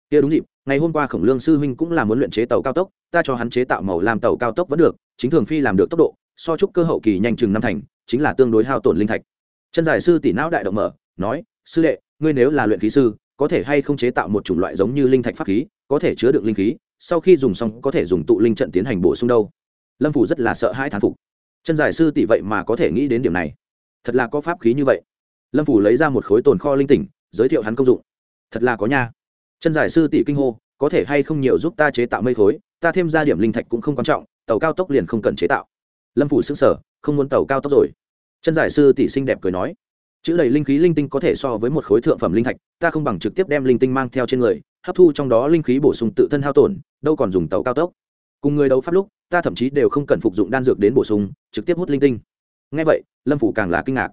Kia đúng dịp, ngày hôm qua khổng lương sư huynh cũng là muốn luyện chế tàu cao tốc, ta cho hắn chế tạo màu làm tàu cao tốc vẫn được, chính thường phi làm được tốc độ, so chúc cơ hậu kỳ nhanh chừng năm thành, chính là tương đối hao tổn linh thạch. Chân giải sư tỷ não đại động mở, nói, sư đệ, ngươi nếu là luyện khí sư, có thể hay không chế tạo một chủng loại giống như linh thạch pháp khí, có thể chứa được linh khí sau khi dùng xong có thể dùng tụ linh trận tiến hành bổ sung đâu. Lâm phủ rất là sợ hãi thán phục. Chân giải sư tỷ vậy mà có thể nghĩ đến điểm này. Thật là có pháp khí như vậy. Lâm phủ lấy ra một khối tồn kho linh tỉnh, giới thiệu hắn công dụng. Thật là có nha. Chân giải sư tỷ kinh hô, có thể hay không nhiều giúp ta chế tạo mây khối, ta thêm ra điểm linh thạch cũng không quan trọng, tàu cao tốc liền không cần chế tạo. Lâm phủ xứng sở không muốn tàu cao tốc rồi. Chân giải sư tỷ sinh đẹp cười nói, chữ đầy linh khí linh tinh có thể so với một khối thượng phẩm linh thạch, ta không bằng trực tiếp đem linh tinh mang theo trên người hấp thu trong đó linh khí bổ sung tự thân hao tổn, đâu còn dùng tàu cao tốc. Cùng người đấu pháp lúc, ta thậm chí đều không cần phục dụng đan dược đến bổ sung, trực tiếp hút linh tinh. Ngay vậy, lâm phủ càng là kinh ngạc.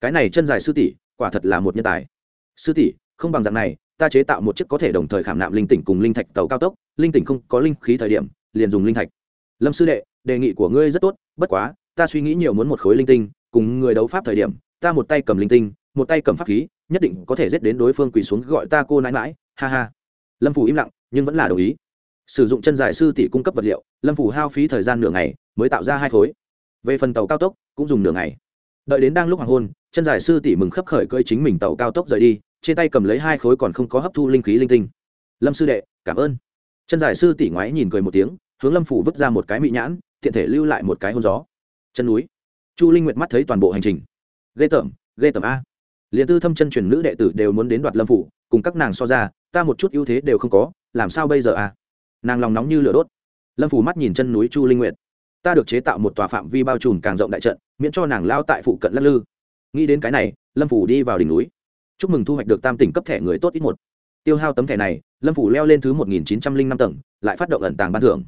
Cái này chân dài sư tỷ, quả thật là một nhân tài. Sư tỷ, không bằng dạng này, ta chế tạo một chiếc có thể đồng thời khảm nạm linh tỉnh cùng linh thạch tàu cao tốc, linh tỉnh không có linh khí thời điểm, liền dùng linh thạch. Lâm sư đệ, đề nghị của ngươi rất tốt, bất quá, ta suy nghĩ nhiều muốn một khối linh tinh, cùng người đấu pháp thời điểm, ta một tay cầm linh tinh, một tay cầm pháp khí, nhất định có thể giết đến đối phương quỳ xuống gọi ta cô nãi mãi ha ha lâm phủ im lặng, nhưng vẫn là đồng ý. Sử dụng chân dài sư tỷ cung cấp vật liệu, lâm phủ hao phí thời gian nửa ngày, mới tạo ra hai khối. Về phần tàu cao tốc, cũng dùng nửa ngày. Đợi đến đang lúc hoàng hôn, chân dài sư tỷ mừng khấp khởi cơi chính mình tàu cao tốc rời đi, trên tay cầm lấy hai khối còn không có hấp thu linh khí linh tinh. Lâm sư đệ, cảm ơn. Chân dài sư tỷ ngoái nhìn cười một tiếng, hướng lâm phủ vứt ra một cái mị nhãn thiện thể lưu lại một cái hôn gió. Chân núi. Chu linh nguyệt mắt thấy toàn bộ hành trình. Ghê tởm ghê tởm a. Liền tư thâm chân truyền nữ đệ tử đều muốn đến đoạt lâm phủ cùng các nàng so ra ta một chút ưu thế đều không có, làm sao bây giờ à? nàng lòng nóng như lửa đốt. Lâm phủ mắt nhìn chân núi chu linh nguyệt. Ta được chế tạo một tòa phạm vi bao trùm càng rộng đại trận, miễn cho nàng lao tại phụ cận lắc lư. Nghĩ đến cái này, lâm phủ đi vào đỉnh núi. Chúc mừng thu hoạch được tam tỉnh cấp thẻ người tốt ít một. Tiêu hao tấm thẻ này, lâm phủ leo lên thứ một nghìn chín trăm linh năm tầng, lại phát động ẩn tàng ban thưởng.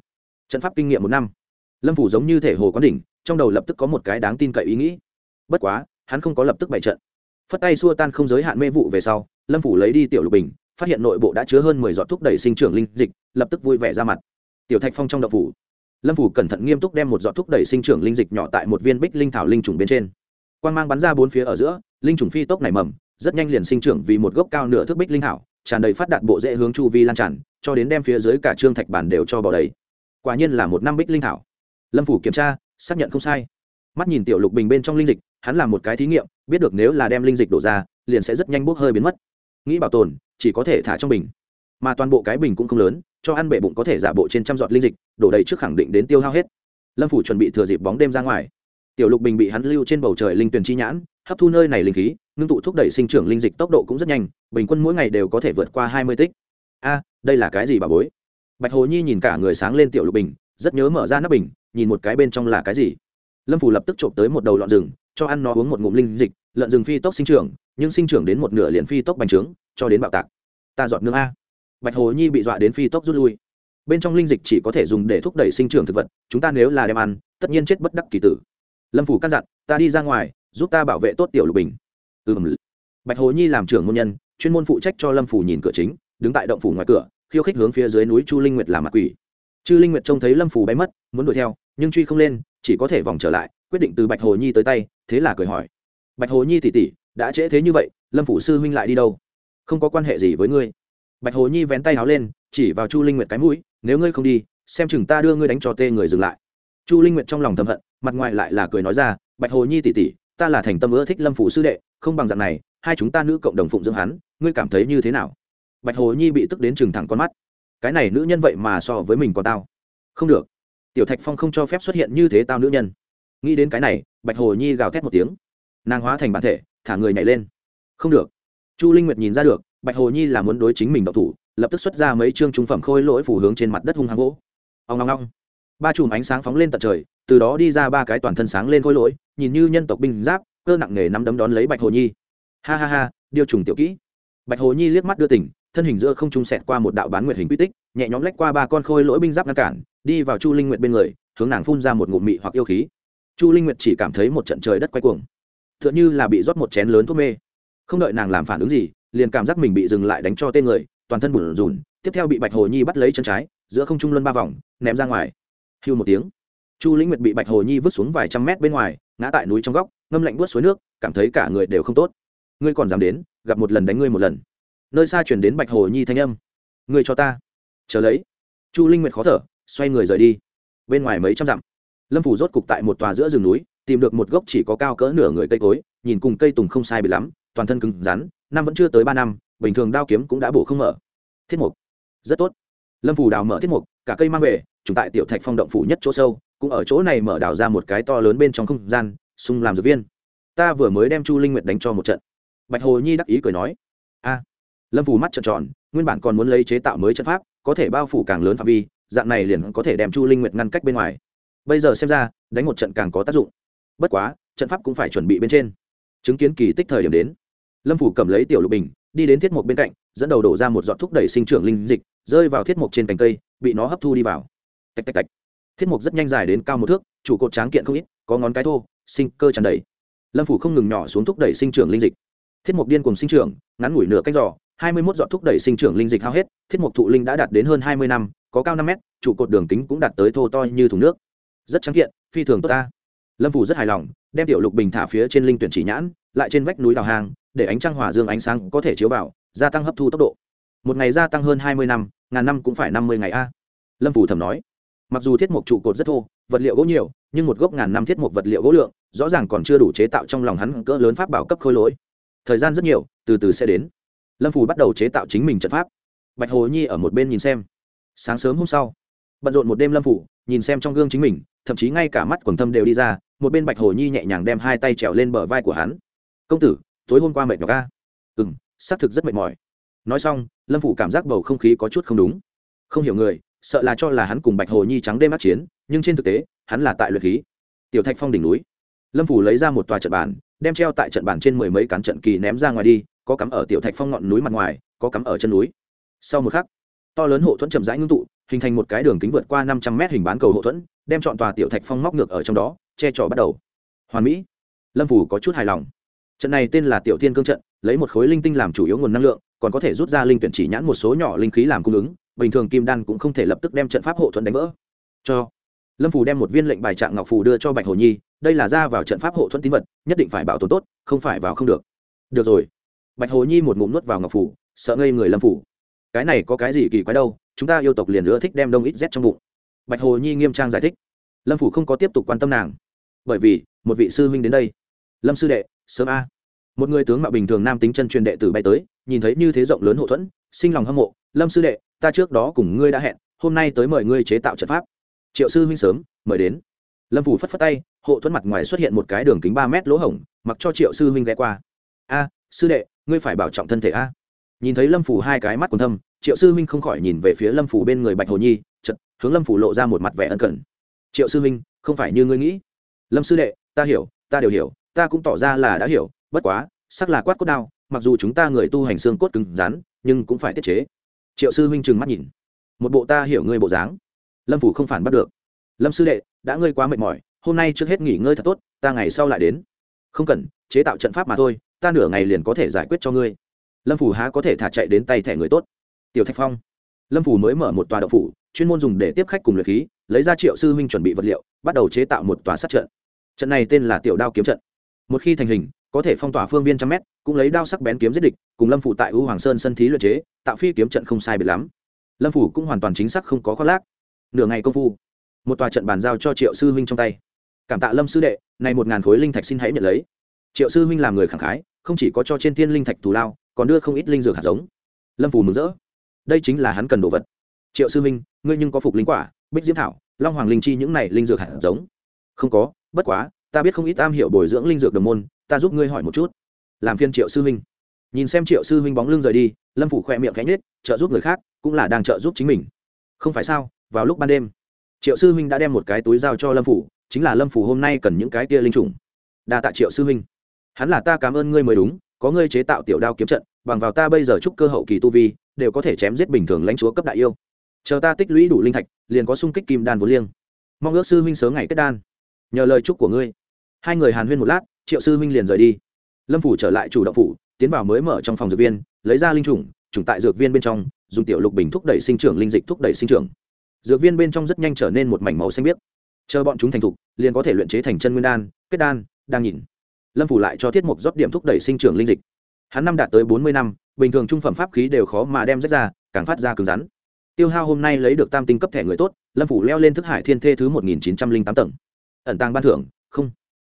Trận pháp kinh nghiệm một năm. Lâm phủ giống như thể hồ quán đỉnh, trong đầu lập tức có một cái đáng tin cậy ý nghĩ. Bất quá, hắn không có lập tức bày trận. Phất tay xua tan không giới hạn mê vụ về sau, lâm phủ lấy đi tiểu lục bình phát hiện nội bộ đã chứa hơn mười giọt thuốc đẩy sinh trưởng linh dịch, lập tức vui vẻ ra mặt. Tiểu thạch phong trong đậu phủ, lâm phủ cẩn thận nghiêm túc đem một giọt thuốc đẩy sinh trưởng linh dịch nhỏ tại một viên bích linh thảo linh trùng bên trên. Quan g mang bắn ra bốn phía ở giữa, linh trùng phi tốc nảy mầm, rất nhanh liền sinh trưởng vì một gốc cao nửa thước bích linh thảo, tràn đầy phát đạt bộ dễ hướng chu vi lan tràn, cho đến đem phía dưới cả trương thạch bản đều cho bỏ đầy. Quả nhiên là một năm bích linh thảo. Lâm phủ kiểm tra, xác nhận không sai. Mắt nhìn tiểu lục bình bên trong linh dịch, hắn làm một cái thí nghiệm, biết được nếu là đem linh dịch đổ ra, liền sẽ rất nhanh bốc hơi biến mất. Nghĩ bảo tồn chỉ có thể thả trong bình. Mà toàn bộ cái bình cũng không lớn, cho ăn bệ bụng có thể giả bộ trên trăm giọt linh dịch, đổ đầy trước khẳng định đến tiêu hao hết. Lâm phủ chuẩn bị thừa dịp bóng đêm ra ngoài. Tiểu lục bình bị hắn lưu trên bầu trời linh tuyển chi nhãn, hấp thu nơi này linh khí, ngưng tụ thúc đẩy sinh trưởng linh dịch tốc độ cũng rất nhanh, bình quân mỗi ngày đều có thể vượt qua hai mươi tích. A, đây là cái gì bà bối? Bạch hồ nhi nhìn cả người sáng lên tiểu lục bình, rất nhớ mở ra nắp bình, nhìn một cái bên trong là cái gì. Lâm phủ lập tức trộm tới một đầu lợn rừng, cho ăn nó uống một ngụm linh dịch, lợn rừng phi tốc sinh trưởng, nhưng sinh trưởng đến một nửa liền phi tốc bành trướng cho đến bạo tạc. Ta dọn nương a. Bạch hồ nhi bị dọa đến phi tốc rút lui. Bên trong linh dịch chỉ có thể dùng để thúc đẩy sinh trưởng thực vật, chúng ta nếu là đem ăn, tất nhiên chết bất đắc kỳ tử. Lâm phủ căn dặn, ta đi ra ngoài, giúp ta bảo vệ tốt tiểu lục bình. Ừm. Bạch hồ nhi làm trưởng môn nhân, chuyên môn phụ trách cho lâm phủ nhìn cửa chính, đứng tại động phủ ngoài cửa, khiêu khích hướng phía dưới núi chu linh nguyệt làm mặt quỷ. Chư linh nguyệt trông thấy lâm phủ bay mất, muốn đuổi theo, nhưng truy không lên, chỉ có thể vòng trở lại, quyết định từ bạch hồ nhi tới tay, thế là cười hỏi. Bạch hồ nhi tỉ tỉ, đã trễ thế như vậy, lâm phủ sư huynh lại đi đâu? Không có quan hệ gì với ngươi. Bạch hồ nhi vén tay háo lên, chỉ vào chu linh nguyệt cái mũi, nếu ngươi không đi, xem chừng ta đưa ngươi đánh cho tê người dừng lại. Chu linh nguyệt trong lòng thầm hận, mặt ngoài lại là cười nói ra, bạch hồ nhi tỉ tỉ ta là thành tâm ưa thích lâm phủ sư đệ, không bằng dạng này, hai chúng ta nữ cộng đồng phụng dưỡng hắn, ngươi cảm thấy như thế nào? Bạch hồ nhi bị tức đến chừng thẳng con mắt. Cái này nữ nhân vậy mà so với mình còn tao. Không được. Tiểu thạch phong không cho phép xuất hiện như thế tao nữ nhân. Nghĩ đến cái này, bạch hồ nhi gào thét một tiếng. Nàng hóa thành bản thể, thả người nhảy lên. Không được chu linh nguyệt nhìn ra được, bạch hồ nhi là muốn đối chính mình độc thủ, lập tức xuất ra mấy chương trung phẩm khôi lỗi phủ hướng trên mặt đất hung hăng gỗ ông long long ba chùm ánh sáng phóng lên tận trời, từ đó đi ra ba cái toàn thân sáng lên khôi lỗi, nhìn như nhân tộc binh giáp, cơ nặng nghề nắm đấm đón lấy bạch hồ nhi. Ha ha ha, điều trùng tiểu kỹ. Bạch hồ nhi liếc mắt đưa tỉnh, thân hình giữa không trung sẹt qua một đạo bán nguyệt hình quy tích, nhẹ nhõm lách qua ba con khôi lỗi binh giáp ngăn cản, đi vào chu linh nguyệt bên người, hướng nàng phun ra một ngụm mị hoặc yêu khí. Chu linh nguyệt chỉ cảm thấy một trận trời đất quay cuồng. Tựa như là bị rót một chén lớn thuốc mê không đợi nàng làm phản ứng gì, liền cảm giác mình bị dừng lại đánh cho tên người, toàn thân bùn rùn tiếp theo bị bạch hồ nhi bắt lấy chân trái, giữa không trung luân ba vòng, ném ra ngoài. Hưu một tiếng. Chu linh nguyệt bị bạch hồ nhi vứt xuống vài trăm mét bên ngoài, ngã tại núi trong góc, ngâm lạnh buốt suối nước, cảm thấy cả người đều không tốt. Ngươi còn dám đến, gặp một lần đánh ngươi một lần. Nơi xa chuyển đến bạch hồ nhi thanh âm. Ngươi cho ta. Chờ lấy. Chu linh nguyệt khó thở, xoay người rời đi. Bên ngoài mấy trăm dặm, lâm phủ rốt cục tại một tòa giữa rừng núi, tìm được một gốc chỉ có cao cỡ nửa người cây cối, nhìn cùng cây tùng không sai bị lắm toàn thân cứng rắn, năm vẫn chưa tới ba năm, bình thường đao kiếm cũng đã bổ không mở. Thiết mục. Rất tốt. Lâm phủ đào mở thiết mục, cả cây mang về, trùng tại tiểu thạch phong động phủ nhất chỗ sâu, cũng ở chỗ này mở đào ra một cái to lớn bên trong không gian sung làm dược viên. Ta vừa mới đem chu linh nguyệt đánh cho một trận. Bạch hồ nhi đắc ý cười nói. A. Lâm phủ mắt trợn tròn, nguyên bản còn muốn lấy chế tạo mới trận pháp, có thể bao phủ càng lớn phạm vi, dạng này liền có thể đem chu linh nguyệt ngăn cách bên ngoài. Bây giờ xem ra, đánh một trận càng có tác dụng. Bất quá, trận pháp cũng phải chuẩn bị bên trên. Chứng kiến kỳ tích thời điểm đến lâm phủ cầm lấy tiểu lục bình, đi đến thiết mục bên cạnh, dẫn đầu đổ ra một giọt thúc đẩy sinh trưởng linh dịch, rơi vào thiết mục trên cành cây, bị nó hấp thu đi vào. Tạch tạch tạch. Thiết mục rất nhanh dài đến cao một thước trụ cột tráng kiện không ít, có ngón cái thô, sinh cơ tràn đầy. Lâm phủ không ngừng nhỏ xuống thúc đẩy sinh trưởng linh dịch. Thiết mục điên cùng sinh trưởng, ngắn ngủi nửa cách giò hai mươi mốt giọt thúc đẩy sinh trưởng linh dịch hao hết, thiết mục thụ linh đã đạt đến hơn hai mươi năm, có cao năm mét trụ cột đường kính cũng đạt tới thô to như thùng nước. Rất trắng kiện, phi thường tốt ta. Lâm phủ rất hài lòng, đem tiểu lục bình thả phía trên linh tuyển chỉ nhãn, lại trên vách núi đào hang để ánh trăng hỏa dương ánh sáng có thể chiếu vào, gia tăng hấp thu tốc độ. Một ngày gia tăng hơn hai mươi năm, ngàn năm cũng phải năm mươi ngày a. Lâm phủ thầm nói. Mặc dù thiết mục trụ cột rất thô, vật liệu gỗ nhiều, nhưng một gốc ngàn năm thiết mục vật liệu gỗ lượng, rõ ràng còn chưa đủ chế tạo trong lòng hắn cỡ lớn pháp bảo cấp khôi lỗi. Thời gian rất nhiều, từ từ sẽ đến. Lâm phủ bắt đầu chế tạo chính mình trận pháp. Bạch hồ nhi ở một bên nhìn xem. Sáng sớm hôm sau, bận rộn một đêm lâm phủ nhìn xem trong gương chính mình, thậm chí ngay cả mắt quần thâm đều đi ra, một bên bạch hồ nhi nhẹ nhàng đem hai tay trèo lên bờ vai của hắn. Công tử tối hôm qua mệt nhọc ca ừ m xác thực rất mệt mỏi. Nói xong, lâm phủ cảm giác bầu không khí có chút không đúng. Không hiểu người, sợ là cho là hắn cùng bạch hồ nhi trắng đêm át chiến, nhưng trên thực tế, hắn là tại luyện khí. Tiểu thạch phong đỉnh núi. Lâm phủ lấy ra một tòa trận bàn, đem treo tại trận bàn trên mười mấy cán trận kỳ ném ra ngoài đi, có cắm ở tiểu thạch phong ngọn núi mặt ngoài, có cắm ở chân núi. Sau một khắc, to lớn hộ thuẫn chậm rãi ngưng tụ, hình thành một cái đường kính vượt qua năm trăm mét hình bán cầu hộ thuẫn, đem chọn tòa tiểu thạch phong móc ngược ở trong đó, che trò bắt đầu. Hoàn mỹ. Lâm phủ có chút hài lòng trận này tên là tiểu thiên cương trận, lấy một khối linh tinh làm chủ yếu nguồn năng lượng, còn có thể rút ra linh tuyển chỉ nhãn một số nhỏ linh khí làm cung ứng, bình thường kim đan cũng không thể lập tức đem trận pháp hộ thuẫn đánh vỡ. Cho lâm phù đem một viên lệnh bài trạng ngọc phù đưa cho bạch hồ nhi, đây là ra vào trận pháp hộ thuẫn tín vật, nhất định phải bảo tồn tốt, không phải vào không được. Được rồi. Bạch hồ nhi một ngụm nuốt vào ngọc phù, sợ ngây người lâm phù. Cái này có cái gì kỳ quái đâu, chúng ta yêu tộc liền nữa thích đem đông ít rét trong bụng. Bạch hồ nhi nghiêm trang giải thích. Lâm phủ không có tiếp tục quan tâm nàng. Bởi vì, một vị sư huynh đến đây. Lâm sư đệ sớm a. Một người tướng mạo bình thường nam tính chân truyền đệ tử bay tới, nhìn thấy như thế rộng lớn hậu thuẫn, sinh lòng hâm mộ, lâm sư đệ, ta trước đó cùng ngươi đã hẹn, hôm nay tới mời ngươi chế tạo trận pháp. Triệu sư huynh sớm, mời đến. Lâm phủ phất phất tay, hộ thuẫn mặt ngoài xuất hiện một cái đường kính ba mét lỗ hổng, mặc cho triệu sư huynh ghé qua. A, sư đệ, ngươi phải bảo trọng thân thể a. Nhìn thấy lâm phủ hai cái mắt còn thâm, triệu sư huynh không khỏi nhìn về phía lâm phủ bên người bạch hồ nhi chật hướng lâm phủ lộ ra một mặt vẻ ân cần. Triệu sư huynh, không phải như ngươi nghĩ. Lâm sư đệ, ta hiểu, ta đều hiểu ta cũng tỏ ra là đã hiểu, bất quá, sắc là quát cốt đao, mặc dù chúng ta người tu hành xương cốt cứng rắn, nhưng cũng phải tiết chế. Triệu sư huynh trừng mắt nhìn. Một bộ ta hiểu ngươi bộ dáng. Lâm phủ không phản bắt được. Lâm sư đệ, đã ngươi quá mệt mỏi, hôm nay trước hết nghỉ ngơi thật tốt, ta ngày sau lại đến. Không cần, chế tạo trận pháp mà thôi, ta nửa ngày liền có thể giải quyết cho ngươi. Lâm phủ há có thể thả chạy đến tay thẻ người tốt. Tiểu thạch phong. Lâm phủ mới mở một tòa đậu phủ, chuyên môn dùng để tiếp khách cùng luyện khí, lấy ra triệu sư huynh chuẩn bị vật liệu, bắt đầu chế tạo một tòa sát trận. Trận này tên là tiểu đao kiếm trận một khi thành hình, có thể phong tỏa phương viên trăm mét, cũng lấy đao sắc bén kiếm giết địch, cùng lâm phủ tại u hoàng sơn sân thí luyện chế, tạo phi kiếm trận không sai biệt lắm. Lâm phủ cũng hoàn toàn chính xác không có khoác lác. Nửa ngày công phu, một tòa trận bàn giao cho triệu sư huynh trong tay. Cảm tạ lâm sư đệ, này một ngàn khối linh thạch xin hãy nhận lấy. Triệu sư huynh làm người khẳng khái, không chỉ có cho trên thiên linh thạch thù lao, còn đưa không ít linh dược hạt giống. Lâm phủ mừng rỡ. Đây chính là hắn cần đồ vật. Triệu sư huynh, ngươi nhưng có phục linh quả, bích diễm thảo, long hoàng linh chi những này linh dược hạt giống. Không có, bất quá ta biết không ít am hiểu bồi dưỡng linh dược đồng môn, ta giúp ngươi hỏi một chút. Làm phiên triệu sư huynh nhìn xem triệu sư huynh bóng lưng rời đi, lâm phủ khoe miệng cánh nết trợ giúp người khác, cũng là đang trợ giúp chính mình. Không phải sao, vào lúc ban đêm, triệu sư huynh đã đem một cái túi giao cho lâm phủ, chính là lâm phủ hôm nay cần những cái kia linh trùng. Đa tạ triệu sư huynh hắn là ta cảm ơn ngươi mới đúng, có ngươi chế tạo tiểu đao kiếm trận, bằng vào ta bây giờ chúc cơ hậu kỳ tu vi, đều có thể chém giết bình thường lãnh chúa cấp đại yêu. Chờ ta tích lũy đủ linh thạch, liền có sung kích kim đan vốn liêng. Mong ước sư huynh sớm ngày kết đan. Nhờ lời chúc của ngươi hai người hàn huyên một lát, triệu sư huynh liền rời đi. Lâm phủ trở lại chủ động phủ, tiến vào mới mở trong phòng dược viên, lấy ra linh trùng trùng tại dược viên bên trong, dùng tiểu lục bình thúc đẩy sinh trưởng linh dịch thúc đẩy sinh trưởng. Dược viên bên trong rất nhanh trở nên một mảnh màu xanh biếc. Chờ bọn chúng thành thục, liền có thể luyện chế thành chân nguyên đan, kết đan, đang nhìn. Lâm phủ lại cho thiết mục rót điểm thúc đẩy sinh trưởng linh dịch. Hắn năm đạt tới bốn mươi năm, bình thường trung phẩm pháp khí đều khó mà đem rách ra, càng phát ra cứng rắn. Tiêu hao hôm nay lấy được tam tinh cấp thẻ người tốt, lâm phủ leo lên thức hải thiên thê thứ một nghìn chín trăm linh tám tầng. Ẩn tàng ban thưởng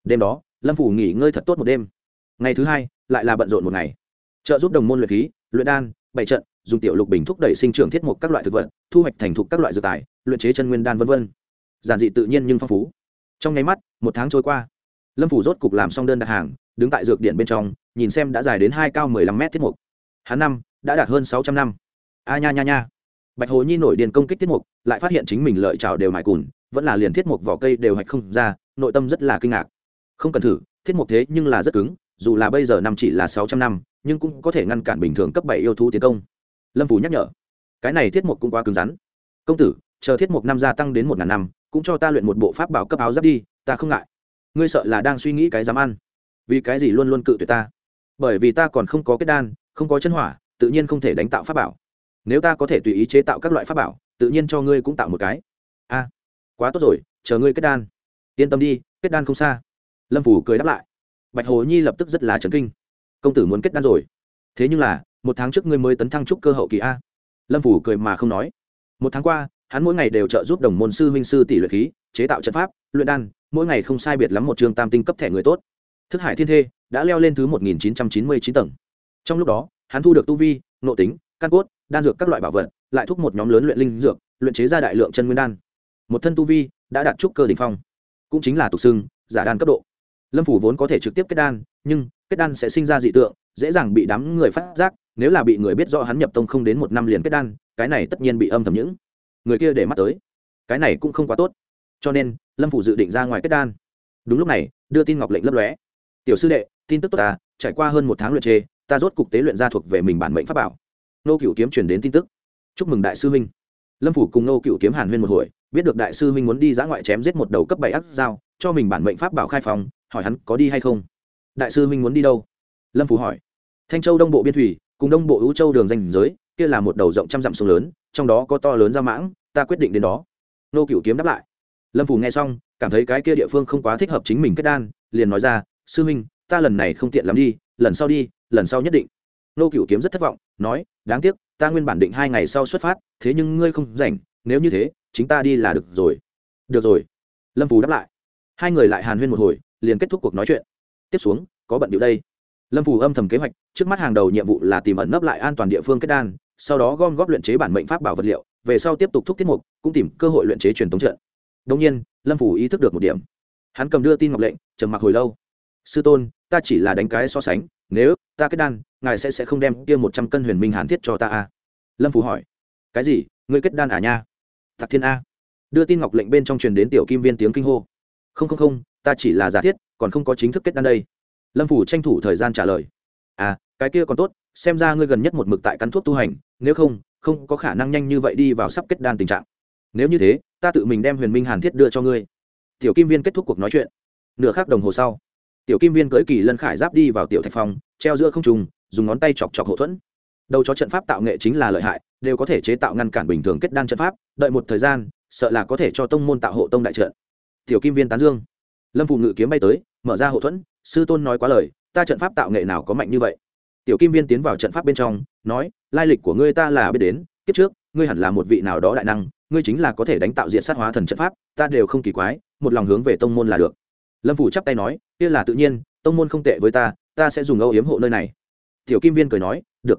đêm đó, lâm phủ nghỉ ngơi thật tốt một đêm. Ngày thứ hai, lại là bận rộn một ngày. Trợ giúp đồng môn luyện khí, luyện đan, bày trận, dùng tiểu lục bình thúc đẩy sinh trưởng thiết mục các loại thực vật, thu hoạch thành thục các loại dược tài, luyện chế chân nguyên đan v v giản dị tự nhiên nhưng phong phú. Trong nháy mắt, một tháng trôi qua. Lâm phủ rốt cục làm xong đơn đặt hàng, đứng tại dược điện bên trong, nhìn xem đã dài đến hai cao mười lăm mét thiết mục. Hắn năm, đã đạt hơn sáu trăm năm. A nha nha nha. Bạch hồ nhi nổi điên công kích tiết mục, lại phát hiện chính mình lợi trào đều mại cùn, vẫn là liền thiết mục vỏ cây đều hạch không ra, nội tâm rất là kinh ngạc không cần thử, thiết mục thế nhưng là rất cứng, dù là bây giờ năm chỉ là sáu trăm năm, nhưng cũng có thể ngăn cản bình thường cấp bảy yêu thú tiến công. Lâm phủ nhắc nhở, cái này thiết mục cũng quá cứng rắn. Công tử, chờ thiết mục năm gia tăng đến một ngàn năm, cũng cho ta luyện một bộ pháp bảo cấp áo giáp đi, ta không ngại. Ngươi sợ là đang suy nghĩ cái dám ăn. Vì cái gì luôn luôn cự tuyệt ta? Bởi vì ta còn không có kết đan, không có chân hỏa, tự nhiên không thể đánh tạo pháp bảo. Nếu ta có thể tùy ý chế tạo các loại pháp bảo, tự nhiên cho ngươi cũng tạo một cái. A, quá tốt rồi, chờ ngươi kết đan. Yên tâm đi, kết đan không xa lâm phủ cười đáp lại. Bạch hồ nhi lập tức rất là trấn kinh. Công tử muốn kết đan rồi. Thế nhưng là, một tháng trước ngươi mới tấn thăng trúc cơ hậu kỳ a. Lâm phủ cười mà không nói. Một tháng qua, hắn mỗi ngày đều trợ giúp đồng môn sư huynh sư tỷ luyện khí, chế tạo trận pháp, luyện đan, mỗi ngày không sai biệt lắm một trường tam tinh cấp thẻ người tốt. Thức hải thiên thê đã leo lên thứ một nghìn chín trăm chín mươi chín tầng. Trong lúc đó, hắn thu được tu vi, nội tính, căn cốt, đan dược các loại bảo vật, lại thúc một nhóm lớn luyện linh dược, luyện chế ra đại lượng chân nguyên đan. Một thân tu vi đã đạt trúc cơ đ ỉ n h phong. Cũng chính là tục xưng, giả đan cấp độ lâm phủ vốn có thể trực tiếp kết đan, nhưng kết đan sẽ sinh ra dị tượng, dễ dàng bị đám người phát giác, nếu là bị người biết rõ hắn nhập tông không đến một năm liền kết đan, cái này tất nhiên bị âm thầm những người kia để mắt tới. Cái này cũng không quá tốt. Cho nên, lâm phủ dự định ra ngoài kết đan. Đúng lúc này, đưa tin ngọc lệnh lấp lóe. Tiểu sư đệ, tin tức tốt ta, trải qua hơn một tháng luyện chê ta rốt cục tế luyện ra thuộc về mình bản mệnh pháp bảo. Nô cựu kiếm truyền đến tin tức. Chúc mừng đại sư huynh lâm phủ cùng nô cựu kiếm hàn huyên một hồi, biết được đại sư huynh muốn đi giã ngoại chém giết một đầu cấp bảy ác dao, cho mình bản mệnh pháp bảo khai phòng hỏi hắn có đi hay không. Đại sư huynh muốn đi đâu? Lâm phủ hỏi. Thanh châu đông bộ biên thủy, cùng đông bộ ưu châu đường danh giới, kia là một đầu rộng trăm dặm sông lớn, trong đó có to lớn ra mãng, ta quyết định đến đó. Nô cựu kiếm đáp lại. Lâm phủ nghe xong, cảm thấy cái kia địa phương không quá thích hợp chính mình kết đan, liền nói ra, sư huynh, ta lần này không tiện lắm đi, lần sau đi, lần sau nhất định. Nô cựu kiếm rất thất vọng, nói, đáng tiếc ta nguyên bản định hai ngày sau xuất phát, thế nhưng ngươi không rảnh, nếu như thế, chính ta đi là được rồi. Được rồi. Lâm phù đáp lại. Hai người lại hàn huyên một hồi, liền kết thúc cuộc nói chuyện. Tiếp xuống, có bận điệu đây. Lâm phù âm thầm kế hoạch, trước mắt hàng đầu nhiệm vụ là tìm ẩn nấp lại an toàn địa phương kết đan, sau đó gom góp luyện chế bản mệnh pháp bảo vật liệu, về sau tiếp tục thúc tiết mục, cũng tìm cơ hội luyện chế truyền thống trận. Đông nhiên, lâm Phù ý thức được một điểm. Hắn cầm đưa tin ngọc lệnh, trầm mặc hồi lâu. Sư tôn, ta chỉ là đánh cái so sánh, nếu ta kết đan, ngài sẽ sẽ không đem kia một trăm cân huyền minh hàn thiết cho ta à? lâm phủ hỏi. Cái gì? Ngươi kết đan à nha? Tặc thiên a. Đưa tin ngọc lệnh bên trong truyền đến tiểu kim viên tiếng kinh hô. Không không không, ta chỉ là giả thiết, còn không có chính thức kết đan đây. Lâm phủ tranh thủ thời gian trả lời. À cái kia còn tốt, xem ra ngươi gần nhất một mực tại cắn thuốc tu hành, nếu không không có khả năng nhanh như vậy đi vào sắp kết đan tình trạng. Nếu như thế, ta tự mình đem huyền minh hàn thiết đưa cho ngươi. Tiểu kim viên kết thúc cuộc nói chuyện. Nửa khắc đồng hồ sau tiểu kim viên cưỡi kỳ lân khải giáp đi vào tiểu thạch phong treo giữa không trùng dùng ngón tay chọc chọc hậu thuẫn. Đầu chó trận pháp tạo nghệ chính là lợi hại, đều có thể chế tạo ngăn cản bình thường kết đan trận pháp, đợi một thời gian, sợ là có thể cho tông môn tạo hộ tông đại trận. Tiểu kim viên tán dương. Lâm phụ ngự kiếm bay tới, mở ra hậu thuẫn, sư tôn nói quá lời, ta trận pháp tạo nghệ nào có mạnh như vậy? Tiểu kim viên tiến vào trận pháp bên trong, nói, lai lịch của ngươi ta là biết đến, kiếp trước, ngươi hẳn là một vị nào đó đại năng, ngươi chính là có thể đánh tạo diện sát hóa thần trận pháp, ta đều không kỳ quái, một lòng hướng về tông môn là được lâm phủ chắp tay nói, kia là tự nhiên, tông môn không tệ với ta ta sẽ dùng âu yếm hộ nơi này. Tiểu kim viên cười nói, được.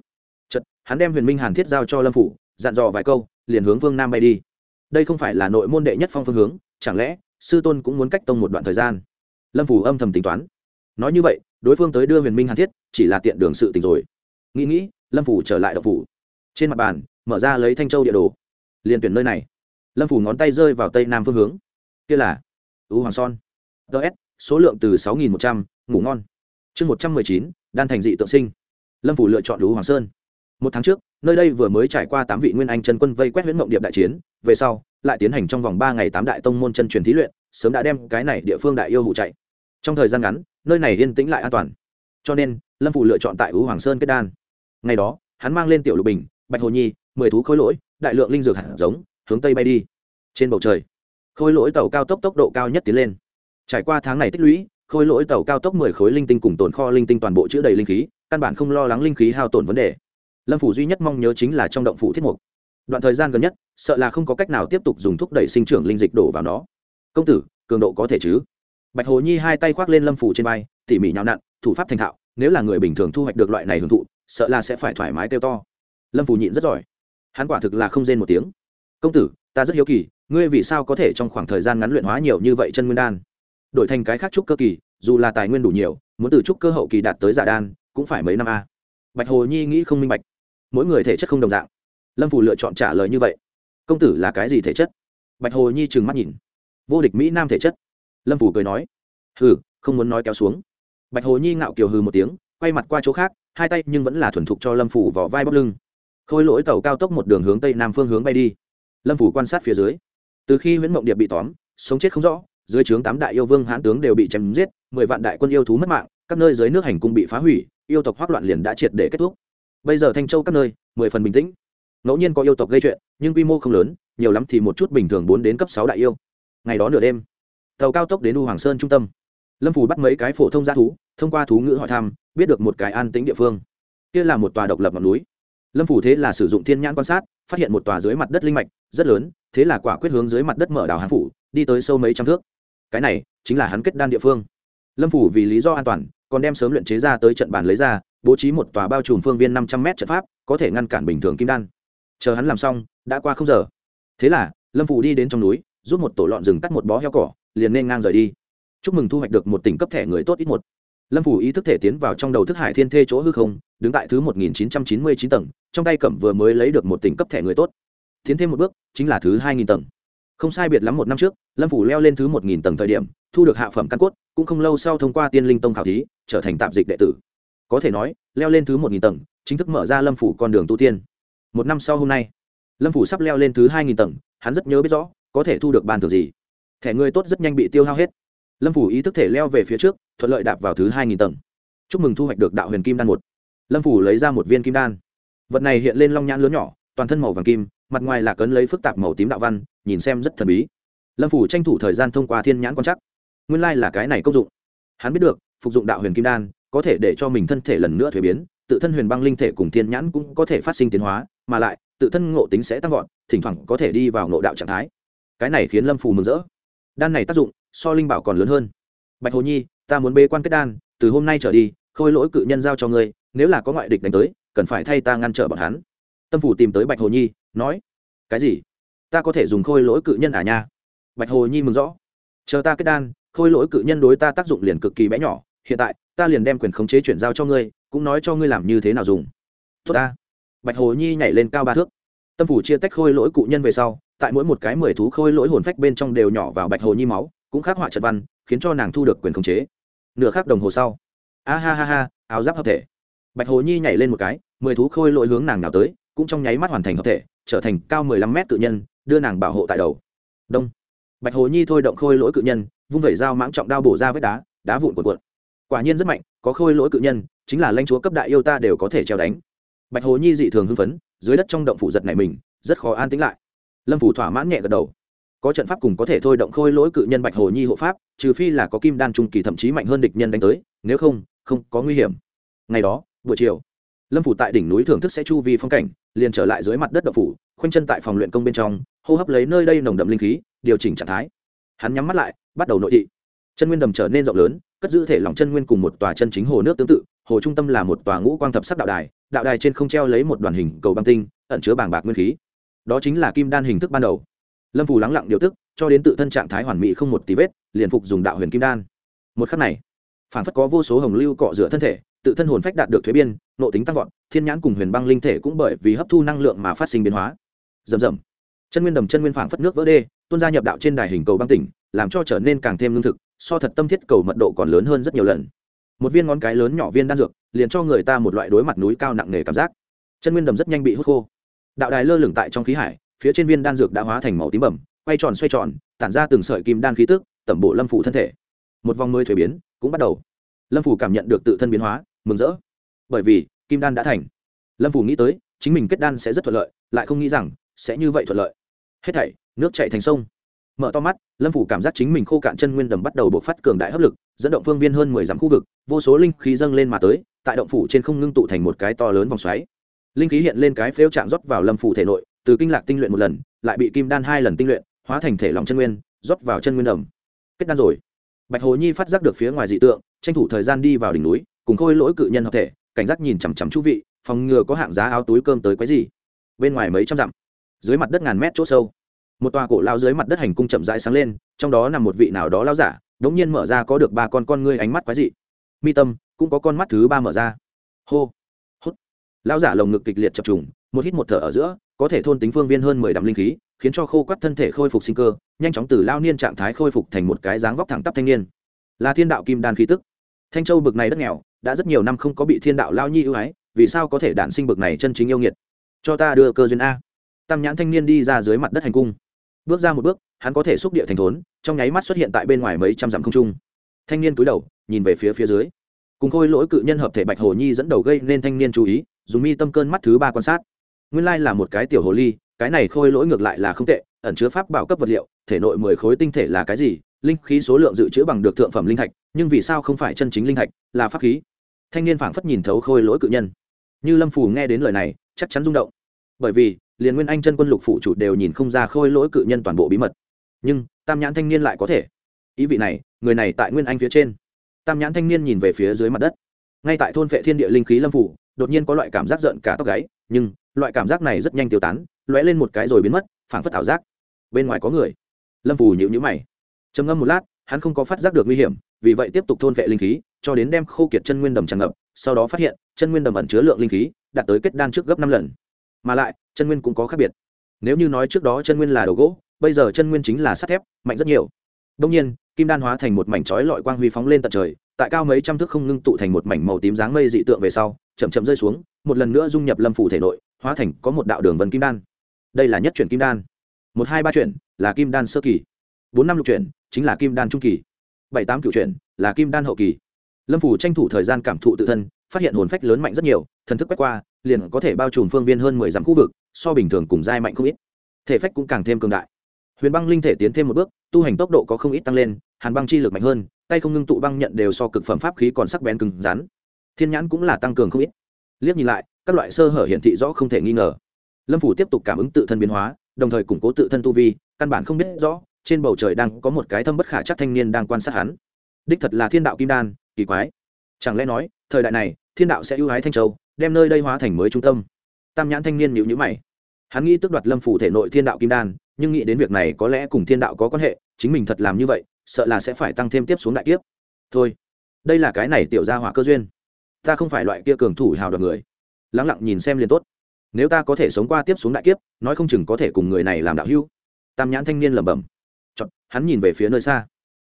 Chật hắn đem huyền minh hàn thiết giao cho lâm phủ, dặn dò vài câu, liền hướng vương nam bay đi. Đây không phải là nội môn đệ nhất phong phương hướng, chẳng lẽ sư tôn cũng muốn cách tông một đoạn thời gian? Lâm phủ âm thầm tính toán. Nói như vậy, đối phương tới đưa huyền minh hàn thiết, chỉ là tiện đường sự tình rồi. Nghĩ nghĩ, lâm phủ trở lại đậu phủ. Trên mặt bàn, mở ra lấy thanh châu địa đồ. Liền tuyển nơi này. Lâm phủ ngón tay rơi vào tây nam phương hướng. Kia là u hoàng son ts số lượng từ sáu nghìn một trăm, ngủ ngon. Chương một trăm mười chín, đan thành dị tượng sinh. Lâm phủ lựa chọn u hoàng sơn. Một tháng trước, nơi đây vừa mới trải qua tám vị nguyên anh chân quân vây quét huyễn mộng điệp đại chiến, về sau, lại tiến hành trong vòng ba ngày tám đại tông môn chân truyền thí luyện, sớm đã đem cái này địa phương đại yêu hụ chạy. Trong thời gian ngắn, nơi này yên tĩnh lại an toàn. Cho nên, lâm phủ lựa chọn tại ú hoàng sơn kết đan. Ngày đó, hắn mang lên tiểu lục bình, bạch hồ nhi, mười thú khối lỗi, đại lượng linh dược hạt giống, hướng tây bay đi. Trên bầu trời khối lỗi tàu cao tốc tốc độ cao nhất tiến lên trải qua tháng này tích lũy, khôi lỗi tàu cao tốc mười khối linh tinh cùng tồn kho linh tinh toàn bộ chữa đầy linh khí, căn bản không lo lắng linh khí hao tổn vấn đề. Lâm phủ duy nhất mong nhớ chính là trong động phủ thiết mục. Đoạn thời gian gần nhất, sợ là không có cách nào tiếp tục dùng thúc đẩy sinh trưởng linh dịch đổ vào nó. Công tử, cường độ có thể chứ? Bạch hồ nhi hai tay khoác lên lâm phủ trên vai, tỉ mỉ nhào nặn, thủ pháp thành thạo, nếu là người bình thường thu hoạch được loại này hưởng thụ, sợ là sẽ phải thoải mái kêu to. Lâm phủ nhịn rất giỏi. Hắn quả thực là không rên một tiếng. Công tử, ta rất hiếu kỳ, ngươi vì sao có thể trong khoảng thời gian ngắn luyện hóa nhiều như vậy chân nguyên đan? Đổi thành cái khác trúc cơ kỳ, dù là tài nguyên đủ nhiều, muốn từ trúc cơ hậu kỳ đạt tới giả đan, cũng phải mấy năm a. Bạch hồ nhi nghĩ không minh bạch. Mỗi người thể chất không đồng dạng. Lâm phủ lựa chọn trả lời như vậy. Công tử là cái gì thể chất? Bạch hồ nhi trừng mắt nhìn. Vô địch mỹ nam thể chất. Lâm phủ cười nói. Hừ, không muốn nói kéo xuống. Bạch hồ nhi ngạo kiều hừ một tiếng, quay mặt qua chỗ khác, hai tay nhưng vẫn là thuần thục cho lâm phủ vỏ vai bóc lưng. Khôi lỗi tàu cao tốc một đường hướng tây nam phương hướng bay đi. Lâm phủ quan sát phía dưới. Từ khi nguyễn mộng điệp bị tóm, sống chết không rõ dưới trướng tám đại yêu vương hãn tướng đều bị chém giết, mười vạn đại quân yêu thú mất mạng, các nơi dưới nước hành cung bị phá hủy, yêu tộc hoác loạn liền đã triệt để kết thúc. Bây giờ thanh châu các nơi, mười phần bình tĩnh. Ngẫu nhiên có yêu tộc gây chuyện, nhưng quy mô không lớn, nhiều lắm thì một chút bình thường bốn đến cấp sáu đại yêu. Ngày đó nửa đêm, tàu cao tốc đến u hoàng sơn trung tâm. Lâm phủ bắt mấy cái phổ thông g thú, thông qua thú ngữ hỏi thăm, biết được một cái an tính địa phương. Kia là một tòa độc lập ngọn núi. Lâm phủ thế là sử dụng thiên nhãn quan sát, phát hiện một tòa dưới mặt đất linh mạch, rất lớn, thế là quả quyết hướng dưới mặt đất mở đảo hán phủ, đi tới sâu mấy trăm thước cái này chính là hắn kết đan địa phương. Lâm phủ vì lý do an toàn, còn đem sớm luyện chế ra tới trận bàn lấy ra, bố trí một tòa bao trùm phương viên năm trăm m trận pháp, có thể ngăn cản bình thường kim đan. Chờ hắn làm xong, đã qua không giờ. Thế là, lâm phủ đi đến trong núi, giúp một tổ lọn rừng cắt một bó heo cỏ, liền nên ngang rời đi. Chúc mừng thu hoạch được một tỉnh cấp thẻ người tốt ít một. Lâm phủ ý thức thể tiến vào trong đầu thức hải thiên thê chỗ hư không, đứng tại thứ một nghìn chín trăm chín mươi chín tầng, trong tay cẩm vừa mới lấy được một tỉnh cấp thẻ người tốt. Tiến thêm một bước, chính là thứ hai nghìn tầng không sai biệt lắm một năm trước, lâm phủ leo lên thứ một nghìn tầng thời điểm, thu được hạ phẩm căn cốt, cũng không lâu sau thông qua tiên linh tông khảo thí, trở thành tạp dịch đệ tử. Có thể nói, leo lên thứ một nghìn tầng, chính thức mở ra lâm phủ con đường tu tiên. Một năm sau hôm nay, lâm phủ sắp leo lên thứ hai nghìn tầng, hắn rất nhớ biết rõ, có thể thu được bàn thường gì. Thẻ người tốt rất nhanh bị tiêu hao hết. Lâm phủ ý thức thể leo về phía trước, thuận lợi đạp vào thứ hai nghìn tầng. Chúc mừng thu hoạch được đạo huyền kim đan một. Lâm phủ lấy ra một viên kim đan. Vật này hiện lên long nhãn lớn nhỏ, toàn thân màu vàng kim, mặt ngoài là cấn lấy phức tạp màu tím đạo văn nhìn xem rất thần bí. Lâm phủ tranh thủ thời gian thông qua thiên nhãn quan chắc nguyên lai là cái này công dụng. Hắn biết được, phục dụng đạo huyền kim đan, có thể để cho mình thân thể lần nữa thuế biến, tự thân huyền băng linh thể cùng thiên nhãn cũng có thể phát sinh tiến hóa, mà lại, tự thân ngộ tính sẽ tăng vọt, thỉnh thoảng có thể đi vào ngộ đạo trạng thái. Cái này khiến lâm phù mừng rỡ. Đan này tác dụng, so linh bảo còn lớn hơn. Bạch hồ nhi, ta muốn bê quan kết đan, từ hôm nay trở đi, khôi lỗi cự nhân giao cho ngươi, nếu là có ngoại địch đánh tới, cần phải thay ta ngăn trở bọn hắn. Tâm phủ tìm tới bạch hồ nhi, nói, cái gì? Ta có thể dùng khôi lỗi cự nhân à nha? Bạch hồ nhi mừng rõ. Chờ ta kết đan, khôi lỗi cự nhân đối ta tác dụng liền cực kỳ bé nhỏ. Hiện tại, ta liền đem quyền khống chế chuyển giao cho ngươi, cũng nói cho ngươi làm như thế nào dùng. Tốt ta. Bạch hồ nhi nhảy lên cao ba thước. Tâm phủ chia tách khôi lỗi cụ nhân về sau, tại mỗi một cái mười thú khôi lỗi hồn phách bên trong đều nhỏ vào bạch hồ nhi máu, cũng khắc họa trật văn, khiến cho nàng thu được quyền khống chế. Nửa khắc đồng hồ sau. A ha ha ha, áo giáp hợp thể. Bạch hồ nhi nhảy lên một cái, mười thú khôi lỗi hướng nàng nào tới, cũng trong nháy mắt hoàn thành hợp thể, trở thành cao mười lăm mét tự nhân đưa nàng bảo hộ tại đầu. Đông. Bạch hồ nhi thôi động khôi lỗi cự nhân, vung vẩy dao mãng trọng đao bổ ra vết đá đá vụn cuộn cuộn. Quả nhiên rất mạnh, có khôi lỗi cự nhân, chính là lãnh chúa cấp đại yêu ta đều có thể treo đánh. Bạch hồ nhi dị thường hưng phấn, dưới đất trong động phủ giật này mình, rất khó an tĩnh lại. Lâm phủ thỏa mãn nhẹ gật đầu. Có trận pháp cùng có thể thôi động khôi lỗi cự nhân bạch hồ nhi hộ pháp, trừ phi là có kim đan trung kỳ thậm chí mạnh hơn địch nhân đánh tới, nếu không không có nguy hiểm. Ngày đó, buổi chiều, lâm phủ tại đỉnh núi thưởng thức sẽ chu vi phong cảnh, liền trở lại dưới mặt đất đậu phủ, khoanh chân tại phòng luyện công bên trong hô hấp lấy nơi đây nồng đậm linh khí, điều chỉnh trạng thái. Hắn nhắm mắt lại, bắt đầu nội thị. Chân nguyên đầm trở nên rộng lớn, cất giữ thể lỏng chân nguyên cùng một tòa chân chính hồ nước tương tự, hồ trung tâm là một tòa ngũ quang thập sắc đạo đài đạo đài trên không treo lấy một đoàn hình cầu băng tinh, ẩn chứa bàng bạc nguyên khí. Đó chính là kim đan hình thức ban đầu. Lâm phù lắng lặng điều tức, cho đến tự thân trạng thái hoàn mỹ không một tí vết, liền phục dùng đạo huyền kim đan. Một khắc này phản phất có vô số hồng lưu cọ rửa thân thể, tự thân hồn phách đạt được thuế biên nộ tính tăng vọt, thiên nhãn cùng huyền băng linh thể cũng bởi vì hấp thu năng lượng mà phát sinh biến hóa. Rầm rầm chân nguyên đầm chân nguyên phảng phất nước vỡ đê, tuôn ra nhập đạo trên đài hình cầu băng tỉnh, làm cho trở nên càng thêm lương thực, so thật tâm thiết cầu mật độ còn lớn hơn rất nhiều lần. Một viên ngón cái lớn nhỏ viên đan dược, liền cho người ta một loại đối mặt núi cao nặng nề cảm giác. Chân nguyên đầm rất nhanh bị hút khô. Đạo đài lơ lửng tại trong khí hải, phía trên viên đan dược đã hóa thành màu tím bẩm quay tròn xoay tròn, tản ra từng sợi kim đan khí tức, tẩm bộ lâm phủ thân thể. Một vòng mới thuế biến, cũng bắt đầu. Lâm phủ cảm nhận được tự thân biến hóa, mừng rỡ. Bởi vì, kim đan đã thành. Lâm phủ nghĩ tới, chính mình kết đan sẽ rất thuận lợi, lại không nghĩ rằng sẽ như vậy thuận lợi hết thảy, nước chạy thành sông. Mở to mắt, lâm phủ cảm giác chính mình khô cạn chân nguyên đầm bắt đầu bộc phát cường đại hấp lực, dẫn động phương viên hơn mười dặm khu vực, vô số linh khí dâng lên mà tới, tại động phủ trên không ngưng tụ thành một cái to lớn vòng xoáy. Linh khí hiện lên cái phếu chạm rót vào lâm phủ thể nội, từ kinh lạc tinh luyện một lần, lại bị kim đan hai lần tinh luyện, hóa thành thể lòng chân nguyên, rót vào chân nguyên đầm. Kết đan rồi. Bạch hồ nhi phát giác được phía ngoài dị tượng, tranh thủ thời gian đi vào đỉnh núi, cùng khôi lỗi cự nhân hợp thể, cảnh giác nhìn chằm chằm chú vị, phòng ngừa có hạng giá áo túi cơm tới quái gì. Bên ngoài mấy trăm dặm dưới mặt đất ngàn mét chỗ sâu. Một tòa cổ lao dưới mặt đất hành cung chậm rãi sáng lên, trong đó nằm một vị nào đó lao giả đ ỗ n g nhiên mở ra có được ba con con ngươi ánh mắt quái dị. Mi tâm, cũng có con mắt thứ ba mở ra. Hô, hút. Lao giả lồng ngực kịch liệt chập trùng, một hít một thở ở giữa, có thể thôn tính phương viên hơn mười đạm linh khí, khiến cho khô quắt thân thể khôi phục sinh cơ, nhanh chóng từ lao niên trạng thái khôi phục thành một cái dáng vóc thẳng tắp thanh niên. Là thiên đạo kim đan khí tức. Thanh châu bực này đất nghèo, đã rất nhiều năm không có bị thiên đạo lao nhi ưu ái, vì sao có thể đản sinh bực này chân chính yêu nghiệt? Cho ta đưa cơ duyên a tam nhãn thanh niên đi ra dưới mặt đất hành cung. Bước ra một bước, hắn có thể xúc địa thành thốn, trong nháy mắt xuất hiện tại bên ngoài mấy trăm dặm không trung. Thanh niên cúi đầu, nhìn về phía phía dưới. Cùng khôi lỗi cự nhân hợp thể bạch hồ nhi dẫn đầu gây nên thanh niên chú ý, dùng mi tâm cơn mắt thứ ba quan sát. Nguyên lai là một cái tiểu hồ ly, cái này khôi lỗi ngược lại là không tệ, ẩn chứa pháp bảo cấp vật liệu, thể nội mười khối tinh thể là cái gì, linh khí số lượng dự trữ bằng được thượng phẩm linh thạch, nhưng vì sao không phải chân chính linh thạch, là pháp khí? Thanh niên phảng phất nhìn thấu khôi lỗi cự nhân. Như lâm phù nghe đến lời này, chắc chắn rung động. Bởi vì liền nguyên anh chân quân lục phụ chủ đều nhìn không ra khôi lỗi cự nhân toàn bộ bí mật. Nhưng, tam nhãn thanh niên lại có thể. Ý vị này, người này tại nguyên anh phía trên. Tam nhãn thanh niên nhìn về phía dưới mặt đất. Ngay tại thôn vệ thiên địa linh khí lâm phủ, đột nhiên có loại cảm giác giận cả tóc gáy, nhưng, loại cảm giác này rất nhanh tiêu tán, lóe lên một cái rồi biến mất, phảng phất ảo giác. Bên ngoài có người. Lâm phủ nhịu nhữ mày. Trầm ngâm một lát, hắn không có phát giác được nguy hiểm, vì vậy tiếp tục thôn vệ linh khí, cho đến đem khô kiệt chân nguyên đầm tràn ngập, sau đó phát hiện, chân nguyên đầm ẩn chứa lượng linh khí, đạt tới kết đan trước gấp năm lần mà lại, chân nguyên cũng có khác biệt. Nếu như nói trước đó chân nguyên là đồ gỗ, bây giờ chân nguyên chính là sắt thép, mạnh rất nhiều. Đông nhiên, kim đan hóa thành một mảnh chói lọi quang huy phóng lên tận trời, tại cao mấy trăm thước không ngưng tụ thành một mảnh màu tím dáng mây dị tượng về sau, chậm chậm rơi xuống, một lần nữa dung nhập lâm phủ thể nội, hóa thành có một đạo đường vân kim đan. Đây là nhất chuyển kim đan. Một, hai, ba chuyển, là kim đan sơ kỳ. Bốn, năm lục chuyển, chính là kim đan trung kỳ. Bảy, tám cựu chuyển, là kim đan hậu kỳ. Lâm phủ tranh thủ thời gian cảm thụ tự thân phát hiện hồn phách lớn mạnh rất nhiều, thần thức quét qua, liền có thể bao trùm phương viên hơn mười dặm khu vực, so bình thường cùng dai mạnh không ít. Thể phách cũng càng thêm cường đại. Huyền băng linh thể tiến thêm một bước, tu hành tốc độ có không ít tăng lên, hàn băng chi lực mạnh hơn, tay không ngưng tụ băng nhận đều so cực phẩm pháp khí còn sắc bén cứng rắn. Thiên nhãn cũng là tăng cường không ít. Liếc nhìn lại, các loại sơ hở hiển thị rõ không thể nghi ngờ. Lâm phủ tiếp tục cảm ứng tự thân biến hóa, đồng thời củng cố tự thân tu vi, căn bản không biết rõ, trên bầu trời đang có một cái thâm bất khả chắc thanh niên đang quan sát hắn. Đích thật là thiên đạo kim đan, kỳ quái. Chẳng lẽ nói, thời đại này thiên đạo sẽ ưu ái thanh châu đem nơi đây hóa thành mới trung tâm. Tam nhãn thanh niên nhịu nhữ mày. Hắn nghĩ tước đoạt lâm phủ thể nội thiên đạo kim đan nhưng nghĩ đến việc này có lẽ cùng thiên đạo có quan hệ chính mình thật làm như vậy sợ là sẽ phải tăng thêm tiếp xuống đại kiếp. Thôi đây là cái này tiểu ra hỏa cơ duyên. Ta không phải loại kia cường thủ hào đoạt người. Lắng lặng nhìn xem liền tốt. Nếu ta có thể sống qua tiếp xuống đại kiếp nói không chừng có thể cùng người này làm đạo hưu tam nhãn thanh niên lẩm bẩm. Chọn, hắn nhìn về phía nơi xa.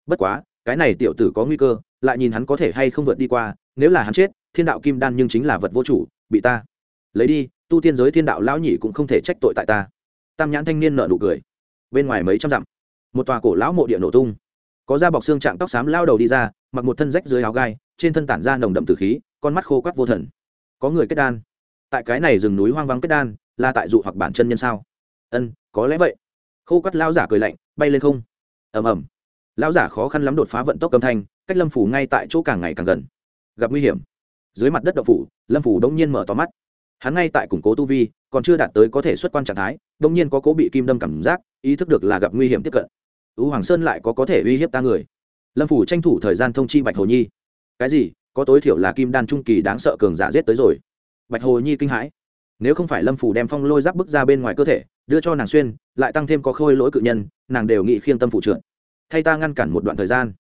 Bất quá cái này tiểu tử có nguy cơ lại nhìn hắn có thể hay không vượt đi qua nếu là hắn chết thiên đạo kim đan nhưng chính là vật vô chủ, bị ta lấy đi, tu tiên giới thiên đạo lão nhị cũng không thể trách tội tại ta. Tam nhãn thanh niên nợ nụ cười. Bên ngoài mấy trăm dặm, một tòa cổ lão mộ địa nổ tung. Có da bọc xương trạng tóc xám lao đầu đi ra, mặc một thân rách dưới áo gai, trên thân tản ra nồng đậm từ khí, con mắt khô quắt vô thần. Có người kết đan. Tại cái này rừng núi hoang vắng kết đan, là tại dụ hoặc bản chân nhân sao? Ân, có lẽ vậy. Khô quắt lao giả cười lạnh, bay lên không. Ầm ầm. Lao giả khó khăn lắm đột phá vận tốc âm thanh, cách lâm phủ ngay tại chỗ càng ngày càng gần. Gặp nguy hiểm dưới mặt đất đậu phủ, lâm phủ đông nhiên mở to mắt. Hắn ngay tại củng cố tu vi, còn chưa đạt tới có thể xuất quan trạng thái đông nhiên có cố bị kim đâm cảm giác, ý thức được là gặp nguy hiểm tiếp cận. Ứ hoàng sơn lại có có thể uy hiếp ta người. Lâm phủ tranh thủ thời gian thông chi bạch hồ nhi. Cái gì? Có tối thiểu là kim đan trung kỳ đáng sợ cường giả giết tới rồi. Bạch hồ nhi kinh hãi. Nếu không phải lâm phủ đem phong lôi giáp bức ra bên ngoài cơ thể, đưa cho nàng xuyên, lại tăng thêm có khôi lỗi cự nhân, nàng đều nghĩ khiêng tâm phụ trượt. Thay ta ngăn cản một đoạn thời gian.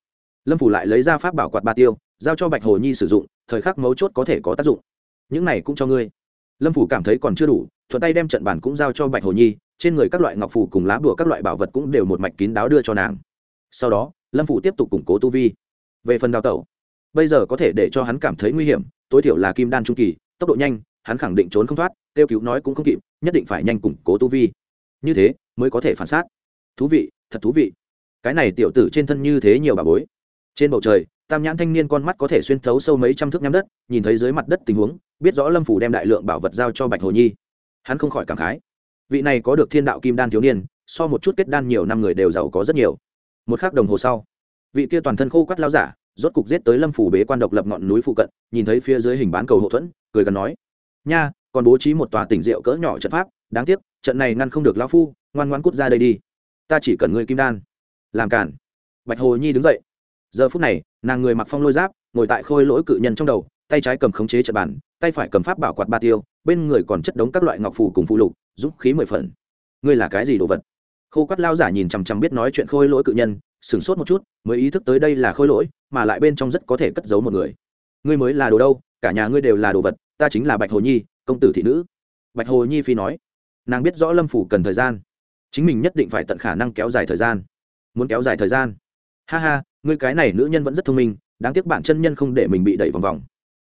Lâm phủ lại lấy ra pháp bảo quạt ba tiêu giao cho bạch hồ nhi sử dụng, thời khắc mấu chốt có thể có tác dụng. Những này cũng cho ngươi. Lâm phủ cảm thấy còn chưa đủ, thuận tay đem trận bản cũng giao cho bạch hồ nhi, trên người các loại ngọc phủ cùng lá bùa các loại bảo vật cũng đều một mạch kín đáo đưa cho nàng. Sau đó, lâm phủ tiếp tục củng cố tu vi. Về phần đào tẩu, bây giờ có thể để cho hắn cảm thấy nguy hiểm, tối thiểu là kim đan trung kỳ, tốc độ nhanh, hắn khẳng định trốn không thoát, kêu cứu nói cũng không kịp, nhất định phải nhanh củng cố tu vi. Như thế, mới có thể phản xác. Thú vị, thật thú vị. Cái này tiểu tử trên thân như thế nhiều bà bối trên bầu trời, tam nhãn thanh niên con mắt có thể xuyên thấu sâu mấy trăm thước nhắm đất, nhìn thấy dưới mặt đất tình huống, biết rõ lâm phủ đem đại lượng bảo vật giao cho bạch hồ nhi. Hắn không khỏi cảm khái. Vị này có được thiên đạo kim đan thiếu niên, so một chút kết đan nhiều năm người đều giàu có rất nhiều. Một k h ắ c đồng hồ sau, vị kia toàn thân khô quắt lao giả, rốt cục giết tới lâm phủ bế quan độc lập ngọn núi phụ cận, nhìn thấy phía dưới hình bán cầu hậu thuẫn, cười gần nói, nha, còn bố trí một tòa tỉnh rượu cỡ nhỏ trận pháp, đáng tiếc, trận này ngăn không được lao phu, ngoan ngoan cút ra đây đi. Ta chỉ cần người kim đan. Làm cản. Bạch hồ nhi đứng dậy giờ phút này, nàng người mặc phong lôi giáp, ngồi tại khôi lỗi cự nhân trong đầu, tay trái cầm khống chế trận bàn, tay phải cầm pháp bảo quạt ba tiêu, bên người còn chất đống các loại ngọc phù cùng phụ lục giúp khí mười phần. Ngươi là cái gì đồ vật? Khô quát lao giả nhìn chằm chằm biết nói chuyện khôi lỗi cự nhân, sửng sốt một chút, mới ý thức tới đây là khôi lỗi, mà lại bên trong rất có thể cất giấu một người. Ngươi mới là đồ đâu, cả nhà ngươi đều là đồ vật, ta chính là bạch hồ nhi, công tử thị nữ. Bạch hồ nhi phi nói. Nàng biết rõ lâm phủ cần thời gian. Chính mình nhất định phải tận khả năng kéo dài thời gian. Muốn kéo dài thời gian. Ha ha ngươi cái này nữ nhân vẫn rất thông minh, đáng tiếc bạn chân nhân không để mình bị đẩy vòng vòng.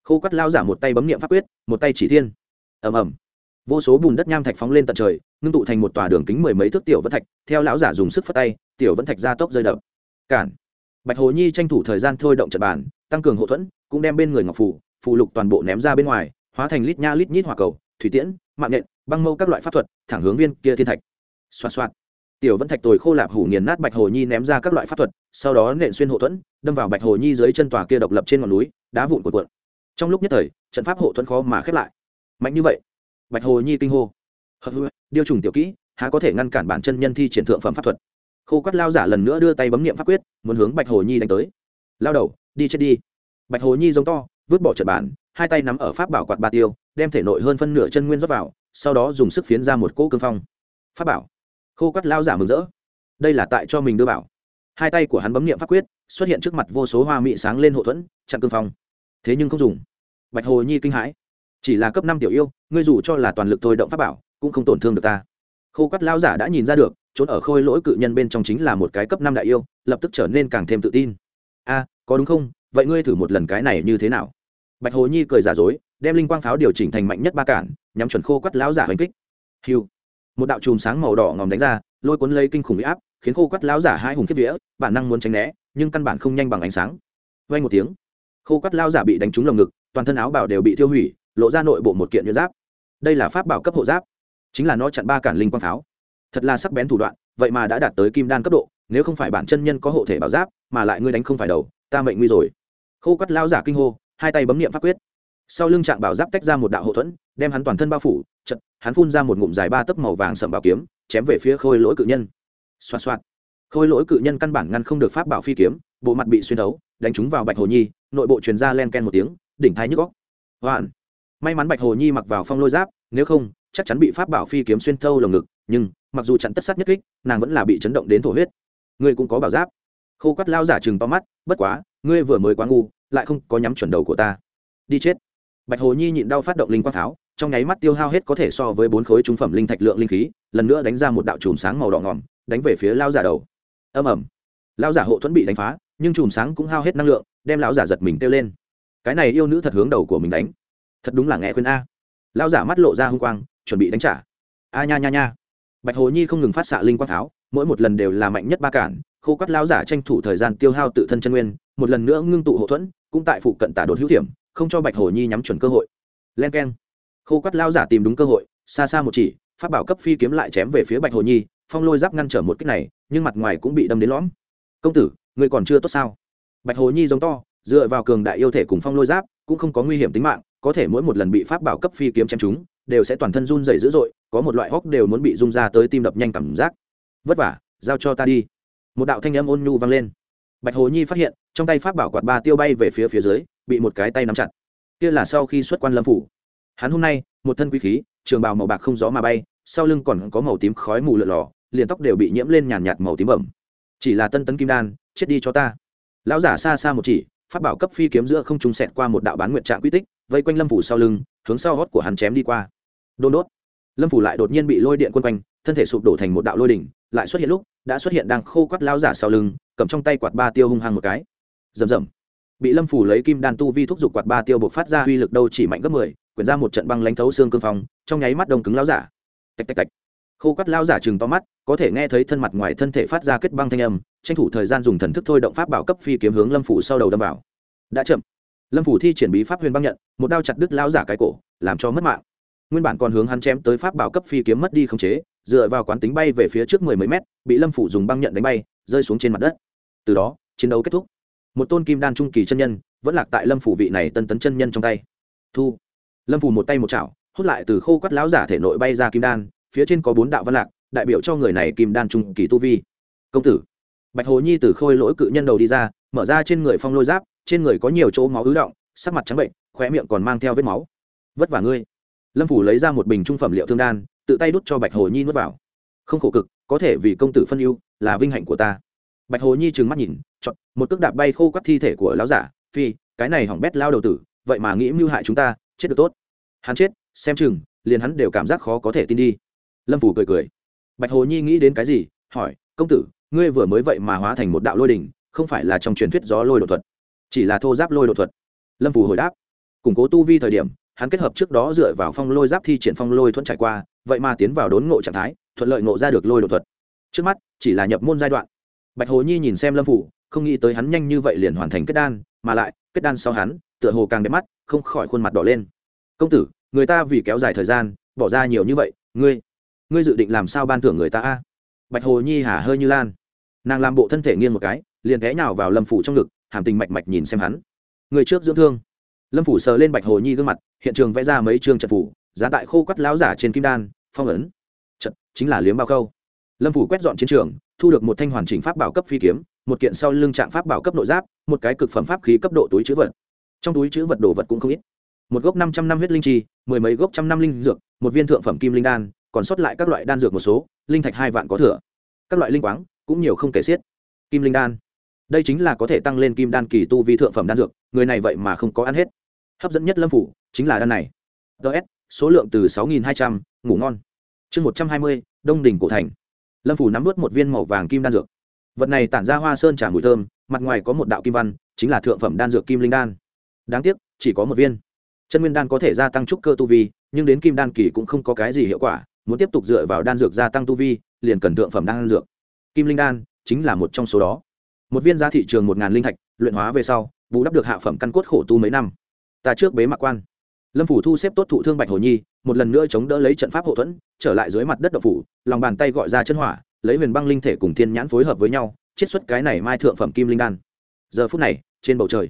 Khô quắt lao giả một tay bấm nghiệm pháp quyết, một tay chỉ thiên. Ầm ầm. Vô số bùn đất nham thạch phóng lên tận trời, ngưng tụ thành một tòa đường kính mười mấy thước tiểu vẫn thạch, theo lão giả dùng sức phất tay, tiểu vẫn thạch ra tốc rơi đập. Cản. Bạch hồ nhi tranh thủ thời gian thôi động trận bàn, tăng cường hậu thuẫn, cũng đem bên người ngọc phủ phụ lục toàn bộ ném ra bên ngoài, hóa thành lít nha lít nhít hỏa cầu, thủy tiễn, mạng nhện, băng mâu các loại pháp thuật, thẳng hướng viên kia thiên thạch. Xoạt xoạt tiểu vẫn thạch tồi khô lạp hủ nghiền nát bạch hồ nhi ném ra các loại pháp thuật, sau đó nện xuyên hộ thuẫn, đâm vào bạch hồ nhi dưới chân tòa kia độc lập trên ngọn núi, đá vụn cuộn cuộn. Trong lúc nhất thời, trận pháp hộ thuẫn khó mà khép lại. Mạnh như vậy, bạch hồ nhi kinh hô. Điêu trùng tiểu kỹ, há có thể ngăn cản bản chân nhân thi triển thượng phẩm pháp thuật. Khô quát lao giả lần nữa đưa tay bấm nghiệm pháp quyết, muốn hướng bạch hồ nhi đánh tới. Lao đầu, đi chết đi. Bạch hồ nhi giống to, vứt bỏ trận bản hai tay nắm ở pháp bảo quạt ba tiêu, đem thể nội hơn phân nửa chân nguyên rót vào, sau đó dùng sức phiến ra một cỗ cương phong. Pháp bảo khô quát lao giả mừng rỡ. Đây là tại cho mình đưa bảo. Hai tay của hắn bấm nghiệm pháp quyết, xuất hiện trước mặt vô số hoa mị sáng lên hậu thuẫn, chặn cương phong. Thế nhưng không dùng. Bạch hồ nhi kinh hãi. Chỉ là cấp năm tiểu yêu, ngươi dù cho là toàn lực thôi động pháp bảo, cũng không tổn thương được ta. Khô quát lao giả đã nhìn ra được, trốn ở khôi lỗi cự nhân bên trong chính là một cái cấp năm đại yêu, lập tức trở nên càng thêm tự tin. A, có đúng không? Vậy ngươi thử một lần cái này như thế nào? Bạch hồ nhi cười giả dối, đem linh quang pháo điều chỉnh thành mạnh nhất ba cản, nhắm chuẩn khô quát lão giả hành kích. Hiu một đạo chùm sáng màu đỏ ngòm đánh ra, lôi cuốn lấy kinh khủng huy áp, khiến khô quắt lão giả hai hùng kiếp vía, bản năng muốn tránh né, nhưng căn bản không nhanh bằng ánh sáng. Vay một tiếng, khô quắt lão giả bị đánh trúng lồng ngực, toàn thân áo bảo đều bị thiêu hủy, lộ ra nội bộ một kiện nhuyễn giáp. Đây là pháp bảo cấp hộ giáp, chính là nó chặn ba cản linh quang pháo. Thật là sắc bén thủ đoạn, vậy mà đã đạt tới kim đan cấp độ, nếu không phải bản chân nhân có hộ thể bảo giáp, mà lại ngươi đánh không phải đầu, ta mệnh nguy rồi. Khô quắt lão giả kinh hô, hai tay bấm niệm pháp quyết sau lưng trạng bảo giáp tách ra một đạo hậu thuẫn, đem hắn toàn thân bao phủ, chật, hắn phun ra một ngụm dài ba tấc màu vàng sầm bảo kiếm, chém về phía khôi lỗi cự nhân. Xoạt xoạt. Khôi lỗi cự nhân căn bản ngăn không được pháp bảo phi kiếm, bộ mặt bị xuyên thấu, đánh trúng vào bạch hồ nhi, nội bộ truyền ra len ken một tiếng, đỉnh thái nhức góc hoạn. May mắn bạch hồ nhi mặc vào phong lôi giáp, nếu không, chắc chắn bị pháp bảo phi kiếm xuyên thâu lồng ngực, nhưng, mặc dù chặn tất sát nhất kích, nàng vẫn là bị chấn động đến thổ huyết. Ngươi cũng có bảo giáp. Khô quắt lao giả chừng to mắt, bất quá, ngươi vừa mới quá ngu, lại không có nhắm chuẩn đầu của ta. Đi chết bạch hồ nhi nhịn đau phát động linh quang pháo, trong nháy mắt tiêu hao hết có thể so với bốn khối trung phẩm linh thạch lượng linh khí, lần nữa đánh ra một đạo chùm sáng màu đỏ ngòm, đánh về phía lao giả đầu. Âm ẩm lao giả hộ thuẫn bị đánh phá, nhưng chùm sáng cũng hao hết năng lượng, đem lão giả giật mình kêu lên. Cái này yêu nữ thật hướng đầu của mình đánh. Thật đúng là nghe khuyên a. Lao giả mắt lộ ra h u n g quang, chuẩn bị đánh trả. A nha nha nha. Bạch hồ nhi không ngừng phát xạ linh quang pháo, mỗi một lần đều là mạnh nhất ba cản, khô quát lao giả tranh thủ thời gian tiêu hao tự thân chân nguyên, một lần nữa ngưng tụ hậu thuẫn, cũng tại phụ cận tả đột hữu thiểm không cho bạch hồ nhi nhắm chuẩn cơ hội. Len k e n khô quắt lao giả tìm đúng cơ hội, xa xa một chỉ phát bảo cấp phi kiếm lại chém về phía bạch hồ nhi, phong lôi giáp ngăn trở một cách này, nhưng mặt ngoài cũng bị đâm đến lõm. Công tử người còn chưa tốt sao? Bạch hồ nhi giống to, dựa vào cường đại yêu thể cùng phong lôi giáp, cũng không có nguy hiểm tính mạng, có thể mỗi một lần bị pháp bảo cấp phi kiếm chém chúng đều sẽ toàn thân run dày dữ dội, có một loại hóc đều muốn bị rung ra tới tim đập nhanh cảm giác. Vất vả, giao cho ta đi. Một đạo thanh âm ôn nhu vang lên. Bạch hồ nhi phát hiện trong tay pháp bảo quạt ba tiêu bay về phía phía dưới, bị một cái tay nắm chặt. Kia là sau khi xuất quan lâm phủ. Hắn hôm nay, một thân quý khí, trường bào màu bạc không gió mà bay, sau lưng còn có màu tím khói mù lợn lò liền tóc đều bị nhiễm lên nhàn nhạt màu tím bẩm. Chỉ là tân tấn kim đan, chết đi cho ta. Lão giả xa xa một chỉ phát bảo cấp phi kiếm giữa không trung sẹt qua một đạo bán nguyện trạng quy tích, vây quanh lâm phủ sau lưng, hướng sau hót của hắn chém đi qua. Đôn đốt. Lâm phủ lại đột nhiên bị lôi điện quân quanh, thân thể sụp đổ thành một đạo lôi đỉnh, lại xuất hiện lúc, đã xuất hiện đang khô quắt lão giả sau lưng, cầm trong tay quạt ba tiêu hung hăng một cái rầm rầm. Bị lâm phủ lấy kim đan tu vi thúc giục quạt ba tiêu buộc phát ra uy lực đâu chỉ mạnh gấp mười, quyển ra một trận băng lánh thấu xương cương phong, trong nháy mắt đông cứng lao giả. Tạch tạch tạch. Khô quắt lao giả chừng to mắt, có thể nghe thấy thân mặt ngoài thân thể phát ra kết băng thanh âm, tranh thủ thời gian dùng thần thức thôi động pháp bảo cấp phi kiếm hướng lâm phủ sau đầu đâm vào. Đã chậm. Lâm phủ thi triển bí pháp huyền băng nhận, một đao chặt đứt lao giả cái cổ, làm cho mất mạng. Nguyên bản còn hướng hắn chém tới pháp bảo cấp phi kiếm mất đi khống chế, dựa vào quán tính bay về phía trước mười mấy mét, bị lâm phủ dùng băng nhận đánh bay, rơi xuống trên mặt đất. Từ đó, chiến đấu kết thúc một tôn kim đan trung kỳ chân nhân, vẫn lạc tại lâm phủ vị này tân tấn chân nhân trong tay. Thu. Lâm phủ một tay một chảo, hút lại từ khô quắt láo giả thể nội bay ra kim đan, phía trên có bốn đạo văn lạc, đại biểu cho người này kim đan trung kỳ tu vi. Công tử. Bạch hồ nhi từ khôi lỗi cự nhân đầu đi ra, mở ra trên người phong lôi giáp, trên người có nhiều chỗ máu ứ động, sắc mặt trắng bệnh, khóe miệng còn mang theo vết máu. Vất vả ngươi. Lâm phủ lấy ra một bình trung phẩm liệu thương đan, tự tay đút cho bạch hồ nhi nuốt vào. Không khổ cực, có thể vì công tử phân ưu, là vinh hạnh của ta. Bạch hồ nhi trừng mắt nhìn, chọn một cước đạp bay khô các thi thể của lão giả, phi, cái này hỏng bét lao đầu tử, vậy mà nghĩ mưu hại chúng ta, chết được tốt. Hắn chết, xem chừng, liền hắn đều cảm giác khó có thể tin đi. Lâm phủ cười cười. Bạch hồ nhi nghĩ đến cái gì, hỏi, công tử, ngươi vừa mới vậy mà hóa thành một đạo lôi đình không phải là trong truyền thuyết gió lôi đột thuật, chỉ là thô giáp lôi đột thuật? Lâm phủ hồi đáp, củng cố tu vi thời điểm, hắn kết hợp trước đó dựa vào phong lôi giáp thi triển phong lôi thuận trải qua, vậy mà tiến vào đốn ngộ trạng thái, thuận lợi ngộ ra được lôi đột thuật. Trước mắt, chỉ là nhập môn giai đoạn. Bạch hồ nhi nhìn xem lâm phủ không nghĩ tới hắn nhanh như vậy liền hoàn thành kết đan, mà lại, kết đan sau hắn, tựa hồ càng đẹp mắt, không khỏi khuôn mặt đỏ lên. Công tử, người ta vì kéo dài thời gian, bỏ ra nhiều như vậy, ngươi ngươi dự định làm sao ban thưởng người ta a? Bạch hồ nhi hả hơi như lan. Nàng làm bộ thân thể nghiêng một cái, liền té nhào vào lâm phủ trong ngực, hàm tình mạch mạch nhìn xem hắn. Người trước dưỡng thương. Lâm phủ sờ lên bạch hồ nhi gương mặt, hiện trường vẽ ra mấy chương trận phủ, giá tại khô quắt láo giả trên kim đan, phong ấn. Trận, chính là liếm bao câu. Lâm phủ quét dọn chiến trường thu được một thanh hoàn chỉnh pháp bảo cấp phi kiếm, một kiện sau lưng trạng pháp bảo cấp nội giáp, một cái cực phẩm pháp khí cấp độ túi chữ vật. Trong túi chữ vật đồ vật cũng không ít. Một gốc năm trăm năm huyết linh chi, mười mấy gốc trăm năm linh dược, một viên thượng phẩm kim linh đan, còn sót lại các loại đan dược một số, linh thạch hai vạn có thừa. Các loại linh quáng, cũng nhiều không kể xiết. Kim linh đan. Đây chính là có thể tăng lên kim đan kỳ tu vi thượng phẩm đan dược, người này vậy mà không có ăn hết. Hấp dẫn nhất lâm phủ, chính là đan này. Ts số lượng từ sáu nghìn hai trăm, ngủ ngon. Chương một trăm hai mươi, đông đỉnh cổ thành lâm phủ nắm vớt một viên màu vàng kim đan dược. Vật này tản ra hoa sơn trả mùi thơm, mặt ngoài có một đạo kim văn, chính là thượng phẩm đan dược kim linh đan. Đáng tiếc, chỉ có một viên. Chân nguyên đan có thể gia tăng trúc cơ tu vi, nhưng đến kim đan kỳ cũng không có cái gì hiệu quả, muốn tiếp tục dựa vào đan dược gia tăng tu vi, liền cần thượng phẩm đan dược. Kim linh đan chính là một trong số đó. Một viên giá thị trường một ngàn linh thạch, luyện hóa về sau, bù đắp được hạ phẩm căn cốt khổ tu mấy năm. Ta trước bế mạc quan. Lâm phủ thu xếp tốt thụ thương bạch hồ nhi, một lần nữa chống đỡ lấy trận pháp hậu thuẫn trở lại dưới mặt đất độc phủ, lòng bàn tay gọi ra chân hỏa, lấy huyền băng linh thể cùng thiên nhãn phối hợp với nhau, chiết xuất cái này mai thượng phẩm kim linh đan. Giờ phút này, trên bầu trời,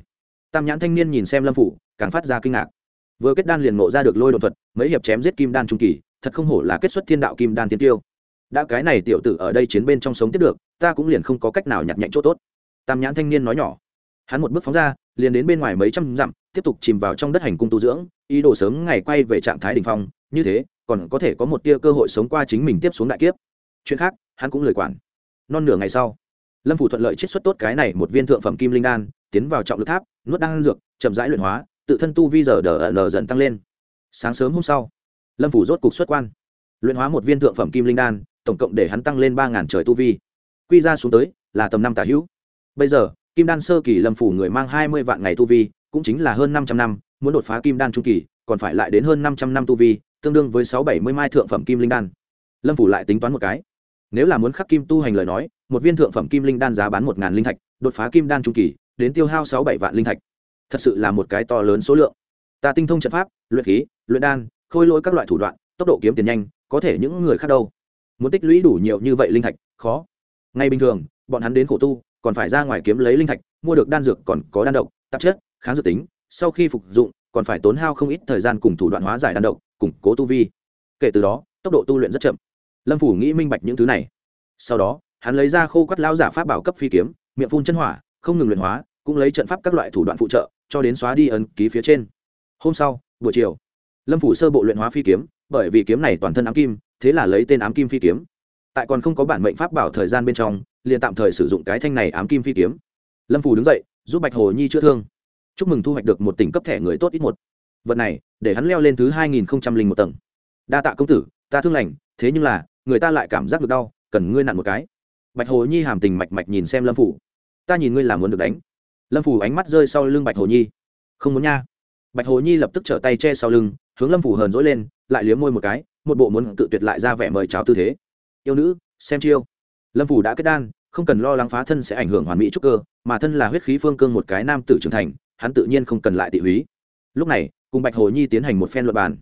tam nhãn thanh niên nhìn xem lâm phủ, càng phát ra kinh ngạc. Vừa kết đan liền ngộ ra được lôi đột thuật, mấy hiệp chém giết kim đan trung kỳ, thật không hổ là kết xuất thiên đạo kim đan tiên tiêu. Đã cái này tiểu tử ở đây chiến bên trong sống tiếp được, ta cũng liền không có cách nào nhặt nhạnh chỗ tốt. Tam nhãn thanh niên nói nhỏ. Hắn một bước phóng ra, liền đến bên ngoài mấy trăm dặm, tiếp tục chìm vào trong đất hành cung tu dưỡng, ý đồ sớm ngày quay về trạng thái đ ỉ n h phong như thế, còn có thể có một tia cơ hội sống qua chính mình tiếp xuống đại kiếp. Chuyện khác, hắn cũng lời quản. Non nửa ngày sau, lâm phủ thuận lợi chiết xuất tốt cái này một viên thượng phẩm kim linh đan, tiến vào trọng lực tháp, nuốt đan dược, chậm rãi luyện hóa, tự thân tu vi giờ đờ nờ dần tăng lên. Sáng sớm hôm sau, lâm phủ rốt cục xuất quan. Luyện hóa một viên thượng phẩm kim linh đan, tổng cộng để hắn tăng lên ba ngàn trời tu vi. Quy ra xuống tới là tầm năm tả hữu. Bây giờ, kim đan sơ kỳ lâm phủ người mang hai mươi vạn ngày tu vi, cũng chính là hơn năm trăm năm, muốn đột phá kim đan trung kỳ, còn phải lại đến hơn năm trăm năm tu vi tương đương với sáu bảy mươi mai thượng phẩm kim linh đan. Lâm phủ lại tính toán một cái. Nếu là muốn khắc kim tu hành lời nói, một viên thượng phẩm kim linh đan giá bán một ngàn linh thạch, đột phá kim đan trung kỳ, đến tiêu hao sáu bảy vạn linh thạch. Thật sự là một cái to lớn số lượng. Ta tinh thông trận pháp, luyện khí, luyện đan, khôi lỗi các loại thủ đoạn, tốc độ kiếm tiền nhanh, có thể những người khác đâu. Muốn tích lũy đủ nhiều như vậy linh thạch, khó. Ngay bình thường, bọn hắn đến khổ tu, còn phải ra ngoài kiếm lấy linh thạch, mua được đan dược còn có đan độc, tạp chất, kháng dược tính, sau khi phục dụng, còn phải tốn hao không ít thời gian cùng thủ đoạn hóa giải đan độc củng cố tu vi. Kể từ đó, tốc độ tu luyện rất chậm. Lâm phủ nghĩ minh bạch những thứ này. Sau đó, hắn lấy ra khô quắt lao giả pháp bảo cấp phi kiếm, miệng phun chân hỏa, không ngừng luyện hóa, cũng lấy trận pháp các loại thủ đoạn phụ trợ, cho đến xóa đi ấn ký phía trên. Hôm sau, buổi chiều, lâm phủ sơ bộ luyện hóa phi kiếm, bởi vì kiếm này toàn thân ám kim, thế là lấy tên ám kim phi kiếm. Tại còn không có bản mệnh pháp bảo thời gian bên trong, liền tạm thời sử dụng cái thanh này ám kim phi kiếm. Lâm phủ đứng dậy, giúp bạch hồ nhi chữa thương. Chúc mừng thu hoạch được một tỉnh cấp thẻ người tốt ít một vật này, để hắn leo lên thứ hai nghìn không trăm linh một tầng. Đa tạ công tử, ta thương lành, thế nhưng là, người ta lại cảm giác được đau, cần ngươi nặn một cái. Bạch hồ nhi hàm tình mạch mạch nhìn xem lâm phủ. Ta nhìn ngươi làm muốn được đánh. Lâm phủ ánh mắt rơi sau lưng bạch hồ nhi. Không muốn nha. Bạch hồ nhi lập tức trở tay che sau lưng, hướng lâm phủ hờn dỗi lên, lại liếm môi một cái, một bộ muốn tự tuyệt lại ra vẻ mời chào tư thế. Yêu nữ, xem chiêu. Lâm phủ đã kết đan, không cần lo lắng phá thân sẽ ảnh hưởng hoàn mỹ trúc cơ, mà thân là huyết khí phương cương một cái nam tử trưởng thành, hắn tự nhiên không cần lại tị húy. Lúc này cùng bạch hồ nhi tiến hành một phen luật bàn.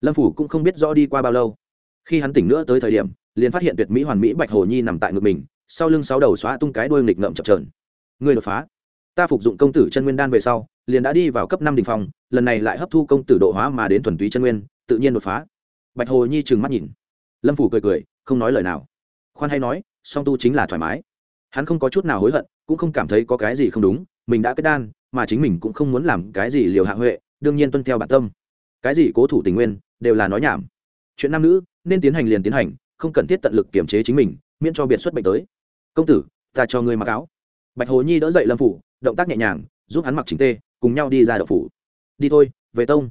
Lâm phủ cũng không biết rõ đi qua bao lâu. Khi hắn tỉnh nữa tới thời điểm, liền phát hiện tuyệt mỹ hoàn mỹ bạch hồ nhi nằm tại ngực mình, sau lưng sáu đầu xóa tung cái đuôi nghịch ngợm chập trờn người đột phá. Ta phục dụng công tử chân nguyên đan về sau, liền đã đi vào cấp năm đình phong, lần này lại hấp thu công tử độ hóa mà đến thuần túy chân nguyên, tự nhiên đột phá. Bạch hồ nhi trừng mắt nhìn. Lâm phủ cười cười, không nói lời nào. Khoan hay nói, song tu chính là thoải mái. Hắn không có chút nào hối hận, cũng không cảm thấy có cái gì không đúng, mình đã kết đan, mà chính mình cũng không muốn làm cái gì liều hạ huệ đương nhiên tuân theo bản tâm. Cái gì cố thủ tình nguyên, đều là nói nhảm. Chuyện nam nữ, nên tiến hành liền tiến hành, không cần thiết tận lực kiểm chế chính mình, miễn cho biệt xuất bệnh tới. Công tử, ta cho ngươi mặc áo. Bạch hồ nhi đỡ dậy lâm phủ, động tác nhẹ nhàng, giúp hắn mặc chính tê, cùng nhau đi ra đậu phủ. Đi thôi, về tông.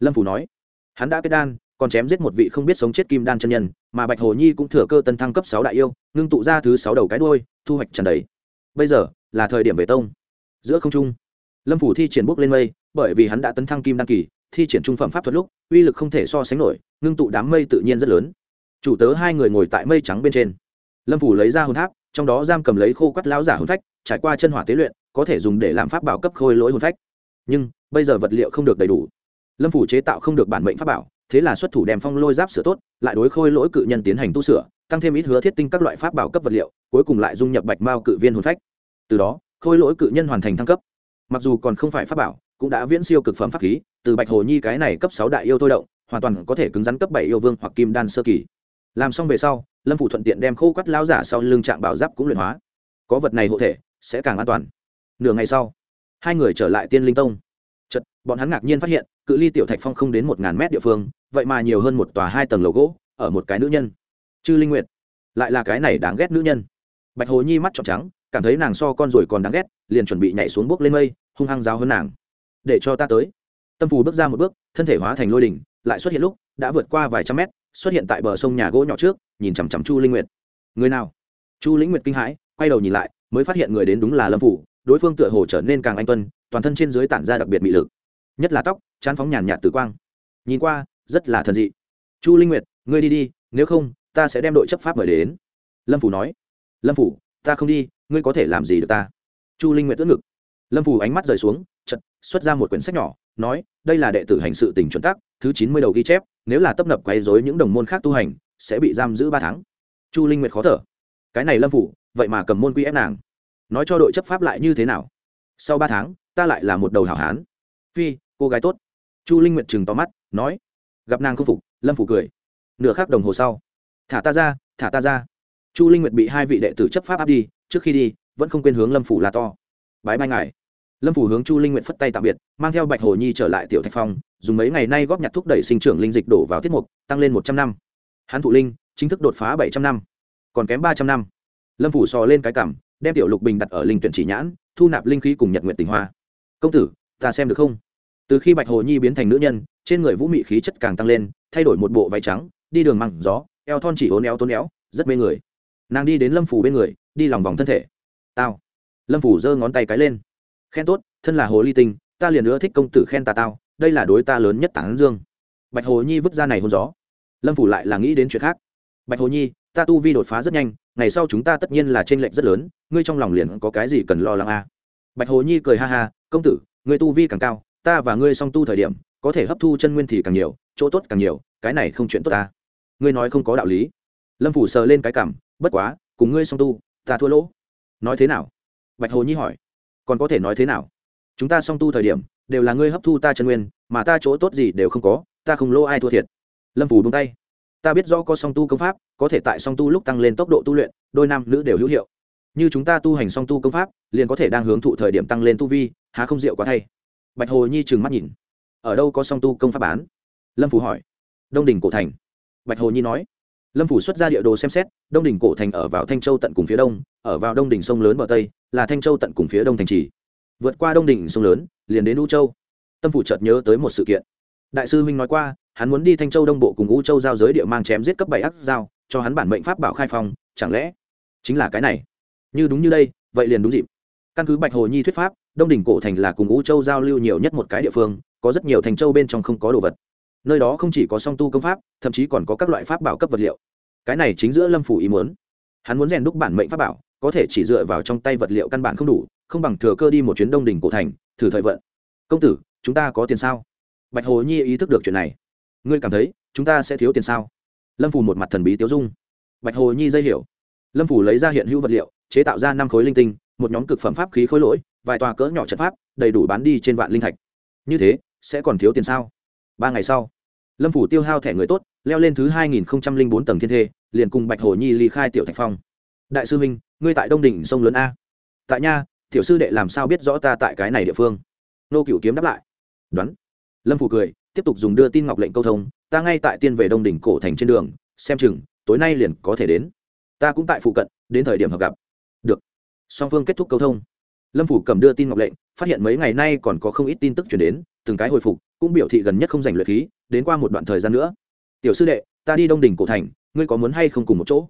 Lâm phủ nói. Hắn đã kết đan, còn chém giết một vị không biết sống chết kim đan chân nhân, mà bạch hồ nhi cũng thừa cơ tân thăng cấp sáu đại yêu, ngưng tụ ra thứ sáu đầu cái đôi thu hoạch trần đầy. bây giờ, là thời điểm về tông. Giữa không trung, lâm phủ thi triển bốc lên mây bởi vì hắn đã tấn thăng kim đăng kỳ, thi triển trung phẩm pháp thuật lúc, uy lực không thể so sánh nổi, ngưng tụ đám mây tự nhiên rất lớn. Chủ tớ hai người ngồi tại mây trắng bên trên. Lâm phủ lấy ra hồn tháp, trong đó giam cầm lấy khô quắt lão giả hồn phách, trải qua chân hỏa tế luyện, có thể dùng để làm pháp bảo cấp khôi lỗi hồn phách. Nhưng, bây giờ vật liệu không được đầy đủ. Lâm phủ chế tạo không được bản mệnh pháp bảo, thế là xuất thủ đem phong lôi giáp sửa tốt, lại đối khôi lỗi cự nhân tiến hành tu sửa, tăng thêm ít hứa thiết tinh các loại pháp bảo cấp vật liệu, cuối cùng lại dung nhập bạch mao cự viên hồn phách. Từ đó, khôi lỗi cự nhân hoàn thành thăng cấp. Mặc dù còn không phải pháp bảo cũng đã viễn siêu cực phẩm pháp khí, từ bạch hồ nhi cái này cấp sáu đại yêu thôi động, hoàn toàn có thể cứng rắn cấp bảy yêu vương hoặc kim đan sơ kỳ. Làm xong về sau, lâm phủ thuận tiện đem khô quắt lao giả sau lưng trạng bảo giáp cũng luyện hóa. Có vật này hộ thể, sẽ càng an toàn. Nửa ngày sau, hai người trở lại tiên linh tông. Chật bọn hắn ngạc nhiên phát hiện, cự ly tiểu thạch phong không đến một ngàn mét địa phương, vậy mà nhiều hơn một tòa hai tầng lầu gỗ, ở một cái nữ nhân. Chư linh nguyệt, lại là cái này đáng ghét nữ nhân. Bạch hồ nhi mắt trợn trắng, cảm thấy nàng so con rồi còn đáng ghét, liền chuẩn bị nhảy xuống bước lên mây, hung hăng giáo hơn nàng để cho ta tới. Tâm phù bước ra một bước, thân thể hóa thành lôi đỉnh, lại xuất hiện lúc, đã vượt qua vài trăm mét, xuất hiện tại bờ sông nhà gỗ nhỏ trước, nhìn chằm chằm chu linh nguyệt. Người nào? Chu lĩnh nguyệt kinh hãi, quay đầu nhìn lại, mới phát hiện người đến đúng là lâm phủ, đối phương tựa hồ trở nên càng anh tuân, toàn thân trên dưới tản ra đặc biệt mị lực. Nhất là tóc chán phóng nhàn nhạt tử quang. Nhìn qua, rất là thần dị. Chu linh nguyệt, ngươi đi đi, nếu không, ta sẽ đem đội chấp pháp mời đến. Lâm phủ nói. Lâm phủ, ta không đi, ngươi có thể làm gì được ta? Chu linh nguyệt tước ngực. Lâm phủ ánh mắt rời xuống xuất ra một quyển sách nhỏ, nói, đây là đệ tử hành sự tình chuẩn tắc, thứ chín mươi đầu ghi chép, nếu là tấp nập quấy dối những đồng môn khác tu hành, sẽ bị giam giữ ba tháng. Chu linh nguyệt khó thở. Cái này lâm phủ, vậy mà cầm môn quy ép nàng. Nói cho đội chấp pháp lại như thế nào? Sau ba tháng, ta lại là một đầu hảo hán. Phi, cô gái tốt. Chu linh nguyệt chừng tóm mắt, nói. Gặp nàng không phục, lâm phủ cười. Nửa khắc đồng hồ sau. Thả ta ra, thả ta ra. Chu linh nguyệt bị hai vị đệ tử chấp pháp áp đi, trước khi đi, vẫn không quên hướng lâm phủ là to. Bái bai ngài lâm phủ hướng chu linh nguyện phất tay tạm biệt, mang theo bạch hồ nhi trở lại tiểu thạch phong, dùng mấy ngày nay góp nhặt thúc đẩy sinh trưởng linh dịch đổ vào tiết mục, tăng lên một trăm năm. Hắn thụ linh, chính thức đột phá bảy trăm năm, còn kém ba trăm năm. Lâm phủ sò lên cái cảm, đem tiểu lục bình đặt ở linh tuyển chỉ nhãn, thu nạp linh khí cùng nhật nguyện tình hoa. Công tử, ta xem được không? Từ khi bạch hồ nhi biến thành nữ nhân, trên người vũ mị khí chất càng tăng lên, thay đổi một bộ váy trắng, đi đường mặn gió, eo thon chỉ ốn éo tốn éo, rất mê người. Nàng đi đến lâm phủ bên người, đi lòng vòng thân thể. Tao. Lâm phủ giơ ngón tay cái lên khen tốt, thân là hồ ly tinh, ta liền nữa thích công tử khen ta tao, đây là đối ta lớn nhất tảng dương. Bạch hồ nhi vứt ra này hôn gió. Lâm phủ lại là nghĩ đến chuyện khác. Bạch hồ nhi, ta tu vi đột phá rất nhanh, ngày sau chúng ta tất nhiên là t r ê n lệch rất lớn, ngươi trong lòng liền có cái gì cần lo lắng à. bạch hồ nhi cười ha ha, công tử, ngươi tu vi càng cao, ta và ngươi song tu thời điểm, có thể hấp thu chân nguyên thì càng nhiều, chỗ tốt càng nhiều, cái này không chuyện tốt ta ngươi nói không có đạo lý. Lâm phủ sờ lên cái cảm, bất quá, cùng ngươi song tu, ta thua lỗ. Nói thế nào? Bạch hồ nhi hỏi còn có thể nói thế nào? Chúng ta song tu thời điểm, đều là ngươi hấp thu ta chân nguyên, mà ta chỗ tốt gì đều không có, ta không lỗ ai thua thiệt. Lâm phủ buông tay. Ta biết rõ có song tu công pháp, có thể tại song tu lúc tăng lên tốc độ tu luyện, đôi nam nữ đều hữu hiệu. Như chúng ta tu hành song tu công pháp, liền có thể đang hướng thụ thời điểm tăng lên tu vi, há không rượu quá thay. Bạch hồ nhi trừng mắt nhìn. Ở đâu có song tu công pháp bán? Lâm phủ hỏi. Đông đình cổ thành. Bạch hồ nhi nói lâm phủ xuất ra địa đồ xem xét, đông đình cổ thành ở vào thanh châu tận cùng phía đông, ở vào đông đình sông lớn bờ tây, là thanh châu tận cùng phía đông thành trì. Vượt qua đông đình sông lớn, liền đến u châu. Tâm phủ chợt nhớ tới một sự kiện. Đại sư Minh nói qua, hắn muốn đi thanh châu đông bộ cùng u châu giao giới địa mang chém giết cấp bảy ác giao, cho hắn bản mệnh pháp bảo khai phong, chẳng lẽ chính là cái này? Như đúng như đây, vậy liền đúng dịp. Căn cứ bạch hồ nhi thuyết pháp, đông đình cổ thành là cùng u châu giao lưu nhiều nhất một cái địa phương, có rất nhiều thành châu bên trong không có đồ vật nơi đó không chỉ có song tu công pháp, thậm chí còn có các loại pháp bảo cấp vật liệu. Cái này chính giữa lâm phủ ý muốn. Hắn muốn rèn đúc bản mệnh pháp bảo, có thể chỉ dựa vào trong tay vật liệu căn bản không đủ, không bằng thừa cơ đi một chuyến đông đình cổ thành, thử thời vận. Công tử, chúng ta có tiền sao? Bạch hồ nhi ý thức được chuyện này. Ngươi cảm thấy, chúng ta sẽ thiếu tiền sao? Lâm phủ một mặt thần bí tiêu dung. Bạch hồ nhi dây hiểu. Lâm phủ lấy ra hiện hữu vật liệu, chế tạo ra năm khối linh tinh, một nhóm cực phẩm pháp khí khối lỗi, vài tòa cỡ nhỏ trận pháp, đầy đủ bán đi trên vạn linh thạch. Như thế, sẽ còn thiếu tiền sao? Ba ngày sau, lâm phủ tiêu hao thẻ người tốt, leo lên thứ hai nghìn bốn tầng thiên thê, liền cùng bạch hồ nhi ly khai tiểu thạch phong. Đại sư minh ngươi tại đông đỉnh sông lớn a. Tại nha, tiểu sư đệ làm sao biết rõ ta tại cái này địa phương? Nô cựu kiếm đáp lại. Đoán. Lâm phủ cười, tiếp tục dùng đưa tin ngọc lệnh câu thông, ta ngay tại tiên về đông đỉnh cổ thành trên đường, xem chừng, tối nay liền có thể đến. Ta cũng tại phụ cận, đến thời điểm hợp gặp. Được. Song phương kết thúc câu thông. Lâm phủ cầm đưa tin ngọc lệnh, phát hiện mấy ngày nay còn có không ít tin tức chuyển đến từng cái hồi phục, cũng biểu thị gần nhất không giành luyện khí, đến qua một đoạn thời gian nữa. Tiểu sư đệ, ta đi đông đình cổ thành, ngươi có muốn hay không cùng một chỗ?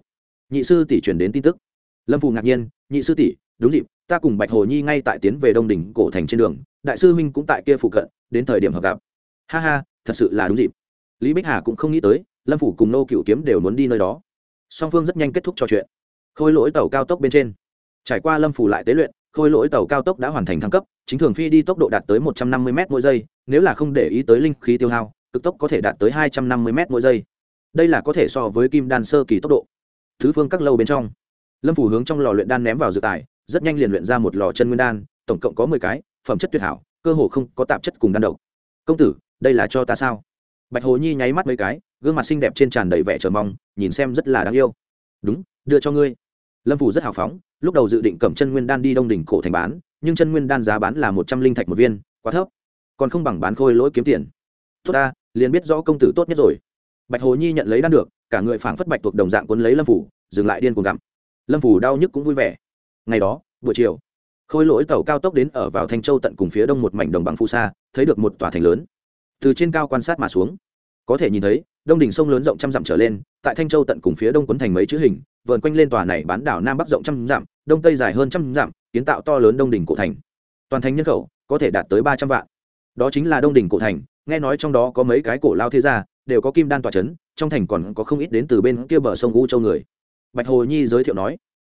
Nhị sư tỷ chuyển đến tin tức. Lâm phù ngạc nhiên, nhị sư tỷ, đúng dịp, ta cùng bạch hồ nhi ngay tại tiến về đông đình cổ thành trên đường, đại sư huynh cũng tại kia phụ cận, đến thời điểm hợp gặp. Ha ha, thật sự là đúng dịp. Lý bích hà cũng không nghĩ tới, lâm phủ cùng nô cựu kiếm đều muốn đi nơi đó. Song phương rất nhanh kết thúc trò chuyện. Khôi lỗi tàu cao tốc bên trên. Trải qua lâm phủ lại tế luyện khôi lỗi tàu cao tốc đã hoàn thành thăng cấp, chính thường phi đi tốc độ đạt tới một trăm năm mươi m mỗi giây, nếu là không để ý tới linh khí tiêu hao, cực tốc có thể đạt tới hai trăm năm mươi m mỗi giây. Đây là có thể so với kim đan sơ kỳ tốc độ. Thứ phương các lâu bên trong, lâm phủ hướng trong lò luyện đan ném vào dự tài, rất nhanh liền luyện ra một lò chân nguyên đan, tổng cộng có mười cái, phẩm chất tuyệt hảo, cơ hồ không có tạp chất cùng đan độc. Công tử, đây là cho ta sao? Bạch hồ nhi nháy mắt mấy cái, gương mặt xinh đẹp trên tràn đầy vẻ chờ mong, nhìn xem rất là đáng yêu. Đúng, đưa cho ngươi lâm phủ rất hào phóng, lúc đầu dự định cầm chân nguyên đan đi đông đỉnh cổ thành bán, nhưng chân nguyên đan giá bán là một trăm linh thạch một viên, quá thấp. Còn không bằng bán khôi lỗi kiếm tiền. Tốt ta, liền biết rõ công tử tốt nhất rồi. Bạch hồ nhi nhận lấy đan được, cả người phảng phất bạch thuộc đồng dạng cuốn lấy lâm phủ dừng lại điên cuồng gặm. Lâm phủ đau nhức cũng vui vẻ. Ngày đó, buổi chiều, khôi lỗi tàu cao tốc đến ở vào thanh châu tận cùng phía đông một mảnh đồng bằng phu sa, thấy được một tòa thành lớn. Từ trên cao quan sát mà xuống, có thể nhìn thấy, đông đỉnh sông lớn rộng trăm dặm trở lên, tại thanh châu tận cùng phía đông quấn thành mấy chữ hình vờn quanh lên tòa này bán đảo nam bắc rộng trăm dặm, đông tây dài hơn trăm dặm, kiến tạo to lớn đông đỉnh cổ thành. Toàn thành nhân khẩu, có thể đạt tới ba trăm vạn. Đó chính là đông đỉnh cổ thành, nghe nói trong đó có mấy cái cổ lao thế gia, đều có kim đan tòa c h ấ n trong thành còn có không ít đến từ bên kia bờ sông u châu người. Bạch hồ nhi giới thiệu nói,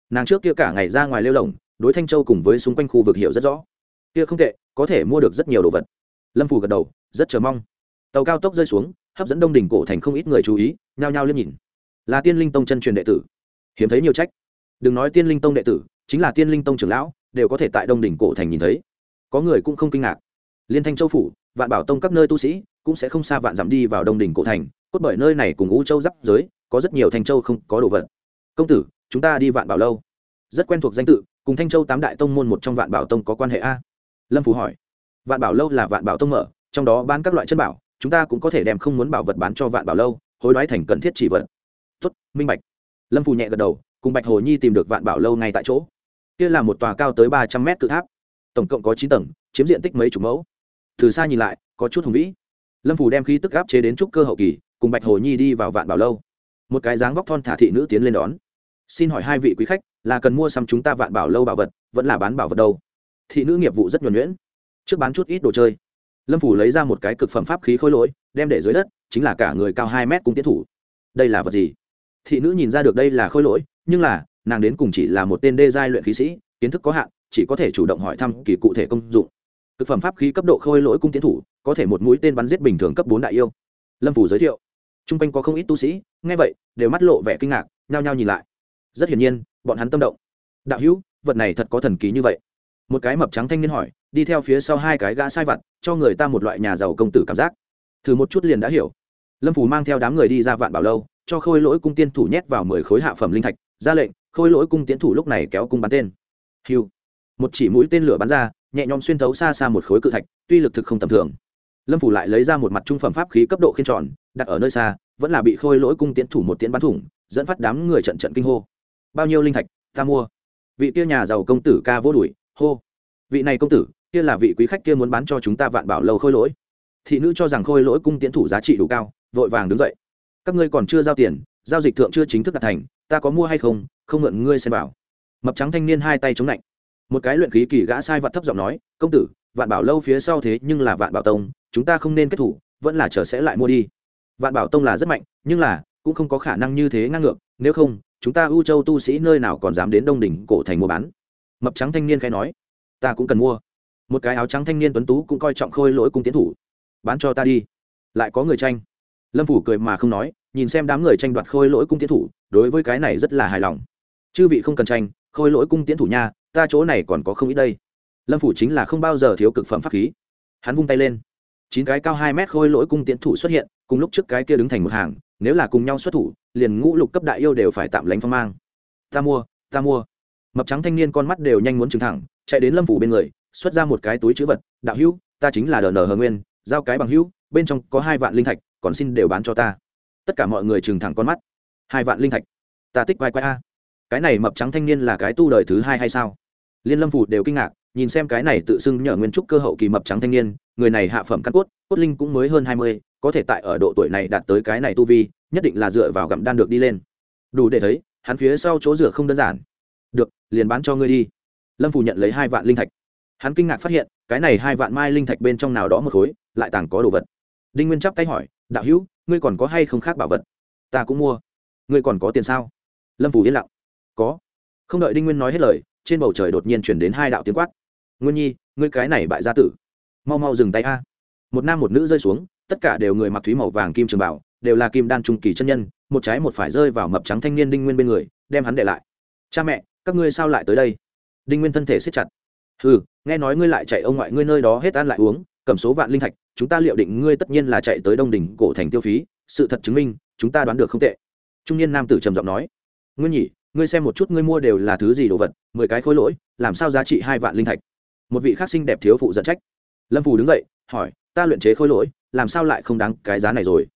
nàng trước kia cả ngày ra ngoài lêu lồng đối thanh châu cùng với xung quanh khu vực hiểu rất rõ. Kia không tệ, có thể mua được rất nhiều đồ vật. Lâm phù gật đầu, rất chờ mong. Tàu cao tốc rơi xuống, hấp dẫn đông đỉnh cổ thành không ít người chú ý, nhao nhao liếc nhìn. Là tiên linh tông chân truyền đệ tử hiếm thấy nhiều trách. Đừng nói tiên linh tông đệ tử, chính là tiên linh tông trưởng lão, đều có thể tại đông đỉnh cổ thành nhìn thấy. Có người cũng không kinh ngạc. Liên thanh châu phủ, vạn bảo tông các nơi tu sĩ cũng sẽ không xa vạn dặm đi vào đông đỉnh cổ thành, cốt bởi nơi này cùng ngũ châu giáp giới, có rất nhiều thanh châu không có đồ vật. Công tử, chúng ta đi vạn bảo lâu. Rất quen thuộc danh tự, cùng thanh châu tám đại tông môn một trong vạn bảo tông có quan hệ a? Lâm phú hỏi. Vạn bảo lâu là vạn bảo tông mở, trong đó bán các loại chân bảo, chúng ta cũng có thể đem không muốn bảo vật bán cho vạn bảo lâu, hối đoái thành cần thiết chỉ vật. Tuất minh bạch lâm phù nhẹ gật đầu, cùng bạch hồ nhi tìm được vạn bảo lâu ngay tại chỗ. Kia là một tòa cao tới ba trăm mét cự tháp. Tổng cộng có chín tầng, chiếm diện tích mấy chục mẫu. Từ xa nhìn lại, có chút hùng vĩ. Lâm phù đem khí tức áp chế đến trúc cơ hậu kỳ, cùng bạch hồ nhi đi vào vạn bảo lâu. Một cái dáng vóc thon thả thị nữ tiến lên đón. Xin hỏi hai vị quý khách, là cần mua xăm chúng ta vạn bảo lâu bảo vật, vẫn là bán bảo vật đâu? Thị nữ nghiệp vụ rất nhuẩn nhuyễn. Trước bán chút ít đồ chơi. Lâm phủ lấy ra một cái cực phẩm pháp khí khôi lỗi, đem để dưới đất, chính là cả người cao hai mét cung tiến thủ. Đây là vật gì? Thị nữ nhìn ra được đây là khôi lỗi, nhưng là, nàng đến cùng chỉ là một tên đê giai luyện khí sĩ, kiến thức có hạn, chỉ có thể chủ động hỏi thăm kỳ cụ thể công dụng. Thực phẩm pháp khí cấp độ khôi lỗi cung tiến thủ, có thể một mũi tên bắn giết bình thường cấp bốn đại yêu. Lâm phủ giới thiệu. T r u n g quanh có không ít tu sĩ, nghe vậy, đều mắt lộ vẻ kinh ngạc, nhao nhao nhìn lại. Rất hiển nhiên, bọn hắn tâm động. Đạo hữu, vật này thật có thần ký như vậy. Một cái mập trắng thanh niên hỏi, đi theo phía sau hai cái gã sai vặt, cho người ta một loại nhà giàu công tử cảm giác. Thử một chút liền đã hiểu. Lâm phủ mang theo đám người đi ra vạn bảo lâu cho khôi lỗi cung tiên thủ nhét vào mười khối hạ phẩm linh thạch, ra lệnh, khôi lỗi cung tiến thủ lúc này kéo cung bắn tên. Hiu một chỉ mũi tên lửa bắn ra, nhẹ nhõm xuyên thấu xa xa một khối cự thạch, tuy lực thực không tầm thường. Lâm phủ lại lấy ra một mặt trung phẩm pháp khí cấp độ khiên tròn, đặt ở nơi xa, vẫn là bị khôi lỗi cung tiến thủ một tiến bắn thủng, dẫn phát đám người trận trận kinh hô. Bao nhiêu linh thạch, ta mua. Vị kia nhà giàu công tử ca vô đuổi, hô. Vị này công tử, kia là vị quý khách kia muốn bán cho chúng ta vạn bảo lâu khôi lỗi. Thị nữ cho rằng khôi lỗi cung tiến thủ giá trị đủ cao, vội vàng đứng dậy các ngươi còn chưa giao tiền, giao dịch thượng chưa chính thức đạt thành, ta có mua hay không không mượn ngươi xem bảo. Mập trắng thanh niên hai tay chống lạnh. Một cái luyện khí kỳ gã sai vặt thấp giọng nói, công tử, vạn bảo lâu phía sau thế nhưng là vạn bảo tông, chúng ta không nên kết thủ, vẫn là chờ sẽ lại mua đi. Vạn bảo tông là rất mạnh, nhưng là cũng không có khả năng như thế ngang ngược, nếu không, chúng ta ưu châu tu sĩ nơi nào còn dám đến đông đỉnh cổ thành mua bán. Mập trắng thanh niên khai nói, ta cũng cần mua. Một cái áo trắng thanh niên tuấn tú cũng coi trọng khôi lỗi cung tiến thủ, bán cho ta đi, lại có người tranh lâm phủ cười mà không nói, nhìn xem đám người tranh đoạt khôi lỗi cung tiến thủ, đối với cái này rất là hài lòng. Chư vị không cần tranh, khôi lỗi cung tiến thủ nha, ta chỗ này còn có không ít đây. Lâm phủ chính là không bao giờ thiếu cực phẩm pháp khí. Hắn vung tay lên. Chín cái cao hai mét khôi lỗi cung tiến thủ xuất hiện, cùng lúc trước cái kia đứng thành một hàng, nếu là cùng nhau xuất thủ, liền ngũ lục cấp đại yêu đều phải tạm lánh phong mang. Ta mua ta mua. Mập trắng thanh niên con mắt đều nhanh muốn trừng thẳng, chạy đến lâm phủ bên người, xuất ra một cái túi chữ vật, đạo hữu, ta chính là đờ nờ hờ nguyên, giao cái bằng hữu, bên trong có hai vạn linh thạch còn xin đều bán cho ta. Tất cả mọi người trừng thẳng con mắt. Hai vạn linh thạch. Ta tích vai quay a. Cái này mập trắng thanh niên là cái tu đời thứ hai hay sao? Liên lâm phủ đều kinh ngạc, nhìn xem cái này tự xưng nhờ nguyên trúc cơ hậu kỳ mập trắng thanh niên, người này hạ phẩm căn cốt cốt linh cũng mới hơn hai mươi, có thể tại ở độ tuổi này đạt tới cái này tu vi, nhất định là dựa vào gặm đan được đi lên. Đủ để thấy, hắn phía sau chỗ rửa không đơn giản. Được, liền bán cho ngươi đi. Lâm phủ nhận lấy hai vạn linh thạch. Hắn kinh ngạc phát hiện, cái này hai vạn mai linh thạch bên trong nào đó một khối, lại tàng có đồ vật. Đinh nguyên chắp tay hỏi đạo hữu, ngươi còn có hay không khác bảo vật? Ta cũng mua. Ngươi còn có tiền sao? Lâm phủ yên lặng. Có. Không đợi đinh nguyên nói hết lời, trên bầu trời đột nhiên chuyển đến hai đạo tiếng quát. Nguyên nhi, ngươi cái này bại gia tử, mau mau dừng tay a. Một nam một nữ rơi xuống, tất cả đều người mặc thúy màu vàng kim trường bảo, đều là kim đan trung kỳ chân nhân, một trái một phải rơi vào mập trắng thanh niên đinh nguyên bên người, đem hắn để lại. Cha mẹ, các ngươi sao lại tới đây? Đinh nguyên thân thể siết chặt. Ừ nghe nói ngươi lại chạy ông ngoại ngươi nơi đó hết ăn lại uống cầm số vạn linh thạch, chúng ta liệu định ngươi tất nhiên là chạy tới đông đỉnh cổ thành tiêu phí, sự thật chứng minh, chúng ta đoán được không tệ. Trung niên nam tử trầm giọng nói. Nguyên nhỉ, ngươi xem một chút ngươi mua đều là thứ gì đồ vật, mười cái khối lỗi, làm sao giá trị hai vạn linh thạch? Một vị khắc sinh đẹp thiếu phụ dẫn trách. Lâm phù đứng dậy, hỏi, ta luyện chế khối lỗi, làm sao lại không đáng cái giá này rồi?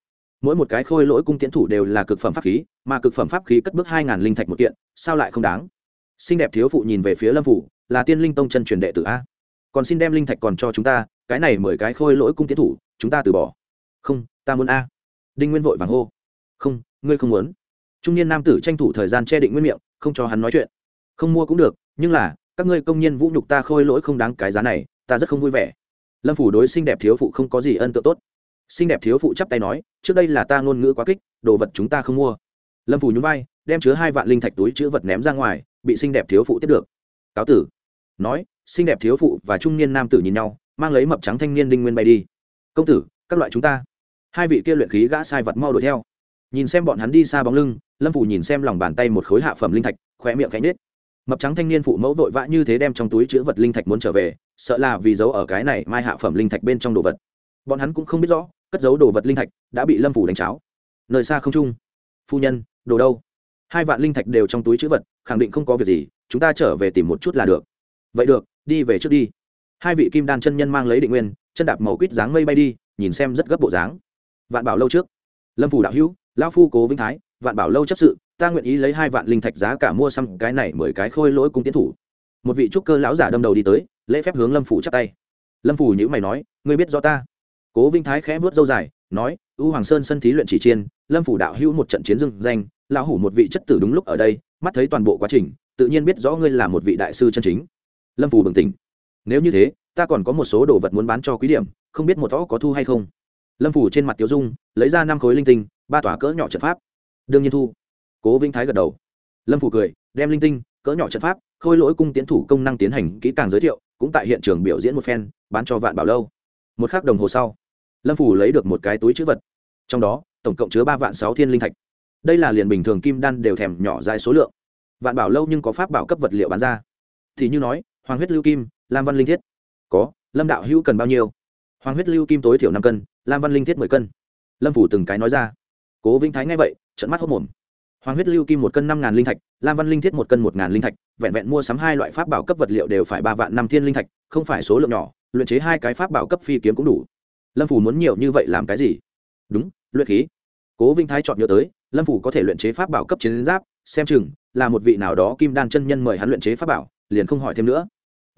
Mỗi một cái khôi lỗi cung tiến thủ đều là cực phẩm pháp khí, mà cực phẩm pháp khí cất bước hai ngàn linh thạch một kiện, sao lại không đáng? Xinh đẹp thiếu phụ nhìn về phía lâm phủ là tiên linh tông chân truyền đệ tử a. Còn xin đem linh thạch còn cho chúng ta cái này mười cái khôi lỗi cung tiến thủ, chúng ta từ bỏ. Không, ta muốn a. Đinh nguyên vội vàng hô. Không, ngươi không muốn. Trung niên nam tử tranh thủ thời gian che định nguyên miệng, không cho hắn nói chuyện. Không mua cũng được, nhưng là, các ngươi công nhân vũ nhục ta khôi lỗi không đáng cái giá này, ta rất không vui vẻ. Lâm phủ đối xinh đẹp thiếu phụ không có gì ân tượng tốt. Xinh đẹp thiếu phụ chắp tay nói, trước đây là ta ngôn ngữ quá kích, đồ vật chúng ta không mua. Lâm phủ nhún vai, đem chứa hai vạn linh thạch túi chữ vật ném ra ngoài, bị xinh đẹp thiếu phụ tiếp được. Cáo tử. Nói, xinh đẹp thiếu phụ và trung niên nam tử nhìn nhau mang lấy mập trắng thanh niên đinh nguyên bay đi. Công tử, các loại chúng ta. Hai vị kia luyện khí gã sai vật mau đuổi theo. Nhìn xem bọn hắn đi xa bóng lưng, lâm phủ nhìn xem lòng bàn tay một khối hạ phẩm linh thạch khoe miệng cánh nết mập trắng thanh niên phụ mẫu vội vã như thế đem trong túi chữ vật linh thạch muốn trở về, sợ là vì giấu ở cái này mai hạ phẩm linh thạch bên trong đồ vật. Bọn hắn cũng không biết rõ, cất giấu đồ vật linh thạch đã bị lâm phủ đánh cháo. Nơi xa không trung, phu nhân, đồ đâu? Hai vạn linh thạch đều trong túi chữ vật, khẳng định không có việc gì, chúng ta trở về tìm một chút là được. Vậy được, đi về trước đi hai vị kim đan chân nhân mang lấy định nguyên, chân đạp màu quýt dáng mây bay đi, nhìn xem rất gấp bộ dáng. Vạn bảo lâu trước. Lâm phủ đạo hữu, lão phu cố vinh thái, vạn bảo lâu chấp sự, ta nguyện ý lấy hai vạn linh thạch giá cả mua xăm cái này mười cái khôi lỗi cung tiến thủ. Một vị trúc cơ lão giả đâm đầu đi tới, lễ phép hướng lâm phủ chắp tay. Lâm phủ nhữ mày nói, ngươi biết do ta. Cố vinh thái khẽ vớt dâu dài, nói, u hoàng sơn sân thí luyện chỉ chiên, lâm phủ đạo hữu một trận chiến dưng danh, lão hủ một vị chất tử đúng lúc ở đây, mắt thấy toàn bộ quá trình, tự nhiên biết rõ ngươi là một vị đại sư chân chính. Lâm phủ bừng tỉnh nếu như thế, ta còn có một số đồ vật muốn bán cho quý điểm, không biết một tõ có thu hay không? Lâm phủ trên mặt tiểu dung, lấy ra năm khối linh tinh, ba tòa cỡ nhỏ trận pháp. Đương nhiên thu. Cố vinh thái gật đầu. Lâm phủ cười, đem linh tinh, cỡ nhỏ trận pháp, khôi lỗi cung tiến thủ công năng tiến hành kỹ càng giới thiệu, cũng tại hiện trường biểu diễn một phen, bán cho vạn bảo lâu. Một k h ắ c đồng hồ sau, lâm phủ lấy được một cái túi chữ vật. Trong đó, tổng cộng chứa ba vạn sáu thiên linh thạch. Đây là liền bình thường kim đan đều thèm nhỏ dài số lượng. Vạn bảo lâu nhưng có pháp bảo cấp vật liệu bán ra. Thì như nói, hoàng huyết lưu kim lam văn linh thiết. Có, lâm đạo hữu cần bao nhiêu? Hoàng huyết lưu kim tối thiểu năm cân, lam văn linh thiết mười cân. Lâm phủ từng cái nói ra. Cố vĩnh thái nghe vậy trận mắt hốc mồm. Hoàng huyết lưu kim một cân năm ngàn linh thạch, lam văn linh thiết một cân một ngàn linh thạch, vẹn vẹn mua sắm hai loại pháp bảo cấp vật liệu đều phải ba vạn năm thiên linh thạch, không phải số lượng nhỏ, luyện chế hai cái pháp bảo cấp phi kiếm cũng đủ. Lâm phủ muốn nhiều như vậy làm cái gì? Đúng, luyện khí. Cố vinh thái chọn nhớ tới, lâm phủ có thể luyện chế pháp bảo cấp chiến giáp, xem chừng là một vị nào đó kim đan chân nhân mời hắn luyện chế pháp bảo, liền không hỏi thêm nữa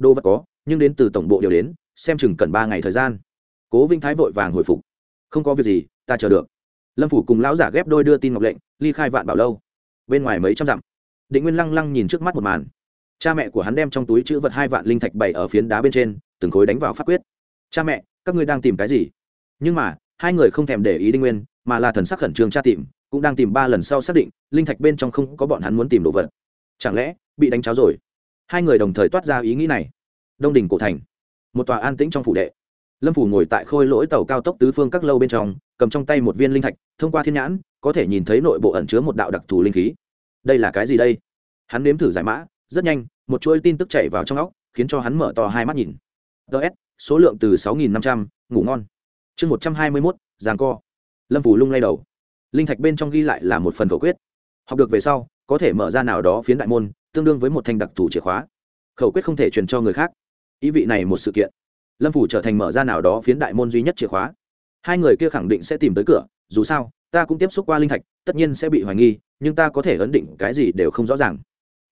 đồ vật có, nhưng đến từ tổng bộ điều đến, xem chừng cần ba ngày thời gian. Cố vinh thái vội vàng hồi phục. Không có việc gì, ta chờ được. Lâm phủ cùng lão giả ghép đôi đưa tin ngọc lệnh, ly khai vạn bảo lâu. Bên ngoài mấy trăm dặm, định nguyên lăng lăng nhìn trước mắt một màn. Cha mẹ của hắn đem trong túi chữ vật hai vạn linh thạch bày ở phiến đá bên trên, từng khối đánh vào pháp quyết. Cha mẹ, các ngươi đang tìm cái gì? Nhưng mà, hai người không thèm để ý đinh nguyên, mà là thần sắc khẩn trương tra tìm, cũng đang tìm ba lần sau xác định, linh thạch bên trong không có bọn hắn muốn tìm đồ vật. Chẳng lẽ bị đánh cháo rồi? Hai người đồng thời toát ra ý nghĩ này. Đông đình cổ thành, một tòa an tĩnh trong phủ đệ. Lâm phủ ngồi tại khôi lỗi tàu cao tốc tứ phương các lâu bên trong, cầm trong tay một viên linh thạch, thông qua thiên nhãn, có thể nhìn thấy nội bộ ẩn chứa một đạo đặc thù linh khí. Đây là cái gì đây? Hắn nếm thử giải mã, rất nhanh, một chuỗi tin tức chạy vào trong óc, khiến cho hắn mở to hai mắt nhìn. Ts số lượng từ sáu nghìn năm trăm, ngủ ngon. Chương một trăm hai mươi mốt giàng co. Lâm phủ lung lay đầu. Linh thạch bên trong ghi lại là một phần khẩu quyết. Học được về sau, có thể mở ra nào đó phiến đại môn tương đương với một thanh đặc thù chìa khóa. Khẩu quyết không thể truyền cho người khác. Ý vị này một sự kiện. Lâm phủ trở thành mở ra nào đó phiến đại môn duy nhất chìa khóa. Hai người kia khẳng định sẽ tìm tới cửa dù sao ta cũng tiếp xúc qua linh thạch tất nhiên sẽ bị hoài nghi nhưng ta có thể ấn định cái gì đều không rõ ràng.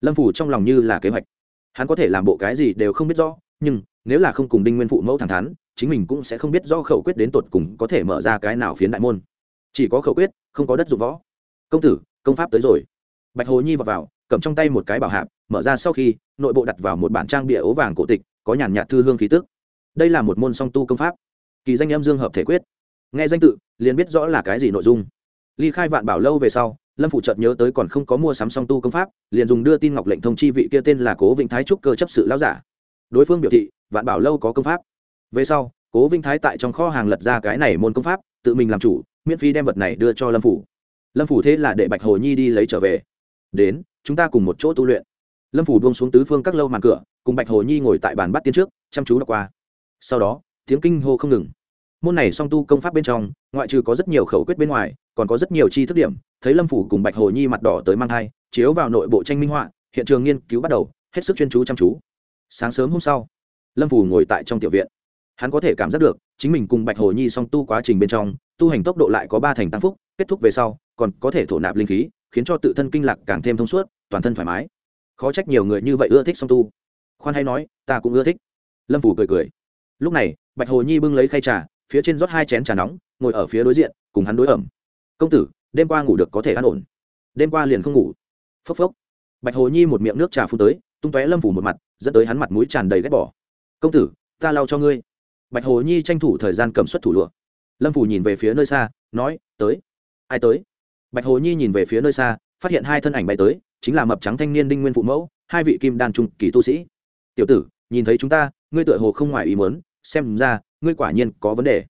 Lâm phủ trong lòng như là kế hoạch. Hắn có thể làm bộ cái gì đều không biết rõ nhưng nếu là không cùng đinh nguyên phụ mẫu thẳng thắn chính mình cũng sẽ không biết do khẩu quyết đến tột cùng có thể mở ra cái nào phiến đại môn. Chỉ có khẩu quyết không có đất dụng võ. Công tử công pháp tới rồi. Bạch hồ nhi vào, vào cầm trong tay một cái bảo hạp, mở ra sau khi, nội bộ đặt vào một bản trang bìa ố vàng cổ tịch, có nhàn nhạt thư hương khí tức. Đây là một môn song tu công pháp. Kỳ danh em dương hợp thể quyết. Nghe danh tự, liền biết rõ là cái gì nội dung. Ly khai vạn bảo lâu về sau, lâm phụ chợt nhớ tới còn không có mua sắm song tu công pháp, liền dùng đưa tin ngọc lệnh thông chi vị kia tên là cố vĩnh thái trúc cơ chấp sự lão giả. Đối phương biểu thị, vạn bảo lâu có công pháp. Về sau, cố vĩnh thái tại trong kho hàng lật ra cái này môn công pháp, tự mình làm chủ, miễn phí đem vật này đưa cho lâm phủ lâm phủ thế là để bạch hồ nhi đi lấy trở về. Đến chúng ta cùng một chỗ tu luyện. Lâm phủ buông xuống tứ phương các lâu màn cửa, cùng bạch hồ nhi ngồi tại bàn bắt tiên trước, chăm chú đọc qua. Sau đó, tiếng kinh hô không ngừng. Môn này song tu công pháp bên trong, ngoại trừ có rất nhiều khẩu quyết bên ngoài, còn có rất nhiều chi thức điểm, thấy lâm phủ cùng bạch hồ nhi mặt đỏ tới mang thai, chiếu vào nội bộ tranh minh họa, hiện trường nghiên cứu bắt đầu, hết sức chuyên chú chăm chú. Sáng sớm hôm sau, lâm phủ ngồi tại trong tiểu viện. Hắn có thể cảm giác được, chính mình cùng bạch hồ nhi song tu quá trình bên trong, tu hành tốc độ lại có ba thành tăng phúc, kết thúc về sau, còn có thể thổ nạp linh khí khiến cho tự thân kinh lạc càng thêm thông suốt, toàn thân thoải mái. Khó trách nhiều người như vậy ưa thích song tu. Khoan hay nói, ta cũng ưa thích. Lâm phủ cười cười. Lúc này, bạch hồ nhi bưng lấy khay trà, phía trên rót hai chén trà nóng, ngồi ở phía đối diện, cùng hắn đối ẩm. Công tử, đêm qua ngủ được có thể an ổn. Đêm qua liền không ngủ. Phốc phốc. Bạch hồ nhi một miệng nước trà phun tới, tung tóe lâm phủ một mặt, dẫn tới hắn mặt mũi tràn đầy ghét bỏ. Công tử, ta lau cho ngươi. Bạch hồ nhi tranh thủ thời gian cầm xuất thủ lụa. Lâm phủ nhìn về phía nơi xa, nói, tới. Ai tới? Bạch hồ nhi nhìn về phía nơi xa, phát hiện hai thân ảnh bay tới, chính là mập trắng thanh niên đinh nguyên phụ mẫu, hai vị kim đan trung kỳ tu sĩ. Tiểu tử, nhìn thấy chúng ta, ngươi tựa hồ không ngoài ý muốn, xem ra, ngươi quả nhiên có vấn đề.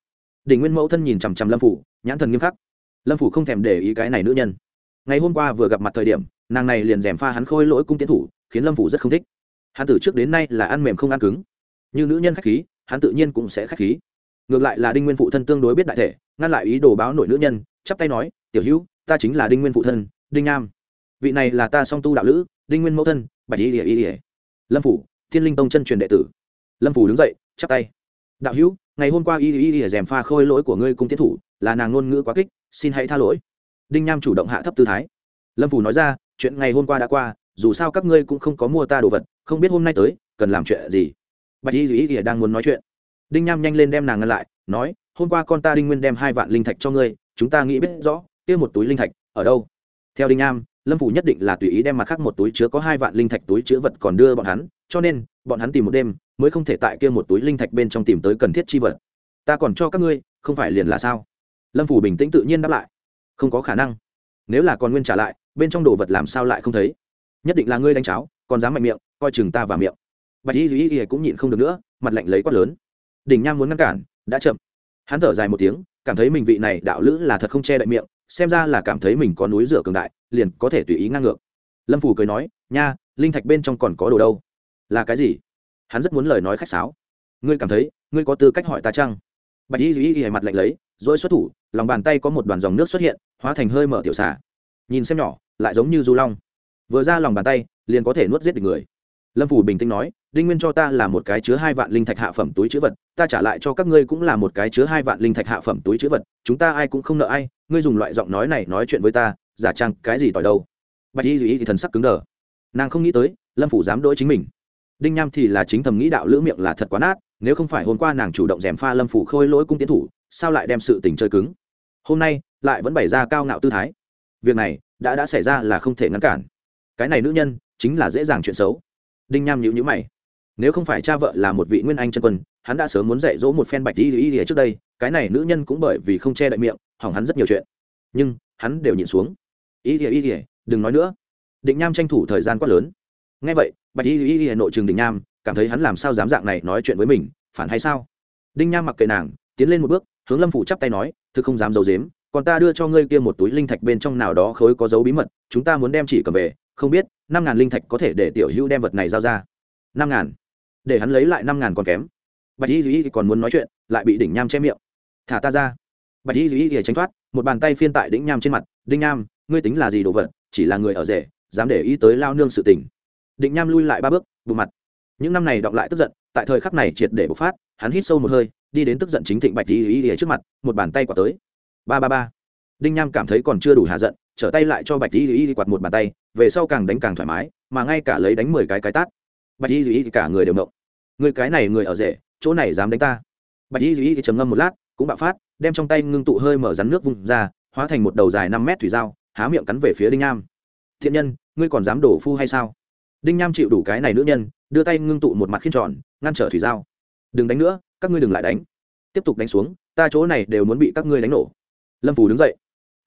Đỉnh nguyên mẫu thân nhìn chằm chằm lâm phủ, nhãn thần nghiêm khắc. Lâm phủ không thèm để ý cái này nữ nhân. Ngày hôm qua vừa gặp mặt thời điểm, nàng này liền dèm pha hắn khôi lỗi cung tiến thủ, khiến lâm phủ rất không thích. Hắn từ trước đến nay là ăn mềm không ăn cứng. Như nữ nhân khách khí, hắn tự nhiên cũng sẽ khách khí. Ngược lại là đinh nguyên phụ thân tương đối biết đại thể, ngăn lại ý đồ báo nổi nữ nhân, chắp tay nói, tiểu hữu ta chính là đinh nguyên phụ thân, đinh nam vị này là ta song tu đạo lữ, đinh nguyên mẫu thân, bạch y ỉa ỉa lâm phủ, thiên linh tông chân truyền đệ tử. Lâm phủ đứng dậy, chắp tay. Đạo hữu, ngày hôm qua y y y dèm pha khôi lỗi của ngươi cung tiến thủ, là nàng ngôn ngữ quá kích, xin hãy tha lỗi. Đinh nham chủ động hạ thấp tư thái. Lâm phủ nói ra, chuyện ngày hôm qua đã qua, dù sao các ngươi cũng không có mua ta đồ vật, không biết hôm nay tới, cần làm chuyện gì. Bạch y y y đang muốn nói chuyện. Đinh nham nhanh lên đem nàng ngăn lại, nói, hôm qua con ta đinh nguyên đem hai vạn linh thạch cho ngươi, chúng ta nghĩ biết rõ kia một túi linh thạch, ở đâu? Theo đinh nam lâm phủ nhất định là tùy ý đem mặt khác một túi chứa có hai vạn linh thạch túi chứa vật còn đưa bọn hắn, cho nên, bọn hắn tìm một đêm, mới không thể tại kia một túi linh thạch bên trong tìm tới cần thiết chi vật. Ta còn cho các ngươi, không phải liền là sao? Lâm phủ bình tĩnh tự nhiên đáp lại. Không có khả năng. Nếu là còn nguyên trả lại, bên trong đồ vật làm sao lại không thấy? Nhất định là ngươi đánh cháo, còn dám mạnh miệng, coi chừng ta và miệng. Bạch y duy y cũng nhịn không được nữa, mặt lạnh lấy quát lớn. Đỉnh nham muốn ngăn cản, đã chậm hắn thở dài một tiếng, cảm thấy mình vị này đạo lữ là thật không che đậy miệng, xem ra là cảm thấy mình có núi rửa cường đại, liền có thể tùy ý ngang ngược. Lâm phủ cười nói, nha, linh thạch bên trong còn có đồ đâu? Là cái gì? Hắn rất muốn lời nói khách sáo. Ngươi cảm thấy, ngươi có tư cách hỏi ta chăng? Bạch y duy y mặt lạnh lấy, rồi xuất thủ, lòng bàn tay có một đoàn dòng nước xuất hiện, hóa thành hơi mở tiểu xà. Nhìn xem nhỏ, lại giống như du long. Vừa ra lòng bàn tay, liền có thể nuốt giết được người lâm phủ bình tĩnh nói, đinh nguyên cho ta là một cái chứa hai vạn linh thạch hạ phẩm túi chữ vật, ta trả lại cho các ngươi cũng là một cái chứa hai vạn linh thạch hạ phẩm túi chữ vật, chúng ta ai cũng không nợ ai, ngươi dùng loại giọng nói này nói chuyện với ta, giả trang cái gì tỏi đâu? Bạch y duy thì thần sắc cứng đờ. Nàng không nghĩ tới, lâm phủ dám đỗi chính mình. Đinh nham thì là chính thầm nghĩ đạo lữ miệng là thật quá nát, nếu không phải hôm qua nàng chủ động d pha lâm phủ khôi lỗi cung tiến thủ, sao lại đem sự tình chơi cứng? Hôm nay, lại vẫn bày ra cao ngạo tư thái. Việc này, đã đã xảy ra là không thể ngăn cản. Cái này nữ nhân, chính là dễ dàng chuyện xấu đinh nham nhữ nhữ mày. Nếu không phải cha vợ là một vị nguyên anh chân quân, hắn đã sớm muốn dạy dỗ một phen bạch y y y trước đây, cái này nữ nhân cũng bởi vì không che đậy miệng, hỏng hắn rất nhiều chuyện. Nhưng, hắn đều nhìn xuống. Y y y y, đừng nói nữa. Định nham tranh thủ thời gian quá lớn. Ngay vậy, bạch y y y nội trường định nham, cảm thấy hắn làm sao dám dạng này nói chuyện với mình, phản hay sao? Đinh nham mặc kệ nàng, tiến lên một bước, hướng lâm phủ chắp tay nói thứ không dám giấu dếm còn ta đưa cho ngươi kia một túi linh thạch bên trong nào đó khối có dấu bí mật, chúng ta muốn đem chỉ cầm về, không biết năm ngàn linh thạch có thể để tiểu hữu đem vật này giao ra. Năm ngàn. Để hắn lấy lại năm ngàn còn kém. Bạch y duy còn muốn nói chuyện, lại bị đỉnh nham che miệng. Thả ta ra. Bạch y duy tránh thoát, một bàn tay phiên tại đỉnh nham trên mặt. Đinh nham, ngươi tính là gì đồ vật? Chỉ là người ở rể, dám để ý tới lao nương sự tình. Định nham lui lại ba bước, bù mặt. Những năm này đọng lại tức giận, tại thời khắc này triệt để bộc phát, hắn hít sâu một hơi, đi đến tức giận chính thịnh bạch y ý trước mặt, một bàn tay quả tới. Ba ba ba. Đinh nham cảm thấy còn chưa đủ hạ giận, trở tay lại cho bạch y ý quạt một bàn tay về sau càng đánh càng thoải mái, mà ngay cả lấy đánh mười cái cái tát. Bạch y y cả người đều động người cái này người ở rể, chỗ này dám đánh ta. Bạch y duy trầm ngâm một lát, cũng bạo phát, đem trong tay ngưng tụ hơi mở rắn nước vùng ra, hóa thành một đầu dài năm mét thủy dao, há miệng cắn về phía đinh nham. Thiện nhân, ngươi còn dám đổ phu hay sao? Đinh nham chịu đủ cái này nữ nhân, đưa tay ngưng tụ một mặt khiên tròn, ngăn trở thủy dao. Đừng đánh nữa, các ngươi đừng lại đánh. Tiếp tục đánh xuống, ta chỗ này đều muốn bị các ngươi đánh nổ. Lâm phù đứng dậy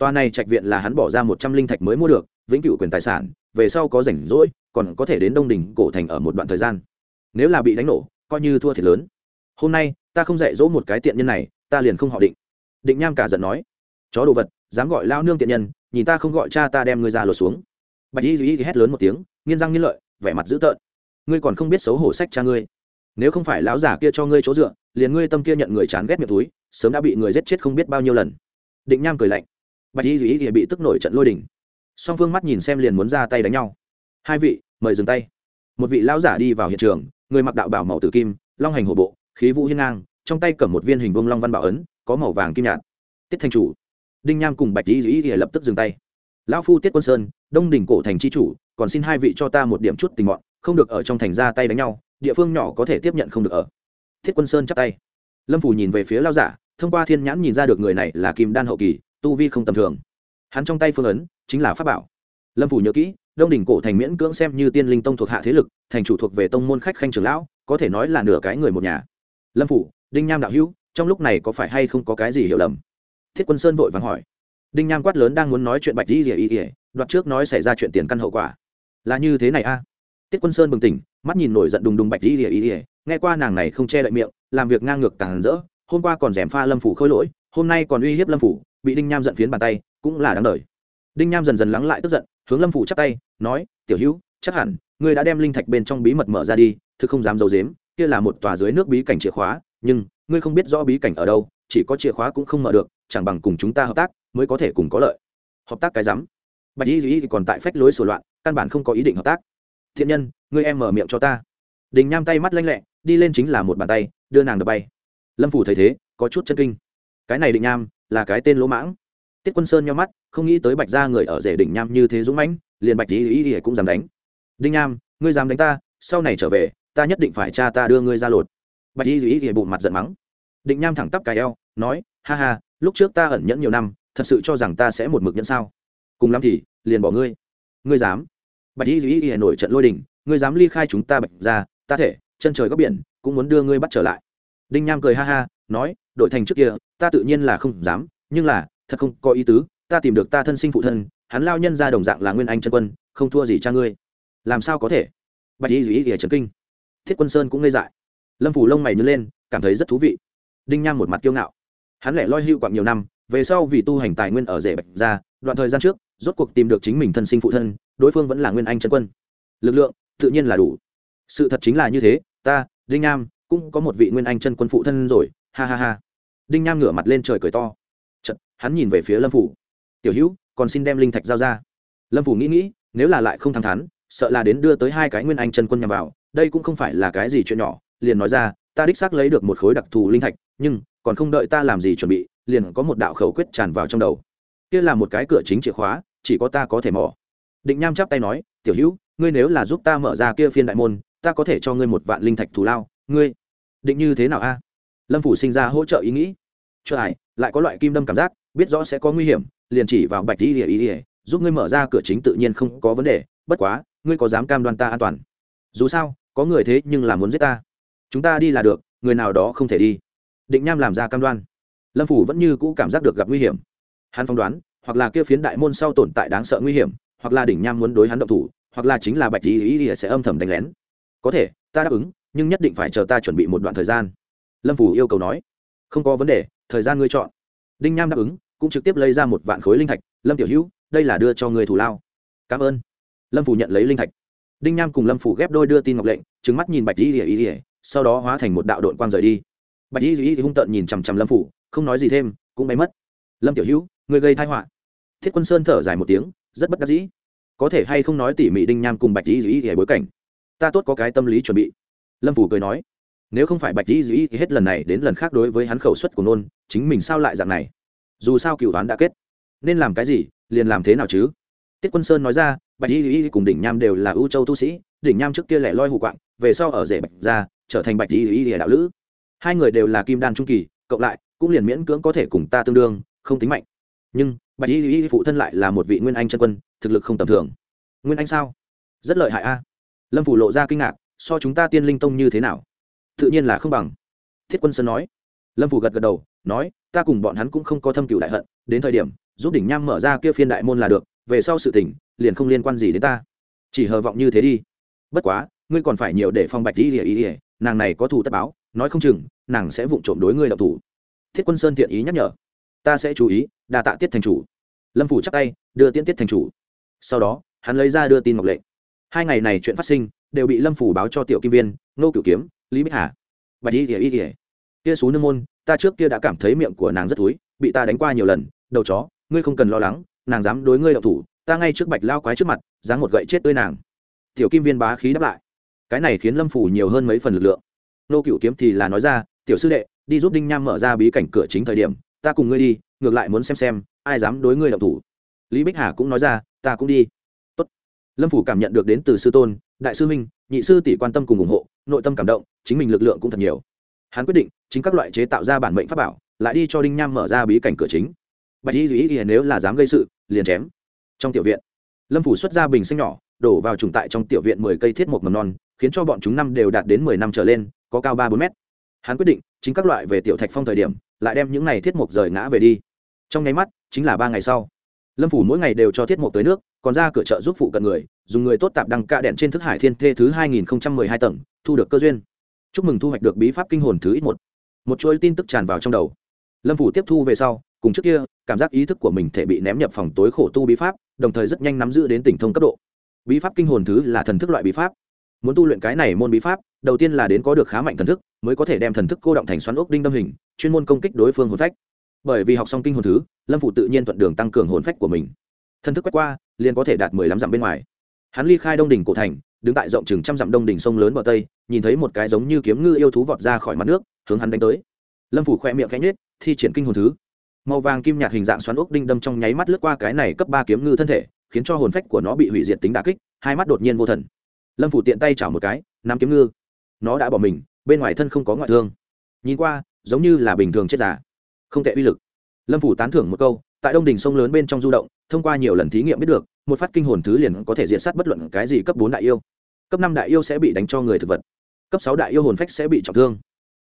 tòa này trạch viện là hắn bỏ ra một trăm linh thạch mới mua được, vĩnh cửu quyền tài sản, về sau có rảnh rỗi, còn có thể đến đông đình cổ thành ở một đoạn thời gian. Nếu là bị đánh nổ, coi như thua thiệt lớn. Hôm nay, ta không dạy dỗ một cái tiện nhân này, ta liền không họ định. Định nham cả giận nói, chó đồ vật, dám gọi lao nương tiện nhân, nhìn ta không gọi cha ta đem ngươi ra lột xuống. Bạch y duy hét lớn một tiếng nghiên răng nghiên lợi, vẻ mặt dữ tợn. Ngươi còn không biết xấu hổ sách cha ngươi. Nếu không phải lão giả kia cho ngươi chỗ dựa, liền ngươi tâm kia nhận người chán ghét miệng túi, sớm đã bị người giết chết không biết bao nhiêu lần. Định nham cười lạnh bạch y duy bị tức nổi trận lôi đỉnh song phương mắt nhìn xem liền muốn ra tay đánh nhau. Hai vị, mời dừng tay. Một vị lão giả đi vào hiện trường, người mặc đạo bảo màu tử kim, long hành hổ bộ, khí vũ hiên ngang, trong tay cầm một viên hình vương long văn bảo ấn, có màu vàng kim nhạt. Tiết thanh chủ. Đinh nham cùng bạch y dĩ lập tức dừng tay. Lão phu tiết quân sơn, đông đỉnh cổ thành c h i chủ, còn xin hai vị cho ta một điểm chút tình mọn, không được ở trong thành ra tay đánh nhau, địa phương nhỏ có thể tiếp nhận không được ở. Thiết quân sơn chắp tay. Lâm phủ nhìn về phía lao giả, thông qua thiên nhãn nhìn ra được người này là kim đan hậu kỳ tu vi không tầm thường. Hắn trong tay phương ấn chính là pháp bảo. Lâm phủ nhớ kỹ, đông đỉnh cổ thành miễn cưỡng xem như tiên linh tông thuộc hạ thế lực, thành chủ thuộc về tông môn khách khanh trường lão, có thể nói là nửa cái người một nhà. Lâm phủ, đinh nham đạo hữu, trong lúc này có phải hay không có cái gì hiểu lầm? Thiết quân sơn vội vàng hỏi. Đinh nham quát lớn đang muốn nói chuyện bạch di ỉa ỉa đoạt trước nói xảy ra chuyện tiền căn hậu quả. Là như thế này a. Tiết quân sơn bừng tỉnh, mắt nhìn nổi giận đùng đùng bạch di ỉa ỉa nghe qua nàng này không che đậy miệng, làm việc ngang ngược càng rỡ, hôm qua còn rèm pha lâm phủ khôi lỗi, hôm nay còn uy hiếp lâm phủ bị đinh nham giận phiến bàn tay, cũng là đáng đời. Đinh nham dần dần lắng lại tức giận, hướng lâm phủ chắp tay, nói, tiểu hữu, chắc hẳn ngươi đã đem linh thạch bên trong bí mật mở ra đi, thực không dám d i ấ u dếm kia là một tòa dưới nước bí cảnh chìa khóa, nhưng ngươi không biết rõ bí cảnh ở đâu, chỉ có chìa khóa cũng không mở được, chẳng bằng cùng chúng ta hợp tác, mới có thể cùng có lợi. Hợp tác cái rắm. Bạch y duy còn tại phách lối sổ loạn, căn bản không có ý định hợp tác. Thiện nhân, ngươi em mở miệng cho ta. Đình nham tay mắt lanh lẹ, đi lên chính là một bàn tay, đưa nàng đập bay. Lâm phủ thấy thế, có chút chân kinh. Cái này định nham là cái tên lỗ mãng. Tiết quân sơn nhau mắt, không nghĩ tới bạch ra người ở rể đỉnh nham như thế dũng mãnh, liền bạch ý ý ý cũng dám đánh. Đinh nham, ngươi dám đánh ta, sau này trở về, ta nhất định phải cha ta đưa ngươi ra lột. Bạch y ý ý bụng mặt giận mắng. Định nham thẳng tắp cài eo, nói, ha ha, lúc trước ta ẩn nhẫn nhiều năm, thật sự cho rằng ta sẽ một mực nhẫn sao. Cùng lắm thì, liền bỏ ngươi. Ngươi dám. Bạch y ý ý nổi trận lôi đình, ngươi dám ly khai chúng ta bạch ra ta thể, chân trời góc biển, cũng muốn đưa ngươi bắt trở lại. Đinh nham cười ha ha, nói đội thành trước kia ta tự nhiên là không dám, nhưng là, thật không có ý tứ, ta tìm được ta thân sinh phụ thân, hắn lao nhân ra đồng dạng là nguyên anh chân quân, không thua gì cha ngươi. Làm sao có thể? Bạch y duy ỉa trấn kinh. Thiết quân sơn cũng ngây dại. Lâm phủ lông mày nhớ lên, cảm thấy rất thú vị. Đinh nham một mặt kiêu ngạo. Hắn lẻ loi hưu quặng nhiều năm, về sau vì tu hành tài nguyên ở rể bạch ra đoạn thời gian trước, rốt cuộc tìm được chính mình thân sinh phụ thân, đối phương vẫn là nguyên anh chân quân. Lực lượng, tự nhiên là đủ. Sự thật chính là như thế, ta, đinh nham, cũng có một vị nguyên anh chân quân phụ thân rồi, ha ha ha đinh nham ngửa mặt lên trời cười to. Chật, hắn nhìn về phía lâm phủ. Tiểu hữu còn xin đem linh thạch giao ra. Lâm phủ nghĩ nghĩ nếu là lại không thẳng thắn sợ là đến đưa tới hai cái nguyên anh chân quân nhằm vào đây cũng không phải là cái gì chuyện nhỏ liền nói ra ta đích xác lấy được một khối đặc thù linh thạch nhưng còn không đợi ta làm gì chuẩn bị liền có một đạo khẩu quyết tràn vào trong đầu. Kia là một cái cửa chính chìa khóa chỉ có ta có thể mỏ định nham chắp tay nói tiểu hữu ngươi nếu là giúp ta mở ra kia phiên đại môn ta có thể cho ngươi một vạn linh thạch thù lao ngươi định như thế nào a? Lâm phủ sinh ra hỗ trợ ý nghĩ. Chưa hải, lại có loại kim đâm cảm giác, biết rõ sẽ có nguy hiểm, liền chỉ vào bạch y ỉa ỉa giúp ngươi mở ra cửa chính tự nhiên không có vấn đề, bất quá, ngươi có dám cam đoan ta an toàn? Dù sao, có người thế nhưng là muốn giết ta. Chúng ta đi là được, người nào đó không thể đi. Định nham làm ra cam đoan. Lâm phủ vẫn như cũ cảm giác được gặp nguy hiểm. Hắn phỏng đoán, hoặc là kia phiến đại môn sau tồn tại đáng sợ nguy hiểm, hoặc là đỉnh nham muốn đối hắn động thủ, hoặc là chính là bạch ý ý ý sẽ âm thầm đánh lén. Có thể, ta đáp ứng, nhưng nhất định phải chờ ta chuẩn bị một đoạn thời gian lâm phủ yêu cầu nói, không có vấn đề, thời gian ngươi chọn. Đinh nham đáp ứng, cũng trực tiếp lấy ra một vạn khối linh thạch. Lâm tiểu hữu, đây là đưa cho người thủ lao. Cảm ơn. Lâm phủ nhận lấy linh thạch. Đinh nham cùng lâm phủ ghép đôi đưa tin ngọc lệnh trứng mắt nhìn bạch y ỉa ỉa sau đó hóa thành một đạo đội quang rời đi. Bạch y ỉa hung tợn nhìn chằm chằm lâm phủ không nói gì thêm, cũng bay mất. Lâm tiểu hữu người gây thai họa. Thiết quân sơn thở dài một tiếng, rất bất đắc dĩ. Có thể hay không nói tỉ mỉ đinh nham cùng bạch y ỉa bối cảnh? Ta tốt có cái tâm lý chuẩn bị. Lâm phủ cười nói nếu không phải bạch y dĩ hết lần này đến lần khác đối với hắn khẩu suất của nôn, chính mình sao lại dạng này? Dù sao cựu đoán đã kết. Nên làm cái gì, liền làm thế nào chứ? Tiết quân sơn nói ra, bạch y dĩ cùng đỉnh nham đều là ưu châu tu sĩ, đỉnh nham trước kia lẻ loi hù quạng, về sau ở rể bạch ra trở thành bạch y dĩ y đạo lữ. Hai người đều là kim đan trung kỳ, cộng lại, cũng liền miễn cưỡng có thể cùng ta tương đương, không tính mạnh. Nhưng, bạch y y phụ thân lại là một vị nguyên anh chân quân, thực lực không tầm thường. Nguyên anh sao? Rất lợi hại a. Lâm phủ lộ ra kinh ngạc, so chúng ta tiên linh tông như thế nào? Tự nhiên là không bằng. Thiết quân sơn nói. Lâm phủ gật gật đầu, nói, ta cùng bọn hắn cũng không có thâm cựu đại hận, đến thời điểm, giúp đỉnh nham mở ra kia phiên đại môn là được, về sau sự tỉnh liền không liên quan gì đến ta. Chỉ hờ vọng như thế đi. Bất quá, ngươi còn phải nhiều để phong bạch ý ỉa ý ỉa nàng này có thù tất báo, nói không chừng, nàng sẽ vụng trộm đối ngươi đậu thủ. Thiết quân sơn thiện ý nhắc nhở. Ta sẽ chú ý, đa tạ tiết thành chủ. Lâm phủ chắc tay, đưa tiễn tiết thành chủ. Sau đó, hắn lấy ra đưa tin ngọc lệnh hai ngày này chuyện phát sinh, đều bị lâm phủ báo cho tiểu kim viên nô cửu kiếm lý bích hà bạch y ỉa y ỉa kia xú nương môn ta trước kia đã cảm thấy miệng của nàng rất thúi bị ta đánh qua nhiều lần đầu chó ngươi không cần lo lắng nàng dám đối ngươi đậu thủ ta ngay trước bạch lao quái trước mặt dáng một gậy chết tươi nàng tiểu kim viên bá khí đáp lại cái này khiến lâm phủ nhiều hơn mấy phần lực lượng nô cựu kiếm thì là nói ra tiểu sư đệ đi giúp đinh nham mở ra bí cảnh cửa chính thời điểm ta cùng ngươi đi ngược lại muốn xem xem ai dám đối ngươi đậu thủ lý bích hà cũng nói ra ta cũng đi Tốt. lâm phủ cảm nhận được đến từ sư tôn đại sư minh nhị sư tỷ quan tâm cùng ủng hộ nội tâm cảm động, chính mình lực lượng cũng thật nhiều. Hắn quyết định, chính các loại chế tạo ra bản mệnh pháp bảo, lại đi cho đinh nham mở ra bí cảnh cửa chính. Bạch y duy ý nếu là dám gây sự, liền chém. Trong tiểu viện, lâm phủ xuất ra bình xanh nhỏ, đổ vào trùng tại trong tiểu viện mười cây thiết một mầm non, khiến cho bọn chúng năm đều đạt đến mười năm trở lên, có cao ba bốn mét. Hắn quyết định, chính các loại về tiểu thạch phong thời điểm, lại đem những này thiết mục rời ngã về đi. Trong nháy mắt, chính là ba ngày sau lâm phủ mỗi ngày đều cho thiết mục tới nước, còn ra cửa chợ giúp phụ cận người, dùng người tốt tạp đăng ca đèn trên thức hải thiên thê thứ hai nghìn hai tầng, thu được cơ duyên. Chúc mừng thu hoạch được bí pháp kinh hồn thứ ít một. Một chuỗi tin tức tràn vào trong đầu. Lâm phủ tiếp thu về sau, cùng trước kia, cảm giác ý thức của mình thể bị ném nhập phòng tối khổ tu bí pháp, đồng thời rất nhanh nắm giữ đến tỉnh thông cấp độ. Bí pháp kinh hồn thứ là thần thức loại bí pháp. Muốn tu luyện cái này môn bí pháp, đầu tiên là đến có được khá mạnh thần thức, mới có thể đem thần thức cô động thành xoắn ốc đinh đâm hình, chuyên môn công kích đối phương hồn phách bởi vì học xong kinh hồn thứ, lâm phụ tự nhiên thuận đường tăng cường hồn phách của mình. Thân thức quét qua, liền có thể đạt mười lăm dặm bên ngoài. Hắn ly khai đông đỉnh cổ thành, đứng tại rộng chừng trăm dặm đông đỉnh sông lớn bờ tây, nhìn thấy một cái giống như kiếm ngư yêu thú vọt ra khỏi mặt nước, hướng hắn đánh tới. Lâm phủ khoe miệng khẽ nhết thi triển kinh hồn thứ. Màu vàng kim nhạt hình dạng xoắn ốc đinh đâm trong nháy mắt lướt qua cái này cấp ba kiếm ngư thân thể, khiến cho hồn phách của nó bị hủy diệt tính đà kích, hai mắt đột nhiên vô thần. Lâm phủ tiện tay chảo một cái, nắm kiếm ngư. Nó đã bỏ mình, bên ngoài thân không có ngoại thương. Nhìn qua, giống như là bình thường chết giả không tệ uy lực. Lâm phủ tán thưởng một câu, tại đông đình sông lớn bên trong du động, thông qua nhiều lần thí nghiệm biết được, một phát kinh hồn thứ liền có thể diện sát bất luận cái gì cấp bốn đại yêu. Cấp năm đại yêu sẽ bị đánh cho người thực vật. Cấp sáu đại yêu hồn phách sẽ bị trọng thương.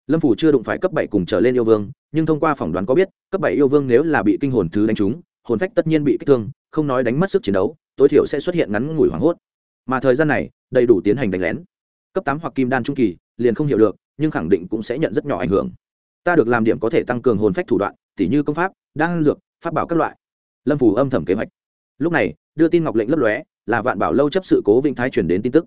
Lâm phủ chưa đụng phải cấp bảy cùng trở lên yêu vương, nhưng thông qua phỏng đoán có biết, cấp bảy yêu vương nếu là bị kinh hồn thứ đánh trúng, hồn phách tất nhiên bị kích thương, không nói đánh mất sức chiến đấu, tối thiểu sẽ xuất hiện ngắn ngủi hoảng hốt. Mà thời gian này, đầy đủ tiến hành đánh lén. Cấp tám hoặc kim đan trung kỳ, liền không hiểu được, nhưng khẳng định cũng sẽ nhận rất nhỏ ảnh hưởng ta được làm điểm có thể tăng cường hồn phách thủ đoạn, tỉ như công pháp, đan dược, pháp bảo các loại. Lâm phủ âm thầm kế hoạch. Lúc này, đưa tin ngọc lệnh lấp lóe, là vạn bảo lâu chấp sự cố vĩnh thái chuyển đến tin tức.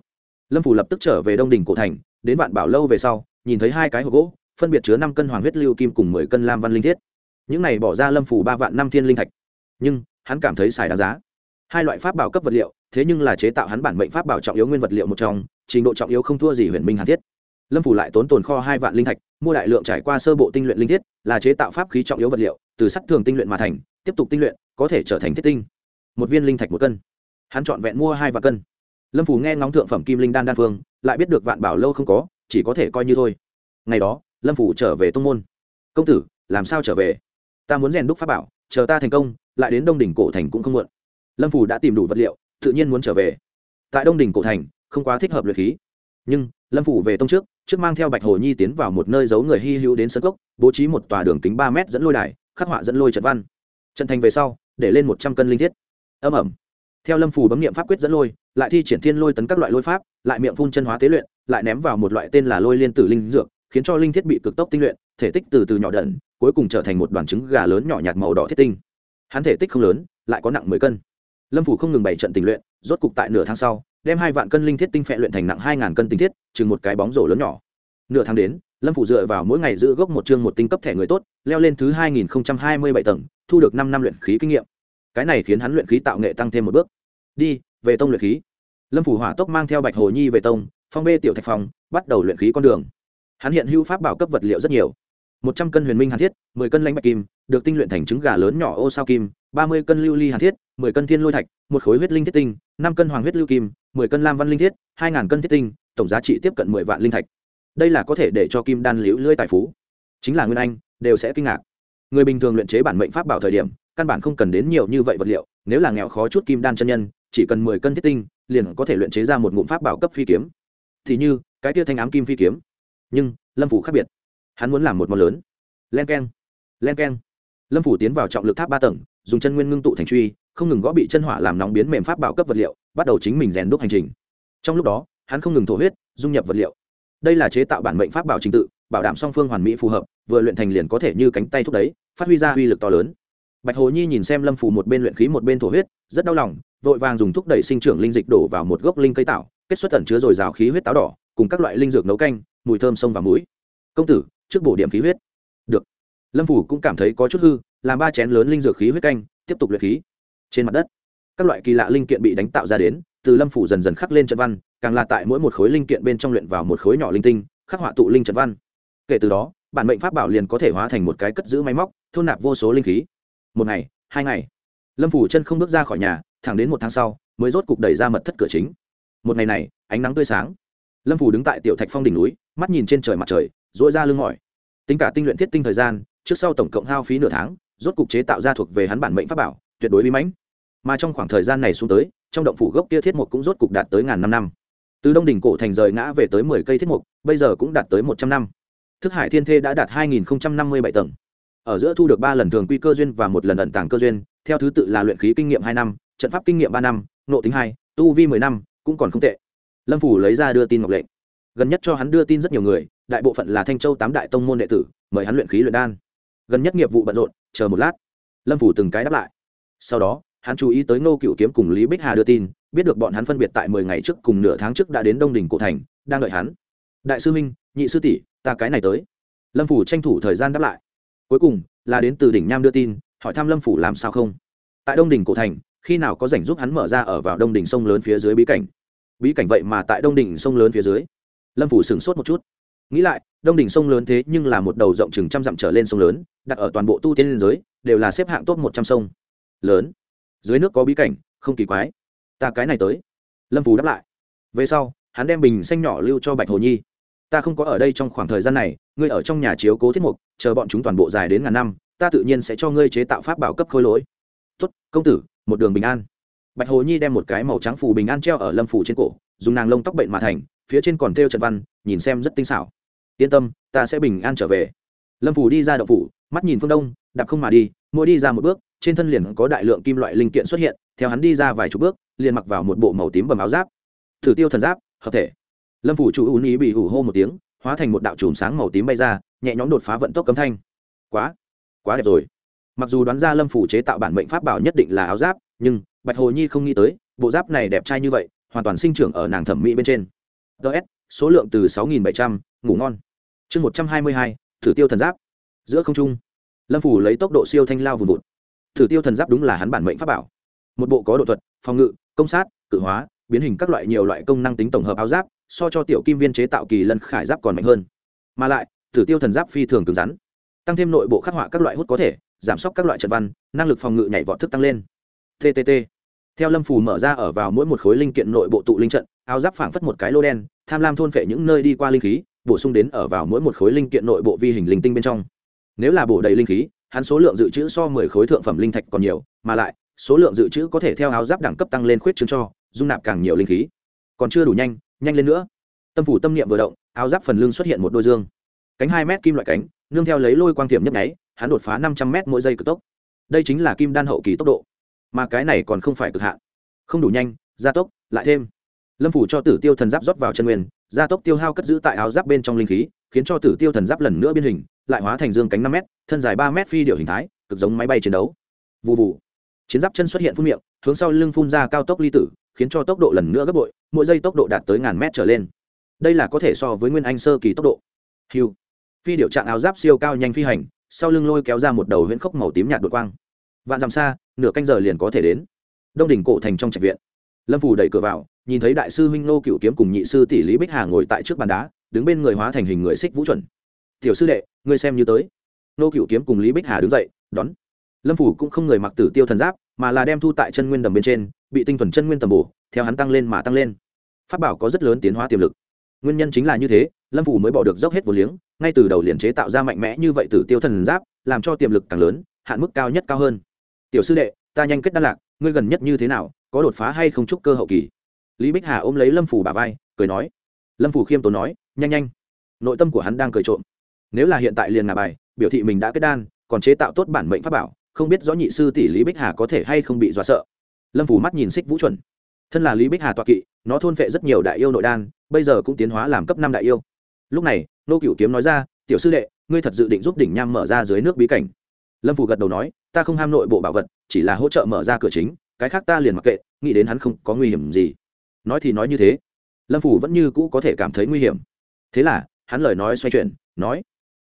Lâm phủ lập tức trở về đông đình cổ thành, đến vạn bảo lâu về sau, nhìn thấy hai cái hộp gỗ, phân biệt chứa năm cân hoàng huyết lưu kim cùng mười cân lam văn linh thiết. Những này bỏ ra lâm phủ ba vạn năm thiên linh thạch. Nhưng, hắn cảm thấy xài đáng giá. Hai loại pháp bảo cấp vật liệu, thế nhưng là chế tạo hắn bản mệnh pháp bảo trọng yếu nguyên vật liệu một trong, trình độ trọng yếu không thua gì huyền minh hàn thiết lâm phủ lại tốn tồn kho hai vạn linh thạch, mua đại lượng trải qua sơ bộ tinh luyện linh thiết, là chế tạo pháp khí trọng yếu vật liệu, từ sắt thường tinh luyện mà thành, tiếp tục tinh luyện, có thể trở thành thiết tinh. Một viên linh thạch một cân. Hắn chọn vẹn mua hai vạn cân. Lâm phủ nghe ngóng thượng phẩm kim linh đan đan phương, lại biết được vạn bảo lâu không có, chỉ có thể coi như thôi. Ngày đó, lâm phủ trở về tông môn. Công tử, làm sao trở về? Ta muốn rèn đúc pháp bảo, chờ ta thành công, lại đến đông đỉnh cổ thành cũng không muộn. Lâm phủ đã tìm đủ vật liệu, tự nhiên muốn trở về. Tại đông đỉnh cổ thành, không quá thích hợp luyện khí nhưng, lâm phủ về tông trước trước mang theo bạch hồ nhi tiến vào một nơi giấu người hy hữu đến sân cốc, bố trí một tòa đường kính ba mét dẫn lôi đài, khắc họa dẫn lôi trận văn. Trận thành về sau, để lên một trăm cân linh thiết. Âm ẩm. Theo lâm phủ bấm nghiệm pháp quyết dẫn lôi, lại thi triển thiên lôi tấn các loại lôi pháp, lại miệng phun chân hóa tế luyện, lại ném vào một loại tên là lôi liên tử linh dược, khiến cho linh thiết bị cực tốc tinh luyện, thể tích từ từ nhỏ đần, cuối cùng trở thành một đoàn trứng gà lớn nhỏ nhạt màu đỏ thiết tinh. Hắn thể tích không lớn, lại có nặng mười cân lâm phủ không ngừng bày trận tình luyện, rốt cục tại nửa tháng sau, đem hai vạn cân linh thiết tinh phệ luyện thành nặng hai ngàn cân tinh thiết, chừng một cái bóng rổ lớn nhỏ. Nửa tháng đến, lâm phủ dựa vào mỗi ngày giữ gốc một chương một tinh cấp thẻ người tốt, leo lên thứ hai nghìn hai mươi bảy tầng, thu được năm năm luyện khí kinh nghiệm. Cái này khiến hắn luyện khí tạo nghệ tăng thêm một bước. Đi, về tông luyện khí. Lâm phủ hỏa tốc mang theo bạch hồ nhi về tông, phong bê tiểu thạch phòng, bắt đầu luyện khí con đường. Hắn hiện hữu pháp bảo cấp vật liệu rất nhiều. Một trăm cân huyền minh hàn thiết, mười cân lãnh bạch kim, được tinh luyện thành trứng gà lớn nhỏ ô sao kim ba mươi cân lưu ly hàn thiết, mười cân thiên lôi thạch, một khối huyết linh thiết tinh, năm cân hoàng huyết lưu kim, mười cân lam văn linh thiết, hai ngàn cân thiết tinh, tổng giá trị tiếp cận mười vạn linh thạch. Đây là có thể để cho kim đan liễu lưỡi tài phú. Chính là nguyên anh, đều sẽ kinh ngạc. Người bình thường luyện chế bản mệnh pháp bảo thời điểm, căn bản không cần đến nhiều như vậy vật liệu, nếu là nghèo khó chút kim đan chân nhân, chỉ cần mười cân thiết tinh, liền có thể luyện chế ra một ngụm pháp bảo cấp phi kiếm. Thì như, cái tia thanh ám kim phi kiếm. Nhưng, lâm phủ khác biệt. Hắn muốn làm một món lớn. Len k e n len k e n lâm phủ tiến vào trọng lực tháp ba tầng dùng chân nguyên ngưng tụ thành truy, không ngừng gõ bị chân hỏa làm nóng biến mềm pháp bảo cấp vật liệu, bắt đầu chính mình rèn đúc hành trình. Trong lúc đó, hắn không ngừng thổ huyết, dung nhập vật liệu. Đây là chế tạo bản mệnh pháp bảo trình tự, bảo đảm song phương hoàn mỹ phù hợp, vừa luyện thành liền có thể như cánh tay thúc đấy phát huy ra uy lực to lớn. Bạch hồ nhi nhìn xem lâm phù một bên luyện khí một bên thổ huyết, rất đau lòng, vội vàng dùng thúc đẩy sinh trưởng linh dịch đổ vào một gốc linh cây tạo, kết xuất tẩn chứa dồi dào khí huyết táo đỏ, cùng các loại linh dược nấu canh, mùi thơm sông và mũi công tử, trước bổ điểm khí huyết. Được. Lâm phù cũng cảm thấy có chút hư làm ba chén lớn linh dược khí huyết canh, tiếp tục luyện khí. Trên mặt đất, các loại kỳ lạ linh kiện bị đánh tạo ra đến, từ lâm phủ dần dần khắc lên trận văn, càng là tại mỗi một khối linh kiện bên trong luyện vào một khối nhỏ linh tinh, khắc họa tụ linh trận văn. Kể từ đó, bản mệnh pháp bảo liền có thể hóa thành một cái cất giữ máy móc, thôn nạp vô số linh khí. Một ngày, hai ngày, lâm phủ chân không bước ra khỏi nhà, thẳng đến một tháng sau, mới rốt cục đẩy ra mật thất cửa chính. Một ngày này, ánh nắng tươi sáng. Lâm phủ đứng tại tiểu thạch phong đỉnh núi, mắt nhìn trên trời mặt trời dỗi ra lưng mỏi. Tính cả tinh luyện thiết tinh thời gian, trước sau tổng cộng hao phí nửa tháng rốt cục chế tạo ra thuộc về hắn bản mệnh pháp bảo, tuyệt đối bí mãnh. Mà trong khoảng thời gian này xuống tới, trong động phủ gốc kia thiết mục cũng rốt cục đạt tới ngàn năm năm. Từ đông đỉnh cổ thành rời ngã về tới mười cây thiết mục, bây giờ cũng đạt tới một trăm năm. Thức hải thiên thê đã đạt hai nghìn năm mươi bảy tầng. Ở giữa thu được ba lần thường quy cơ duyên và một lần ẩn tàng cơ duyên, theo thứ tự là luyện khí kinh nghiệm hai năm, trận pháp kinh nghiệm ba năm, nộ tính hai, tu vi mười năm, cũng còn không tệ. Lâm phủ lấy ra đưa tin ngọc lệnh. Gần nhất cho hắn đưa tin rất nhiều người, đại bộ phận là thanh châu tám đại tông môn đệ tử, mời hắn luyện khí luyện đan. Gần nhất nghiệp vụ bận rộn chờ một lát. Lâm phủ từng cái đáp lại. Sau đó, hắn chú ý tới ngô cựu kiếm cùng lý bích hà đưa tin, biết được bọn hắn phân biệt tại mười ngày trước cùng nửa tháng trước đã đến đông đình cổ thành, đang đợi hắn. Đại sư minh nhị sư tỷ, ta cái này tới. Lâm phủ tranh thủ thời gian đáp lại. Cuối cùng, là đến từ đỉnh nham đưa tin, hỏi thăm lâm phủ làm sao không. Tại đông đình cổ thành, khi nào có rảnh giúp hắn mở ra ở vào đông đình sông lớn phía dưới bí cảnh? Bí cảnh vậy mà tại đông đình sông lớn phía dưới. Lâm phủ sửng sốt một chút nghĩ lại, đông đỉnh sông lớn thế nhưng là một đầu rộng chừng trăm dặm trở lên sông lớn, đặt ở toàn bộ tu tiên liên giới, đều là xếp hạng top một trăm sông. Lớn. Dưới nước có bí cảnh, không kỳ quái. Ta cái này tới. Lâm phú đáp lại. Về sau, hắn đem bình xanh nhỏ lưu cho bạch hồ nhi. Ta không có ở đây trong khoảng thời gian này, ngươi ở trong nhà chiếu cố thiết mục, chờ bọn chúng toàn bộ dài đến ngàn năm, ta tự nhiên sẽ cho ngươi chế tạo pháp bảo cấp khôi lỗi. Tuất công tử, một đường bình an. Bạch hồ nhi đem một cái màu trắng phù bình an treo ở lâm phủ trên cổ, dùng nàng lông tóc bệnh mà thành phía trên còn theo trận văn, nhìn xem rất tinh xảo. Yên tâm, ta sẽ bình an trở về. Lâm phủ đi ra đậu phủ, mắt nhìn phương đông, đạp không mà đi, mỗi đi ra một bước, trên thân liền có đại lượng kim loại linh kiện xuất hiện, theo hắn đi ra vài chục bước, liền mặc vào một bộ màu tím bầm áo giáp. Thử tiêu thần giáp, hợp thể. Lâm phủ chủ ưu ý bị hủ hô một tiếng, hóa thành một đạo chùm sáng màu tím bay ra, nhẹ nhõm đột phá vận tốc cấm thanh. Quá quá đẹp rồi. Mặc dù đoán ra lâm phủ chế tạo bản mệnh pháp bảo nhất định là áo giáp, nhưng bạch hồ nhi không nghĩ tới, bộ giáp này đẹp trai như vậy, hoàn toàn sinh trưởng ở nàng thẩm mỹ bên trên ts số lượng từ sáu nghìn bảy trăm, ngủ ngon. Chương một trăm hai mươi hai, thử tiêu thần giáp. Giữa không trung, lâm phủ lấy tốc độ siêu thanh lao vùn vụt. Thử tiêu thần giáp đúng là hắn bản mệnh pháp bảo. Một bộ có độ thuật, phòng ngự, công sát, cự hóa, biến hình các loại nhiều loại công năng tính tổng hợp áo giáp, so cho tiểu kim viên chế tạo kỳ lân khải giáp còn mạnh hơn. Mà lại, thử tiêu thần giáp phi thường cứng rắn, tăng thêm nội bộ khắc họa các loại hút có thể, giảm sốc các loại trận văn, năng lực phòng ngự nhảy vọt thức tăng lên. Ttt theo lâm phù mở ra ở vào mỗi một khối linh kiện nội bộ tụ linh trận, áo giáp phảng phất một cái lô đen, tham lam thôn phệ những nơi đi qua linh khí, bổ sung đến ở vào mỗi một khối linh kiện nội bộ vi hình linh tinh bên trong. Nếu là bổ đầy linh khí, hắn số lượng dự trữ so mười khối thượng phẩm linh thạch còn nhiều, mà lại, số lượng dự trữ có thể theo áo giáp đẳng cấp tăng lên khuyết chứng cho, dung nạp càng nhiều linh khí. Còn chưa đủ nhanh nhanh lên nữa. Tâm phủ tâm niệm vừa động, áo giáp phần lưng xuất hiện một đôi dương. Cánh hai mét kim loại cánh, nương theo lấy lôi quang tiệm nhấp nháy, hắn đột phá năm trăm m mỗi giây cực tốc. Đây chính là kim đan hậu kỳ tốc độ mà cái này còn không phải cực hạn. Không đủ nhanh, gia tốc, lại thêm. Lâm phủ cho tử tiêu thần giáp rót vào chân nguyên, gia tốc tiêu hao cất giữ tại áo giáp bên trong linh khí, khiến cho tử tiêu thần giáp lần nữa biên hình, lại hóa thành dương cánh năm m thân dài ba m phi điệu hình thái, cực giống máy bay chiến đấu. Vụ vụ chiến giáp chân xuất hiện phun miệng, hướng sau lưng phun ra cao tốc ly tử, khiến cho tốc độ lần nữa gấp bội, mỗi giây tốc độ đạt tới ngàn mét trở lên. Đây là có thể so với nguyên anh sơ kỳ tốc độ. Hiu phi điệu trạng áo giáp siêu cao nhanh phi hành, sau lưng lôi kéo ra một đầu huyễn khốc màu tím nhạt đội quang vạn dặm xa, nửa canh giờ liền có thể đến. Đông đỉnh cổ thành trong trạch viện. Lâm phủ đẩy cửa vào, nhìn thấy đại sư huynh nô cựu kiếm cùng nhị sư tỷ lý bích hà ngồi tại trước bàn đá, đứng bên người hóa thành hình người xích vũ chuẩn. Tiểu sư đệ, ngươi xem như tới. Nô cựu kiếm cùng lý bích hà đứng dậy, đón. Lâm phủ cũng không người mặc tử tiêu thần giáp, mà là đem thu tại chân nguyên đầm bên trên, bị tinh thuần chân nguyên tầm bổ, theo hắn tăng lên mà tăng lên. Phát bảo có rất lớn tiến hóa tiềm lực. Nguyên nhân chính là như thế, lâm phủ mới bỏ được dốc hết vô liếng, ngay từ đầu liền chế tạo ra mạnh mẽ như vậy tử tiêu thần giáp, làm cho tiềm lực càng lớn, hạn mức cao nhất cao hơn tiểu sư đệ, ta nhanh kết đan lạc, ngươi gần nhất như thế nào, có đột phá hay không chúc cơ hậu kỳ? Lý bích hà ôm lấy lâm phủ bà vai, cười nói. Lâm phủ khiêm tốn nói, nhanh nhanh. Nội tâm của hắn đang cười trộm. Nếu là hiện tại liền ngà bài, biểu thị mình đã kết đan, còn chế tạo tốt bản mệnh pháp bảo, không biết rõ nhị sư tỷ lý bích hà có thể hay không bị dọa sợ. Lâm phủ mắt nhìn xích vũ chuẩn. Thân là lý bích hà toạ kỵ, nó thôn phệ rất nhiều đại yêu nội đan, bây giờ cũng tiến hóa làm cấp năm đại yêu. Lúc này, nô cựu kiếm nói ra, tiểu sư đệ, ngươi thật dự định giúp đỉnh nham mở ra dưới nước bí cảnh? Lâm phủ gật đầu nói ta không ham nội bộ bảo vật, chỉ là hỗ trợ mở ra cửa chính, cái khác ta liền mặc kệ, nghĩ đến hắn không có nguy hiểm gì. Nói thì nói như thế, lâm phủ vẫn như cũ có thể cảm thấy nguy hiểm. Thế là, hắn lời nói xoay chuyển, nói,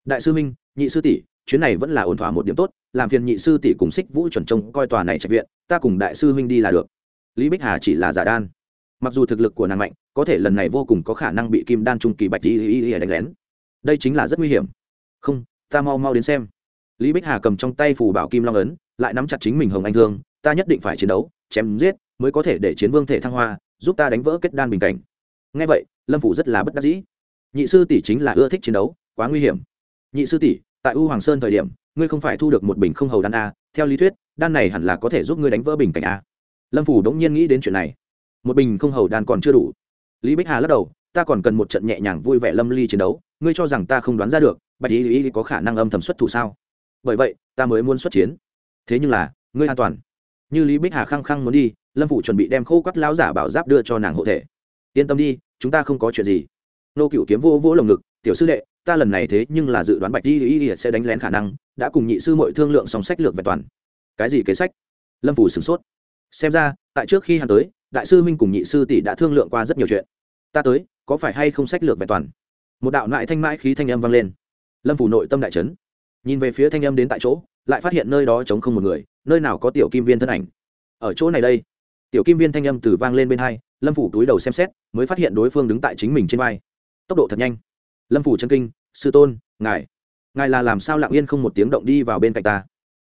đại sư minh, nhị sư tỷ, chuyến này vẫn là ổn thỏa một điểm tốt, làm phiền nhị sư tỷ cùng xích vũ chuẩn trông coi tòa này trạch viện, ta cùng đại sư huynh đi là được. Lý bích hà chỉ là giả đan. Mặc dù thực lực của nàng mạnh, có thể lần này vô cùng có khả năng bị kim đan trung kỳ bạch y y y đánh lén. Đây chính là rất nguy hiểm. Không, ta mau mau đến xem lý bích hà cầm trong tay phủ bảo kim long ấn, lại nắm chặt chính mình hồng anh thương, ta nhất định phải chiến đấu, chém giết, mới có thể để chiến vương thể thăng hoa, giúp ta đánh vỡ kết đan bình cảnh. Ngay vậy, lâm phủ rất là bất đắc dĩ. Nhị sư tỷ chính là ưa thích chiến đấu, quá nguy hiểm. Nhị sư tỷ, tại u hoàng sơn thời điểm, ngươi không phải thu được một bình không hầu đan a, theo lý thuyết, đan này hẳn là có thể giúp ngươi đánh vỡ bình cảnh a. Lâm phủ đống nhiên nghĩ đến chuyện này. Một bình không hầu đan còn chưa đủ. Lý bích hà lắc đầu, ta còn cần một trận nhẹ nhàng vui vẻ lâm ly chiến đấu, ngươi cho rằng ta không đoán ra được, bạch ý ý có khả năng âm thầm xuất thủ sao? Bởi vậy, ta mới muốn xuất chiến. Thế nhưng là, ngươi an toàn. Như lý bích hà khăng khăng muốn đi, lâm phủ chuẩn bị đem khô quắt lão giả bảo giáp đưa cho nàng hộ thể. Yên tâm đi, chúng ta không có chuyện gì. Nô cựu kiếm vô vỗ lồng ngực, tiểu sư đệ, ta lần này thế nhưng là dự đoán bạch di ý sẽ đánh lén khả năng, đã cùng nhị sư mọi thương lượng song sách lược về toàn. Cái gì kế sách? Lâm phủ sửng sốt. Xem ra, tại trước khi hắn tới, đại sư minh cùng nhị sư tỷ đã thương lượng qua rất nhiều chuyện. Ta tới, có phải hay không sách lược về toàn? Một đạo lại thanh mãi khí thanh âm vang lên. Lâm phủ nội tâm đại trấn nhìn về phía thanh âm đến tại chỗ, lại phát hiện nơi đó chống không một người, nơi nào có tiểu kim viên thân ảnh. Ở chỗ này đây, tiểu kim viên thanh âm từ vang lên bên hai, lâm phủ túi đầu xem xét, mới phát hiện đối phương đứng tại chính mình trên vai. Tốc độ thật nhanh. Lâm phủ chân kinh, sư tôn, ngài ngài là làm sao lặng yên không một tiếng động đi vào bên cạnh ta?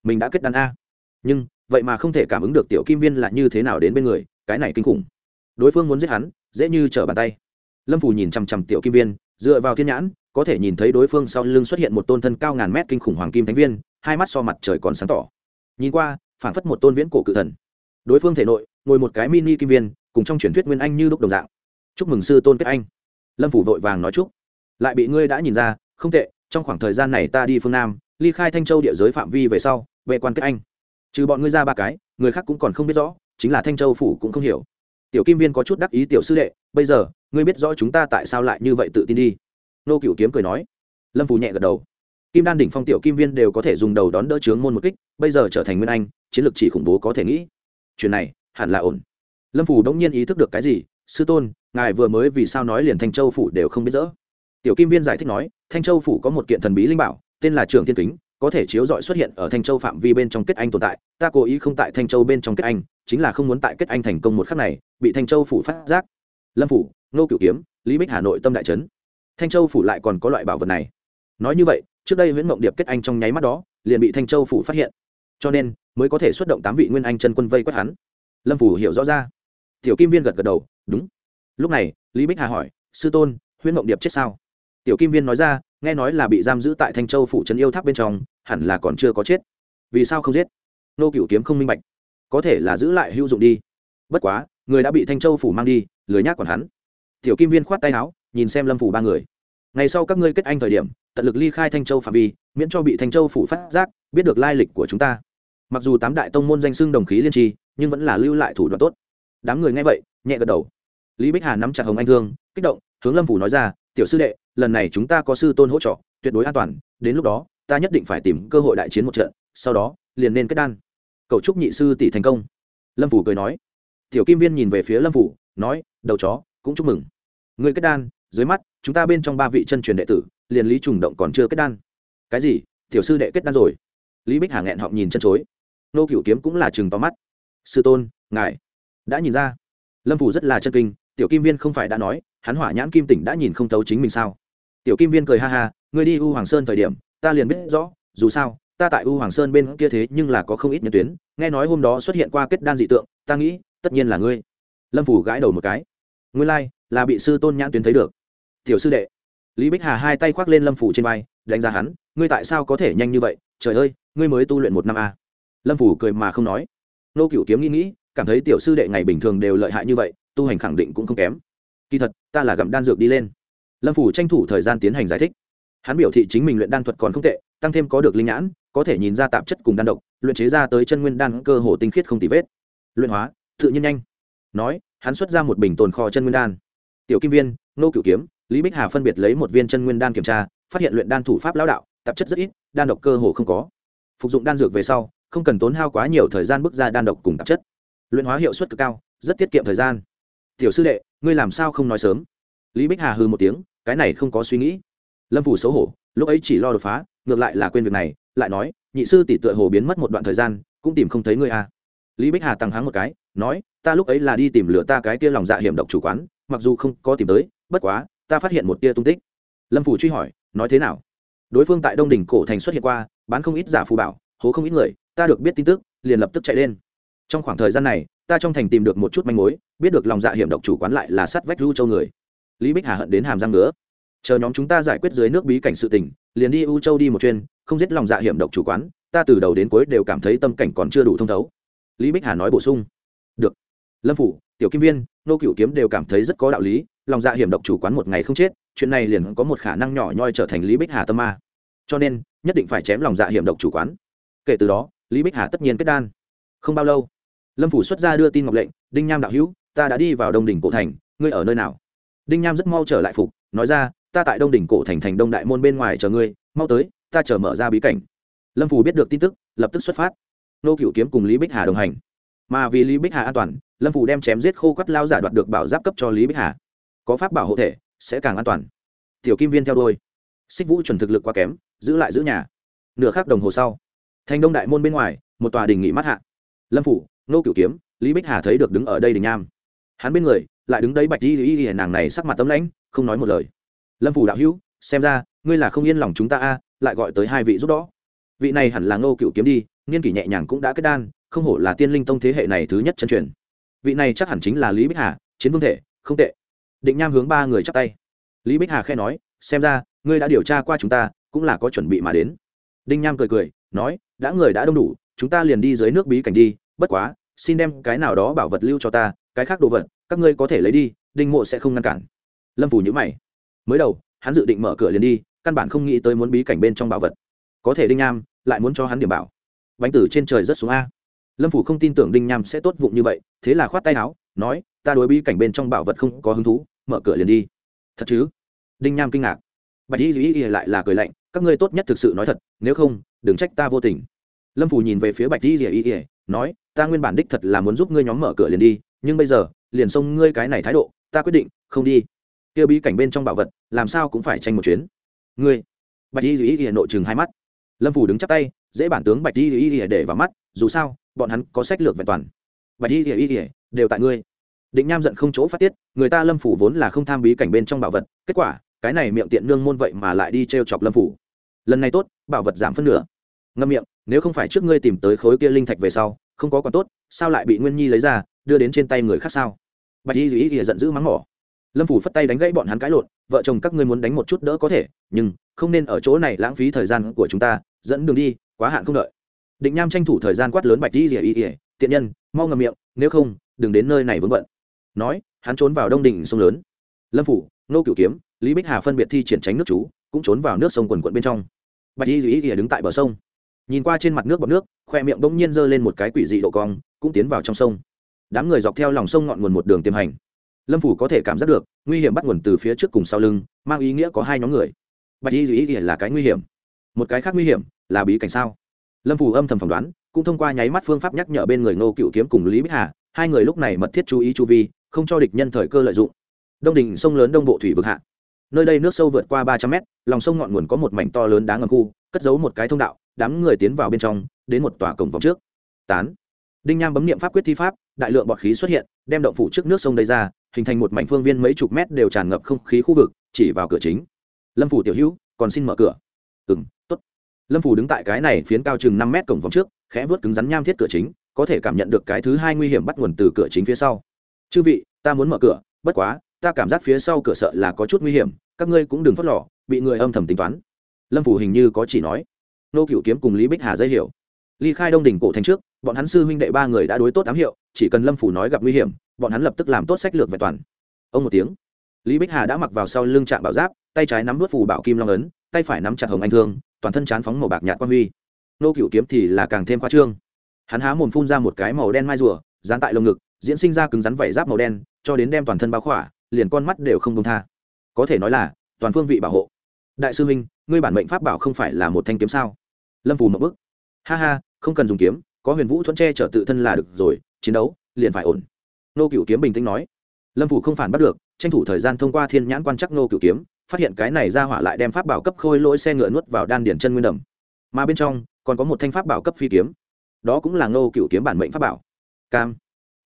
Mình đã kết đàn a. Nhưng, vậy mà không thể cảm ứng được tiểu kim viên là như thế nào đến bên người, cái này kinh khủng. Đối phương muốn giết hắn, dễ như trở bàn tay. Lâm phủ nhìn chằm chằm tiểu kim viên, dựa vào thiên nhãn có thể nhìn thấy đối phương sau lưng xuất hiện một tôn thân cao ngàn mét kinh khủng hoàng kim thánh viên, hai mắt so mặt trời còn sáng tỏ. Nhìn qua, phảng phất một tôn viễn cổ cự thần. Đối phương thể nội, ngồi một cái mini kim viên, cùng trong truyền thuyết nguyên anh như đúc đồng dạng. Chúc mừng sư tôn kết anh. Lâm phủ vội vàng nói chúc. Lại bị ngươi đã nhìn ra, không tệ, trong khoảng thời gian này ta đi phương nam, ly khai thanh châu địa giới phạm vi về sau, về quan kết anh. Trừ bọn ngươi ra ba cái, người khác cũng còn không biết rõ, chính là thanh châu phủ cũng không hiểu. Tiểu kim viên có chút đắc ý tiểu sư đệ, bây giờ, ngươi biết rõ chúng ta tại sao lại như vậy tự tin đi nô cựu kiếm cười nói. Lâm phù nhẹ gật đầu. Kim đan đỉnh phong tiểu kim viên đều có thể dùng đầu đón đỡ chướng môn một kích, bây giờ trở thành nguyên anh, chiến lược chỉ khủng bố có thể nghĩ. Chuyện này, hẳn là ổn. Lâm phù đống nhiên ý thức được cái gì, sư tôn, ngài vừa mới vì sao nói liền thanh châu phủ đều không biết rõ? Tiểu kim viên giải thích nói, thanh châu phủ có một kiện thần bí linh bảo, tên là trường thiên kính, có thể chiếu dọi xuất hiện ở thanh châu phạm vi bên trong kết anh tồn tại. Ta cố ý không tại thanh châu bên trong kết anh, chính là không muốn tại kết anh thành công một khắc này, bị thanh châu phủ phát giác. Lâm phủ nô cửu kiếm, lý bích hà nội tâm đại trấn thanh châu phủ lại còn có loại bảo vật này. Nói như vậy, trước đây nguyễn mộng điệp kết anh trong nháy mắt đó, liền bị thanh châu phủ phát hiện. Cho nên, mới có thể xuất động tám vị nguyên anh chân quân vây quét hắn. Lâm phủ hiểu rõ ra. Tiểu kim viên gật gật đầu, đúng. Lúc này, lý bích hà hỏi, sư tôn huyễn mộng điệp chết sao? Tiểu kim viên nói ra, nghe nói là bị giam giữ tại thanh châu phủ trấn yêu tháp bên trong, hẳn là còn chưa có chết. Vì sao không giết? Nô cựu kiếm không minh bạch. Có thể là giữ lại hữu dụng đi. Bất quá, người đã bị thanh châu phủ mang đi, lười nhác còn hắn. Tiểu kim viên khoát tay áo nhìn xem lâm phủ ba người ngày sau các ngươi kết anh thời điểm tận lực ly khai thanh châu phạm vi miễn cho bị thanh châu phủ phát giác biết được lai lịch của chúng ta mặc dù tám đại tông môn danh xưng đồng khí liên tri nhưng vẫn là lưu lại thủ đoạn tốt đám người nghe vậy nhẹ gật đầu lý bích hà nắm chặt hồng anh thương kích động hướng lâm phủ nói ra tiểu sư đệ lần này chúng ta có sư tôn hỗ trợ tuyệt đối an toàn đến lúc đó ta nhất định phải tìm cơ hội đại chiến một trận sau đó liền nên kết đan cậu chúc nhị sư tỷ thành công lâm phủ cười nói tiểu kim viên nhìn về phía lâm phủ nói đầu chó cũng chúc mừng người kết đan dưới mắt chúng ta bên trong ba vị chân truyền đệ tử liền lý trùng động còn chưa kết đan. Cái gì? Tiểu sư đệ kết đan rồi. Lý bích hà nghẹn họng nhìn chân chối. Nô cựu kiếm cũng là chừng to mắt. Sư tôn ngài đã nhìn ra. Lâm phủ rất là chân kinh tiểu kim viên không phải đã nói hắn hỏa nhãn kim tỉnh đã nhìn không thấu chính mình sao? Tiểu kim viên cười ha ha ngươi đi u hoàng sơn thời điểm ta liền biết rõ dù sao ta tại u hoàng sơn bên kia thế nhưng là có không ít nhân tuyến nghe nói hôm đó xuất hiện qua kết đan dị tượng ta nghĩ tất nhiên là ngươi. Lâm phủ gãi đầu một cái. Ngươi lai、like, là bị sư tôn nhãn tuyến thấy được tiểu sư đệ. Lý bích hà hai tay khoác lên lâm phủ trên vai, đánh giá hắn, ngươi tại sao có thể nhanh như vậy? Trời ơi, ngươi mới tu luyện một năm a à. lâm phủ cười mà không nói. Nô cựu kiếm nghĩ nghĩ, cảm thấy tiểu sư đệ ngày bình thường đều lợi hại như vậy, tu hành khẳng định cũng không kém. Kỳ thật, ta là gặm đan dược đi lên. Lâm phủ tranh thủ thời gian tiến hành giải thích. Hắn biểu thị chính mình luyện đan thuật còn không tệ, tăng thêm có được linh nhãn, có thể nhìn ra tạp chất cùng đan độc, luyện chế ra tới chân nguyên đan cơ hồ tinh khiết không tì vết. Luyện hóa, tự nhiên nhanh. Nói, hắn xuất ra một bình tồn kho chân nguyên đan. Tiểu kim viên, nô cửu kiếm lý bích hà phân biệt lấy một viên chân nguyên đan kiểm tra, phát hiện luyện đan thủ pháp lão đạo, tạp chất rất ít, đan độc cơ hồ không có. Phục dụng đan dược về sau, không cần tốn hao quá nhiều thời gian bước ra đan độc cùng tạp chất. Luyện hóa hiệu suất cực cao, rất tiết kiệm thời gian. Tiểu sư đệ, ngươi làm sao không nói sớm? Lý bích hà hư một tiếng, cái này không có suy nghĩ. Lâm phủ xấu hổ, lúc ấy chỉ lo đột phá, ngược lại là quên việc này, lại nói, nhị sư tỷ tựa hồ biến mất một đoạn thời gian, cũng tìm không thấy ngươi à. lý bích hà tăng háng một cái, nói, ta lúc ấy là đi tìm lửa ta cái kia lòng dạ hiểm độc chủ quán, mặc dù không có tìm tới, bất quá ta phát hiện một tia tung tích. Lâm phủ truy hỏi, nói thế nào? Đối phương tại đông đỉnh cổ thành xuất hiện qua, bán không ít giả phù bảo, hố không ít người, ta được biết tin tức, liền lập tức chạy lên. Trong khoảng thời gian này, ta trong thành tìm được một chút manh mối, biết được lòng dạ hiểm độc chủ quán lại là sắt vách ru châu người. Lý bích hà hận đến hàm răng nữa chờ nhóm chúng ta giải quyết dưới nước bí cảnh sự tình, liền đi u châu đi một chuyên không giết lòng dạ hiểm độc chủ quán, ta từ đầu đến cuối đều cảm thấy tâm cảnh còn chưa đủ thông thấu. Lý bích hà nói bổ sung. Được. Lâm phủ, tiểu kim viên, nô cựu kiếm đều cảm thấy rất có đạo lý lòng dạ hiểm độc chủ quán một ngày không chết, chuyện này liền có một khả năng nhỏ nhoi trở thành lý bích hà tâm ma. Cho nên, nhất định phải chém lòng dạ hiểm độc chủ quán. Kể từ đó, lý bích hà tất nhiên kết đan. Không bao lâu, lâm phủ xuất ra đưa tin ngọc lệnh, đinh nham đạo hữu, ta đã đi vào đông đỉnh cổ thành, ngươi ở nơi nào? Đinh nham rất mau trở lại phục, nói ra, ta tại đông đỉnh cổ thành thành đông đại môn bên ngoài chờ ngươi, mau tới, ta chờ mở ra bí cảnh. Lâm phủ biết được tin tức, lập tức xuất phát. Nô cựu kiếm cùng lý bích hà đồng hành. Mà vì lý bích hà an toàn, lâm phủ đem chém giết khô quắt lao giả đoạt được bảo giáp cấp cho lý bích hà có pháp bảo hộ thể, sẽ càng an toàn. Tiểu kim viên theo đôi xích vũ chuẩn thực lực quá kém, giữ lại giữ nhà. Nửa khắc đồng hồ sau thành đông đại môn bên ngoài, một tòa đình nghị mắt hạ. Lâm phủ, nô cửu kiếm, lý bích hà thấy được đứng ở đây đình nham. Hắn bên người, lại đứng đấy bạch y y y, nàng này sắc mặt tấm lãnh, không nói một lời. Lâm phủ đạo hữu, xem ra, ngươi là không yên lòng chúng ta a, lại gọi tới hai vị giúp đó vị này hẳn là ngô cựu kiếm đi, niên kỷ nhẹ nhàng cũng đã kết đan, không hổ là tiên linh tông thế hệ này thứ nhất chân truyền. Vị này chắc hẳn chính là lý bích hà, chiến vương thể, không tệ định nham hướng ba người chắp tay. Lý bích hà khe nói, xem ra, ngươi đã điều tra qua chúng ta, cũng là có chuẩn bị mà đến. Đinh nham cười cười, nói, đã người đã đông đủ, chúng ta liền đi dưới nước bí cảnh đi, bất quá, xin đem cái nào đó bảo vật lưu cho ta, cái khác đồ vật, các ngươi có thể lấy đi, đinh mộ sẽ không ngăn cản. Lâm phủ nhữ mày. Mới đầu, hắn dự định mở cửa liền đi, căn bản không nghĩ tới muốn bí cảnh bên trong bảo vật. Có thể đinh nham lại muốn cho hắn điểm bảo. Bánh tử trên trời rất xuống a. Lâm phủ không tin tưởng đinh nham sẽ tốt vụng như vậy, thế là khoát tay áo, nói, ta đối bí cảnh bên trong bảo vật không có hứng thú mở cửa liền đi. Thật chứ? Đinh nham kinh ngạc. Bạch y duy lại là cười lạnh, các ngươi tốt nhất thực sự nói thật, nếu không, đừng trách ta vô tình. Lâm phủ nhìn về phía bạch y duy nói, ta nguyên bản đích thật là muốn giúp ngươi nhóm mở cửa liền đi, nhưng bây giờ, liền xông ngươi cái này thái độ, ta quyết định, không đi. Kia bí cảnh bên trong bảo vật, làm sao cũng phải tranh một chuyến. Ngươi. Bạch y duy y nội chừng hai mắt. Lâm phủ đứng chắp tay, dễ bản tướng bạch y duy y để vào mắt, dù sao, bọn hắn có sách lược vẹn toàn. Bạch y duy y đều tại ngươi định nham giận không chỗ phát tiết, người ta lâm phủ vốn là không tham bí cảnh bên trong bảo vật, kết quả, cái này miệng tiện nương môn vậy mà lại đi t r e o chọc lâm phủ. Lần này tốt, bảo vật giảm phân nửa. Ngâm miệng, nếu không phải trước ngươi tìm tới khối kia linh thạch về sau, không có còn tốt, sao lại bị nguyên nhi lấy ra, đưa đến trên tay người khác sao? Bạch y dĩ ý giận dữ mắng mỏ. Lâm phủ phất tay đánh gãy bọn hắn cãi lộn, vợ chồng các ngươi muốn đánh một chút đỡ có thể, nhưng không nên ở chỗ này lãng phí thời gian của chúng ta, dẫn đường đi, quá hạn không đợi. Định nham tranh thủ thời gian quát lớn bạch y dĩ ỉa tiện nhân, mau ngầm miệng, nếu không, đừng đến nơi này vướng bận nói, hắn trốn vào đông đỉnh sông lớn. Lâm phủ, nô cửu kiếm, lý bích hà phân biệt thi triển tránh nước chú, cũng trốn vào nước sông quần quận bên trong. Bạch y dĩ ỉa đứng tại bờ sông. Nhìn qua trên mặt nước bọt nước, khoe miệng bỗng nhiên giơ lên một cái quỷ dị độ cong, cũng tiến vào trong sông. Đám người dọc theo lòng sông ngọn nguồn một đường tiềm hành. Lâm phủ có thể cảm giác được, nguy hiểm bắt nguồn từ phía trước cùng sau lưng, mang ý nghĩa có hai nhóm người. Bạch y dĩ ý là cái nguy hiểm. Một cái khác nguy hiểm là bí cảnh sao? Lâm phủ âm thầm phỏng đoán, cũng thông qua nháy mắt phương pháp nhắc nhở bên người ngô cựu kiếm cùng lý bích hà, hai người lúc này mật thiết chú ý chu vi không cho địch nhân thời cơ lợi dụng. Đông đình sông lớn đông bộ thủy vực hạ. Nơi đây nước sâu vượt qua ba trăm mét, lòng sông ngọn nguồn có một mảnh to lớn đá ngầm khu, cất giấu một cái thông đạo, đám người tiến vào bên trong, đến một tòa cổng vòng trước. Tán. Đinh nham bấm niệm pháp quyết thi pháp, đại lượng bọt khí xuất hiện, đem động phủ trước nước sông đây ra, hình thành một mảnh phương viên mấy chục mét đều tràn ngập không khí khu vực, chỉ vào cửa chính. Lâm phủ tiểu hữu, còn xin mở cửa. Ừng tốt. Lâm phủ đứng tại cái này phiến cao chừng năm mét cổng vòng trước, khẽ vớt cứng rắn nham thiết cửa chính, có thể cảm nhận được cái thứ hai nguy hiểm bắt nguồn từ cửa chính phía sau chư vị, ta muốn mở cửa, bất quá, ta cảm giác phía sau cửa sợ là có chút nguy hiểm, các ngươi cũng đừng phớt lò bị người âm thầm tính toán. Lâm phủ hình như có chỉ nói. Nô cựu kiếm cùng lý bích hà dây hiểu. Ly khai đông đỉnh cổ thành trước, bọn hắn sư huynh đệ ba người đã đối tốt ám hiệu, chỉ cần lâm phủ nói gặp nguy hiểm, bọn hắn lập tức làm tốt sách lược vẹn toàn. Ông một tiếng. Lý bích hà đã mặc vào sau lưng trạm bảo giáp, tay trái nắm vớt phù bảo kim long ấn, tay phải nắm chặt hồng anh thương, toàn thân chán phóng màu bạc nhạt quan huy. Nô cựu kiếm thì là càng thêm khoa trương. Hắn há mồm phun ra một cái màu đen mai rùa, dán tại lồng ngực diễn sinh ra cứng rắn vảy giáp màu đen, cho đến đem toàn thân bao khỏa, liền con mắt đều không đông tha. Có thể nói là, toàn phương vị bảo hộ. Đại sư huynh, ngươi bản mệnh pháp bảo không phải là một thanh kiếm sao? Lâm phù một bức. Ha ha, không cần dùng kiếm, có huyền vũ thuẫn tre chở tự thân là được rồi, chiến đấu, liền phải ổn. Nô cựu kiếm bình tĩnh nói. Lâm phủ không phản bắt được, tranh thủ thời gian thông qua thiên nhãn quan chắc nô cựu kiếm, phát hiện cái này ra hỏa lại đem pháp bảo cấp khôi lỗi xe ngựa nuốt vào đan điển chân nguyên đầm. Mà bên trong, còn có một thanh pháp bảo cấp phi kiếm. Đó cũng là nô cựu kiếm bản mệnh pháp bảo. Cam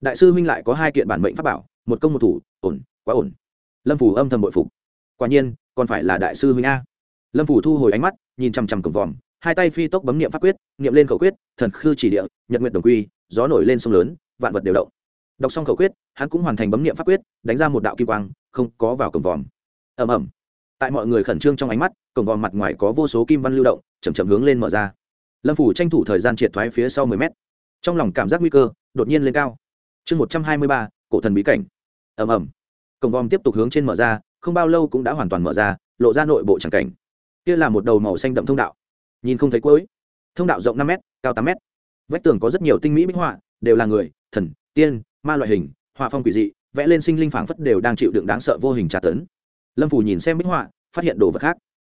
đại sư huynh lại có hai kiện bản mệnh pháp bảo, một công một thủ, ổn, quá ổn. Lâm phủ âm thầm bội phục. Quả nhiên, còn phải là đại sư huynh a. Lâm phủ thu hồi ánh mắt, nhìn chằm chằm cổng vòm, hai tay phi tốc bấm niệm pháp quyết, niệm lên khẩu quyết, thần khư chỉ địa, nhật nguyện đồng quy, gió nổi lên sông lớn, vạn vật đều động. Đọc xong khẩu quyết, hắn cũng hoàn thành bấm niệm pháp quyết, đánh ra một đạo kim quang, không có vào cổng vòm. Ầm ầm. Tại mọi người khẩn trương trong ánh mắt, cổng vòm mặt ngoài có vô số kim văn lưu động chầm chậm hướng lên mở ra. Lâm phủ tranh thủ thời gian triệt thoái phía sau mười mét. Trong lòng cảm giác nguy cơ, đột nhiên lên cao chương một trăm hai mươi ba, cổ thần bí cảnh. Ầm ầm. Cổng vòm tiếp tục hướng trên mở ra, không bao lâu cũng đã hoàn toàn mở ra, lộ ra nội bộ tràng cảnh. Kia là một đầu màu xanh đậm thông đạo. Nhìn không thấy cuối. Thông đạo rộng năm m cao tám m vách tường có rất nhiều tinh mỹ minh họa, đều là người, thần, tiên, ma loại hình, họa phong quỷ dị, vẽ lên sinh linh phảng phất đều đang chịu đựng đáng sợ vô hình tra tấn. Lâm phủ nhìn xem minh họa, phát hiện đồ vật khác.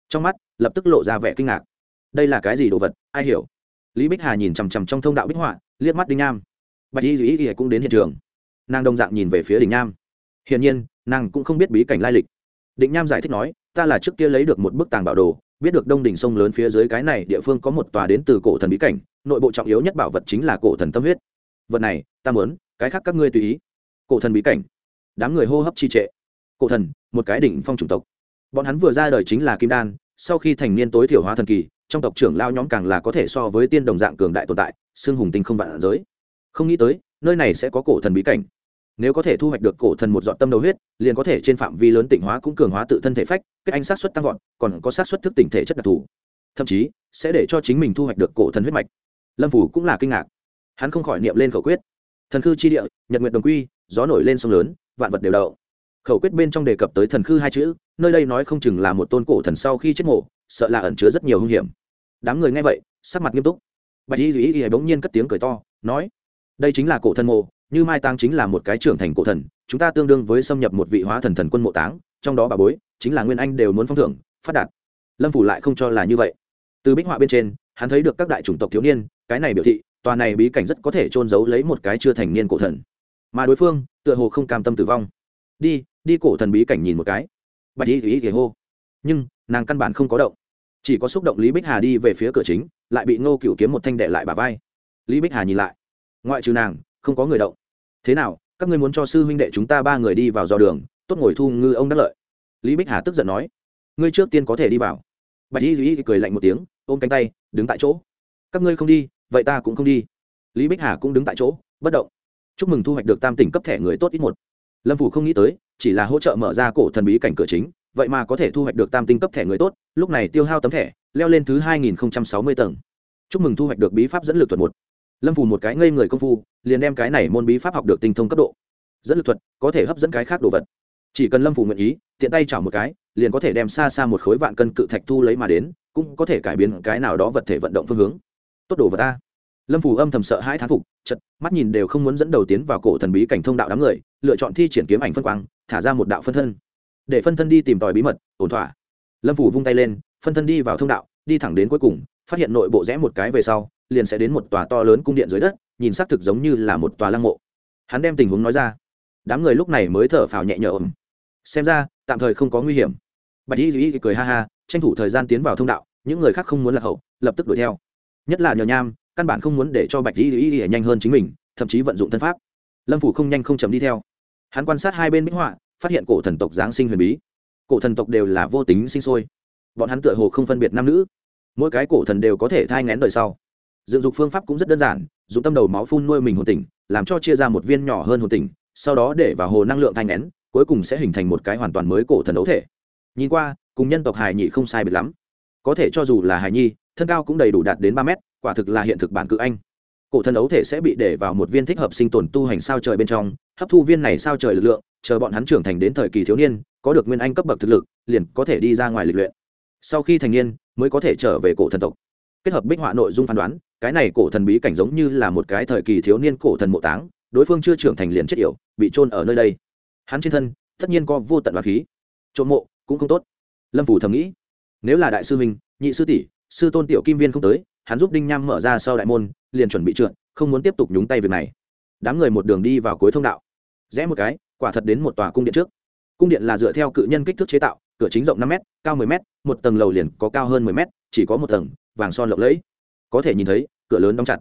Trong mắt, lập tức lộ ra vẻ kinh ngạc. Đây là cái gì đồ vật? Ai hiểu? Lý bích hà nhìn chằm chằm trong thông đạo bích họa, liếc mắt đinh nam bạch y duy y cũng đến hiện trường. Nàng đồng dạng nhìn về phía đình nham hiển nhiên, nàng cũng không biết bí cảnh lai lịch. Định nham giải thích nói, ta là trước kia lấy được một bức tàng bảo đồ, biết được đông đỉnh sông lớn phía dưới cái này địa phương có một tòa đến từ cổ thần bí cảnh, nội bộ trọng yếu nhất bảo vật chính là cổ thần tâm huyết. Vật này, ta muốn, cái khác các ngươi tùy ý. Cổ thần bí cảnh. Đám người hô hấp trì trệ. Cổ thần, một cái đỉnh phong chủng tộc. Bọn hắn vừa ra đời chính là kim đan, sau khi thành niên tối thiểu hóa thần kỳ, trong tộc trưởng lao nhóm càng là có thể so với tiên đồng dạng cường đại tồn tại xương hùng tinh không vạn giới không nghĩ tới, nơi này sẽ có cổ thần bí cảnh. Nếu có thể thu hoạch được cổ thần một dọn tâm đầu huyết, liền có thể trên phạm vi lớn tỉnh hóa cũng cường hóa tự thân thể phách, kết anh sát xuất tăng vọt, còn có sát xuất thức tỉnh thể chất đặc thù. Thậm chí, sẽ để cho chính mình thu hoạch được cổ thần huyết mạch. Lâm phủ cũng là kinh ngạc. Hắn không khỏi niệm lên khẩu quyết. Thần khư chi địa, nhật nguyện đồng quy, gió nổi lên sông lớn, vạn vật đều đậu. Khẩu quyết bên trong đề cập tới thần khư hai chữ, nơi đây nói không chừng là một tôn cổ thần sau khi chết mổ, sợ là ẩn chứa rất nhiều hung hiểm. Đám người nghe vậy, sắc mặt nghiêm túc. Bạch y duy y bỗng nhiên cất tiếng cười to, nói đây chính là cổ thần mộ, như mai táng chính là một cái trưởng thành cổ thần, chúng ta tương đương với xâm nhập một vị hóa thần thần quân mộ táng, trong đó bà bối, chính là nguyên anh đều muốn phong thưởng, phát đạt. Lâm phủ lại không cho là như vậy. Từ bích họa bên trên, hắn thấy được các đại chủng tộc thiếu niên, cái này biểu thị, tòa này bí cảnh rất có thể trôn giấu lấy một cái chưa thành niên cổ thần. Mà đối phương, tựa hồ không cam tâm tử vong. Đi đi cổ thần bí cảnh nhìn một cái. Bạch y thủy ý hô. Nhưng, nàng căn bản không có động. Chỉ có xúc động lý bích hà đi về phía cửa chính, lại bị ngô cựu kiếm một thanh đệ lại bà vai. Lý bích hà nhìn lại ngoại trừ nàng, không có người động. Thế nào, các ngươi muốn cho sư huynh đệ chúng ta ba người đi vào dò đường, tốt ngồi thu ngư ông đắc lợi. Lý bích hà tức giận nói, ngươi trước tiên có thể đi vào. Bạch y duy cười lạnh một tiếng, ôm cánh tay, đứng tại chỗ. Các ngươi không đi, vậy ta cũng không đi. Lý bích hà cũng đứng tại chỗ, bất động. Chúc mừng thu hoạch được tam tỉnh cấp thẻ người tốt ít một. Lâm phủ không nghĩ tới, chỉ là hỗ trợ mở ra cổ thần bí cảnh cửa chính, vậy mà có thể thu hoạch được tam tinh cấp thẻ người tốt, lúc này tiêu hao tấm thẻ, leo lên thứ hai nghìn sáu mươi tầng. Chúc mừng thu hoạch được bí pháp dẫn lực thuật một lâm phủ một cái ngây người công phu, liền đem cái này môn bí pháp học được tinh thông cấp độ. Dẫn lực thuật, có thể hấp dẫn cái khác đồ vật. Chỉ cần lâm phủ nguyện ý, tiện tay chảo một cái, liền có thể đem xa xa một khối vạn cân cự thạch thu lấy mà đến, cũng có thể cải biến cái nào đó vật thể vận động phương hướng. Tốt đồ vật ta. Lâm phủ âm thầm sợ hãi thán phục chật mắt nhìn đều không muốn dẫn đầu tiến vào cổ thần bí cảnh thông đạo đám người, lựa chọn thi triển kiếm ảnh phân quang, thả ra một đạo phân thân. Để phân thân đi tìm tòi bí mật, ổn thỏa. Lâm phủ vung tay lên, phân thân đi vào thông đạo, đi thẳng đến cuối cùng, phát hiện nội bộ rẽ một cái về sau liền sẽ đến một tòa to lớn cung điện dưới đất, nhìn xác thực giống như là một tòa lăng mộ. Hắn đem tình huống nói ra. Đám người lúc này mới thở phào nhẹ nhõm. Xem ra, tạm thời không có nguy hiểm. Bạch y duy cười ha ha, tranh thủ thời gian tiến vào thông đạo, những người khác không muốn lạc hậu, lập tức đuổi theo. Nhất là nhờ nham, căn bản không muốn để cho bạch y duy nhanh hơn chính mình, thậm chí vận dụng thân pháp. Lâm phủ không nhanh không chậm đi theo. Hắn quan sát hai bên minh họa, phát hiện cổ thần tộc giáng sinh huyền bí. Cổ thần tộc đều là vô tính sinh sôi. Bọn hắn tựa hồ không phân biệt nam nữ. Mỗi cái cổ thần đều có thể thai ngén đời sau dựng dục phương pháp cũng rất đơn giản, dùng tâm đầu máu phun nuôi mình hồn tỉnh, làm cho chia ra một viên nhỏ hơn hồn tỉnh, sau đó để vào hồ năng lượng thanh nén, cuối cùng sẽ hình thành một cái hoàn toàn mới cổ thần đấu thể. Nhìn qua, cùng nhân tộc hài nhị không sai biệt lắm. Có thể cho dù là hài nhi, thân cao cũng đầy đủ đạt đến ba mét, quả thực là hiện thực bản cự anh. Cổ thần ấu thể sẽ bị để vào một viên thích hợp sinh tồn tu hành sao trời bên trong, hấp thu viên này sao trời lực lượng, chờ bọn hắn trưởng thành đến thời kỳ thiếu niên, có được nguyên anh cấp bậc thực lực, liền có thể đi ra ngoài lịch luyện. Sau khi thành niên, mới có thể trở về cổ thần tộc. Kết hợp bích họa nội dung phán đoán cái này cổ thần bí cảnh giống như là một cái thời kỳ thiếu niên cổ thần mộ táng, đối phương chưa trưởng thành liền chết yểu, bị trôn ở nơi đây. Hắn trên thân, tất nhiên có vô tận và khí. Trộm mộ, cũng không tốt. Lâm phủ thầm nghĩ, nếu là đại sư minh nhị sư tỷ, sư tôn tiểu kim viên không tới, hắn giúp đinh nham mở ra sau đại môn, liền chuẩn bị trượt, không muốn tiếp tục nhúng tay việc này. Đám người một đường đi vào cuối thông đạo. Rẽ một cái, quả thật đến một tòa cung điện trước. Cung điện là dựa theo cự nhân kích thước chế tạo, cửa chính rộng năm m cao 10 m một tầng lầu liền có cao hơn 10 m chỉ có một tầng, vàng son lộng lẫy. Có thể nhìn thấy cửa lớn đóng chặt.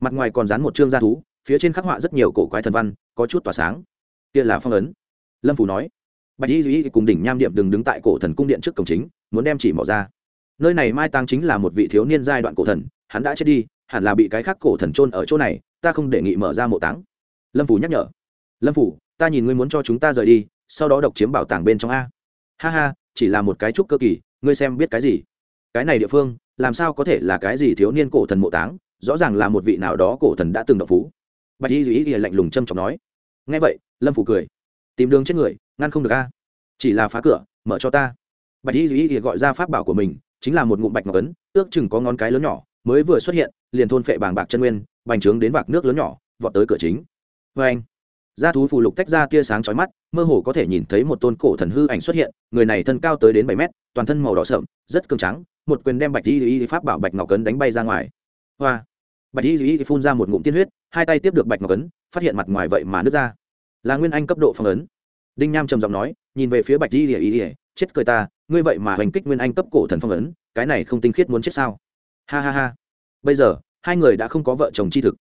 Mặt ngoài còn dán một chương gia thú, phía trên khắc họa rất nhiều cổ quái thần văn, có chút tỏa sáng. Kia là phong ấn. Lâm phủ nói, bạch y duy cùng đỉnh nham điệm đừng đứng tại cổ thần cung điện trước cổng chính, muốn đem chỉ mỏ ra. Nơi này mai táng chính là một vị thiếu niên giai đoạn cổ thần, hắn đã chết đi, hẳn là bị cái khác cổ thần trôn ở chỗ này, ta không đề nghị mở ra mộ táng. Lâm phủ nhắc nhở, lâm phủ ta nhìn ngươi muốn cho chúng ta rời đi, sau đó độc chiếm bảo tàng bên trong a. Ha ha, chỉ là một cái trúc cơ kỳ, ngươi xem biết cái gì? Cái này địa phương, làm sao có thể là cái gì thiếu niên cổ thần mộ táng? Rõ ràng là một vị nào đó cổ thần đã từng độc phú. Bạch y duy ý lạnh lùng châm trọng nói, nghe vậy, lâm phủ cười. Tìm đường chết người, ngăn không được a. Chỉ là phá cửa, mở cho ta. Bạch y duy gọi ra pháp bảo của mình, chính là một ngụm bạch ngọc ấn, ước chừng có ngón cái lớn nhỏ, mới vừa xuất hiện, liền thôn phệ bàng bạc chân nguyên, bành trướng đến vạc nước lớn nhỏ, vọt tới cửa chính. Vê anh, gia thú phù lục tách ra tia sáng chói mắt, mơ hồ có thể nhìn thấy một tôn cổ thần hư ảnh xuất hiện, người này thân cao tới đến bảy mét, toàn thân màu đỏ sợm rất cứng trắng một quyền đem bạch y y pháp bảo bạch ngọc cấn đánh bay ra ngoài. Hoa bạch y y phun ra một ngụm tiên huyết, hai tay tiếp được bạch ngọc ấn, phát hiện mặt ngoài vậy mà nứt ra. Là nguyên anh cấp độ phong ấn. Đinh nham trầm giọng nói, nhìn về phía bạch y y y, chết cười ta, ngươi vậy mà hành kích nguyên anh cấp cổ thần phong ấn, cái này không tinh khiết muốn chết sao? Ha ha ha. Bây giờ, hai người đã không có vợ chồng chi thực.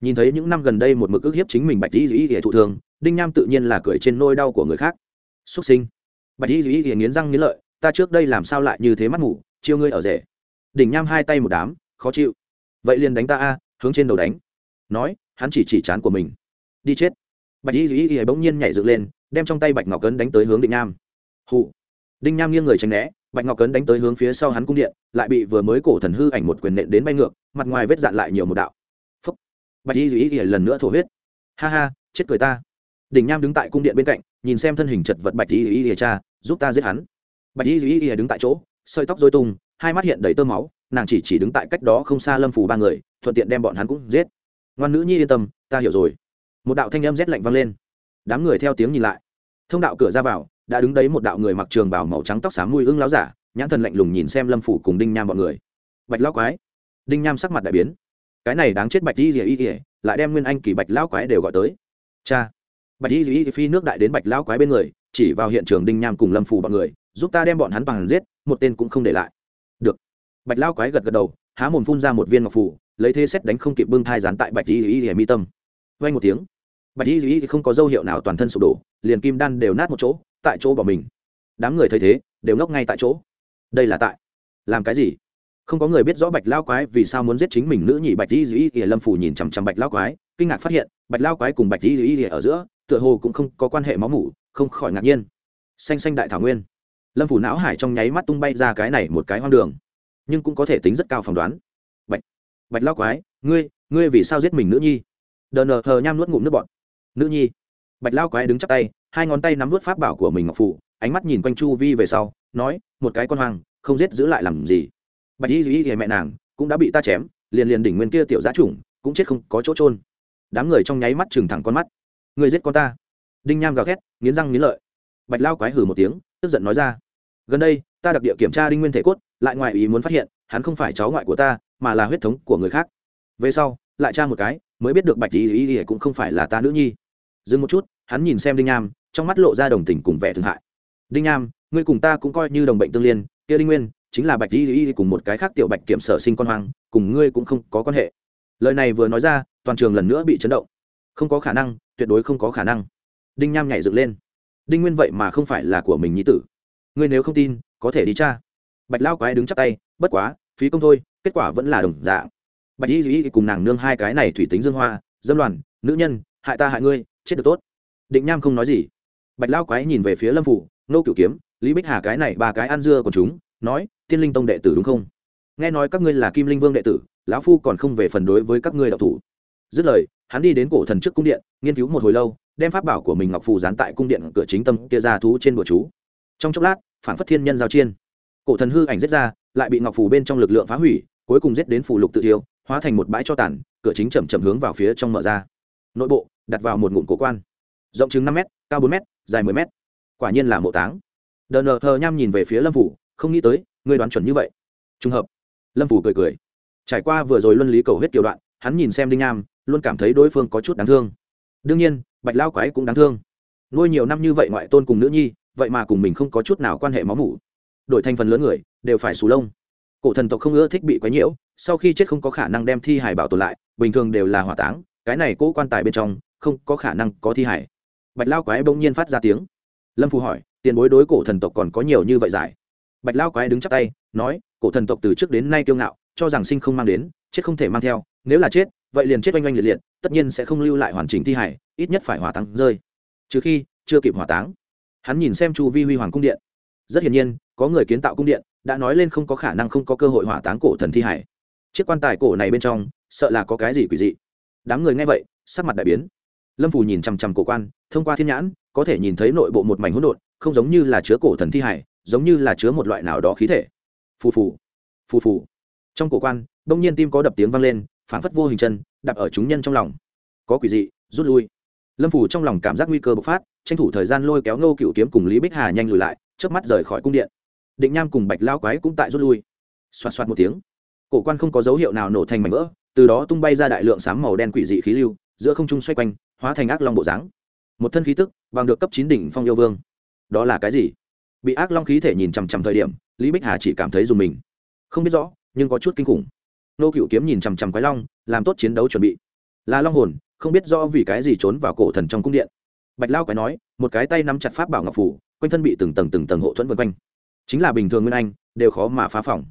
Nhìn thấy những năm gần đây một mực ức hiếp chính mình bạch y y y thụ thường, đinh nham tự nhiên là cười trên nôi đau của người khác. Xuất sinh. Bạch y y y nghiến răng nghiến lợi, ta trước đây làm sao lại như thế mắt ngủ chiêu ngươi ở rể. Đỉnh nham hai tay một đám, khó chịu vậy liền đánh ta a hướng trên đầu đánh nói hắn chỉ chỉ chán của mình đi chết bạch y y y bỗng nhiên nhảy dựng lên đem trong tay bạch ngọc cấn đánh tới hướng định nham hụ đinh nham nghiêng người tránh né bạch ngọc cấn đánh tới hướng phía sau hắn cung điện lại bị vừa mới cổ thần hư ảnh một quyền nện đến bay ngược mặt ngoài vết dạn lại nhiều một đạo phúc bạch y y y lần nữa thổ huyết ha ha chết cười ta đỉnh nham đứng tại cung điện bên cạnh nhìn xem thân hình chật vật bạch y y y cha giúp ta giết hắn bạch y y y đứng tại chỗ sợi tóc dối tung hai mắt hiện đầy tơ máu nàng chỉ chỉ đứng tại cách đó không xa lâm phủ ba người thuận tiện đem bọn hắn cũng giết ngoan nữ nhi yên tâm ta hiểu rồi một đạo thanh âm rét lạnh vang lên đám người theo tiếng nhìn lại thông đạo cửa ra vào đã đứng đấy một đạo người mặc trường bảo màu trắng tóc xám mùi ưng láo giả nhãn thần lạnh lùng nhìn xem lâm phủ cùng đinh nham bọn người bạch lao quái đinh nham sắc mặt đại biến cái này đáng chết bạch y rỉa y rỉa lại đem nguyên anh kỳ bạch lao quái đều gọi tới cha bạch y rỉa phi nước đại đến bạch lao quái bên người chỉ vào hiện trường đinh nham cùng lâm phủ bọn người giúp ta đem bọn hắn bằng giết một tên cũng không để lại bạch lao quái gật gật đầu há mồm phun ra một viên ngọc phủ lấy thế xét đánh không kịp bưng thai dán tại bạch y y y mi tâm vay một tiếng bạch y y không có dấu hiệu nào toàn thân sụp đổ liền kim đan đều nát một chỗ tại chỗ bỏ mình đám người thấy thế đều ngốc ngay tại chỗ đây là tại làm cái gì không có người biết rõ bạch lao quái vì sao muốn giết chính mình nữ nhị bạch y y y lâm phủ nhìn chằm chằm bạch lao quái kinh ngạc phát hiện bạch lao quái cùng bạch y y y ở giữa tựa hồ cũng không có quan hệ máu mủ không khỏi ngạc nhiên xanh xanh đại thảo nguyên lâm phủ não hải trong nháy mắt tung bay ra cái này một cái hoang đường nhưng cũng có thể tính rất cao phỏng đoán. Bạch bạch lao quái, ngươi ngươi vì sao giết mình nữ nhi? Đờ nờ hờ nham nuốt ngụm nước bọn nữ nhi. Bạch lao quái đứng chắc tay, hai ngón tay nắm nuốt pháp bảo của mình ngọc phụ ánh mắt nhìn quanh chu vi về sau, nói, một cái con hoang, không giết giữ lại làm gì? Bạch y duy thì mẹ nàng cũng đã bị ta chém, liền liền đỉnh nguyên kia tiểu giá chủng cũng chết không có chỗ trôn đám người trong nháy mắt trừng thẳng con mắt. Người giết con ta. Đinh nham gào thét, nghiến răng nghiến lợi. Bạch lao quái hử một tiếng, tức giận nói ra, gần đây, ta đặc địa kiểm tra đinh nguyên thể cốt lại ngoài ý muốn phát hiện, hắn không phải cháu ngoại của ta, mà là huyết thống của người khác. Về sau, lại tra một cái, mới biết được bạch ý ý ý cũng không phải là ta nữ nhi. Dừng một chút, hắn nhìn xem đinh nham, trong mắt lộ ra đồng tình cùng vẻ thương hại. Đinh nham, ngươi cùng ta cũng coi như đồng bệnh tương liên, kia đinh nguyên, chính là bạch ý ý cùng một cái khác tiểu bạch kiểm sở sinh con hoang, cùng ngươi cũng không có quan hệ. Lời này vừa nói ra, toàn trường lần nữa bị chấn động. Không có khả năng, tuyệt đối không có khả năng. Đinh nham nhảy dựng lên. Đinh nguyên vậy mà không phải là của mình nhí tử. Ngươi nếu không tin, có thể đi cha bạch lao quái đứng chắp tay, bất quá, phí công thôi, kết quả vẫn là đồng dạng. Bạch y duy cùng nàng nương hai cái này thủy tính dương hoa, dâm loàn nữ nhân, hại ta hại ngươi, chết được tốt. Định nham không nói gì. Bạch lao quái nhìn về phía lâm phủ, nô cửu kiếm, lý bích hà cái này ba cái ăn dưa còn chúng, nói, tiên linh tông đệ tử đúng không? Nghe nói các ngươi là kim linh vương đệ tử, lão phu còn không về phần đối với các ngươi đạo thủ. Dứt lời, hắn đi đến cổ thần trước cung điện, nghiên cứu một hồi lâu, đem pháp bảo của mình ngọc phù dán tại cung điện cửa chính tâm kia ra thú trên bờ chú. Trong chốc lát, phản phất thiên nhân giao chiên cổ thần hư ảnh giết ra, lại bị ngọc phù bên trong lực lượng phá hủy, cuối cùng giết đến phù lục tự thiêu, hóa thành một bãi cho tàn, cửa chính chậm chậm hướng vào phía trong mở ra. Nội bộ, đặt vào một ngụm cổ quan. Rộng chừng năm m cao bốn m dài mười m quả nhiên là mộ táng. Đờ nờ thờ nham nhìn về phía lâm phủ, không nghĩ tới, ngươi đoán chuẩn như vậy. Trùng hợp. Lâm phủ cười cười. Trải qua vừa rồi luân lý cầu huyết kiểu đoạn, hắn nhìn xem đinh nham luôn cảm thấy đối phương có chút đáng thương. Đương nhiên, bạch lao quái cũng đáng thương. Nuôi nhiều năm như vậy ngoại tôn cùng nữ nhi, vậy mà cùng mình không có chút nào quan hệ máu mủ đổi thành phần lớn người, đều phải xù lông. Cổ thần tộc không ưa thích bị quấy nhiễu, sau khi chết không có khả năng đem thi hải bảo tồn lại, bình thường đều là hỏa táng, cái này cỗ quan tài bên trong, không có khả năng có thi hải. Bạch lao quái bỗng nhiên phát ra tiếng. Lâm phù hỏi, tiền bối đối cổ thần tộc còn có nhiều như vậy giải? Bạch lao quái đứng chắc tay, nói, cổ thần tộc từ trước đến nay kiêu ngạo, cho rằng sinh không mang đến, chết không thể mang theo, nếu là chết, vậy liền chết oanh oanh liệt liệt, tất nhiên sẽ không lưu lại hoàn chỉnh thi hải, ít nhất phải hỏa táng rơi. Trừ khi chưa kịp hỏa táng. Hắn nhìn xem chu vi huy hoàng cung điện rất hiển nhiên, có người kiến tạo cung điện, đã nói lên không có khả năng không có cơ hội hỏa táng cổ thần thi hải. Chiếc quan tài cổ này bên trong, sợ là có cái gì quỷ dị. Đám người nghe vậy, sắc mặt đại biến. Lâm phù nhìn chằm chằm cổ quan, thông qua thiên nhãn, có thể nhìn thấy nội bộ một mảnh hỗn độn, không giống như là chứa cổ thần thi hải, giống như là chứa một loại nào đó khí thể. Phù phù phù phù. Trong cổ quan, đông nhiên tim có đập tiếng vang lên, phảng phất vô hình chân, đập ở chúng nhân trong lòng. Có quỷ dị, rút lui. Lâm Phù trong lòng cảm giác nguy cơ bộc phát, tranh thủ thời gian lôi kéo ngô cựu kiếm cùng lý bích hà nhanh lùi lại chớp mắt rời khỏi cung điện. Định nham cùng bạch lao quái cũng tại rút lui. Xoạt xoạt một tiếng, cổ quan không có dấu hiệu nào nổ thành mảnh vỡ, từ đó tung bay ra đại lượng sám màu đen quỷ dị khí lưu, giữa không trung xoay quanh, hóa thành ác long bộ dáng. Một thân khí tức, bằng được cấp chín đỉnh phong yêu vương. Đó là cái gì? Bị ác long khí thể nhìn chằm chằm thời điểm, lý bích hà chỉ cảm thấy dùng mình. Không biết rõ, nhưng có chút kinh khủng. Nô cựu kiếm nhìn chằm chằm quái long, làm tốt chiến đấu chuẩn bị. Là long hồn, không biết rõ vì cái gì trốn vào cổ thần trong cung điện. Bạch lao quái nói, một cái tay nắm chặt pháp bảo ngọc phủ quanh thân bị từng tầng từng tầng hộ thuẫn vân quanh. Chính là bình thường nguyên anh, đều khó mà phá phỏng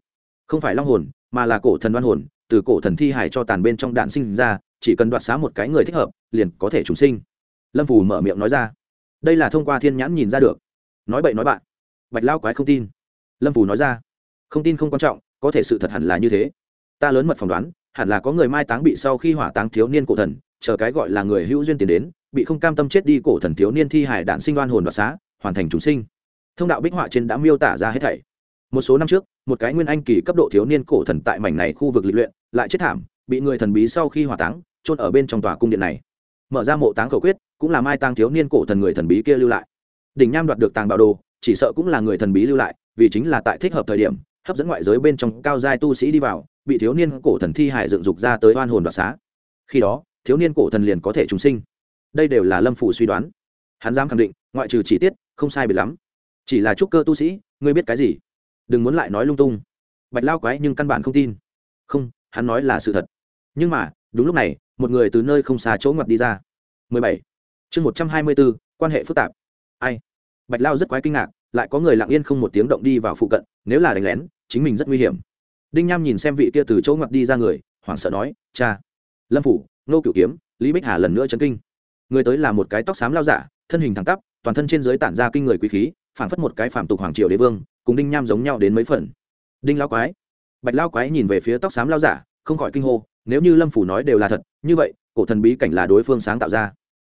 không phải long hồn, mà là cổ thần đoan hồn, từ cổ thần thi hải cho tàn bên trong đạn sinh ra, chỉ cần đoạt xá một cái người thích hợp, liền có thể trùng sinh. Lâm phù mở miệng nói ra. Đây là thông qua thiên nhãn nhìn ra được. Nói bậy nói bạn. Bạch lao quái không tin. Lâm phù nói ra. Không tin không quan trọng, có thể sự thật hẳn là như thế. Ta lớn mật phỏng đoán, hẳn là có người mai táng bị sau khi hỏa táng thiếu niên cổ thần, chờ cái gọi là người hữu duyên tiền đến, bị không cam tâm chết đi cổ thần thiếu niên thi hải đạn sinh đoan hồn đoạt xá hoàn thành chúng sinh. Thông đạo bích họa trên đã miêu tả ra hết thảy. Một số năm trước, một cái nguyên anh kỳ cấp độ thiếu niên cổ thần tại mảnh này khu vực lịch luyện, lại chết thảm, bị người thần bí sau khi hỏa táng trôn ở bên trong tòa cung điện này. Mở ra mộ táng khẩu quyết, cũng là mai tang thiếu niên cổ thần người thần bí kia lưu lại. Đỉnh nham đoạt được tàng bảo đồ, chỉ sợ cũng là người thần bí lưu lại, vì chính là tại thích hợp thời điểm, hấp dẫn ngoại giới bên trong cao giai tu sĩ đi vào, bị thiếu niên cổ thần thi hải dựng dục ra tới oan hồn đoạt xá. Khi đó, thiếu niên cổ thần liền có thể trùng sinh. Đây đều là lâm phủ suy đoán hắn dám khẳng định ngoại trừ chi tiết không sai biệt lắm. Chỉ là trúc cơ tu sĩ ngươi biết cái gì? Đừng muốn lại nói lung tung. Bạch lao quái nhưng căn bản không tin. Không hắn nói là sự thật. Nhưng mà đúng lúc này một người từ nơi không xa chỗ ngoặt đi ra. 17. chương 124, quan hệ phức tạp. Ai? Bạch lao rất quái kinh ngạc lại có người lặng yên không một tiếng động đi vào phụ cận nếu là đánh lén chính mình rất nguy hiểm. Đinh nham nhìn xem vị kia từ chỗ ngoặt đi ra người hoảng sợ nói cha. Lâm phủ nô cửu kiếm lý bích hà lần nữa chấn kinh. Người tới là một cái tóc xám lao giả thân hình thẳng tắp, toàn thân trên dưới tản ra kinh người quý khí, phảng phất một cái phạm tục hoàng triều đế vương, cùng đinh nham giống nhau đến mấy phần. Đinh lao quái. Bạch lao quái nhìn về phía tóc xám lao giả, không khỏi kinh hô, nếu như lâm phủ nói đều là thật, như vậy, cổ thần bí cảnh là đối phương sáng tạo ra.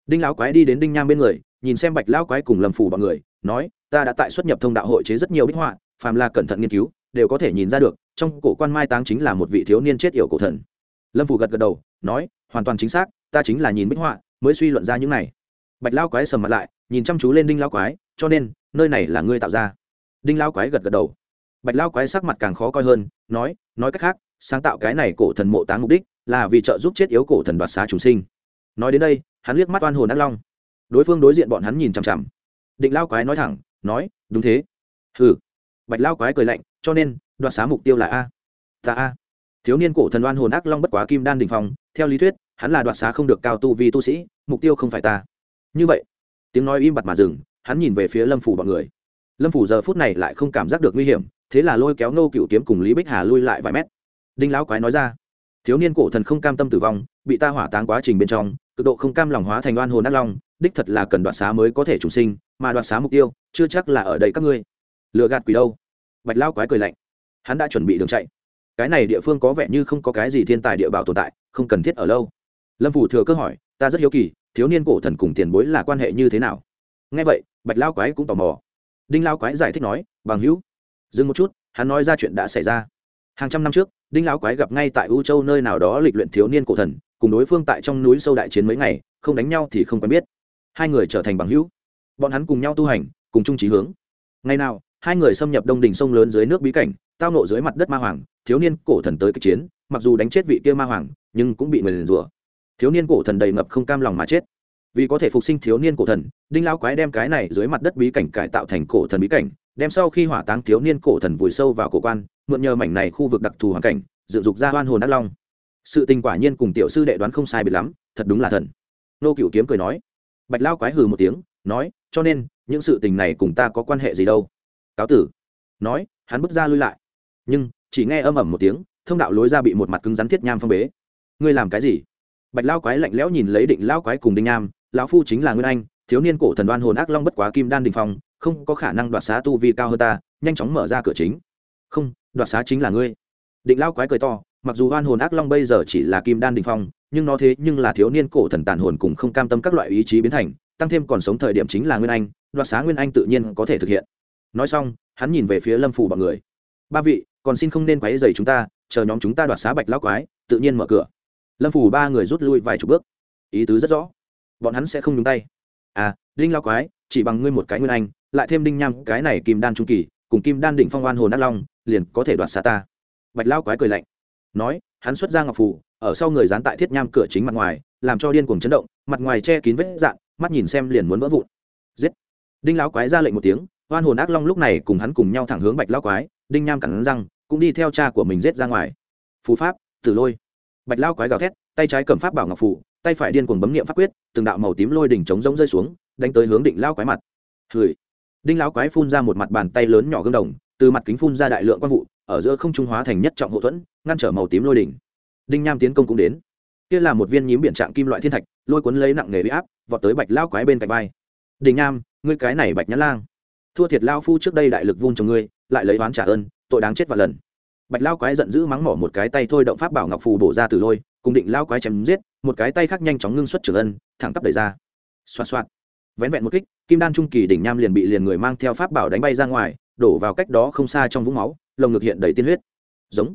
Đinh lão quái đi đến đinh nham bên người, nhìn xem bạch lão quái cùng lâm phủ bọn người, nói, ta đã tại xuất nhập thông đạo hội chế rất nhiều bích họa, phàm là cẩn thận nghiên cứu, đều có thể nhìn ra được, trong cổ quan mai táng chính là một vị thiếu niên chết yểu cổ thần. Lâm phủ gật gật đầu, nói, hoàn toàn chính xác, ta chính là nhìn bích họa, mới suy luận ra những này bạch lao quái sầm mặt lại nhìn chăm chú lên đinh lao quái cho nên nơi này là ngươi tạo ra? Đinh lao quái gật gật đầu. Bạch lao quái sắc mặt càng khó coi hơn nói nói cách khác sáng tạo cái này cổ thần mộ táng mục đích là vì trợ giúp chết yếu cổ thần đoạt xá chúng sinh. Nói đến đây hắn liếc mắt oan hồn ác long. Đối phương đối diện bọn hắn nhìn chằm chằm. Định lao quái nói thẳng nói đúng thế. Hừ. Bạch lao quái cười lạnh cho nên đoạt xá mục tiêu là a. Ta a. Thiếu niên cổ thần oan hồn ác long bất quá kim đan đình phòng, theo lý thuyết hắn là đoạt xá không được cao tu vì tu sĩ mục tiêu không phải ta như vậy, tiếng nói im bặt mà dừng, hắn nhìn về phía lâm phủ bọn người. Lâm phủ giờ phút này lại không cảm giác được nguy hiểm, thế là lôi kéo nô cựu kiếm cùng lý bích hà lui lại vài mét. Đinh lão quái nói ra, thiếu niên cổ thần không cam tâm tử vong, bị ta hỏa táng quá trình bên trong, cực độ không cam lòng hóa thành oan hồn ác long, đích thật là cần đoạt xá mới có thể trùng sinh, mà đoạt xá mục tiêu, chưa chắc là ở đây các ngươi. Lựa gạt quỷ đâu? Bạch lao quái cười lạnh. Hắn đã chuẩn bị đường chạy. Cái này địa phương có vẻ như không có cái gì thiên tài địa bảo tồn tại, không cần thiết ở lâu. Lâm phủ thừa cơ hỏi, ta rất hiếu kỳ thiếu niên cổ thần cùng tiền bối là quan hệ như thế nào? Nghe vậy, bạch lao quái cũng tò mò. Đinh lao quái giải thích nói, bằng hữu, dừng một chút, hắn nói ra chuyện đã xảy ra. Hàng trăm năm trước, đinh lao quái gặp ngay tại u châu nơi nào đó lịch luyện thiếu niên cổ thần, cùng đối phương tại trong núi sâu đại chiến mấy ngày, không đánh nhau thì không quen biết. Hai người trở thành bằng hữu. Bọn hắn cùng nhau tu hành, cùng chung trí hướng. Ngày nào, hai người xâm nhập đông đình sông lớn dưới nước bí cảnh, tao nộ dưới mặt đất ma hoàng, thiếu niên cổ thần tới cái chiến, mặc dù đánh chết vị kia ma hoàng, nhưng cũng bị người liền rủa thiếu niên cổ thần đầy ngập không cam lòng mà chết. Vì có thể phục sinh thiếu niên cổ thần, đinh lao quái đem cái này dưới mặt đất bí cảnh cải tạo thành cổ thần bí cảnh, đem sau khi hỏa táng thiếu niên cổ thần vùi sâu vào cổ quan, mượn nhờ mảnh này khu vực đặc thù hoàn cảnh, dựng dục ra hoan hồn ác long. Sự tình quả nhiên cùng tiểu sư đệ đoán không sai biệt lắm, thật đúng là thần. Nô cựu kiếm cười nói. Bạch lao quái hừ một tiếng, nói, cho nên, những sự tình này cùng ta có quan hệ gì đâu? Cáo tử. Nói, hắn bước ra lui lại. Nhưng, chỉ nghe âm ẩm một tiếng, thông đạo lối ra bị một mặt cứng rắn thiết nham phong bế. Ngươi làm cái gì? Bạch lao quái lạnh lẽo nhìn lấy định lao quái cùng đinh Nam, lão phu chính là nguyên anh thiếu niên cổ thần đoan hồn ác long bất quá kim đan đình phong không có khả năng đoạt xá tu vi cao hơn ta nhanh chóng mở ra cửa chính. Không đoạt xá chính là ngươi. Định lao quái cười to mặc dù đoan hồn ác long bây giờ chỉ là kim đan đình phong nhưng nó thế nhưng là thiếu niên cổ thần tàn hồn cùng không cam tâm các loại ý chí biến thành tăng thêm còn sống thời điểm chính là nguyên anh đoạt xá nguyên anh tự nhiên có thể thực hiện. Nói xong hắn nhìn về phía lâm phủ bọn người. Ba vị còn xin không nên quấy dày chúng ta chờ nhóm chúng ta đoạt xá bạch lao quái tự nhiên mở cửa lâm phủ ba người rút lui vài chục bước ý tứ rất rõ bọn hắn sẽ không nhúng tay à đinh lao quái chỉ bằng ngươi một cái nguyên anh lại thêm đinh nham cái này kim đan trung kỳ cùng kim đan định phong oan hồn ác long liền có thể đoạt xa ta bạch lao quái cười lạnh nói hắn xuất ra ngọc phủ ở sau người dán tại thiết nham cửa chính mặt ngoài làm cho điên cuồng chấn động mặt ngoài che kín vết dạn mắt nhìn xem liền muốn vỡ vụn giết đinh lão quái ra lệnh một tiếng oan hồn ác long lúc này cùng hắn cùng nhau thẳng hướng bạch lão quái đinh nham cắn răng cũng đi theo cha của mình giết ra ngoài phù pháp tử lôi bạch lão quái gào thét, tay trái cầm pháp bảo ngọc phủ, tay phải điên cuồng bấm niệm pháp quyết, từng đạo màu tím lôi đỉnh chống rông rơi xuống, đánh tới hướng định lão quái mặt. Hười đinh lão quái phun ra một mặt bàn tay lớn nhỏ gương đồng, từ mặt kính phun ra đại lượng quang vụ, ở giữa không trung hóa thành nhất trọng hậu thuẫn, ngăn trở màu tím lôi đỉnh. Đinh nham tiến công cũng đến. Kia là một viên nhím biển trạng kim loại thiên thạch, lôi cuốn lấy nặng nghề bị áp, vọt tới bạch lao quái bên cạnh vai. Đình nham, ngươi cái này bạch nhã lang. Thua thiệt lao phu trước đây đại lực vung cho ngươi, lại lấy oán trả ơn, tội đáng chết vạn lần bạch lao quái giận dữ mắng mỏ một cái tay thôi động pháp bảo ngọc phù bổ ra từ lôi, cùng định lao quái chém giết, một cái tay khác nhanh chóng ngưng xuất trường ân, thẳng tắp đẩy ra. Xoa xoa vén vẹn một kích, kim đan trung kỳ đỉnh nham liền bị liền người mang theo pháp bảo đánh bay ra ngoài, đổ vào cách đó không xa trong vũng máu, lồng ngực hiện đầy tiên huyết. Giống.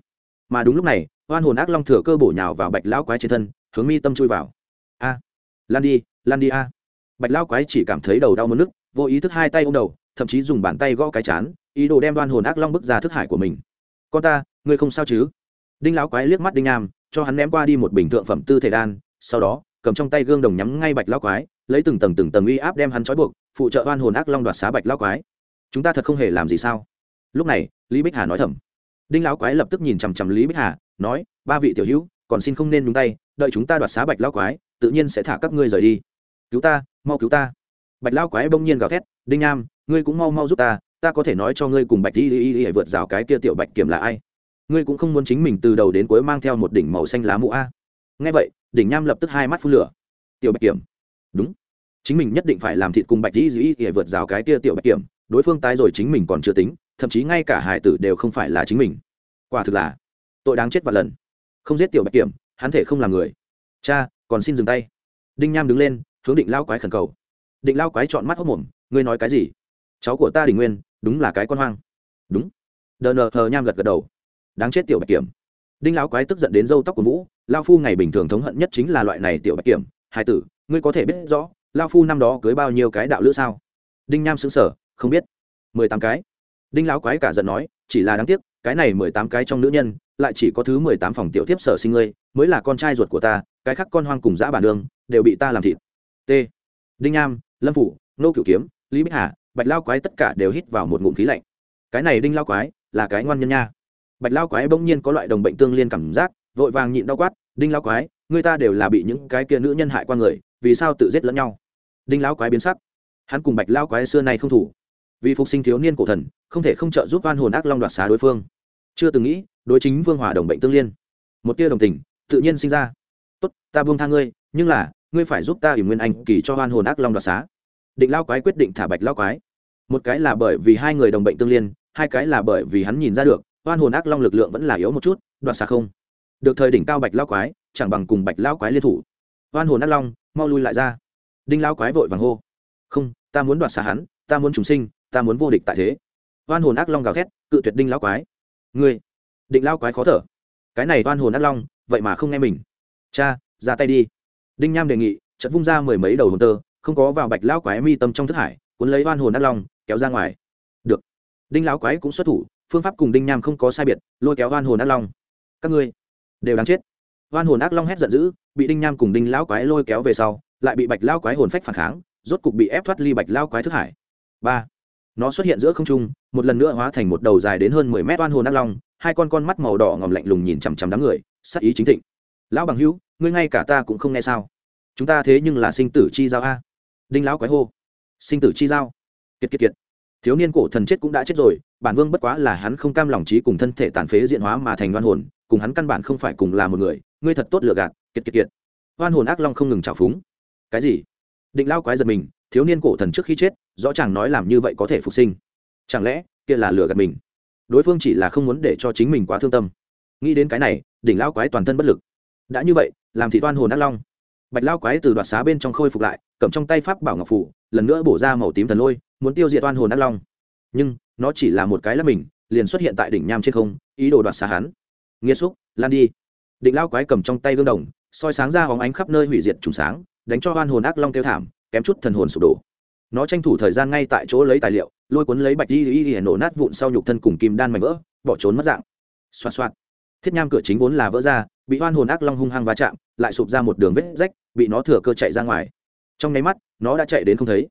Mà đúng lúc này, oan hồn ác long thừa cơ bổ nhào vào bạch lão quái trên thân, hướng mi tâm chui vào. A. Lan đi lan đi a. Bạch lão quái chỉ cảm thấy đầu đau mất nước, vô ý thức hai tay ôm đầu, thậm chí dùng bàn tay gõ cái chán, ý đồ đem đoan hồn ác long bức ra thức hải của mình con ta, ngươi không sao chứ? Đinh lão quái liếc mắt đinh nham cho hắn ném qua đi một bình thượng phẩm tư thể đan, sau đó, cầm trong tay gương đồng nhắm ngay bạch lão quái, lấy từng tầng từng tầng uy áp đem hắn trói buộc, phụ trợ oan hồn ác long đoạt xá bạch lão quái. Chúng ta thật không hề làm gì sao? Lúc này, lý bích hà nói thầm. Đinh lão quái lập tức nhìn chằm chằm lý bích hà, nói, ba vị tiểu hữu, còn xin không nên nhúng tay, đợi chúng ta đoạt xá bạch lão quái, tự nhiên sẽ thả các ngươi rời đi. Cứu ta, mau cứu ta. Bạch lão quái bỗng nhiên gào thét, đinh nham ngươi cũng mau mau giúp ta ta có thể nói cho ngươi cùng bạch y y y vượt rào cái kia tiểu bạch kiểm là ai? Ngươi cũng không muốn chính mình từ đầu đến cuối mang theo một đỉnh màu xanh lá mũ a. Nghe vậy, đỉnh nham lập tức hai mắt phun lửa. Tiểu bạch kiểm. Đúng. Chính mình nhất định phải làm thịt cùng bạch y y y vượt rào cái kia tiểu bạch kiểm. Đối phương tái rồi chính mình còn chưa tính, thậm chí ngay cả hải tử đều không phải là chính mình. Quả thực là tội đáng chết vạn lần. Không giết tiểu bạch kiểm, hắn thể không làm người. Cha, còn xin dừng tay. Đinh nham đứng lên, hướng định lao quái khẩn cầu. Định lao quái chọn mắt hốc mồm, ngươi nói cái gì? Cháu của ta đình nguyên, đúng là cái con hoang. Đúng. Đờ nờ hờ nham gật gật đầu. Đáng chết tiểu bạch kiểm. Đinh lão quái tức giận đến râu tóc của vũ, lao phu ngày bình thường thống hận nhất chính là loại này tiểu bạch kiểm. Hai tử, ngươi có thể biết rõ, lao phu năm đó cưới bao nhiêu cái đạo lữ sao? Đinh nham xứng sở không biết. Mười tám cái. Đinh lão quái cả giận nói, chỉ là đáng tiếc, cái này mười tám cái trong nữ nhân, lại chỉ có thứ mười tám phòng tiểu tiếp sở sinh ngươi, mới là con trai ruột của ta, cái khác con hoang cùng dã bản đường, đều bị ta làm thịt. T. Đinh nham, lâm phủ, nô cửu kiếm, lý bích hà bạch lao quái tất cả đều hít vào một ngụm khí lạnh. Cái này đinh lao quái, là cái ngoan nhân nha. Bạch lao quái bỗng nhiên có loại đồng bệnh tương liên cảm giác, vội vàng nhịn đau quát, đinh lao quái, người ta đều là bị những cái kia nữ nhân hại qua người, vì sao tự giết lẫn nhau? Đinh lao quái biến sắc. Hắn cùng bạch lao quái xưa nay không thủ. Vì phục sinh thiếu niên cổ thần, không thể không trợ giúp oan hồn ác long đoạt xá đối phương. Chưa từng nghĩ, đối chính vương hòa đồng bệnh tương liên. Một tia đồng tình, tự nhiên sinh ra. Tốt, ta buông tha ngươi, nhưng là, ngươi phải giúp ta ủy nguyên anh kỳ cho oan hồn ác long đoạt xá. Định lao quái quyết định thả bạch lao quái một cái là bởi vì hai người đồng bệnh tương liên, hai cái là bởi vì hắn nhìn ra được, oan hồn ác long lực lượng vẫn là yếu một chút, đoạt xa không. Được thời đỉnh cao bạch lao quái, chẳng bằng cùng bạch lao quái liên thủ. Oan hồn ác long, mau lui lại ra. Đinh lao quái vội vàng hô. Không, ta muốn đoạt xa hắn, ta muốn trùng sinh, ta muốn vô địch tại thế. Oan hồn ác long gào thét, cự tuyệt đinh lao quái. Ngươi, định lao quái khó thở. Cái này oan hồn ác long, vậy mà không nghe mình. Cha, ra tay đi. Đinh nham đề nghị chật vung ra mười mấy đầu hồn tơ, không có vào bạch lao quái mi tâm trong thức hải cuốn lấy oan hồn ác long, kéo ra ngoài. Được. Đinh lão quái cũng xuất thủ, phương pháp cùng đinh nham không có sai biệt, lôi kéo oan hồn ác long. Các ngươi đều đáng chết. Oan hồn ác long hét giận dữ, bị đinh nham cùng đinh lão quái lôi kéo về sau, lại bị bạch lao quái hồn phách phản kháng, rốt cục bị ép thoát ly bạch lao quái thức hải. Ba. Nó xuất hiện giữa không trung, một lần nữa hóa thành một đầu dài đến hơn mười mét oan hồn ác long, hai con con mắt màu đỏ ngòm lạnh lùng nhìn chằm chằm đám người sắc ý chính thịnh. Lão bằng hữu, ngươi ngay cả ta cũng không nghe sao? Chúng ta thế nhưng là sinh tử chi giao a. Đinh lão quái hô sinh tử chi giao. Kiệt kiệt kiệt. Thiếu niên cổ thần chết cũng đã chết rồi, bản vương bất quá là hắn không cam lòng trí cùng thân thể tàn phế diện hóa mà thành đoan hồn, cùng hắn căn bản không phải cùng là một người, ngươi thật tốt lựa gạt, kiệt kiệt kiệt. Oan hồn ác long không ngừng trào phúng. Cái gì? Định lao quái giật mình, thiếu niên cổ thần trước khi chết, rõ chàng nói làm như vậy có thể phục sinh. Chẳng lẽ, kia là lừa gạt mình? Đối phương chỉ là không muốn để cho chính mình quá thương tâm. Nghĩ đến cái này đỉnh lao quái toàn thân bất lực. Đã như vậy, làm thị toan hồn ác long. Bạch lao quái từ đoạt xá bên trong khôi phục lại, cầm trong tay pháp bảo ngọc phủ lần nữa bổ ra màu tím thần lôi, muốn tiêu diệt oan hồn ác long. Nhưng, nó chỉ là một cái là mình, liền xuất hiện tại đỉnh nham trên không, ý đồ đoạt xa hắn. Nghĩa xúc, lan đi. Định lao quái cầm trong tay gương đồng, soi sáng ra hóng ánh khắp nơi hủy diệt trùng sáng, đánh cho oan hồn ác long kêu thảm, kém chút thần hồn sụp đổ. Nó tranh thủ thời gian ngay tại chỗ lấy tài liệu, lôi cuốn lấy bạch y y y nổ nát vụn sau nhục thân cùng kim đan mảnh vỡ, bỏ trốn mất dạng. Xoa xoa thiết nham cửa chính vốn là vỡ ra, bị oan hồn ác long hung hăng va chạm, lại sụp ra một đường vết rách, bị nó thừa cơ chạy ra ngoài. Trong nháy mắt nó đã chạy đến không thấy.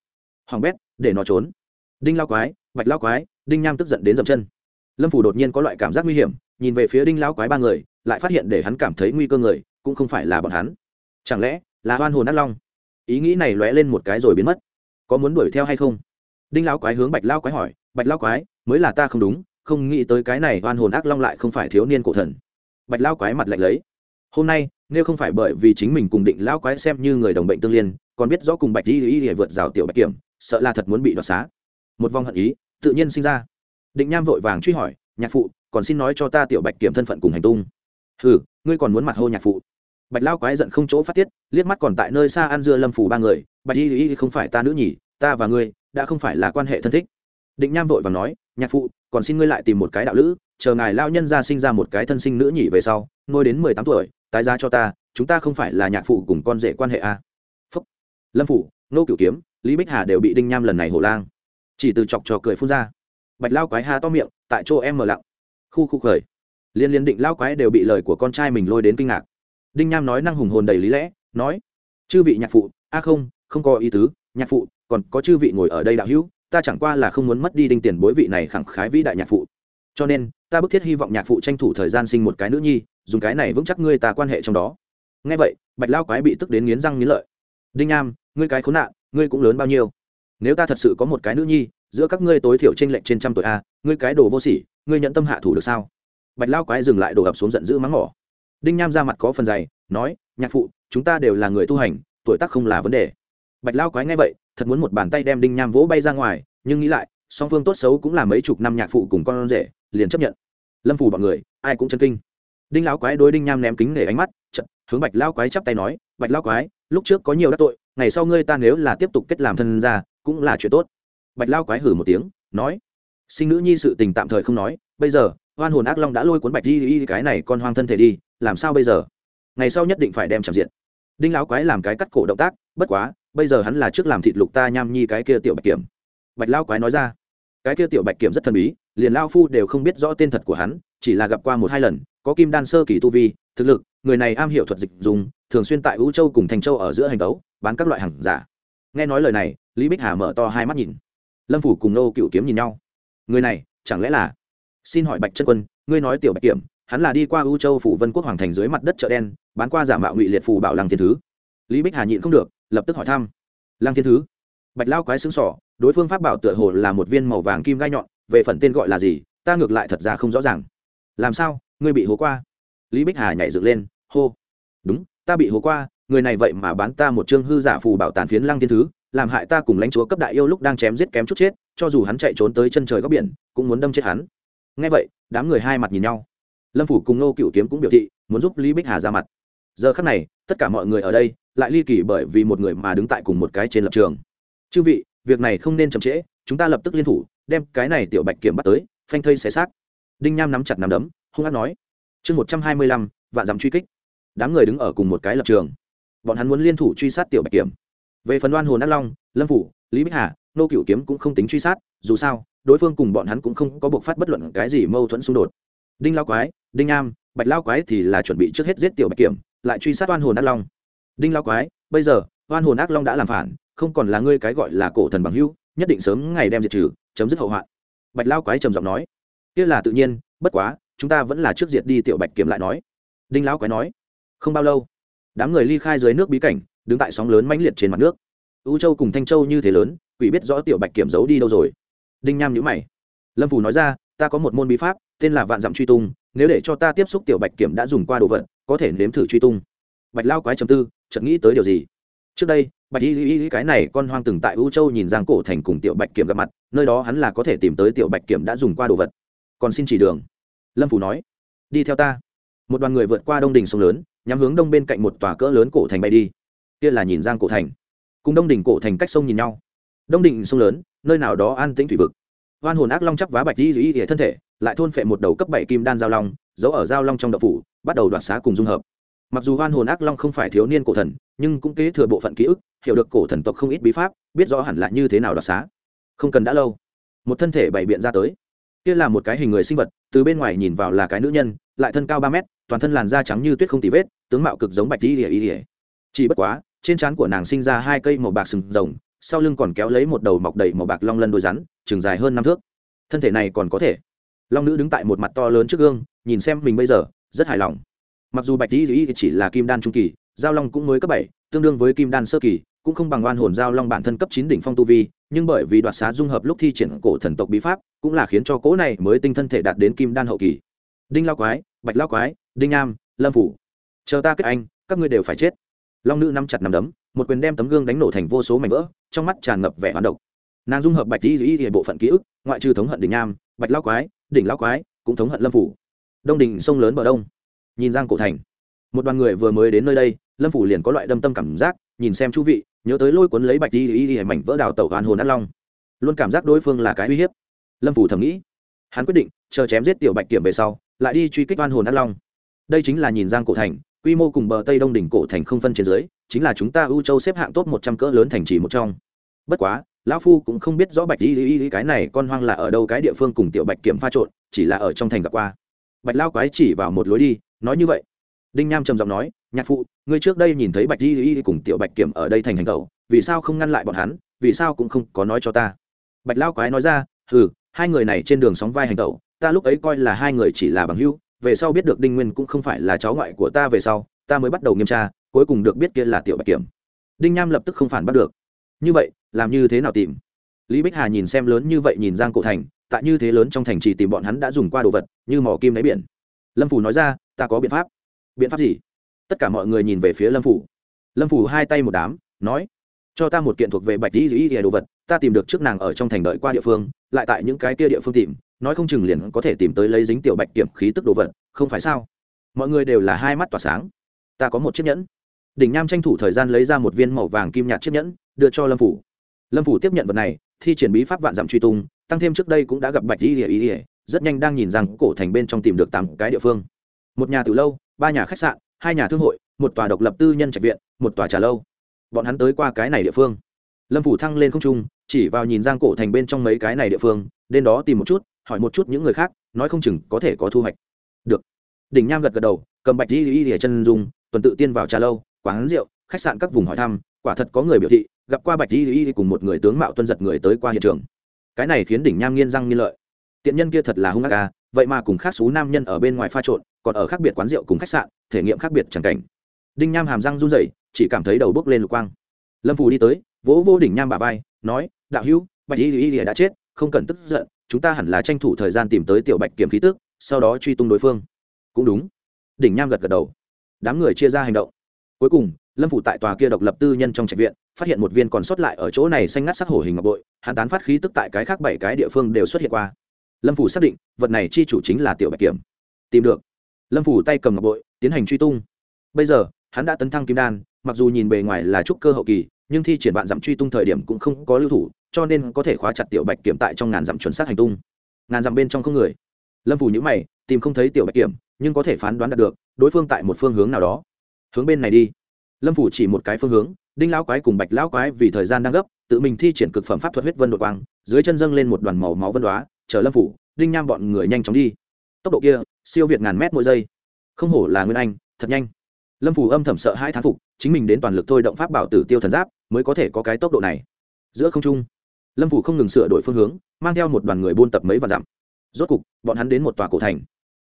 Hoàng bét, để nó trốn. Đinh lao quái, bạch lao quái, đinh nham tức giận đến dậm chân. Lâm phủ đột nhiên có loại cảm giác nguy hiểm, nhìn về phía đinh lao quái ba người, lại phát hiện để hắn cảm thấy nguy cơ người, cũng không phải là bọn hắn. Chẳng lẽ là oan hồn ác long? Ý nghĩ này lóe lên một cái rồi biến mất. Có muốn đuổi theo hay không? Đinh lão quái hướng bạch lao quái hỏi, bạch lao quái, mới là ta không đúng, không nghĩ tới cái này oan hồn ác long lại không phải thiếu niên cổ thần. Bạch lao quái mặt lạnh lấy, hôm nay, nếu không phải bởi vì chính mình cùng định lao quái xem như người đồng bệnh tương liên còn biết rõ cùng bạch y y vượt rào tiểu bạch kiểm, sợ là thật muốn bị đoạt xá. Một vòng hận ý, tự nhiên sinh ra. Định nham vội vàng truy hỏi, nhạc phụ, còn xin nói cho ta tiểu bạch kiểm thân phận cùng hành tung. Ừ ngươi còn muốn mặt hô nhạc phụ? Bạch lao quái giận không chỗ phát tiết, liếc mắt còn tại nơi xa ăn dưa lâm phủ ba người, bạch y y không phải ta nữ nhỉ, ta và ngươi đã không phải là quan hệ thân thích. Định nham vội và nói, nhạc phụ, còn xin ngươi lại tìm một cái đạo lữ, chờ ngài lao nhân ra sinh ra một cái thân sinh nữ nhỉ về sau ngôi đến mười tám tuổi, tái giá cho ta, chúng ta không phải là nhạc phụ cùng con rể quan hệ à lâm phủ nô cửu kiếm lý bích hà đều bị đinh nham lần này hổ lang chỉ từ chọc trò cười phun ra bạch lao quái ha to miệng tại chỗ em mở lặng khu khu khởi liên liên định lao quái đều bị lời của con trai mình lôi đến kinh ngạc đinh nham nói năng hùng hồn đầy lý lẽ nói chư vị nhạc phụ a không không có ý tứ nhạc phụ còn có chư vị ngồi ở đây đạo hữu ta chẳng qua là không muốn mất đi đinh tiền bối vị này khẳng khái vĩ đại nhạc phụ cho nên ta bức thiết hy vọng nhạc phụ tranh thủ thời gian sinh một cái nữ nhi dùng cái này vững chắc ngươi ta quan hệ trong đó ngay vậy bạch lao quái bị tức đến nghiến răng nghiến lợi đinh nham ngươi cái khốn nạn, ngươi cũng lớn bao nhiêu? Nếu ta thật sự có một cái nữ nhi, giữa các ngươi tối thiểu t r ê n lệch trên trăm tuổi a, ngươi cái đồ vô sỉ, ngươi nhận tâm hạ thủ được sao? Bạch lao quái dừng lại đổ ập xuống giận dữ mắng mỏ. Đinh nham ra mặt có phần dày, nói, nhạc phụ, chúng ta đều là người tu hành, tuổi tác không là vấn đề. Bạch lao quái nghe vậy, thật muốn một bàn tay đem đinh nham vỗ bay ra ngoài, nhưng nghĩ lại, song phương tốt xấu cũng là mấy chục năm nhạc phụ cùng con rể, liền chấp nhận. Lâm phủ bọn người, ai cũng chân kinh. Đinh lão quái đối đinh nham ném kính để ánh mắt chật hướng bạch lao quái chắp tay nói bạch lao quái, lúc trước có nhiều đắc tội, ngày sau ngươi ta nếu là tiếp tục kết làm thân ra cũng là chuyện tốt. Bạch lao quái hử một tiếng, nói, sinh nữ nhi sự tình tạm thời không nói, bây giờ hoan hồn ác long đã lôi cuốn bạch di y cái này con hoang thân thể đi, làm sao bây giờ? Ngày sau nhất định phải đem chạm diện. Đinh lão quái làm cái cắt cổ động tác, bất quá, bây giờ hắn là trước làm thịt lục ta nham nhi cái kia tiểu bạch kiểm. Bạch lao quái nói ra, cái kia tiểu bạch kiểm rất thần bí, liền lao phu đều không biết rõ tên thật của hắn chỉ là gặp qua một hai lần, có kim đan sơ kỳ tu vi, thực lực, người này am hiểu thuật dịch dùng, thường xuyên tại ưu châu cùng thành châu ở giữa hành tấu, bán các loại hàng giả. Nghe nói lời này, lý bích hà mở to hai mắt nhìn. Lâm phủ cùng nô cựu kiếm nhìn nhau. Người này, chẳng lẽ là? Xin hỏi bạch chân quân, ngươi nói tiểu bạch kiểm, hắn là đi qua ưu châu phủ vân quốc hoàng thành dưới mặt đất chợ đen, bán qua giả mạo ngụy liệt phù bảo lăng thiên thứ. Lý bích hà nhịn không được, lập tức hỏi thăm. Lăng thiên thứ? Bạch lao quái xứng sỏ đối phương pháp bảo tựa hồ là một viên màu vàng kim gai nhọn, về phần tên gọi là gì, ta ngược lại thật ra không rõ ràng làm sao? Ngươi bị hố qua? Lý bích hà nhảy dựng lên, hô. Đúng, ta bị hố qua, người này vậy mà bán ta một chương hư giả phù bảo tàn phiến lăng thiên thứ, làm hại ta cùng lãnh chúa cấp đại yêu lúc đang chém giết kém chút chết, cho dù hắn chạy trốn tới chân trời góc biển, cũng muốn đâm chết hắn. Ngay vậy, đám người hai mặt nhìn nhau. Lâm phủ cùng nô cựu kiếm cũng biểu thị, muốn giúp lý bích hà ra mặt. Giờ khắc này, tất cả mọi người ở đây, lại ly kỳ bởi vì một người mà đứng tại cùng một cái trên lập trường. Chư vị, việc này không nên chậm trễ, chúng ta lập tức liên thủ, đem cái này tiểu bạch kiểm bắt tới, phanh thây xé xác đinh nham nắm chặt nắm đấm, hung hát nói, chương một trăm hai mươi lăm, vạn dặm truy kích. Đám người đứng ở cùng một cái lập trường. Bọn hắn muốn liên thủ truy sát tiểu bạch kiểm. Về phần đoan hồn ác long, lâm phủ, lý bích hà, nô cựu kiếm cũng không tính truy sát, dù sao, đối phương cùng bọn hắn cũng không có buộc phát bất luận cái gì mâu thuẫn xung đột. Đinh lao quái, đinh am bạch lao quái thì là chuẩn bị trước hết giết tiểu bạch kiểm, lại truy sát oan hồn ác long. Đinh lao quái, bây giờ oan hồn ác long đã làm phản, không còn là ngươi cái gọi là cổ thần bằng hưu nhất định sớm ngày đem diệt trừ, chấm dứt hậu hoạn. Bạch lao quái trầm giọng nói kia là tự nhiên, bất quá, chúng ta vẫn là trước diệt đi tiểu bạch kiểm lại nói. Đinh lão quái nói. Không bao lâu, đám người ly khai dưới nước bí cảnh, đứng tại sóng lớn mãnh liệt trên mặt nước. U châu cùng thanh châu như thế lớn, quỷ biết rõ tiểu bạch kiểm giấu đi đâu rồi. Đinh nham nhữ mày. Lâm phù nói ra, ta có một môn bí pháp, tên là vạn dặm truy tung, nếu để cho ta tiếp xúc tiểu bạch kiểm đã dùng qua đồ vật, có thể nếm thử truy tung. Bạch lao quái chầm tư, chợt nghĩ tới điều gì? Trước đây, bạch y y cái này con hoang từng tại u châu nhìn giang cổ thành cùng tiểu bạch kiểm gặp mặt, nơi đó hắn là có thể tìm tới tiểu bạch kiểm đã dùng qua đồ vật còn xin chỉ đường. Lâm phủ nói, đi theo ta. Một đoàn người vượt qua đông đình sông lớn, nhắm hướng đông bên cạnh một tòa cỡ lớn cổ thành bay đi. Kia là nhìn giang cổ thành. Cùng đông đình cổ thành cách sông nhìn nhau. Đông đình sông lớn, nơi nào đó an tĩnh thủy vực. Hoan hồn ác long chắp vá bạch di duy địa thân thể, lại thôn phệ một đầu cấp bảy kim đan giao long, giấu ở giao long trong đậu phủ, bắt đầu đoạt xá cùng dung hợp. Mặc dù hoan hồn ác long không phải thiếu niên cổ thần, nhưng cũng kế thừa bộ phận ký ức, hiểu được cổ thần tộc không ít bí pháp, biết rõ hẳn là như thế nào đoạt xá. Không cần đã lâu, một thân thể bày biện ra tới kia là một cái hình người sinh vật, từ bên ngoài nhìn vào là cái nữ nhân, lại thân cao ba mét, toàn thân làn da trắng như tuyết không tì vết, tướng mạo cực giống bạch đi ỉa ỉa chỉ bất quá, trên trán của nàng sinh ra hai cây màu bạc sừng rồng, sau lưng còn kéo lấy một đầu mọc đầy màu bạc long lân đôi rắn, chừng dài hơn năm thước. Thân thể này còn có thể. Long nữ đứng tại một mặt to lớn trước gương, nhìn xem mình bây giờ, rất hài lòng. Mặc dù bạch y ỉa chỉ là kim đan trung kỳ, giao long cũng mới cấp bảy, tương đương với kim đan sơ kỳ cũng không bằng oan hồn giao long bản thân cấp chín đỉnh phong tu vi, nhưng bởi vì đoạt xá dung hợp lúc thi triển cổ thần tộc bí pháp, cũng là khiến cho cỗ này mới tinh thân thể đạt đến kim đan hậu kỳ. Đinh lao quái, bạch lao quái, đinh nam lâm phủ. Chờ ta kết anh, các ngươi đều phải chết. Long nữ nắm chặt nắm đấm, một quyền đem tấm gương đánh nổ thành vô số mảnh vỡ, trong mắt tràn ngập vẻ hoán độc. Nàng dung hợp bạch Tỷ dĩ địa bộ phận ký ức, ngoại trừ thống hận đinh nam bạch lao quái đỉnh lao quái, cũng thống hận lâm phủ. Đông đỉnh sông lớn bờ đông. Nhìn giang cổ thành, một đoàn người vừa mới đến nơi đây, lâm phủ liền có loại đâm tâm cảm giác, nhìn xem chú vị nhớ tới lôi cuốn lấy bạch y y y mảnh vỡ đào tẩu hoàn hồn ác long, luôn cảm giác đối phương là cái uy hiếp. Lâm phủ thầm nghĩ, hắn quyết định chờ chém giết tiểu bạch kiểm về sau, lại đi truy kích oan hồn ác long. Đây chính là nhìn giang cổ thành, quy mô cùng bờ tây đông đỉnh cổ thành không phân trên dưới, chính là chúng ta ưu châu xếp hạng top một trăm cỡ lớn thành trì một trong. Bất quá, lão phu cũng không biết rõ bạch y y cái này con hoang là ở đâu cái địa phương cùng tiểu bạch kiểm pha trộn, chỉ là ở trong thành gặp qua. Bạch lao quái chỉ vào một lối đi, nói như vậy. Đinh nham trầm giọng nói nhạc phụ, ngươi trước đây nhìn thấy bạch Di y cùng tiểu bạch kiểm ở đây thành hành cầu vì sao không ngăn lại bọn hắn, vì sao cũng không có nói cho ta? Bạch lao quái nói ra ừ hai người này trên đường sóng vai hành tẩu, ta lúc ấy coi là hai người chỉ là bằng hữu, về sau biết được đinh nguyên cũng không phải là cháu ngoại của ta về sau, ta mới bắt đầu nghiêm tra, cuối cùng được biết kia là tiểu bạch kiểm. Đinh nham lập tức không phản bắt được. Như vậy, làm như thế nào tìm? Lý bích hà nhìn xem lớn như vậy nhìn giang cổ thành, tại như thế lớn trong thành trì tìm bọn hắn đã dùng qua đồ vật, như mỏ kim đáy biển. Lâm phủ nói ra, ta có biện pháp. Biện pháp gì? Tất cả mọi người nhìn về phía lâm phủ. Lâm phủ hai tay một đám, nói, cho ta một kiện thuộc về bạch di dĩ đồ vật, ta tìm được trước nàng ở trong thành đợi qua địa phương, lại tại những cái kia địa phương tìm, nói không chừng liền có thể tìm tới lấy dính tiểu bạch kiểm khí tức đồ vật, không phải sao? Mọi người đều là hai mắt tỏa sáng. Ta có một chiếc nhẫn. Đỉnh nham tranh thủ thời gian lấy ra một viên màu vàng kim nhạt chiếc nhẫn, đưa cho lâm phủ. Lâm phủ tiếp nhận vật này, thi triển bí pháp vạn dặm truy tung, tăng thêm trước đây cũng đã gặp bạch di ỉa ỉa rất nhanh đang nhìn rằng cổ thành bên trong tìm được tám cái địa phương. Một nhà từ lâu, ba nhà khách sạn hai nhà thương hội, một tòa độc lập tư nhân trạch viện, một tòa trà lâu. Bọn hắn tới qua cái này địa phương. Lâm phủ thăng lên không trung, chỉ vào nhìn giang cổ thành bên trong mấy cái này địa phương, đến đó tìm một chút, hỏi một chút những người khác, nói không chừng có thể có thu hoạch. Được. Đỉnh nham gật gật đầu, cầm bạch di lìa chân dung, tuần tự tiên vào trà lâu, quán rượu, khách sạn các vùng hỏi thăm, quả thật có người biểu thị, gặp qua bạch di lìa cùng một người tướng mạo tuân giật người tới qua hiện trường. Cái này khiến đỉnh nham nghiên răng nghiên lợi tiện nhân kia thật là hung ác ca vậy mà cùng khác xú nam nhân ở bên ngoài pha trộn, còn ở khác biệt quán rượu cùng khách sạn, thể nghiệm khác biệt chẳng cảnh. Đinh nham hàm răng run rẩy, chỉ cảm thấy đầu bốc lên lục quang. Lâm phù đi tới, vỗ vô đỉnh nham bà vai, nói, đạo hữu, bạch y y đã chết, không cần tức giận, chúng ta hẳn là tranh thủ thời gian tìm tới tiểu bạch kiểm khí tức, sau đó truy tung đối phương. Cũng đúng. Đỉnh nham gật gật đầu. Đám người chia ra hành động. Cuối cùng, lâm phủ tại tòa kia độc lập tư nhân trong trạch viện, phát hiện một viên còn sót lại ở chỗ này xanh ngắt sắc hổ hình ngọc bội, hắn tán phát khí tức tại cái khác bảy cái địa phương đều xuất hiện qua lâm phủ xác định, vật này chi chủ chính là tiểu bạch kiểm. Tìm được. Lâm phủ tay cầm ngọc bội, tiến hành truy tung. Bây giờ, hắn đã tấn thăng kim đan, mặc dù nhìn bề ngoài là trúc cơ hậu kỳ, nhưng thi triển vạn dặm truy tung thời điểm cũng không có lưu thủ, cho nên có thể khóa chặt tiểu bạch kiểm tại trong ngàn dặm chuẩn xác hành tung. Ngàn dặm bên trong không người. Lâm phủ nhữ mày, tìm không thấy tiểu bạch kiểm, nhưng có thể phán đoán đạt được, đối phương tại một phương hướng nào đó. Hướng bên này đi. Lâm phủ chỉ một cái phương hướng, đinh lão quái cùng bạch lão quái vì thời gian đang gấp, tự mình thi triển cực phẩm pháp thuật huyết vân đột quang, dưới chân dâng lên một đoàn màu máu vân đoá chờ lâm phủ, đinh nham bọn người nhanh chóng đi. Tốc độ kia, siêu việt ngàn mét mỗi giây. Không hổ là nguyên anh, thật nhanh. Lâm phủ âm thầm sợ hai thán phục, chính mình đến toàn lực thôi động pháp bảo tử tiêu thần giáp, mới có thể có cái tốc độ này. Giữa không trung, lâm phủ không ngừng sửa đổi phương hướng, mang theo một đoàn người buôn tập mấy và dặm. Rốt cục, bọn hắn đến một tòa cổ thành.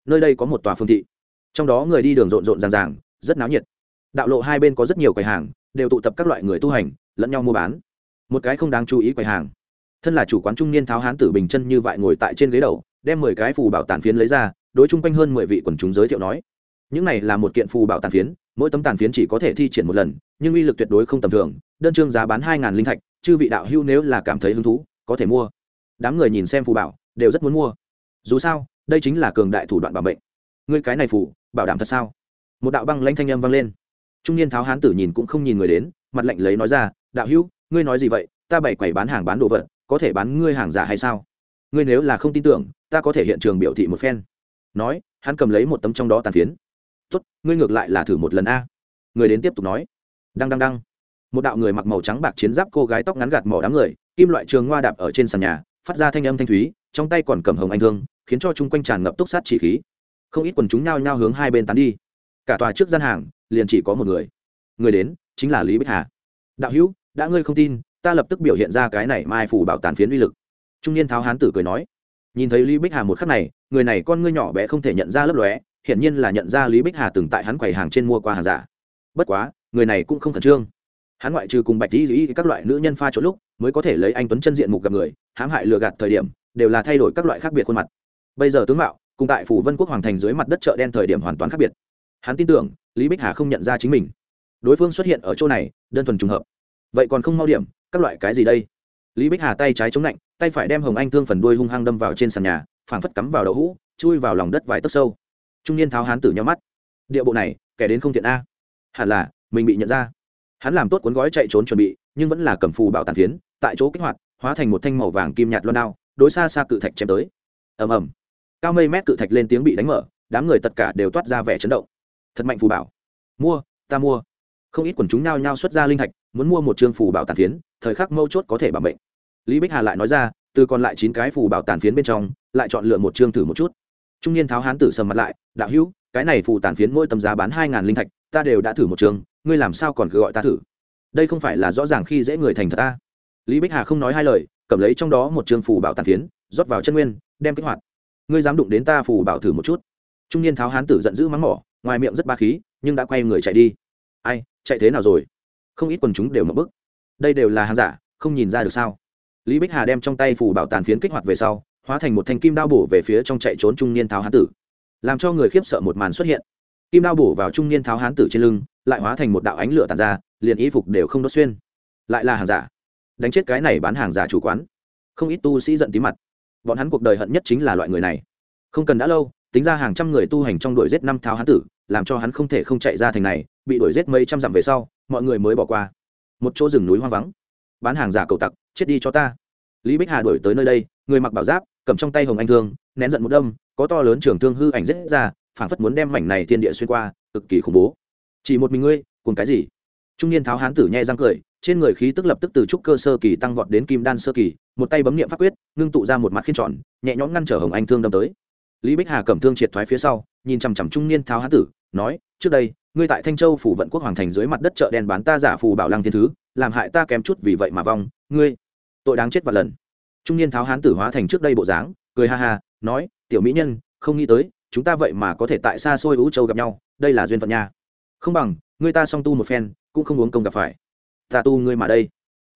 Nơi đây có một tòa phương thị. Trong đó người đi đường rộn rộn ràng ràng, rất náo nhiệt. Đạo lộ hai bên có rất nhiều quầy hàng, đều tụ tập các loại người tu hành, lẫn nhau mua bán. Một cái không đáng chú ý quầy hàng thân là chủ quán trung niên tháo hán tử bình chân như vậy ngồi tại trên ghế đầu, đem mười cái phù bảo tàn phiến lấy ra, đối chung quanh hơn mười vị quần chúng giới thiệu nói, những này là một kiện phù bảo tàn phiến, mỗi tấm tàn phiến chỉ có thể thi triển một lần, nhưng uy lực tuyệt đối không tầm thường, đơn trương giá bán hai linh thạch, chư vị đạo hưu nếu là cảm thấy hứng thú, có thể mua. Đám người nhìn xem phù bảo, đều rất muốn mua. Dù sao, đây chính là cường đại thủ đoạn bảo mệnh. Ngươi cái này phù, bảo đảm thật sao? Một đạo băng lanh thanh âm vang lên. Trung niên tháo hán tử nhìn cũng không nhìn người đến, mặt lạnh lấy nói ra, đạo hữu, ngươi nói gì vậy? Ta bày quầy bán hàng bán đồ vật có thể bán ngươi hàng giả hay sao? Ngươi nếu là không tin tưởng, ta có thể hiện trường biểu thị một phen. Nói, hắn cầm lấy một tấm trong đó tàn phiến. Tốt, ngươi ngược lại là thử một lần a. Người đến tiếp tục nói. Đăng đăng đăng. Một đạo người mặc màu trắng bạc chiến giáp cô gái tóc ngắn gạt mỏ đám người, kim loại trường hoa đạp ở trên sàn nhà, phát ra thanh âm thanh thúy, trong tay còn cầm hồng anh thương, khiến cho chung quanh tràn ngập túc sát chỉ khí. Không ít quần chúng nhao nhao hướng hai bên tán đi. Cả tòa trước gian hàng, liền chỉ có một người. Người đến, chính là lý bích hà. Đạo hữu, đã ngươi không tin ta lập tức biểu hiện ra cái này mai phủ bảo tàn phiến uy lực. Trung niên tháo hán tử cười nói, nhìn thấy lý bích hà một khắc này, người này con ngươi nhỏ bé không thể nhận ra lấp lóe, hiển nhiên là nhận ra lý bích hà từng tại hắn quầy hàng trên mua qua hàng giả. Bất quá, người này cũng không khẩn trương. Hắn ngoại trừ cùng bạch dĩ dĩ các loại nữ nhân pha chỗ lúc, mới có thể lấy anh tuấn chân diện mục gặp người, hãm hại lừa gạt thời điểm, đều là thay đổi các loại khác biệt khuôn mặt. Bây giờ tướng mạo, cùng tại phủ vân quốc hoàng thành dưới mặt đất chợ đen thời điểm hoàn toàn khác biệt. Hắn tin tưởng, lý bích hà không nhận ra chính mình. Đối phương xuất hiện ở chỗ này, đơn thuần trùng hợp. Vậy còn không mau điểm các loại cái gì đây? Lý bích hà tay trái chống lạnh, tay phải đem hồng anh thương phần đuôi hung hăng đâm vào trên sàn nhà, phảng phất cắm vào đậu hũ, chui vào lòng đất vài tấc sâu. Trung niên tháo hán tử nhau mắt. Địa bộ này, kẻ đến không thiện a. Hẳn là, mình bị nhận ra. Hắn làm tốt cuốn gói chạy trốn chuẩn bị, nhưng vẫn là cầm phù bảo tàn phiến, tại chỗ kích hoạt, hóa thành một thanh màu vàng kim nhạt loan đao, đối xa xa cự thạch chém tới. Ầm ầm. Cao mây mét cự thạch lên tiếng bị đánh mở, đám người tất cả đều toát ra vẻ chấn động. Thật mạnh phù bảo. Mua, ta mua không ít quần chúng nhao nhao xuất ra linh thạch, muốn mua một chương phù bảo tàn phiến, thời khắc mâu chốt có thể bảo mệnh. Lý bích hà lại nói ra, từ còn lại chín cái phù bảo tàn phiến bên trong, lại chọn lựa một chương thử một chút. Trung niên tháo hán tử sầm mặt lại, đạo hữu, cái này phù tàn phiến mỗi tầm giá bán hai ngàn linh thạch, ta đều đã thử một chương, ngươi làm sao còn cứ gọi ta thử? Đây không phải là rõ ràng khi dễ người thành thật ta. Lý bích hà không nói hai lời, cầm lấy trong đó một chương phù bảo tàn phiến, rót vào chân nguyên, đem kích hoạt. Ngươi dám đụng đến ta phù bảo thử một chút? Trung niên tháo hán tử giận dữ mắng mỏ, ngoài miệng rất ba khí, nhưng đã quay người chạy đi. Ai chạy thế nào rồi? Không ít quần chúng đều mập bức. Đây đều là hàng giả, không nhìn ra được sao? Lý bích hà đem trong tay phủ bảo tàn phiến kích hoạt về sau, hóa thành một thanh kim đao bổ về phía trong chạy trốn trung niên tháo hán tử. Làm cho người khiếp sợ một màn xuất hiện. Kim đao bổ vào trung niên tháo hán tử trên lưng, lại hóa thành một đạo ánh lửa tàn ra, liền y phục đều không đốt xuyên. Lại là hàng giả. Đánh chết cái này bán hàng giả chủ quán. Không ít tu sĩ giận tí mặt. Bọn hắn cuộc đời hận nhất chính là loại người này. Không cần đã lâu, tính ra hàng trăm người tu hành trong đội giết năm tháo hán tử, làm cho hắn không thể không chạy ra thành này bị đuổi giết mấy trăm dặm về sau, mọi người mới bỏ qua. Một chỗ rừng núi hoang vắng. Bán hàng giả cầu tặc, chết đi cho ta. Lý bích hà đuổi tới nơi đây, người mặc bảo giáp, cầm trong tay hồng anh thương, nén giận một đâm, có to lớn trưởng thương hư ảnh rết ra, phảng phất muốn đem mảnh này thiên địa xuyên qua, cực kỳ khủng bố. Chỉ một mình ngươi cùng cái gì? Trung niên tháo hán tử nhẹ răng cười, trên người khí tức lập tức từ trúc cơ sơ kỳ tăng vọt đến kim đan sơ kỳ, một tay bấm niệm pháp quyết, ngưng tụ ra một mặt khiên tròn, nhẹ nhõm ngăn trở hồng anh thương đâm tới. Lý bích hà cầm thương triệt thoái phía sau, nhìn chằm chằm trung niên tháo hán tử, nói, trước đây ngươi tại thanh châu phủ vận quốc hoàng thành dưới mặt đất chợ đen bán ta giả phù bảo lăng thiên thứ, làm hại ta kém chút vì vậy mà vong, ngươi. Tội đáng chết và lần. Trung niên tháo hán tử hóa thành trước đây bộ dáng, cười ha ha, nói, tiểu mỹ nhân, không nghĩ tới, chúng ta vậy mà có thể tại xa xôi Vũ châu gặp nhau, đây là duyên phận nha. Không bằng, ngươi ta song tu một phen, cũng không uống công gặp phải. Ta tu ngươi mà đây.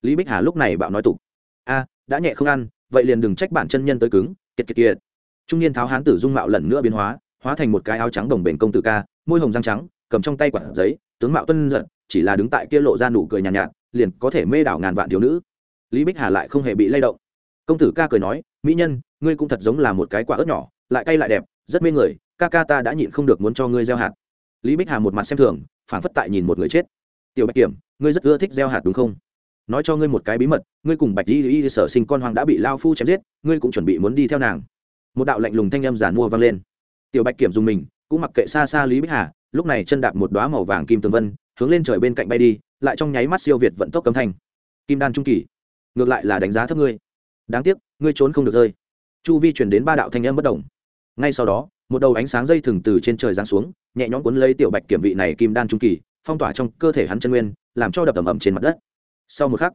Lý bích hà lúc này bạo nói tục. A, đã nhẹ không ăn, vậy liền đừng trách bản chân nhân tới cứng, kiệt kiệt kiệt. Trung niên tháo hán tử dung mạo lần nữa biến hóa hóa thành một cái áo trắng đồng bền công tử ca, môi hồng răng trắng cầm trong tay quản giấy tướng mạo tuân giận chỉ là đứng tại kia lộ ra nụ cười nhàn nhạt, nhạt liền có thể mê đảo ngàn vạn thiếu nữ. Lý bích hà lại không hề bị lay động. Công tử ca cười nói mỹ nhân ngươi cũng thật giống là một cái quả ớt nhỏ lại cay lại đẹp rất mê người ca ca ta đã nhịn không được muốn cho ngươi gieo hạt. Lý bích hà một mặt xem thường phản phất tại nhìn một người chết. Tiểu bạch kiểm ngươi rất ưa thích gieo hạt đúng không? Nói cho ngươi một cái bí mật ngươi cùng bạch di y sở sinh con hoàng đã bị lao phu chém giết ngươi cũng chuẩn bị muốn đi theo nàng. Một đạo lạnh lùng thanh âm giàn mua vang lên. Tiểu bạch kiểm dùng mình cũng mặc kệ xa xa lý bích hà lúc này chân đạp một đoá màu vàng kim tường vân, hướng lên trời bên cạnh bay đi, lại trong nháy mắt siêu việt vận tốc cấm thanh. Kim đan trung kỳ, ngược lại là đánh giá thấp ngươi. Đáng tiếc, ngươi trốn không được rơi. Chu vi chuyển đến ba đạo thanh âm bất đồng ngay sau đó, một đầu ánh sáng dây thừng từ trên trời giáng xuống, nhẹ nhõm cuốn lấy tiểu bạch kiểm vị này kim đan trung kỳ, phong tỏa trong cơ thể hắn chân nguyên, làm cho đập ẩm ẩm trên mặt đất. Sau một khắc,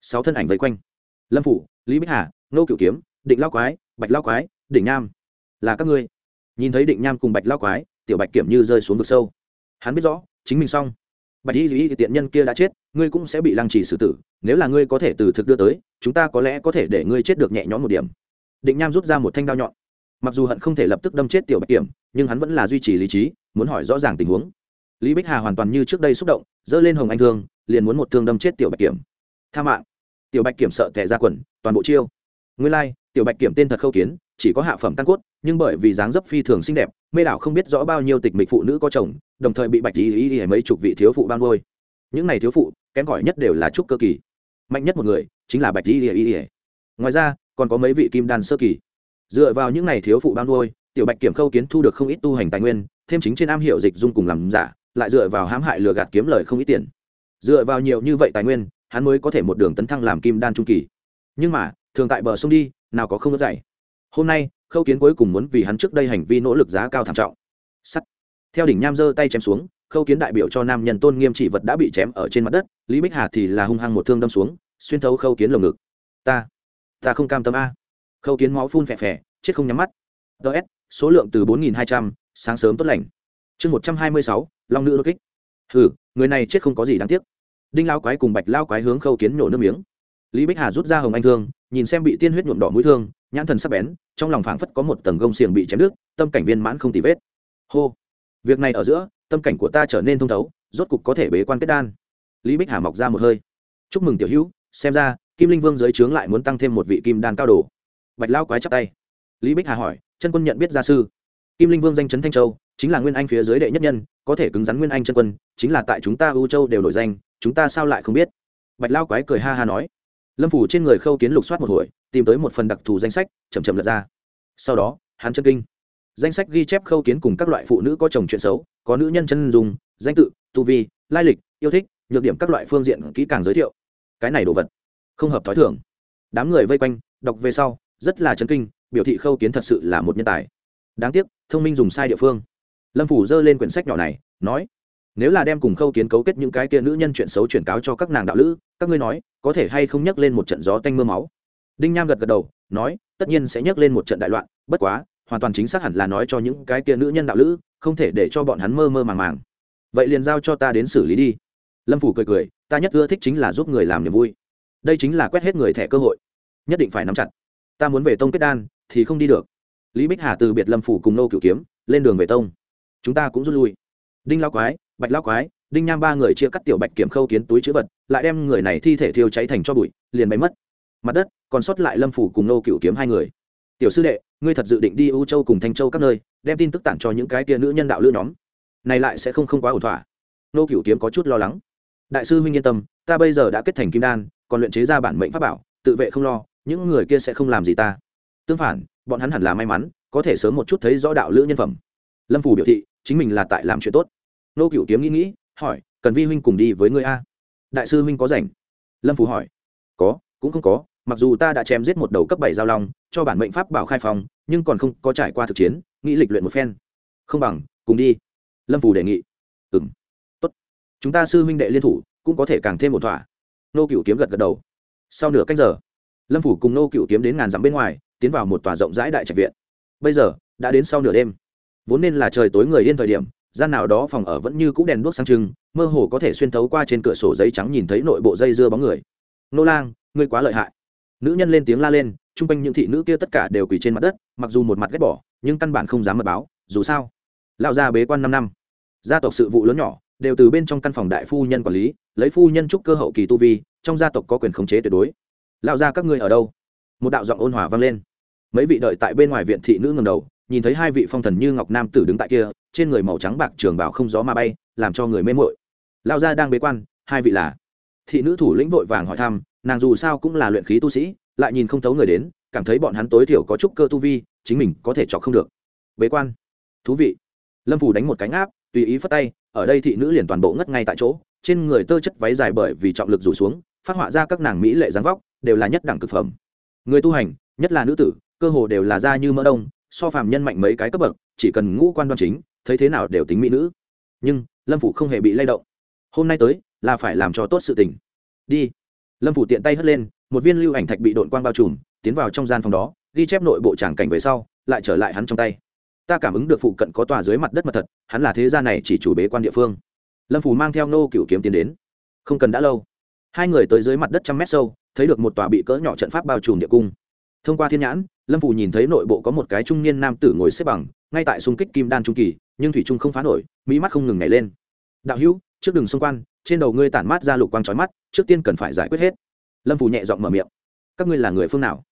sáu thân ảnh vây quanh. Lâm phủ, lý bích hà, nô cựu kiếm, định lao quái, bạch lao quái, đỉnh nam. Là các ngươi. Nhìn thấy định nam cùng bạch lao quái tiểu bạch kiểm như rơi xuống vực sâu. Hắn biết rõ chính mình xong. Bạch y duy tiện nhân kia đã chết ngươi cũng sẽ bị lăng trì xử tử nếu là ngươi có thể từ thực đưa tới chúng ta có lẽ có thể để ngươi chết được nhẹ nhõm một điểm. Định nham rút ra một thanh đao nhọn. Mặc dù hận không thể lập tức đâm chết tiểu bạch kiểm nhưng hắn vẫn là duy trì lý trí muốn hỏi rõ ràng tình huống. Lý bích hà hoàn toàn như trước đây xúc động giơ lên hồng anh thương liền muốn một thương đâm chết tiểu bạch kiểm. Tha mạng. Tiểu bạch kiểm sợ tệ ra quần toàn bộ chiêu. Nguyên lai、like, tiểu bạch kiểm tên thật khâu kiến chỉ có hạ phẩm căn cốt nhưng bởi vì dáng dấp phi thường xinh đẹp mê đảo không biết rõ bao nhiêu tịch mịch phụ nữ có chồng, đồng thời bị bạch ý ý ý mấy chục vị thiếu phụ ban ngôi những này thiếu phụ, kém cỏi nhất đều là trúc cơ kỳ. Mạnh nhất một người, chính là bạch ý ý ý ngoài ra, còn có mấy vị kim đan sơ kỳ. Dựa vào những này thiếu phụ ban ngôi tiểu bạch kiểm khâu kiến thu được không ít tu hành tài nguyên, thêm chính trên am hiệu dịch dung cùng làm giả, lại dựa vào hãm hại lừa gạt kiếm lời không ít tiền. Dựa vào nhiều như vậy tài nguyên, hắn mới có thể một đường tấn thăng làm kim đan trung kỳ. Nhưng mà, thường tại bờ sông đi, nào có không đất dày hôm nay khâu kiến cuối cùng muốn vì hắn trước đây hành vi nỗ lực giá cao thảm trọng. Sắt. Theo đỉnh nham giơ tay chém xuống, khâu kiến đại biểu cho nam nhân tôn nghiêm chỉ vật đã bị chém ở trên mặt đất, lý bích hà thì là hung hăng một thương đâm xuống, xuyên thấu khâu kiến lồng ngực. Ta ta không cam tâm a. Khâu kiến máu phun phè phè, chết không nhắm mắt. Ts số lượng từ bốn nghìn hai trăm, sáng sớm tốt lành. Chương một trăm hai mươi sáu, long nữ đột kích. Hừ, người này chết không có gì đáng tiếc. Đinh lao quái cùng bạch lao quái hướng khâu kiến nhổ nước miếng. Lý bích hà rút ra hồng anh thương, nhìn xem bị tiên huyết nhuộm đỏ mũi thương nhãn thần sắc bén, trong lòng phảng phất có một tầng gông xiềng bị chém đứt, tâm cảnh viên mãn không tì vết. Hô, việc này ở giữa, tâm cảnh của ta trở nên thông thấu, rốt cục có thể bế quan kết đan. Lý bích hà mọc ra một hơi. Chúc mừng tiểu hữu, xem ra, kim linh vương giới trướng lại muốn tăng thêm một vị kim đan cao đồ. Bạch lao quái chắp tay. Lý bích hà hỏi, chân quân nhận biết gia sư. Kim linh vương danh chấn thanh châu, chính là nguyên anh phía dưới đệ nhất nhân, có thể cứng rắn nguyên anh chân quân, chính là tại chúng ta ưu châu đều nổi danh, chúng ta sao lại không biết? Bạch lao quái cười ha ha nói lâm phủ trên người khâu kiến lục soát một hồi, tìm tới một phần đặc thù danh sách chầm chậm lật ra. Sau đó, hắn chân kinh. Danh sách ghi chép khâu kiến cùng các loại phụ nữ có chồng chuyện xấu, có nữ nhân chân dùng danh tự, tu vi, lai lịch, yêu thích, nhược điểm các loại phương diện kỹ càng giới thiệu. Cái này đồ vật, không hợp t h ó i thường. Đám người vây quanh, đọc về sau, rất là chấn kinh, biểu thị khâu kiến thật sự là một nhân tài. Đáng tiếc, thông minh dùng sai địa phương. Lâm phủ giơ lên quyển sách nhỏ này, nói nếu là đem cùng khâu kiến cấu kết những cái kia nữ nhân chuyện xấu chuyển cáo cho các nàng đạo lữ, các ngươi nói, có thể hay không nhắc lên một trận gió tanh mưa máu? Đinh nham gật gật đầu, nói, tất nhiên sẽ nhắc lên một trận đại loạn, bất quá, hoàn toàn chính xác hẳn là nói cho những cái kia nữ nhân đạo lữ, không thể để cho bọn hắn mơ mơ màng màng. Vậy liền giao cho ta đến xử lý đi. Lâm phủ cười cười, ta nhất ưa thích chính là giúp người làm niềm vui. Đây chính là quét hết người thẻ cơ hội. Nhất định phải nắm chặt. Ta muốn về tông kết đan, thì không đi được. Lý bích hà từ biệt lâm phủ cùng nô cựu kiếm, lên đường về tông. Chúng ta cũng rút lui. Đinh lao quái bạch lao quái, đinh nham ba người chia cắt tiểu bạch kiểm khâu kiến túi chữ vật, lại đem người này thi thể thiêu cháy thành cho bụi, liền bay mất. Mặt đất, còn sót lại lâm phủ cùng nô cựu kiếm hai người. Tiểu sư đệ, ngươi thật dự định đi ưu châu cùng thanh châu các nơi, đem tin tức tản cho những cái tia nữ nhân đạo lữ nhóm. Này lại sẽ không không quá ổn thỏa. Nô cựu kiếm có chút lo lắng. Đại sư huynh yên tâm, ta bây giờ đã kết thành kim đan, còn luyện chế ra bản mệnh pháp bảo, tự vệ không lo, những người kia sẽ không làm gì ta. Tương phản, bọn hắn hẳn là may mắn, có thể sớm một chút thấy rõ đạo lữ nhân phẩm. Lâm phủ biểu thị, chính mình là tại làm chuyện tốt nô cựu kiếm nghĩ nghĩ, hỏi, cần vi huynh cùng đi với ngươi a? Đại sư huynh có rảnh? Lâm phủ hỏi. Có, cũng không có, mặc dù ta đã chém giết một đầu cấp bảy giao long, cho bản mệnh pháp bảo khai phòng nhưng còn không có trải qua thực chiến, nghĩ lịch luyện một phen. Không bằng, cùng đi. Lâm phủ đề nghị. Ừ m tốt. Chúng ta sư huynh đệ liên thủ, cũng có thể càng thêm một thỏa. Nô cựu kiếm gật gật đầu. Sau nửa cách giờ, lâm phủ cùng nô cựu kiếm đến ngàn dặm bên ngoài, tiến vào một tòa rộng rãi đại trạch viện. Bây giờ, đã đến sau nửa đêm. Vốn nên là trời tối người yên thời điểm gian nào đó phòng ở vẫn như cũ đèn đuốc sang trưng, mơ hồ có thể xuyên thấu qua trên cửa sổ giấy trắng nhìn thấy nội bộ dây dưa bóng người. Nô lang, ngươi quá lợi hại. Nữ nhân lên tiếng la lên, chung quanh những thị nữ kia tất cả đều quỳ trên mặt đất, mặc dù một mặt ghét bỏ, nhưng căn bản không dám mật báo, dù sao, lão gia bế quan năm năm. Gia tộc sự vụ lớn nhỏ, đều từ bên trong căn phòng đại phu nhân quản lý, lấy phu nhân trúc cơ hậu kỳ tu vi, trong gia tộc có quyền khống chế tuyệt đối. Lão gia các ngươi ở đâu? Một đạo giọng ôn hòa vang lên. Mấy vị đợi tại bên ngoài viện thị nữ ngầm đầu nhìn thấy hai vị phong thần như ngọc nam tử đứng tại kia, trên người màu trắng bạc trường bảo không gió mà bay, làm cho người mê mội lao gia đang bế quan, hai vị là thị nữ thủ lĩnh vội vàng hỏi thăm, nàng dù sao cũng là luyện khí tu sĩ, lại nhìn không thấu người đến, cảm thấy bọn hắn tối thiểu có chút cơ tu vi, chính mình có thể chọc không được. Bế quan. Thú vị. Lâm phủ đánh một cánh áp, tùy ý phất tay, ở đây thị nữ liền toàn bộ ngất ngay tại chỗ, trên người tơ chất váy dài bởi vì trọng lực rủ xuống, phát họa ra các nàng mỹ lệ dáng vóc, đều là nhất đẳng cực phẩm. Người tu hành, nhất là nữ tử, cơ hồ đều là da như mỡ đông so phàm nhân mạnh mấy cái cấp bậc, chỉ cần ngũ quan đoan chính, thấy thế nào đều tính mỹ nữ. Nhưng, lâm phủ không hề bị lay động. Hôm nay tới, là phải làm cho tốt sự tình. Đi. Lâm phủ tiện tay hất lên, một viên lưu ảnh thạch bị đội quang bao trùm, tiến vào trong gian phòng đó, ghi chép nội bộ tràng cảnh về sau, lại trở lại hắn trong tay. Ta cảm ứng được phụ cận có tòa dưới mặt đất mật thật, hắn là thế gia này chỉ chủ bế quan địa phương. Lâm phủ mang theo nô cựu kiếm tiến đến. Không cần đã lâu. Hai người tới dưới mặt đất trăm mét sâu, thấy được một tòa bị cỡ nhỏ trận pháp bao trùm địa cung. Thông qua thiên nhãn lâm phủ nhìn thấy nội bộ có một cái trung niên nam tử ngồi xếp bằng, ngay tại xung kích kim đan trung kỳ, nhưng thủy trung không phá nổi, mỹ mắt không ngừng nhảy lên. Đạo hữu, trước đường xung quanh trên đầu ngươi tản mát ra lục quang trói mắt, trước tiên cần phải giải quyết hết. Lâm phủ nhẹ giọng mở miệng. Các ngươi là người phương nào?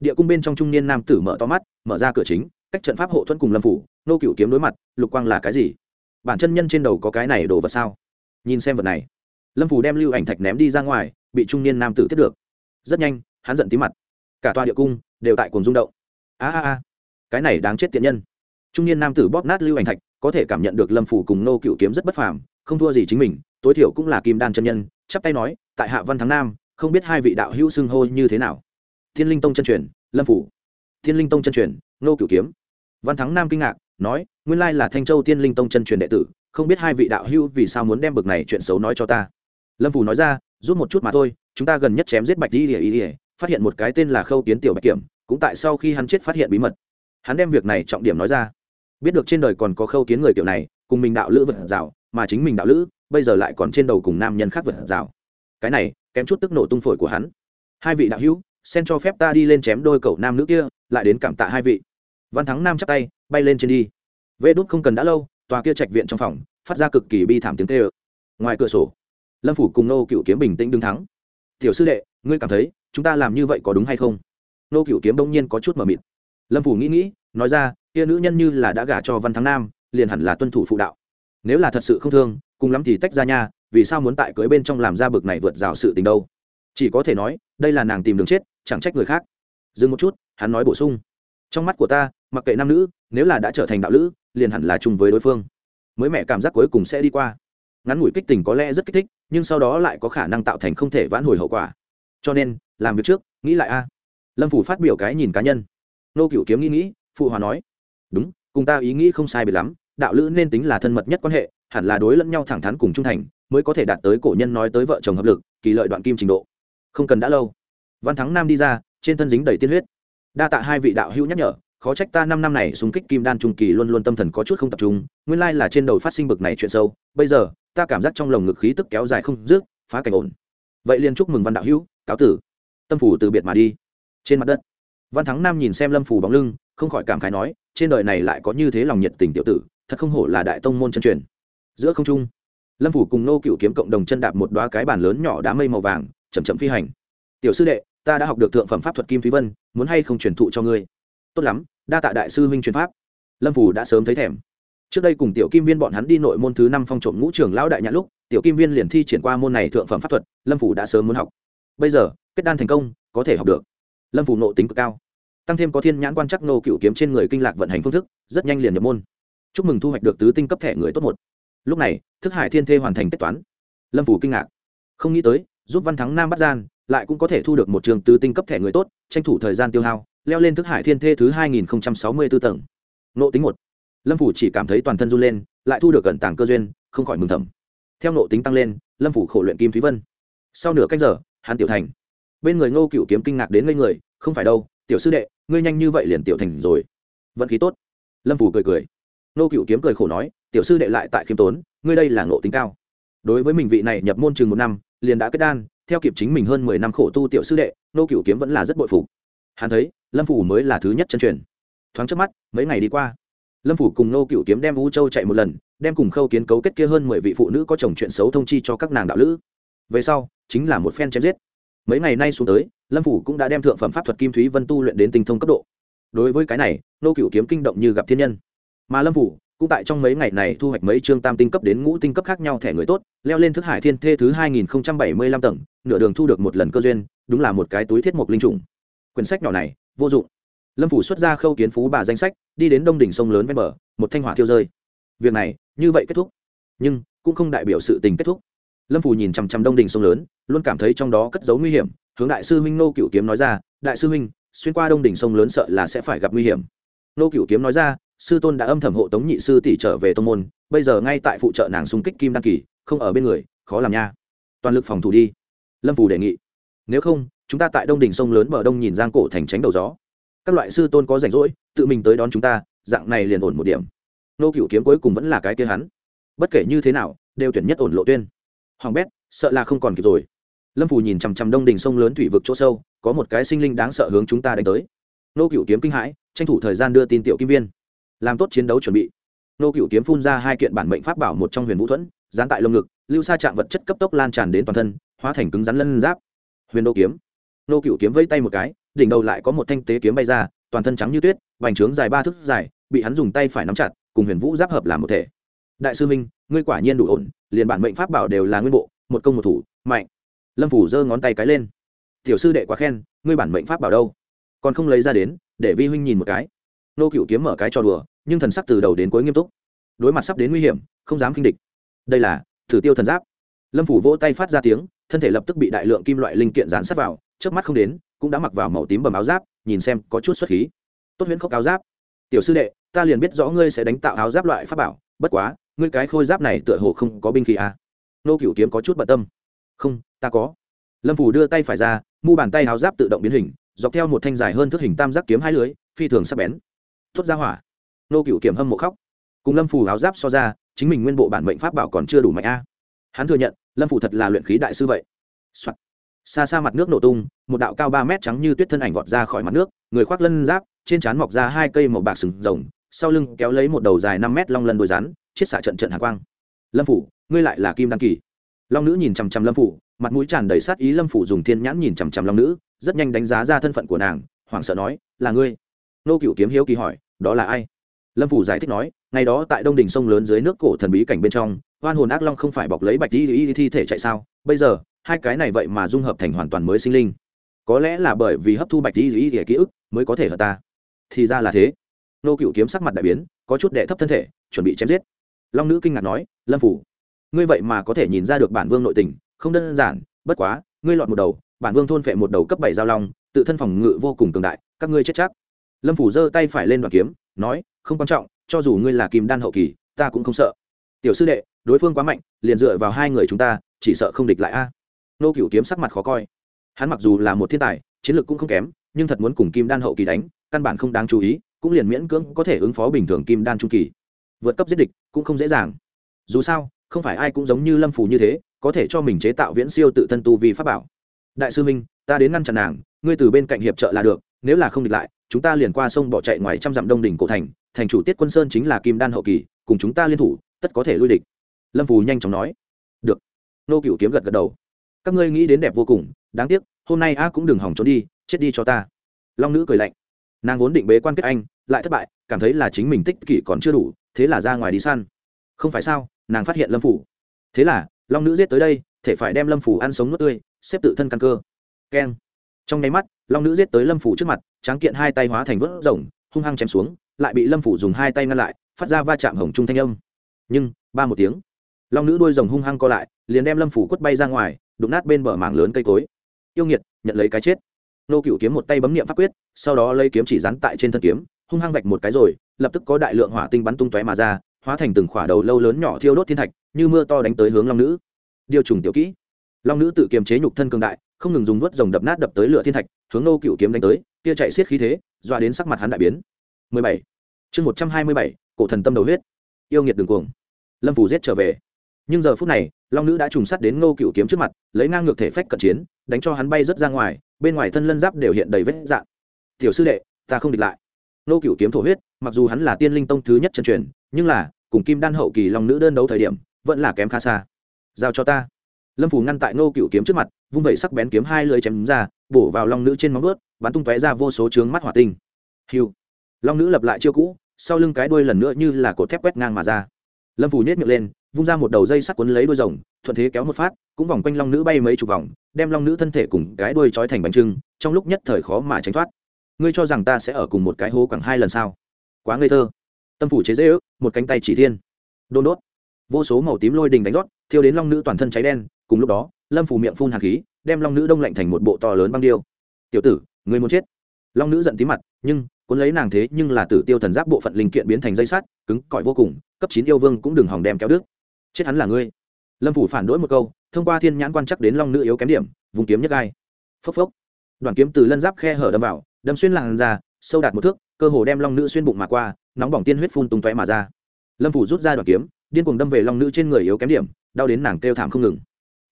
Địa cung bên trong trung niên nam tử mở to mắt, mở ra cửa chính, cách trận pháp hộ thuẫn cùng lâm phủ nô cựu kiếm đối mặt, lục quang là cái gì? Bản chân nhân trên đầu có cái này đồ vật sao? Nhìn xem vật này, lâm phủ đem lưu ảnh thạch ném đi ra ngoài, bị trung niên nam tử tiếp được. Rất nhanh, hắn giận tí mặt. Cả tòa địa cung đều tại cuồng rung động a a a cái này đáng chết tiện nhân trung niên nam tử bóp nát lưu ảnh thạch có thể cảm nhận được lâm phủ cùng nô cựu kiếm rất bất phàm không thua gì chính mình tối thiểu cũng là kim đan chân nhân chắp tay nói tại hạ văn thắng nam không biết hai vị đạo hữu xưng hô như thế nào thiên linh tông chân truyền lâm phủ thiên linh tông chân truyền nô cửu kiếm văn thắng nam kinh ngạc nói nguyên lai là thanh châu thiên linh tông chân truyền đệ tử không biết hai vị đạo hữu vì sao muốn đem bực này chuyện xấu nói cho ta lâm phủ nói ra rút một chút mà thôi chúng ta gần nhất chém giết bạch đi ỉa ỉa phát hiện một cái tên là khâu kiến tiểu bạch kiểm, cũng tại sau khi hắn chết phát hiện bí mật. Hắn đem việc này trọng điểm nói ra. Biết được trên đời còn có khâu kiến người kiểu này, cùng mình đạo lữ vật rào, mà chính mình đạo lữ, bây giờ lại còn trên đầu cùng nam nhân khác vật rào. Cái này, kém chút tức nổ tung phổi của hắn. Hai vị đạo hữu, xen cho phép ta đi lên chém đôi cậu nam nữ kia, lại đến cảm tạ hai vị. Văn thắng nam chắp tay, bay lên trên đi. Vê đốt không cần đã lâu, tòa kia trạch viện trong phòng, phát ra cực kỳ bi thảm tiếng tê ơ ngoài cửa sổ, lâm phủ cùng nô cựu kiếm bình tĩnh đứng thắng. Tiểu sư đệ, ngươi cảm thấy chúng ta làm như vậy có đúng hay không? Nô cựu kiếm đông nhiên có chút mờ mịt. Lâm phủ nghĩ nghĩ, nói ra, kia nữ nhân như là đã gả cho văn thắng nam, liền hẳn là tuân thủ phụ đạo. Nếu là thật sự không thương, cùng lắm thì tách ra nha, vì sao muốn tại cưới bên trong làm ra bực này vượt rào sự tình đâu? Chỉ có thể nói, đây là nàng tìm đường chết, chẳng trách người khác. Dừng một chút, hắn nói bổ sung. Trong mắt của ta, mặc kệ nam nữ, nếu là đã trở thành đạo lữ, liền hẳn là chung với đối phương. Mới mẹ cảm giác cuối cùng sẽ đi qua. Ngắn ngủi kích tình có lẽ rất kích thích, nhưng sau đó lại có khả năng tạo thành không thể vãn hồi hậu quả. Cho nên làm việc trước, nghĩ lại a. Lâm phủ phát biểu cái nhìn cá nhân. Nô cựu kiếm nghĩ nghĩ, phụ hòa nói, đúng, cùng ta ý nghĩ không sai biệt lắm, đạo lữ nên tính là thân mật nhất quan hệ, hẳn là đối lẫn nhau thẳng thắn cùng trung thành, mới có thể đạt tới cổ nhân nói tới vợ chồng hợp lực, kỳ lợi đoạn kim trình độ. Không cần đã lâu. Văn thắng nam đi ra, trên thân dính đầy tiên huyết. Đa tạ hai vị đạo hữu nhắc nhở, khó trách ta năm năm này xung kích kim đan trung kỳ luôn luôn tâm thần có chút không tập trung, nguyên lai là trên đầu phát sinh bực này chuyện sâu, bây giờ, ta cảm giác trong lồng ngực khí tức kéo dài không rước phá cảnh ổn. Vậy liền chúc mừng văn đạo hữu, cáo tử tâm phủ từ biệt mà đi. Trên mặt đất, văn thắng nam nhìn xem lâm phủ bóng lưng, không khỏi cảm khái nói, trên đời này lại có như thế lòng nhiệt tình tiểu tử, thật không hổ là đại tông môn chân truyền. Giữa không trung, lâm phủ cùng nô cựu kiếm cộng đồng chân đạp một đoá cái bàn lớn nhỏ đá mây màu vàng chầm chậm phi hành. Tiểu sư đệ, ta đã học được thượng phẩm pháp thuật kim thúy vân, muốn hay không truyền thụ cho ngươi? Tốt lắm, đa tạ đại sư huynh truyền pháp. Lâm phủ đã sớm thấy thèm. Trước đây cùng tiểu kim viên bọn hắn đi nội môn thứ năm phong trộm ngũ trường lão đại nhã lúc, tiểu kim viên liền thi triển qua môn này thượng phẩm pháp thuật, lâm phủ đã sớm muốn học bây giờ, kết đan thành công, có thể học được. Lâm phủ nộ tính cực cao. Tăng thêm có thiên nhãn quan chắc nô cựu kiếm trên người kinh lạc vận hành phương thức, rất nhanh liền nhập môn. Chúc mừng thu hoạch được tứ tinh cấp thẻ người tốt một. Lúc này, thức hải thiên thê hoàn thành kết toán. Lâm phủ kinh ngạc. Không nghĩ tới, giúp văn thắng nam bắt gian, lại cũng có thể thu được một trường tứ tinh cấp thẻ người tốt, tranh thủ thời gian tiêu hao, leo lên thức hải thiên thê thứ hai nghìn sáu mươi b ố tầng. Nộ tính một. Lâm phủ chỉ cảm thấy toàn thân run lên, lại thu được gần tảng cơ duyên, không khỏi mừng thầm. Theo nộ tính tăng lên, lâm phủ khổ luyện kim thúy vân. Sau nửa cách giờ hắn tiểu thành. Bên người ngô cựu kiếm kinh ngạc đến ngây người, không phải đâu, tiểu sư đệ, ngươi nhanh như vậy liền tiểu thành rồi. Vận khí tốt. Lâm phủ cười cười. Ngô cựu kiếm cười khổ nói, tiểu sư đệ lại tại khiêm tốn, ngươi đây là ngộ tính cao. Đối với mình vị này nhập môn chừng một năm, liền đã kết đan, theo kịp chính mình hơn mười năm khổ tu tiểu sư đệ, Ngô cựu kiếm vẫn là rất bội phục. Hắn thấy, lâm phủ mới là thứ nhất chân truyền. Thoáng trước mắt, mấy ngày đi qua, lâm phủ cùng Ngô cựu kiếm đem u châu chạy một lần, đem cùng khâu kiến cấu kết kia hơn mười vị phụ nữ có chồng chuyện xấu thông chi cho các nàng đạo lữ. Về sau chính là một phen chém giết. Mấy ngày nay xuống tới, lâm phủ cũng đã đem thượng phẩm pháp thuật kim thúy vân tu luyện đến tinh thông cấp độ. Đối với cái này, nô cựu kiếm kinh động như gặp thiên nhân. Mà lâm phủ cũng tại trong mấy ngày này thu hoạch mấy chương tam tinh cấp đến ngũ tinh cấp khác nhau thẻ người tốt, leo lên thức hải thiên thê thứ hai nghìn bảy mươi lăm tầng, nửa đường thu được một lần cơ duyên, đúng là một cái túi thiết mục linh trùng. Quyển sách nhỏ này, vô dụng. Lâm phủ xuất ra khâu kiến phú bà danh sách, đi đến đông đỉnh sông lớn ven bờ, một thanh hỏa thiêu rơi. Việc này, như vậy kết thúc. Nhưng, cũng không đại biểu sự tình kết thúc. Lâm phủ nhìn chằm chằm đông đỉnh sông lớn luôn cảm thấy trong đó cất giấu nguy hiểm, hướng đại sư huynh nô cựu kiếm nói ra, đại sư huynh, xuyên qua đông đỉnh sông lớn sợ là sẽ phải gặp nguy hiểm. Nô cựu kiếm nói ra, sư tôn đã âm thầm hộ tống nhị sư tỷ trở về tông môn, bây giờ ngay tại phụ trợ nàng xung kích kim đăng kỳ, không ở bên người, khó làm nha. Toàn lực phòng thủ đi. Lâm phù đề nghị. Nếu không, chúng ta tại đông đỉnh sông lớn bờ đông nhìn giang cổ thành tránh đầu gió. Các loại sư tôn có rảnh rỗi, tự mình tới đón chúng ta, dạng này liền ổn một điểm. Nô cựu kiếm cuối cùng vẫn là cái kia hắn. Bất kể như thế nào, đều tuyển nhất ổn lộ tuyên. Hoàng bét, sợ là không còn kịp rồi lâm phù nhìn chằm chằm đông đình sông lớn thủy vực chỗ sâu, có một cái sinh linh đáng sợ hướng chúng ta đánh tới. Nô cựu kiếm kinh hãi, tranh thủ thời gian đưa tin tiểu kim viên. Làm tốt chiến đấu chuẩn bị. Nô cựu kiếm phun ra hai kiện bản mệnh pháp bảo một trong huyền vũ thuẫn, dán tại lông ngực, lưu xa chạm vật chất cấp tốc lan tràn đến toàn thân, hóa thành cứng rắn lân giáp. Huyền đô kiếm. Nô cựu kiếm vây tay một cái, đỉnh đầu lại có một thanh tế kiếm bay ra, toàn thân trắng như tuyết vành trướng dài ba thước dài, bị hắn dùng tay phải nắm chặt, cùng huyền vũ giáp hợp làm một thể. Đại sư minh, ngươi quả nhiên đủ ổn, liền bản mệnh pháp bảo đều là nguyên bộ, một công một thủ, mạnh lâm phủ giơ ngón tay cái lên tiểu sư đệ quá khen ngươi bản mệnh pháp bảo đâu còn không lấy ra đến để vi huynh nhìn một cái nô cựu kiếm mở cái cho đùa nhưng thần sắc từ đầu đến cuối nghiêm túc đối mặt sắp đến nguy hiểm không dám kinh địch đây là thử tiêu thần giáp lâm phủ vỗ tay phát ra tiếng thân thể lập tức bị đại lượng kim loại linh kiện dán sát vào trước mắt không đến cũng đã mặc vào màu tím bầm áo giáp nhìn xem có chút xuất khí tốt huyễn khóc áo giáp tiểu sư đệ ta liền biết rõ ngươi sẽ đánh tạo áo giáp loại pháp bảo bất quá ngươi cái khôi giáp này tựa hồ không có binh khí à. nô cựu kiếm có chút bận tâm không, ta có. Lâm phủ đưa tay phải ra, mu bàn tay háo giáp tự động biến hình, dọc theo một thanh dài hơn thước hình tam giác kiếm hai lưới, phi thường sắc bén. Tuốt ra hỏa. Nô cựu kiểm hâm mộ khóc. Cùng lâm phủ háo giáp so ra, chính mình nguyên bộ bản mệnh pháp bảo còn chưa đủ mạnh a. Hắn thừa nhận, lâm phủ thật là luyện khí đại sư vậy、Soạn. xa xa mặt nước nổ tung, một đạo cao ba mét trắng như tuyết thân ảnh vọt ra khỏi mặt nước, người khoác lân giáp, trên trán mọc ra hai cây màu bạc sừng rồng, sau lưng kéo lấy một đầu dài năm mét long lân đôi rắn, chiết xạ trận trận hạ quang. Lâm phủ ngươi lại là kim đăng kỳ long nữ nhìn chằm chằm lâm phủ, mặt mũi tràn đầy sát ý lâm phủ dùng thiên nhãn nhìn chằm chằm long nữ, rất nhanh đánh giá ra thân phận của nàng, hoảng sợ nói, là ngươi? Nô cựu kiếm hiếu kỳ hỏi, đó là ai? Lâm phủ giải thích nói, ngày đó tại đông đình sông lớn dưới nước cổ thần bí cảnh bên trong hoan hồn ác long không phải bọc lấy bạch y y thi thể chạy sao? Bây giờ, hai cái này vậy mà dung hợp thành hoàn toàn mới sinh linh. Có lẽ là bởi vì hấp thu bạch y y ký ức mới có thể hợp ta. Thì ra là thế. Nô cựu kiếm sắc mặt đại biến, có chút đệ thấp thân thể, chuẩn bị chém giết. Long nữ kinh ngạc nói, lâm phủ ngươi vậy mà có thể nhìn ra được bản vương nội tình, không đơn giản, bất quá, ngươi lọt một đầu, bản vương thôn phệ một đầu cấp bảy giao long, tự thân phòng ngự vô cùng cường đại, các ngươi chết chắc. Lâm phủ giơ tay phải lên đoàn kiếm, nói, không quan trọng, cho dù ngươi là kim đan hậu kỳ, ta cũng không sợ. Tiểu sư đệ, đối phương quá mạnh, liền dựa vào hai người chúng ta, chỉ sợ không địch lại a. Nô cựu kiếm sắc mặt khó coi. Hắn mặc dù là một thiên tài, chiến lược cũng không kém, nhưng thật muốn cùng kim đan hậu kỳ đánh, căn bản không đáng chú ý, cũng liền miễn cưỡng có thể ứng phó bình thường kim đan trung kỳ. Vượt cấp giết địch cũng không dễ dàng. Dù sao không phải ai cũng giống như lâm phù như thế, có thể cho mình chế tạo viễn siêu tự thân tu vì pháp bảo. Đại sư minh, ta đến ngăn chặn nàng, ngươi từ bên cạnh hiệp trợ là được, nếu là không địch lại, chúng ta liền qua sông bỏ chạy ngoài trăm dặm đông đỉnh cổ thành thành chủ tiết quân sơn chính là kim đan hậu kỳ, cùng chúng ta liên thủ, tất có thể lui địch. Lâm phù nhanh chóng nói. Được. Nô cựu kiếm gật gật đầu. Các ngươi nghĩ đến đẹp vô cùng, đáng tiếc, hôm nay a cũng đừng hỏng trốn đi, chết đi cho ta. Long nữ cười lạnh. Nàng vốn định bế quan kết anh, lại thất bại, cảm thấy là chính mình tích kỷ còn chưa đủ, thế là ra ngoài đi săn. Không phải sao nàng phát hiện lâm phủ. Thế là, long nữ giết tới đây, thể phải đem lâm phủ ăn sống nước tươi, xếp tự thân căn cơ. Keng. Trong nháy mắt, long nữ giết tới lâm phủ trước mặt, tráng kiện hai tay hóa thành vỡ rồng, hung hăng chém xuống, lại bị lâm phủ dùng hai tay ngăn lại, phát ra va chạm hồng trung thanh âm. Nhưng, ba một tiếng. Long nữ đuôi rồng hung hăng co lại, liền đem lâm phủ quất bay ra ngoài, đụng nát bên bờ mảng lớn cây cối. Yêu nghiệt, nhận lấy cái chết. Nô cựu kiếm một tay bấm niệm pháp quyết, sau đó lấy kiếm chỉ rắn tại trên thân kiếm, hung hăng vạch một cái rồi, lập tức có đại lượng hỏa tinh bắn tung tóe mà ra hóa thành từng khỏa đầu lâu lớn nhỏ thiêu đốt thiên thạch như mưa to đánh tới hướng long nữ. Điều trùng tiểu kỹ. Long nữ tự kiềm chế nhục thân cường đại không ngừng dùng vớt rồng đập nát đập tới lửa thiên thạch hướng nô cựu kiếm đánh tới kia chạy xiết khí thế dọa đến sắc mặt hắn đại biến. 17. chương 127, cổ thần tâm đầu huyết. Yêu nghiệt đường cuồng. Lâm phủ giết trở về. Nhưng giờ phút này long nữ đã trùng sắt đến nô cựu kiếm trước mặt lấy ngang ngược thể phách cận chiến đánh cho hắn bay rớt ra ngoài bên ngoài thân lân giáp đều hiện đầy vết dạn tiểu sư đệ ta không địch lại. Nô cựu kiếm thổ huyết mặc dù hắn là tiên linh tông thứ nhất chân truyền nhưng là cùng kim đan hậu kỳ long nữ đơn đấu thời điểm, vẫn là kém khá xa. Giao cho ta. Lâm phủ ngăn tại Ngô cựu kiếm trước mặt, vung vẩy sắc bén kiếm hai lưỡi chém ra, bổ vào long nữ trên móng vớt bắn tung tóe ra vô số trướng mắt hỏa tinh. Hiu. Long nữ lập lại chiêu cũ, sau lưng cái đuôi lần nữa như là cột thép quét ngang mà ra. Lâm phủ nhét miệng lên, vung ra một đầu dây sắt quấn lấy đuôi rồng, thuận thế kéo một phát, cũng vòng quanh long nữ bay mấy chục vòng, đem long nữ thân thể cùng cái đuôi trói thành bánh trưng, trong lúc nhất thời khó mà tránh thoát. Ngươi cho rằng ta sẽ ở cùng một cái hố quẳng hai lần sao? Quá ngây thơ tâm phủ chế dễ ước, một cánh tay chỉ thiên. Đôn đốt. Vô số màu tím lôi đình đánh rót, thiêu đến long nữ toàn thân cháy đen, cùng lúc đó, lâm phủ miệng phun hạt khí, đem long nữ đông lạnh thành một bộ to lớn băng điêu. Tiểu tử người muốn chết? Long nữ giận tí mặt, nhưng, cuốn lấy nàng thế nhưng là tử tiêu thần giáp bộ phận linh kiện biến thành dây sắt, cứng cỏi vô cùng, cấp chín yêu vương cũng đừng hòng đem kéo đứt. Chết hắn là ngươi. Lâm phủ phản đối một câu, thông qua thiên nhãn quan chắc đến long nữ yếu kém điểm, vùng kiếm nhất gai. Phốc phốc. Đoàn kiếm từ lân giáp khe hở đâm vào, đâm xuyên làn ra sâu đạt một thước, cơ hồ đem long nữ xuyên bụng mà qua nóng bỏng tiên huyết phun tung tóe mà ra. Lâm phủ rút ra đoản kiếm, điên cuồng đâm về long nữ trên người yếu kém điểm, đau đến nàng kêu thảm không ngừng.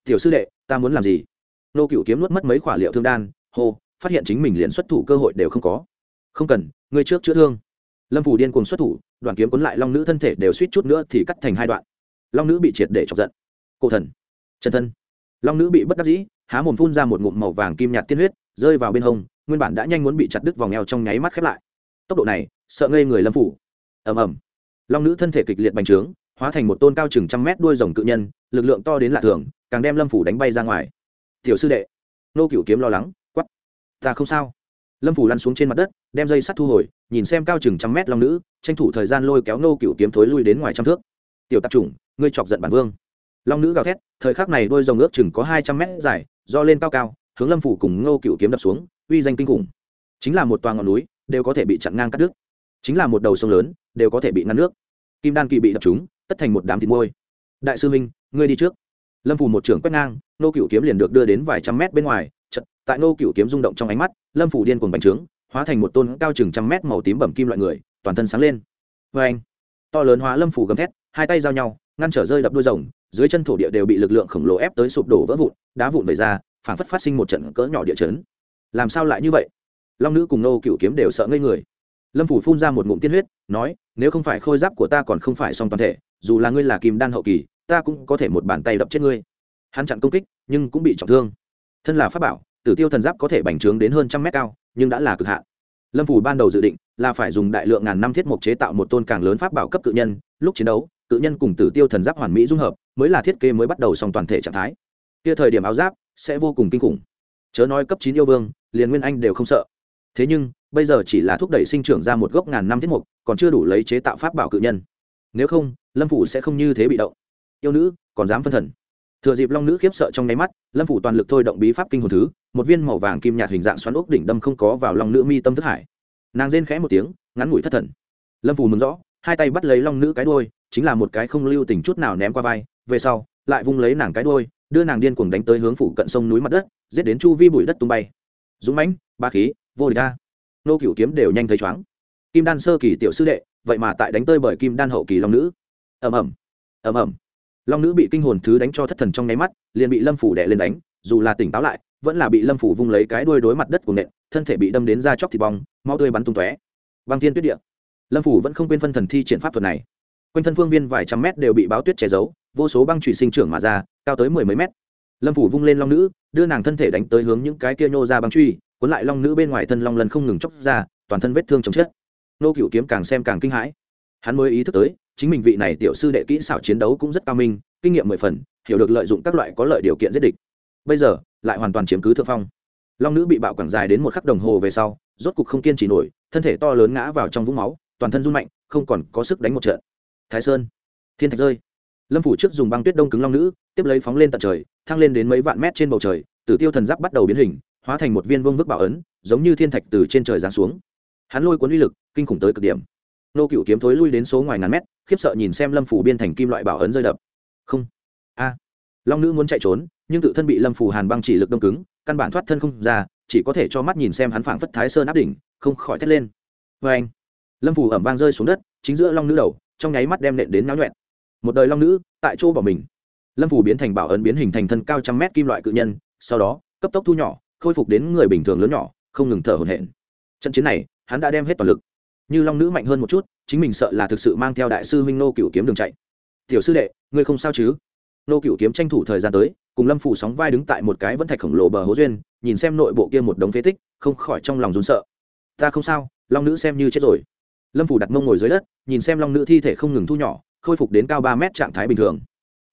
Tiểu sư đệ, ta muốn làm gì? Nô cựu kiếm nuốt mất mấy khỏa liệu thương đan, hô, phát hiện chính mình liền xuất thủ cơ hội đều không có. Không cần, ngươi trước chữa thương. Lâm phủ điên cuồng xuất thủ đoản kiếm cuốn lại long nữ thân thể đều suýt chút nữa thì cắt thành hai đoạn. Long nữ bị triệt để chọc giận. Cổ thần, chân thân. Long nữ bị bất đắc dĩ, há mồm phun ra một ngụm màu vàng kim nhạt tiên huyết, rơi vào bên hông, nguyên bản đã nhanh muốn bị chặt đứt vòng eo trong nháy mắt khép lại tốc độ này, sợ ngây người lâm phủ. Ầm ầm. Long nữ thân thể kịch liệt bành trướng, hóa thành một tôn cao chừng trăm mét đuôi rồng cự nhân, lực lượng to đến lạ thường, càng đem lâm phủ đánh bay ra ngoài. Tiểu sư đệ. Nô cửu kiếm lo lắng quắp ta không sao. Lâm phủ lăn xuống trên mặt đất, đem dây sắt thu hồi, nhìn xem cao chừng trăm mét long nữ, tranh thủ thời gian lôi kéo nô cửu kiếm thối lui đến ngoài trăm thước. Tiểu tạp chủng, ngươi chọc giận bản vương. Long nữ gào thét, thời khắc này đôi rồng ước chừng có hai trăm mét dài, do lên cao cao, hướng lâm phủ cùng ngô cửu kiếm đập xuống, uy danh kinh khủng. Chính là một toa ngọn núi đều có thể bị chặn ngang cắt đứt. Chính là một đầu sông lớn, đều có thể bị ngăn nước. Kim đan kỳ bị đập chúng tất thành một đám thịt môi. Đại sư minh, ngươi đi trước. Lâm phủ một trưởng quét ngang, nô cựu kiếm liền được đưa đến vài trăm mét bên ngoài, chật, tại nô cựu kiếm rung động trong ánh mắt, lâm phủ điên cuồng bành trướng, hóa thành một tôn cao chừng trăm mét màu tím bẩm kim loại người, toàn thân sáng lên. Vê anh, to lớn hóa lâm phủ gầm thét, hai tay giao nhau, ngăn trở rơi đập đôi rồng, dưới chân thổ địa đều bị lực lượng khổng lồ ép tới sụp đổ vỡ vụn, đá vụn về ra, phảng phất phát sinh một trận cỡ nhỏ địa chấn. Làm sao lại như vậy? Long nữ cùng nô cựu kiếm đều sợ ngây người. Lâm phủ phun ra một ngụm tiên huyết, nói, nếu không phải khôi giáp của ta còn không phải song toàn thể, dù là ngươi là kim đan hậu kỳ, ta cũng có thể một bàn tay đập chết ngươi. Hắn chặn công kích, nhưng cũng bị trọng thương. Thân là pháp bảo, tử tiêu thần giáp có thể bành trướng đến hơn trăm mét cao, nhưng đã là cực hạn. Lâm phủ ban đầu dự định là phải dùng đại lượng ngàn năm thiết mộc chế tạo một tôn càng lớn pháp bảo cấp cự nhân, lúc chiến đấu, cự nhân cùng tử tiêu thần giáp hoàn mỹ dung hợp, mới là thiết kế mới bắt đầu song toàn thể trạng thái. Kia thời điểm áo giáp sẽ vô cùng kinh khủng. Chớ nói cấp chín yêu vương, liền nguyên anh đều không sợ thế nhưng, bây giờ chỉ là thúc đẩy sinh trưởng ra một gốc ngàn năm thiết mục, còn chưa đủ lấy chế tạo pháp bảo cự nhân. Nếu không, lâm phủ sẽ không như thế bị động. Yêu nữ, còn dám phân thần. Thừa dịp long nữ khiếp sợ trong nháy mắt, lâm phủ toàn lực thôi động bí pháp kinh hồn thứ, một viên màu vàng kim nhạt hình dạng xoắn ốc đỉnh đâm không có vào long nữ mi tâm thức hải. Nàng rên khẽ một tiếng, ngắn ngủi thất thần. Lâm phủ mừng rõ, hai tay bắt lấy long nữ cái đôi chính là một cái không lưu tình chút nào ném qua vai, về sau, lại vung lấy nàng cái đôi đưa nàng điên cuồng đánh tới hướng phủ cận sông núi mặt đất, giết đến chu vi bụi đất tung bay. Dũng mãnh, ba khí vô địch ta nô cửu kiếm đều nhanh thấy chóng kim đan sơ kỳ tiểu sư đệ, vậy mà tại đánh tơi bởi kim đan hậu kỳ long nữ. Ầm ầm ầm ầm. Long nữ bị kinh hồn thứ đánh cho thất thần trong nháy mắt, liền bị lâm phủ đè lên đánh, dù là tỉnh táo lại, vẫn là bị lâm phủ vung lấy cái đuôi đối mặt đất của nện, thân thể bị đâm đến da chóc thịt bong mau tươi bắn tung tóe. Băng thiên tuyết địa. Lâm phủ vẫn không quên phân thần thi triển pháp thuật này. Quanh thân phương viên vài trăm mét đều bị báo tuyết che giấu, vô số băng trụy sinh trưởng mà ra, cao tới mười mấy mét. Lâm phủ vung lên long nữ, đưa nàng thân thể đánh tới hướng những cái kia nhô ra băng truy cuốn lại long nữ bên ngoài thân long lần không ngừng chóc ra, toàn thân vết thương chồng chết. Nô cựu kiếm càng xem càng kinh hãi. Hắn mới ý thức tới, chính mình vị này tiểu sư đệ kỹ xảo chiến đấu cũng rất cao minh, kinh nghiệm mười phần, hiểu được lợi dụng các loại có lợi điều kiện giết địch. Bây giờ, lại hoàn toàn chiếm cứ thượng phong. Long nữ bị bạo quảng dài đến một khắc đồng hồ về sau, rốt cục không kiên trì nổi, thân thể to lớn ngã vào trong vũng máu, toàn thân run mạnh, không còn có sức đánh một trận. Thái sơn, thiên thạch rơi. Lâm phủ trước dùng băng tuyết đông cứng long nữ, tiếp lấy phóng lên tận trời, thăng lên đến mấy vạn mét trên bầu trời, tử tiêu thần giáp bắt đầu biến hình hóa thành một viên vương vức bảo ấn, giống như thiên thạch từ trên trời giáng xuống. Hắn lôi cuốn uy lực, kinh khủng tới cực điểm. Nô cựu kiếm thối lui đến số ngoài ngàn mét, khiếp sợ nhìn xem lâm phủ biên thành kim loại bảo ấn rơi đập. Không. A. Long nữ muốn chạy trốn, nhưng tự thân bị lâm phủ hàn băng chỉ lực đông cứng, căn bản thoát thân không ra, chỉ có thể cho mắt nhìn xem hắn phảng phất thái sơn áp đỉnh, không khỏi thét lên. Vê anh, lâm phủ ẩm vang rơi xuống đất, chính giữa long nữ đầu, trong nháy mắt đem nện đến náo nhuẹn. Một đời long nữ, tại chỗ bỏ mình. Lâm phủ biến thành bảo ấn biến hình thành thân cao trăm mét kim loại cự nhân, sau đó, cấp tốc thu nhỏ khôi phục đến người bình thường lớn nhỏ, không ngừng thở hổn hển. Trận chiến này, hắn đã đem hết toàn lực. Như long nữ mạnh hơn một chút, chính mình sợ là thực sự mang theo đại sư huynh nô cựu kiếm đường chạy. Tiểu sư đệ, ngươi không sao chứ? Nô cựu kiếm tranh thủ thời gian tới, cùng lâm phủ sóng vai đứng tại một cái vẫn thạch khổng lồ bờ hố duyên, nhìn xem nội bộ kia một đống phế tích, không khỏi trong lòng run sợ. Ta không sao, long nữ xem như chết rồi. Lâm phủ đặt mông ngồi dưới đất, nhìn xem long nữ thi thể không ngừng thu nhỏ, khôi phục đến cao ba mét trạng thái bình thường.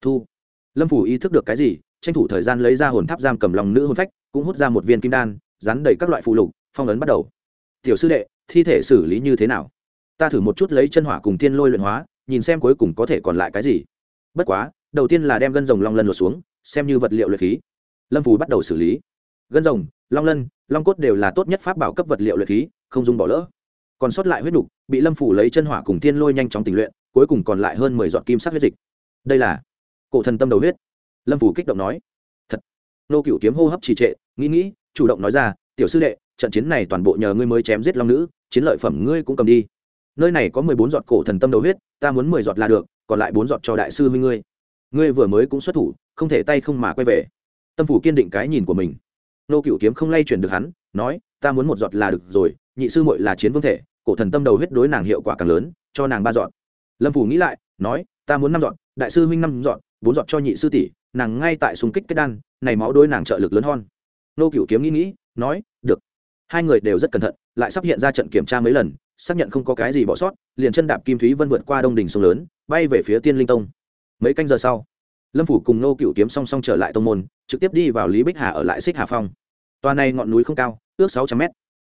Thu. Lâm phủ ý thức được cái gì tranh thủ thời gian lấy ra hồn tháp giam cầm lòng nữ hồn phách, cũng hút ra một viên kim đan rắn đầy các loại phụ lục, phong ấn bắt đầu. Tiểu sư đệ, thi thể xử lý như thế nào? Ta thử một chút lấy chân hỏa cùng tiên lôi luyện hóa, nhìn xem cuối cùng có thể còn lại cái gì. Bất quá, đầu tiên là đem gân rồng long lân lột xuống, xem như vật liệu luyện khí. Lâm phù bắt đầu xử lý. Gân rồng, long lân, long cốt đều là tốt nhất pháp bảo cấp vật liệu luyện khí, không dùng bỏ lỡ. Còn sót lại huyết nục, bị lâm phủ lấy chân hỏa cùng tiên lôi nhanh chóng tình luyện, cuối cùng còn lại hơn mười giọt kim sắc huyết dịch. Đây là cổ thần tâm đầu huyết lâm phủ kích động nói, thật. Nô cựu kiếm hô hấp trì trệ, nghĩ nghĩ, chủ động nói ra, tiểu sư đệ, trận chiến này toàn bộ nhờ ngươi mới chém giết long nữ, chiến lợi phẩm ngươi cũng cầm đi. Nơi này có mười bốn giọt cổ thần tâm đầu huyết, ta muốn mười giọt là được, còn lại bốn giọt cho đại sư huynh ngươi. Ngươi vừa mới cũng xuất thủ, không thể tay không mà quay về. Tâm phủ kiên định cái nhìn của mình. Nô cựu kiếm không lay chuyển được hắn, nói, ta muốn một giọt là được rồi, nhị sư muội là chiến vương thể, cổ thần tâm đầu huyết đối nàng hiệu quả càng lớn, cho nàng ba giọt. Lâm phủ nghĩ lại, nói, ta muốn năm giọt, đại sư huynh năm giọt, bốn giọt cho nhị sư tỷ nàng ngay tại xung kích kết đan, này máu đôi nàng trợ lực lớn hơn. Nô cựu kiếm nghĩ nghĩ, nói, được. Hai người đều rất cẩn thận, lại sắp hiện ra trận kiểm tra mấy lần, xác nhận không có cái gì bỏ sót, liền chân đạp kim thúy vân vượt qua đông đình sông lớn, bay về phía tiên linh tông. Mấy canh giờ sau, lâm phủ cùng nô cựu kiếm song song trở lại tông môn, trực tiếp đi vào lý bích hà ở lại xích hà phong. Tòa này ngọn núi không cao, ước sáu trăm mét.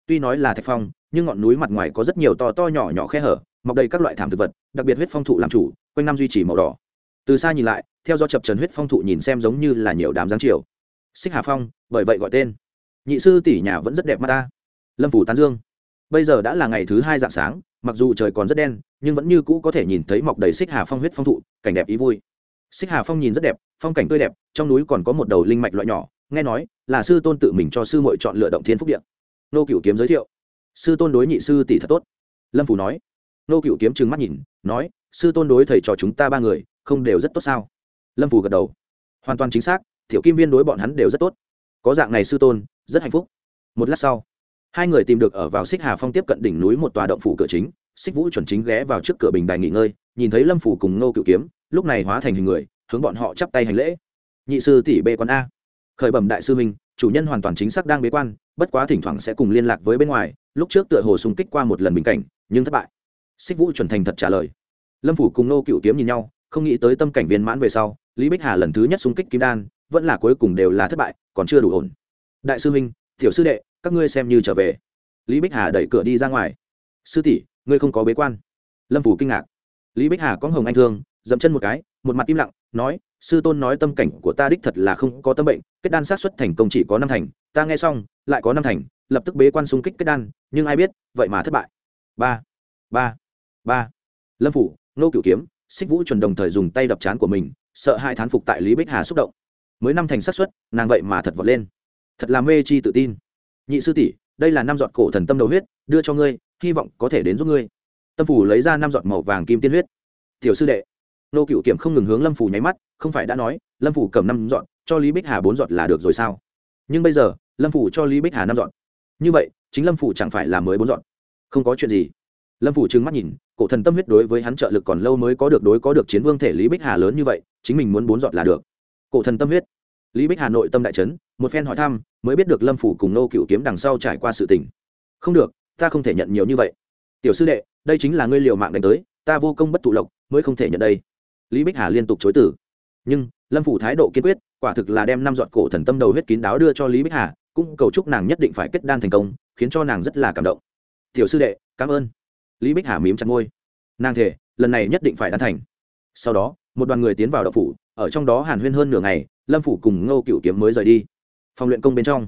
Tuy nói là thạch phong, nhưng ngọn núi mặt ngoài có rất nhiều to to nhỏ nhỏ khe hở, mọc đầy các loại thảm thực vật, đặc biệt huyết phong thụ làm chủ, quanh năm duy trì màu đỏ từ xa nhìn lại, theo do chập trần huyết phong thụ nhìn xem giống như là nhiều đám giáng chiều. Xích hà phong, bởi vậy gọi tên. Nhị sư tỷ nhà vẫn rất đẹp mắt ta. Lâm phủ tán dương. Bây giờ đã là ngày thứ hai dạng sáng, mặc dù trời còn rất đen, nhưng vẫn như cũ có thể nhìn thấy mọc đầy xích hà phong huyết phong thụ, cảnh đẹp ý vui. Xích hà phong nhìn rất đẹp, phong cảnh tươi đẹp, trong núi còn có một đầu linh mạch loại nhỏ, nghe nói là sư tôn tự mình cho sư mội chọn lựa động thiên phúc điện nô cựu kiếm giới thiệu. Sư tôn đối nhị sư tỷ thật tốt. Lâm phủ nói. Nô cựu kiếm trừng mắt nhìn, nói, sư tôn đối thầy trò chúng ta ba người không đều rất tốt sao? Lâm phủ gật đầu. Hoàn toàn chính xác thiểu kim viên đối bọn hắn đều rất tốt. Có dạng này sư tôn, rất hạnh phúc. Một lát sau, hai người tìm được ở vào xích hà phong tiếp cận đỉnh núi một tòa động phủ cửa chính, xích vũ chuẩn chính ghé vào trước cửa bình đài nghỉ ngơi, nhìn thấy lâm phủ cùng nô cựu kiếm, lúc này hóa thành hình người, hướng bọn họ chắp tay hành lễ. Nhị sư tỷ bê quan a. Khởi bẩm đại sư minh chủ nhân hoàn toàn chính xác đang bế quan, bất quá thỉnh thoảng sẽ cùng liên lạc với bên ngoài, lúc trước tựa hồ xung kích qua một lần bình cảnh, nhưng thất bại. Xích vũ chuẩn thành thật trả lời. Lâm phủ cùng nô cựu kiếm nhìn nhau không nghĩ tới tâm cảnh viên mãn về sau lý bích hà lần thứ nhất xung kích kim đan vẫn là cuối cùng đều là thất bại còn chưa đủ ổn. Đại sư huynh, tiểu sư đệ các ngươi xem như trở về. Lý bích hà đẩy cửa đi ra ngoài. Sư tỷ ngươi không có bế quan. Lâm phủ kinh ngạc. Lý bích hà có hồng anh thương dậm chân một cái một mặt im lặng nói sư tôn nói tâm cảnh của ta đích thật là không có tâm bệnh kết đan sát xuất thành công chỉ có năm thành ta nghe xong lại có năm thành lập tức bế quan xung kích kết đan nhưng ai biết vậy mà thất bại. Ba ba ba. Lâm phủ nô cửu kiếm xích vũ chuẩn đồng thời dùng tay đập chán của mình, sợ hai thán phục tại lý bích hà xúc động. Mới năm thành sát xuất nàng vậy mà thật vọt lên. Thật là mê chi tự tin. Nhị sư tỷ, đây là năm giọt cổ thần tâm đầu huyết, đưa cho ngươi, hy vọng có thể đến giúp ngươi. Tâm phủ lấy ra năm giọt màu vàng kim tiên huyết. Tiểu sư đệ, nô cựu kiểm không ngừng hướng lâm phủ nháy mắt, không phải đã nói, lâm phủ cầm năm giọt, cho lý bích hà bốn giọt là được rồi sao? Nhưng bây giờ, lâm phủ cho lý bích hà năm giọt. Như vậy, chính lâm phủ chẳng phải là mới bốn giọt. Không có chuyện gì lâm phủ trừng mắt nhìn, cổ thần tâm huyết đối với hắn trợ lực còn lâu mới có được đối có được chiến vương thể lý bích hà lớn như vậy, chính mình muốn bốn giọt là được. Cổ thần tâm huyết. Lý bích hà nội tâm đại trấn một phen hỏi thăm, mới biết được lâm phủ cùng nô cựu kiếm đằng sau trải qua sự tình. Không được, ta không thể nhận nhiều như vậy. Tiểu sư đệ, đây chính là ngươi liều mạng đánh tới, ta vô công bất thụ lộc, mới không thể nhận đây. Lý bích hà liên tục chối tử nhưng, lâm phủ thái độ kiên quyết, quả thực là đem năm giọt cổ thần tâm đầu huyết kín đáo đưa cho lý bích hà, cũng cầu chúc nàng nhất định phải kết đan thành công, khiến cho nàng rất là cảm động. Tiểu sư đệ, cảm ơn lý bích hà mím chặt ngôi nàng thể lần này nhất định phải đan thành. Sau đó, một đoàn người tiến vào đậu phủ, ở trong đó hàn huyên hơn nửa ngày, lâm phủ cùng ngô cựu kiếm mới rời đi. Phòng luyện công bên trong,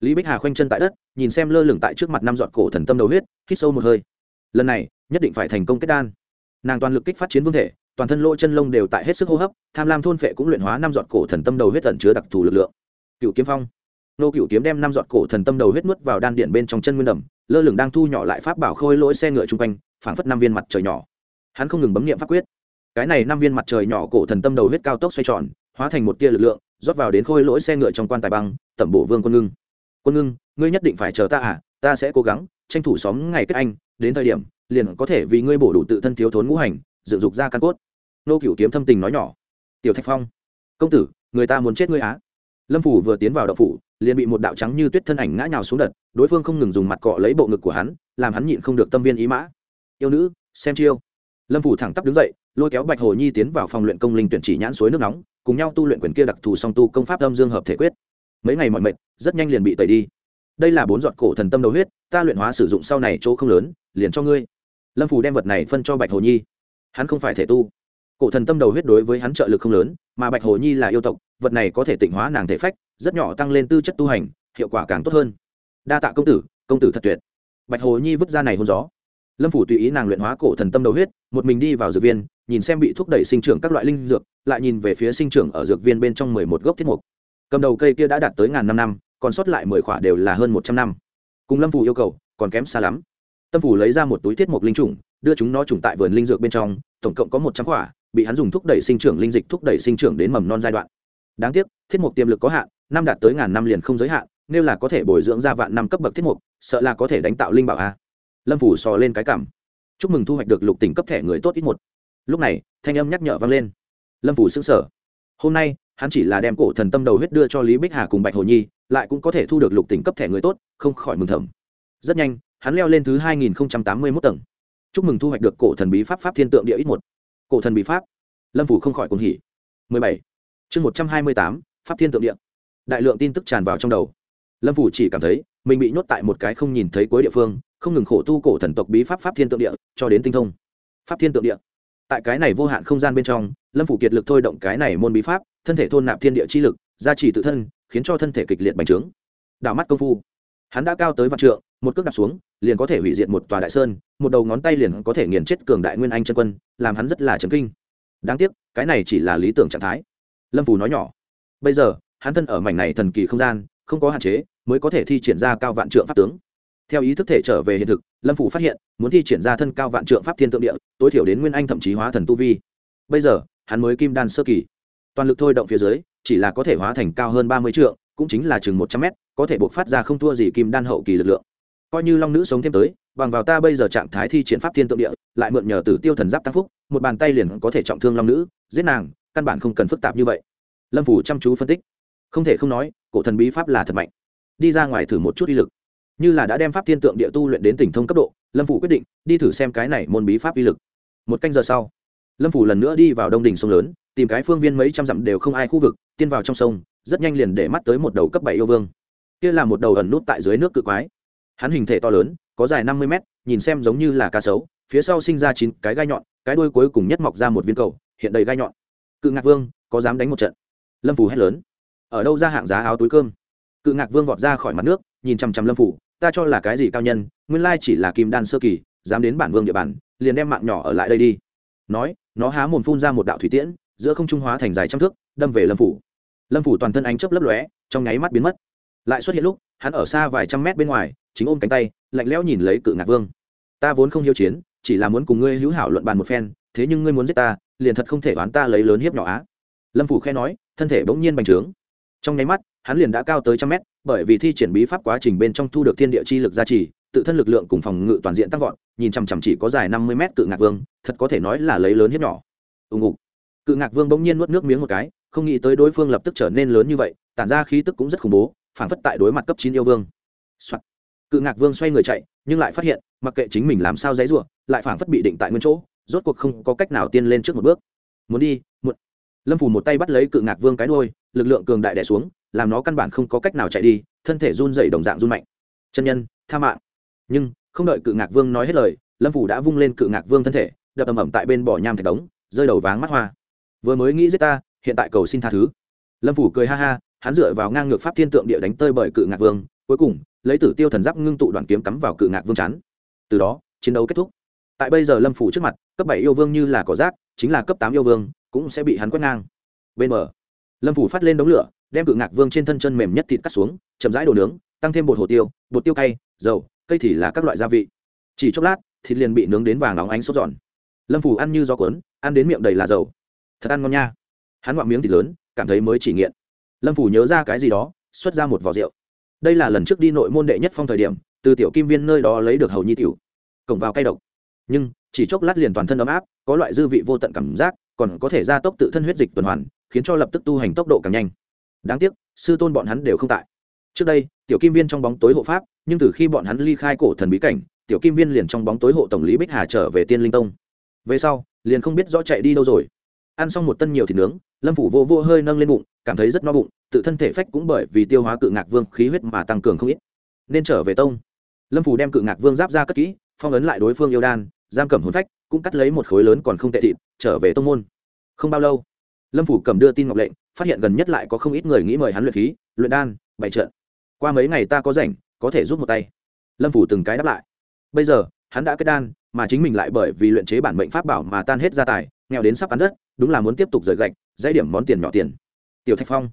lý bích hà khoanh chân tại đất, nhìn xem lơ lửng tại trước mặt năm giọt cổ thần tâm đầu huyết, hít sâu một hơi. Lần này, nhất định phải thành công kết đan. Nàng toàn lực kích phát chiến vương thể, toàn thân lỗ chân lông đều tại hết sức hô hấp, tham lam thôn phệ cũng luyện hóa năm giọt cổ thần tâm đầu huyết tẩn chứa đặc thù lực lượng. Cựu kiếm phong. Nô cựu kiếm đem năm giọt cổ thần tâm đầu huyết nuốt vào đan điện bên trong chân nguyên đầm lơ lửng đang thu nhỏ lại pháp bảo khôi lỗi xe ngựa chung quanh, phảng phất năm viên mặt trời nhỏ. Hắn không ngừng bấm nghiệm pháp quyết. Cái này năm viên mặt trời nhỏ cổ thần tâm đầu huyết cao tốc xoay tròn, hóa thành một tia lực lượng, rót vào đến khôi lỗi xe ngựa trong quan tài băng, tẩm bộ vương quân ngưng. Quân ngưng, ngươi nhất định phải chờ ta à ta sẽ cố gắng tranh thủ xóm ngày kết anh, đến thời điểm, liền có thể vì ngươi bổ đủ tự thân thiếu thốn ngũ hành, dựng dục ra căn cốt. Nô cửu kiếm thâm tình nói nhỏ. Tiểu thạch phong, công tử, người ta muốn chết ngươi á lâm phủ vừa tiến vào đậu phủ, liền bị một đạo trắng như tuyết thân ảnh ngã nhào xuống đất, đối phương không ngừng dùng mặt cọ lấy bộ ngực của hắn, làm hắn nhịn không được tâm viên ý mã. Yêu nữ, xem chiêu. Lâm phủ thẳng tắp đứng dậy, lôi kéo bạch hồ nhi tiến vào phòng luyện công linh tuyển chỉ nhãn suối nước nóng, cùng nhau tu luyện quyền kia đặc thù song tu công pháp âm dương hợp thể quyết. Mấy ngày mọi mệt, rất nhanh liền bị tẩy đi. Đây là bốn giọt cổ thần tâm đầu huyết, ta luyện hóa sử dụng sau này chỗ không lớn, liền cho ngươi. Lâm phủ đem vật này phân cho bạch hồ nhi. Hắn không phải thể tu. Cổ thần tâm đầu huyết đối với hắn trợ lực không lớn, mà bạch hồ nhi là yêu tộc vật này có thể tịnh hóa nàng thể phách, rất nhỏ tăng lên tư chất tu hành, hiệu quả càng tốt hơn. Đa tạ công tử công tử thật tuyệt. Bạch hồ nhi vứt ra này hôn gió. Lâm phủ tùy ý nàng luyện hóa cổ thần tâm đầu huyết, một mình đi vào dược viên, nhìn xem bị thúc đẩy sinh trưởng các loại linh dược, lại nhìn về phía sinh trưởng ở dược viên bên trong mười một gốc thiết mục. Cầm đầu cây kia đã đạt tới ngàn năm năm, còn sót lại mười khỏa đều là hơn một trăm năm. Cùng lâm phủ yêu cầu, còn kém xa lắm. Tâm phủ lấy ra một túi thiết mục linh trùng, đưa chúng nó trùng tại vườn linh dược bên trong, tổng cộng có một trăm khỏa, bị hắn dùng thúc đẩy sinh trưởng linh dịch thúc đẩy sinh trưởng đến mầm non giai đoạn đáng tiếc, thiết mục tiềm lực có hạn, năm đạt tới ngàn năm liền không giới hạn, nếu là có thể bồi dưỡng ra vạn năm cấp bậc thiết mục, sợ là có thể đánh tạo linh bảo a. Lâm phủ sò lên cái cảm. Chúc mừng thu hoạch được lục tỉnh cấp thẻ người tốt ít một. Lúc này, thanh âm nhắc nhở vang lên. Lâm phủ xứng sở hôm nay, hắn chỉ là đem cổ thần tâm đầu huyết đưa cho lý bích hà cùng bạch hồ nhi, lại cũng có thể thu được lục tỉnh cấp thẻ người tốt, không khỏi mừng thầm. Rất nhanh, hắn leo lên thứ hai nghìn tám mươi mốt tầng. Chúc mừng thu hoạch được cổ thần bí pháp pháp thiên tượng địa ít một. Cổ thần bí pháp. Lâm phủ không khỏi cuồng hỉ. mười bảy chương một trăm hai mươi tám, pháp thiên tượng địa. Đại lượng tin tức tràn vào trong đầu. Lâm phủ chỉ cảm thấy mình bị nhốt tại một cái không nhìn thấy cuối địa phương, không ngừng khổ tu cổ thần tộc bí pháp pháp thiên tượng địa, cho đến tinh thông. Pháp thiên tượng địa. Tại cái này vô hạn không gian bên trong, lâm phủ kiệt lực thôi động cái này môn bí pháp, thân thể thôn nạp thiên địa chi lực, gia trì tự thân, khiến cho thân thể kịch liệt bành trướng. Đảo mắt công phu. Hắn đã cao tới vạn trượng, một cước đạp xuống, liền có thể hủy diệt một tòa đại sơn, một đầu ngón tay liền có thể nghiền chết cường đại nguyên anh chân quân, làm hắn rất là chấn kinh. Đáng tiếc, cái này chỉ là lý tưởng trạng thái lâm phù nói nhỏ. Bây giờ, hắn thân ở mảnh này thần kỳ không gian, không có hạn chế, mới có thể thi triển ra cao vạn trượng pháp tướng. Theo ý thức thể trở về hiện thực, lâm phủ phát hiện, muốn thi triển ra thân cao vạn trượng pháp thiên tượng địa, tối thiểu đến nguyên anh thậm chí hóa thần tu vi. Bây giờ, hắn mới kim đan sơ kỳ. Toàn lực thôi động phía dưới, chỉ là có thể hóa thành cao hơn ba mươi trượng, cũng chính là chừng một trăm mét, có thể buộc phát ra không thua gì kim đan hậu kỳ lực lượng. Coi như long nữ sống thêm tới, bằng vào ta bây giờ trạng thái thi triển pháp thiên tượng địa, lại mượn nhờ tử tiêu thần giáp tăng phúc, một bàn tay liền có thể trọng thương long nữ, giết nàng căn bản không cần phức tạp như vậy. Lâm phủ chăm chú phân tích. Không thể không nói, cổ thần bí pháp là thật mạnh. Đi ra ngoài thử một chút uy lực. Như là đã đem pháp thiên tượng địa tu luyện đến tỉnh thông cấp độ, lâm phủ quyết định đi thử xem cái này môn bí pháp uy lực. Một canh giờ sau, lâm phủ lần nữa đi vào đông đình sông lớn, tìm cái phương viên mấy trăm dặm đều không ai khu vực, tiên vào trong sông, rất nhanh liền để mắt tới một đầu cấp bảy yêu vương. Kia là một đầu ẩn nút tại dưới nước cự quái. Hắn hình thể to lớn, có dài năm mươi mét, nhìn xem giống như là cá sấu, phía sau sinh ra chín cái gai nhọn, cái đuôi cuối cùng nhất mọc ra một viên cầu, hiện đầy gai nhọn cự ngạc vương, có dám đánh một trận? Lâm phủ hét lớn. Ở đâu ra hạng giá áo túi cơm? Cự ngạc vương vọt ra khỏi mặt nước, nhìn chằm chằm lâm phủ ta cho là cái gì cao nhân, nguyên lai chỉ là kim đan sơ kỳ, dám đến bản vương địa bàn, liền đem mạng nhỏ ở lại đây đi. Nói, nó há mồm phun ra một đạo thủy tiễn, giữa không trung hóa thành dài trăm thước, đâm về lâm phủ lâm phủ toàn thân ánh chớp lấp lóe, trong nháy mắt biến mất. Lại xuất hiện lúc, hắn ở xa vài trăm mét bên ngoài, chính ôm cánh tay, lạnh lẽo nhìn lấy cự ngạc vương. Ta vốn không hiếu chiến, chỉ là muốn cùng ngươi hữu hảo luận bàn một phen, thế nhưng ngươi muốn giết ta liền thật không thể đoán ta lấy lớn hiếp nhỏ á. Lâm phủ khe nói, thân thể bỗng nhiên bành trướng. Trong nháy mắt, hắn liền đã cao tới trăm mét, bởi vì thi triển bí pháp quá trình bên trong thu được thiên địa chi lực gia trì, tự thân lực lượng cùng phòng ngự toàn diện tăng vọt, nhìn chằm chằm chỉ có dài năm mươi mét cự ngạc vương, thật có thể nói là lấy lớn hiếp nhỏ. Ùng ục cự ngạc vương bỗng nhiên nuốt nước miếng một cái, không nghĩ tới đối phương lập tức trở nên lớn như vậy, tản ra khí tức cũng rất khủng bố phản phất tại đối mặt cấp chín yêu vương、Soạn. cự ngạc vương xoay người chạy, nhưng lại phát hiện, mặc kệ chính mình làm sao dãy ruộng lại phản phất bị định tại nguyên chỗ rốt cuộc không có cách nào tiên lên trước một bước. Muốn đi, muộn. Lâm phủ một tay bắt lấy cự ngạc vương cái đôi lực lượng cường đại đẻ xuống, làm nó căn bản không có cách nào chạy đi, thân thể run dày đồng dạng run mạnh. Chân nhân, tha mạng. Nhưng, không đợi cự ngạc vương nói hết lời, lâm phủ đã vung lên cự ngạc vương thân thể, đập ầm ầm tại bên bỏ nham thạch đống, rơi đầu váng mắt hoa. Vừa mới nghĩ giết ta, hiện tại cầu xin tha thứ. Lâm phủ cười ha ha, hắn dựa vào ngang ngược pháp thiên tượng địa đánh tơi bởi cự ngạc vương, cuối cùng, lấy tử tiêu thần giáp ngưng tụ đoàn kiếm cắm vào cự ngạc vương chắn từ đó, chiến đấu kết thúc. Tại bây giờ lâm phủ trước mặt cấp bảy yêu vương như là cỏ rác, chính là cấp tám yêu vương, cũng sẽ bị hắn quét ngang. Bên mở lâm phủ phát lên đống lửa, đem cự ngạc vương trên thân chân mềm nhất thịt cắt xuống, chậm rãi đồ nướng, tăng thêm bột hồ tiêu, bột tiêu cay, dầu, cây thì là các loại gia vị. Chỉ chốc lát, thịt liền bị nướng đến vàng óng ánh sốt giòn lâm phủ ăn như gió cuốn, ăn đến miệng đầy là dầu. Thật ăn ngon nha. Hắn ngoạm miếng thịt lớn, cảm thấy mới chỉ nghiện. Lâm phủ nhớ ra cái gì đó, xuất ra một vỏ rượu. Đây là lần trước đi nội môn đệ nhất phong thời điểm, từ tiểu kim viên nơi đó lấy được hầu nhi tiểu. Cổng vào cay độc nhưng chỉ chốc lát liền toàn thân ấm áp, có loại dư vị vô tận cảm giác, còn có thể gia tốc tự thân huyết dịch tuần hoàn, khiến cho lập tức tu hành tốc độ càng nhanh. Đáng tiếc, sư tôn bọn hắn đều không tại. Trước đây, tiểu kim viên trong bóng tối hộ pháp, nhưng từ khi bọn hắn ly khai cổ thần bí cảnh, tiểu kim viên liền trong bóng tối hộ tổng lý bích hà trở về tiên linh tông. Về sau, liền không biết rõ chạy đi đâu rồi. Ăn xong một tân nhiều thịt nướng, lâm phủ vô vô hơi nâng lên bụng, cảm thấy rất no bụng, tự thân thể phách cũng bởi vì tiêu hóa cự ngạc vương khí huyết mà tăng cường không ít. Nên trở về tông. Lâm phủ đem cự ngạc vương giáp ra cất kỹ, phong ấn lại đối phương yêu đan giam cầm hồn phách, cũng cắt lấy một khối lớn còn không tệ thịt, trở về tông môn. Không bao lâu, lâm phủ cầm đưa tin ngọc lệnh, phát hiện gần nhất lại có không ít người nghĩ mời hắn luyện khí, luyện đan, bày trợn qua mấy ngày ta có rảnh, có thể giúp một tay. Lâm phủ từng cái đáp lại. Bây giờ, hắn đã kết đan, mà chính mình lại bởi vì luyện chế bản mệnh pháp bảo mà tan hết gia tài, nghèo đến sắp ăn đất, đúng là muốn tiếp tục rời gạch, dãy điểm món tiền nhỏ tiền. Tiểu thạch phong.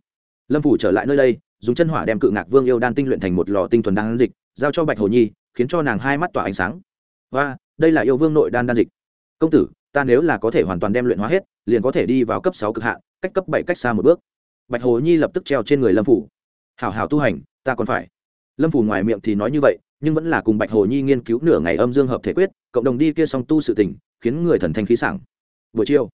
Lâm phủ trở lại nơi đây, dùng chân hỏa đem cự ngạc vương yêu đan tinh luyện thành một lò tinh thuần đan dịch, giao cho bạch hồ nhi, khiến cho nàng hai mắt tỏa ánh sáng. Và đây là yêu vương nội đan đan dịch. Công tử, ta nếu là có thể hoàn toàn đem luyện hóa hết, liền có thể đi vào cấp sáu cực hạn, cách cấp bảy cách xa một bước. Bạch hồ nhi lập tức treo trên người lâm phủ. Hảo hảo tu hành, ta còn phải. Lâm phủ ngoài miệng thì nói như vậy, nhưng vẫn là cùng bạch hồ nhi nghiên cứu nửa ngày âm dương hợp thể quyết, cộng đồng đi kia song tu sự tình, khiến người thần thanh khí sảng. Buổi chiều,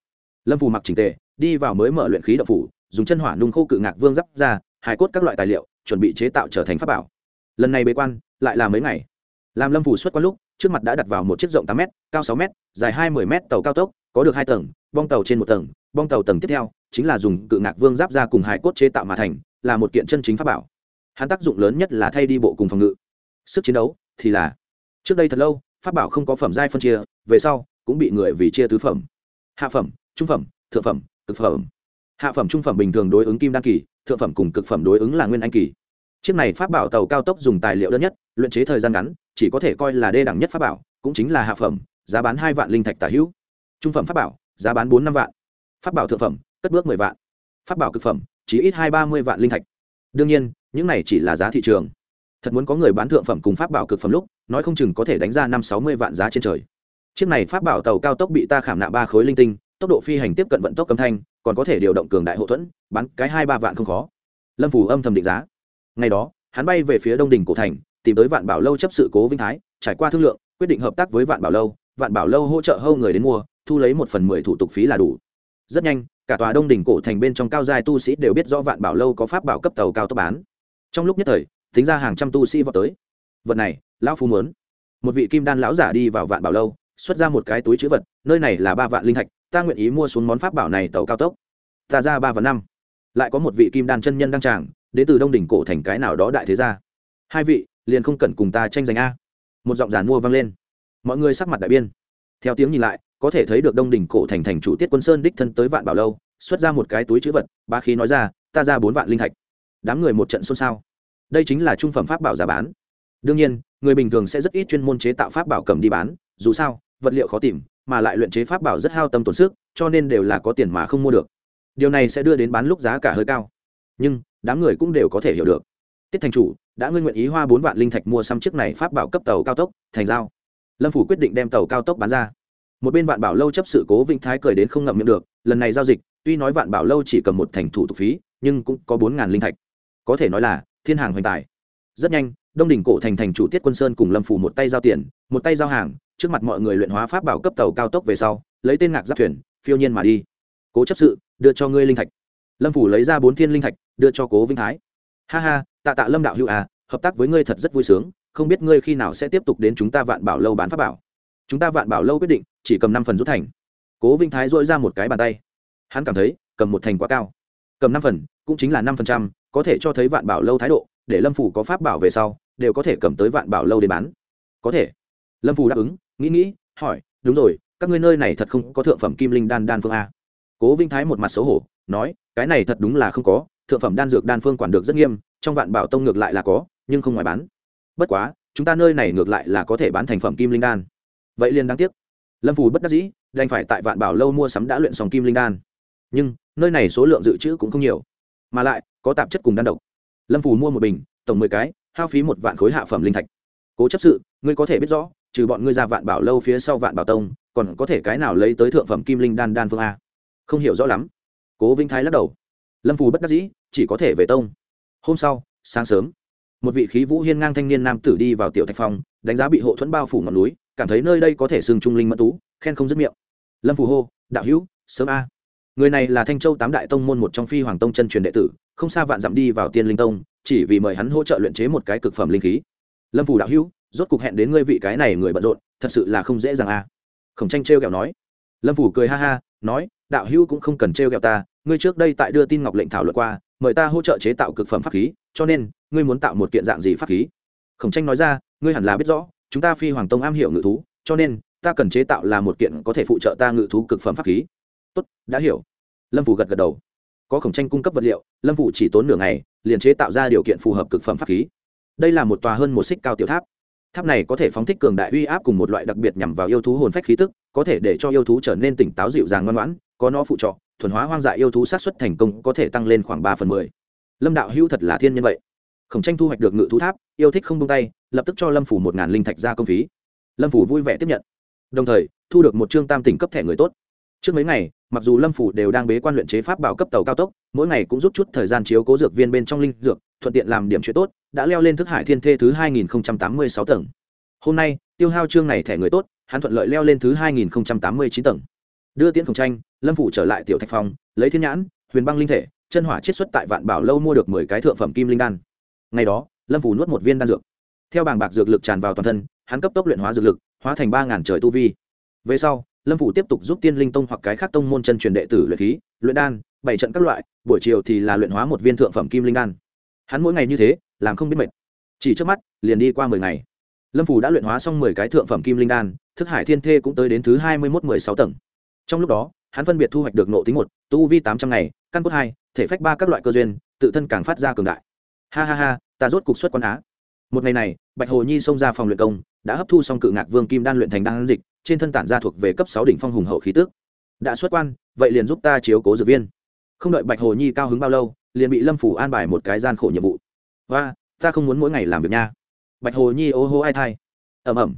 lâm phủ mặc trình tề, đi vào mới mở luyện khí đậu phủ, dùng chân hỏa nung khô cự ngạc vương giáp ra, hài cốt các loại tài liệu, chuẩn bị chế tạo trở thành pháp bảo. Lần này bế quan, lại là mấy ngày làm lâm phủ xuất quan lúc, trước mặt đã đặt vào một chiếc rộng tám m cao sáu m dài hai mươi m tàu cao tốc, có được hai tầng, bong tàu trên một tầng. Bong tàu tầng tiếp theo chính là dùng cự ngạc vương giáp ra cùng hải cốt chế tạo mà thành, là một kiện chân chính pháp bảo. Hắn tác dụng lớn nhất là thay đi bộ cùng phòng ngự. Sức chiến đấu thì là, trước đây thật lâu, pháp bảo không có phẩm giai phân chia, về sau cũng bị người vì chia tứ phẩm. Hạ phẩm, trung phẩm, thượng phẩm, cực phẩm. Hạ phẩm, trung phẩm bình thường đối ứng kim đan kỳ, thượng phẩm cùng cực phẩm đối ứng là nguyên anh kỳ chiếc này pháp bảo tàu cao tốc dùng tài liệu đơn nhất, luyện chế thời gian ngắn, chỉ có thể coi là đê đẳng nhất pháp bảo, cũng chính là hạ phẩm, giá bán hai vạn linh thạch tả hữu. Trung phẩm pháp bảo, giá bán bốn năm vạn. Pháp bảo thượng phẩm, cất bước mười vạn. Pháp bảo cực phẩm, chỉ ít hai ba mươi vạn linh thạch. Đương nhiên, những này chỉ là giá thị trường. Thật muốn có người bán thượng phẩm cùng pháp bảo cực phẩm lúc, nói không chừng có thể đánh ra năm sáu mươi vạn giá trên trời. Chiếc này pháp bảo tàu cao tốc bị ta khảm nạ ba khối linh tinh, tốc độ phi hành tiếp cận vận tốc âm thanh, còn có thể điều động cường đại hậu thuẫn bắn cái hai ba vạn không khó. Lâm phủ âm thầm định giá ngày đó, hắn bay về phía đông đình cổ thành, tìm tới vạn bảo lâu chấp sự cố vinh thái, trải qua thương lượng, quyết định hợp tác với vạn bảo lâu. Vạn bảo lâu hỗ trợ hâu người đến mua, thu lấy một phần mười thủ tục phí là đủ. Rất nhanh, cả tòa đông đình cổ thành bên trong cao giai tu sĩ đều biết rõ vạn bảo lâu có pháp bảo cấp tàu cao tốc bán. Trong lúc nhất thời, tính ra hàng trăm tu sĩ vào tới. Vật này, lão phu muốn. Một vị kim đan lão giả đi vào vạn bảo lâu, xuất ra một cái túi chữ vật, nơi này là ba vạn linh thạch, ta nguyện ý mua xuống món pháp bảo này tàu cao tốc. Ta ra ba và năm. Lại có một vị kim đan chân nhân đăng tràng đến từ đông đỉnh cổ thành cái nào đó đại thế gia. Hai vị, liền không cần cùng ta tranh giành a. Một giọng giàn mua vang lên. Mọi người sắc mặt đại biên. Theo tiếng nhìn lại, có thể thấy được đông đỉnh cổ thành thành chủ tiết quân sơn đích thân tới vạn bảo lâu, xuất ra một cái túi chữ vật, ba khí nói ra, ta ra bốn vạn linh thạch. Đám người một trận xôn xao. Đây chính là trung phẩm pháp bảo giá bán. Đương nhiên, người bình thường sẽ rất ít chuyên môn chế tạo pháp bảo cầm đi bán, dù sao, vật liệu khó tìm, mà lại luyện chế pháp bảo rất hao tâm tổn sức, cho nên đều là có tiền mà không mua được. Điều này sẽ đưa đến bán lúc giá cả hơi cao. Nhưng đám người cũng đều có thể hiểu được. Tiết thành chủ, đã ngươi nguyện ý hoa bốn vạn linh thạch mua xăm chiếc này pháp bảo cấp tàu cao tốc, thành giao. Lâm phủ quyết định đem tàu cao tốc bán ra. Một bên vạn bảo lâu chấp sự cố vĩnh thái cười đến không ngậm miệng được, lần này giao dịch, tuy nói vạn bảo lâu chỉ cầm một thành thủ tục phí, nhưng cũng có bốn ngàn linh thạch. Có thể nói là, thiên hàng hoành tài. Rất nhanh, đông đỉnh cổ thành thành chủ tiết quân sơn cùng lâm phủ một tay giao tiền, một tay giao hàng, trước mặt mọi người luyện hóa pháp bảo cấp tàu cao tốc về sau, lấy tên ngạc giáp thuyền, phiêu nhiên mà đi. Cố chấp sự, đưa cho ngươi linh thạch. Lâm phủ lấy ra bốn thiên linh thạch đưa cho cố vinh thái. Ha ha, tạ tạ lâm đạo hữu à hợp tác với ngươi thật rất vui sướng, không biết ngươi khi nào sẽ tiếp tục đến chúng ta vạn bảo lâu bán pháp bảo. Chúng ta vạn bảo lâu quyết định, chỉ cầm năm phần rút thành. Cố vinh thái dội ra một cái bàn tay. Hắn cảm thấy, cầm một thành quá cao. Cầm năm phần, cũng chính là năm phần trăm, có thể cho thấy vạn bảo lâu thái độ, để lâm phủ có pháp bảo về sau, đều có thể cầm tới vạn bảo lâu để bán. Có thể. Lâm phủ đáp ứng, nghĩ nghĩ, hỏi, đúng rồi, các ngươi nơi này thật không có thượng phẩm kim linh đan đan phương a? Cố vinh thái một mặt xấu hổ, nói, cái này thật đúng là không có thượng phẩm đan dược đan phương quản được rất nghiêm, trong vạn bảo tông ngược lại là có, nhưng không ngoài bán. Bất quá, chúng ta nơi này ngược lại là có thể bán thành phẩm kim linh đan. Vậy liền đáng tiếc. Lâm phù bất đắc dĩ, đành phải tại vạn bảo lâu mua sắm đã luyện xong kim linh đan. Nhưng, nơi này số lượng dự trữ cũng không nhiều. Mà lại, có tạp chất cùng đan độc. Lâm phù mua một bình, tổng mười cái, hao phí một vạn khối hạ phẩm linh thạch. Cố chấp sự, ngươi có thể biết rõ, trừ bọn ngươi ra vạn bảo lâu phía sau vạn bảo tông, còn có thể cái nào lấy tới thượng phẩm kim linh đan đan phương a? Không hiểu rõ lắm. Cố vinh thái lắc đầu lâm phù bất đắc dĩ, chỉ có thể về tông. Hôm sau, sáng sớm, một vị khí vũ hiên ngang thanh niên nam tử đi vào tiểu thạch phong đánh giá bị hộ thuẫn bao phủ ngọn núi, cảm thấy nơi đây có thể xưng trung linh mẫn tú, khen không dứt miệng. Lâm phù hô, đạo hữu, sớm a. Người này là thanh châu tám đại tông môn một trong phi hoàng tông chân truyền đệ tử, không xa vạn dặm đi vào tiên linh tông, chỉ vì mời hắn hỗ trợ luyện chế một cái cực phẩm linh khí. Lâm phù đạo hữu, rốt cục hẹn đến ngươi vị cái này người bận rộn, thật sự là không dễ dàng a. Khổng tranh trêu ghẹo nói. Lâm phủ cười ha ha, nói, đạo hữu cũng không cần trêu ghẹo ta ngươi trước đây tại đưa tin ngọc lệnh thảo luận qua, mời ta hỗ trợ chế tạo cực phẩm pháp khí, cho nên, ngươi muốn tạo một kiện dạng gì pháp khí? Khổng tranh nói ra, ngươi hẳn là biết rõ, chúng ta phi hoàng tông am hiểu ngự thú, cho nên, ta cần chế tạo là một kiện có thể phụ trợ ta ngự thú cực phẩm pháp khí. Tốt, đã hiểu. Lâm phủ gật gật đầu. Có khổng tranh cung cấp vật liệu, lâm phủ chỉ tốn nửa ngày, liền chế tạo ra điều kiện phù hợp cực phẩm pháp khí. Đây là một tòa hơn một xích cao tiểu tháp. Tháp này có thể phóng thích cường đại uy áp cùng một loại đặc biệt nhằm vào yêu thú hồn phách khí tức, có thể để cho yêu thú trở nên tỉnh táo dịu dàng ngoan ngoãn có nó phụ trọ, thuần hóa hoang dại yêu thú sát xuất thành công có thể tăng lên khoảng ba phần mười. Lâm đạo hữu thật là thiên nhân vậy. Khổng tranh thu hoạch được ngự thú tháp, yêu thích không tung tay, lập tức cho lâm phủ một ngàn linh thạch ra công phí. Lâm phủ vui vẻ tiếp nhận. Đồng thời, thu được một chương tam tỉnh cấp thẻ người tốt. Trước mấy ngày, mặc dù lâm phủ đều đang bế quan luyện chế pháp bảo cấp tàu cao tốc, mỗi ngày cũng rút chút thời gian chiếu cố dược viên bên trong linh dược, thuận tiện làm điểm chuyện tốt, đã leo lên thức hải thiên thê thứ hai nghìn tám mươi sáu tầng. Hôm nay, tiêu hao chương này thẻ người tốt, hắn thuận lợi leo lên thứ hai nghìn tám mươi chín tầng đưa tiễn khổng tranh, lâm phủ trở lại tiểu thạch phong, lấy thiên nhãn, huyền băng linh thể, chân hỏa chiết xuất tại vạn bảo lâu mua được mười cái thượng phẩm kim linh đan. Ngày đó, lâm phủ nuốt một viên đan dược. Theo bảng bạc dược lực tràn vào toàn thân, hắn cấp tốc luyện hóa dược lực, hóa thành ba ngàn trời tu vi. Về sau, lâm phủ tiếp tục giúp tiên linh tông hoặc cái khác tông môn chân truyền đệ tử luyện khí, luyện đan, bảy trận các loại, buổi chiều thì là luyện hóa một viên thượng phẩm kim linh đan. Hắn mỗi ngày như thế, làm không biết mệt. Chỉ trước mắt, liền đi qua mười ngày. Lâm phủ đã luyện hóa xong mười cái thượng phẩm kim linh đan, thức hải thiên thê cũng tới đến thứ hai mươi một mười sáu tầng trong lúc đó, hắn phân biệt thu hoạch được nộ tính một, tu vi tám trăm ngày, căn cốt hai, thể phách ba các loại cơ duyên, tự thân càng phát ra cường đại. Ha ha ha, ta rốt cục xuất quan á. Một ngày này, bạch hồ nhi xông ra phòng luyện công, đã hấp thu xong cự ngạc vương kim đan luyện thành đan dịch, trên thân tản ra thuộc về cấp sáu đỉnh phong hùng hậu khí tước đã xuất quan, vậy liền giúp ta chiếu cố dược viên. Không đợi bạch hồ nhi cao hứng bao lâu, liền bị lâm phủ an bài một cái gian khổ nhiệm vụ. Và ta không muốn mỗi ngày làm việc nha. Bạch hồ nhi ô hô ai thai. Ẩm ẩm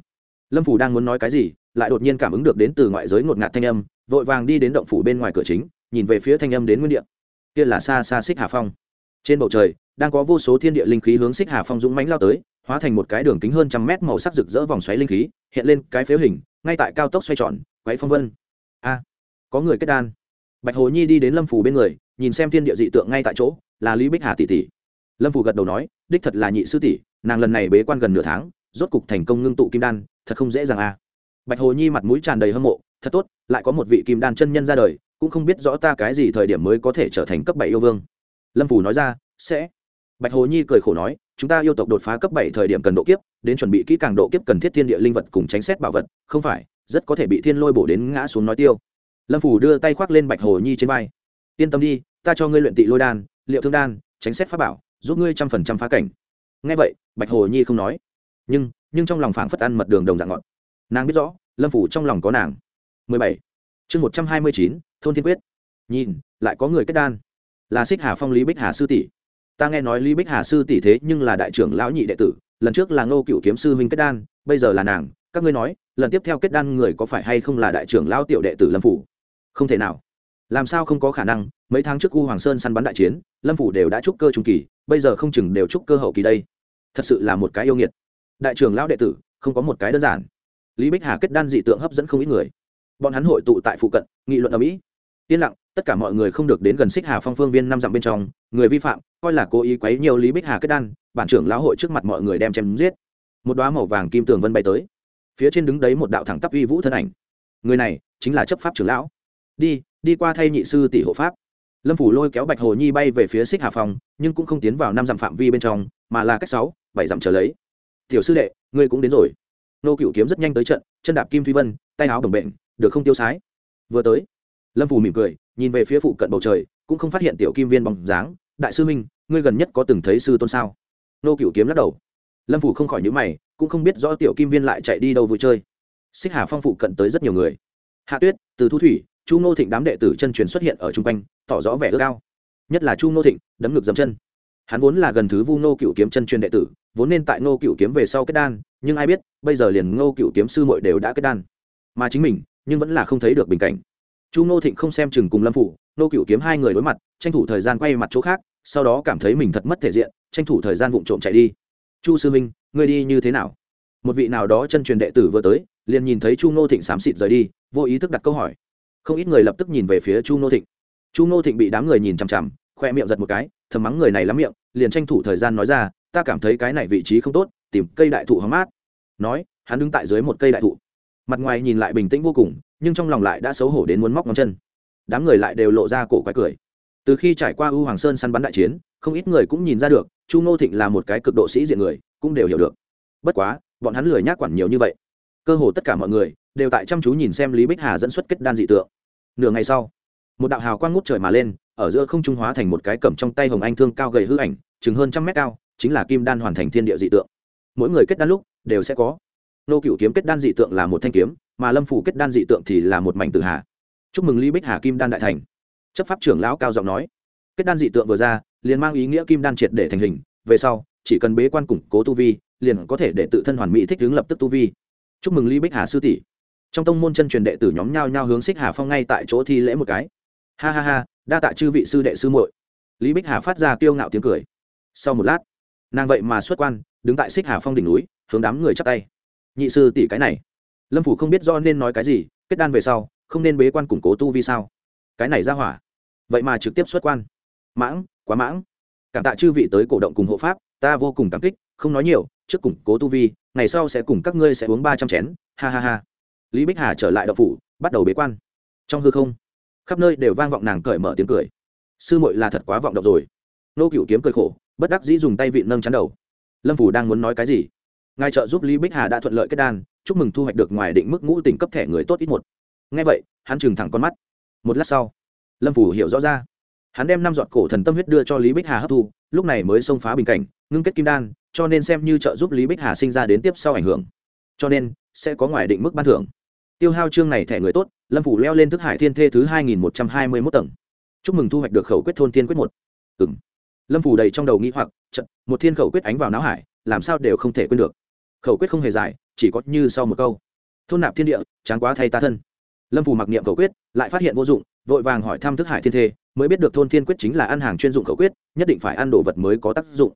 lâm phủ đang muốn nói cái gì, lại đột nhiên cảm ứng được đến từ ngoại giới ngột ngạt thanh âm vội vàng đi đến động phủ bên ngoài cửa chính, nhìn về phía thanh âm đến nguyên địa. Kia là xa xa xích hà phong. Trên bầu trời, đang có vô số thiên địa linh khí hướng xích hà phong dũng mãnh lao tới, hóa thành một cái đường kính hơn trăm mét màu sắc rực rỡ vòng xoáy linh khí, hiện lên cái phếu hình, ngay tại cao tốc xoay tròn quáy phong vân. A, có người kết đan. Bạch hồ nhi đi đến lâm phủ bên người, nhìn xem thiên địa dị tượng ngay tại chỗ, là lý bích hà tỷ tỷ. Lâm phủ gật đầu nói, đích thật là nhị sư tỷ, nàng lần này bế quan gần nửa tháng, rốt cục thành công ngưng tụ kim đan, thật không dễ dàng a bạch hồ nhi mặt mũi tràn đầy hâm mộ, thật tốt, lại có một vị kim đan chân nhân ra đời, cũng không biết rõ ta cái gì thời điểm mới có thể trở thành cấp bảy yêu vương. Lâm phủ nói ra, sẽ. Bạch hồ nhi cười khổ nói, chúng ta yêu tộc đột phá cấp bảy thời điểm cần độ kiếp, đến chuẩn bị kỹ càng độ kiếp cần thiết thiên địa linh vật cùng tránh xét bảo vật, không phải, rất có thể bị thiên lôi bổ đến ngã xuống nói tiêu. Lâm phủ đưa tay khoác lên bạch hồ nhi trên vai, yên tâm đi, ta cho ngươi luyện tị lôi đan, liệu thương đan, tránh xét pháp bảo, giúp ngươi trăm phần trăm phá cảnh. Ngay vậy, bạch hồ nhi không nói, nhưng nhưng trong lòng phảng phất ăn mật đường đồng dạng ngọt nàng biết rõ lâm phủ trong lòng có nàng. 17. chương 129, thôn thiên quyết. Nhìn lại có người kết đan. Là xích hà phong lý bích hà sư tỷ. Ta nghe nói lý bích hà sư tỷ thế nhưng là đại trưởng lão nhị đệ tử lần trước là ngô cựu kiếm sư huynh kết đan bây giờ là nàng. Các ngươi nói lần tiếp theo kết đan người có phải hay không là đại trưởng lão tiểu đệ tử lâm phủ? Không thể nào. Làm sao không có khả năng? Mấy tháng trước u hoàng sơn săn bắn đại chiến lâm phủ đều đã trúc cơ trung kỳ bây giờ không chừng đều trúc cơ hậu kỳ đây. Thật sự là một cái yêu nghiệt. Đại trưởng lão đệ tử không có một cái đơn giản lý bích hà kết đan dị tượng hấp dẫn không ít người. Bọn hắn hội tụ tại phụ cận, nghị luận ở mỹ. Yên lặng, tất cả mọi người không được đến gần xích hà phong phương viên năm dặm bên trong, người vi phạm, coi là cố ý quấy nhiều lý bích hà kết đan, bản trưởng lão hội trước mặt mọi người đem chém giết. Một đoá màu vàng kim tường vân bay tới. Phía trên đứng đấy một đạo thẳng tắp uy vũ thân ảnh. Người này chính là chấp pháp trưởng lão. Đi đi qua thay nhị sư tỷ hộ pháp. Lâm phủ lôi kéo bạch hồ nhi bay về phía xích hà phong, nhưng cũng không tiến vào năm dặm phạm vi bên trong, mà là cách sáu, bảy dặm trở lấy. Tiểu sư đệ, ngươi cũng đến rồi nô cựu kiếm rất nhanh tới trận, chân đạp kim thúy vân, tay áo đồng bệnh được không tiêu sái? Vừa tới, lâm phù mỉm cười, nhìn về phía phụ cận bầu trời, cũng không phát hiện tiểu kim viên bóng dáng. Đại sư minh, ngươi gần nhất có từng thấy sư tôn sao? Nô cựu kiếm lắc đầu. Lâm phù không khỏi nhữ mày, cũng không biết rõ tiểu kim viên lại chạy đi đâu vui chơi. Xích hà phong phụ cận tới rất nhiều người. Hạ tuyết, từ thu thủy, chu ngô thịnh đám đệ tử chân truyền xuất hiện ở chung quanh, tỏ rõ vẻ ước ao. Nhất là chu ngô thịnh, đấm ngực dầm chân. Hắn vốn là gần thứ vu Nô cựu kiếm chân truyền đệ tử vốn nên tại ngô cựu kiếm về sau kết đan, nhưng ai biết, bây giờ liền ngô cựu kiếm sư mội đều đã kết đan. Mà chính mình, nhưng vẫn là không thấy được bình cảnh. Chu ngô thịnh không xem chừng cùng lâm phủ, ngô cựu kiếm hai người đối mặt, tranh thủ thời gian quay mặt chỗ khác, sau đó cảm thấy mình thật mất thể diện, tranh thủ thời gian vụng trộm chạy đi. Chu sư minh ngươi đi như thế nào? Một vị nào đó chân truyền đệ tử vừa tới, liền nhìn thấy chu ngô thịnh xám xịt rời đi, vô ý thức đặt câu hỏi. Không ít người lập tức nhìn về phía chu ngô thịnh. Chu ngô thịnh bị đám người nhìn chằm chằm, khoe miệng giật một cái, thầm mắng người này lắm miệng, liền tranh thủ thời gian nói ra ta cảm thấy cái này vị trí không tốt, tìm cây đại thụ hóng mát. Nói, hắn đứng tại dưới một cây đại thụ. Mặt ngoài nhìn lại bình tĩnh vô cùng, nhưng trong lòng lại đã xấu hổ đến muốn móc ngón chân. Đám người lại đều lộ ra cổ quái cười. Từ khi trải qua u hoàng sơn săn bắn đại chiến, không ít người cũng nhìn ra được, chu ngô thịnh là một cái cực độ sĩ diện người, cũng đều hiểu được. Bất quá, bọn hắn lười nhác quản nhiều như vậy. Cơ hồ tất cả mọi người đều tại chăm chú nhìn xem lý bích hà dẫn xuất kết đan dị tượng. Nửa ngày sau, một đạo hào quang ngút trời mà lên, ở giữa không trung hóa thành một cái cầm trong tay hồng anh thương cao gầy hư ảnh, chừng hơn trăm mét cao chính là kim đan hoàn thành thiên địa dị tượng. Mỗi người kết đan lúc, đều sẽ có. Nô cựu kiếm kết đan dị tượng là một thanh kiếm, mà lâm phủ kết đan dị tượng thì là một mảnh tử hà. Chúc mừng lý bích hà kim đan đại thành. Chấp pháp trưởng lão cao giọng nói. Kết đan dị tượng vừa ra, liền mang ý nghĩa kim đan triệt để thành hình. Về sau, chỉ cần bế quan củng cố tu vi, liền có thể để tự thân hoàn mỹ thích ứng lập tức tu vi. Chúc mừng lý bích hà sư tỷ. Trong tông môn chân truyền đệ tử nhóm nhao nhao hướng xích hà phong ngay tại chỗ thi lễ một cái. Ha ha ha, đa tạ chư vị sư đệ sư muội. Lý bích hà phát ra kiêu ngạo tiếng cười. Sau một lát nàng vậy mà xuất quan, đứng tại xích hà phong đỉnh núi, hướng đám người chắp tay. Nhị sư tỷ cái này. Lâm phủ không biết do nên nói cái gì, kết đan về sau, không nên bế quan củng cố tu vi sao? Cái này ra hỏa. Vậy mà trực tiếp xuất quan. Mãng, quá mãng. Cảm tạ chư vị tới cổ động cùng hộ pháp, ta vô cùng cảm kích, không nói nhiều, trước củng cố tu vi, ngày sau sẽ cùng các ngươi sẽ uống ba trăm chén. Ha ha ha. Lý bích hà trở lại đậu phủ, bắt đầu bế quan. Trong hư không, khắp nơi đều vang vọng nàng cởi mở tiếng cười. Sư muội là thật quá vọng động rồi. Nô cựu kiếm cười khổ bất đắc dĩ dùng tay vịn nâng chắn đầu. Lâm phủ đang muốn nói cái gì? Ngài trợ giúp lý bích hà đã thuận lợi kết đan, chúc mừng thu hoạch được ngoài định mức ngũ tỉnh cấp thẻ người tốt ít một. Ngay vậy, hắn trừng thẳng con mắt. Một lát sau, lâm phủ hiểu rõ ra. Hắn đem năm giọt cổ thần tâm huyết đưa cho lý bích hà hấp thu, lúc này mới xông phá bình cảnh, ngưng kết kim đan, cho nên xem như trợ giúp lý bích hà sinh ra đến tiếp sau ảnh hưởng. Cho nên, sẽ có ngoài định mức ban thưởng. Tiêu hao chương này thẻ người tốt, lâm phủ leo lên thức hải thiên thê thứ hai nghìn một trăm hai mươi mốt tầng. Chúc mừng thu hoạch được khẩu quyết thôn thiên quyết một. Ừ lâm phủ đầy trong đầu nghĩ hoặc trận một thiên khẩu quyết ánh vào não hải, làm sao đều không thể quên được. Khẩu quyết không hề dài, chỉ có như sau một câu. Thôn nạp thiên địa, tráng quá thay ta thân. Lâm phủ mặc niệm khẩu quyết, lại phát hiện vô dụng, vội vàng hỏi thăm thức hải thiên thê, mới biết được thôn thiên quyết chính là ăn hàng chuyên dụng khẩu quyết, nhất định phải ăn đồ vật mới có tác dụng.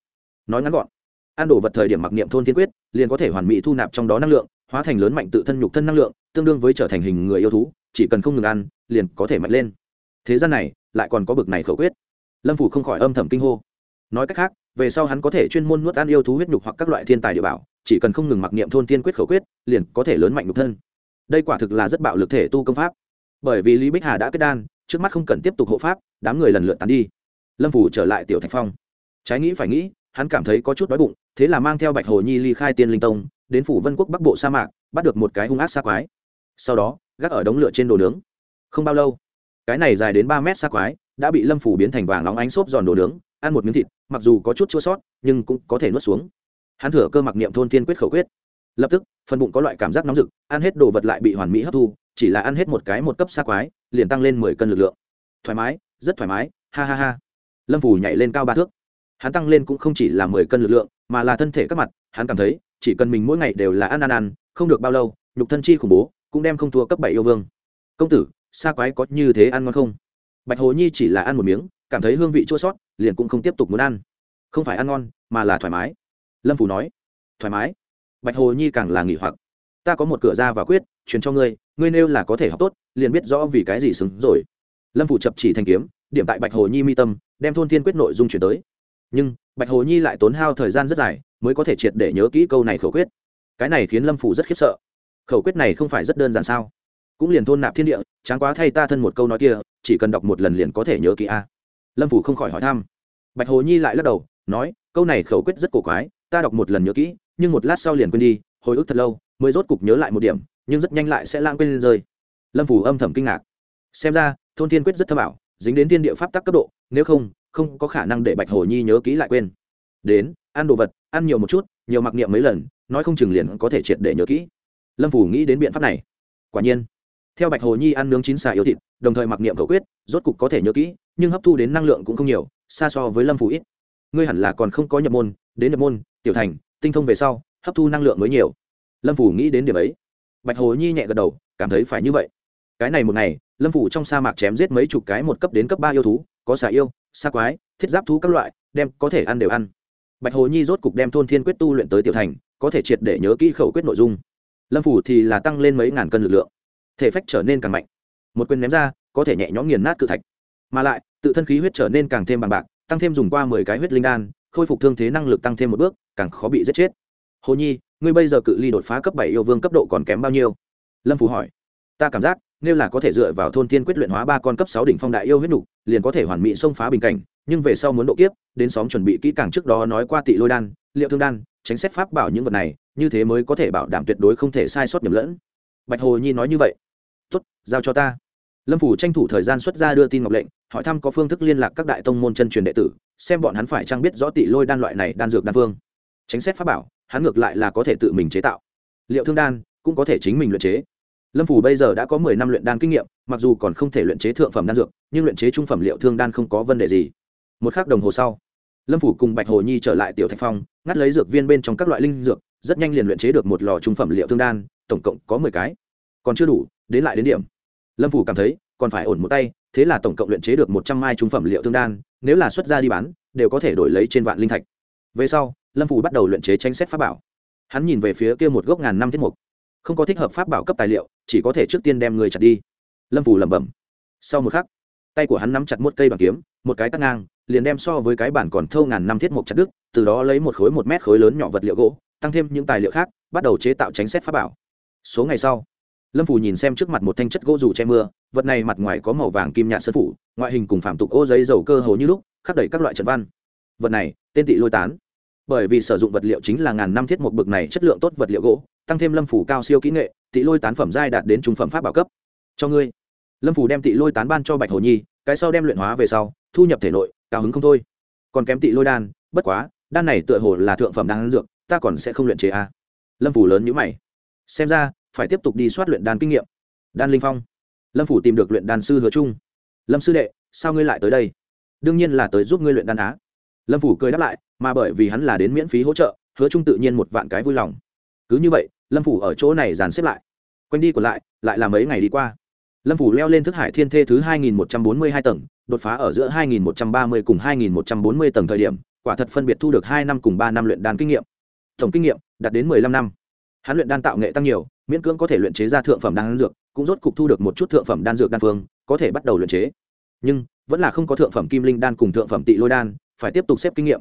Nói ngắn gọn, ăn đồ vật thời điểm mặc niệm thôn thiên quyết, liền có thể hoàn mỹ thu nạp trong đó năng lượng, hóa thành lớn mạnh tự thân nhục thân năng lượng, tương đương với trở thành hình người yêu thú, chỉ cần không ngừng ăn, liền có thể mạnh lên. Thế gian này, lại còn có bực này khẩu quyết lâm phủ không khỏi âm thầm kinh hô. Nói cách khác, về sau hắn có thể chuyên môn nuốt ăn yêu thú huyết nhục hoặc các loại thiên tài địa bảo, chỉ cần không ngừng mặc niệm thôn thiên quyết khẩu quyết, liền có thể lớn mạnh nhục thân. Đây quả thực là rất bạo lực thể tu công pháp. Bởi vì lý bích hà đã kết đan, trước mắt không cần tiếp tục hộ pháp, đám người lần lượt tán đi. Lâm phủ trở lại tiểu thạch phong. Trái nghĩ phải nghĩ, hắn cảm thấy có chút đói bụng, thế là mang theo bạch hồ nhi ly khai tiên linh tông, đến phủ vân quốc bắc bộ sa mạc, bắt được một cái hung ác xa quái. Sau đó, gác ở đống lửa trên đồ nướng. Không bao lâu, cái này dài đến ba mét xa quái đã bị lâm phủ biến thành vàng nóng ánh xốp giòn đồ nướng, ăn một miếng thịt, mặc dù có chút chua sót, nhưng cũng có thể nuốt xuống. Hắn thửa cơ mặc niệm thôn thiên quyết khẩu quyết. Lập tức, phần bụng có loại cảm giác nóng rực, ăn hết đồ vật lại bị hoàn mỹ hấp thu, chỉ là ăn hết một cái một cấp xa quái, liền tăng lên mười cân lực lượng. Thoải mái, rất thoải mái, ha ha ha. Lâm phủ nhảy lên cao ba thước. Hắn tăng lên cũng không chỉ là mười cân lực lượng, mà là thân thể các mặt, hắn cảm thấy, chỉ cần mình mỗi ngày đều là ăn ăn ăn, không được bao lâu, nhục thân chi khủng bố, cũng đem không thua cấp bảy yêu vương. Công tử xa quái có như thế ăn ngon không? Bạch hồ nhi chỉ là ăn một miếng, cảm thấy hương vị chua sót, liền cũng không tiếp tục muốn ăn. Không phải ăn ngon, mà là thoải mái. Lâm phủ nói, thoải mái? Bạch hồ nhi càng là nghỉ hoặc. Ta có một cửa ra và quyết, truyền cho ngươi ngươi nêu là có thể học tốt, liền biết rõ vì cái gì xứng rồi. Lâm phủ chập chỉ thanh kiếm, điểm tại bạch hồ nhi mi tâm, đem thôn thiên quyết nội dung chuyển tới. Nhưng, bạch hồ nhi lại tốn hao thời gian rất dài, mới có thể triệt để nhớ kỹ câu này khẩu quyết. Cái này khiến lâm phủ rất khiếp sợ. Khẩu quyết này không phải rất đơn giản sao? Cũng liền thôn nạp thiên địa, tráng quá thay ta thân một câu nói kia, chỉ cần đọc một lần liền có thể nhớ kỹ a. Lâm phủ không khỏi hỏi thăm. Bạch hồ nhi lại lắc đầu, nói, câu này khẩu quyết rất cổ quái, ta đọc một lần nhớ kỹ, nhưng một lát sau liền quên đi, hồi ức thật lâu, mới rốt cục nhớ lại một điểm, nhưng rất nhanh lại sẽ lãng quên rơi. Lâm phủ âm thầm kinh ngạc. Xem ra, thôn thiên quyết rất thâm ảo, dính đến thiên địa pháp tắc cấp độ, nếu không không có khả năng để bạch hồ nhi nhớ kỹ lại quên. Đến, ăn đồ vật, ăn nhiều một chút, nhiều mặc niệm mấy lần, nói không chừng liền có thể triệt để nhớ kỹ. Lâm phủ nghĩ đến biện pháp này. Quả nhiên theo bạch hồ nhi ăn nướng chín xà yêu thịt, đồng thời mặc niệm khẩu quyết, rốt cục có thể nhớ kỹ, nhưng hấp thu đến năng lượng cũng không nhiều, xa so với lâm phủ ít. Ngươi hẳn là còn không có nhập môn, đến nhập môn, tiểu thành, tinh thông về sau, hấp thu năng lượng mới nhiều. Lâm phủ nghĩ đến điểm ấy. Bạch hồ nhi nhẹ gật đầu, cảm thấy phải như vậy. Cái này một ngày, lâm phủ trong sa mạc chém giết mấy chục cái một cấp đến cấp ba yêu thú, có xà yêu xa quái, thiết giáp thú các loại, đem có thể ăn đều ăn. Bạch hồ nhi rốt cục đem thôn thiên quyết tu luyện tới tiểu thành, có thể triệt để nhớ kỹ khẩu quyết nội dung. Lâm phủ thì là tăng lên mấy ngàn cân lực lượng thể phách trở nên càng mạnh. Một quyền ném ra, có thể nhẹ nhõm nghiền nát cự thạch. Mà lại, tự thân khí huyết trở nên càng thêm bằng bạc, tăng thêm dùng qua mười cái huyết linh đan, khôi phục thương thế năng lực tăng thêm một bước, càng khó bị giết chết. Hồ nhi, ngươi bây giờ cự ly đột phá cấp bảy yêu vương cấp độ còn kém bao nhiêu? Lâm phủ hỏi. Ta cảm giác, nếu là có thể dựa vào thôn tiên quyết luyện hóa ba con cấp sáu đỉnh phong đại yêu huyết nục, liền có thể hoàn mỹ xông phá bình cảnh, nhưng về sau muốn độ kiếp, đến xóm chuẩn bị kỹ càng trước đó nói qua tị lôi đan, liệu thương đan, tránh xét pháp bảo những vật này, như thế mới có thể bảo đảm tuyệt đối không thể sai sót nhầm lẫn. Bạch hồ nhi nói như vậy tốt, giao cho ta. Lâm phủ tranh thủ thời gian xuất ra đưa tin ngọc lệnh, hỏi thăm có phương thức liên lạc các đại tông môn chân truyền đệ tử, xem bọn hắn phải trang biết rõ tỷ lôi đan loại này đan dược đan phương. Tránh xét pháp bảo, hắn ngược lại là có thể tự mình chế tạo. Liệu thương đan cũng có thể chính mình luyện chế. Lâm phủ bây giờ đã có mười năm luyện đan kinh nghiệm, mặc dù còn không thể luyện chế thượng phẩm đan dược, nhưng luyện chế trung phẩm liệu thương đan không có vấn đề gì. Một k h ắ c đồng hồ sau, lâm phủ cùng bạch hồ nhi trở lại tiểu thạch phong, ngắt lấy dược viên bên trong các loại linh dược, rất nhanh liền luyện chế được một lò trung phẩm liệu thương đan, tổng cộng có mười cái. Còn chưa đủ đến lại đến điểm. Lâm phủ cảm thấy, còn phải ổn một tay, thế là tổng cộng luyện chế được một trăm mai trung phẩm liệu thương đan, nếu là xuất ra đi bán, đều có thể đổi lấy trên vạn linh thạch. Về sau, lâm phủ bắt đầu luyện chế tranh xét pháp bảo. Hắn nhìn về phía kia một gốc ngàn năm thiết mục. Không có thích hợp pháp bảo cấp tài liệu, chỉ có thể trước tiên đem người chặt đi. Lâm phủ lẩm bẩm. Sau một khắc, tay của hắn nắm chặt một cây bằng kiếm, một cái tắc ngang, liền đem so với cái bản còn thâu ngàn năm thiết mục chặt đứt, từ đó lấy một khối một mét khối lớn nhỏ vật liệu gỗ, tăng thêm những tài liệu khác, bắt đầu chế tạo tránh xét pháp bảo. Số ngày sau lâm phủ nhìn xem trước mặt một thanh chất gỗ dù che mưa, vật này mặt ngoài có màu vàng kim nhạt sơn phủ, ngoại hình cùng phạm tục ô giấy dầu cơ hồ như lúc, khắc đầy các loại trận văn. Vật này, tên tị lôi tán. Bởi vì sử dụng vật liệu chính là ngàn năm thiết một bực này chất lượng tốt vật liệu gỗ, tăng thêm lâm phủ cao siêu kỹ nghệ, tị lôi tán phẩm giai đạt đến trung phẩm pháp bảo cấp. Cho ngươi. Lâm phủ đem tị lôi tán ban cho bạch hồ nhi, cái sau đem luyện hóa về sau, thu nhập thể nội, cao hứng không thôi. Còn kém tị lôi đan, bất quá, đan này tựa hồ là thượng phẩm đan dược, ta còn sẽ không luyện chế a à. lâm phủ lớn nhữ mày. Xem ra phải tiếp tục đi soát luyện đan kinh nghiệm. Đan linh phong. Lâm phủ tìm được luyện đan sư hứa trung. Lâm sư đệ, sao ngươi lại tới đây? Đương nhiên là tới giúp ngươi luyện đan á. Lâm phủ cười đáp lại, mà bởi vì hắn là đến miễn phí hỗ trợ, hứa trung tự nhiên một vạn cái vui lòng. Cứ như vậy, lâm phủ ở chỗ này dàn xếp lại. Quanh đi còn lại lại là mấy ngày đi qua. Lâm phủ leo lên thức hải thiên thê thứ hai nghìn một trăm bốn mươi hai tầng, đột phá ở giữa hai nghìn một trăm ba mươi cùng hai nghìn một trăm bốn mươi tầng thời điểm, quả thật phân biệt thu được hai năm cùng ba năm luyện đan kinh nghiệm. Tổng kinh nghiệm đạt đến mười lăm năm. Hắn luyện đan tạo nghệ tăng nhiều miễn cưỡng có thể luyện chế ra thượng phẩm đan dược, cũng rốt cục thu được một chút thượng phẩm đan dược đan phương, có thể bắt đầu luyện chế. Nhưng, vẫn là không có thượng phẩm kim linh đan cùng thượng phẩm tị lôi đan, phải tiếp tục xếp kinh nghiệm.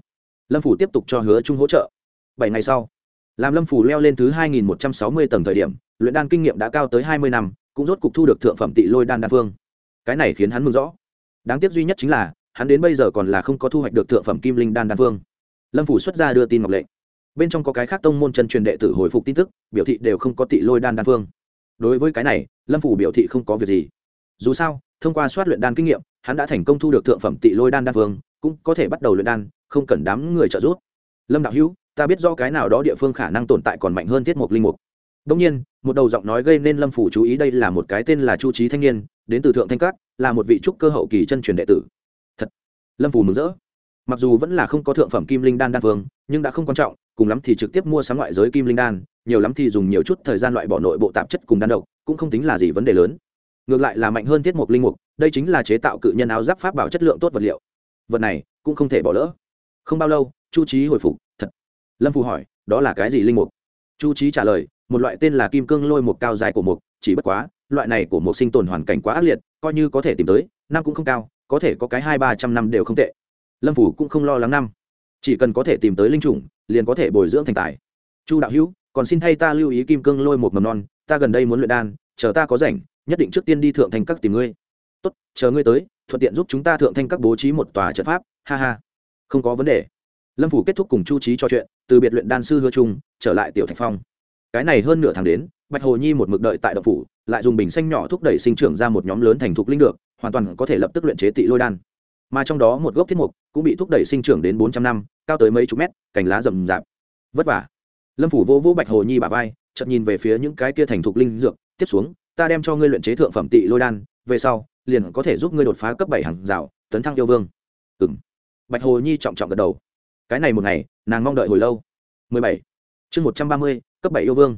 Lâm phủ tiếp tục cho hứa trung hỗ trợ. Bảy ngày sau, làm lâm phủ leo lên thứ hai nghìn một trăm sáu mươi tầng thời điểm, luyện đan kinh nghiệm đã cao tới hai mươi năm, cũng rốt cục thu được thượng phẩm tị lôi đan đan phương. Cái này khiến hắn mừng rõ. Đáng tiếc duy nhất chính là, hắn đến bây giờ còn là không có thu hoạch được thượng phẩm kim linh đan đan phương. Lâm phủ xuất ra đưa tin ngọc lệnh bên trong có cái khác tông môn chân truyền đệ tử hồi phục tin tức, biểu thị đều không có tị lôi đan đan phương. Đối với cái này, lâm phủ biểu thị không có việc gì. Dù sao, thông qua soát luyện đan kinh nghiệm, hắn đã thành công thu được thượng phẩm tị lôi đan đan phương, cũng có thể bắt đầu luyện đan, không cần đám người trợ giúp. Lâm đạo hữu, ta biết do cái nào đó địa phương khả năng tồn tại còn mạnh hơn thiết mục linh mục. Đông nhiên, một đầu giọng nói gây nên lâm phủ chú ý đây là một cái tên là chu trí thanh niên, đến từ thượng thanh cát là một vị trúc cơ hậu kỳ chân truyền đệ tử. Thật, lâm phủ mừng rỡ. Mặc dù vẫn là không có thượng phẩm kim linh đan đan phương, nhưng đã không quan trọng cùng lắm thì trực tiếp mua sắm ngoại giới kim linh đan, nhiều lắm thì dùng nhiều chút thời gian loại bỏ nội bộ tạp chất cùng đan độc, cũng không tính là gì vấn đề lớn. Ngược lại là mạnh hơn tiết mục linh mục, đây chính là chế tạo cự nhân áo giáp pháp bảo chất lượng tốt vật liệu. Vật này cũng không thể bỏ lỡ. Không bao lâu, chu trí hồi phục, thật. Lâm phù hỏi, đó là cái gì linh mục? Chu trí trả lời, một loại tên là kim cương lôi một cao dài của mục, chỉ bất quá, loại này của mục sinh tồn hoàn cảnh quá ác liệt, coi như có thể tìm tới, năm cũng không cao, có thể có cái hai ba trăm năm đều không tệ. Lâm phủ cũng không lo lắng năm chỉ cần có thể tìm tới linh chủng liền có thể bồi dưỡng thành tài. Chu đạo hữu, còn xin thay ta lưu ý kim cương lôi một mầm non, ta gần đây muốn luyện đan, chờ ta có rảnh, nhất định trước tiên đi thượng thành các tìm ngươi. Tốt, chờ ngươi tới, thuận tiện giúp chúng ta thượng thanh các bố trí một tòa trận pháp, ha ha. Không có vấn đề. Lâm phủ kết thúc cùng chu trí trò chuyện, từ biệt luyện đan sư hứa trung, trở lại tiểu thạch phong. Cái này hơn nửa tháng đến, bạch hồ nhi một mực đợi tại đậu phủ, lại dùng bình xanh nhỏ thúc đẩy sinh trưởng ra một nhóm lớn thành thục linh được, hoàn toàn có thể lập tức luyện chế tị lôi đan. Mà trong đó một gốc thiết mục cũng bị thúc đẩy sinh trưởng đến bốn trăm năm cao tới mấy chục mét cành lá rậm rạp. Vất vả. Lâm phủ vô vô bạch hồ nhi bà vai chậm nhìn về phía những cái kia thành thục linh dược tiếp xuống ta đem cho ngươi luyện chế thượng phẩm tị lôi đan về sau liền có thể giúp ngươi đột phá cấp bảy hàng rào tấn thăng yêu vương. Ừm. bạch hồ nhi trọng trọng gật đầu. Cái này một ngày nàng mong đợi hồi lâu. 17. chương 130, cấp bảy yêu vương.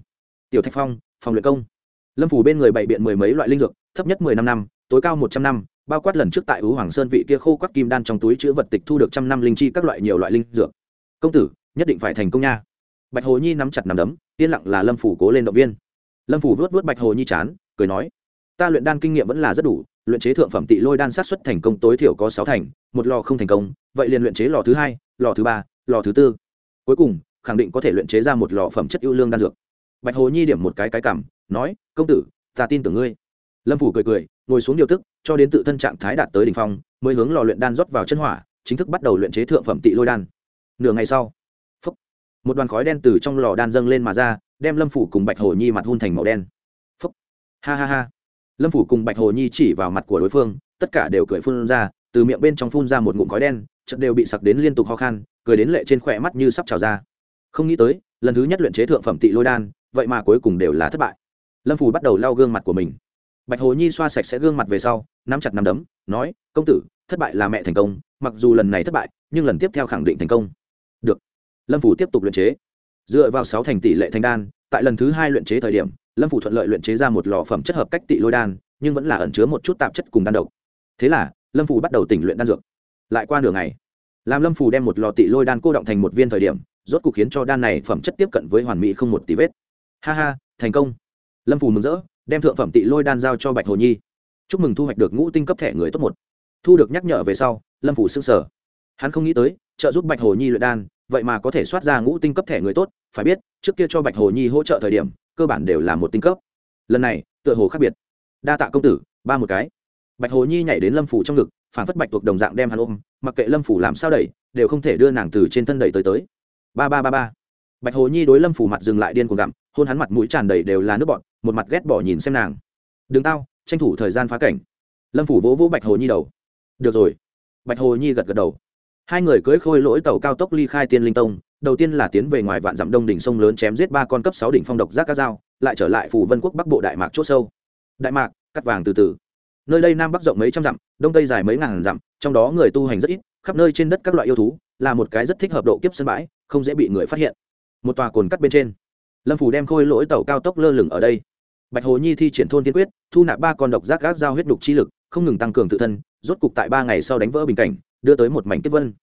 Tiểu thạch phong phòng luyện công. Lâm phủ bên người bày biện mười mấy loại linh dược thấp nhất mười năm năm tối cao một trăm năm bao quát lần trước tại ứ hoàng sơn vị kia khô quắt kim đan trong túi chứa vật tịch thu được trăm năm linh chi các loại nhiều loại linh dược. Công tử, nhất định phải thành công nha. Bạch hồ nhi nắm chặt nắm đấm, yên lặng là lâm phủ cố lên động viên. Lâm phủ vớt vớt bạch hồ nhi chán, cười nói, ta luyện đan kinh nghiệm vẫn là rất đủ, luyện chế thượng phẩm tị lôi đan sát xuất thành công tối thiểu có sáu thành, một lò không thành công, vậy liền luyện chế lò thứ hai, lò thứ ba, lò thứ tư. Cuối cùng, khẳng định có thể luyện chế ra một lò phẩm chất ưu lương đan dược. Bạch hồ nhi điểm một cái cái cảm, nói, công tử, ta tin tưởng ngươi. Lâm phủ cười cười ngồi xuống điều tức cho đến tự thân trạng thái đạt tới đ ỉ n h phong mới hướng lò luyện đan rót vào chân hỏa chính thức bắt đầu luyện chế thượng phẩm tị lôi đan. Nửa ngày sau phúc, một đoàn khói đen từ trong lò đan dâng lên mà ra đem lâm phủ cùng bạch hồ nhi mặt hun thành màu đen. Phúc ha ha ha. Lâm phủ cùng bạch hồ nhi chỉ vào mặt của đối phương tất cả đều cười phun ra từ miệng bên trong phun ra một ngụm khói đen chật đều bị sặc đến liên tục ho khan cười đến lệ trên khỏe mắt như sắp trào ra. Không nghĩ tới lần thứ nhất luyện chế thượng phẩm tị lôi đan vậy mà cuối cùng đều là thất bại. Lâm phủ bắt đầu lau gương mặt của mình bạch hồ nhi xoa sạch sẽ gương mặt về sau, nắm chặt nắm đấm, nói, công tử, thất bại là mẹ thành công, mặc dù lần này thất bại, nhưng lần tiếp theo khẳng định thành công. Được. Lâm phủ tiếp tục luyện chế. Dựa vào sáu thành tỷ lệ thành đan, tại lần thứ hai luyện chế thời điểm, lâm phủ thuận lợi luyện chế ra một lò phẩm chất hợp cách tị lôi đan, nhưng vẫn là ẩn chứa một chút tạp chất cùng đan độc. Thế là, lâm phủ bắt đầu tỉnh luyện đan dược. Lại qua nửa ngày, làm lâm phủ đem một lò tị lôi đan cô động thành một viên thời điểm, rốt cuộc khiến cho đan này phẩm chất tiếp cận với hoàn mỹ không một tí vết. Ha ha, thành công. Lâm phủ mừng rỡ đem thượng phẩm tị lôi đan giao cho bạch hồ nhi. Chúc mừng thu hoạch được ngũ tinh cấp thẻ người tốt một. Thu được nhắc nhở về sau, lâm phủ s ư n g sở hắn không nghĩ tới, trợ giúp bạch hồ nhi luyện đan, vậy mà có thể soát ra ngũ tinh cấp thẻ người tốt, phải biết, trước kia cho bạch hồ nhi hỗ trợ thời điểm, cơ bản đều là một tinh cấp. Lần này, tựa hồ khác biệt. Đa tạ công tử, ba một cái. Bạch hồ nhi nhảy đến lâm phủ trong ngực, phản phất bạch thuộc đồng dạng đem hắn ôm, mặc kệ lâm phủ làm sao đẩy, đều không thể đưa nàng từ trên thân đẩy tới tới. Ba ba ba ba. Bạch hồ nhi đối lâm phủ mặt dừng lại điên cuồng gặm, hôn hắn mặt mũi tràn đầy đều là nước bọn một mặt ghét bỏ nhìn xem nàng. Đừng tao, tranh thủ thời gian phá cảnh. Lâm phủ vỗ vỗ bạch hồ nhi đầu. Được rồi. Bạch hồ nhi gật gật đầu. Hai người cưỡi khôi lỗi tàu cao tốc ly khai tiên linh tông, đầu tiên là tiến về ngoài vạn dặm đông đỉnh sông lớn chém giết ba con cấp sáu đỉnh phong độc giác các dao lại trở lại phủ vân quốc bắc bộ đại mạc c h sâu. Đại mạc, cắt vàng từ từ. Nơi đây nam bắc rộng mấy trăm dặm, đông tây dài mấy ngàn dặm, trong đó người tu hành rất ít, khắp nơi trên đất các loại yêu thú, là một cái rất thích hợp độ kiếp sân bãi, không dễ bị người phát hiện. Một tòa cồn cắt bên trên. Lâm phủ đem khôi lỗi tàu cao tốc lơ lửng ở đây bạch hồ nhi thi triển thôn tiên quyết, thu nạp ba con độc giác gác giao huyết đục chi lực, không ngừng tăng cường tự thân, rốt cục tại ba ngày sau đánh vỡ bình cảnh, đưa tới một mảnh tiếp vân.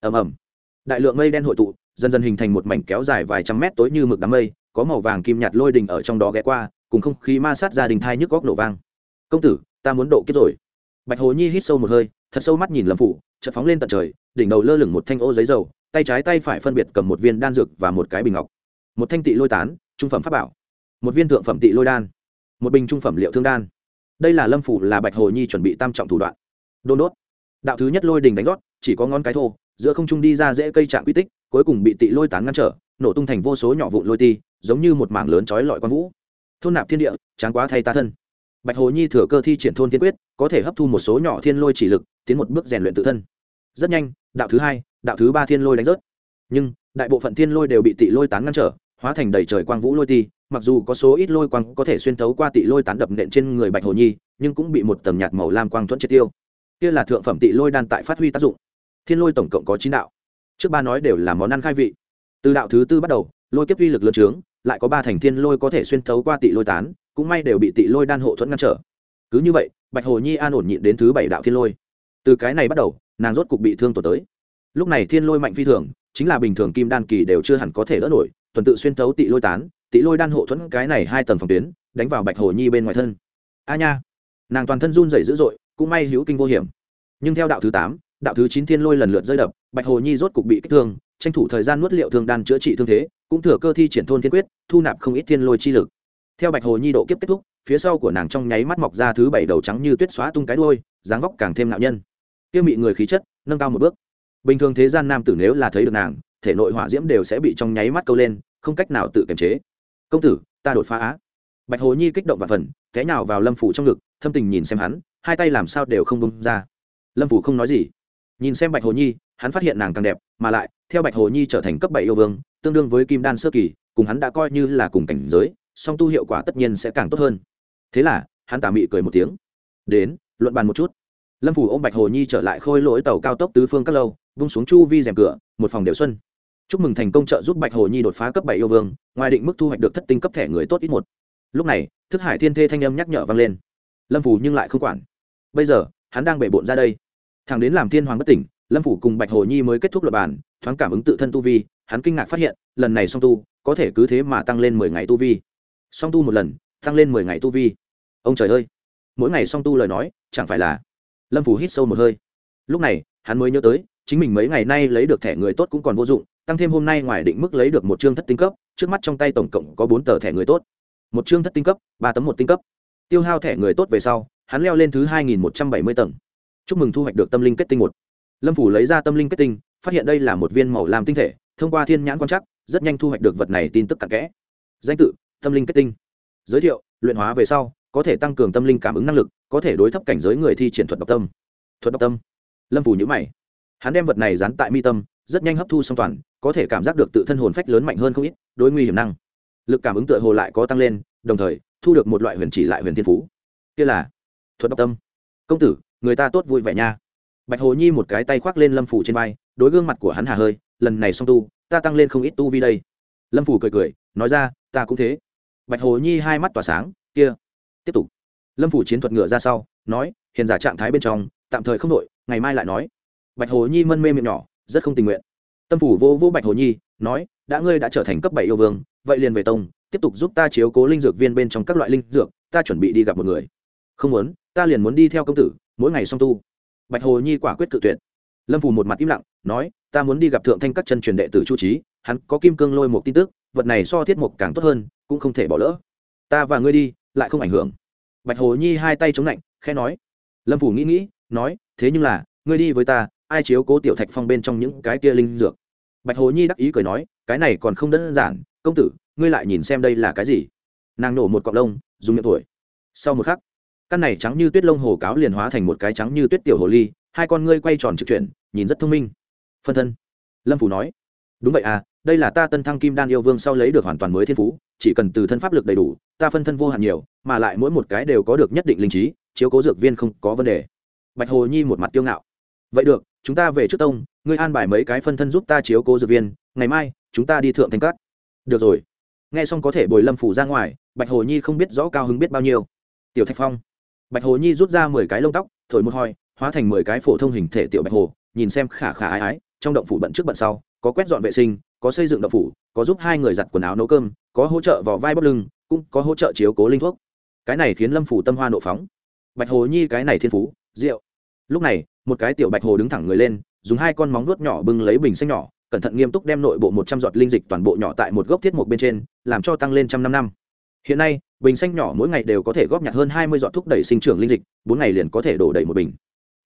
Ầm ầm. Đại lượng mây đen hội tụ, dần dần hình thành một mảnh kéo dài vài trăm mét tối như mực đám mây, có màu vàng kim nhạt lôi đình ở trong đó ghé qua, cùng không khí ma sát gia đình thai nhức góc nổ vang. Công tử, ta muốn độ kiếp rồi. Bạch hồ nhi hít sâu một hơi, thật sâu mắt nhìn lâm phủ, chợt phóng lên tận trời, đỉnh đầu lơ lửng một thanh ô giấy dầu, tay trái tay phải phân biệt cầm một viên đan dược và một cái bình ngọc. Một thanh tị lôi tán, trung phẩm pháp bảo. Một viên thượng phẩm tị lôi đan một bình trung phẩm liệu thương đan. Đây là lâm phủ là bạch hồ nhi chuẩn bị tam trọng thủ đoạn. Đôn đốt. Đạo thứ nhất lôi đình đánh rót, chỉ có ngón cái thô, giữa không trung đi ra dễ cây trạng quy tích, cuối cùng bị tị lôi tán ngăn trở, nổ tung thành vô số nhỏ vụn lôi ti, giống như một mảng lớn trói lọi quang vũ. Thôn nạp thiên địa, tráng quá thay ta thân. Bạch hồ nhi thừa cơ thi triển thôn thiên quyết, có thể hấp thu một số nhỏ thiên lôi chỉ lực, tiến một bước rèn luyện tự thân. Rất nhanh, đạo thứ hai, đạo thứ ba thiên lôi đánh rớt. Nhưng, đại bộ phận thiên lôi đều bị tị lôi tán ngăn trở, hóa thành đầy trời quang vũ lôi ti mặc dù có số ít lôi quang có thể xuyên thấu qua tị lôi tán đập nện trên người bạch hồ nhi, nhưng cũng bị một tầng nhạt màu lam quang thuẫn triệt tiêu. Kia là thượng phẩm tị lôi đan tại phát huy tác dụng. Thiên lôi tổng cộng có chín đạo. Trước ba nói đều là món ăn khai vị. Từ đạo thứ tư bắt đầu, lôi kiếp uy lực lớn trướng, lại có ba thành thiên lôi có thể xuyên thấu qua tị lôi tán, cũng may đều bị tị lôi đan hộ thuẫn ngăn trở. Cứ như vậy, bạch hồ nhi an ổn nhịn đến thứ bảy đạo thiên lôi. Từ cái này bắt đầu, nàng rốt cục bị thương tổn tới. Lúc này thiên lôi mạnh phi thường, chính là bình thường kim đan kỳ đều chưa hẳn có thể đỡ nổi, tuần tự xuyên thấu tị lôi tán tị lôi đan hộ thuẫn cái này hai tầng phòng tuyến, đánh vào bạch hồ nhi bên ngoài thân. A nha, nàng toàn thân run rẩy dữ dội, cũng may hữu kinh vô hiểm. Nhưng theo đạo thứ tám, đạo thứ chín thiên lôi lần lượt rơi đập, bạch hồ nhi rốt cục bị kích thương, tranh thủ thời gian nuốt liệu thương đan chữa trị thương thế, cũng thừa cơ thi triển thôn thiên quyết, thu nạp không ít thiên lôi chi lực. Theo bạch hồ nhi độ kiếp kết thúc, phía sau của nàng trong nháy mắt mọc ra thứ bảy đầu trắng như tuyết xóa tung cái đuôi, dáng vóc càng thêm nạo nhân. Tiêu mị người khí chất, nâng cao một bước. Bình thường thế gian nam tử nếu là thấy được nàng, thể nội hỏa diễm đều sẽ bị trong nháy mắt câu lên, không cách nào tự kiềm chế công tử, ta đột phá á. Bạch hồ nhi kích động và phần, té nhào vào lâm phủ trong ngực, thâm tình nhìn xem hắn, hai tay làm sao đều không bông ra. Lâm phủ không nói gì. Nhìn xem bạch hồ nhi, hắn phát hiện nàng càng đẹp, mà lại, theo bạch hồ nhi trở thành cấp bảy yêu vương, tương đương với kim đan sơ kỳ, cùng hắn đã coi như là cùng cảnh giới, song tu hiệu quả tất nhiên sẽ càng tốt hơn. Thế là, hắn tà mị cười một tiếng. Đến, luận bàn một chút. Lâm phủ ô m bạch hồ nhi trở lại khôi lỗi tàu cao tốc tứ phương các lâu, vung xuống chu vi rèm cửa, một phòng đều xuân chúc mừng thành công trợ giúp bạch hồ nhi đột phá cấp bảy yêu vương, ngoài định mức thu hoạch được thất tinh cấp thẻ người tốt ít một. Lúc này, thức hải thiên thê thanh âm nhắc nhở vang lên. Lâm phủ nhưng lại không quản. Bây giờ, hắn đang bể bộn ra đây. Thằng đến làm thiên hoàng bất tỉnh, lâm phủ cùng bạch hồ nhi mới kết thúc luật bàn, thoáng cảm ứng tự thân tu vi, hắn kinh ngạc phát hiện, lần này song tu, có thể cứ thế mà tăng lên mười ngày tu vi. Song tu một lần, tăng lên mười ngày tu vi. Ông trời ơi! Mỗi ngày song tu lời nói, chẳng phải là lâm phủ hít sâu một hơi. Lúc này, hắn mới nhớ tới, chính mình mấy ngày nay lấy được thẻ người tốt cũng còn vô dụng tăng thêm hôm nay ngoài định mức lấy được một chương thất tinh cấp trước mắt trong tay tổng cộng có bốn tờ thẻ người tốt. Một chương thất tinh cấp ba tấm một tinh cấp. Tiêu hao thẻ người tốt về sau hắn leo lên thứ hai nghìn một trăm bảy mươi tầng. Chúc mừng thu hoạch được tâm linh kết tinh một. Lâm phủ lấy ra tâm linh kết tinh phát hiện đây là một viên màu làm tinh thể thông qua thiên nhãn quan trắc, rất nhanh thu hoạch được vật này tin tức cặn kẽ. Danh tự tâm linh kết tinh. Giới thiệu luyện hóa về sau có thể tăng cường tâm linh cảm ứng năng lực có thể đối thấp cảnh giới người thi triển thuật độc tâm. Thuật độc tâm. Lâm phủ nhữ mày. Hắn đem vật này dán tại mi tâm rất nhanh hấp thu song toàn có thể cảm giác được tự thân hồn phách lớn mạnh hơn không ít, đối nguy hiểm năng. Lực cảm ứng tựa hồ lại có tăng lên, đồng thời, thu được một loại huyền chỉ lại huyền thiên phú. Kia là thuật độc tâm. Công tử, người ta tốt vui vẻ nha. Bạch hồ nhi một cái tay khoác lên lâm phủ trên vai, đối gương mặt của hắn hà hơi, lần này song tu, ta tăng lên không ít tu vi đây. Lâm phủ cười cười, nói ra, ta cũng thế. Bạch hồ nhi hai mắt tỏa sáng, kia, tiếp tục. Lâm phủ chiến thuật ngựa ra sau, nói hiện giả trạng thái bên trong, tạm thời không đội ngày mai lại nói. Bạch hồ nhi mân mê miệng nhỏ, rất không tình nguyện tâm phủ vô vô bạch hồ nhi, nói, đã ngươi đã trở thành cấp bảy yêu vương, vậy liền về tông, tiếp tục giúp ta chiếu cố linh dược viên bên trong các loại linh dược, ta chuẩn bị đi gặp một người. Không muốn, ta liền muốn đi theo công tử, mỗi ngày song tu. Bạch hồ nhi quả quyết cự tuyệt. Lâm phù một mặt im lặng, nói, ta muốn đi gặp thượng thanh các chân truyền đệ tử chu trí hắn có kim cương lôi một tin tức, vật này so thiết mục càng tốt hơn, cũng không thể bỏ lỡ. Ta và ngươi đi, lại không ảnh hưởng. Bạch hồ nhi hai tay chống lạnh khe nói. Lâm phủ nghĩ nghĩ, nói, thế nhưng là, ngươi đi với ta ai chiếu cố tiểu thạch phong bên trong những cái kia linh dược. Bạch hồ nhi đắc ý cười nói, cái này còn không đơn giản, công tử, ngươi lại nhìn xem đây là cái gì? Nàng nổ một cọng lông, dùng miệng tuổi sau một khắc, căn này trắng như tuyết lông hồ cáo liền hóa thành một cái trắng như tuyết tiểu hồ ly, hai con ngươi quay tròn trực chuyển, nhìn rất thông minh. Phân thân. Lâm phủ nói, đúng vậy à đây là ta tân thăng kim đan yêu vương sau lấy được hoàn toàn mới thiên phú, chỉ cần từ thân pháp lực đầy đủ, ta phân thân vô hạn nhiều, mà lại mỗi một cái đều có được nhất định linh trí, chiếu cố dược viên không có vấn đề. Bạch hồ nhi một mặt tiêu ngạo. Vậy được chúng ta về trước tông, ngươi an bài mấy cái phân thân giúp ta chiếu cố dược viên, ngày mai, chúng ta đi thượng thành cát. Được rồi. Nghe xong có thể bồi lâm phủ ra ngoài, bạch hồ nhi không biết rõ cao hứng biết bao nhiêu. Tiểu thạch phong. Bạch hồ nhi rút ra mười cái lông tóc, thổi một hoi, hóa thành mười cái phổ thông hình thể tiểu bạch hồ, nhìn xem khả khả ái ái, trong động phủ bận trước bận sau, có quét dọn vệ sinh, có xây dựng động phủ, có giúp hai người giặt quần áo nấu cơm, có hỗ trợ vỏ vai bóc lưng, cũng có hỗ trợ chiếu cố linh thuốc. Cái này khiến lâm phủ tâm hoa nộ phóng. Bạch hồ nhi cái này thiên phú, rượu lúc này, một cái tiểu bạch hồ đứng thẳng người lên, dùng hai con móng vuốt nhỏ bưng lấy bình xanh nhỏ, cẩn thận nghiêm túc đem nội bộ một trăm giọt linh dịch toàn bộ nhỏ tại một gốc thiết mục bên trên, làm cho tăng lên trăm năm năm. Hiện nay, bình xanh nhỏ mỗi ngày đều có thể góp nhặt hơn hai mươi giọt thúc đẩy sinh trưởng linh dịch, bốn ngày liền có thể đổ đầy một bình.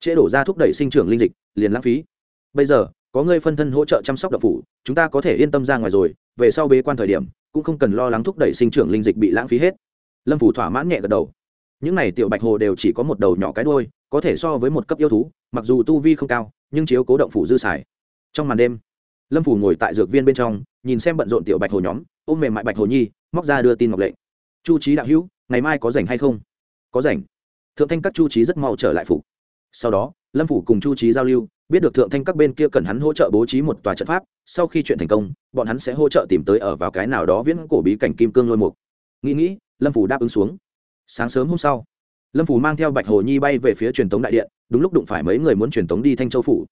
Trễ đổ ra thúc đẩy sinh trưởng linh dịch, liền lãng phí. Bây giờ, có người phân thân hỗ trợ chăm sóc đậu phủ, chúng ta có thể yên tâm ra ngoài rồi, về sau bế quan thời điểm, cũng không cần lo lắng thúc đẩy sinh trưởng linh dịch bị lãng phí hết. Lâm phủ thỏa mãn nhẹ gật đầu những này tiểu bạch hồ đều chỉ có một đầu nhỏ cái đôi có thể so với một cấp yêu thú, mặc dù tu vi không cao, nhưng chiếu cố động phủ dư xài. Trong màn đêm, lâm phủ ngồi tại dược viên bên trong, nhìn xem bận rộn tiểu bạch hồ nhóm, ôm mềm mại bạch hồ nhi, móc ra đưa tin ngọc lệnh. Chu trí đạo hữu, ngày mai có rảnh hay không? Có rảnh. Thượng thanh các chu trí rất mau trở lại phủ. Sau đó, lâm phủ cùng chu trí giao lưu, biết được thượng thanh các bên kia cần hắn hỗ trợ bố trí một tòa trận pháp, sau khi chuyện thành công, bọn hắn sẽ hỗ trợ tìm tới ở vào cái nào đó viễn cổ bí cảnh kim cương lôi mục. Nghĩ nghĩ, lâm phủ đáp ứng xuống sáng sớm hôm sau, lâm phủ mang theo bạch hồ nhi bay về phía truyền tống đại điện, đúng lúc đụng phải mấy người muốn truyền tống đi thanh châu phủ.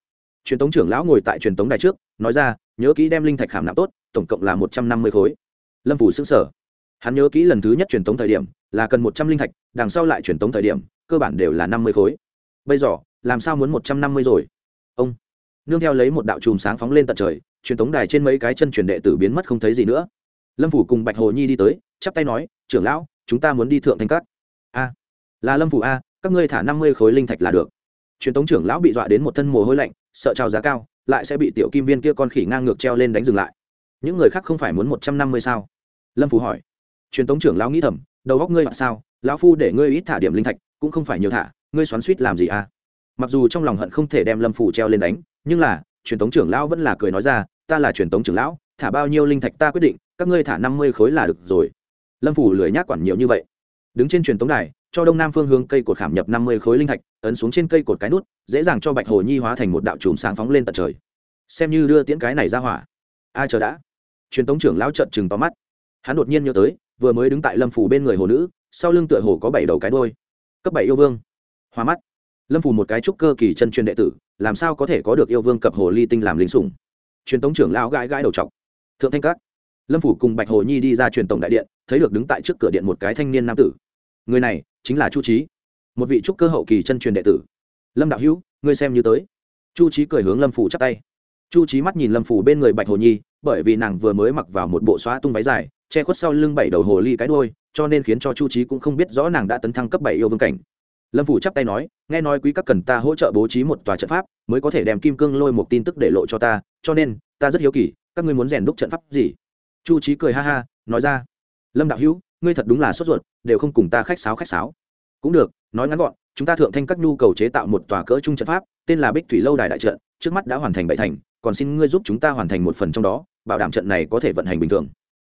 Truyền tống trưởng lão ngồi tại truyền tống đài trước, nói ra, nhớ kỹ đem linh thạch khảm nạm tốt, tổng cộng là một trăm năm mươi khối. Lâm phủ xứng sở hắn nhớ kỹ lần thứ nhất truyền tống thời điểm, là cần một trăm linh thạch, đằng sau lại truyền tống thời điểm, cơ bản đều là năm mươi khối. Bây giờ, làm sao muốn một trăm năm mươi rồi? Ông nương theo lấy một đạo chùm sáng phóng lên tận trời, truyền tống đài trên mấy cái chân truyền đệ tử biến mất không thấy gì nữa. Lâm phủ cùng bạch hồ nhi đi tới, chắp tay nói, trưởng lão chúng ta muốn đi thượng thanh cát a, là lâm phủ a, các ngươi thả năm mươi khối linh thạch là được. Truyền tống trưởng lão bị dọa đến một thân mồ hôi lạnh, sợ trào giá cao, lại sẽ bị tiểu kim viên kia con khỉ ngang ngược treo lên đánh dừng lại. Những người khác không phải muốn một trăm năm mươi sao? Lâm phủ hỏi. Truyền tống trưởng lão nghĩ thầm, đầu góc ngươi hoặc sao? Lão phu để ngươi ít thả điểm linh thạch, cũng không phải nhiều thả, ngươi xoắn suýt làm gì à mặc dù trong lòng hận không thể đem lâm phủ treo lên đánh, nhưng là, truyền tống trưởng lão vẫn là cười nói ra, ta là truyền tống trưởng lão, thả bao nhiêu linh thạch ta quyết định, các ngươi thả năm mươi khối là được rồi lâm phủ lười nhác quản nhiều như vậy. Đứng trên truyền tống đài, cho đông nam phương hướng cây cột khảm nhập năm mươi khối linh thạch, ấn xuống trên cây cột cái nút, dễ dàng cho bạch hồ nhi hóa thành một đạo chùm sáng phóng lên tận trời. Xem như đưa tiễn cái này ra hỏa. Ai chờ đã? Truyền tống trưởng lão trợn chừng to mắt. Hắn đột nhiên nhớ tới, vừa mới đứng tại lâm phủ bên người hồ nữ, sau lưng tựa hồ có bảy đầu cái đôi cấp bảy yêu vương. Hoa mắt. Lâm phủ một cái trúc cơ kỳ chân truyền đệ tử, làm sao có thể có được yêu vương cập hồ ly tinh làm lính sủng? Truyền tống trưởng lão gãi gãi đầu chọc. Thượng thanh các lâm phủ cùng bạch hồ nhi đi ra truyền tổng đại điện, thấy được đứng tại trước cửa điện một cái thanh niên nam tử. Người này chính là chu trí một vị trúc cơ hậu kỳ chân truyền đệ tử. Lâm đạo hữu, ngươi xem như tới. Chu trí cười hướng lâm phủ chắp tay. Chu trí mắt nhìn lâm phủ bên người bạch hồ nhi, bởi vì nàng vừa mới mặc vào một bộ xóa tung váy dài, che khuất sau lưng bảy đầu hồ ly cái đôi cho nên khiến cho chu trí cũng không biết rõ nàng đã tấn thăng cấp bảy yêu vương cảnh. Lâm phủ chắp tay nói, nghe nói quý các cần ta hỗ trợ bố trí một tòa trận pháp, mới có thể đem kim cương lôi một tin tức để lộ cho ta, cho nên ta rất hiếu kỳ, các ngươi muốn rèn đúc trận pháp gì? Chu trí cười ha ha, nói ra, lâm đạo hữu, ngươi thật đúng là sốt ruột, đều không cùng ta khách sáo khách sáo. Cũng được, nói ngắn gọn, chúng ta thượng thanh các nhu cầu chế tạo một tòa cỡ trung trận pháp, tên là bích thủy lâu đài đại trận, trước mắt đã hoàn thành bảy thành, còn xin ngươi giúp chúng ta hoàn thành một phần trong đó, bảo đảm trận này có thể vận hành bình thường.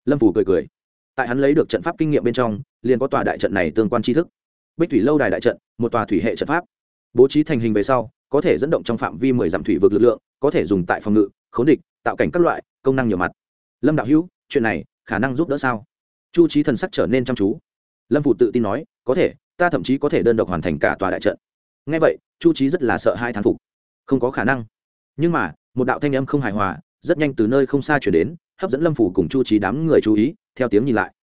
Lâm phủ cười cười. Tại hắn lấy được trận pháp kinh nghiệm bên trong, liền có tòa đại trận này tương quan tri thức. Bích thủy lâu đài đại trận, một tòa thủy hệ trận pháp. Bố trí thành hình về sau, có thể dẫn động trong phạm vi mười dặm thủy vực lực lượng, có thể dùng tại phòng ngự khống địch, tạo cảnh các loại, công năng nhiều mặt lâm đạo hữu, chuyện này khả năng giúp đỡ sao? Chu trí thần sắc trở nên chăm chú. Lâm phủ tự tin nói, có thể, ta thậm chí có thể đơn độc hoàn thành cả tòa đại trận. Ngay vậy, chu trí rất là sợ hai thán phục. Không có khả năng. Nhưng mà, một đạo thanh âm không hài hòa, rất nhanh từ nơi không xa chuyển đến, hấp dẫn lâm phủ cùng chu trí đám người chú ý, theo tiếng nhìn lại.